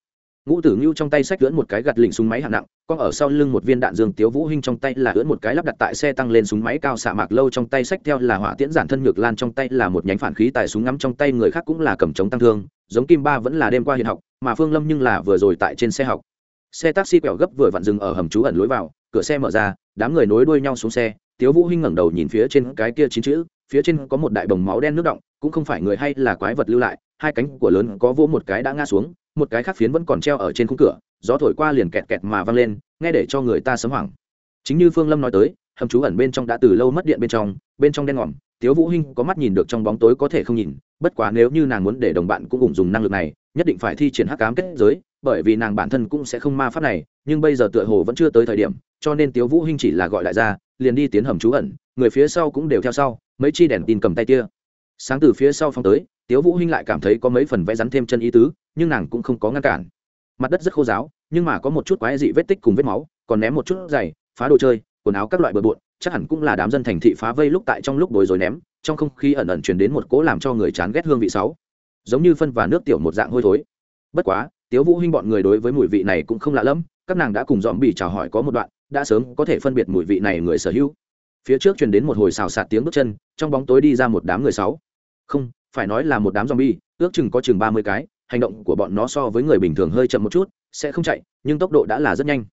ngũ tử ngưu trong tay sách lưỡn một cái gặt lỉnh súng máy hạng nặng con ở sau lưng một viên đạn dương tiếu vũ hinh trong tay là lưỡn một cái lắp đặt tại xe tăng lên súng máy cao xạ mạc lâu trong tay sách theo là hỏa tiễn giản thân ngược lan trong tay là một nhánh phản khí tại súng ngắm trong tay người khác cũng là cầm chống tăng thương, giống kim ba vẫn là đêm qua hiện học, mà phương lâm nhưng là vừa rồi tại trên xe học. Xe taxi quẹo gấp vừa vặn dừng ở hầm trú ẩn lối vào, cửa xe mở ra, đám người nối đuôi nhau xuống xe, tiếu vũ hinh ngẩng đầu nhìn phía trên cái kia chín chữ, phía trên có một đại bồng máu đen nước động, cũng không phải người hay là quái vật lưu lại, hai cánh của lớn có vỗ một cái đã ngã xuống một cái khác phiến vẫn còn treo ở trên khung cửa, gió thổi qua liền kẹt kẹt mà văng lên, nghe để cho người ta sấm hoảng. Chính như phương lâm nói tới, hầm trú ẩn bên trong đã từ lâu mất điện bên trong bên trong đen ngòm, tiếu vũ hinh có mắt nhìn được trong bóng tối có thể không nhìn, bất quá nếu như nàng muốn để đồng bạn cũng cùng dùng năng lực này, nhất định phải thi triển hắc ám kết giới, bởi vì nàng bản thân cũng sẽ không ma pháp này, nhưng bây giờ tựa hồ vẫn chưa tới thời điểm, cho nên tiếu vũ hinh chỉ là gọi lại ra, liền đi tiến hầm trú ẩn, người phía sau cũng đều theo sau, mấy chi đèn tin cầm tay kia. Sáng từ phía sau phong tới tiếu vũ hinh lại cảm thấy có mấy phần vẽ rắn thêm chân ý tứ, nhưng nàng cũng không có ngăn cản. Mặt đất rất khô giáo nhưng mà có một chút quái dị vết tích cùng vết máu, còn ném một chút giày, phá đồ chơi, quần áo các loại bừa bộn, chắc hẳn cũng là đám dân thành thị phá vây lúc tại trong lúc bối rối ném, trong không khí ẩn ẩn truyền đến một cỗ làm cho người chán ghét hương vị sáu. Giống như phân và nước tiểu một dạng hôi thối. Bất quá, tiếu vũ hinh bọn người đối với mùi vị này cũng không lạ lắm các nàng đã cùng dọn bị chào hỏi có một đoạn, đã sớm có thể phân biệt mùi vị này người sở hữu. Phía trước truyền đến một hồi xào xạc tiếng bước chân, trong bóng tối đi ra một đám người sáu. Không phải nói là một đám zombie, ước chừng có chừng ba mươi cái, hành động của bọn nó so với người bình thường hơi chậm một chút, sẽ không chạy, nhưng tốc độ đã là rất nhanh.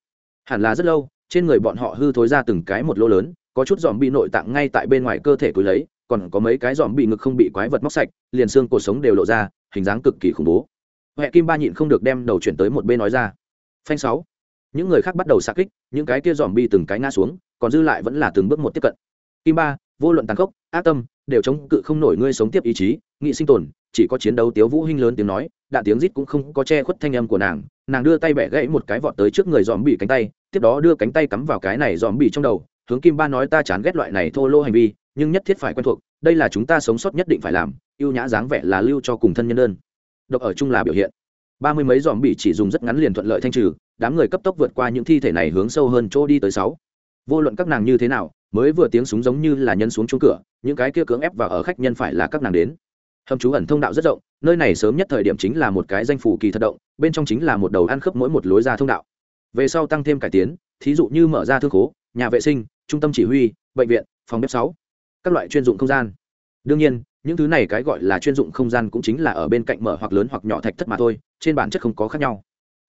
Hẳn là rất lâu, trên người bọn họ hư thối ra từng cái một lỗ lớn, có chút zombie nội tạng ngay tại bên ngoài cơ thể túi lấy, còn có mấy cái zombie ngực không bị quái vật móc sạch, liền xương cuộc sống đều lộ ra, hình dáng cực kỳ khủng bố. Huệ kim ba nhịn không được đem đầu chuyển tới một bên nói ra. Phanh sáu. Những người khác bắt đầu xa kích, những cái kia zombie từng cái ngã xuống, còn dư lại vẫn là từng bước một tiếp cận. Kim ba, vô luận tàn khốc, ác tâm đều chống cự không nổi ngươi sống tiếp ý chí, nghị sinh tồn, chỉ có chiến đấu tiếu vũ hinh lớn tiếng nói, đạn tiếng rít cũng không có che khuất thanh âm của nàng nàng đưa tay bẻ gãy một cái vọt tới trước người dòm bị cánh tay, tiếp đó đưa cánh tay cắm vào cái này dòm bị trong đầu, hướng kim ba nói ta chán ghét loại này thô lô hành vi, nhưng nhất thiết phải quen thuộc, đây là chúng ta sống sót nhất định phải làm, yêu nhã dáng vẻ là lưu cho cùng thân nhân đơn. Độc ở chung là biểu hiện. Ba mươi mấy dòm bị chỉ dùng rất ngắn liền thuận lợi thanh trừ, đám người cấp tốc vượt qua những thi thể này hướng sâu hơn chỗ đi tới sáu. Vô luận các nàng như thế nào mới vừa tiếng súng giống như là nhân xuống chung cửa, những cái kia cưỡng ép và ở khách nhân phải là các nàng đến. Hầm trú ẩn thông đạo rất rộng, nơi này sớm nhất thời điểm chính là một cái danh phủ kỳ thật động, bên trong chính là một đầu ăn khớp mỗi một lối ra thông đạo. Về sau tăng thêm cải tiến, thí dụ như mở ra thương khố, nhà vệ sinh, trung tâm chỉ huy, bệnh viện, phòng bếp sáu, các loại chuyên dụng không gian. Đương nhiên, những thứ này cái gọi là chuyên dụng không gian cũng chính là ở bên cạnh mở hoặc lớn hoặc nhỏ thạch thất mà thôi, trên bản chất không có khác nhau.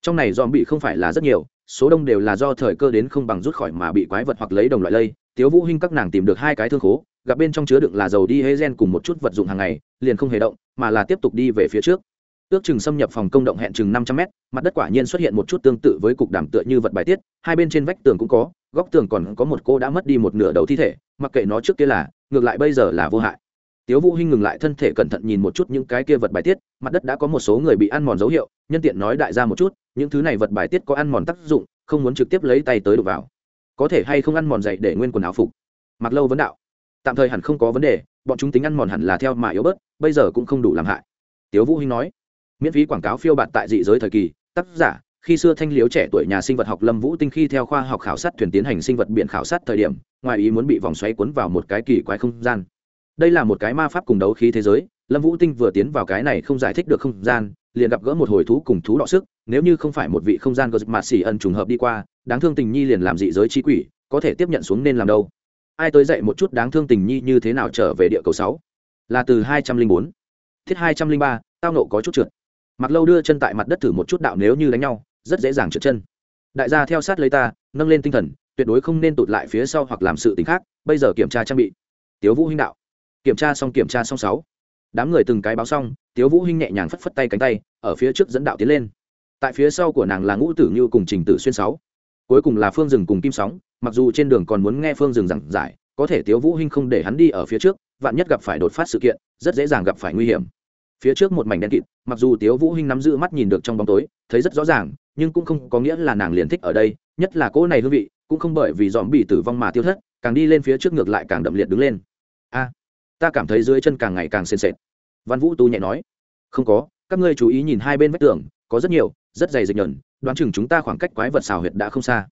Trong này dòm bị không phải là rất nhiều, số đông đều là do thời cơ đến không bằng rút khỏi mà bị quái vật hoặc lấy đồng loại lây tiếu vũ hinh các nàng tìm được hai cái thương khố, gặp bên trong chứa đựng là dầu đi hê gen cùng một chút vật dụng hàng ngày, liền không hề động, mà là tiếp tục đi về phía trước. Ước chừng xâm nhập phòng công động hẹn chừng năm trăm mét, mặt đất quả nhiên xuất hiện một chút tương tự với cục đảm tựa như vật bài tiết, hai bên trên vách tường cũng có, góc tường còn có một cô đã mất đi một nửa đầu thi thể, mặc kệ nó trước kia là, ngược lại bây giờ là vô hại. Tiếu vũ hinh ngừng lại thân thể cẩn thận nhìn một chút những cái kia vật bài tiết, mặt đất đã có một số người bị ăn mòn dấu hiệu, nhân tiện nói đại gia một chút, những thứ này vật bài tiết có ăn mòn tác dụng, không muốn trực tiếp lấy tay tới đụng vào có thể hay không ăn mòn dậy để nguyên quần áo phục? Mặc lâu vấn đạo. Tạm thời hẳn không có vấn đề, bọn chúng tính ăn mòn hẳn là theo mà yếu bớt, bây giờ cũng không đủ làm hại. Tiếu vũ hinh nói. Miễn phí quảng cáo phiêu bạt tại dị giới thời kỳ, tác giả, khi xưa thanh liếu trẻ tuổi nhà sinh vật học lâm vũ tinh khi theo khoa học khảo sát thuyền tiến hành sinh vật biển khảo sát thời điểm, ngoài ý muốn bị vòng xoáy cuốn vào một cái kỳ quái không gian. Đây là một cái ma pháp cùng đấu khí thế giới, lâm vũ tinh vừa tiến vào cái này không giải thích được không gian, liền gặp gỡ một hồi thú cùng thú đọ sức, nếu như không phải một vị không gian gờ mà xỉ ẩn trùng hợp đi qua đáng thương tình nhi liền làm dị giới trí quỷ, có thể tiếp nhận xuống nên làm đâu? Ai tới dậy một chút đáng thương tình nhi như thế nào trở về địa cầu sáu? Là từ hai trăm linh bốn. Thiết hai trăm linh ba, tao nộ có chút trượt. Mặc lâu đưa chân tại mặt đất thử một chút đạo nếu như đánh nhau, rất dễ dàng trượt chân. Đại gia theo sát lấy ta, nâng lên tinh thần, tuyệt đối không nên tụt lại phía sau hoặc làm sự t khác, bây giờ kiểm tra trang bị. Tiếu vũ huynh đạo. Kiểm tra xong kiểm tra xong sáu. Đám người từng cái báo xong, tiếu vũ huynh nhẹ nhàng phất phất tay cánh tay, ở phía trước dẫn đạo tiến lên. Tại phía sau của nàng là ngũ tử như cùng trình tử xuyên sáu cuối cùng là phương rừng cùng kim sóng, mặc dù trên đường còn muốn nghe phương rừng giảng giải, có thể tiếu vũ Hinh không để hắn đi ở phía trước, vạn nhất gặp phải đột phát sự kiện, rất dễ dàng gặp phải nguy hiểm. Phía trước một mảnh đen kịt, mặc dù tiếu vũ Hinh nắm giữ mắt nhìn được trong bóng tối, thấy rất rõ ràng, nhưng cũng không có nghĩa là nàng liền thích ở đây, nhất là cỗ này hương vị, cũng không bởi vì dòm bị tử vong mà tiêu thất, càng đi lên phía trước ngược lại càng đậm liệt đứng lên. A, ta cảm thấy dưới chân càng ngày càng sền sệt. Văn vũ tu nhẹ nói. Không có, các ngươi chú ý nhìn hai bên vách tường, có rất nhiều, rất dày dịch nhờn đoán chừng chúng ta khoảng cách quái vật xào huyệt đã không xa.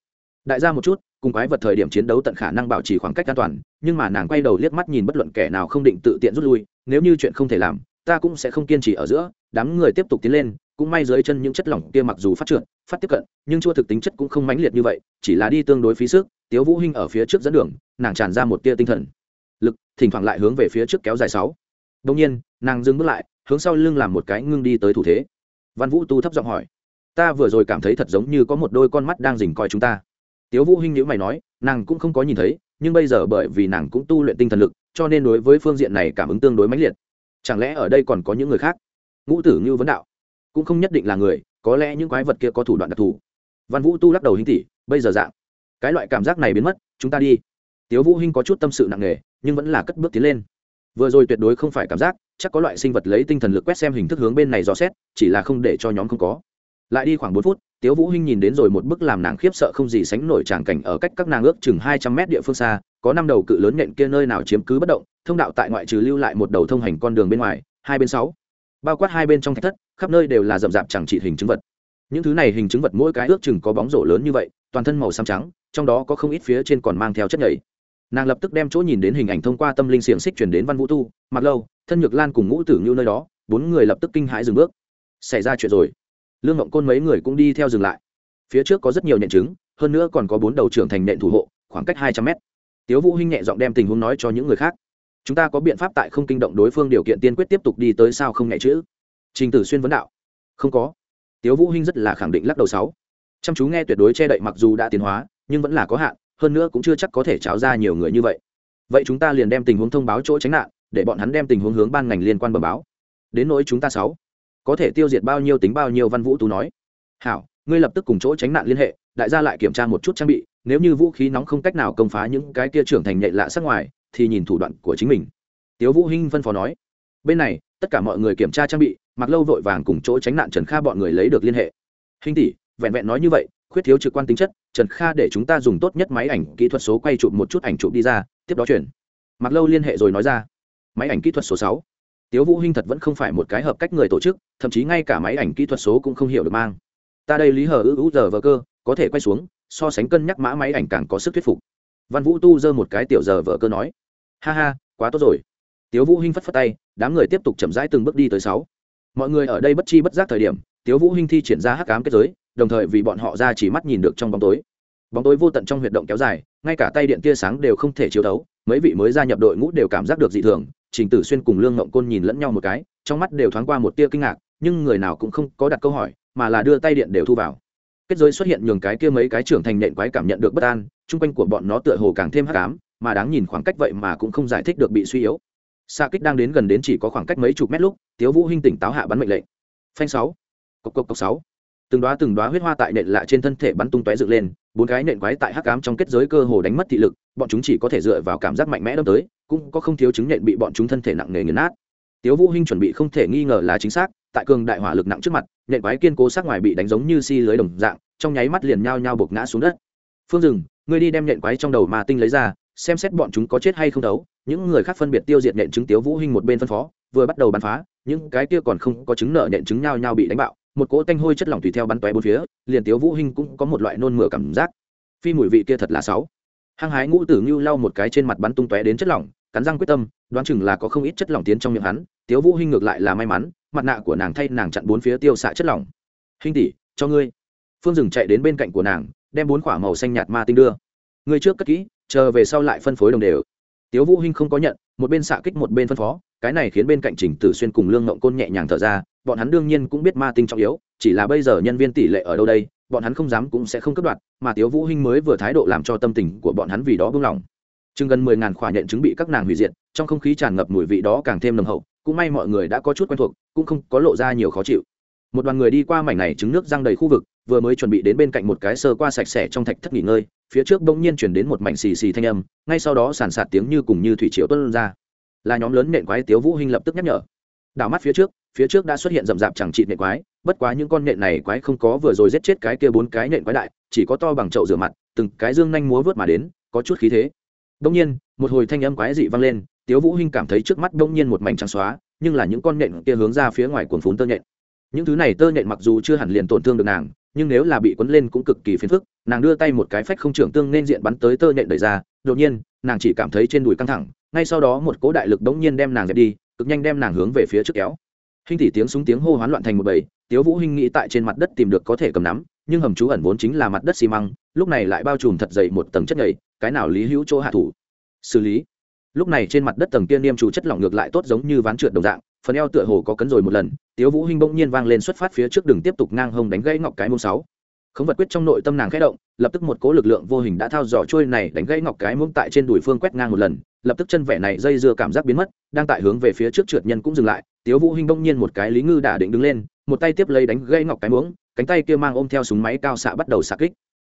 Đại gia một chút, cùng quái vật thời điểm chiến đấu tận khả năng bảo trì khoảng cách an toàn, nhưng mà nàng quay đầu liếc mắt nhìn bất luận kẻ nào không định tự tiện rút lui, nếu như chuyện không thể làm, ta cũng sẽ không kiên trì ở giữa, đám người tiếp tục tiến lên, cũng may dưới chân những chất lỏng kia mặc dù phát trượt, phát tiếp cận, nhưng chua thực tính chất cũng không mãnh liệt như vậy, chỉ là đi tương đối phí sức, tiếu vũ hinh ở phía trước dẫn đường, nàng tràn ra một tia tinh thần. Lực, thỉnh thoảng lại hướng về phía trước kéo dài sáu. Đột nhiên, nàng dừng bước lại, hướng sau lưng làm một cái ngưng đi tới thủ thế. Văn vũ tu thấp giọng hỏi ta vừa rồi cảm thấy thật giống như có một đôi con mắt đang dình coi chúng ta. Tiếu vũ hinh nhữ mày nói, nàng cũng không có nhìn thấy, nhưng bây giờ bởi vì nàng cũng tu luyện tinh thần lực, cho nên đối với phương diện này cảm ứng tương đối mãnh liệt. Chẳng lẽ ở đây còn có những người khác? Ngũ tử như vấn đạo. Cũng không nhất định là người, có lẽ những quái vật kia có thủ đoạn đặc thù. Văn vũ tu lắc đầu hình tỷ bây giờ dạng. Cái loại cảm giác này biến mất, chúng ta đi. Tiếu vũ hinh có chút tâm sự nặng nề, nhưng vẫn là cất bước tiến lên. Vừa rồi tuyệt đối không phải cảm giác, chắc có loại sinh vật lấy tinh thần lực quét xem hình thức hướng bên này dò xét, chỉ là không để cho nhóm không có lại đi khoảng bốn phút, tiếu vũ hinh nhìn đến rồi một bức làm nàng khiếp sợ không gì sánh nổi tràng cảnh ở cách các nàng ước chừng hai trăm mét địa phương xa, có năm đầu cự lớn nện kia nơi nào chiếm cứ bất động, thông đạo tại ngoại trừ lưu lại một đầu thông hành con đường bên ngoài, hai bên sáu, bao quát hai bên trong thạch thất, khắp nơi đều là rậm rạp chẳng trị hình chứng vật. Những thứ này hình chứng vật mỗi cái ước chừng có bóng rổ lớn như vậy, toàn thân màu xám trắng, trong đó có không ít phía trên còn mang theo chất nhảy nàng lập tức đem chỗ nhìn đến hình ảnh thông qua tâm linh xiềng xích chuyển đến văn vũ tu, mặc lâu, thân nhược lan cùng ngũ tử như nơi đó, bốn người lập tức kinh hãi dừng bước. Xảy ra chuyện rồi lương ngộng côn mấy người cũng đi theo dừng lại. Phía trước có rất nhiều nhận chứng hơn nữa còn có bốn đầu trưởng thành nện thủ hộ, khoảng cách hai trăm mét. Tiếu vũ hinh nhẹ giọng đem tình huống nói cho những người khác. Chúng ta có biện pháp tại không kinh động đối phương điều kiện tiên quyết tiếp tục đi tới sao không nhẹ chữ? Trình tử xuyên vấn đạo. Không có. Tiếu vũ hinh rất là khẳng định lắc đầu sáu. Chăm chú nghe tuyệt đối che đậy mặc dù đã tiến hóa, nhưng vẫn là có hạn, hơn nữa cũng chưa chắc có thể cháo ra nhiều người như vậy. Vậy chúng ta liền đem tình huống thông báo chỗ tránh nạn, để bọn hắn đem tình huống hướng ban ngành liên quan bẩm báo. Đến nỗi chúng ta sáu có thể tiêu diệt bao nhiêu tính bao nhiêu văn vũ tú nói. Hảo, ngươi lập tức cùng chỗ tránh nạn liên hệ, đại gia lại kiểm tra một chút trang bị, nếu như vũ khí nóng không cách nào công phá những cái kia trưởng thành nhạy lạ sắc ngoài, thì nhìn thủ đoạn của chính mình. Tiếu vũ hinh phân phó nói. Bên này, tất cả mọi người kiểm tra trang bị mặc lâu vội vàng cùng chỗ tránh nạn trần kha bọn người lấy được liên hệ. Hình tỷ, vẹn vẹn nói như vậy, khuyết thiếu trực quan tính chất, trần kha để chúng ta dùng tốt nhất máy ảnh kỹ thuật số quay chụp một chút ảnh chụp đi ra, tiếp đó chuyển. Mặc lâu liên hệ rồi nói ra. Máy ảnh kỹ thuật số sáu tiếu vũ hinh thật vẫn không phải một cái hợp cách người tổ chức, thậm chí ngay cả máy ảnh kỹ thuật số cũng không hiểu được mang. Ta đây lý hờ ư ư giờ vờ cơ, có thể quay xuống, so sánh cân nhắc mã máy ảnh càng có sức thuyết phục. Văn vũ tu giơ một cái tiểu giờ vờ cơ nói. Ha ha, quá tốt rồi. Tiếu vũ hinh phất phất tay, đám người tiếp tục chậm rãi từng bước đi tới sáu. Mọi người ở đây bất chi bất giác thời điểm, tiếu vũ hinh thi triển ra hắc ám kết giới, đồng thời vì bọn họ ra chỉ mắt nhìn được trong bóng tối. Bóng tối vô tận trong huyệt động kéo dài, ngay cả tay điện tia sáng đều không thể chiếu thấu, mấy vị mới gia nhập đội ngũ đều cảm giác được dị thường trình tử xuyên cùng lương ngộng côn nhìn lẫn nhau một cái, trong mắt đều thoáng qua một tia kinh ngạc, nhưng người nào cũng không có đặt câu hỏi, mà là đưa tay điện đều thu vào. Kết giới xuất hiện nhường cái kia mấy cái trưởng thành nện quái cảm nhận được bất an, chung quanh của bọn nó tựa hồ càng thêm hắc ám, mà đáng nhìn khoảng cách vậy mà cũng không giải thích được bị suy yếu. Xa kích đang đến gần đến chỉ có khoảng cách mấy chục mét lúc, tiếu vũ hinh tỉnh táo hạ bắn mệnh lệnh. Phanh sáu. Cộc cộc cộc sáu từng đóa từng đóa huyết hoa tại nện lạ trên thân thể bắn tung tóe dựng lên, bốn cái nện quái tại hắc ám trong kết giới cơ hồ đánh mất thị lực, bọn chúng chỉ có thể dựa vào cảm giác mạnh mẽ đâm tới, cũng có không thiếu chứng nện bị bọn chúng thân thể nặng nề nghiền nát. Tiếu vũ hinh chuẩn bị không thể nghi ngờ là chính xác, tại cường đại hỏa lực nặng trước mặt, nện quái kiên cố sát ngoài bị đánh giống như si lưới đồng dạng, trong nháy mắt liền nhao nhao buộc ngã xuống đất. Phương dừng, ngươi đi đem nện quái trong đầu mà tinh lấy ra, xem xét bọn chúng có chết hay không đấu, những người khác phân biệt tiêu diệt nện chứng tiếu vũ hinh một bên phân phó, vừa bắt đầu bắn phá, những cái kia còn không có chứng nợ nện chứng nhao nhao bị đánh bạo một cỗ tanh hôi chất lỏng tùy theo bắn tóe bốn phía, liền tiếu vũ hinh cũng có một loại nôn mửa cảm giác. Phi mùi vị kia thật là xấu. Hăng hái ngũ tử ngưu lau một cái trên mặt bắn tung tóe đến chất lỏng, cắn răng quyết tâm, đoán chừng là có không ít chất lỏng tiến trong miệng hắn, tiếu vũ hinh ngược lại là may mắn, mặt nạ của nàng thay nàng chặn bốn phía tiêu xạ chất lỏng. Hinh tỷ, cho ngươi. Phương dừng chạy đến bên cạnh của nàng, đem bốn quả màu xanh nhạt ma tinh đưa. Ngươi trước cất kỹ, chờ về sau lại phân phối đồng đều. Tiếu vũ hinh không có nhận, một bên xạ kích một bên phân phó, cái này khiến bên cạnh trình tử xuyên cùng lương ngộng côn nhẹ nhàng thở ra bọn hắn đương nhiên cũng biết ma tinh trọng yếu, chỉ là bây giờ nhân viên tỷ lệ ở đâu đây, bọn hắn không dám cũng sẽ không cướp đoạt, mà tiếu vũ hinh mới vừa thái độ làm cho tâm tình của bọn hắn vì đó buông lỏng. Chừng gần mười ngàn khỏa nhận chứng bị các nàng hủy diệt, trong không khí tràn ngập mùi vị đó càng thêm nồng hậu, cũng may mọi người đã có chút quen thuộc, cũng không có lộ ra nhiều khó chịu. Một đoàn người đi qua mảnh này trứng nước răng đầy khu vực, vừa mới chuẩn bị đến bên cạnh một cái sơ qua sạch sẽ trong thạch thất nghỉ ngơi, phía trước bỗng nhiên chuyển đến một mảnh xì xì thanh âm, ngay sau đó sàn sạt tiếng như cùng như thủy triều tuân ra. Là nhóm lớn nện quái tiếu vũ hinh lập tức nhắc nhở đảo mắt phía trước phía trước đã xuất hiện rậm rạp chẳng trị nện quái, bất quá những con nện này quái không có vừa rồi giết chết cái kia bốn cái nện quái đại, chỉ có to bằng chậu rửa mặt, từng cái dương nhanh múa vớt mà đến, có chút khí thế. Đông nhiên, một hồi thanh âm quái dị vang lên, tiếu vũ hinh cảm thấy trước mắt đông nhiên một mảnh trắng xóa, nhưng là những con nện kia hướng ra phía ngoài cuồng phún tơ nhện những thứ này tơ nhện mặc dù chưa hẳn liền tổn thương được nàng, nhưng nếu là bị quấn lên cũng cực kỳ phiền phức, nàng đưa tay một cái phách không trưởng tương nên diện bắn tới tơ nhện đẩy ra, đột nhiên, nàng chỉ cảm thấy trên đùi căng thẳng, ngay sau đó một cỗ đại lực đống nhiên đem nàng dẹp đi cực nhanh đem nàng hướng về phía trước kéo. Hình tỷ tiếng súng tiếng hô hoán loạn thành một bầy, tiếu vũ hinh nghĩ tại trên mặt đất tìm được có thể cầm nắm, nhưng hầm trú ẩn vốn chính là mặt đất xi măng, lúc này lại bao trùm thật dày một tầng chất nhầy, cái nào lý hữu chỗ hạ thủ? Xử lý. Lúc này trên mặt đất tầng kia niêm chủ chất lỏng ngược lại tốt giống như ván trượt đồng dạng, phần eo tựa hồ có cấn rồi một lần, tiếu vũ hinh bỗng nhiên vang lên xuất phát phía trước đường tiếp tục ngang hông đánh gãy ngọc cái mông sáu không vật quyết trong nội tâm nàng khẽ động, lập tức một cố lực lượng vô hình đã thao dò trôi này đánh gãy ngọc cái muỗng tại trên đùi phương quét ngang một lần, lập tức chân vẻ này dây dưa cảm giác biến mất, đang tại hướng về phía trước trượt nhân cũng dừng lại, tiếu vũ hinh đông nhiên một cái lý ngư đã định đứng lên, một tay tiếp lấy đánh gãy ngọc cái muỗng, cánh tay kia mang ôm theo súng máy cao xạ bắt đầu xạ kích.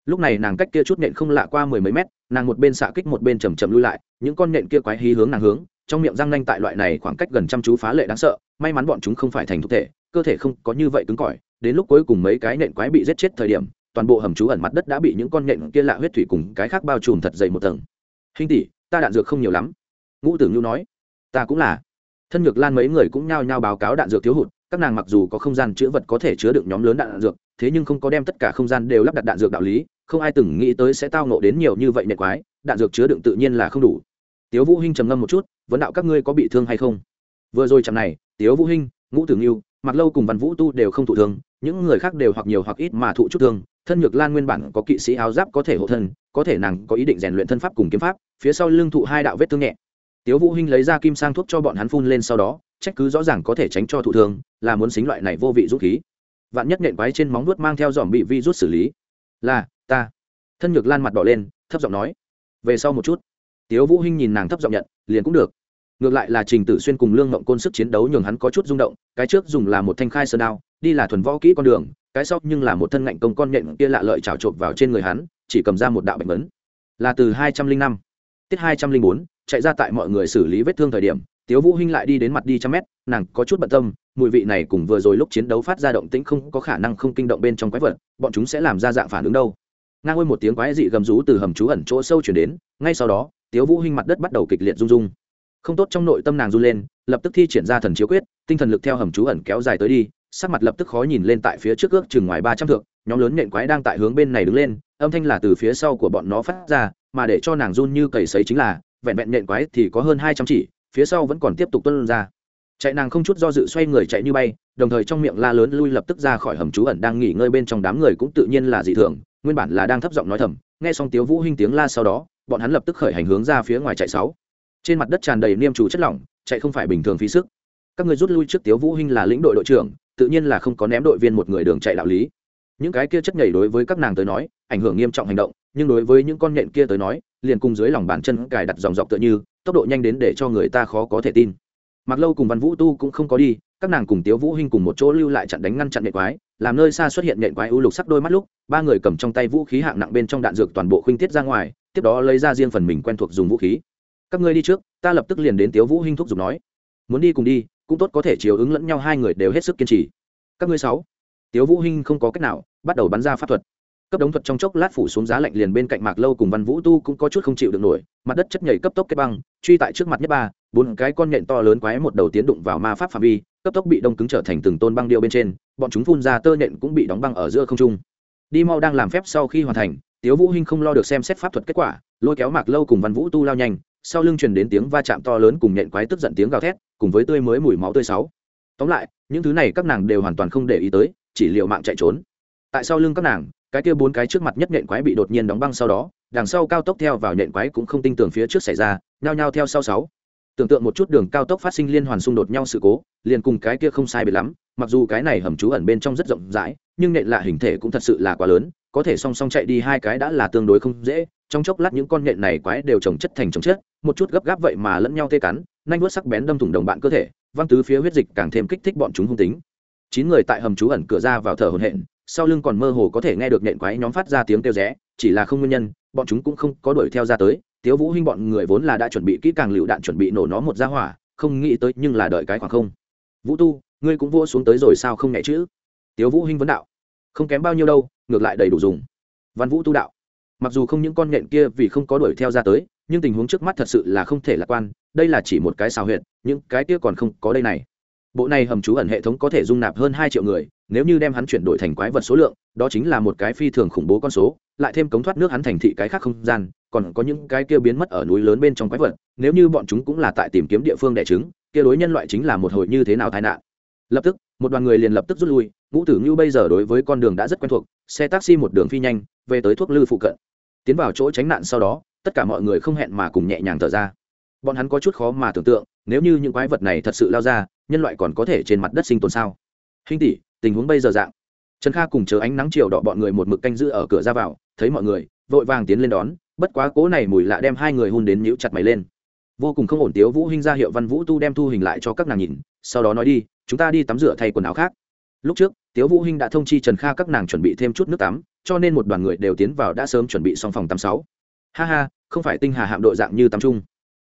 Lúc này nàng cách kia chút nện không lạ qua mười mấy mét, nàng một bên xạ kích một bên chầm chậm lui lại, những con nện kia quái hí hướng nàng hướng, trong miệng răng nanh tại loại này khoảng cách gần trăm chú phá lệ đáng sợ, may mắn bọn chúng không phải thành thực thể, cơ thể không có như vậy cứng cỏi đến lúc cuối cùng mấy cái nện quái bị giết chết thời điểm toàn bộ hầm trú ẩn mặt đất đã bị những con nện kia lạ huyết thủy cùng cái khác bao trùm thật dày một tầng. Hình tỷ ta đạn dược không nhiều lắm. Ngũ tử nhu nói. Ta cũng là. Thân Nhược lan mấy người cũng nhao nhao báo cáo đạn dược thiếu hụt các nàng mặc dù có không gian chứa vật có thể chứa được nhóm lớn đạn, đạn dược thế nhưng không có đem tất cả không gian đều lắp đặt đạn dược đạo lý không ai từng nghĩ tới sẽ tao nộ đến nhiều như vậy nệ quái đạn dược chứa đựng tự nhiên là không đủ. Tiếu vũ hinh trầm ngâm một chút vấn đạo các ngươi có bị thương hay không? Vừa rồi chẳng này tiếu vũ hinh ngũ tử nghiêu mặc lâu cùng văn vũ tu đều không thụ thương những người khác đều hoặc nhiều hoặc ít mà thụ chút thương. Thân nhược lan nguyên bản có kỵ sĩ áo giáp có thể hộ thân, có thể nàng có ý định rèn luyện thân pháp cùng kiếm pháp, phía sau lưng thụ hai đạo vết thương nhẹ. Tiếu vũ hinh lấy ra kim sang thuốc cho bọn hắn phun lên sau đó, trách cứ rõ ràng có thể tránh cho thụ thương, là muốn xính loại này vô vị rút khí. Vạn nhất nện quái trên móng nuốt mang theo dòm bị vi rút xử lý. Là, ta. Thân nhược lan mặt đỏ lên, thấp giọng nói. Về sau một chút. Tiếu vũ hinh nhìn nàng thấp giọng nhận, liền cũng được ngược lại là trình tử xuyên cùng lương mộng côn sức chiến đấu nhường hắn có chút rung động, cái trước dùng là một thanh khai sơn đao, đi là thuần võ kỹ con đường, cái sau nhưng là một thân ngạnh công con nhện kia lạ lợi trào trộn vào trên người hắn, chỉ cầm ra một đạo bệnh vấn là từ hai trăm linh năm, tiết hai trăm linh bốn, chạy ra tại mọi người xử lý vết thương thời điểm, tiếu vũ hinh lại đi đến mặt đi trăm mét, nàng có chút bận tâm, mùi vị này cùng vừa rồi lúc chiến đấu phát ra động tĩnh không có khả năng không kinh động bên trong quái vật, bọn chúng sẽ làm ra dạng phản ứng đâu. Ngang ngôi một tiếng quái dị gầm rú từ hầm trú ẩn chỗ sâu chuyển đến, ngay sau đó, tiếu vũ hinh mặt đất bắt đầu kịch liệt rung rung không tốt trong nội tâm nàng run lên, lập tức thi triển ra thần chiếu quyết, tinh thần lực theo hầm trú ẩn kéo dài tới đi, sắc mặt lập tức khó nhìn lên tại phía trước ước chừng ngoài ba trăm thước, nhóm lớn nhện quái đang tại hướng bên này đứng lên, âm thanh là từ phía sau của bọn nó phát ra, mà để cho nàng run như cầy sấy chính là, vẹn vẹn nhện quái thì có hơn hai trăm chỉ, phía sau vẫn còn tiếp tục tuân ra. Chạy nàng không chút do dự xoay người chạy như bay, đồng thời trong miệng la lớn lui lập tức ra khỏi hầm trú ẩn đang nghỉ ngơi bên trong đám người cũng tự nhiên là dị thường, nguyên bản là đang thấp giọng nói thầm, nghe xong tiếu vũ hinh tiếng la sau đó, bọn hắn lập tức khởi hành hướng ra phía ngoài chạy sáu trên mặt đất tràn đầy niêm chủ chất lỏng, chạy không phải bình thường phí sức. Các người rút lui trước tiếu vũ hinh là lĩnh đội đội trưởng, tự nhiên là không có ném đội viên một người đường chạy đạo lý. Những cái kia chất nhảy đối với các nàng tới nói, ảnh hưởng nghiêm trọng hành động, nhưng đối với những con nhện kia tới nói, liền cùng dưới lòng bàn chân cài đặt dòng dọc tựa như, tốc độ nhanh đến để cho người ta khó có thể tin. Mặc lâu cùng văn vũ tu cũng không có đi, các nàng cùng tiếu vũ hinh cùng một chỗ lưu lại chặn đánh ngăn chặn nhện quái, làm nơi xa xuất hiện nhện quái u lục sắc đôi mắt lúc, ba người cầm trong tay vũ khí hạng nặng bên trong đạn dược toàn bộ khuynh tiết ra ngoài, tiếp đó lấy ra riêng phần mình quen thuộc dùng vũ khí các ngươi đi trước, ta lập tức liền đến tiếu vũ hinh thúc giục nói. Muốn đi cùng đi, cũng tốt có thể chiều ứng lẫn nhau hai người đều hết sức kiên trì. Các ngươi sáu. Tiếu vũ hinh không có cách nào, bắt đầu bắn ra pháp thuật. Cấp đống thuật trong chốc lát phủ xuống giá lạnh liền bên cạnh mạc lâu cùng văn vũ tu cũng có chút không chịu được nổi, mặt đất chất nhảy cấp tốc kết băng, truy tại trước mặt nhất ba, bốn cái con nhện to lớn quái một đầu tiến đụng vào ma pháp phạm vi, cấp tốc bị đông cứng trở thành từng tôn băng điêu bên trên, bọn chúng phun ra tơ nhện cũng bị đóng băng ở giữa không trung. Đi mau đang làm phép sau khi hoàn thành, tiếu vũ hinh không lo được xem xét pháp thuật kết quả, lôi kéo mạc lâu cùng văn vũ tu lao nhanh sau lưng truyền đến tiếng va chạm to lớn cùng nhện quái tức giận tiếng gào thét, cùng với tươi mới mùi máu tươi sáu. Tóm lại, những thứ này các nàng đều hoàn toàn không để ý tới, chỉ liệu mạng chạy trốn. Tại sau lưng các nàng, cái kia bốn cái trước mặt nhất nện quái bị đột nhiên đóng băng sau đó, đằng sau cao tốc theo vào nện quái cũng không tin tưởng phía trước xảy ra, nhao nhao theo sau sáu. Tưởng tượng một chút đường cao tốc phát sinh liên hoàn xung đột nhau sự cố, liền cùng cái kia không sai biệt lắm, mặc dù cái này hầm trú ẩn bên trong rất rộng rãi, nhưng nện lạ hình thể cũng thật sự là quá lớn, có thể song song chạy đi hai cái đã là tương đối không dễ trong chốc lát những con nhện này quái đều trồng chất thành trồng chất, một chút gấp gáp vậy mà lẫn nhau tê cắn, nanh vuốt sắc bén đâm thủng đồng bạn cơ thể, văng tứ phía huyết dịch càng thêm kích thích bọn chúng hung tính. Chín người tại hầm trú ẩn cửa ra vào thở hổn hển, sau lưng còn mơ hồ có thể nghe được nhện quái nhóm phát ra tiếng kêu rẽ, chỉ là không nguyên nhân, bọn chúng cũng không có đuổi theo ra tới. Tiếu vũ hinh bọn người vốn là đã chuẩn bị kỹ càng lựu đạn chuẩn bị nổ nó một ra hỏa, không nghĩ tới nhưng là đợi cái khoảng không. Vũ tu, ngươi cũng vua xuống tới rồi sao không nhẹ chữ tiếu vũ hinh vấn đạo. Không kém bao nhiêu đâu, ngược lại đầy đủ dùng. Văn vũ tu đạo mặc dù không những con nhện kia vì không có đuổi theo ra tới, nhưng tình huống trước mắt thật sự là không thể lạc quan, đây là chỉ một cái xào huyệt, những cái kia còn không có đây này. Bộ này hầm trú ẩn hệ thống có thể dung nạp hơn hai triệu người, nếu như đem hắn chuyển đổi thành quái vật số lượng, đó chính là một cái phi thường khủng bố con số, lại thêm cống thoát nước hắn thành thị cái khác không gian, còn có những cái kia biến mất ở núi lớn bên trong quái vật, nếu như bọn chúng cũng là tại tìm kiếm địa phương đẻ trứng, kia đối nhân loại chính là một hồi như thế nào tai nạn. Lập tức, một đoàn người liền lập tức rút lui, ngũ tử ngưu bây giờ đối với con đường đã rất quen thuộc, xe taxi một đường phi nhanh, về tới thuốc lư phụ cận tiến vào chỗ tránh nạn sau đó, tất cả mọi người không hẹn mà cùng nhẹ nhàng thở ra. Bọn hắn có chút khó mà tưởng tượng, nếu như những quái vật này thật sự lao ra, nhân loại còn có thể trên mặt đất sinh tồn sao? Hình tỷ, tình huống bây giờ dạng. Trần kha cùng chờ ánh nắng chiều đỏ bọn người một mực canh giữ ở cửa ra vào, thấy mọi người, vội vàng tiến lên đón, bất quá cố này mùi lạ đem hai người hôn đến nhíu chặt mày lên. Vô cùng không ổn tiếu vũ hinh ra hiệu văn vũ tu đem thu hình lại cho các nàng nhìn, sau đó nói đi, chúng ta đi tắm rửa thay quần áo khác. Lúc trước, tiếu vũ hinh đã thông chi trần kha các nàng chuẩn bị thêm chút nước tắm cho nên một đoàn người đều tiến vào đã sớm chuẩn bị xong phòng tắm sáu. Ha ha, không phải tinh hà hạm đội dạng như tắm trung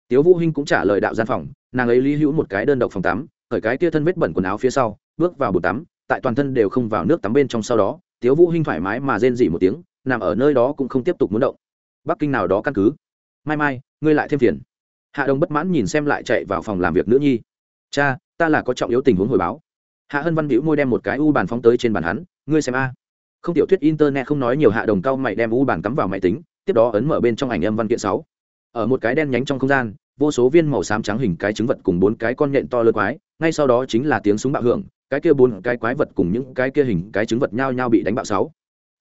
tiếu vũ hinh cũng trả lời đạo gian phòng, nàng ấy lý hữu một cái đơn độc phòng tắm khởi cái kia thân vết bẩn quần áo phía sau, bước vào bồn tắm, tại toàn thân đều không vào nước tắm bên trong sau đó, tiếu vũ hinh thoải mái mà rên rỉ một tiếng, nằm ở nơi đó cũng không tiếp tục muốn động. Bắc kinh nào đó căn cứ. Mai mai, ngươi lại thêm phiền. Hạ đông bất mãn nhìn xem lại chạy vào phòng làm việc nữ nhi. Cha, ta là có trọng yếu tình huống hồi báo. Hạ hân văn bĩu môi đem một cái u bàn phóng tới trên bàn hắn, ngươi xem a không tiểu thuyết internet không nói nhiều hạ đồng cao mày đem u bàn cắm vào máy tính, tiếp đó ấn mở bên trong ảnh âm văn kiện sáu. Ở một cái đen nhánh trong không gian, vô số viên màu xám trắng hình cái trứng vật cùng bốn cái con nhện to lớn quái, ngay sau đó chính là tiếng súng bạo hưởng, cái kia bốn cái quái vật cùng những cái kia hình cái trứng vật nhau nhau bị đánh bạo sáu.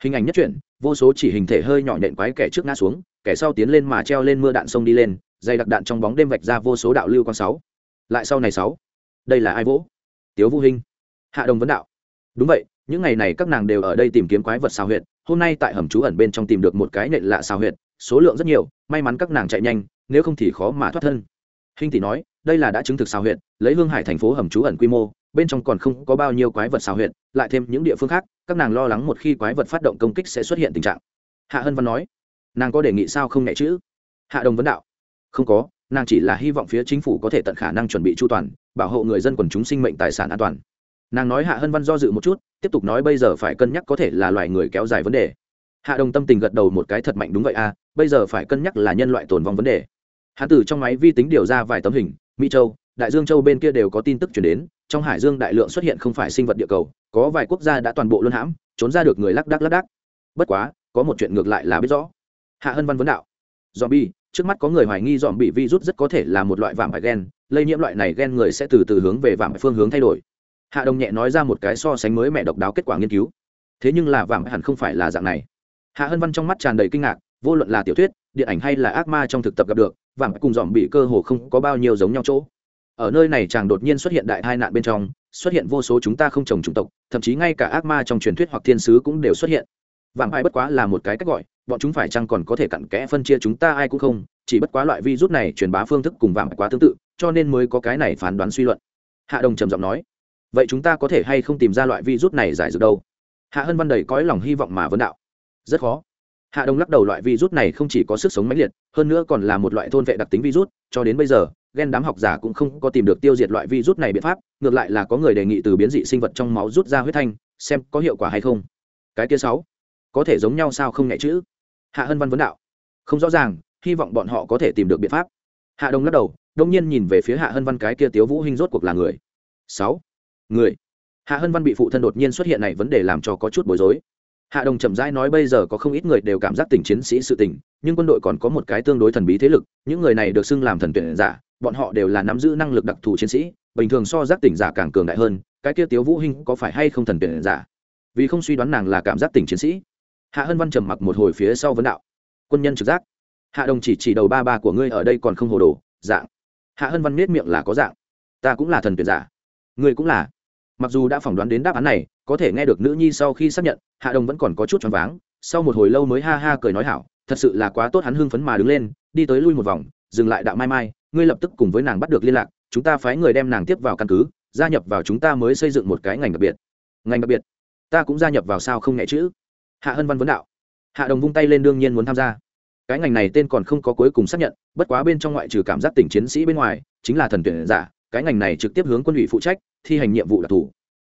Hình ảnh nhất chuyển vô số chỉ hình thể hơi nhỏ nhện quái kẻ trước ngã xuống, kẻ sau tiến lên mà treo lên mưa đạn sông đi lên, dày đặc đạn trong bóng đêm vạch ra vô số đạo lưu con sáu. Lại sau này sáu. Đây là ai vỗ? Tiếu vũ hinh. Hạ đồng vấn đạo. Đúng vậy những ngày này các nàng đều ở đây tìm kiếm quái vật xào huyệt, hôm nay tại hầm trú ẩn bên trong tìm được một cái nện lạ xào huyệt, số lượng rất nhiều, may mắn các nàng chạy nhanh, nếu không thì khó mà thoát thân. Hình tỷ nói, đây là đã chứng thực xào huyệt, lấy hương hải thành phố hầm trú ẩn quy mô, bên trong còn không có bao nhiêu quái vật xào huyệt, lại thêm những địa phương khác, các nàng lo lắng một khi quái vật phát động công kích sẽ xuất hiện tình trạng. Hạ hân văn nói, nàng có đề nghị sao không nhẹ chữ hạ đồng vấn đạo, không có, nàng chỉ là hy vọng phía chính phủ có thể tận khả năng chuẩn bị chu toàn, bảo hộ người dân quần chúng sinh mệnh tài sản an toàn. Nàng nói hạ hân văn do dự một chút tiếp tục nói bây giờ phải cân nhắc có thể là loài người kéo dài vấn đề. Hạ đồng tâm tình gật đầu một cái thật mạnh, đúng vậy a bây giờ phải cân nhắc là nhân loại tồn vong vấn đề. Hạ tử trong máy vi tính điều ra vài tấm hình, mỹ châu, đại dương châu bên kia đều có tin tức chuyển đến, trong hải dương đại lượng xuất hiện không phải sinh vật địa cầu, có vài quốc gia đã toàn bộ luân hãm, trốn ra được người lắc đắc lắc đắc. Bất quá, có một chuyện ngược lại là biết rõ. Hạ hân văn vấn đạo dòm bi trước mắt có người hoài nghi dòm bị virus rất có thể là một loại vạm phải gen, lây nhiễm loại này gen người sẽ từ từ hướng về vạm phương hướng thay đổi hạ đồng nhẹ nói ra một cái so sánh mới mẹ độc đáo kết quả nghiên cứu. Thế nhưng là vàng hẳn không phải là dạng này. Hạ hân văn trong mắt tràn đầy kinh ngạc, vô luận là tiểu thuyết, điện ảnh hay là ác ma trong thực tập gặp được vàng cùng dòm bị cơ hồ không có bao nhiêu giống nhau chỗ. Ở nơi này chàng đột nhiên xuất hiện đại hai nạn bên trong, xuất hiện vô số chúng ta không trồng chủng tộc, thậm chí ngay cả ác ma trong truyền thuyết hoặc thiên sứ cũng đều xuất hiện. Vàng ai bất quá là một cái cách gọi, bọn chúng phải chăng còn có thể cặn kẽ phân chia chúng ta ai cũng không, chỉ bất quá loại virus này truyền bá phương thức cùng vàng quá tương tự, cho nên mới có cái này phán đoán suy luận. Hạ đồng trầm giọng nói vậy chúng ta có thể hay không tìm ra loại virus này giải dược đâu? Hạ hân văn đầy cõi lòng hy vọng mà vấn đạo. Rất khó. Hạ đồng lắc đầu loại virus này không chỉ có sức sống mãnh liệt, hơn nữa còn là một loại thôn vệ đặc tính virus, cho đến bây giờ, gen đám học giả cũng không có tìm được tiêu diệt loại virus này biện pháp, ngược lại là có người đề nghị từ biến dị sinh vật trong máu rút ra huyết thanh, xem có hiệu quả hay không. Cái kia sáu, có thể giống nhau sao không nhẹ chữ hạ hân văn vấn đạo. Không rõ ràng, hy vọng bọn họ có thể tìm được biện pháp. Hạ đồng lắc đầu, đông nhiên nhìn về phía hạ hân văn cái kia tiếu vũ hinh rốt cuộc là người. Sáu người. Hạ hân văn bị phụ thân đột nhiên xuất hiện này vấn đề làm cho có chút bối rối. Hạ đồng chậm rãi nói bây giờ có không ít người đều cảm giác tình chiến sĩ sự tình, nhưng quân đội còn có một cái tương đối thần bí thế lực, những người này được xưng làm thần tuyển giả, bọn họ đều là nắm giữ năng lực đặc thù chiến sĩ, bình thường so giác tỉnh giả càng cường đại hơn, cái kia tiếu vũ hinh có phải hay không thần tuyển giả? Vì không suy đoán nàng là cảm giác tỉnh chiến sĩ. Hạ hân văn trầm mặc một hồi phía sau vấn đạo. Quân nhân trực giác. Hạ đồng chỉ chỉ đầu ba ba của ngươi ở đây còn không hồ đồ, dạng. Hạ hân văn nết miệng là có dạng. Ta cũng là thần tuyển giả. Ngươi cũng là mặc dù đã phỏng đoán đến đáp án này, có thể nghe được nữ nhi sau khi xác nhận, hạ đồng vẫn còn có chút choáng váng, sau một hồi lâu mới ha ha cười nói hảo, thật sự là quá tốt hắn hưng phấn mà đứng lên, đi tới lui một vòng, dừng lại đạo mai mai, ngươi lập tức cùng với nàng bắt được liên lạc, chúng ta phái người đem nàng tiếp vào căn cứ, gia nhập vào chúng ta mới xây dựng một cái ngành đặc biệt. Ngành đặc biệt? Ta cũng gia nhập vào sao không nghe chữ? Hạ hân văn vấn đạo. Hạ đồng vung tay lên đương nhiên muốn tham gia. Cái ngành này tên còn không có cuối cùng xác nhận, bất quá bên trong ngoại trừ cảm giác tỉnh chiến sĩ bên ngoài, chính là thần tuyển giả cái ngành này trực tiếp hướng quân ủy phụ trách, thi hành nhiệm vụ đặc thù.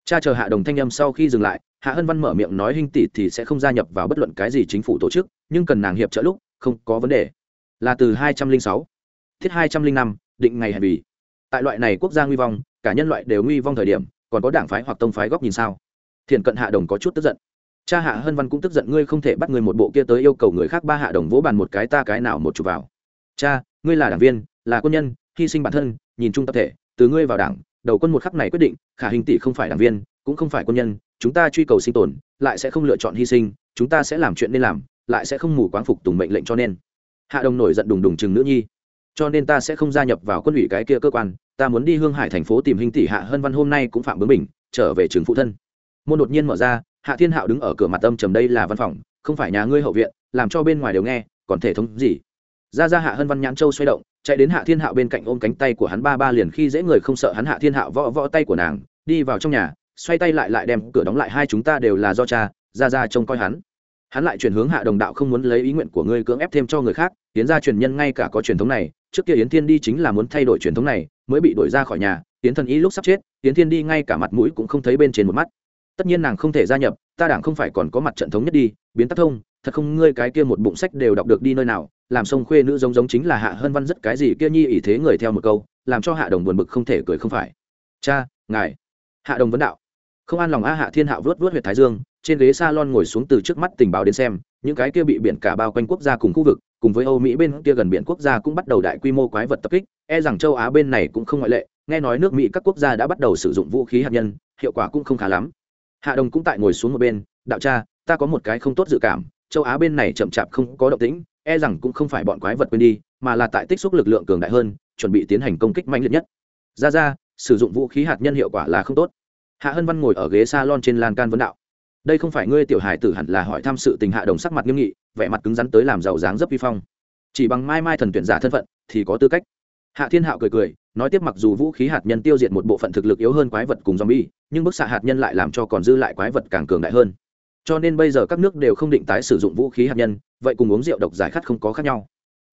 Cha chờ hạ đồng thanh â sau khi dừng lại, hạ hân văn mở miệng nói hinh tỷ thì sẽ không gia nhập vào bất luận cái gì chính phủ tổ chức, nhưng cần nàng hiệp trợ lúc, không có vấn đề. Là từ hai trăm linh sáu, thiết hai trăm linh năm, định ngày hẹn vì. Tại loại này quốc gia nguy vong, cả nhân loại đều nguy vong thời điểm, còn có đảng phái hoặc tông phái góc nhìn sao? Thiện cận hạ đồng có chút tức giận. Cha hạ hân văn cũng tức giận, ngươi không thể bắt người một bộ kia tới yêu cầu người khác ba hạ đồng vỗ bàn một cái ta cái nào một chụp vào. Cha, ngươi là đảng viên, là quân nhân, hy sinh bản thân, nhìn chung tập thể từ ngươi vào đảng, đầu quân một khắc này quyết định, khả hình tỷ không phải đảng viên, cũng không phải quân nhân, chúng ta truy cầu sinh tồn, lại sẽ không lựa chọn hy sinh, chúng ta sẽ làm chuyện nên làm, lại sẽ không mù quáng phục tùng mệnh lệnh cho nên. Hạ đồng nổi giận đùng đùng chừng nữ nhi. Cho nên ta sẽ không gia nhập vào quân ủy cái kia cơ quan, ta muốn đi hương hải thành phố tìm hình tỷ hạ hân văn hôm nay cũng phạm bướng mình trở về trường phụ thân. Môn đột nhiên mở ra, hạ thiên hạo đứng ở cửa mặt âm trầm đây là văn phòng, không phải nhà ngươi hậu viện, làm cho bên ngoài đều nghe, còn thể thống gì? Ra ra hạ hân văn nhãn châu xoay động chạy đến hạ thiên hạo bên cạnh ôm cánh tay của hắn ba ba liền khi dễ người không sợ hắn hạ thiên hạo võ võ tay của nàng, đi vào trong nhà, xoay tay lại lại đem cửa đóng lại, hai chúng ta đều là do cha, ra ra trông coi hắn. Hắn lại chuyển hướng hạ đồng đạo không muốn lấy ý nguyện của ngươi cưỡng ép thêm cho người khác, tiến ra truyền nhân ngay cả có truyền thống này, trước kia yến thiên đi chính là muốn thay đổi truyền thống này, mới bị đuổi ra khỏi nhà, yến thần ý lúc sắp chết, yến thiên đi ngay cả mặt mũi cũng không thấy bên trên một mắt. Tất nhiên nàng không thể gia nhập, ta đảng không phải còn có mặt trận thống nhất đi, biến tắc thông, thật không, ngươi cái kia một bụng sách đều đọc được đi nơi nào làm sông khuê nữ giống giống chính là hạ hơn văn rất cái gì kia nhi ỷ thế người theo một câu, làm cho hạ đồng buồn bực không thể cười không phải. Cha, ngài. Hạ đồng vấn đạo. Không an lòng a hạ thiên hạ vớt vớt huyệt thái dương, trên ghế s a lon ngồi xuống từ trước mắt tình báo đến xem, những cái kia bị biển cả bao quanh quốc gia cùng khu vực, cùng với âu mỹ bên kia gần biển quốc gia cũng bắt đầu đại quy mô quái vật tập kích e rằng châu á bên này cũng không ngoại lệ, nghe nói nước mỹ các quốc gia đã bắt đầu sử dụng vũ khí hạt nhân, hiệu quả cũng không khá lắm. Hạ đồng cũng tại ngồi xuống một bên, đạo cha, ta có một cái không tốt dự cảm, châu á bên này chậm chạp không có động tĩnh e rằng cũng không phải bọn quái vật quên đi, mà là tại tích xúc lực lượng cường đại hơn, chuẩn bị tiến hành công kích mạnh liệt nhất. Ra ra, sử dụng vũ khí hạt nhân hiệu quả là không tốt. Hạ hân văn ngồi ở ghế s a lon trên lan can vấn đạo. Đây không phải ngươi tiểu hải tử hẳn là hỏi thăm sự tình hạ đồng sắc mặt nghiêm nghị, vẻ mặt cứng rắn tới làm giàu dáng dấp vi phong. Chỉ bằng mai mai thần tuyển giả thân phận, thì có tư cách. Hạ thiên hạo cười cười, nói tiếp mặc dù vũ khí hạt nhân tiêu diệt một bộ phận thực lực yếu hơn quái vật cùng zombie, nhưng bức xạ hạt nhân lại làm cho còn dư lại quái vật càng cường đại hơn cho nên bây giờ các nước đều không định tái sử dụng vũ khí hạt nhân, vậy cùng uống rượu độc giải khát không có khác nhau.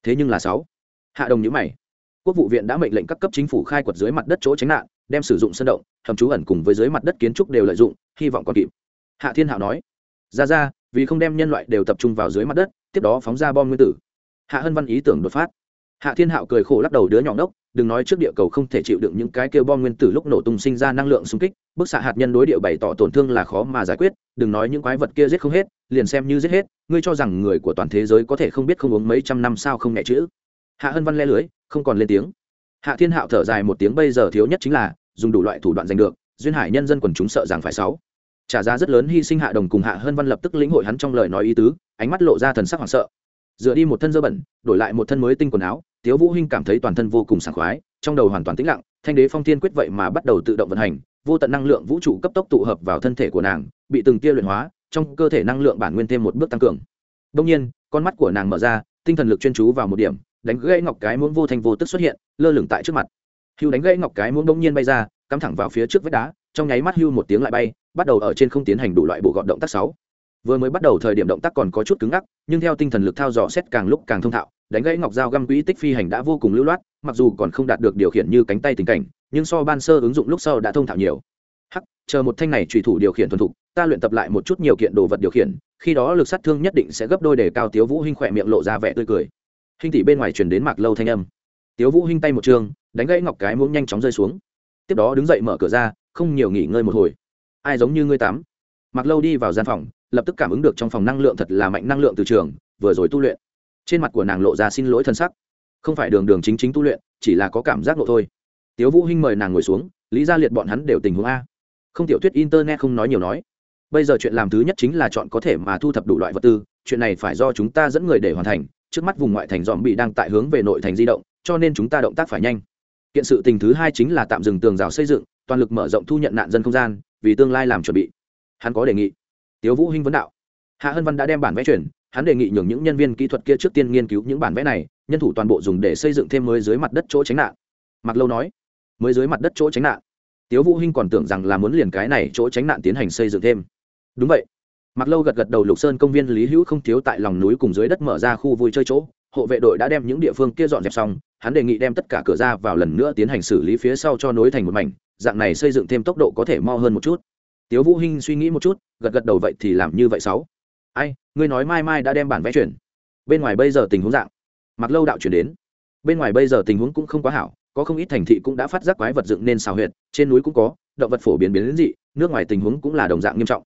Thế nhưng là sáu. Hạ đồng nhữ mày. Quốc vụ viện đã mệnh lệnh các cấp chính phủ khai quật dưới mặt đất chỗ tránh nạn, đem sử dụng sân động, hầm trú ẩn cùng với dưới mặt đất kiến trúc đều lợi dụng, hy vọng còn kịp. Hạ thiên hạo nói. Ra ra, vì không đem nhân loại đều tập trung vào dưới mặt đất, tiếp đó phóng ra bom nguyên tử. Hạ hân văn ý tưởng đột phát. Hạ thiên hạo cười khổ lắc đầu, đứa nhỏ ngốc đừng nói trước địa cầu không thể chịu đựng những cái kêu bom nguyên tử lúc nổ tung sinh ra năng lượng xung kích, bức xạ hạt nhân đối địa bày tỏ tổn thương là khó mà giải quyết, đừng nói những quái vật kia giết không hết, liền xem như giết hết, ngươi cho rằng người của toàn thế giới có thể không biết không uống mấy trăm năm sao không nhẹ chữ. Hạ hân văn le lưới, không còn lên tiếng. Hạ thiên hạo thở dài một tiếng bây giờ thiếu nhất chính là, dùng đủ loại thủ đoạn giành được, duyên hải nhân dân quần chúng sợ rằng phải sáu. Trả giá rất lớn hy sinh hạ đồng cùng hạ hân văn lập tức lĩnh hội hắn trong lời nói ý tứ, ánh mắt lộ ra thần sắc hoảng sợ dựa đi một thân dơ bẩn, đổi lại một thân mới tinh quần áo, tiếu vũ hinh cảm thấy toàn thân vô cùng sảng khoái, trong đầu hoàn toàn tĩnh lặng, thanh đế phong thiên quyết vậy mà bắt đầu tự động vận hành, vô tận năng lượng vũ trụ cấp tốc tụ hợp vào thân thể của nàng, bị từng tia luyện hóa, trong cơ thể năng lượng bản nguyên thêm một bước tăng cường. Đông nhiên, con mắt của nàng mở ra, tinh thần lực chuyên chú vào một điểm, đánh gãy ngọc cái muỗng vô thành vô tức xuất hiện, lơ lửng tại trước mặt. Hưu đánh gãy ngọc cái muỗng đông nhiên bay ra, cắm thẳng vào phía trước vách đá, trong nháy mắt hưu một tiếng lại bay, bắt đầu ở trên không tiến hành đủ loại bộ gọn động tác sáu vừa mới bắt đầu thời điểm động tác còn có chút cứng ngắc, nhưng theo tinh thần lực thao dò xét càng lúc càng thông thạo, đánh gãy ngọc dao găm quỹ tích phi hành đã vô cùng lưu loát, mặc dù còn không đạt được điều khiển như cánh tay tình cảnh, nhưng so ban sơ ứng dụng lúc sau đã thông thạo nhiều. Hắc, chờ một thanh này trùy thủ điều khiển thuần thục, ta luyện tập lại một chút nhiều kiện đồ vật điều khiển, khi đó lực sát thương nhất định sẽ gấp đôi để cao tiếu vũ hinh khỏe miệng lộ ra vẻ tươi cười. Hinh tỷ bên ngoài truyền đến mạc lâu thanh âm. Tiếu vũ hinh tay một trường, đánh gãy ngọc cái muỗng nhanh chóng rơi xuống. Tiếp đó đứng dậy mở cửa ra, không nhiều nghỉ ngơi một hồi. Ai giống như ngươi tắm? Mạc lâu đi vào gian phòng lập tức cảm ứng được trong phòng năng lượng thật là mạnh năng lượng từ trường, vừa rồi tu luyện. Trên mặt của nàng lộ ra xin lỗi thân sắc. Không phải đường đường chính chính tu luyện, chỉ là có cảm giác lộ thôi. Tiếu vũ hinh mời nàng ngồi xuống, lý gia liệt bọn hắn đều tình huống a. Không tiểu thuyết internet không nói nhiều nói. Bây giờ chuyện làm thứ nhất chính là chọn có thể mà thu thập đủ loại vật tư, chuyện này phải do chúng ta dẫn người để hoàn thành, trước mắt vùng ngoại thành dòm bị đang tại hướng về nội thành di động, cho nên chúng ta động tác phải nhanh. Kiện sự tình thứ hai chính là tạm dừng tường rào xây dựng, toàn lực mở rộng thu nhận nạn dân không gian, vì tương lai làm chuẩn bị. Hắn có đề nghị tiếu vũ hinh vấn đạo. Hạ hân văn đã đem bản vẽ chuyển, hắn đề nghị nhường những nhân viên kỹ thuật kia trước tiên nghiên cứu những bản vẽ này, nhân thủ toàn bộ dùng để xây dựng thêm mới dưới mặt đất chỗ tránh nạn. Mặc lâu nói, mới dưới mặt đất chỗ tránh nạn. Tiếu vũ hinh còn tưởng rằng là muốn liền cái này chỗ tránh nạn tiến hành xây dựng thêm. Đúng vậy. Mặc lâu gật gật đầu lục sơn công viên lý hữu không thiếu tại lòng núi cùng dưới đất mở ra khu vui chơi chỗ, hộ vệ đội đã đem những địa phương kia dọn dẹp xong, hắn đề nghị đem tất cả cửa ra vào lần nữa tiến hành xử lý phía sau cho nối thành một mảnh, dạng này xây dựng thêm tốc độ có thể mo hơn một chút tiếu vũ hinh suy nghĩ một chút, gật gật đầu vậy thì làm như vậy sáu. Ai, ngươi nói mai mai đã đem bản vẽ chuyển. Bên ngoài bây giờ tình huống dạng. Mặc lâu đạo chuyển đến. Bên ngoài bây giờ tình huống cũng không quá hảo, có không ít thành thị cũng đã phát giác quái vật dựng nên xào huyệt, trên núi cũng có, động vật phổ biến biến đến dị, nước ngoài tình huống cũng là đồng dạng nghiêm trọng.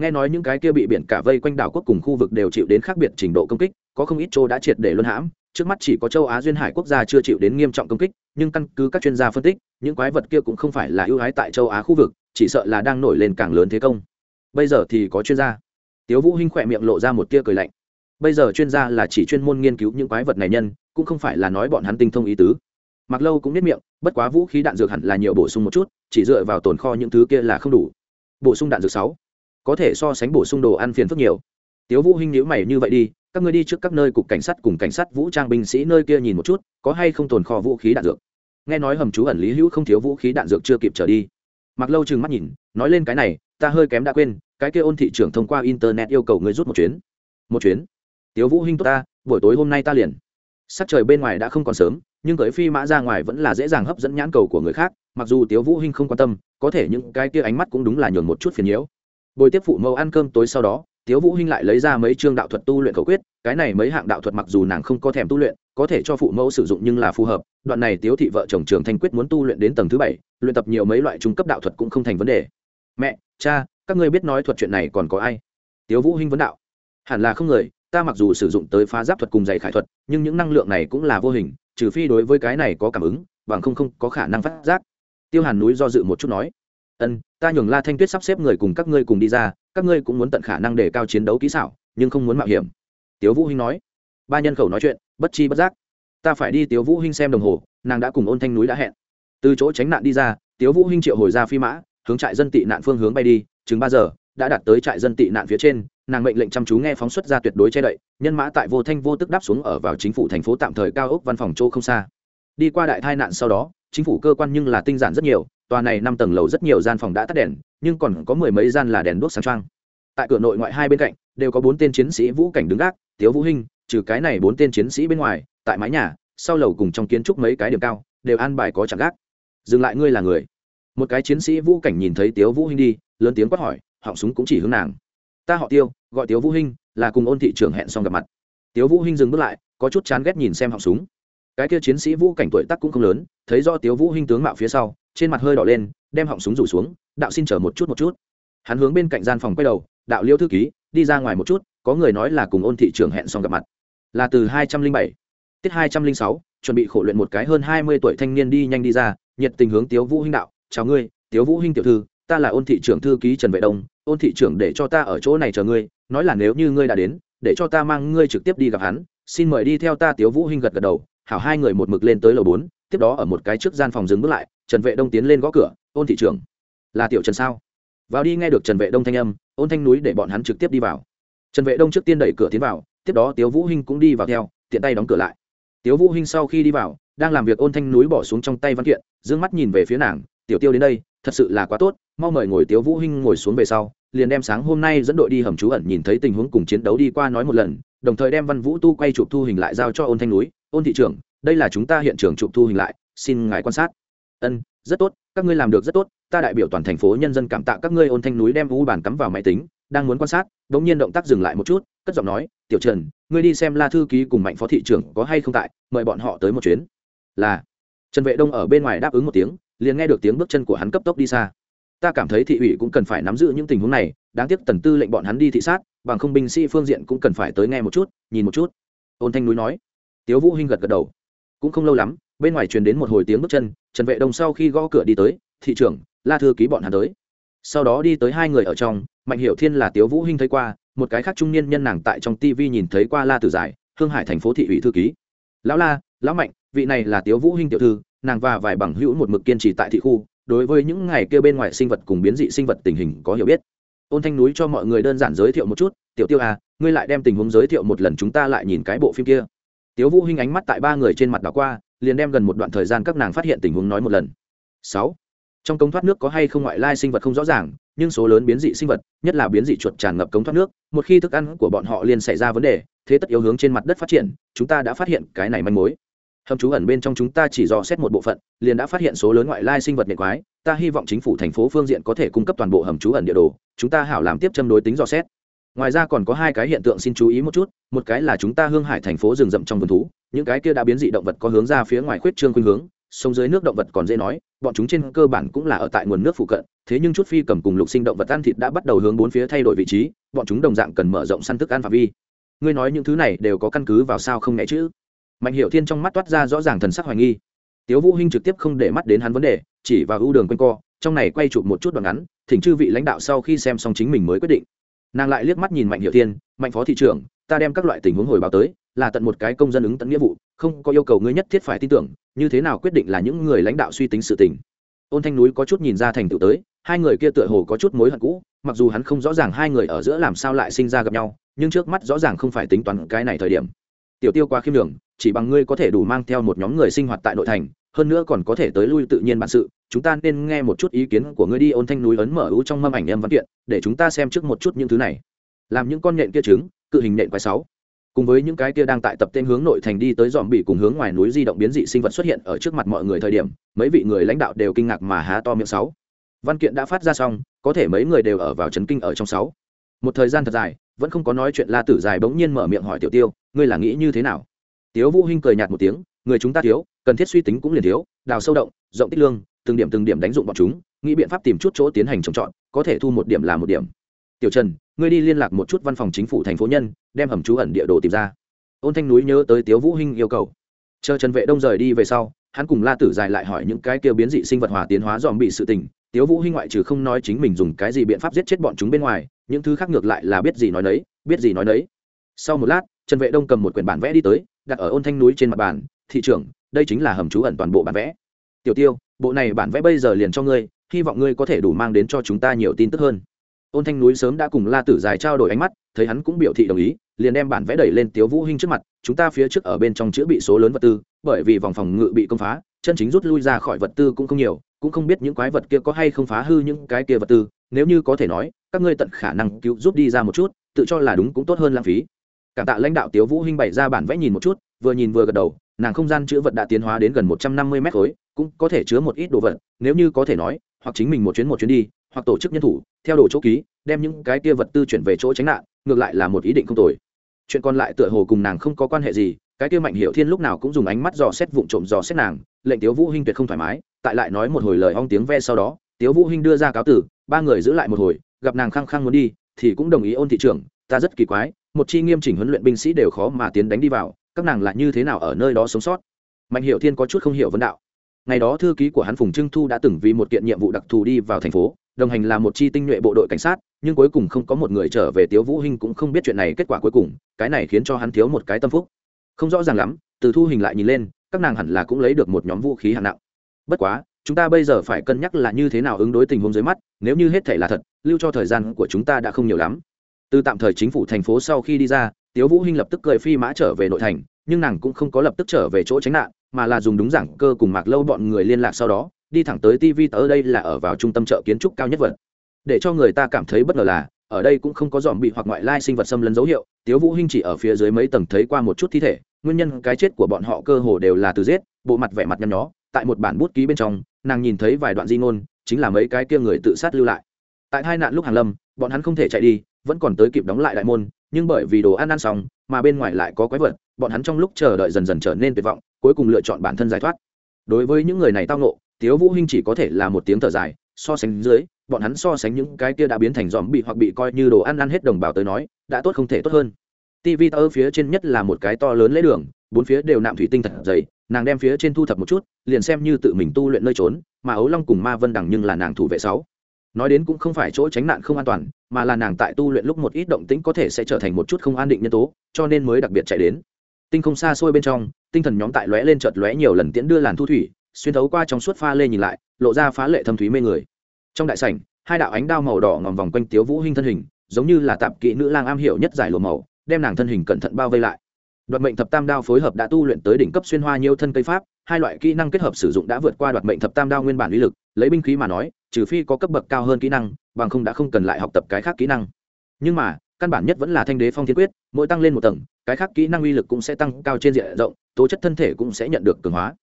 Nghe nói những cái kia bị biển cả vây quanh đảo quốc cùng khu vực đều chịu đến khác biệt trình độ công kích, có không ít châu đã triệt để luân hãm, trước mắt chỉ có châu á duyên hải quốc gia chưa chịu đến nghiêm trọng công kích nhưng căn cứ các chuyên gia phân tích, những quái vật kia cũng không phải là ưu ái tại châu á khu vực, chỉ sợ là đang nổi lên càng lớn thế công. Bây giờ thì có chuyên gia. Tiếu vũ hinh khỏe miệng lộ ra một tia cười lạnh. Bây giờ chuyên gia là chỉ chuyên môn nghiên cứu những quái vật này nhân, cũng không phải là nói bọn hắn tinh thông ý tứ. Mặc lâu cũng biết miệng, bất quá vũ khí đạn dược hẳn là nhiều bổ sung một chút, chỉ dựa vào tồn kho những thứ kia là không đủ. Bổ sung đạn dược sáu. Có thể so sánh bổ sung đồ ăn phiền phức nhiều. Tiếu vũ hinh nhíu mày như vậy đi các ngươi đi trước các nơi cục cảnh sát cùng cảnh sát vũ trang binh sĩ nơi kia nhìn một chút, có hay không tồn kho vũ khí đạn dược? Nghe nói hầm chú ẩn lý hữu không thiếu vũ khí đạn dược chưa kịp trở đi. Mặc lâu chừng mắt nhìn, nói lên cái này, ta hơi kém đã quên, cái kia ôn thị trưởng thông qua internet yêu cầu ngươi rút một chuyến. Một chuyến? Tiếu vũ hinh tốt ta, buổi tối hôm nay ta liền. Sắc trời bên ngoài đã không còn sớm, nhưng cởi phi mã ra ngoài vẫn là dễ dàng hấp dẫn nhãn cầu của người khác, mặc dù tiếu vũ hinh không quan tâm, có thể những cái kia ánh mắt cũng đúng là nhường một chút phiền nhiễu. Bồi tiếp phụ mẫu ăn cơm tối sau đó tiếu vũ hinh lại lấy ra mấy chương đạo thuật tu luyện khẩu quyết, cái này mấy hạng đạo thuật mặc dù nàng không có thèm tu luyện, có thể cho phụ mẫu sử dụng nhưng là phù hợp, đoạn này tiếu thị vợ chồng trường thanh quyết muốn tu luyện đến tầng thứ bảy, luyện tập nhiều mấy loại trung cấp đạo thuật cũng không thành vấn đề. Mẹ, cha, các ngươi biết nói thuật chuyện này còn có ai? Tiếu vũ hinh vấn đạo. Hẳn là không người, ta mặc dù sử dụng tới phá giáp thuật cùng dạy khải thuật, nhưng những năng lượng này cũng là vô hình, trừ phi đối với cái này có cảm ứng, bằng không không có khả năng phát giác. Tiêu hàn núi do dự một chút nói ân, ta nhường la thanh tuyết sắp xếp người cùng các ngươi cùng đi ra, các ngươi cũng muốn tận khả năng để cao chiến đấu kỹ xảo, nhưng không muốn mạo hiểm. Tiếu vũ hinh nói. Ba nhân khẩu nói chuyện, bất chi bất giác. Ta phải đi tiếu vũ hinh xem đồng hồ, nàng đã cùng ôn thanh núi đã hẹn. Từ chỗ tránh nạn đi ra, tiếu vũ hinh triệu hồi ra phi mã, hướng trại dân tị nạn phương hướng bay đi, chừng ba giờ, đã đạt tới trại dân tị nạn phía trên, nàng mệnh lệnh chăm chú nghe phóng xuất ra tuyệt đối che đậy, nhân mã tại vô thanh vô tức đáp xuống ở vào chính phủ thành phố tạm thời cao ốc văn phòng châu không xa. Đi qua đại tai nạn sau đó, chính phủ cơ quan nhưng là tinh giản rất nhiều tòa này năm tầng lầu rất nhiều gian phòng đã tắt đèn, nhưng còn có mười mấy gian là đèn đốt sáng trăng tại cửa nội ngoại hai bên cạnh, đều có bốn tên chiến sĩ vũ cảnh đứng gác, tiếu vũ hinh, trừ cái này bốn tên chiến sĩ bên ngoài, tại mái nhà, sau lầu cùng trong kiến trúc mấy cái điểm cao, đều an bài có chạm gác. Dừng lại ngươi là người. Một cái chiến sĩ vũ cảnh nhìn thấy tiếu vũ hinh đi, lớn tiếng quát hỏi, họng súng cũng chỉ hướng nàng. Ta họ tiêu, gọi tiếu vũ hinh, là cùng ôn thị trưởng hẹn xong gặp mặt. Tiếu vũ hinh dừng bước lại, có chút chán ghét nhìn xem họng súng. Cái kia chiến sĩ vũ cảnh tuổi tác cũng không lớn, thấy do tiếu vũ hinh tướng mạo phía sau trên mặt hơi đỏ lên, đem họng súng rủ xuống, đạo xin chờ một chút một chút. Hắn hướng bên cạnh gian phòng quay đầu, đạo liêu thư ký, đi ra ngoài một chút, có người nói là cùng ôn thị trưởng hẹn xong gặp mặt. Là từ hai trăm linh bảy, tiết hai trăm linh sáu, chuẩn bị khổ luyện một cái hơn hai mươi tuổi thanh niên đi nhanh đi ra, nhiệt tình hướng tiếu vũ hinh đạo, chào ngươi, tiếu vũ hinh tiểu thư, ta là ôn thị trưởng thư ký trần vệ đông, ôn thị trưởng để cho ta ở chỗ này chờ ngươi, nói là nếu như ngươi đã đến, để cho ta mang ngươi trực tiếp đi gặp hắn, xin mời đi theo ta tiếu vũ hinh gật gật đầu, hảo hai người một mực lên tới lầu bốn tiếp đó ở một cái trước gian phòng dừng bước lại, trần vệ đông tiến lên gõ cửa, ôn thị trưởng, là tiểu trần sao? Vào đi nghe được trần vệ đông thanh âm, ôn thanh núi để bọn hắn trực tiếp đi vào. Trần vệ đông trước tiên đẩy cửa tiến vào, tiếp đó tiếu vũ hinh cũng đi vào theo, tiện tay đóng cửa lại. Tiếu vũ hinh sau khi đi vào, đang làm việc ôn thanh núi bỏ xuống trong tay văn kiện, dương mắt nhìn về phía nàng, tiểu tiêu đến đây, thật sự là quá tốt, mau mời ngồi tiếu vũ hinh ngồi xuống về sau, liền đem sáng hôm nay dẫn đội đi hầm trú ẩn nhìn thấy tình huống cùng chiến đấu đi qua nói một lần, đồng thời đem văn vũ tu quay chụp thu hình lại giao cho ôn thanh núi, ôn thị trưởng đây là chúng ta hiện trường chụp thu hình lại, xin ngài quan sát. Ân, rất tốt, các ngươi làm được rất tốt, ta đại biểu toàn thành phố nhân dân cảm tạ các ngươi ôn thanh núi đem u bàn cắm vào máy tính, đang muốn quan sát đ ỗ n g nhiên động tác dừng lại một chút, cất giọng nói, tiểu trần, ngươi đi xem la thư ký cùng mạnh phó thị trưởng có hay không tại, mời bọn họ tới một chuyến. Là. Trần vệ đông ở bên ngoài đáp ứng một tiếng, liền nghe được tiếng bước chân của hắn cấp tốc đi xa. Ta cảm thấy thị ủy cũng cần phải nắm giữ những tình huống này, đáng tiếc tần tư lệnh bọn hắn đi thị sát, bằng không binh sĩ phương diện cũng cần phải tới nghe một chút, nhìn một chút. Ôn thanh núi nói. Tiếu vũ hinh gật gật đầu cũng không lâu lắm, bên ngoài truyền đến một hồi tiếng bước chân, trần vệ đông sau khi gõ cửa đi tới, thị trưởng, la thư ký bọn hắn tới. Sau đó đi tới hai người ở trong, mạnh hiệu thiên là tiếu vũ hinh thấy qua, một cái khác trung niên nhân nàng tại trong tv nhìn thấy qua la tử giải, hương hải thành phố thị ủy thư ký. Lão la, lão mạnh, vị này là tiếu vũ hinh tiểu thư, nàng và vài bằng hữu một mực kiên trì tại thị khu, đối với những ngày kia bên ngoài sinh vật cùng biến dị sinh vật tình hình có hiểu biết. Ôn thanh núi cho mọi người đơn giản giới thiệu một chút, tiểu tiêu à ngươi lại đem tình huống giới thiệu một lần chúng ta lại nhìn cái bộ phim kia tiếu vũ hinh ánh mắt tại ba người trên mặt đảo qua, liền đem gần một đoạn thời gian các nàng phát hiện tình huống nói một lần. Sáu. Trong cống thoát nước có hay không ngoại lai sinh vật không rõ ràng, nhưng số lớn biến dị sinh vật, nhất là biến dị chuột tràn ngập cống thoát nước, một khi thức ăn của bọn họ liền xảy ra vấn đề, thế tất yếu hướng trên mặt đất phát triển, chúng ta đã phát hiện cái này manh mối. Hầm trú ẩn bên trong chúng ta chỉ dò xét một bộ phận, liền đã phát hiện số lớn ngoại lai sinh vật nghệ quái, ta hy vọng chính phủ thành phố phương diện có thể cung cấp toàn bộ hầm trú ẩn địa đồ, chúng ta hảo làm tiếp châm đối tính dò xét ngoài ra còn có hai cái hiện tượng xin chú ý một chút, một cái là chúng ta hương hải thành phố rừng rậm trong vườn thú, những cái kia đã biến dị động vật có hướng ra phía ngoài khuyết trương khuynh hướng, sông dưới nước động vật còn dễ nói, bọn chúng trên cơ bản cũng là ở tại nguồn nước phụ cận, thế nhưng chút phi cầm cùng lục sinh động vật ăn thịt đã bắt đầu hướng bốn phía thay đổi vị trí, bọn chúng đồng dạng cần mở rộng săn thức ăn phạm vi. Ngươi nói những thứ này đều có căn cứ vào sao không nghe chứ? Mạnh hiệu thiên trong mắt toát ra rõ ràng thần sắc hoài nghi. Tiếu vũ hinh trực tiếp không để mắt đến hắn vấn đề, chỉ vào ưu đường quanh co, trong này quay chụp một chút đoạn ngắn, thỉnh chư vị lãnh đạo sau khi xem xong chính mình mới quyết định nàng lại liếc mắt nhìn mạnh hiệu thiên, mạnh phó thị trưởng, ta đem các loại tình huống hồi báo tới, là tận một cái công dân ứng tận nghĩa vụ, không có yêu cầu ngươi nhất thiết phải tin tưởng, như thế nào quyết định là những người lãnh đạo suy tính sự tình. Ôn thanh núi có chút nhìn ra thành tựu tới, hai người kia tựa hồ có chút mối hận cũ, mặc dù hắn không rõ ràng hai người ở giữa làm sao lại sinh ra gặp nhau, nhưng trước mắt rõ ràng không phải tính toán cái này thời điểm. Tiểu tiêu quá khiêm đường chỉ bằng ngươi có thể đủ mang theo một nhóm người sinh hoạt tại nội thành, hơn nữa còn có thể tới lui tự nhiên bản sự chúng ta nên nghe một chút ý kiến của ngươi đi, ôn thanh núi ấn mở ưu trong mâm ảnh em văn kiện, để chúng ta xem trước một chút những thứ này. Làm những con nhện kia trứng, cự hình nhện quái sáu. Cùng với những cái kia đang tại tập tên hướng nội thành đi tới dòm bị cùng hướng ngoài núi di động biến dị sinh vật xuất hiện ở trước mặt mọi người thời điểm, mấy vị người lãnh đạo đều kinh ngạc mà há to miệng sáu. Văn kiện đã phát ra xong, có thể mấy người đều ở vào trấn kinh ở trong sáu. Một thời gian thật dài, vẫn không có nói chuyện, la tử dài bỗng nhiên mở miệng hỏi tiểu tiêu, ngươi là nghĩ như thế nào? Tiếu vũ hinh cười nhạt một tiếng, người chúng ta thiếu, cần thiết suy tính cũng liền thiếu, đào sâu động, rộng tích lương từng điểm từng điểm đánh dụng bọn chúng, nghĩ biện pháp tìm chút chỗ tiến hành trồng trọt, có thể thu một điểm là một điểm. Tiểu trần, ngươi đi liên lạc một chút văn phòng chính phủ thành phố nhân, đem hầm trú ẩn địa đồ tìm ra. Ôn thanh núi nhớ tới tiếu vũ hinh yêu cầu. Chờ trần vệ đông rời đi về sau, hắn cùng la tử dài lại hỏi những cái kia biến dị sinh vật hòa tiến hóa dòm bị sự tình. Tiếu vũ hinh ngoại trừ không nói chính mình dùng cái gì biện pháp giết chết bọn chúng bên ngoài, những thứ khác ngược lại là biết gì nói nấy, biết gì nói nấy. Sau một lát, trần vệ đông cầm một quyển bản vẽ đi tới, đặt ở ôn thanh núi trên mặt bàn. Thị trưởng, đây chính là hầm trú ẩn toàn bộ bản vẽ tiểu tiêu, bộ này bản vẽ bây giờ liền cho ngươi, hy vọng ngươi có thể đủ mang đến cho chúng ta nhiều tin tức hơn. Ôn thanh núi sớm đã cùng la tử dài trao đổi ánh mắt, thấy hắn cũng biểu thị đồng ý, liền đem bản vẽ đẩy lên tiếu vũ hinh trước mặt, chúng ta phía trước ở bên trong chữa bị số lớn vật tư, bởi vì vòng phòng ngự bị công phá, chân chính rút lui ra khỏi vật tư cũng không nhiều, cũng không biết những quái vật kia có hay không phá hư những cái kia vật tư, nếu như có thể nói, các ngươi tận khả năng cứu giúp đi ra một chút, tự cho là đúng cũng tốt hơn lãng phí. Cảm tạ lãnh đạo tiếu vũ hinh bày ra bản vẽ nhìn một chút, vừa nhìn vừa gật đầu, nàng không gian chứa vật đã tiến hóa đến gần một trăm năm mươi mét khối cũng có thể chứa một ít đồ vật, nếu như có thể nói, hoặc chính mình một chuyến một chuyến đi, hoặc tổ chức nhân thủ, theo đồ chỗ ký, đem những cái kia vật tư chuyển về chỗ tránh nạn, ngược lại là một ý định không tồi. Chuyện còn lại tựa hồ cùng nàng không có quan hệ gì, cái kia mạnh hiệu thiên lúc nào cũng dùng ánh mắt dò xét vụng trộm dò xét nàng, lệnh tiếu vũ hinh tuyệt không thoải mái, tại lại nói một hồi lời ong tiếng ve sau đó, tiếu vũ hinh đưa ra cáo tử, ba người giữ lại một hồi, gặp nàng khăng khăng muốn đi, thì cũng đồng ý ôn thị trưởng, ta rất kỳ quái, một chi nghiêm chỉnh huấn luyện binh sĩ đều khó mà tiến đánh đi vào, các nàng lại như thế nào ở nơi đó sống sót? Mạnh hiệu thiên có chút không hiểu vấn đạo ngày đó thư ký của hắn phùng trưng thu đã từng vì một kiện nhiệm vụ đặc thù đi vào thành phố, đồng hành là một chi tinh nhuệ bộ đội cảnh sát, nhưng cuối cùng không có một người trở về tiếu vũ hinh cũng không biết chuyện này kết quả cuối cùng, cái này khiến cho hắn thiếu một cái tâm phúc. Không rõ ràng lắm, từ thu hình lại nhìn lên, các nàng hẳn là cũng lấy được một nhóm vũ khí hạng nặng. Bất quá, chúng ta bây giờ phải cân nhắc là như thế nào ứng đối tình huống dưới mắt, nếu như hết thể là thật, lưu cho thời gian của chúng ta đã không nhiều lắm. Từ tạm thời chính phủ thành phố sau khi đi ra, tiếu vũ hinh lập tức cười phi mã trở về nội thành, nhưng nàng cũng không có lập tức trở về chỗ tránh nạn mà là dùng đúng giảng cơ cùng mạc lâu bọn người liên lạc sau đó, đi thẳng tới tv tới đây là ở vào trung tâm chợ kiến trúc cao nhất vật. Để cho người ta cảm thấy bất ngờ là, ở đây cũng không có dòm bị hoặc ngoại lai sinh vật xâm lấn dấu hiệu, tiếu vũ hinh chỉ ở phía dưới mấy tầng thấy qua một chút thi thể, nguyên nhân cái chết của bọn họ cơ hồ đều là từ giết, bộ mặt vẻ mặt nhăn nhó, tại một bản bút ký bên trong, nàng nhìn thấy vài đoạn di ngôn, chính là mấy cái kia người tự sát lưu lại. Tại hai nạn lúc hàng lâm, bọn hắn không thể chạy đi, vẫn còn tới kịp đóng lại đại môn, nhưng bởi vì đồ ăn ăn xong, mà bên ngoài lại có quái vật, bọn hắn trong lúc chờ đợi dần dần trở nên tuyệt vọng cuối cùng lựa chọn bản thân giải thoát. Đối với những người này tao nộ tiếu vũ hinh chỉ có thể là một tiếng thở dài, so sánh dưới, bọn hắn so sánh những cái kia đã biến thành dòm bị hoặc bị coi như đồ ăn ăn hết đồng bào tới nói, đã tốt không thể tốt hơn. Tv tơ phía trên nhất là một cái to lớn lễ đường, bốn phía đều nạm thủy tinh thật dày, nàng đem phía trên thu thập một chút, liền xem như tự mình tu luyện nơi trốn, mà ấu long cùng ma vân đằng nhưng là nàng thủ vệ sáu. Nói đến cũng không phải chỗ tránh nạn không an toàn, mà là nàng tại tu luyện lúc một ít động tĩnh có thể sẽ trở thành một chút không an định nhân tố, cho nên mới đặc biệt chạy đến. Tinh không xa xôi bên trong tinh thần nhóm tại lóe lên chợt lóe nhiều lần tiễn đưa làn thu thủy, xuyên thấu qua trong suốt pha lê nhìn lại, lộ ra phá lệ thâm thúy mê người. Trong đại sảnh, hai đạo ánh đao màu đỏ ngòm vòng quanh tiếu vũ hinh thân hình, giống như là tạp kỹ nữ lang am hiểu nhất giải lùa màu, đem nàng thân hình cẩn thận bao vây lại. Đoạt mệnh thập tam đao phối hợp đã tu luyện tới đỉnh cấp xuyên hoa nhiều thân cây pháp, hai loại kỹ năng kết hợp sử dụng đã vượt qua đoạt mệnh thập tam đao nguyên bản uy lực, lấy binh khí mà nói, trừ phi có cấp bậc cao hơn kỹ năng, bằng không đã không cần lại học tập cái khác kỹ năng. Nhưng mà căn bản nhất vẫn là thanh đế phong thiên quyết, mỗi tăng lên một tầng, cái khác kỹ năng uy lực cũng sẽ tăng cao trên diện rộng, tố chất thân thể cũng sẽ nhận được cường hóa.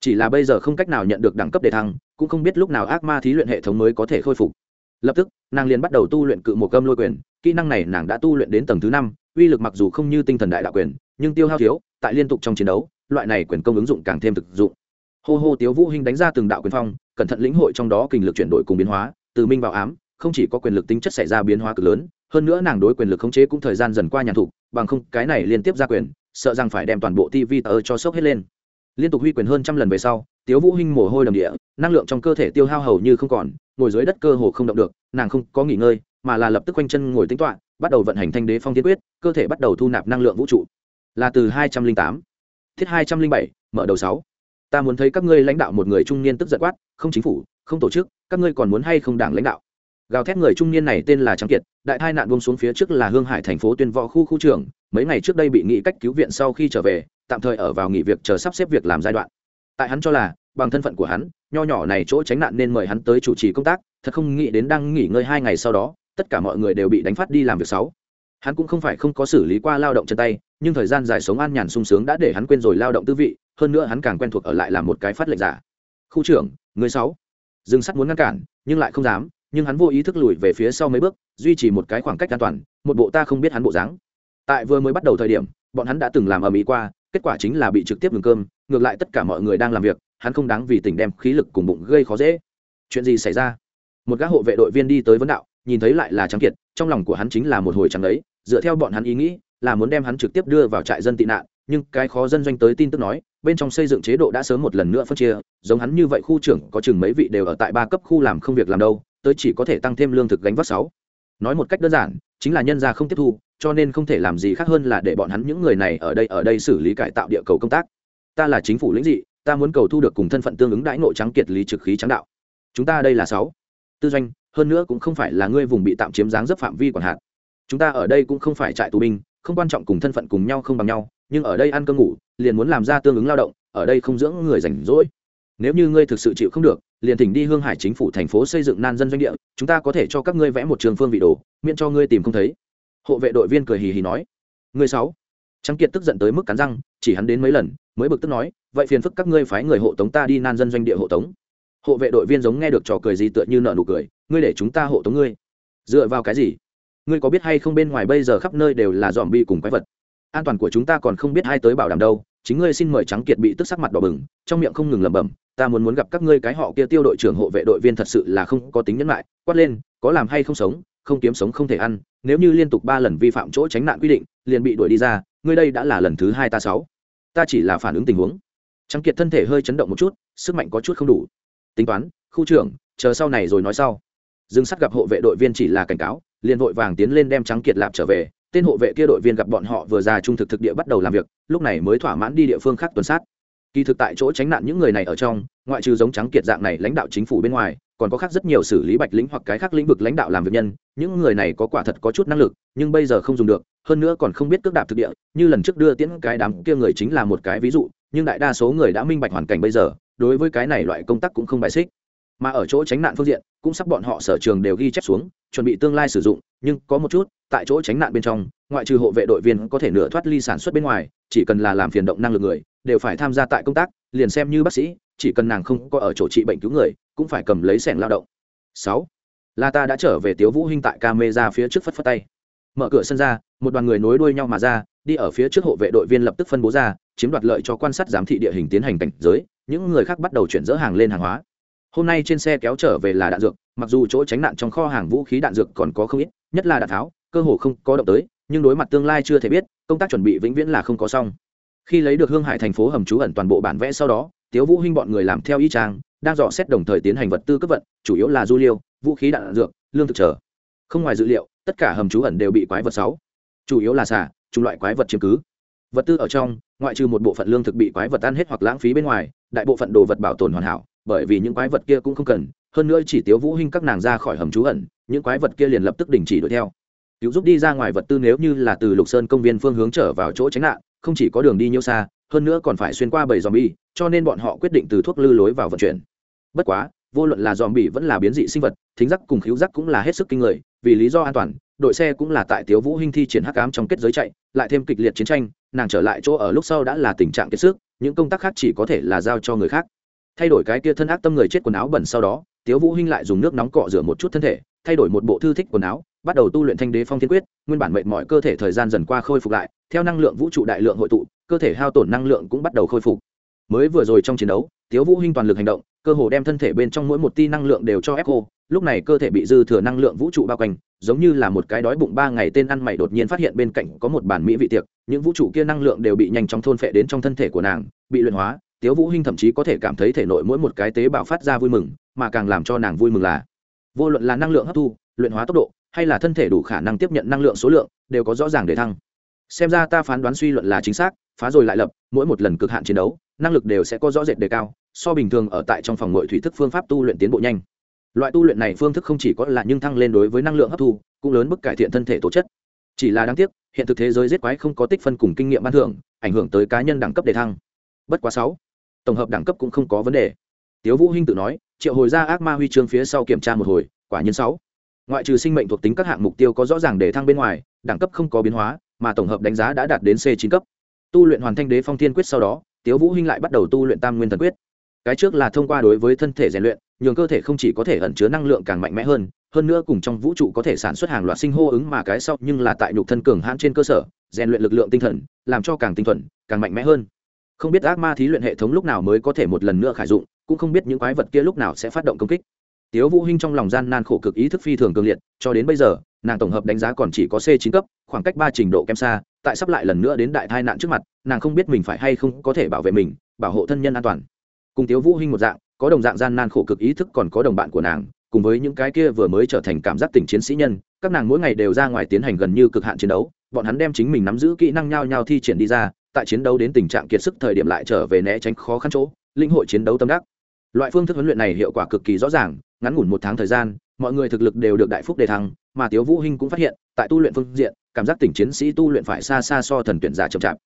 Chỉ là bây giờ không cách nào nhận được đẳng cấp đề thăng, cũng không biết lúc nào ác ma thí luyện hệ thống mới có thể khôi phục. Lập tức, nàng liền bắt đầu tu luyện cự một cơm lôi quyền, kỹ năng này nàng đã tu luyện đến tầng thứ năm, uy lực mặc dù không như tinh thần đại đạo quyền, nhưng tiêu hao thiếu, tại liên tục trong chiến đấu, loại này quyền công ứng dụng càng thêm thực dụng. Hô hô tiếu vũ hình đánh ra từng đạo quyền phong, cẩn thận lĩnh hội trong đó kinh lực chuyển đổi cùng biến hóa, từ minh vào ám không chỉ có quyền lực tính chất xảy ra biến hóa cực lớn hơn nữa nàng đối quyền lực khống chế cũng thời gian dần qua nhàn thụ, bằng không cái này liên tiếp ra quyền sợ rằng phải đem toàn bộ tv tờ cho sốc hết lên. Liên tục huy quyền hơn trăm lần về sau tiếu vũ hinh mồ hôi đầm địa năng lượng trong cơ thể tiêu hao hầu như không còn ngồi dưới đất cơ hồ không động được nàng không có nghỉ ngơi mà là lập tức quanh chân ngồi tính toán bắt đầu vận hành thanh đế phong thiên quyết cơ thể bắt đầu thu nạp năng lượng vũ trụ. Là từ hai trăm linh tám thiết hai trăm linh bảy mở đầu sáu. Ta muốn thấy các ngươi lãnh đạo một người trung niên tức giận quát không chính phủ không tổ chức các ngươi còn muốn hay không đảng lãnh đạo? Gào thét người trung niên này tên là trắng kiệt, đại tai nạn buông xuống phía trước là hương hải thành phố tuyên võ khu khu trưởng, mấy ngày trước đây bị nghị cách cứu viện sau khi trở về, tạm thời ở vào nghỉ việc chờ sắp xếp việc làm giai đoạn. Tại hắn cho là, bằng thân phận của hắn, nho nhỏ này chỗ tránh nạn nên mời hắn tới chủ trì công tác, thật không nghĩ đến đang nghỉ ngơi hai ngày sau đó, tất cả mọi người đều bị đánh phát đi làm việc sáu. Hắn cũng không phải không có xử lý qua lao động chân tay, nhưng thời gian dài sống an nhàn sung sướng đã để hắn quên rồi lao động tư vị, hơn nữa hắn càng quen thuộc ở lại làm một cái phát lệnh giả. Khu trưởng, người sáu. Dừng sắt muốn ngăn cản, nhưng lại không dám nhưng hắn vô ý thức lùi về phía sau mấy bước, duy trì một cái khoảng cách an toàn, một bộ ta không biết hắn bộ dáng. Tại vừa mới bắt đầu thời điểm, bọn hắn đã từng làm ở mỹ qua, kết quả chính là bị trực tiếp ngừng cơm, ngược lại tất cả mọi người đang làm việc, hắn không đáng vì tình đem khí lực cùng bụng gây khó dễ. Chuyện gì xảy ra? Một gã hộ vệ đội viên đi tới vấn đạo, nhìn thấy lại là trắng kiệt, trong lòng của hắn chính là một hồi trắng đấy dựa theo bọn hắn ý nghĩ, là muốn đem hắn trực tiếp đưa vào trại dân tị nạn, nhưng cái khó dân doanh tới tin tức nói, bên trong xây dựng chế độ đã sớm một lần nữa phân chia, giống hắn như vậy khu trưởng có chừng mấy vị đều ở tại ba cấp khu làm không việc làm đâu tới chỉ có thể tăng thêm lương thực gánh vác sáu. Nói một cách đơn giản, chính là nhân gia không tiếp thu, cho nên không thể làm gì khác hơn là để bọn hắn những người này ở đây ở đây xử lý cải tạo địa cầu công tác. Ta là chính phủ lĩnh dị, ta muốn cầu thu được cùng thân phận tương ứng đãi ngộ trắng kiệt lý trực khí trắng đạo. Chúng ta đây là sáu. Tư doanh, hơn nữa cũng không phải là ngươi vùng bị tạm chiếm dáng dấp phạm vi quản hạt. Chúng ta ở đây cũng không phải trại tù binh, không quan trọng cùng thân phận cùng nhau không bằng nhau, nhưng ở đây ăn cơm ngủ, liền muốn làm ra tương ứng lao động, ở đây không dưỡng người rảnh rỗi nếu như ngươi thực sự chịu không được, liền thỉnh đi hương hải chính phủ thành phố xây dựng nan dân doanh địa, chúng ta có thể cho các ngươi vẽ một trường phương vị đồ, miễn cho ngươi tìm không thấy. Hộ vệ đội viên cười hì hì nói. Người sáu. Trắng kiệt tức giận tới mức cắn răng, chỉ hắn đến mấy lần, mới bực tức nói, vậy phiền phức các ngươi phái người hộ tống ta đi nan dân doanh địa hộ tống. Hộ vệ đội viên giống nghe được trò cười gì tựa như nợ nụ cười, ngươi để chúng ta hộ tống ngươi. Dựa vào cái gì? Ngươi có biết hay không bên ngoài bây giờ khắp nơi đều là dòm bi cùng quái vật? An toàn của chúng ta còn không biết ai tới bảo đảm đâu chính ngươi xin mời trắng kiệt bị tức sắc mặt đỏ bừng, trong miệng không ngừng lẩm bẩm, ta muốn muốn gặp các ngươi cái họ kia tiêu đội trưởng hộ vệ đội viên thật sự là không có tính nhân lại quát lên, có làm hay không sống, không kiếm sống không thể ăn, nếu như liên tục ba lần vi phạm chỗ tránh nạn quy định, liền bị đuổi đi ra, ngươi đây đã là lần thứ hai ta sáu. Ta chỉ là phản ứng tình huống. Trắng kiệt thân thể hơi chấn động một chút, sức mạnh có chút không đủ. Tính toán, khu trưởng, chờ sau này rồi nói sau. Dương sắt gặp hộ vệ đội viên chỉ là cảnh cáo, liền vội vàng tiến lên đem trắng kiệt lạp trở về tên hộ vệ kia đội viên gặp bọn họ vừa ra trung thực thực địa bắt đầu làm việc, lúc này mới thỏa mãn đi địa phương khác tuần sát. Kỳ thực tại chỗ tránh nạn những người này ở trong, ngoại trừ giống trắng kiệt dạng này lãnh đạo chính phủ bên ngoài, còn có khác rất nhiều xử lý bạch lĩnh hoặc cái khác lĩnh vực lãnh đạo làm việc nhân, những người này có quả thật có chút năng lực, nhưng bây giờ không dùng được, hơn nữa còn không biết cước đạp thực địa, như lần trước đưa tiễn cái đám kia người chính là một cái ví dụ, nhưng đại đa số người đã minh bạch hoàn cảnh bây giờ, đối với cái này loại công tác cũng không bài xích mà ở chỗ tránh nạn phương diện, cũng sắp bọn họ sở trường đều ghi chép xuống, chuẩn bị tương lai sử dụng, nhưng có một chút, tại chỗ tránh nạn bên trong, ngoại trừ hộ vệ đội viên có thể nửa thoát ly sản xuất bên ngoài, chỉ cần là làm phiền động năng lực người, đều phải tham gia tại công tác, liền xem như bác sĩ, chỉ cần nàng không có ở chỗ trị bệnh cứu người, cũng phải cầm lấy sẻng lao động. Sáu là ta đã trở về tiếu vũ hinh tại camera phía trước phất phất tay. Mở cửa sân ra, một đoàn người nối đuôi nhau mà ra, đi ở phía trước hộ vệ đội viên lập tức phân bố ra, chiếm đoạt lợi cho quan sát giám thị địa hình tiến hành cảnh giới, những người khác bắt đầu chuyển dỡ hàng lên hàng hóa hôm nay trên xe kéo trở về là đạn dược, mặc dù chỗ tránh nạn trong kho hàng vũ khí đạn dược còn có không ít, nhất là đạn tháo, cơ hồ không có động tới, nhưng đối mặt tương lai chưa thể biết, công tác chuẩn bị vĩnh viễn là không có xong. Khi lấy được hương hải thành phố hầm trú ẩn toàn bộ bản vẽ sau đó, tiếu vũ hinh bọn người làm theo y trang đang dò xét đồng thời tiến hành vật tư cấp vận, chủ yếu là du liêu, vũ khí đạn dược, lương thực trở không ngoài dữ liệu, tất cả hầm trú ẩn đều bị quái vật sáu. Chủ yếu là xả, chủng loại quái vật chiếm cứ. Vật tư ở trong, ngoại trừ một bộ phận lương thực bị quái vật ăn hết hoặc lãng phí bên ngoài, đại bộ phận đồ vật bảo tồn hoàn hảo bởi vì những quái vật kia cũng không cần, hơn nữa chỉ tiếu vũ hinh các nàng ra khỏi hầm trú ẩn, những quái vật kia liền lập tức đình chỉ đuổi theo. Cứu giúp đi ra ngoài vật tư nếu như là từ lục sơn công viên phương hướng trở vào chỗ tránh nạn, không chỉ có đường đi nhiêu xa, hơn nữa còn phải xuyên qua bầy dòm bi cho nên bọn họ quyết định từ thuốc lư lối vào vận chuyển. Bất quá, vô luận là dòm bi vẫn là biến dị sinh vật, thính giác cùng khiếu giác cũng là hết sức kinh người, vì lý do an toàn, đội xe cũng là tại tiếu vũ hinh thi triển hắc ám trong kết giới chạy, lại thêm kịch liệt chiến tranh, nàng trở lại chỗ ở lúc sau đã là tình trạng kiệt sức, những công tác khác chỉ có thể là giao cho người khác thay đổi cái kia thân ác tâm người chết quần áo bẩn sau đó, tiếu vũ hinh lại dùng nước nóng cọ rửa một chút thân thể, thay đổi một bộ thư thích quần áo, bắt đầu tu luyện thanh đế phong thiên quyết, nguyên bản mệt mỏi cơ thể thời gian dần qua khôi phục lại, theo năng lượng vũ trụ đại lượng hội tụ, cơ thể hao tổn năng lượng cũng bắt đầu khôi phục. Mới vừa rồi trong chiến đấu, tiếu vũ hinh toàn lực hành động, cơ hồ đem thân thể bên trong mỗi một ti năng lượng đều cho ép khô, lúc này cơ thể bị dư thừa năng lượng vũ trụ bao quanh, giống như là một cái đói bụng ba ngày tên ăn mày đột nhiên phát hiện bên cạnh có một bản mỹ vị tiệc, những vũ trụ kia năng lượng đều bị nhanh chóng thôn phệ đến trong thân thể của nàng, bị luyện hóa tiếu vũ hinh thậm chí có thể cảm thấy thể nội mỗi một cái tế bào phát ra vui mừng, mà càng làm cho nàng vui mừng là, vô luận là năng lượng hấp thu, luyện hóa tốc độ, hay là thân thể đủ khả năng tiếp nhận năng lượng số lượng, đều có rõ ràng để thăng. Xem ra ta phán đoán suy luận là chính xác, phá rồi lại lập, mỗi một lần cực hạn chiến đấu, năng lực đều sẽ có rõ rệt đề cao, so bình thường ở tại trong phòng nội thủy thức phương pháp tu luyện tiến bộ nhanh. Loại tu luyện này phương thức không chỉ có là nhưng thăng lên đối với năng lượng hấp thu, cũng lớn mức cải thiện thân thể tố chất. Chỉ là đáng tiếc, hiện thực thế giới giết quái không có tích phân cùng kinh nghiệm ban thưởng, ảnh hưởng tới cá nhân đẳng cấp đề thăng. Bất quá sáu tổng hợp đẳng cấp cũng không có vấn đề. Tiếu vũ hinh tự nói, triệu hồi ra ác ma huy chương phía sau kiểm tra một hồi, quả nhiên sáu. Ngoại trừ sinh mệnh thuộc tính các hạng mục tiêu có rõ ràng để thăng bên ngoài, đẳng cấp không có biến hóa, mà tổng hợp đánh giá đã đạt đến c chín cấp. Tu luyện hoàn thanh đế phong thiên quyết sau đó, tiếu vũ hinh lại bắt đầu tu luyện tam nguyên thần quyết. Cái trước là thông qua đối với thân thể rèn luyện, nhường cơ thể không chỉ có thể ẩn chứa năng lượng càng mạnh mẽ hơn hơn nữa cùng trong vũ trụ có thể sản xuất hàng loạt sinh hô ứng mà cái sau, nhưng là tại nhục thân cường hãn trên cơ sở, rèn luyện lực lượng tinh thần, làm cho càng tinh thuần, càng mạnh mẽ hơn không biết ác ma thí luyện hệ thống lúc nào mới có thể một lần nữa khải dụng, cũng không biết những quái vật kia lúc nào sẽ phát động công kích. Tiếu vũ hinh trong lòng gian nan khổ cực ý thức phi thường cường liệt, cho đến bây giờ, nàng tổng hợp đánh giá còn chỉ có c 9 cấp, khoảng cách ba trình độ kém xa, tại sắp lại lần nữa đến đại tai nạn trước mặt, nàng không biết mình phải hay không có thể bảo vệ mình, bảo hộ thân nhân an toàn. Cùng tiếu vũ hinh một dạng, có đồng dạng gian nan khổ cực ý thức còn có đồng bạn của nàng, cùng với những cái kia vừa mới trở thành cảm giác tình chiến sĩ nhân, các nàng mỗi ngày đều ra ngoài tiến hành gần như cực hạn chiến đấu, bọn hắn đem chính mình nắm giữ kỹ năng nhau nhau thi triển đi ra tại chiến đấu đến tình trạng kiệt sức thời điểm lại trở về né tránh khó khăn chỗ, linh hội chiến đấu tâm đắc. Loại phương thức huấn luyện này hiệu quả cực kỳ rõ ràng, ngắn ngủn một tháng thời gian, mọi người thực lực đều được đại phúc đề thăng, mà tiếu vũ hinh cũng phát hiện, tại tu luyện phương diện, cảm giác tỉnh chiến sĩ tu luyện phải xa xa so thần tuyển giả chậm chạp.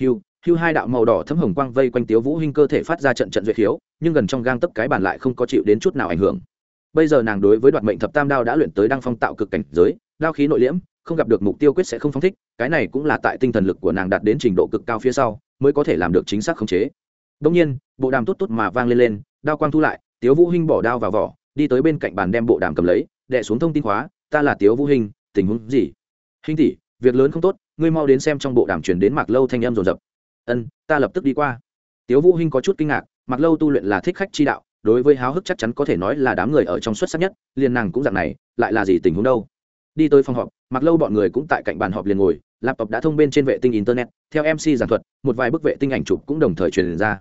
Hưu hưu hai đạo màu đỏ thấm hồng quang vây quanh tiếu vũ hinh cơ thể phát ra trận trận duyệt hiếu, nhưng gần trong gang tấc cái bản lại không có chịu đến chút nào ảnh hưởng. Bây giờ nàng đối với đoạt mệnh thập tam đao đã luyện tới đăng phong tạo cực cảnh giới, đao khí nội liễm không gặp được mục tiêu quyết sẽ không phóng thích, cái này cũng là tại tinh thần lực của nàng đạt đến trình độ cực cao phía sau, mới có thể làm được chính xác khống chế. Đông nhiên, bộ đàm tốt tốt mà vang lên lên, đao quang thu lại, tiếu vũ hinh bỏ đao vào vỏ, đi tới bên cạnh bàn đem bộ đàm cầm lấy, đệ xuống thông tin khóa, ta là tiếu vũ hinh, tình huống gì? Hinh tỷ, việc lớn không tốt, ngươi mau đến xem trong bộ đàm truyền đến mạc lâu thanh âm rồn rập ân, ta lập tức đi qua. Tiếu vũ hinh có chút kinh ngạc, mạc lâu tu luyện là thích khách chi đạo, đối với háo hức chắc chắn có thể nói là đám người ở trong xuất sắc nhất, liền nàng cũng dạng này, lại là gì tình huống đâu? Đi tới phòng họp mặc lâu bọn người cũng tại cạnh bàn họp liền ngồi, laptop đã thông bên trên vệ tinh internet, theo mc giảng thuật, một vài bức vệ tinh ảnh chụp cũng đồng thời truyền ra.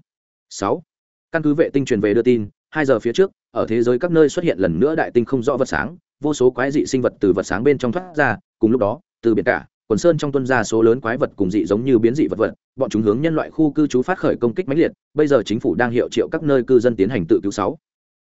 Sáu, căn cứ vệ tinh truyền về đưa tin, hai giờ phía trước, ở thế giới các nơi xuất hiện lần nữa đại tinh không rõ vật sáng, vô số quái dị sinh vật từ vật sáng bên trong thoát ra, cùng lúc đó, từ biển cả, quần sơn trong tuân ra số lớn quái vật cùng dị giống như biến dị vật vật, bọn chúng hướng nhân loại khu cư trú phát khởi công kích mãnh liệt, bây giờ chính phủ đang hiệu triệu các nơi cư dân tiến hành tự cứu sáu.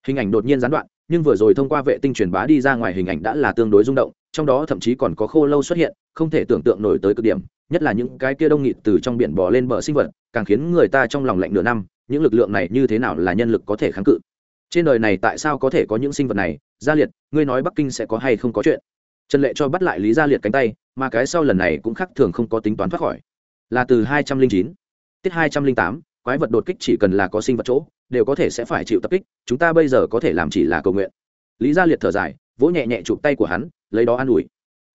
Hình ảnh đột nhiên gián đoạn nhưng vừa rồi thông qua vệ tinh truyền bá đi ra ngoài hình ảnh đã là tương đối rung động, trong đó thậm chí còn có khô lâu xuất hiện, không thể tưởng tượng nổi tới cực điểm, nhất là những cái kia đông nghịt từ trong biển bò lên bờ sinh vật, càng khiến người ta trong lòng lạnh nửa năm, những lực lượng này như thế nào là nhân lực có thể kháng cự? Trên đời này tại sao có thể có những sinh vật này? Gia liệt, ngươi nói bắc kinh sẽ có hay không có chuyện? Trần lệ cho bắt lại lý gia liệt cánh tay, mà cái sau lần này cũng khác thường không có tính toán thoát khỏi. Là từ hai trăm linh chín, tiết hai trăm linh tám, quái vật đột kích chỉ cần là có sinh vật chỗ đều có thể sẽ phải chịu tập kích, chúng ta bây giờ có thể làm chỉ là cầu nguyện. Lý gia liệt thở dài, vỗ nhẹ nhẹ chụp tay của hắn, lấy đó an ủi.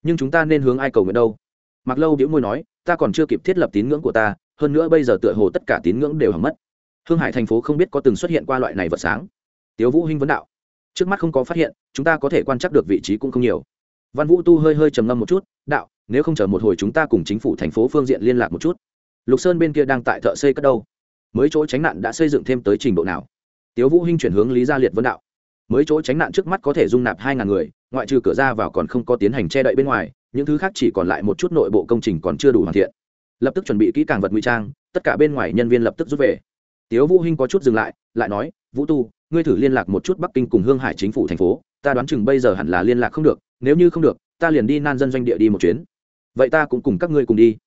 Nhưng chúng ta nên hướng ai cầu nguyện đâu? Mặc lâu đĩu môi nói, ta còn chưa kịp thiết lập tín ngưỡng của ta, hơn nữa bây giờ tựa hồ tất cả tín ngưỡng đều hỏng mất. Hương hải thành phố không biết có từng xuất hiện qua loại này vật sáng. Tiếu vũ hinh vấn đạo, trước mắt không có phát hiện, chúng ta có thể quan trắc được vị trí cũng không nhiều. Văn vũ tu hơi hơi trầm ngâm một chút, đạo, nếu không chờ một hồi chúng ta cùng chính phủ thành phố phương diện liên lạc một chút. Lục sơn bên kia đang tại thợ xây cất đâu? Mới chỗ tránh nạn đã xây dựng thêm tới trình độ nào? Tiếu vũ hinh chuyển hướng lý gia liệt vấn đạo. Mới chỗ tránh nạn trước mắt có thể dung nạp hai ngàn người, ngoại trừ cửa ra vào còn không có tiến hành che đậy bên ngoài, những thứ khác chỉ còn lại một chút nội bộ công trình còn chưa đủ hoàn thiện. Lập tức chuẩn bị kỹ càng vật ngụy trang, tất cả bên ngoài nhân viên lập tức rút về. Tiếu vũ hinh có chút dừng lại lại nói, vũ tu, ngươi thử liên lạc một chút bắc kinh cùng hương hải chính phủ thành phố, ta đoán chừng bây giờ hẳn là liên lạc không được, nếu như không được, ta liền đi nan dân doanh địa đi một chuyến. Vậy ta cũng cùng các ngươi cùng đi.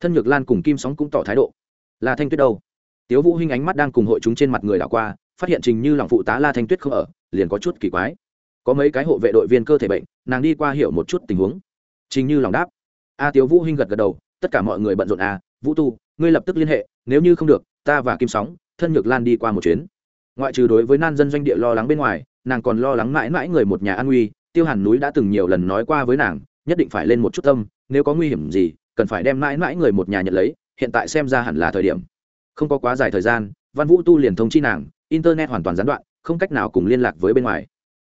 Thân nhược lan cùng kim sóng cũng tỏ thái độ. Là thanh tuyết đâu? Tiếu vũ hinh ánh mắt đang cùng hội chúng trên mặt người đảo qua, phát hiện trình như lòng phụ tá la thanh tuyết không ở, liền có chút kỳ quái. Có mấy cái hộ vệ đội viên cơ thể bệnh, nàng đi qua hiểu một chút tình huống. Trình như lòng đáp. A tiếu vũ hinh gật gật đầu, tất cả mọi người bận rộn à vũ tu, ngươi lập tức liên hệ, nếu như không được, ta và kim sóng, thân nhược lan đi qua một chuyến. Ngoại trừ đối với nan dân doanh địa lo lắng bên ngoài, nàng còn lo lắng mãi mãi người một nhà an nguy, tiêu hàn núi đã từng nhiều lần nói qua với nàng, nhất định phải lên một chút tâm, nếu có nguy hiểm gì, cần phải đem mãi mãi người một nhà nhận lấy, hiện tại xem ra hẳn là thời điểm không có quá dài thời gian, văn vũ tu liền thông chi nàng, internet hoàn toàn gián đoạn, không cách nào cùng liên lạc với bên ngoài.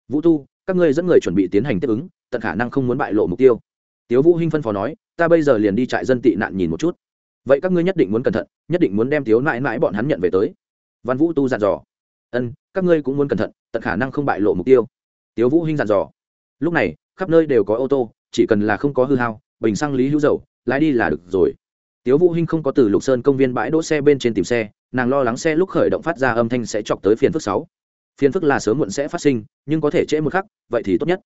Vũ tu, các ngươi dẫn người chuẩn bị tiến hành tiếp ứng, tận khả năng không muốn bại lộ mục tiêu. Tiếu vũ hinh phân phó nói, ta bây giờ liền đi trại dân tị nạn nhìn một chút. Vậy các ngươi nhất định muốn cẩn thận, nhất định muốn đem tiếu nãi mãi bọn hắn nhận về tới. Văn vũ tu dặn dò, ân, các ngươi cũng muốn cẩn thận, tận khả năng không bại lộ mục tiêu. Tiếu vũ hinh dặn dò, lúc này, khắp nơi đều có ô tô, chỉ cần là không có hư hao, bình xăng lý hữu dầu, lái đi là được rồi tiếu vũ hinh không có từ lục sơn công viên bãi đỗ xe bên trên tìm xe, nàng lo lắng xe lúc khởi động phát ra âm thanh sẽ chọc tới phiền phức sáu. Phiền phức là sớm muộn sẽ phát sinh, nhưng có thể trễ một khắc, vậy thì tốt nhất.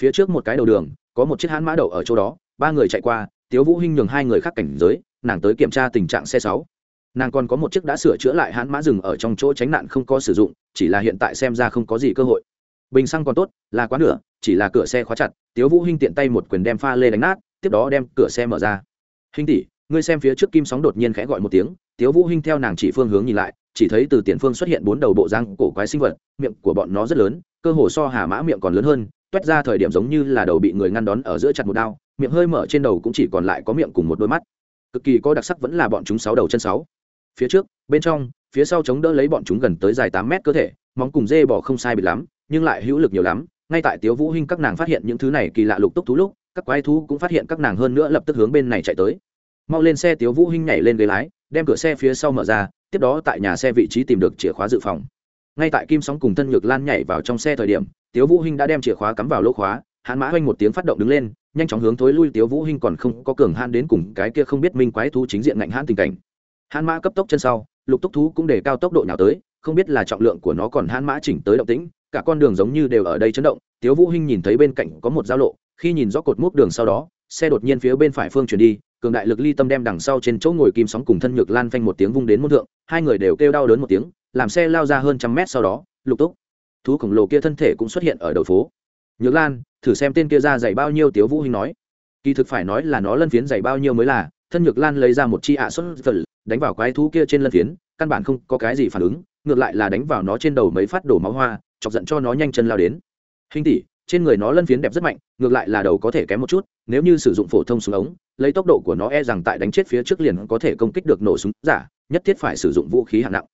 Phía trước một cái đầu đường, có một chiếc hãn mã đậu ở chỗ đó, ba người chạy qua, tiếu vũ hinh nhường hai người khác cảnh giới, nàng tới kiểm tra tình trạng xe sáu. Nàng còn có một chiếc đã sửa chữa lại hãn mã dừng ở trong chỗ tránh nạn không có sử dụng, chỉ là hiện tại xem ra không có gì cơ hội. Bình xăng còn tốt, là quá nửa, chỉ là cửa xe khóa chặt, tiếu vũ hinh tiện tay một quyền đem pha lê đánh nát, tiếp đó đem cửa xe mở ra. Hinh tỷ ngươi xem phía trước kim sóng đột nhiên khẽ gọi một tiếng, tiếu vũ hinh theo nàng chỉ phương hướng nhìn lại, chỉ thấy từ tiền phương xuất hiện bốn đầu bộ răng cổ quái sinh vật, miệng của bọn nó rất lớn, cơ hồ so hà mã miệng còn lớn hơn, toét ra thời điểm giống như là đầu bị người ngăn đón ở giữa chặt một đao, miệng hơi mở trên đầu cũng chỉ còn lại có miệng cùng một đôi mắt. Cực kỳ có đặc sắc vẫn là bọn chúng sáu đầu chân sáu. Phía trước, bên trong, phía sau chống đỡ lấy bọn chúng gần tới dài tám mét cơ thể, móng cùng dê bỏ không sai biệt lắm, nhưng lại hữu lực nhiều lắm. Ngay tại tiếu vũ hinh các nàng phát hiện những thứ này kỳ lạ lục túc thú lúc, các quái thú cũng phát hiện các nàng hơn nữa lập tức hướng bên này chạy tới mau lên xe tiếu vũ hinh nhảy lên ghế lái, đem cửa xe phía sau mở ra, tiếp đó tại nhà xe vị trí tìm được chìa khóa dự phòng. Ngay tại kim sóng cùng thân nhược lan nhảy vào trong xe thời điểm, tiếu vũ hinh đã đem chìa khóa cắm vào lỗ khóa hãn mã hoanh một tiếng phát động đứng lên, nhanh chóng hướng thối lui tiếu vũ hinh còn không có cường hãn đến cùng cái kia không biết minh quái thú chính diện ngạnh hãn tình cảnh. Hãn mã cấp tốc chân sau, lục Túc thú cũng để cao tốc độ nhào tới, không biết là trọng lượng của nó còn hãn mã chỉnh tới động tĩnh, cả con đường giống như đều ở đây chấn động, tiếu vũ hinh nhìn thấy bên cạnh có một giao lộ, khi nhìn rõ cột mốc đường sau đó, xe đột nhiên phía bên phải phương chuyển đi cường đại lực ly tâm đem đằng sau trên chỗ ngồi kim sóng cùng thân nhược lan phanh một tiếng vung đến môn thượng, hai người đều kêu đau đớn một tiếng, làm xe lao ra hơn trăm mét sau đó, lục túc. Thú khổng lồ kia thân thể cũng xuất hiện ở đầu phố. Nhược lan, thử xem tên kia ra dày bao nhiêu tiếu vũ hình nói. Kỳ thực phải nói là nó lân phiến dày bao nhiêu mới là, thân nhược lan lấy ra một chi ạ à xuất vật, đánh vào quái thú kia trên lân phiến, căn bản không có cái gì phản ứng, ngược lại là đánh vào nó trên đầu mấy phát đổ máu hoa, chọc giận cho nó nhanh chân lao đến. Hình tỷ trên người nó lân phiến đẹp rất mạnh, ngược lại là đầu có thể kém một chút, nếu như sử dụng phổ thông súng ống, lấy tốc độ của nó e rằng tại đánh chết phía trước liền có thể công kích được nổ súng giả, nhất thiết phải sử dụng vũ khí hạng nặng.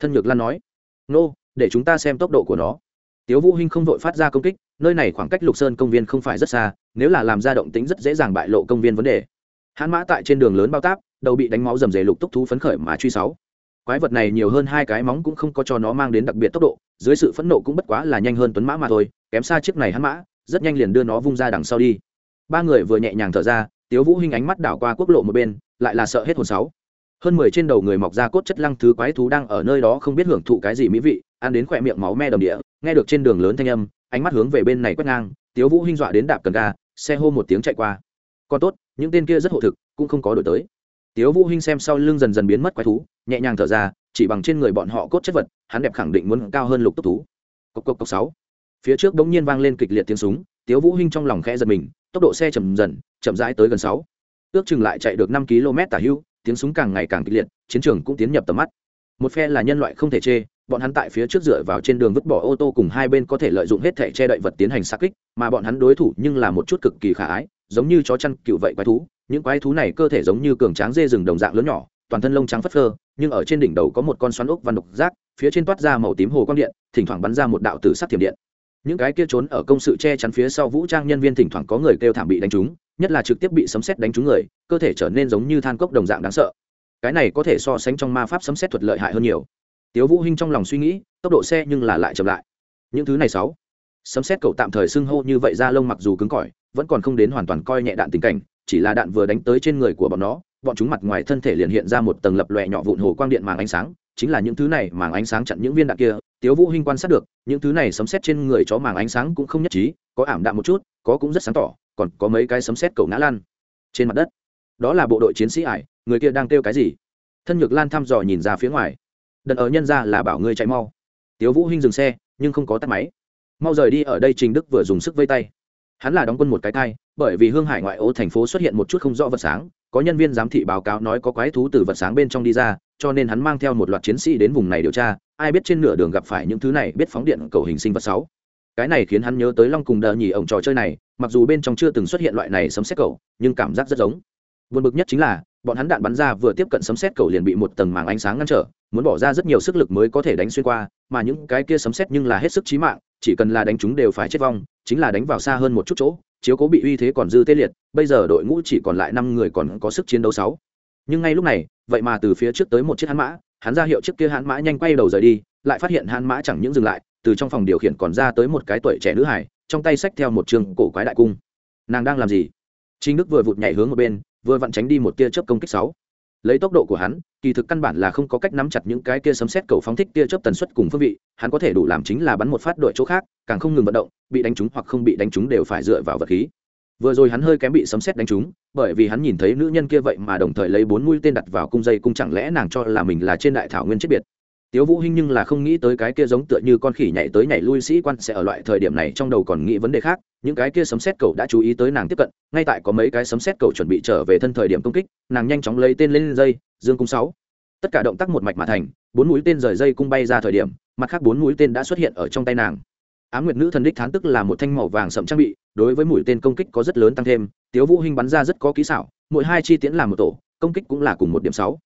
Thân nhược lan nói, nô, để chúng ta xem tốc độ của nó. Tiếu vũ hinh không vội phát ra công kích, nơi này khoảng cách lục sơn công viên không phải rất xa, nếu là làm ra động tĩnh rất dễ dàng bại lộ công viên vấn đề. Hãn mã tại trên đường lớn bao táp, đầu bị đánh máu rầm rề lục túc thú phấn khởi mà truy sáu. Quái vật này nhiều hơn hai cái móng cũng không có cho nó mang đến đặc biệt tốc độ, dưới sự phẫn nộ cũng bất quá là nhanh hơn tuấn mã mà thôi kém xa chiếc này hắn mã, rất nhanh liền đưa nó vung ra đằng sau đi. Ba người vừa nhẹ nhàng thở ra, tiếu vũ hinh ánh mắt đảo qua quốc lộ một bên, lại là sợ hết hồn sáu. Hơn mười trên đầu người mọc ra cốt chất lăng thứ quái thú đang ở nơi đó không biết hưởng thụ cái gì mỹ vị, ăn đến khỏe miệng máu me đầm địa, nghe được trên đường lớn thanh âm, ánh mắt hướng về bên này quét ngang, tiếu vũ hinh dọa đến đạp cần ga, xe hô một tiếng chạy qua. Còn tốt, những tên kia rất hộ thực, cũng không có đổi tới. Tiếu vũ hinh xem sau lưng dần dần biến mất quái thú, nhẹ nhàng thở ra, chỉ bằng trên người bọn họ cốt chất vật, hắn đẹp khẳng định muốn cao hơn lục túc thú. Cốc cốc cốc sáu phía trước bỗng nhiên vang lên kịch liệt tiếng súng, tiếu vũ hinh trong lòng khẽ giật mình, tốc độ xe chậm dần, chậm rãi tới gần sáu. Ước chừng lại chạy được năm km tả hưu, tiếng súng càng ngày càng kịch liệt, chiến trường cũng tiến nhập tầm mắt. Một phe là nhân loại không thể chê, bọn hắn tại phía trước dựa vào trên đường vứt bỏ ô tô cùng hai bên có thể lợi dụng hết thể che đậy vật tiến hành xa kích, mà bọn hắn đối thủ nhưng là một chút cực kỳ khả ái, giống như chó chăn cựu vậy quái thú. Những quái thú này cơ thể giống như cường tráng dê rừng đồng dạng lớn nhỏ, toàn thân lông trắng phất phơ, nhưng ở trên đỉnh đầu có một con xoắn ốc văn độc rác, phía trên toát ra màu tím hồ quang điện, thỉnh thoảng bắn ra một đạo tử sắc thiểm điện những cái kia trốn ở công sự che chắn phía sau vũ trang nhân viên thỉnh thoảng có người kêu thảm bị đánh trúng, nhất là trực tiếp bị sấm xét đánh trúng người, cơ thể trở nên giống như than cốc đồng dạng đáng sợ. Cái này có thể so sánh trong ma pháp sấm xét thuật lợi hại hơn nhiều. Tiếu vũ hinh trong lòng suy nghĩ, tốc độ xe nhưng là lại chậm lại. Những thứ này sáu. Sấm xét cậu tạm thời sưng hô như vậy ra lông mặc dù cứng cỏi, vẫn còn không đến hoàn toàn coi nhẹ đạn tình cảnh, chỉ là đạn vừa đánh tới trên người của bọn nó, bọn chúng mặt ngoài thân thể liền hiện ra một tầng lập lòe nhỏ vụn hồ quang điện màng ánh sáng, chính là những thứ này màng ánh sáng chặn những viên đạn kia tiếu vũ hinh quan sát được, những thứ này sấm sét trên người chó màng ánh sáng cũng không nhất trí, có ảm đạm một chút, có cũng rất sáng tỏ, còn có mấy cái sấm sét cầu ngã lan trên mặt đất. Đó là bộ đội chiến sĩ ải, người kia đang kêu cái gì? Thân nhược lan thăm dò nhìn ra phía ngoài. Đần ở nhân ra là bảo ngươi chạy mau. Tiếu vũ hinh dừng xe, nhưng không có tắt máy. Mau rời đi ở đây trình đức vừa dùng sức vây tay. Hắn là đóng quân một cái thai, bởi vì hương hải ngoại ô thành phố xuất hiện một chút không rõ vật sáng có nhân viên giám thị báo cáo nói có quái thú từ vật sáng bên trong đi ra, cho nên hắn mang theo một loạt chiến sĩ đến vùng này điều tra, ai biết trên nửa đường gặp phải những thứ này, biết phóng điện cầu hình sinh vật sáu. Cái này khiến hắn nhớ tới long cùng đờ nhì ổng trò chơi này, mặc dù bên trong chưa từng xuất hiện loại này sấm xét cầu, nhưng cảm giác rất giống. Buồn bực nhất chính là, bọn hắn đạn bắn ra vừa tiếp cận sấm xét cầu liền bị một tầng màng ánh sáng ngăn trở, muốn bỏ ra rất nhiều sức lực mới có thể đánh xuyên qua, mà những cái kia sấm xét nhưng là hết sức chí mạng, chỉ cần là đánh chúng đều phải chết vong, chính là đánh vào xa hơn một chút chỗ, chiếu cố bị uy thế còn dư tê liệt bây giờ đội ngũ chỉ còn lại năm người còn có sức chiến đấu sáu. Nhưng ngay lúc này, vậy mà từ phía trước tới một chiếc hãn mã, hắn ra hiệu chiếc kia hãn mã nhanh quay đầu rời đi, lại phát hiện hãn mã chẳng những dừng lại, từ trong phòng điều khiển còn ra tới một cái tuổi trẻ nữ hải trong tay xách theo một trường cổ quái đại cung. Nàng đang làm gì? Trinh đức vừa vụt nhảy hướng một bên, vừa vặn tránh đi một tia chớp công kích sáu. Lấy tốc độ của hắn, kỳ thực căn bản là không có cách nắm chặt những cái kia sấm xét cầu phóng thích tia chớp tần suất cùng phương vị, hắn có thể đủ làm chính là bắn một phát đội chỗ khác, càng không ngừng vận động, bị đánh trúng hoặc không bị đánh trúng đều phải dựa vào vật khí vừa rồi hắn hơi kém bị sấm sét đánh trúng, bởi vì hắn nhìn thấy nữ nhân kia vậy mà đồng thời lấy bốn mũi tên đặt vào cung dây cung chẳng lẽ nàng cho là mình là trên đại thảo nguyên chết biệt. Tiếu vũ hinh nhưng là không nghĩ tới cái kia giống tựa như con khỉ nhảy tới nhảy lui sĩ quan sẽ ở loại thời điểm này trong đầu còn nghĩ vấn đề khác, những cái kia sấm sét cầu đã chú ý tới nàng tiếp cận, ngay tại có mấy cái sấm sét cầu chuẩn bị trở về thân thời điểm công kích, nàng nhanh chóng lấy tên lên dây, dương cung sáu. Tất cả động tác một mạch mà thành, bốn mũi tên rời dây cung bay ra thời điểm, mặt khác bốn mũi tên đã xuất hiện ở trong tay nàng á nguyệt nữ thần đích thán tức là một thanh màu vàng sậm trang bị, đối với mũi tên công kích có rất lớn tăng thêm, tiếu vũ hinh bắn ra rất có kỹ xảo, mỗi hai chi tiễn là một tổ, công kích cũng là cùng một điểm sáu.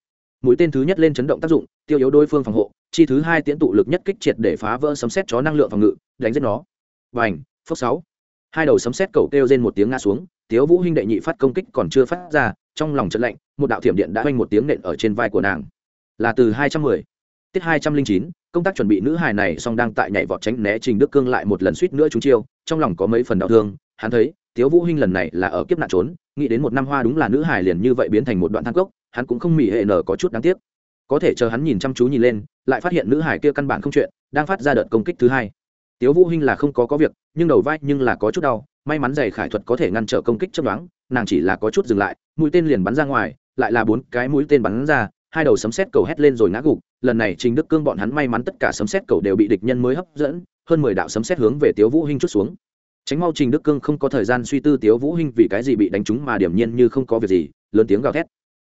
Mũi tên thứ nhất lên chấn động tác dụng, tiêu yếu đối phương phòng hộ, chi thứ hai tiễn tụ lực nhất kích triệt để phá vỡ sấm xét chó năng lượng phòng ngự, đánh giết nó. Và ảnh phước sáu. Hai đầu sấm xét cầu kêu trên một tiếng ngã xuống, tiếu vũ hinh đệ nhị phát công kích còn chưa phát ra, trong lòng trận lạnh, một đạo thiểm điện đã vang một tiếng nện ở trên vai của nàng. Là từ hai trăm mười, tiết hai trăm linh chín công tác chuẩn bị nữ hài này song đang tại nhảy vọt tránh né trình đức cương lại một lần suýt nữa chúng chiêu, trong lòng có mấy phần đau thương, hắn thấy, tiếu vũ hinh lần này là ở kiếp nạn trốn, nghĩ đến một năm hoa đúng là nữ hài liền như vậy biến thành một đoạn thang cốc, hắn cũng không mỉ hệ nở có chút đáng tiếc. Có thể chờ hắn nhìn chăm chú nhìn lên, lại phát hiện nữ hải kia căn bản không chuyện, đang phát ra đợt công kích thứ hai. Tiếu vũ hinh là không có có việc, nhưng đầu vai nhưng là có chút đau, may mắn giày khải thuật có thể ngăn trở công kích chấp đoán nàng chỉ là có chút dừng lại, mũi tên liền bắn ra ngoài, lại là bốn cái mũi tên bắn ra hai đầu sấm sét cầu hét lên rồi ngã gục, lần này trình đức cương bọn hắn may mắn tất cả sấm sét cầu đều bị địch nhân mới hấp dẫn, hơn mười đạo sấm sét hướng về tiếu vũ hinh chút xuống. Tránh mau trình đức cương không có thời gian suy tư tiếu vũ hinh vì cái gì bị đánh trúng mà điểm nhiên như không có việc gì, lớn tiếng gào thét.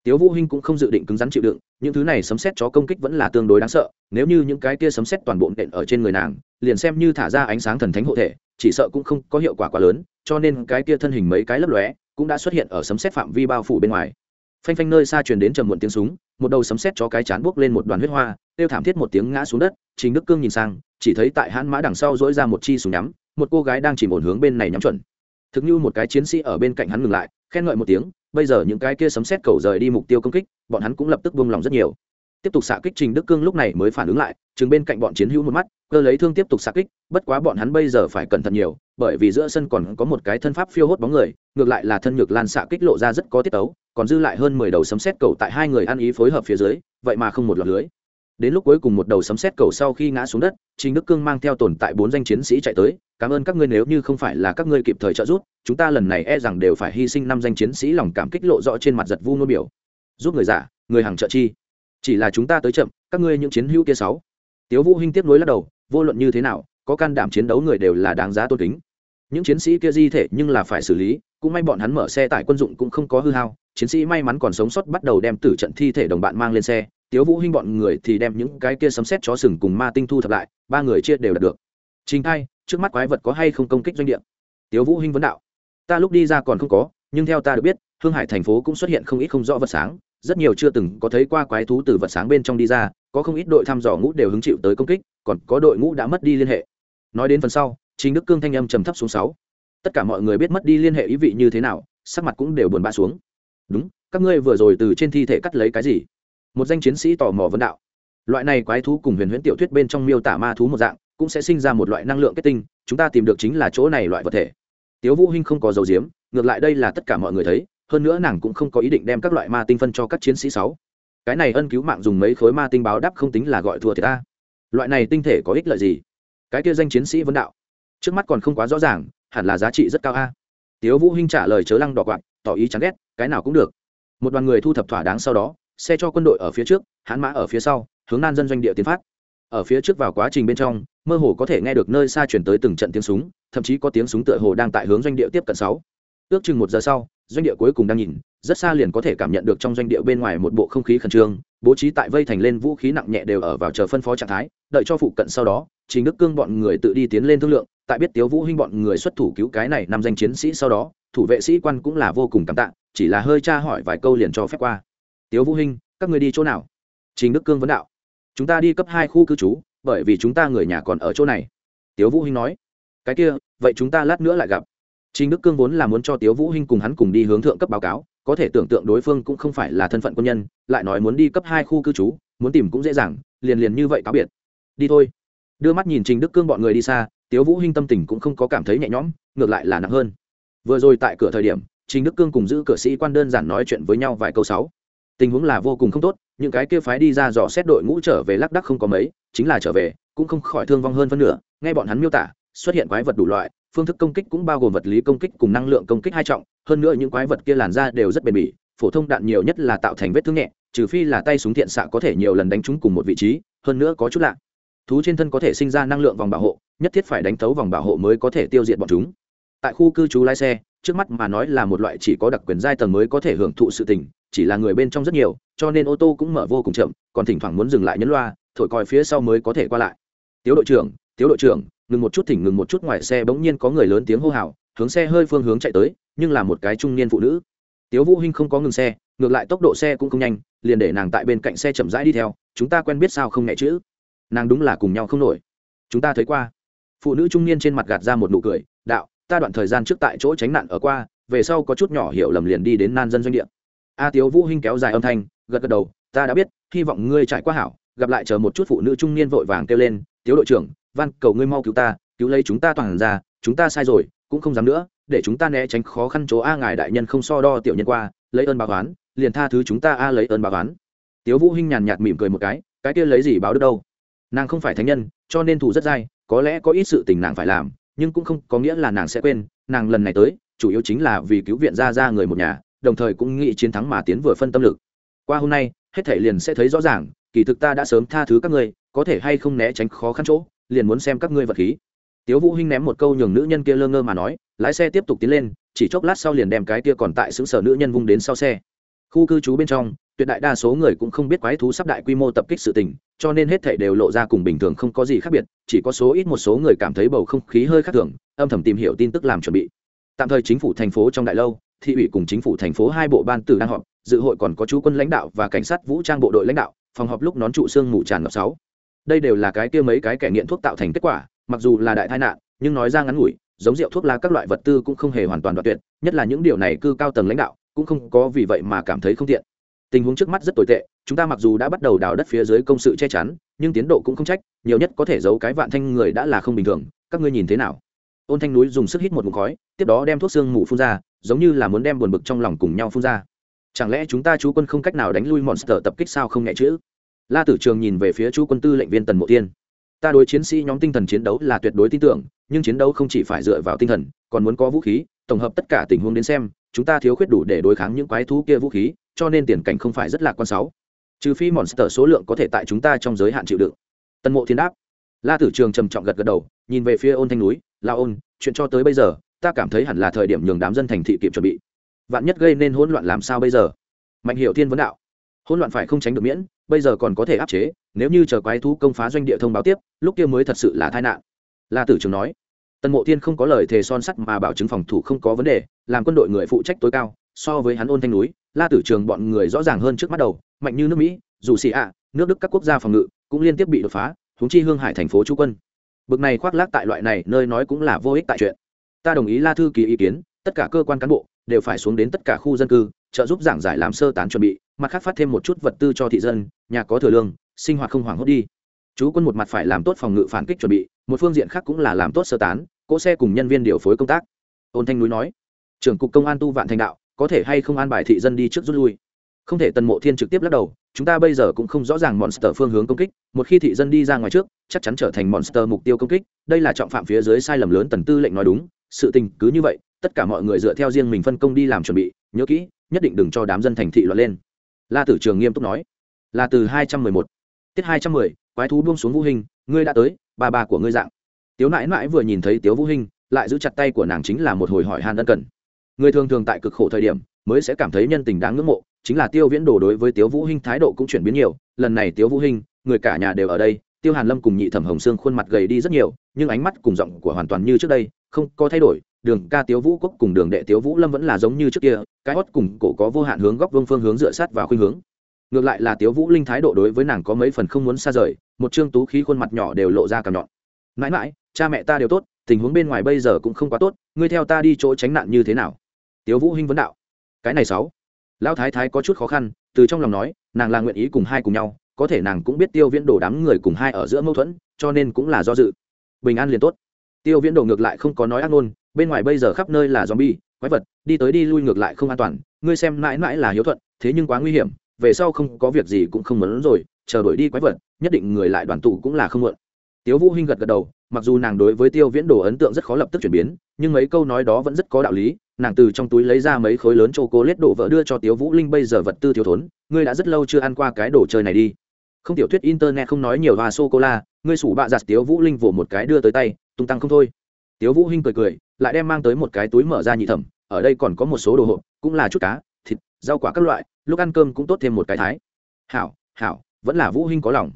Tiếu vũ hinh cũng không dự định cứng rắn chịu đựng, những thứ này sấm sét chó công kích vẫn là tương đối đáng sợ, nếu như những cái kia sấm sét toàn bộ nện ở trên người nàng, liền xem như thả ra ánh sáng thần thánh hộ thể, chỉ sợ cũng không có hiệu quả quá lớn, cho nên cái kia thân hình mấy cái lấp lóe cũng đã xuất hiện ở sấm sét phạm vi bao phủ bên ngoài phanh phanh nơi xa truyền đến trầm muộn tiếng súng, một đầu sấm sét cho cái chán buốc lên một đoàn huyết hoa tiêu thảm thiết một tiếng ngã xuống đất, trình đức cương nhìn sang, chỉ thấy tại hãn mã đằng sau dỗi ra một chi súng nhắm, một cô gái đang chỉ một hướng bên này nhắm chuẩn. Thực như một cái chiến sĩ ở bên cạnh hắn ngừng lại, khen ngợi một tiếng, bây giờ những cái kia sấm sét cầu rời đi mục tiêu công kích, bọn hắn cũng lập tức buông lòng rất nhiều. Tiếp tục xạ kích trình đức cương lúc này mới phản ứng lại, chừng bên cạnh bọn chiến hữu một mắt, cơ lấy thương tiếp tục xạ kích, bất quá bọn hắn bây giờ phải cẩn thận nhiều, bởi vì giữa sân còn có một cái thân pháp phiêu hốt bóng người, ngược lại là thân nhược lan xạ kích lộ ra rất có tiết tấu còn dư lại hơn mười đầu sấm xét cầu tại hai người ăn ý phối hợp phía dưới, vậy mà không một lọt lưới. Đến lúc cuối cùng một đầu sấm xét cầu sau khi ngã xuống đất, trình đức cương mang theo tồn tại bốn danh chiến sĩ chạy tới, cảm ơn các ngươi nếu như không phải là các ngươi kịp thời trợ giúp, chúng ta lần này e rằng đều phải hy sinh năm danh chiến sĩ lòng cảm kích lộ rõ trên mặt giật vu nô biểu. Giúp người giả, người hàng trợ chi. Chỉ là chúng ta tới chậm, các ngươi những chiến hữu kia sáu. Tiếu vũ hinh tiếp nối lắc đầu, vô luận như thế nào, có can đảm chiến đấu người đều là đáng giá tôn kính. Những chiến sĩ kia di thể nhưng là phải xử lý cũng may bọn hắn mở xe tải quân dụng cũng không có hư hao, chiến sĩ may mắn còn sống sót bắt đầu đem tử trận thi thể đồng bạn mang lên xe, tiếu vũ hinh bọn người thì đem những cái kia sấm sét chó sừng cùng ma tinh thu thập lại, ba người chia đều đạt được. Trình thay trước mắt quái vật có hay không công kích doanh địa? Tiếu vũ hinh vấn đạo. Ta lúc đi ra còn không có, nhưng theo ta được biết, hương hải thành phố cũng xuất hiện không ít không rõ vật sáng, rất nhiều chưa từng có thấy qua quái thú từ vật sáng bên trong đi ra, có không ít đội thăm dò ngũ đều hứng chịu tới công kích, còn có đội ngũ đã mất đi liên hệ. Nói đến phần sau chính đức cương thanh âm trầm thấp xuống sáu tất cả mọi người biết mất đi liên hệ ý vị như thế nào, sắc mặt cũng đều buồn bã xuống. Đúng, các ngươi vừa rồi từ trên thi thể cắt lấy cái gì? Một danh chiến sĩ tò mò vấn đạo. Loại này quái thú cùng huyền huyễn tiểu thuyết bên trong miêu tả ma thú một dạng, cũng sẽ sinh ra một loại năng lượng kết tinh, chúng ta tìm được chính là chỗ này loại vật thể. Tiếu vũ hinh không có dầu diếm ngược lại đây là tất cả mọi người thấy, hơn nữa nàng cũng không có ý định đem các loại ma tinh phân cho các chiến sĩ sáu. Cái này ân cứu mạng dùng mấy khối ma tinh báo đáp không tính là gọi thua thì ta. Loại này tinh thể có ích lợi gì? Cái kia danh chiến sĩ vấn đạo. Trước mắt còn không quá rõ ràng hẳn là giá trị rất cao a. Tiếu vũ hinh trả lời chớ lăng đỏ quạt, tỏ ý chán ghét, cái nào cũng được. Một đoàn người thu thập thỏa đáng sau đó, xe cho quân đội ở phía trước, hãn mã ở phía sau, hướng nan dân doanh địa tiến phát. Ở phía trước vào quá trình bên trong, mơ hồ có thể nghe được nơi xa chuyển tới từng trận tiếng súng, thậm chí có tiếng súng tựa hồ đang tại hướng doanh địa tiếp cận sáu. Ước chừng một giờ sau, doanh địa cuối cùng đang nhìn rất xa liền có thể cảm nhận được trong doanh địa bên ngoài một bộ không khí khẩn trương, bố trí tại vây thành lên vũ khí nặng nhẹ đều ở vào chờ phân phó trạng thái, đợi cho phụ cận sau đó chính đức cương bọn người tự đi tiến lên thương lượng, tại biết tiếu vũ hinh bọn người xuất thủ cứu cái này năm danh chiến sĩ sau đó, thủ vệ sĩ quan cũng là vô cùng cảm tạ, chỉ là hơi tra hỏi vài câu liền cho phép qua. Tiếu vũ hinh, các người đi chỗ nào? Trình đức cương vấn đạo. Chúng ta đi cấp hai khu cư trú, bởi vì chúng ta người nhà còn ở chỗ này. Tiếu vũ hinh nói. Cái kia, vậy chúng ta lát nữa lại gặp. Trình đức cương vốn là muốn cho tiếu vũ hinh cùng hắn cùng đi hướng thượng cấp báo cáo có thể tưởng tượng đối phương cũng không phải là thân phận quân nhân, lại nói muốn đi cấp hai khu cư trú, muốn tìm cũng dễ dàng, liền liền như vậy cáo biệt. Đi thôi. Đưa mắt nhìn trình đức cương bọn người đi xa, tiếu vũ hinh tâm tình cũng không có cảm thấy nhẹ nhõm, ngược lại là nặng hơn. Vừa rồi tại cửa thời điểm, trình đức cương cùng giữ cửa sĩ quan đơn giản nói chuyện với nhau vài câu sáu. Tình huống là vô cùng không tốt, những cái kia phái đi ra dò xét đội ngũ trở về lác đắc không có mấy, chính là trở về, cũng không khỏi thương vong hơn phân nửa, nghe bọn hắn miêu tả, xuất hiện quái vật đủ loại phương thức công kích cũng bao gồm vật lý công kích cùng năng lượng công kích hai trọng, hơn nữa những quái vật kia làn ra đều rất bền bỉ, phổ thông đạn nhiều nhất là tạo thành vết thương nhẹ, trừ phi là tay súng thiện xạ có thể nhiều lần đánh trúng cùng một vị trí, hơn nữa có chút lạ. Thú trên thân có thể sinh ra năng lượng vòng bảo hộ, nhất thiết phải đánh thấu vòng bảo hộ mới có thể tiêu diệt bọn chúng. Tại khu cư trú lái xe, trước mắt mà nói là một loại chỉ có đặc quyền giai tầng mới có thể hưởng thụ sự tình, chỉ là người bên trong rất nhiều, cho nên ô tô cũng mở vô cùng chậm, còn thỉnh thoảng muốn dừng lại nhấn loa, thổi còi phía sau mới có thể qua lại. Tiếu đội trưởng, tiếu đội trưởng ngừng một chút thỉnh ngừng một chút ngoài xe bỗng nhiên có người lớn tiếng hô hào, hướng xe hơi phương hướng chạy tới, nhưng là một cái trung niên phụ nữ. Tiếu vũ hinh không có ngừng xe, ngược lại tốc độ xe cũng không nhanh, liền để nàng tại bên cạnh xe chậm rãi đi theo, chúng ta quen biết sao không nhẹ chữ? Nàng đúng là cùng nhau không nổi. Chúng ta thấy qua. Phụ nữ trung niên trên mặt gạt ra một nụ cười, đạo, ta đoạn thời gian trước tại chỗ tránh nạn ở qua, về sau có chút nhỏ hiểu lầm liền đi đến nan dân doanh địa. A tiếu vũ hinh kéo dài âm thanh, gật gật đầu, ta đã biết, hy vọng ngươi trải qua hảo, gặp lại chờ một chút phụ nữ trung niên vội vàng kêu lên, tiếu đội trưởng van, cầu ngươi mau cứu ta, cứu lấy chúng ta toàn ra, chúng ta sai rồi, cũng không dám nữa, để chúng ta né tránh khó khăn chỗ a ngài đại nhân không so đo tiểu nhân qua, lấy ơn báo oán, liền tha thứ chúng ta a lấy ơn báo oán. Tiếu vũ hinh nhàn nhạt mỉm cười một cái cái kia lấy gì báo được đâu? Nàng không phải thánh nhân, cho nên thù rất dai, có lẽ có ít sự tình nàng phải làm, nhưng cũng không có nghĩa là nàng sẽ quên, nàng lần này tới, chủ yếu chính là vì cứu viện ra ra người một nhà, đồng thời cũng nghĩ chiến thắng mà tiến vừa phân tâm lực. Qua hôm nay, hết thể liền sẽ thấy rõ ràng, kỳ thực ta đã sớm tha thứ các ngươi, có thể hay không né tránh khó khăn chỗ? Liền muốn xem các ngươi vật khí. Tiếu vũ hinh ném một câu nhường nữ nhân kia lơ ngơ mà nói, lái xe tiếp tục tiến lên, chỉ chốc lát sau liền đem cái kia còn tại xứng sở nữ nhân vung đến sau xe. Khu cư trú bên trong, tuyệt đại đa số người cũng không biết quái thú sắp đại quy mô tập kích sự tình, cho nên hết thảy đều lộ ra cùng bình thường không có gì khác biệt, chỉ có số ít một số người cảm thấy bầu không khí hơi khác thường, âm thầm tìm hiểu tin tức làm chuẩn bị. Tạm thời chính phủ thành phố trong đại lâu, thị ủy cùng chính phủ thành phố hai bộ ban tử đang họp, dự hội còn có chú quân lãnh đạo và cảnh sát vũ trang bộ đội lãnh đạo, phòng họp lúc nón trụ xương mù tràn ngập sáu đây đều là cái kia mấy cái kẻ nghiện thuốc tạo thành kết quả, mặc dù là đại tai nạn, nhưng nói ra ngắn ngủi, giống rượu thuốc lá các loại vật tư cũng không hề hoàn toàn đoạn tuyệt, nhất là những điều này cư cao tầng lãnh đạo, cũng không có vì vậy mà cảm thấy không tiện. Tình huống trước mắt rất tồi tệ, chúng ta mặc dù đã bắt đầu đào đất phía dưới công sự che chắn, nhưng tiến độ cũng không trách, nhiều nhất có thể giấu cái vạn thanh người đã là không bình thường, các ngươi nhìn thế nào? Ôn thanh núi dùng sức hít một mục khói, tiếp đó đem thuốc xương mù phun ra, giống như là muốn đem buồn bực trong lòng cùng nhau phun ra. Chẳng lẽ chúng ta chú quân không cách nào đánh lui monster tập kích sao không nhẹ chữ? La tử trường nhìn về phía chú quân tư lệnh viên tần mộ tiên ta đối chiến sĩ nhóm tinh thần chiến đấu là tuyệt đối tin tưởng, nhưng chiến đấu không chỉ phải dựa vào tinh thần, còn muốn có vũ khí, tổng hợp tất cả tình huống đến xem, chúng ta thiếu khuyết đủ để đối kháng những quái thú kia vũ khí, cho nên tiền cảnh không phải rất lạc quan sáu. Trừ phi monster số lượng có thể tại chúng ta trong giới hạn chịu đựng. Tân mộ thiên đáp. La tử trường trầm trọng gật gật đầu, nhìn về phía ôn thanh núi, la ôn, chuyện cho tới bây giờ, ta cảm thấy hẳn là thời điểm nhường đám dân thành thị kịp chuẩn bị. Vạn nhất gây nên hỗn loạn làm sao bây giờ? Mạnh hiệu thiên vấn đạo. Hỗn loạn phải không tránh được miễn bây giờ còn có thể áp chế, nếu như chờ quái thú công phá doanh địa thông báo tiếp, lúc kia mới thật sự là tai nạn. La tử trường nói. Tần mộ thiên không có lời thề son sắt mà bảo chứng phòng thủ không có vấn đề, làm quân đội người phụ trách tối cao, so với hắn ôn thanh núi, la tử trường bọn người rõ ràng hơn trước mắt đầu, mạnh như nước mỹ, dù xì ạ, nước đức các quốc gia phòng ngự, cũng liên tiếp bị đột phá húng chi hương hải thành phố chú quân. Bực này khoác lác tại loại này, nơi nói cũng là vô ích tại chuyện. Ta đồng ý la thư ký ý kiến, tất cả cơ quan cán bộ đều phải xuống đến tất cả khu dân cư, trợ giúp giảng giải làm sơ tán chuẩn bị mặt khác phát thêm một chút vật tư cho thị dân, nhà có thừa lương, sinh hoạt không hoảng hốt đi. Chú quân một mặt phải làm tốt phòng ngự phản kích chuẩn bị, một phương diện khác cũng là làm tốt sơ tán, cỗ xe cùng nhân viên điều phối công tác. Ôn thanh núi nói, trưởng cục công an tu vạn thành đạo, có thể hay không an bài thị dân đi trước rút lui? Không thể tần mộ thiên trực tiếp lắc đầu, chúng ta bây giờ cũng không rõ ràng monster phương hướng công kích, một khi thị dân đi ra ngoài trước, chắc chắn trở thành monster mục tiêu công kích. Đây là trọng phạm phía dưới sai lầm lớn tần tư lệnh nói đúng, sự tình cứ như vậy, tất cả mọi người dựa theo riêng mình phân công đi làm chuẩn bị, nhớ kỹ, nhất định đừng cho đám dân thành thị loạn lên la tử trường nghiêm túc nói. Là từ hai trăm mười một. Tiết hai trăm mười, quái thú buông xuống vũ hình ngươi đã tới bà bà của ngươi dạng. Tiếu nãi nãi vừa nhìn thấy tiếu vũ hình lại giữ chặt tay của nàng chính là một hồi hỏi han ân cần. Người thường thường tại cực khổ thời điểm, mới sẽ cảm thấy nhân tình đáng ngưỡng mộ, chính là tiêu viễn đồ đối với tiếu vũ hinh thái độ cũng chuyển biến nhiều. Lần này tiếu vũ hinh, người cả nhà đều ở đây, tiêu hàn lâm cùng nhị thẩm hồng sương khuôn mặt gầy đi rất nhiều, nhưng ánh mắt cùng giọng của hoàn toàn như trước đây, không có thay đổi đường ca tiếu vũ quốc cùng đường đệ tiếu vũ lâm vẫn là giống như trước kia, cái hót cùng cổ có vô hạn hướng góc vương phương hướng dựa sát vào khuynh hướng. Ngược lại là tiếu vũ linh thái độ đối với nàng có mấy phần không muốn xa rời, một trương tú khí khuôn mặt nhỏ đều lộ ra cằm nhọn. Mãi mãi, cha mẹ ta đều tốt, tình huống bên ngoài bây giờ cũng không quá tốt, ngươi theo ta đi chỗ tránh nạn như thế nào? Tiếu vũ hinh vấn đạo. Cái này sáu. Lão thái thái có chút khó khăn, từ trong lòng nói, nàng là nguyện ý cùng hai cùng nhau, có thể nàng cũng biết tiêu viễn đồ đám người cùng hai ở giữa mâu thuẫn, cho nên cũng là do dự. Bình an liền tốt. Tiêu viễn đồ ngược lại không có nói ác ngôn bên ngoài bây giờ khắp nơi là zombie, quái vật, đi tới đi lui ngược lại không an toàn. Ngươi xem mãi mãi là hiếu thuận, thế nhưng quá nguy hiểm, về sau không có việc gì cũng không muốn rồi, chờ đuổi đi quái vật, nhất định người lại đoàn tụ cũng là không muộn. Tiêu vũ hinh gật gật đầu, mặc dù nàng đối với tiêu viễn đồ ấn tượng rất khó lập tức chuyển biến, nhưng mấy câu nói đó vẫn rất có đạo lý. Nàng từ trong túi lấy ra mấy khối lớn chocolate đổ vỡ đưa cho tiêu vũ linh, bây giờ vật tư thiếu thốn, ngươi đã rất lâu chưa ăn qua cái đồ chơi này đi. Không tiểu thuyết internet không nói nhiều và sô cô la, ngươi sủ bạ giặt tiêu vũ linh vỗ một cái đưa tới tay, tung tăng không thôi tiếu vũ hinh cười cười, lại đem mang tới một cái túi mở ra nhị thẩm, ở đây còn có một số đồ hộp, cũng là chút cá, thịt, rau quả các loại, lúc ăn cơm cũng tốt thêm một cái thái. Hảo hảo, vẫn là vũ hinh có lòng.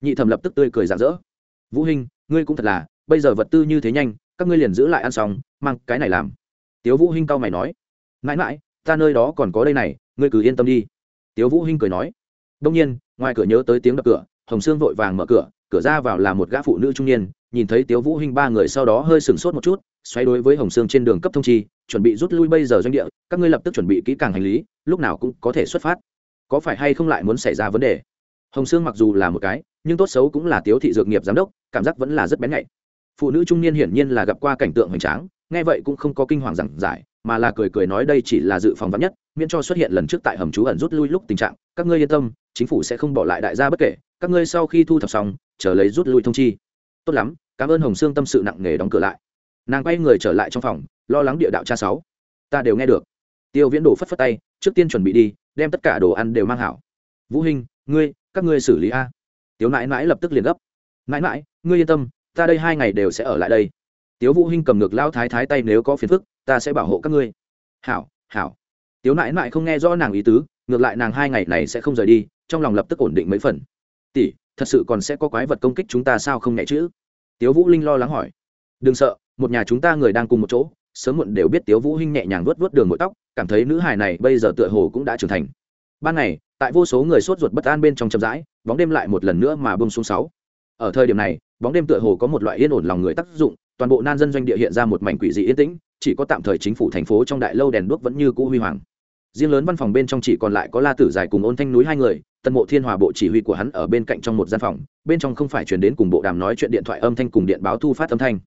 Nhị thẩm lập tức tươi cười rạng rỡ. Vũ hinh, ngươi cũng thật là, bây giờ vật tư như thế nhanh, các ngươi liền giữ lại ăn xong, mang cái này làm. Tiếu vũ hinh cao mày nói. Mãi mãi, ta nơi đó còn có đây này, ngươi cứ yên tâm đi. Tiếu vũ hinh cười nói. Đông nhiên, ngoài cửa nhớ tới tiếng đập cửa, hồng sương vội vàng mở cửa cửa ra vào là một gã phụ nữ trung niên, nhìn thấy tiếu vũ hinh ba người sau đó hơi sừng sốt một chút xoay đối với hồng sương trên đường cấp thông chi, chuẩn bị rút lui bây giờ doanh địa, các ngươi lập tức chuẩn bị kỹ càng hành lý, lúc nào cũng có thể xuất phát. Có phải hay không lại muốn xảy ra vấn đề? Hồng sương mặc dù là một cái, nhưng tốt xấu cũng là tiếu thị dược nghiệp giám đốc, cảm giác vẫn là rất bén nhạy. Phụ nữ trung niên hiển nhiên là gặp qua cảnh tượng hoành tráng, nghe vậy cũng không có kinh hoàng giảng giải, mà là cười cười nói đây chỉ là dự phòng vắn nhất, miễn cho xuất hiện lần trước tại hầm trú ẩn rút lui lúc tình trạng, các ngươi yên tâm chính phủ sẽ không bỏ lại đại gia bất kể, các ngươi sau khi thu thập xong, chờ lấy rút lui thông chi. Tốt lắm, cảm ơn hồng sương tâm sự nặng nề đóng cửa lại. Nàng quay người trở lại trong phòng, lo lắng địa đạo cha sáu. Ta đều nghe được. Tiêu viễn đổ phất phất tay, trước tiên chuẩn bị đi, đem tất cả đồ ăn đều mang hảo. Vũ hình ngươi, các ngươi xử lý a. Tiếu nãi nãi lập tức liền gấp. Nãi nãi, ngươi yên tâm, ta đây hai ngày đều sẽ ở lại đây. Tiếu vũ hinh cầm ngược lao thái thái tay nếu có phiền phức, ta sẽ bảo hộ các ngươi. Hảo hảo. Tiếu nãi nãi không nghe rõ nàng ý tứ, ngược lại nàng hai ngày này sẽ không rời đi trong lòng lập tức ổn định mấy phần. Tỷ, thật sự còn sẽ có quái vật công kích chúng ta sao không nhẹ chữ tiếu vũ linh lo lắng hỏi. Đừng sợ, một nhà chúng ta người đang cùng một chỗ, sớm muộn đều biết tiếu vũ hinh nhẹ nhàng vuốt vuốt đường mũi tóc, cảm thấy nữ hài này bây giờ tựa hồ cũng đã trưởng thành. Ban ngày, tại vô số người sốt ruột bất an bên trong chậm rãi, bóng đêm lại một lần nữa mà bông xuống sáu. Ở thời điểm này, bóng đêm tựa hồ có một loại yên ổn lòng người tác dụng, toàn bộ nan dân doanh địa hiện ra một mảnh quỷ dị yên tĩnh, chỉ có tạm thời chính phủ thành phố trong đại lâu đèn đuốc vẫn như cũ huy hoàng. Riêng lớn văn phòng bên trong chỉ còn lại có la tử dài cùng ôn thanh núi hai người tân mộ thiên hòa bộ chỉ huy của hắn ở bên cạnh trong một gian phòng, bên trong không phải chuyển đến cùng bộ đàm nói chuyện điện thoại âm thanh cùng điện báo thu phát âm thanh.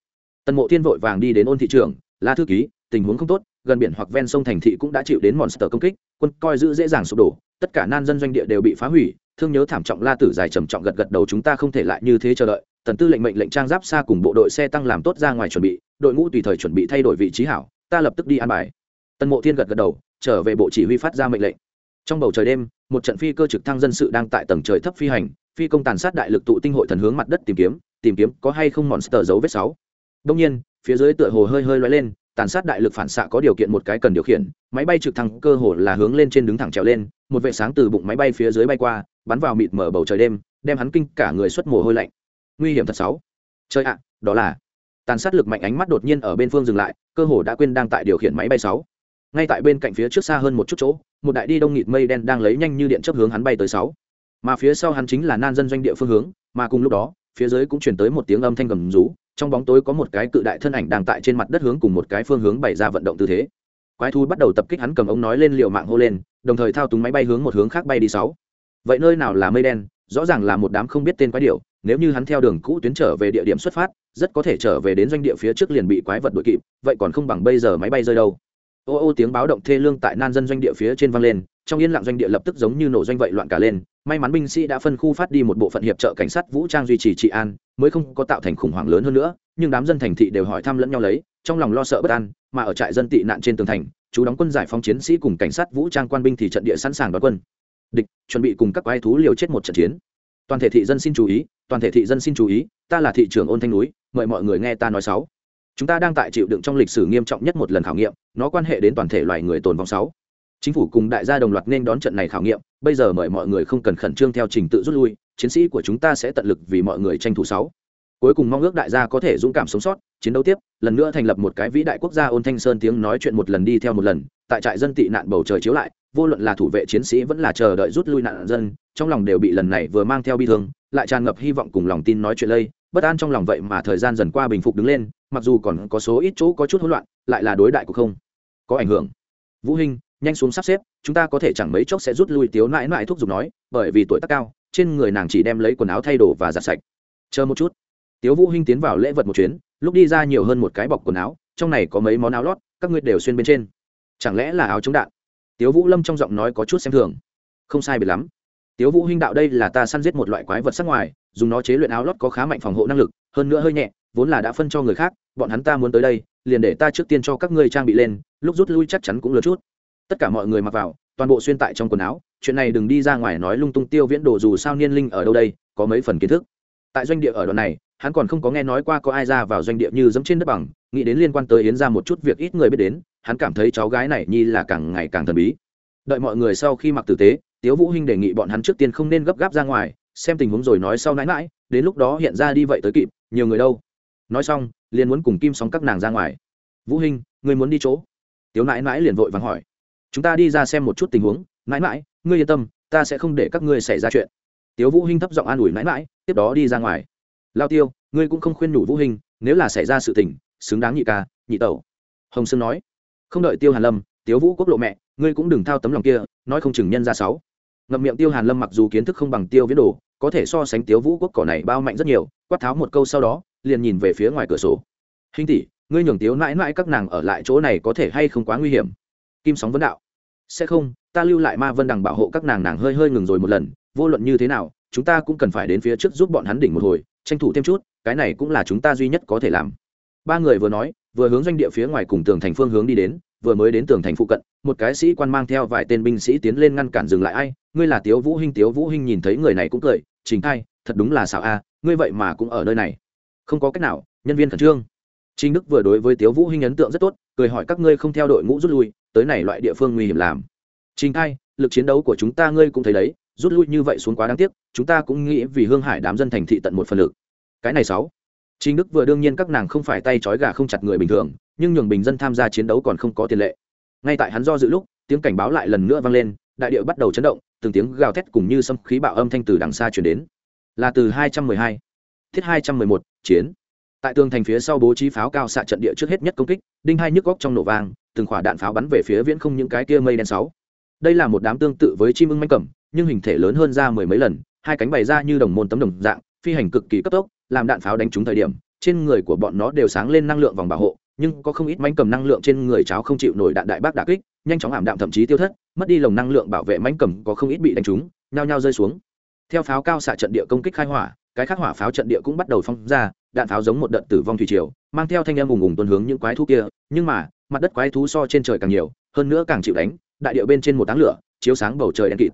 Tân mộ thiên vội vàng đi đến ôn thị trường la thư ký, tình huống không tốt, gần biển hoặc ven sông thành thị cũng đã chịu đến monster công kích, quân coi giữ dễ dàng sụp đổ, tất cả nan dân doanh địa đều bị phá hủy, thương nhớ thảm trọng la tử dài trầm trọng gật gật đầu chúng ta không thể lại như thế chờ đợi, tần tư lệnh mệnh lệnh trang giáp xa cùng bộ đội xe tăng làm tốt ra ngoài chuẩn bị, đội ngũ tùy thời chuẩn bị thay đổi vị trí hảo, ta lập tức đi an bài. Tần mộ thiên gật gật đầu, trở về bộ chỉ huy phát ra mệnh lệnh trong bầu trời đêm, một trận phi cơ trực thăng dân sự đang tại tầng trời thấp phi hành, phi công tàn sát đại lực tụ tinh hội thần hướng mặt đất tìm kiếm tìm kiếm có hay không monster dấu vết sáu. Đông nhiên, phía dưới tựa hồ hơi hơi loay lên, tàn sát đại lực phản xạ có điều kiện một cái cần điều khiển, máy bay trực thăng cơ hồ là hướng lên trên đứng thẳng trèo lên, một vệ sáng từ bụng máy bay phía dưới bay qua, bắn vào mịt mở bầu trời đêm, đem hắn kinh cả người xuất mồ hôi lạnh. Nguy hiểm thật sáu. Chơi ạ, đó là tàn sát lực mạnh ánh mắt đột nhiên ở bên phương dừng lại, cơ hồ đã quên đang tại điều khiển máy bay sáu ngay tại bên cạnh phía trước xa hơn một chút chỗ, một đại đi đông nghịt mây đen đang lấy nhanh như điện chấp hướng hắn bay tới sáu. Mà phía sau hắn chính là nan dân doanh địa phương hướng, mà cùng lúc đó, phía dưới cũng truyền tới một tiếng âm thanh gầm rú, trong bóng tối có một cái cự đại thân ảnh đang tại trên mặt đất hướng cùng một cái phương hướng bày ra vận động tư thế. Quái thú bắt đầu tập kích hắn cầm ống nói lên liều mạng hô lên, đồng thời thao túng máy bay hướng một hướng khác bay đi sáu. Vậy nơi nào là mây đen? Rõ ràng là một đám không biết tên quái điệu nếu như hắn theo đường cũ tuyến trở về địa điểm xuất phát, rất có thể trở về đến doanh địa phía trước liền bị quái vật đuổi kịp, vậy còn không bằng bây giờ máy bay rơi đâu ô ô tiếng báo động thê lương tại nan dân doanh địa phía trên vang lên, trong yên lặng doanh địa lập tức giống như nổ doanh vậy loạn cả lên, may mắn binh sĩ đã phân khu phát đi một bộ phận hiệp trợ cảnh sát vũ trang duy trì trị an, mới không có tạo thành khủng hoảng lớn hơn nữa, nhưng đám dân thành thị đều hỏi thăm lẫn nhau lấy, trong lòng lo sợ bất an, mà ở trại dân tị nạn trên tường thành, chú đóng quân giải phóng chiến sĩ cùng cảnh sát vũ trang quan binh thì trận địa sẵn sàng đón quân. Địch, chuẩn bị cùng các quái thú liều chết một trận chiến. Toàn thể thị dân xin chú ý, toàn thể thị dân xin chú ý, ta là thị trưởng ôn thanh núi, mời mọi người nghe ta nói sáu chúng ta đang tại chịu đựng trong lịch sử nghiêm trọng nhất một lần khảo nghiệm, nó quan hệ đến toàn thể loài người tồn vong sáu. Chính phủ cùng đại gia đồng loạt nên đón trận này khảo nghiệm, bây giờ mời mọi người không cần khẩn trương theo trình tự rút lui, chiến sĩ của chúng ta sẽ tận lực vì mọi người tranh thủ sáu. Cuối cùng mong ước đại gia có thể dũng cảm sống sót, chiến đấu tiếp, lần nữa thành lập một cái vĩ đại quốc gia ôn thanh sơn tiếng nói chuyện một lần đi theo một lần, tại trại dân tị nạn bầu trời chiếu lại, vô luận là thủ vệ chiến sĩ vẫn là chờ đợi rút lui nạn dân, trong lòng đều bị lần này vừa mang theo bi thương, lại tràn ngập hy vọng cùng lòng tin nói chuyện lây, bất an trong lòng vậy mà thời gian dần qua bình phục đứng lên mặc dù còn có số ít chỗ có chút hỗn loạn, lại là đối đại của không có ảnh hưởng. Vũ hình nhanh xuống sắp xếp, chúng ta có thể chẳng mấy chốc sẽ rút lui tiếu nãi nãi thúc giục nói, bởi vì tuổi tác cao, trên người nàng chỉ đem lấy quần áo thay đồ và giặt sạch. Chờ một chút. Tiếu vũ hinh tiến vào lễ vật một chuyến, lúc đi ra nhiều hơn một cái bọc quần áo, trong này có mấy món áo lót, các ngươi đều xuyên bên trên. Chẳng lẽ là áo chống đạn? Tiếu vũ lâm trong giọng nói có chút xem thường. Không sai biệt lắm tiếu vũ hinh đạo đây là ta săn giết một loại quái vật sắc ngoài, dùng nó chế luyện áo lót có khá mạnh phòng hộ năng lực, hơn nữa hơi nhẹ, vốn là đã phân cho người khác, bọn hắn ta muốn tới đây, liền để ta trước tiên cho các ngươi trang bị lên, lúc rút lui chắc chắn cũng lớn chút. Tất cả mọi người mặc vào, toàn bộ xuyên tại trong quần áo, chuyện này đừng đi ra ngoài nói lung tung tiêu viễn đồ dù sao niên linh ở đâu đây, có mấy phần kiến thức. Tại doanh địa ở đoạn này, hắn còn không có nghe nói qua có ai ra vào doanh địa như dẫm trên đất bằng, nghĩ đến liên quan tới yến ra một chút việc ít người biết đến, hắn cảm thấy cháu gái này nhi là càng ngày càng thần bí. Đợi mọi người sau khi mặc tử tế tiếu vũ hinh đề nghị bọn hắn trước tiên không nên gấp gáp ra ngoài, xem tình huống rồi nói sau nãi mãi đến lúc đó hiện ra đi vậy tới kịp, nhiều người đâu. Nói xong, liền muốn cùng kim sóng các nàng ra ngoài. Vũ hinh, ngươi muốn đi chỗ? Tiếu nãi mãi liền vội vàng hỏi. Chúng ta đi ra xem một chút tình huống, nãi mãi ngươi yên tâm, ta sẽ không để các ngươi xảy ra chuyện. Tiếu vũ hinh thấp giọng an ủi nãi mãi tiếp đó đi ra ngoài. Lao tiêu, ngươi cũng không khuyên nhủ vũ hinh, nếu là xảy ra sự tình, xứng đáng nhị ca, nhị tẩu. Hồng sương nói. Không đợi tiêu hàn lâm, tiếu vũ quốc lộ mẹ, ngươi cũng đừng thao tấm lòng kia, nói không chừng nhân ra sáu ngậm miệng tiêu hàn lâm mặc dù kiến thức không bằng tiêu viễn đồ, có thể so sánh tiếu vũ quốc cỏ này bao mạnh rất nhiều, quát tháo một câu sau đó, liền nhìn về phía ngoài cửa sổ. Hình tỷ, ngươi nhường tiếu mãi mãi các nàng ở lại chỗ này có thể hay không quá nguy hiểm? Kim sóng vấn đạo. Sẽ không, ta lưu lại ma vân đằng bảo hộ các nàng nàng hơi hơi ngừng rồi một lần, vô luận như thế nào, chúng ta cũng cần phải đến phía trước giúp bọn hắn đỉnh một hồi, tranh thủ thêm chút, cái này cũng là chúng ta duy nhất có thể làm. Ba người vừa nói, vừa hướng doanh địa phía ngoài cùng tường thành phương hướng đi đến, vừa mới đến tường thành phụ cận, một cái sĩ quan mang theo vài tên binh sĩ tiến lên ngăn cản dừng lại ai ngươi là tiếu vũ hinh tiếu vũ hinh nhìn thấy người này cũng cười trình thai thật đúng là xảo a ngươi vậy mà cũng ở nơi này không có cách nào nhân viên khẩn trương Trình Đức vừa đối với Tiếu Vũ Hinh ấn tượng rất tốt, cười hỏi các ngươi không theo đội ngũ rút lui, tới này loại địa phương nguy hiểm làm. Trình Thay, lực chiến đấu của chúng ta ngươi cũng thấy đấy, rút lui như vậy xuống quá đáng tiếc, chúng ta cũng nghĩ vì Hương Hải đám dân thành thị tận một phần lực. Cái này sáu. Trình Đức vừa đương nhiên các nàng không phải tay trói gà không chặt người bình thường, nhưng nhường bình dân tham gia chiến đấu còn không có tiền lệ. Ngay tại hắn do dự lúc, tiếng cảnh báo lại lần nữa vang lên, đại địa bắt đầu chấn động, từng tiếng gào thét cùng như xâm khí bạo âm thanh từ đằng xa truyền đến. Là từ 212. Thiết 211, chiến tại tường thành phía sau bố trí pháo cao xạ trận địa trước hết nhất công kích đinh hai nhức góc trong nổ vang từng khỏa đạn pháo bắn về phía viễn không những cái kia mây đen sáu đây là một đám tương tự với chim ưng manh cẩm nhưng hình thể lớn hơn ra mười mấy lần hai cánh bày ra như đồng môn tấm đồng dạng phi hành cực kỳ cấp tốc làm đạn pháo đánh trúng thời điểm trên người của bọn nó đều sáng lên năng lượng vòng bảo hộ nhưng có không ít manh cầm năng lượng trên người cháo không chịu nổi đạn đại bác đả kích nhanh chóng ảm đạm thậm chí tiêu thất, mất đi lồng năng lượng bảo vệ mánh cầm có không ít bị đánh trúng, nhao nhao rơi xuống. Theo pháo cao xạ trận địa công kích khai hỏa, cái khác hỏa pháo trận địa cũng bắt đầu phong ra, đạn pháo giống một đợt tử vong thủy triều, mang theo thanh âm ùng ùng tuần hướng những quái thú kia, nhưng mà, mặt đất quái thú so trên trời càng nhiều, hơn nữa càng chịu đánh, đại điệu bên trên một áng lửa, chiếu sáng bầu trời đen kịt.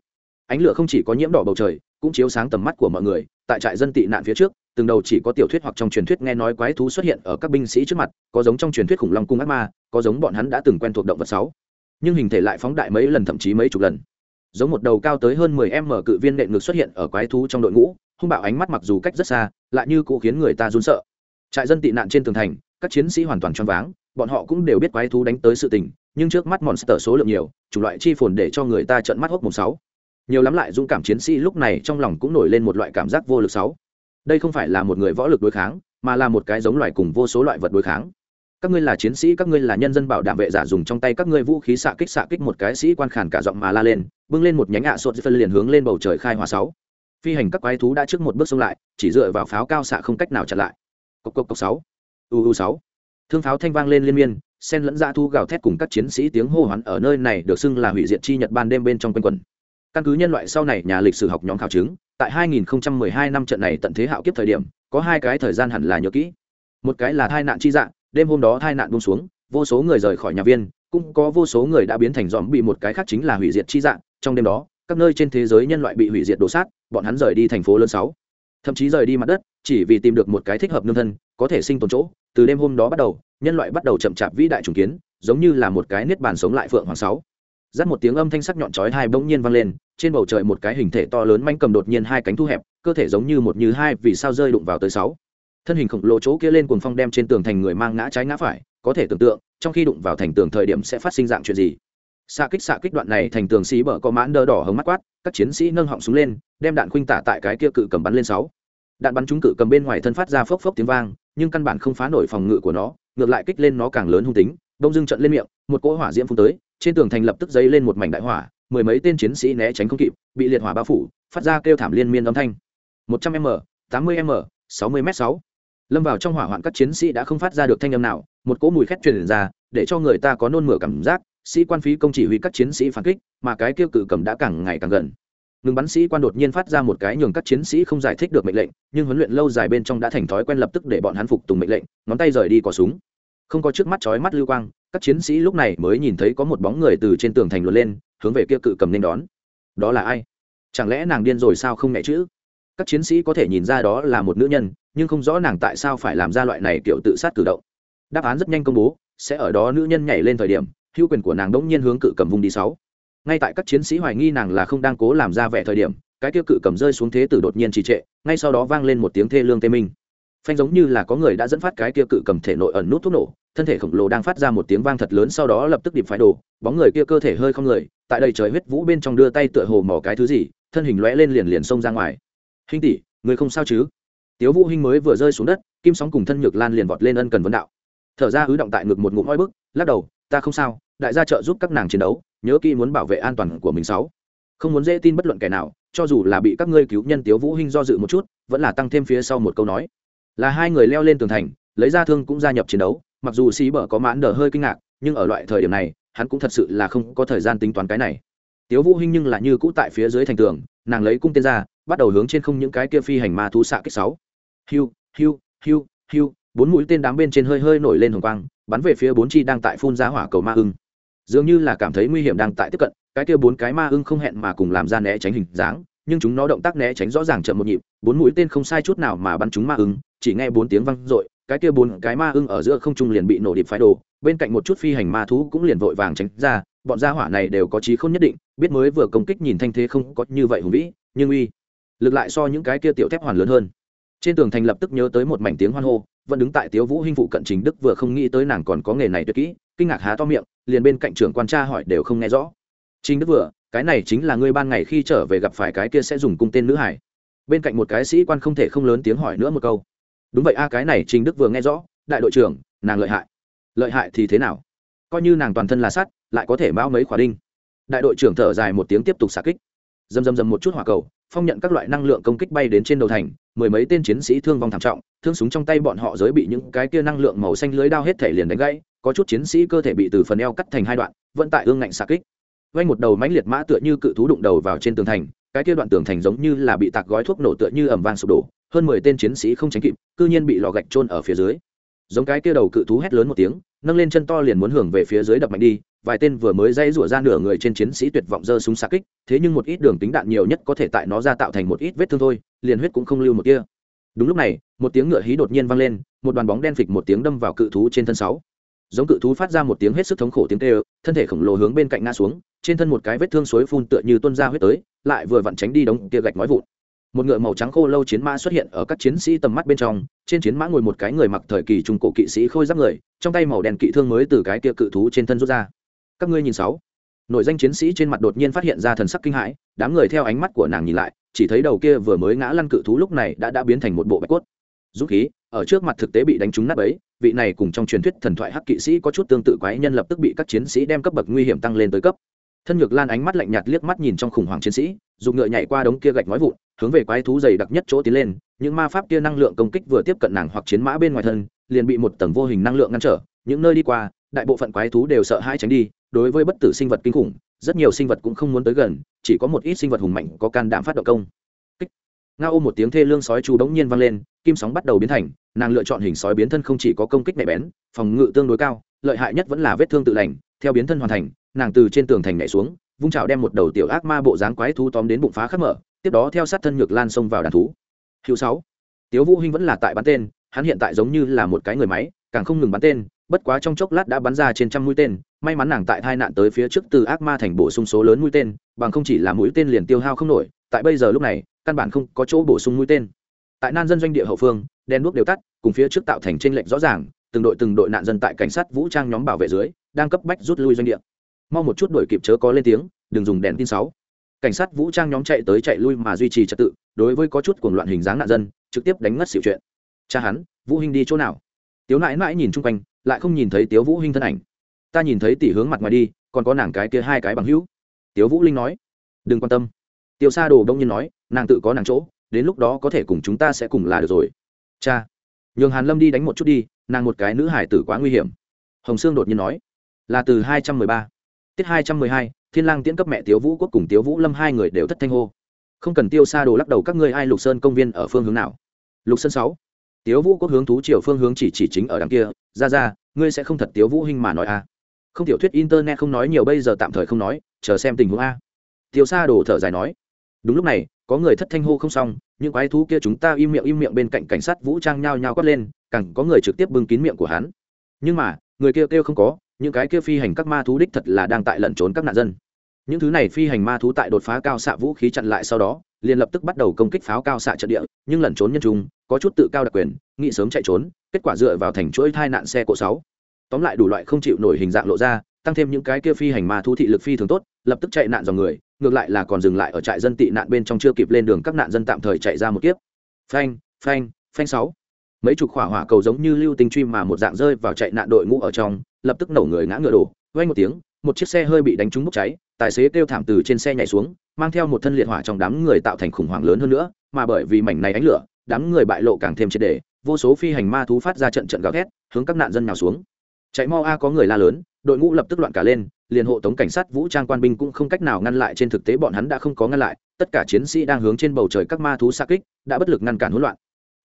Ánh lửa không chỉ có nhiễm đỏ bầu trời, cũng chiếu sáng tầm mắt của mọi người, tại trại dân tị nạn phía trước, từng đầu chỉ có tiểu thuyết hoặc trong truyền thuyết nghe nói quái thú xuất hiện ở các binh sĩ trước mặt, có giống trong truyền thuyết khủng long cung ác ma, có giống bọn hắn đã từng quen thuộc động vật sáu nhưng hình thể lại phóng đại mấy lần thậm chí mấy chục lần. Giống một đầu cao tới hơn 10 m cự viên nện ngược xuất hiện ở quái thú trong đội ngũ, hung bạo ánh mắt mặc dù cách rất xa, lại như cũ khiến người ta run sợ. Trại dân tị nạn trên tường thành, các chiến sĩ hoàn toàn choáng váng, bọn họ cũng đều biết quái thú đánh tới sự tình, nhưng trước mắt monster số lượng nhiều, chủng loại chi phồn để cho người ta trợn mắt hốc mùng sáu. Nhiều lắm lại dũng cảm chiến sĩ lúc này trong lòng cũng nổi lên một loại cảm giác vô lực sáu. Đây không phải là một người võ lực đối kháng, mà là một cái giống loài cùng vô số loại vật đối kháng các ngươi là chiến sĩ, các ngươi là nhân dân bảo đảm vệ giả dùng trong tay các ngươi vũ khí xạ kích xạ kích một cái sĩ quan khản cả giọng mà la lên, bưng lên một nhánh ạ sốt phân liền hướng lên bầu trời khai hỏa sáu. Phi hành các quái thú đã trước một bước xông lại, chỉ dựa vào pháo cao xạ không cách nào chặn lại. Cộc cộc cộc sáu. Uu sáu. Thương pháo thanh vang lên liên miên, sen lẫn ra thu gào thét cùng các chiến sĩ tiếng hô hoán ở nơi này được xưng là hủy diệt chi nhật ban đêm bên trong quanh quần căn cứ nhân loại sau này nhà lịch sử học nhóm khảo chứng, tại 2012 năm trận này tận thế hạo kiếp thời điểm, có hai cái thời gian hẳn là nhớ kỹ. Một cái là tai nạn chi dạng đêm hôm đó tai nạn buông xuống, vô số người rời khỏi nhà viên, cũng có vô số người đã biến thành dòm bị một cái khác chính là hủy diệt chi dạng. Trong đêm đó, các nơi trên thế giới nhân loại bị hủy diệt đổ sát, bọn hắn rời đi thành phố lớn sáu. Thậm chí rời đi mặt đất, chỉ vì tìm được một cái thích hợp nương thân, có thể sinh tồn chỗ. Từ đêm hôm đó bắt đầu, nhân loại bắt đầu chậm chạp vĩ đại trùng kiến, giống như là một cái niết bàn sống lại phượng hoàng sáu. Dắt một tiếng âm thanh sắc nhọn chói hai bỗng nhiên vang lên, trên bầu trời một cái hình thể to lớn manh cầm đột nhiên hai cánh thu hẹp, cơ thể giống như một như hai vì sao rơi đụng vào tới sáu thân hình khổng lồ chỗ kia lên cuồng phong đem trên tường thành người mang ngã trái ngã phải, có thể tưởng tượng, trong khi đụng vào thành tường thời điểm sẽ phát sinh dạng chuyện gì. Xạ kích xạ kích đoạn này thành tường xí bở có mãn đơ đỏ hồng mắt quát, các chiến sĩ nâng họng súng lên, đem đạn khuynh tả tại cái kia cự cầm bắn lên sáu. Đạn bắn trúng cự cầm bên ngoài thân phát ra phốc phốc tiếng vang, nhưng căn bản không phá nổi phòng ngự của nó, ngược lại kích lên nó càng lớn hung tính đông dưng trận lên miệng, một cỗ hỏa diễm phun tới, trên tường thành lập tức dấy lên một mảnh đại hỏa, mười mấy tên chiến sĩ né tránh không kịp, bị liệt hỏa bao phủ, phát ra kêu thảm liên miên âm thanh. Một trăm m, tám mươi m, sáu mươi m sáu lâm vào trong hỏa hoạn các chiến sĩ đã không phát ra được thanh âm nào, một cỗ mùi khét truyền ra, để cho người ta có nôn mửa cảm giác, sĩ quan phí công chỉ huy các chiến sĩ phản kích, mà cái kêu cự cầm đã càng ngày càng gần. Ngừng bắn sĩ quan đột nhiên phát ra một cái nhường các chiến sĩ không giải thích được mệnh lệnh, nhưng huấn luyện lâu dài bên trong đã thành thói quen lập tức để bọn hắn phục tùng mệnh lệnh, ngón tay rời đi cò súng. Không có trước mắt chói mắt lưu quang, các chiến sĩ lúc này mới nhìn thấy có một bóng người từ trên tường thành luồn lên, hướng về kia cự cầm nên đón. Đó là ai? Chẳng lẽ nàng điên rồi sao không nhẹ chữ? Các chiến sĩ có thể nhìn ra đó là một nữ nhân nhưng không rõ nàng tại sao phải làm ra loại này kiểu tự sát cử động. Đáp án rất nhanh công bố, sẽ ở đó nữ nhân nhảy lên thời điểm, hữu quyền của nàng đống nhiên hướng cự cầm vùng đi sáu. Ngay tại các chiến sĩ hoài nghi nàng là không đang cố làm ra vẻ thời điểm, cái kia cự cầm rơi xuống thế tử đột nhiên trì trệ, ngay sau đó vang lên một tiếng thê lương tê minh. Phanh giống như là có người đã dẫn phát cái kia cự cầm thể nội ẩn nút thuốc nổ, thân thể khổng lồ đang phát ra một tiếng vang thật lớn sau đó lập tức điệp phải đổ bóng người kia cơ thể hơi không người, tại đây trời huyết vũ bên trong đưa tay tựa hồ mỏ cái thứ gì, thân hình lóe lên liền liền xông ra ngoài. Hình tỷ, người không sao chứ? Tiếu vũ hinh mới vừa rơi xuống đất, kim sóng cùng thân nhược lan liền vọt lên ân cần vấn đạo. Thở ra hứ động tại ngực một ngụm oi bức, lắc đầu, ta không sao, đại gia trợ giúp các nàng chiến đấu, nhớ kỹ muốn bảo vệ an toàn của mình sáu. Không muốn dễ tin bất luận kẻ nào, cho dù là bị các ngươi cứu nhân tiếu vũ hinh do dự một chút, vẫn là tăng thêm phía sau một câu nói. Là hai người leo lên tường thành, lấy ra thương cũng gia nhập chiến đấu, mặc dù xí bở có mãn đờ hơi kinh ngạc, nhưng ở loại thời điểm này, hắn cũng thật sự là không có thời gian tính toán cái này. Tiếu vũ hinh nhưng là như cũ tại phía dưới thành tường, nàng lấy cung tên ra, bắt đầu hướng trên không những cái kia phi hành ma thú xạ kích sáu hiu hiu hiu hiu. Bốn mũi tên đám bên trên hơi hơi nổi lên hồng quang, bắn về phía bốn chi đang tại phun ra hỏa cầu ma ưng. Dường như là cảm thấy nguy hiểm đang tại tiếp cận, cái kia bốn cái ma ưng không hẹn mà cùng làm ra né tránh hình dáng, nhưng chúng nó động tác né tránh rõ ràng chậm một nhịp, bốn mũi tên không sai chút nào mà bắn chúng ma ưng, chỉ nghe bốn tiếng vang dội, cái kia bốn cái ma ưng ở giữa không trung liền bị nổ điệp phái đồ, bên cạnh một chút phi hành ma thú cũng liền vội vàng tránh ra, bọn gia hỏa này đều có trí không nhất định, biết mới vừa công kích nhìn thanh thế không có như vậy hùng vĩ, nhưng uy, lực lại so những cái kia tiểu thép hoàn lớn hơn trên tường thành lập tức nhớ tới một mảnh tiếng hoan hô, vẫn đứng tại tiếu vũ hinh phụ cận chính đức vừa không nghĩ tới nàng còn có nghề này tuyệt kỹ, kinh ngạc há to miệng, liền bên cạnh trưởng quan tra hỏi đều không nghe rõ. Chính đức vừa, cái này chính là ngươi ban ngày khi trở về gặp phải cái kia sẽ dùng cung tên nữ hải. Bên cạnh một cái sĩ quan không thể không lớn tiếng hỏi nữa một câu. Đúng vậy a, cái này trình đức vừa nghe rõ, đại đội trưởng, nàng lợi hại. Lợi hại thì thế nào? Coi như nàng toàn thân là sắt, lại có thể bao mấy khỏa đinh. Đại đội trưởng thở dài một tiếng tiếp tục xả kích. Dầm dầm dầm một chút hỏa cầu phong nhận các loại năng lượng công kích bay đến trên đầu thành, mười mấy tên chiến sĩ thương vong thảm trọng, thương súng trong tay bọn họ giới bị những cái kia năng lượng màu xanh lưới đao hết thể liền đánh gãy, có chút chiến sĩ cơ thể bị từ phần eo cắt thành hai đoạn vận tại ương ngạnh xạ kích. Vay một đầu mãnh liệt mã tựa như cự thú đụng đầu vào trên tường thành, cái kia đoạn tường thành giống như là bị tạc gói thuốc nổ tựa như ẩm vang sụp đổ, hơn mười tên chiến sĩ không tránh kịp, cư nhiên bị lò gạch trôn ở phía dưới. Giống cái kia đầu cự thú hét lớn một tiếng, nâng lên chân to liền muốn hưởng về phía dưới đập mạnh đi vài tên vừa mới dây rủa ra nửa người trên chiến sĩ tuyệt vọng giơ súng xa kích, thế nhưng một ít đường tính đạn nhiều nhất có thể tại nó ra tạo thành một ít vết thương thôi, liền huyết cũng không lưu một kia đúng lúc này, một tiếng ngựa hí đột nhiên vang lên, một đoàn bóng đen phịch một tiếng đâm vào cự thú trên thân sáu. Giống cự thú phát ra một tiếng hết sức thống khổ tiếng kêu, thân thể khổng lồ hướng bên cạnh ngã xuống, trên thân một cái vết thương suối phun tựa như tuôn ra huyết tới, lại vừa vặn tránh đi đống kia gạch nói vụn. Một ngựa màu trắng khô lâu chiến mã xuất hiện ở các chiến sĩ tầm mắt bên trong, trên chiến mã ngồi một cái người mặc thời kỳ trung cổ kỵ sĩ khôi giáp người, trong tay màu đen kỵ thương mới từ cái kia cự thú trên thân rút ra các ngươi nhìn sáu. Nội danh chiến sĩ trên mặt đột nhiên phát hiện ra thần sắc kinh hãi, đám người theo ánh mắt của nàng nhìn lại, chỉ thấy đầu kia vừa mới ngã lăn cự thú lúc này đã đã biến thành một bộ bạch cốt. Dũng khí, ở trước mặt thực tế bị đánh trúng nát ấy vị này cùng trong truyền thuyết thần thoại hắc kỵ sĩ có chút tương tự quái nhân lập tức bị các chiến sĩ đem cấp bậc nguy hiểm tăng lên tới cấp. Thân nhược lan ánh mắt lạnh nhạt liếc mắt nhìn trong khủng hoảng chiến sĩ, dùng ngựa nhảy qua đống kia gạch nói vụn, hướng về quái thú dày đặc nhất chỗ tiến lên, những ma pháp kia năng lượng công kích vừa tiếp cận nàng hoặc chiến mã bên ngoài thân, liền bị một tầng vô hình năng lượng ngăn trở, những nơi đi qua đại bộ phận quái thú đều sợ hãi tránh đi, đối với bất tử sinh vật kinh khủng, rất nhiều sinh vật cũng không muốn tới gần, chỉ có một ít sinh vật hùng mạnh có can đảm phát động công. Kích. Ngao ôm một tiếng thê lương sói chu đống nhiên vang lên, kim sóng bắt đầu biến thành, nàng lựa chọn hình sói biến thân không chỉ có công kích nhạy bén, phòng ngự tương đối cao, lợi hại nhất vẫn là vết thương tự lành, theo biến thân hoàn thành, nàng từ trên tường thành nhảy xuống, vung trào đem một đầu tiểu ác ma bộ dáng quái thú tóm đến bụng phá khắc mở, tiếp đó theo sát thân nhược lan xông vào đàn thú. Hữu sáu. Tiếu vũ hinh vẫn là tại bắn tên, hắn hiện tại giống như là một cái người máy, càng không ngừng bắn tên bất quá trong chốc lát đã bắn ra trên trăm mũi tên, may mắn nàng tại hai nạn tới phía trước từ ác ma thành bổ sung số lớn mũi tên, bằng không chỉ là mũi tên liền tiêu hao không nổi, tại bây giờ lúc này, căn bản không có chỗ bổ sung mũi tên. Tại nan dân doanh địa hậu phương, đèn đuốc đều tắt, cùng phía trước tạo thành trên lệnh rõ ràng, từng đội từng đội nạn dân tại cảnh sát vũ trang nhóm bảo vệ dưới, đang cấp bách rút lui doanh địa. Mau một chút đổi kịp chớ có lên tiếng, đừng dùng đèn tin sáu. Cảnh sát vũ trang nhóm chạy tới chạy lui mà duy trì trật tự, đối với có chút cuồng loạn hình dáng nạn dân, trực tiếp đánh ngất xỉu chuyện. Cha hắn, vũ hinh đi chỗ nào? Tiếu nãi nãi nhìn chung quanh, lại không nhìn thấy tiếu vũ hinh thân ảnh. Ta nhìn thấy tỷ hướng mặt ngoài đi, còn có nàng cái kia hai cái bằng hữu. Tiếu vũ linh nói, đừng quan tâm. Tiêu sa đồ đông nhiên nói, nàng tự có nàng chỗ, đến lúc đó có thể cùng chúng ta sẽ cùng là được rồi. Cha. Nhường hàn lâm đi đánh một chút đi, nàng một cái nữ hải tử quá nguy hiểm. Hồng sương đột nhiên nói, là từ hai trăm mười ba, tiết hai trăm mười hai, thiên lang tiễn cấp mẹ tiếu vũ quốc cùng tiếu vũ lâm hai người đều thất thanh hô. Không cần tiêu Sa đồ lắc đầu các ngươi ai lục sơn công viên ở phương hướng nào. Lục sơn sáu tiếu vũ quốc hướng thú triều phương hướng chỉ chỉ chính ở đằng kia, ra ra, ngươi sẽ không thật tiếu vũ hinh mà nói a à. không tiểu thuyết internet không nói nhiều, bây giờ tạm thời không nói, chờ xem tình huống a. Tiêu Sa đồ thở dài nói, đúng lúc này, có người thất thanh hô không xong, những quái thú kia chúng ta im miệng im miệng bên cạnh cảnh sát vũ trang nhao nhao quát lên, càng có người trực tiếp bưng kín miệng của hắn. Nhưng mà, người kia kêu không có, những cái kia phi hành các ma thú đích thật là đang tại lẩn trốn các nạn dân. Những thứ này phi hành ma thú tại đột phá cao xạ vũ khí chặn lại sau đó, liền lập tức bắt đầu công kích pháo cao xạ trận địa, nhưng lẩn trốn nhân trung có chút tự cao đặc quyền, nghĩ sớm chạy trốn, kết quả dựa vào thành chuỗi tai nạn xe cộ sáu. Tóm lại đủ loại không chịu nổi hình dạng lộ ra, tăng thêm những cái kia phi hành ma thú thị lực phi thường tốt, lập tức chạy nạn dòng người, ngược lại là còn dừng lại ở trại dân tị nạn bên trong chưa kịp lên đường các nạn dân tạm thời chạy ra một kiếp. Phanh phanh phanh sáu. Mấy chục khỏa hỏa cầu giống như lưu tinh truy mà một dạng rơi vào chạy nạn đội ngũ ở trong, lập tức nổ người ngã ngựa đổ, vang một tiếng, một chiếc xe hơi bị đánh trúng bốc cháy, tài xế kêu thảm từ trên xe nhảy xuống, mang theo một thân liệt hỏa trong đám người tạo thành khủng hoảng lớn hơn nữa, mà bởi vì mảnh này ánh lửa đám người bại lộ càng thêm triệt đề vô số phi hành ma thú phát ra trận trận gào thét, hướng các nạn dân nào xuống. Chạy mau a, có người la lớn, đội ngũ lập tức loạn cả lên, liền hộ tống cảnh sát, vũ trang, quan binh cũng không cách nào ngăn lại, trên thực tế bọn hắn đã không có ngăn lại, tất cả chiến sĩ đang hướng trên bầu trời các ma thú xa kích, đã bất lực ngăn cản hỗn loạn.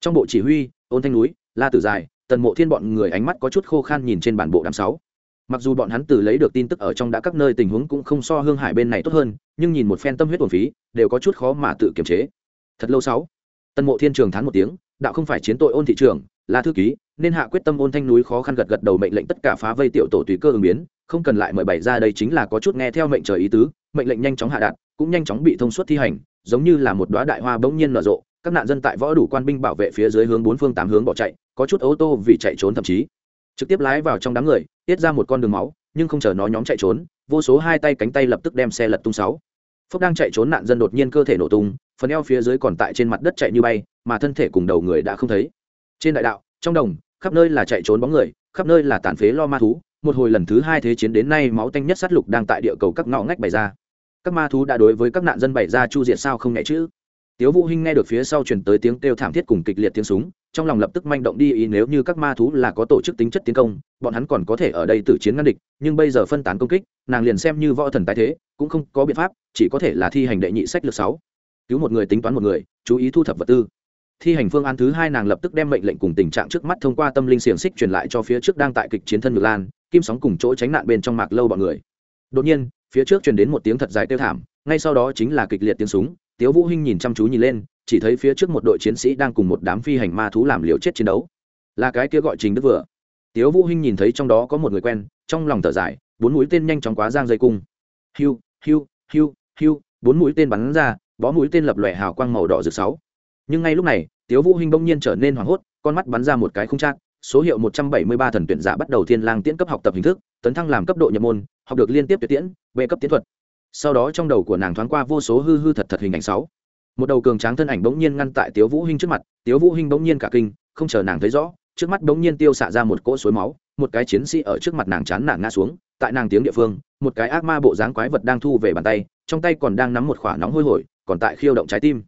Trong bộ chỉ huy, ôn thanh núi, la tử dài, tần mộ thiên bọn người ánh mắt có chút khô khan nhìn trên bản bộ đám sáu. Mặc dù bọn hắn từ lấy được tin tức ở trong đã các nơi tình huống cũng không so hương hải bên này tốt hơn, nhưng nhìn một phen tâm huyết tổn phí, đều có chút khó mà tự kiềm chế. Thật lâu sáu Tân mộ thiên trường thán một tiếng, đạo không phải chiến tội ôn thị trường, là thư ký, nên hạ quyết tâm ôn thanh núi khó khăn gật gật đầu mệnh lệnh tất cả phá vây tiểu tổ tùy cơ ứng biến, không cần lại mời bày ra đây chính là có chút nghe theo mệnh trời ý tứ, mệnh lệnh nhanh chóng hạ đạt, cũng nhanh chóng bị thông suốt thi hành, giống như là một đoá đại hoa bỗng nhiên nở rộ, các nạn dân tại võ đủ quan binh bảo vệ phía dưới hướng bốn phương tám hướng bỏ chạy, có chút ô tô vì chạy trốn thậm chí. Trực tiếp lái vào trong đám người, tiết ra một con đường máu, nhưng không chờ nó nhóm chạy trốn, vô số hai tay cánh tay lập tức đem xe lật tung sáu. Phúc đang chạy trốn nạn dân đột nhiên cơ thể nổ tung phần eo phía dưới còn tại trên mặt đất chạy như bay, mà thân thể cùng đầu người đã không thấy. Trên đại đạo, trong đồng, khắp nơi là chạy trốn bóng người, khắp nơi là tàn phế lo ma thú. Một hồi lần thứ hai thế chiến đến nay, máu tanh nhất sát lục đang tại địa cầu các ngõ ngách bày ra. Các ma thú đã đối với các nạn dân bày ra chu diệt sao không nhẹ chứ? Tiếu vũ hinh nghe được phía sau truyền tới tiếng kêu thảm thiết cùng kịch liệt tiếng súng, trong lòng lập tức manh động đi ý nếu như các ma thú là có tổ chức tính chất tiến công, bọn hắn còn có thể ở đây tử chiến ngăn địch, nhưng bây giờ phân tán công kích, nàng liền xem như võ thần tái thế, cũng không có biện pháp, chỉ có thể là thi hành đệ nhị sách lược sáu cứu một người tính toán một người, chú ý thu thập vật tư. Thi hành phương án thứ hai nàng lập tức đem mệnh lệnh cùng tình trạng trước mắt thông qua tâm linh xiềng xích truyền lại cho phía trước đang tại kịch chiến thân ngược lan, kim sóng cùng chỗ tránh nạn bên trong mạc lâu bọn người. Đột nhiên, phía trước truyền đến một tiếng thật dài tiêu thảm, ngay sau đó chính là kịch liệt tiếng súng, tiếu vũ hinh nhìn chăm chú nhìn lên, chỉ thấy phía trước một đội chiến sĩ đang cùng một đám phi hành ma thú làm liều chết chiến đấu. Là cái kia gọi trình đức vừa. Tiếu vũ hinh nhìn thấy trong đó có một người quen, trong lòng thở dài, bốn mũi tên nhanh chóng quá giang dây cung. Hiu hiu hiu hiu, bốn mũi tên bắn ra bó mũi tên lập lòe hào quang màu đỏ rực sáu. Nhưng ngay lúc này, tiếu vũ hinh bỗng nhiên trở nên hoảng hốt, con mắt bắn ra một cái không chát số hiệu 173 thần tuyển giả bắt đầu thiên lang tiễn cấp học tập hình thức, tấn thăng làm cấp độ nhập môn, học được liên tiếp tuyệt tiễn về cấp tiến thuật. Sau đó trong đầu của nàng thoáng qua vô số hư hư thật thật hình ảnh sáu. Một đầu cường tráng thân ảnh bỗng nhiên ngăn tại tiếu vũ hinh trước mặt, tiếu vũ hinh bỗng nhiên cả kinh, không chờ nàng thấy rõ, trước mắt bỗng nhiên tiêu xạ ra một cỗ suối máu, một cái chiến sĩ ở trước mặt nàng chán nản ngã xuống, tại nàng tiếng địa phương, một cái ác ma bộ dáng quái vật đang thu về bàn tay, trong tay còn đang nắm một khỏa nóng hôi hổi còn tại khiêu động trái tim.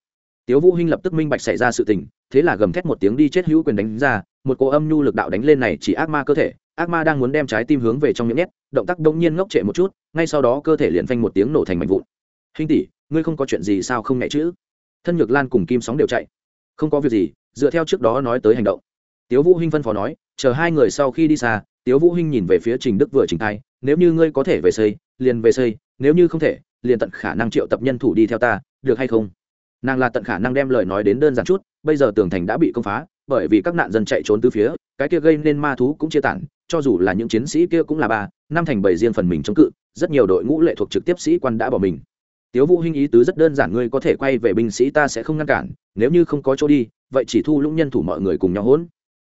Tiếu vũ hinh lập tức minh bạch xảy ra sự tình, thế là gầm thét một tiếng đi chết hữu quyền đánh ra, một cỗ âm nhu lực đạo đánh lên này chỉ ác ma cơ thể, ác ma đang muốn đem trái tim hướng về trong miệng nhét, động tác đông nhiên ngốc trệ một chút, ngay sau đó cơ thể liền phanh một tiếng nổ thành mảnh vụn. Hinh tỷ, ngươi không có chuyện gì sao không nhẹ chữ thân nhược lan cùng kim sóng đều chạy. Không có việc gì, dựa theo trước đó nói tới hành động. Tiếu vũ hinh phân phó nói, chờ hai người sau khi đi xa, tiếu vũ hinh nhìn về phía trình đức vừa trình thay nếu như ngươi có thể về xây, liền về xây, nếu như không thể liền tận khả năng triệu tập nhân thủ đi theo ta, được hay không? Nàng là tận khả năng đem lời nói đến đơn giản chút, bây giờ tường thành đã bị công phá, bởi vì các nạn dân chạy trốn từ phía, cái kia gây nên ma thú cũng chia tản, cho dù là những chiến sĩ kia cũng là ba, năm thành bảy riêng phần mình chống cự, rất nhiều đội ngũ lệ thuộc trực tiếp sĩ quan đã bỏ mình. Tiếu vũ hinh ý tứ rất đơn giản, ngươi có thể quay về binh sĩ ta sẽ không ngăn cản, nếu như không có chỗ đi, vậy chỉ thu lũng nhân thủ mọi người cùng nhau hỗn.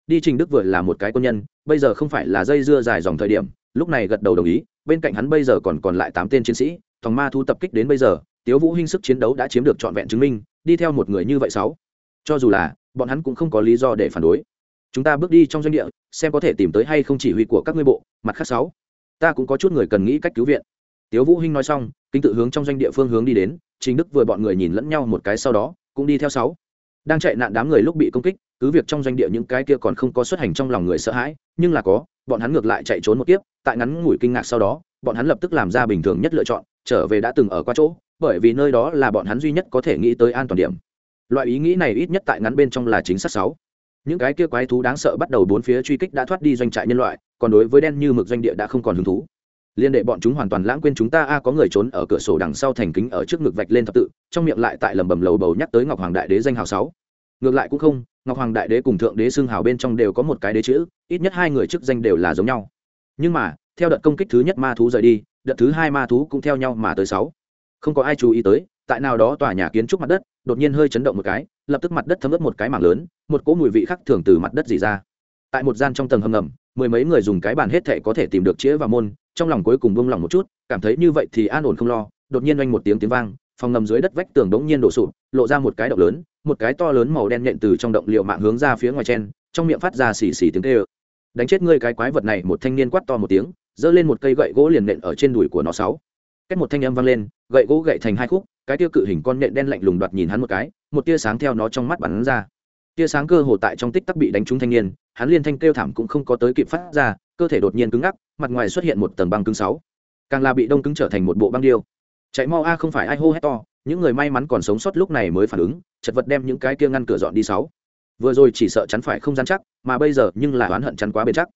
Đi trình đức vừa là một cái quân nhân, bây giờ không phải là dây dưa dài dòng thời điểm lúc này gật đầu đồng ý, bên cạnh hắn bây giờ còn còn lại tám tên chiến sĩ, thòng ma thu tập kích đến bây giờ, tiếu vũ hinh sức chiến đấu đã chiếm được trọn vẹn chứng minh, đi theo một người như vậy sáu. Cho dù là, bọn hắn cũng không có lý do để phản đối. Chúng ta bước đi trong doanh địa, xem có thể tìm tới hay không chỉ huy của các ngươi bộ, mặt khác sáu. Ta cũng có chút người cần nghĩ cách cứu viện. Tiếu vũ hinh nói xong kinh tự hướng trong doanh địa phương hướng đi đến chính đức vừa bọn người nhìn lẫn nhau một cái sau đó, cũng đi theo sáu đang chạy nạn đám người lúc bị công kích, cứ việc trong doanh địa những cái kia còn không có xuất hành trong lòng người sợ hãi, nhưng là có, bọn hắn ngược lại chạy trốn một tiếp tại ngắn ngủi kinh ngạc sau đó, bọn hắn lập tức làm ra bình thường nhất lựa chọn, trở về đã từng ở qua chỗ, bởi vì nơi đó là bọn hắn duy nhất có thể nghĩ tới an toàn điểm. Loại ý nghĩ này ít nhất tại ngắn bên trong là chính xác sáu. Những cái kia quái thú đáng sợ bắt đầu bốn phía truy kích đã thoát đi doanh trại nhân loại, còn đối với đen như mực doanh địa đã không còn hứng thú liên đệ bọn chúng hoàn toàn lãng quên chúng ta. A, có người trốn ở cửa sổ đằng sau thành kính ở trước ngực vạch lên thập tự, trong miệng lại tại lầm bầm lầu bầu nhắc tới ngọc hoàng đại đế danh hào sáu. Ngược lại cũng không, ngọc hoàng đại đế cùng thượng đế xương hào bên trong đều có một cái đế chữ, ít nhất hai người chức danh đều là giống nhau. Nhưng mà, theo đợt công kích thứ nhất ma thú rời đi, đợt thứ hai ma thú cũng theo nhau mà tới sáu. Không có ai chú ý tới, tại nào đó tòa nhà kiến trúc mặt đất, đột nhiên hơi chấn động một cái, lập tức mặt đất thấm ướt một cái mảng lớn, một cỗ mùi vị khác thường từ mặt đất dì ra. Tại một gian trong tầng hầm ngầm, mười mấy người dùng cái bàn hết thể có thể tìm được chĩa và môn trong lòng cuối cùng buông lòng một chút, cảm thấy như vậy thì an ổn không lo, đột nhiên oanh một tiếng tiếng vang, phòng ngầm dưới đất vách tường đống nhiên đổ sụp, lộ ra một cái động lớn, một cái to lớn màu đen nhện từ trong động liệu mạng hướng ra phía ngoài chen, trong miệng phát ra xì xì tiếng tê ơ đánh chết ngươi cái quái vật này, một thanh niên quát to một tiếng, giơ lên một cây gậy gỗ liền nện ở trên đùi của nó sáu. Cách một thanh âm vang lên, gậy gỗ gậy thành hai khúc, cái tia cự hình con nện đen lạnh lùng đoạt nhìn hắn một cái, một tia sáng theo nó trong mắt bắn ra. Tia sáng cơ hồ tại trong tích tắc bị đánh trúng thanh niên, hắn liên thanh kêu thảm cũng không có tới kịp phát ra cơ thể đột nhiên cứng ngắc, mặt ngoài xuất hiện một tầng băng cứng sáu. Càng là bị đông cứng trở thành một bộ băng điêu. Chạy mau a, không phải ai hô hét to, những người may mắn còn sống sót lúc này mới phản ứng, chật vật đem những cái kia ngăn cửa dọn đi sáu. Vừa rồi chỉ sợ chắn phải không gian chắc, mà bây giờ nhưng là oán hận chắn quá bền chắc.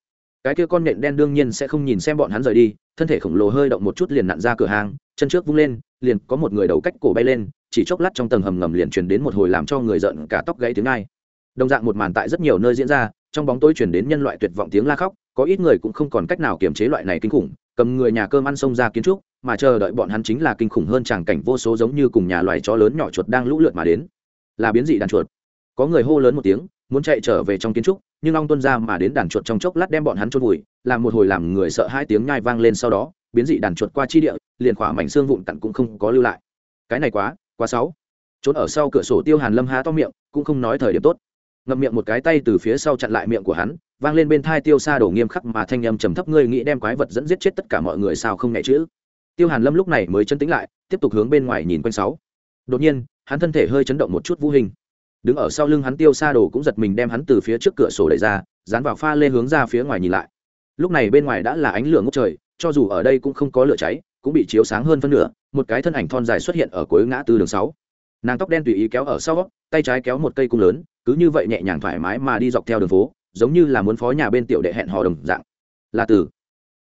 Cái kia con nện đen đương nhiên sẽ không nhìn xem bọn hắn rời đi, thân thể khổng lồ hơi động một chút liền nặn ra cửa hàng, chân trước vung lên, liền có một người đầu cách cổ bay lên, chỉ chốc lát trong tầng hầm ngầm liền truyền đến một hồi làm cho người giận cả tóc gãy tiếng ai. Đồng dạng một màn tại rất nhiều nơi diễn ra, trong bóng tối truyền đến nhân loại tuyệt vọng tiếng la khóc có ít người cũng không còn cách nào kiềm chế loại này kinh khủng, cầm người nhà cơm ăn xông ra kiến trúc, mà chờ đợi bọn hắn chính là kinh khủng hơn tràng cảnh vô số giống như cùng nhà loài chó lớn nhỏ chuột đang lũ lượt mà đến. Là biến dị đàn chuột. Có người hô lớn một tiếng, muốn chạy trở về trong kiến trúc, nhưng ong tuân ra mà đến đàn chuột trong chốc lát đem bọn hắn trôn vùi, làm một hồi làm người sợ hai tiếng nhai vang lên sau đó, biến dị đàn chuột qua chi địa, liền khỏa mảnh xương vụn cặn cũng không có lưu lại. Cái này quá quá sáu trốn ở sau cửa sổ tiêu hàn lâm há to miệng, cũng không nói thời điểm tốt. Ngậm miệng một cái tay từ phía sau chặn lại miệng của hắn vang lên bên thai tiêu xa đổ nghiêm khắc mà thanh âm trầm thấp, ngươi nghĩ đem quái vật dẫn giết chết tất cả mọi người sao không nhẹ chữ tiêu hàn lâm lúc này mới chân tĩnh lại, tiếp tục hướng bên ngoài nhìn quanh sáu. Đột nhiên, hắn thân thể hơi chấn động một chút vũ hình. Đứng ở sau lưng hắn tiêu xa đồ cũng giật mình đem hắn từ phía trước cửa sổ đẩy ra, dán vào pha lê hướng ra phía ngoài nhìn lại. Lúc này bên ngoài đã là ánh lửa ngốc trời, cho dù ở đây cũng không có lửa cháy, cũng bị chiếu sáng hơn phân nửa, một cái thân ảnh thon dài xuất hiện ở cuối ngã tư đường sáu. Nàng tóc đen tùy ý kéo ở sau, tay trái kéo một cây cung lớn, cứ như vậy nhẹ nhàng thoải mái mà đi dọc theo đường phố giống như là muốn phó nhà bên tiểu đệ hẹn hò đồng dạng. Là từ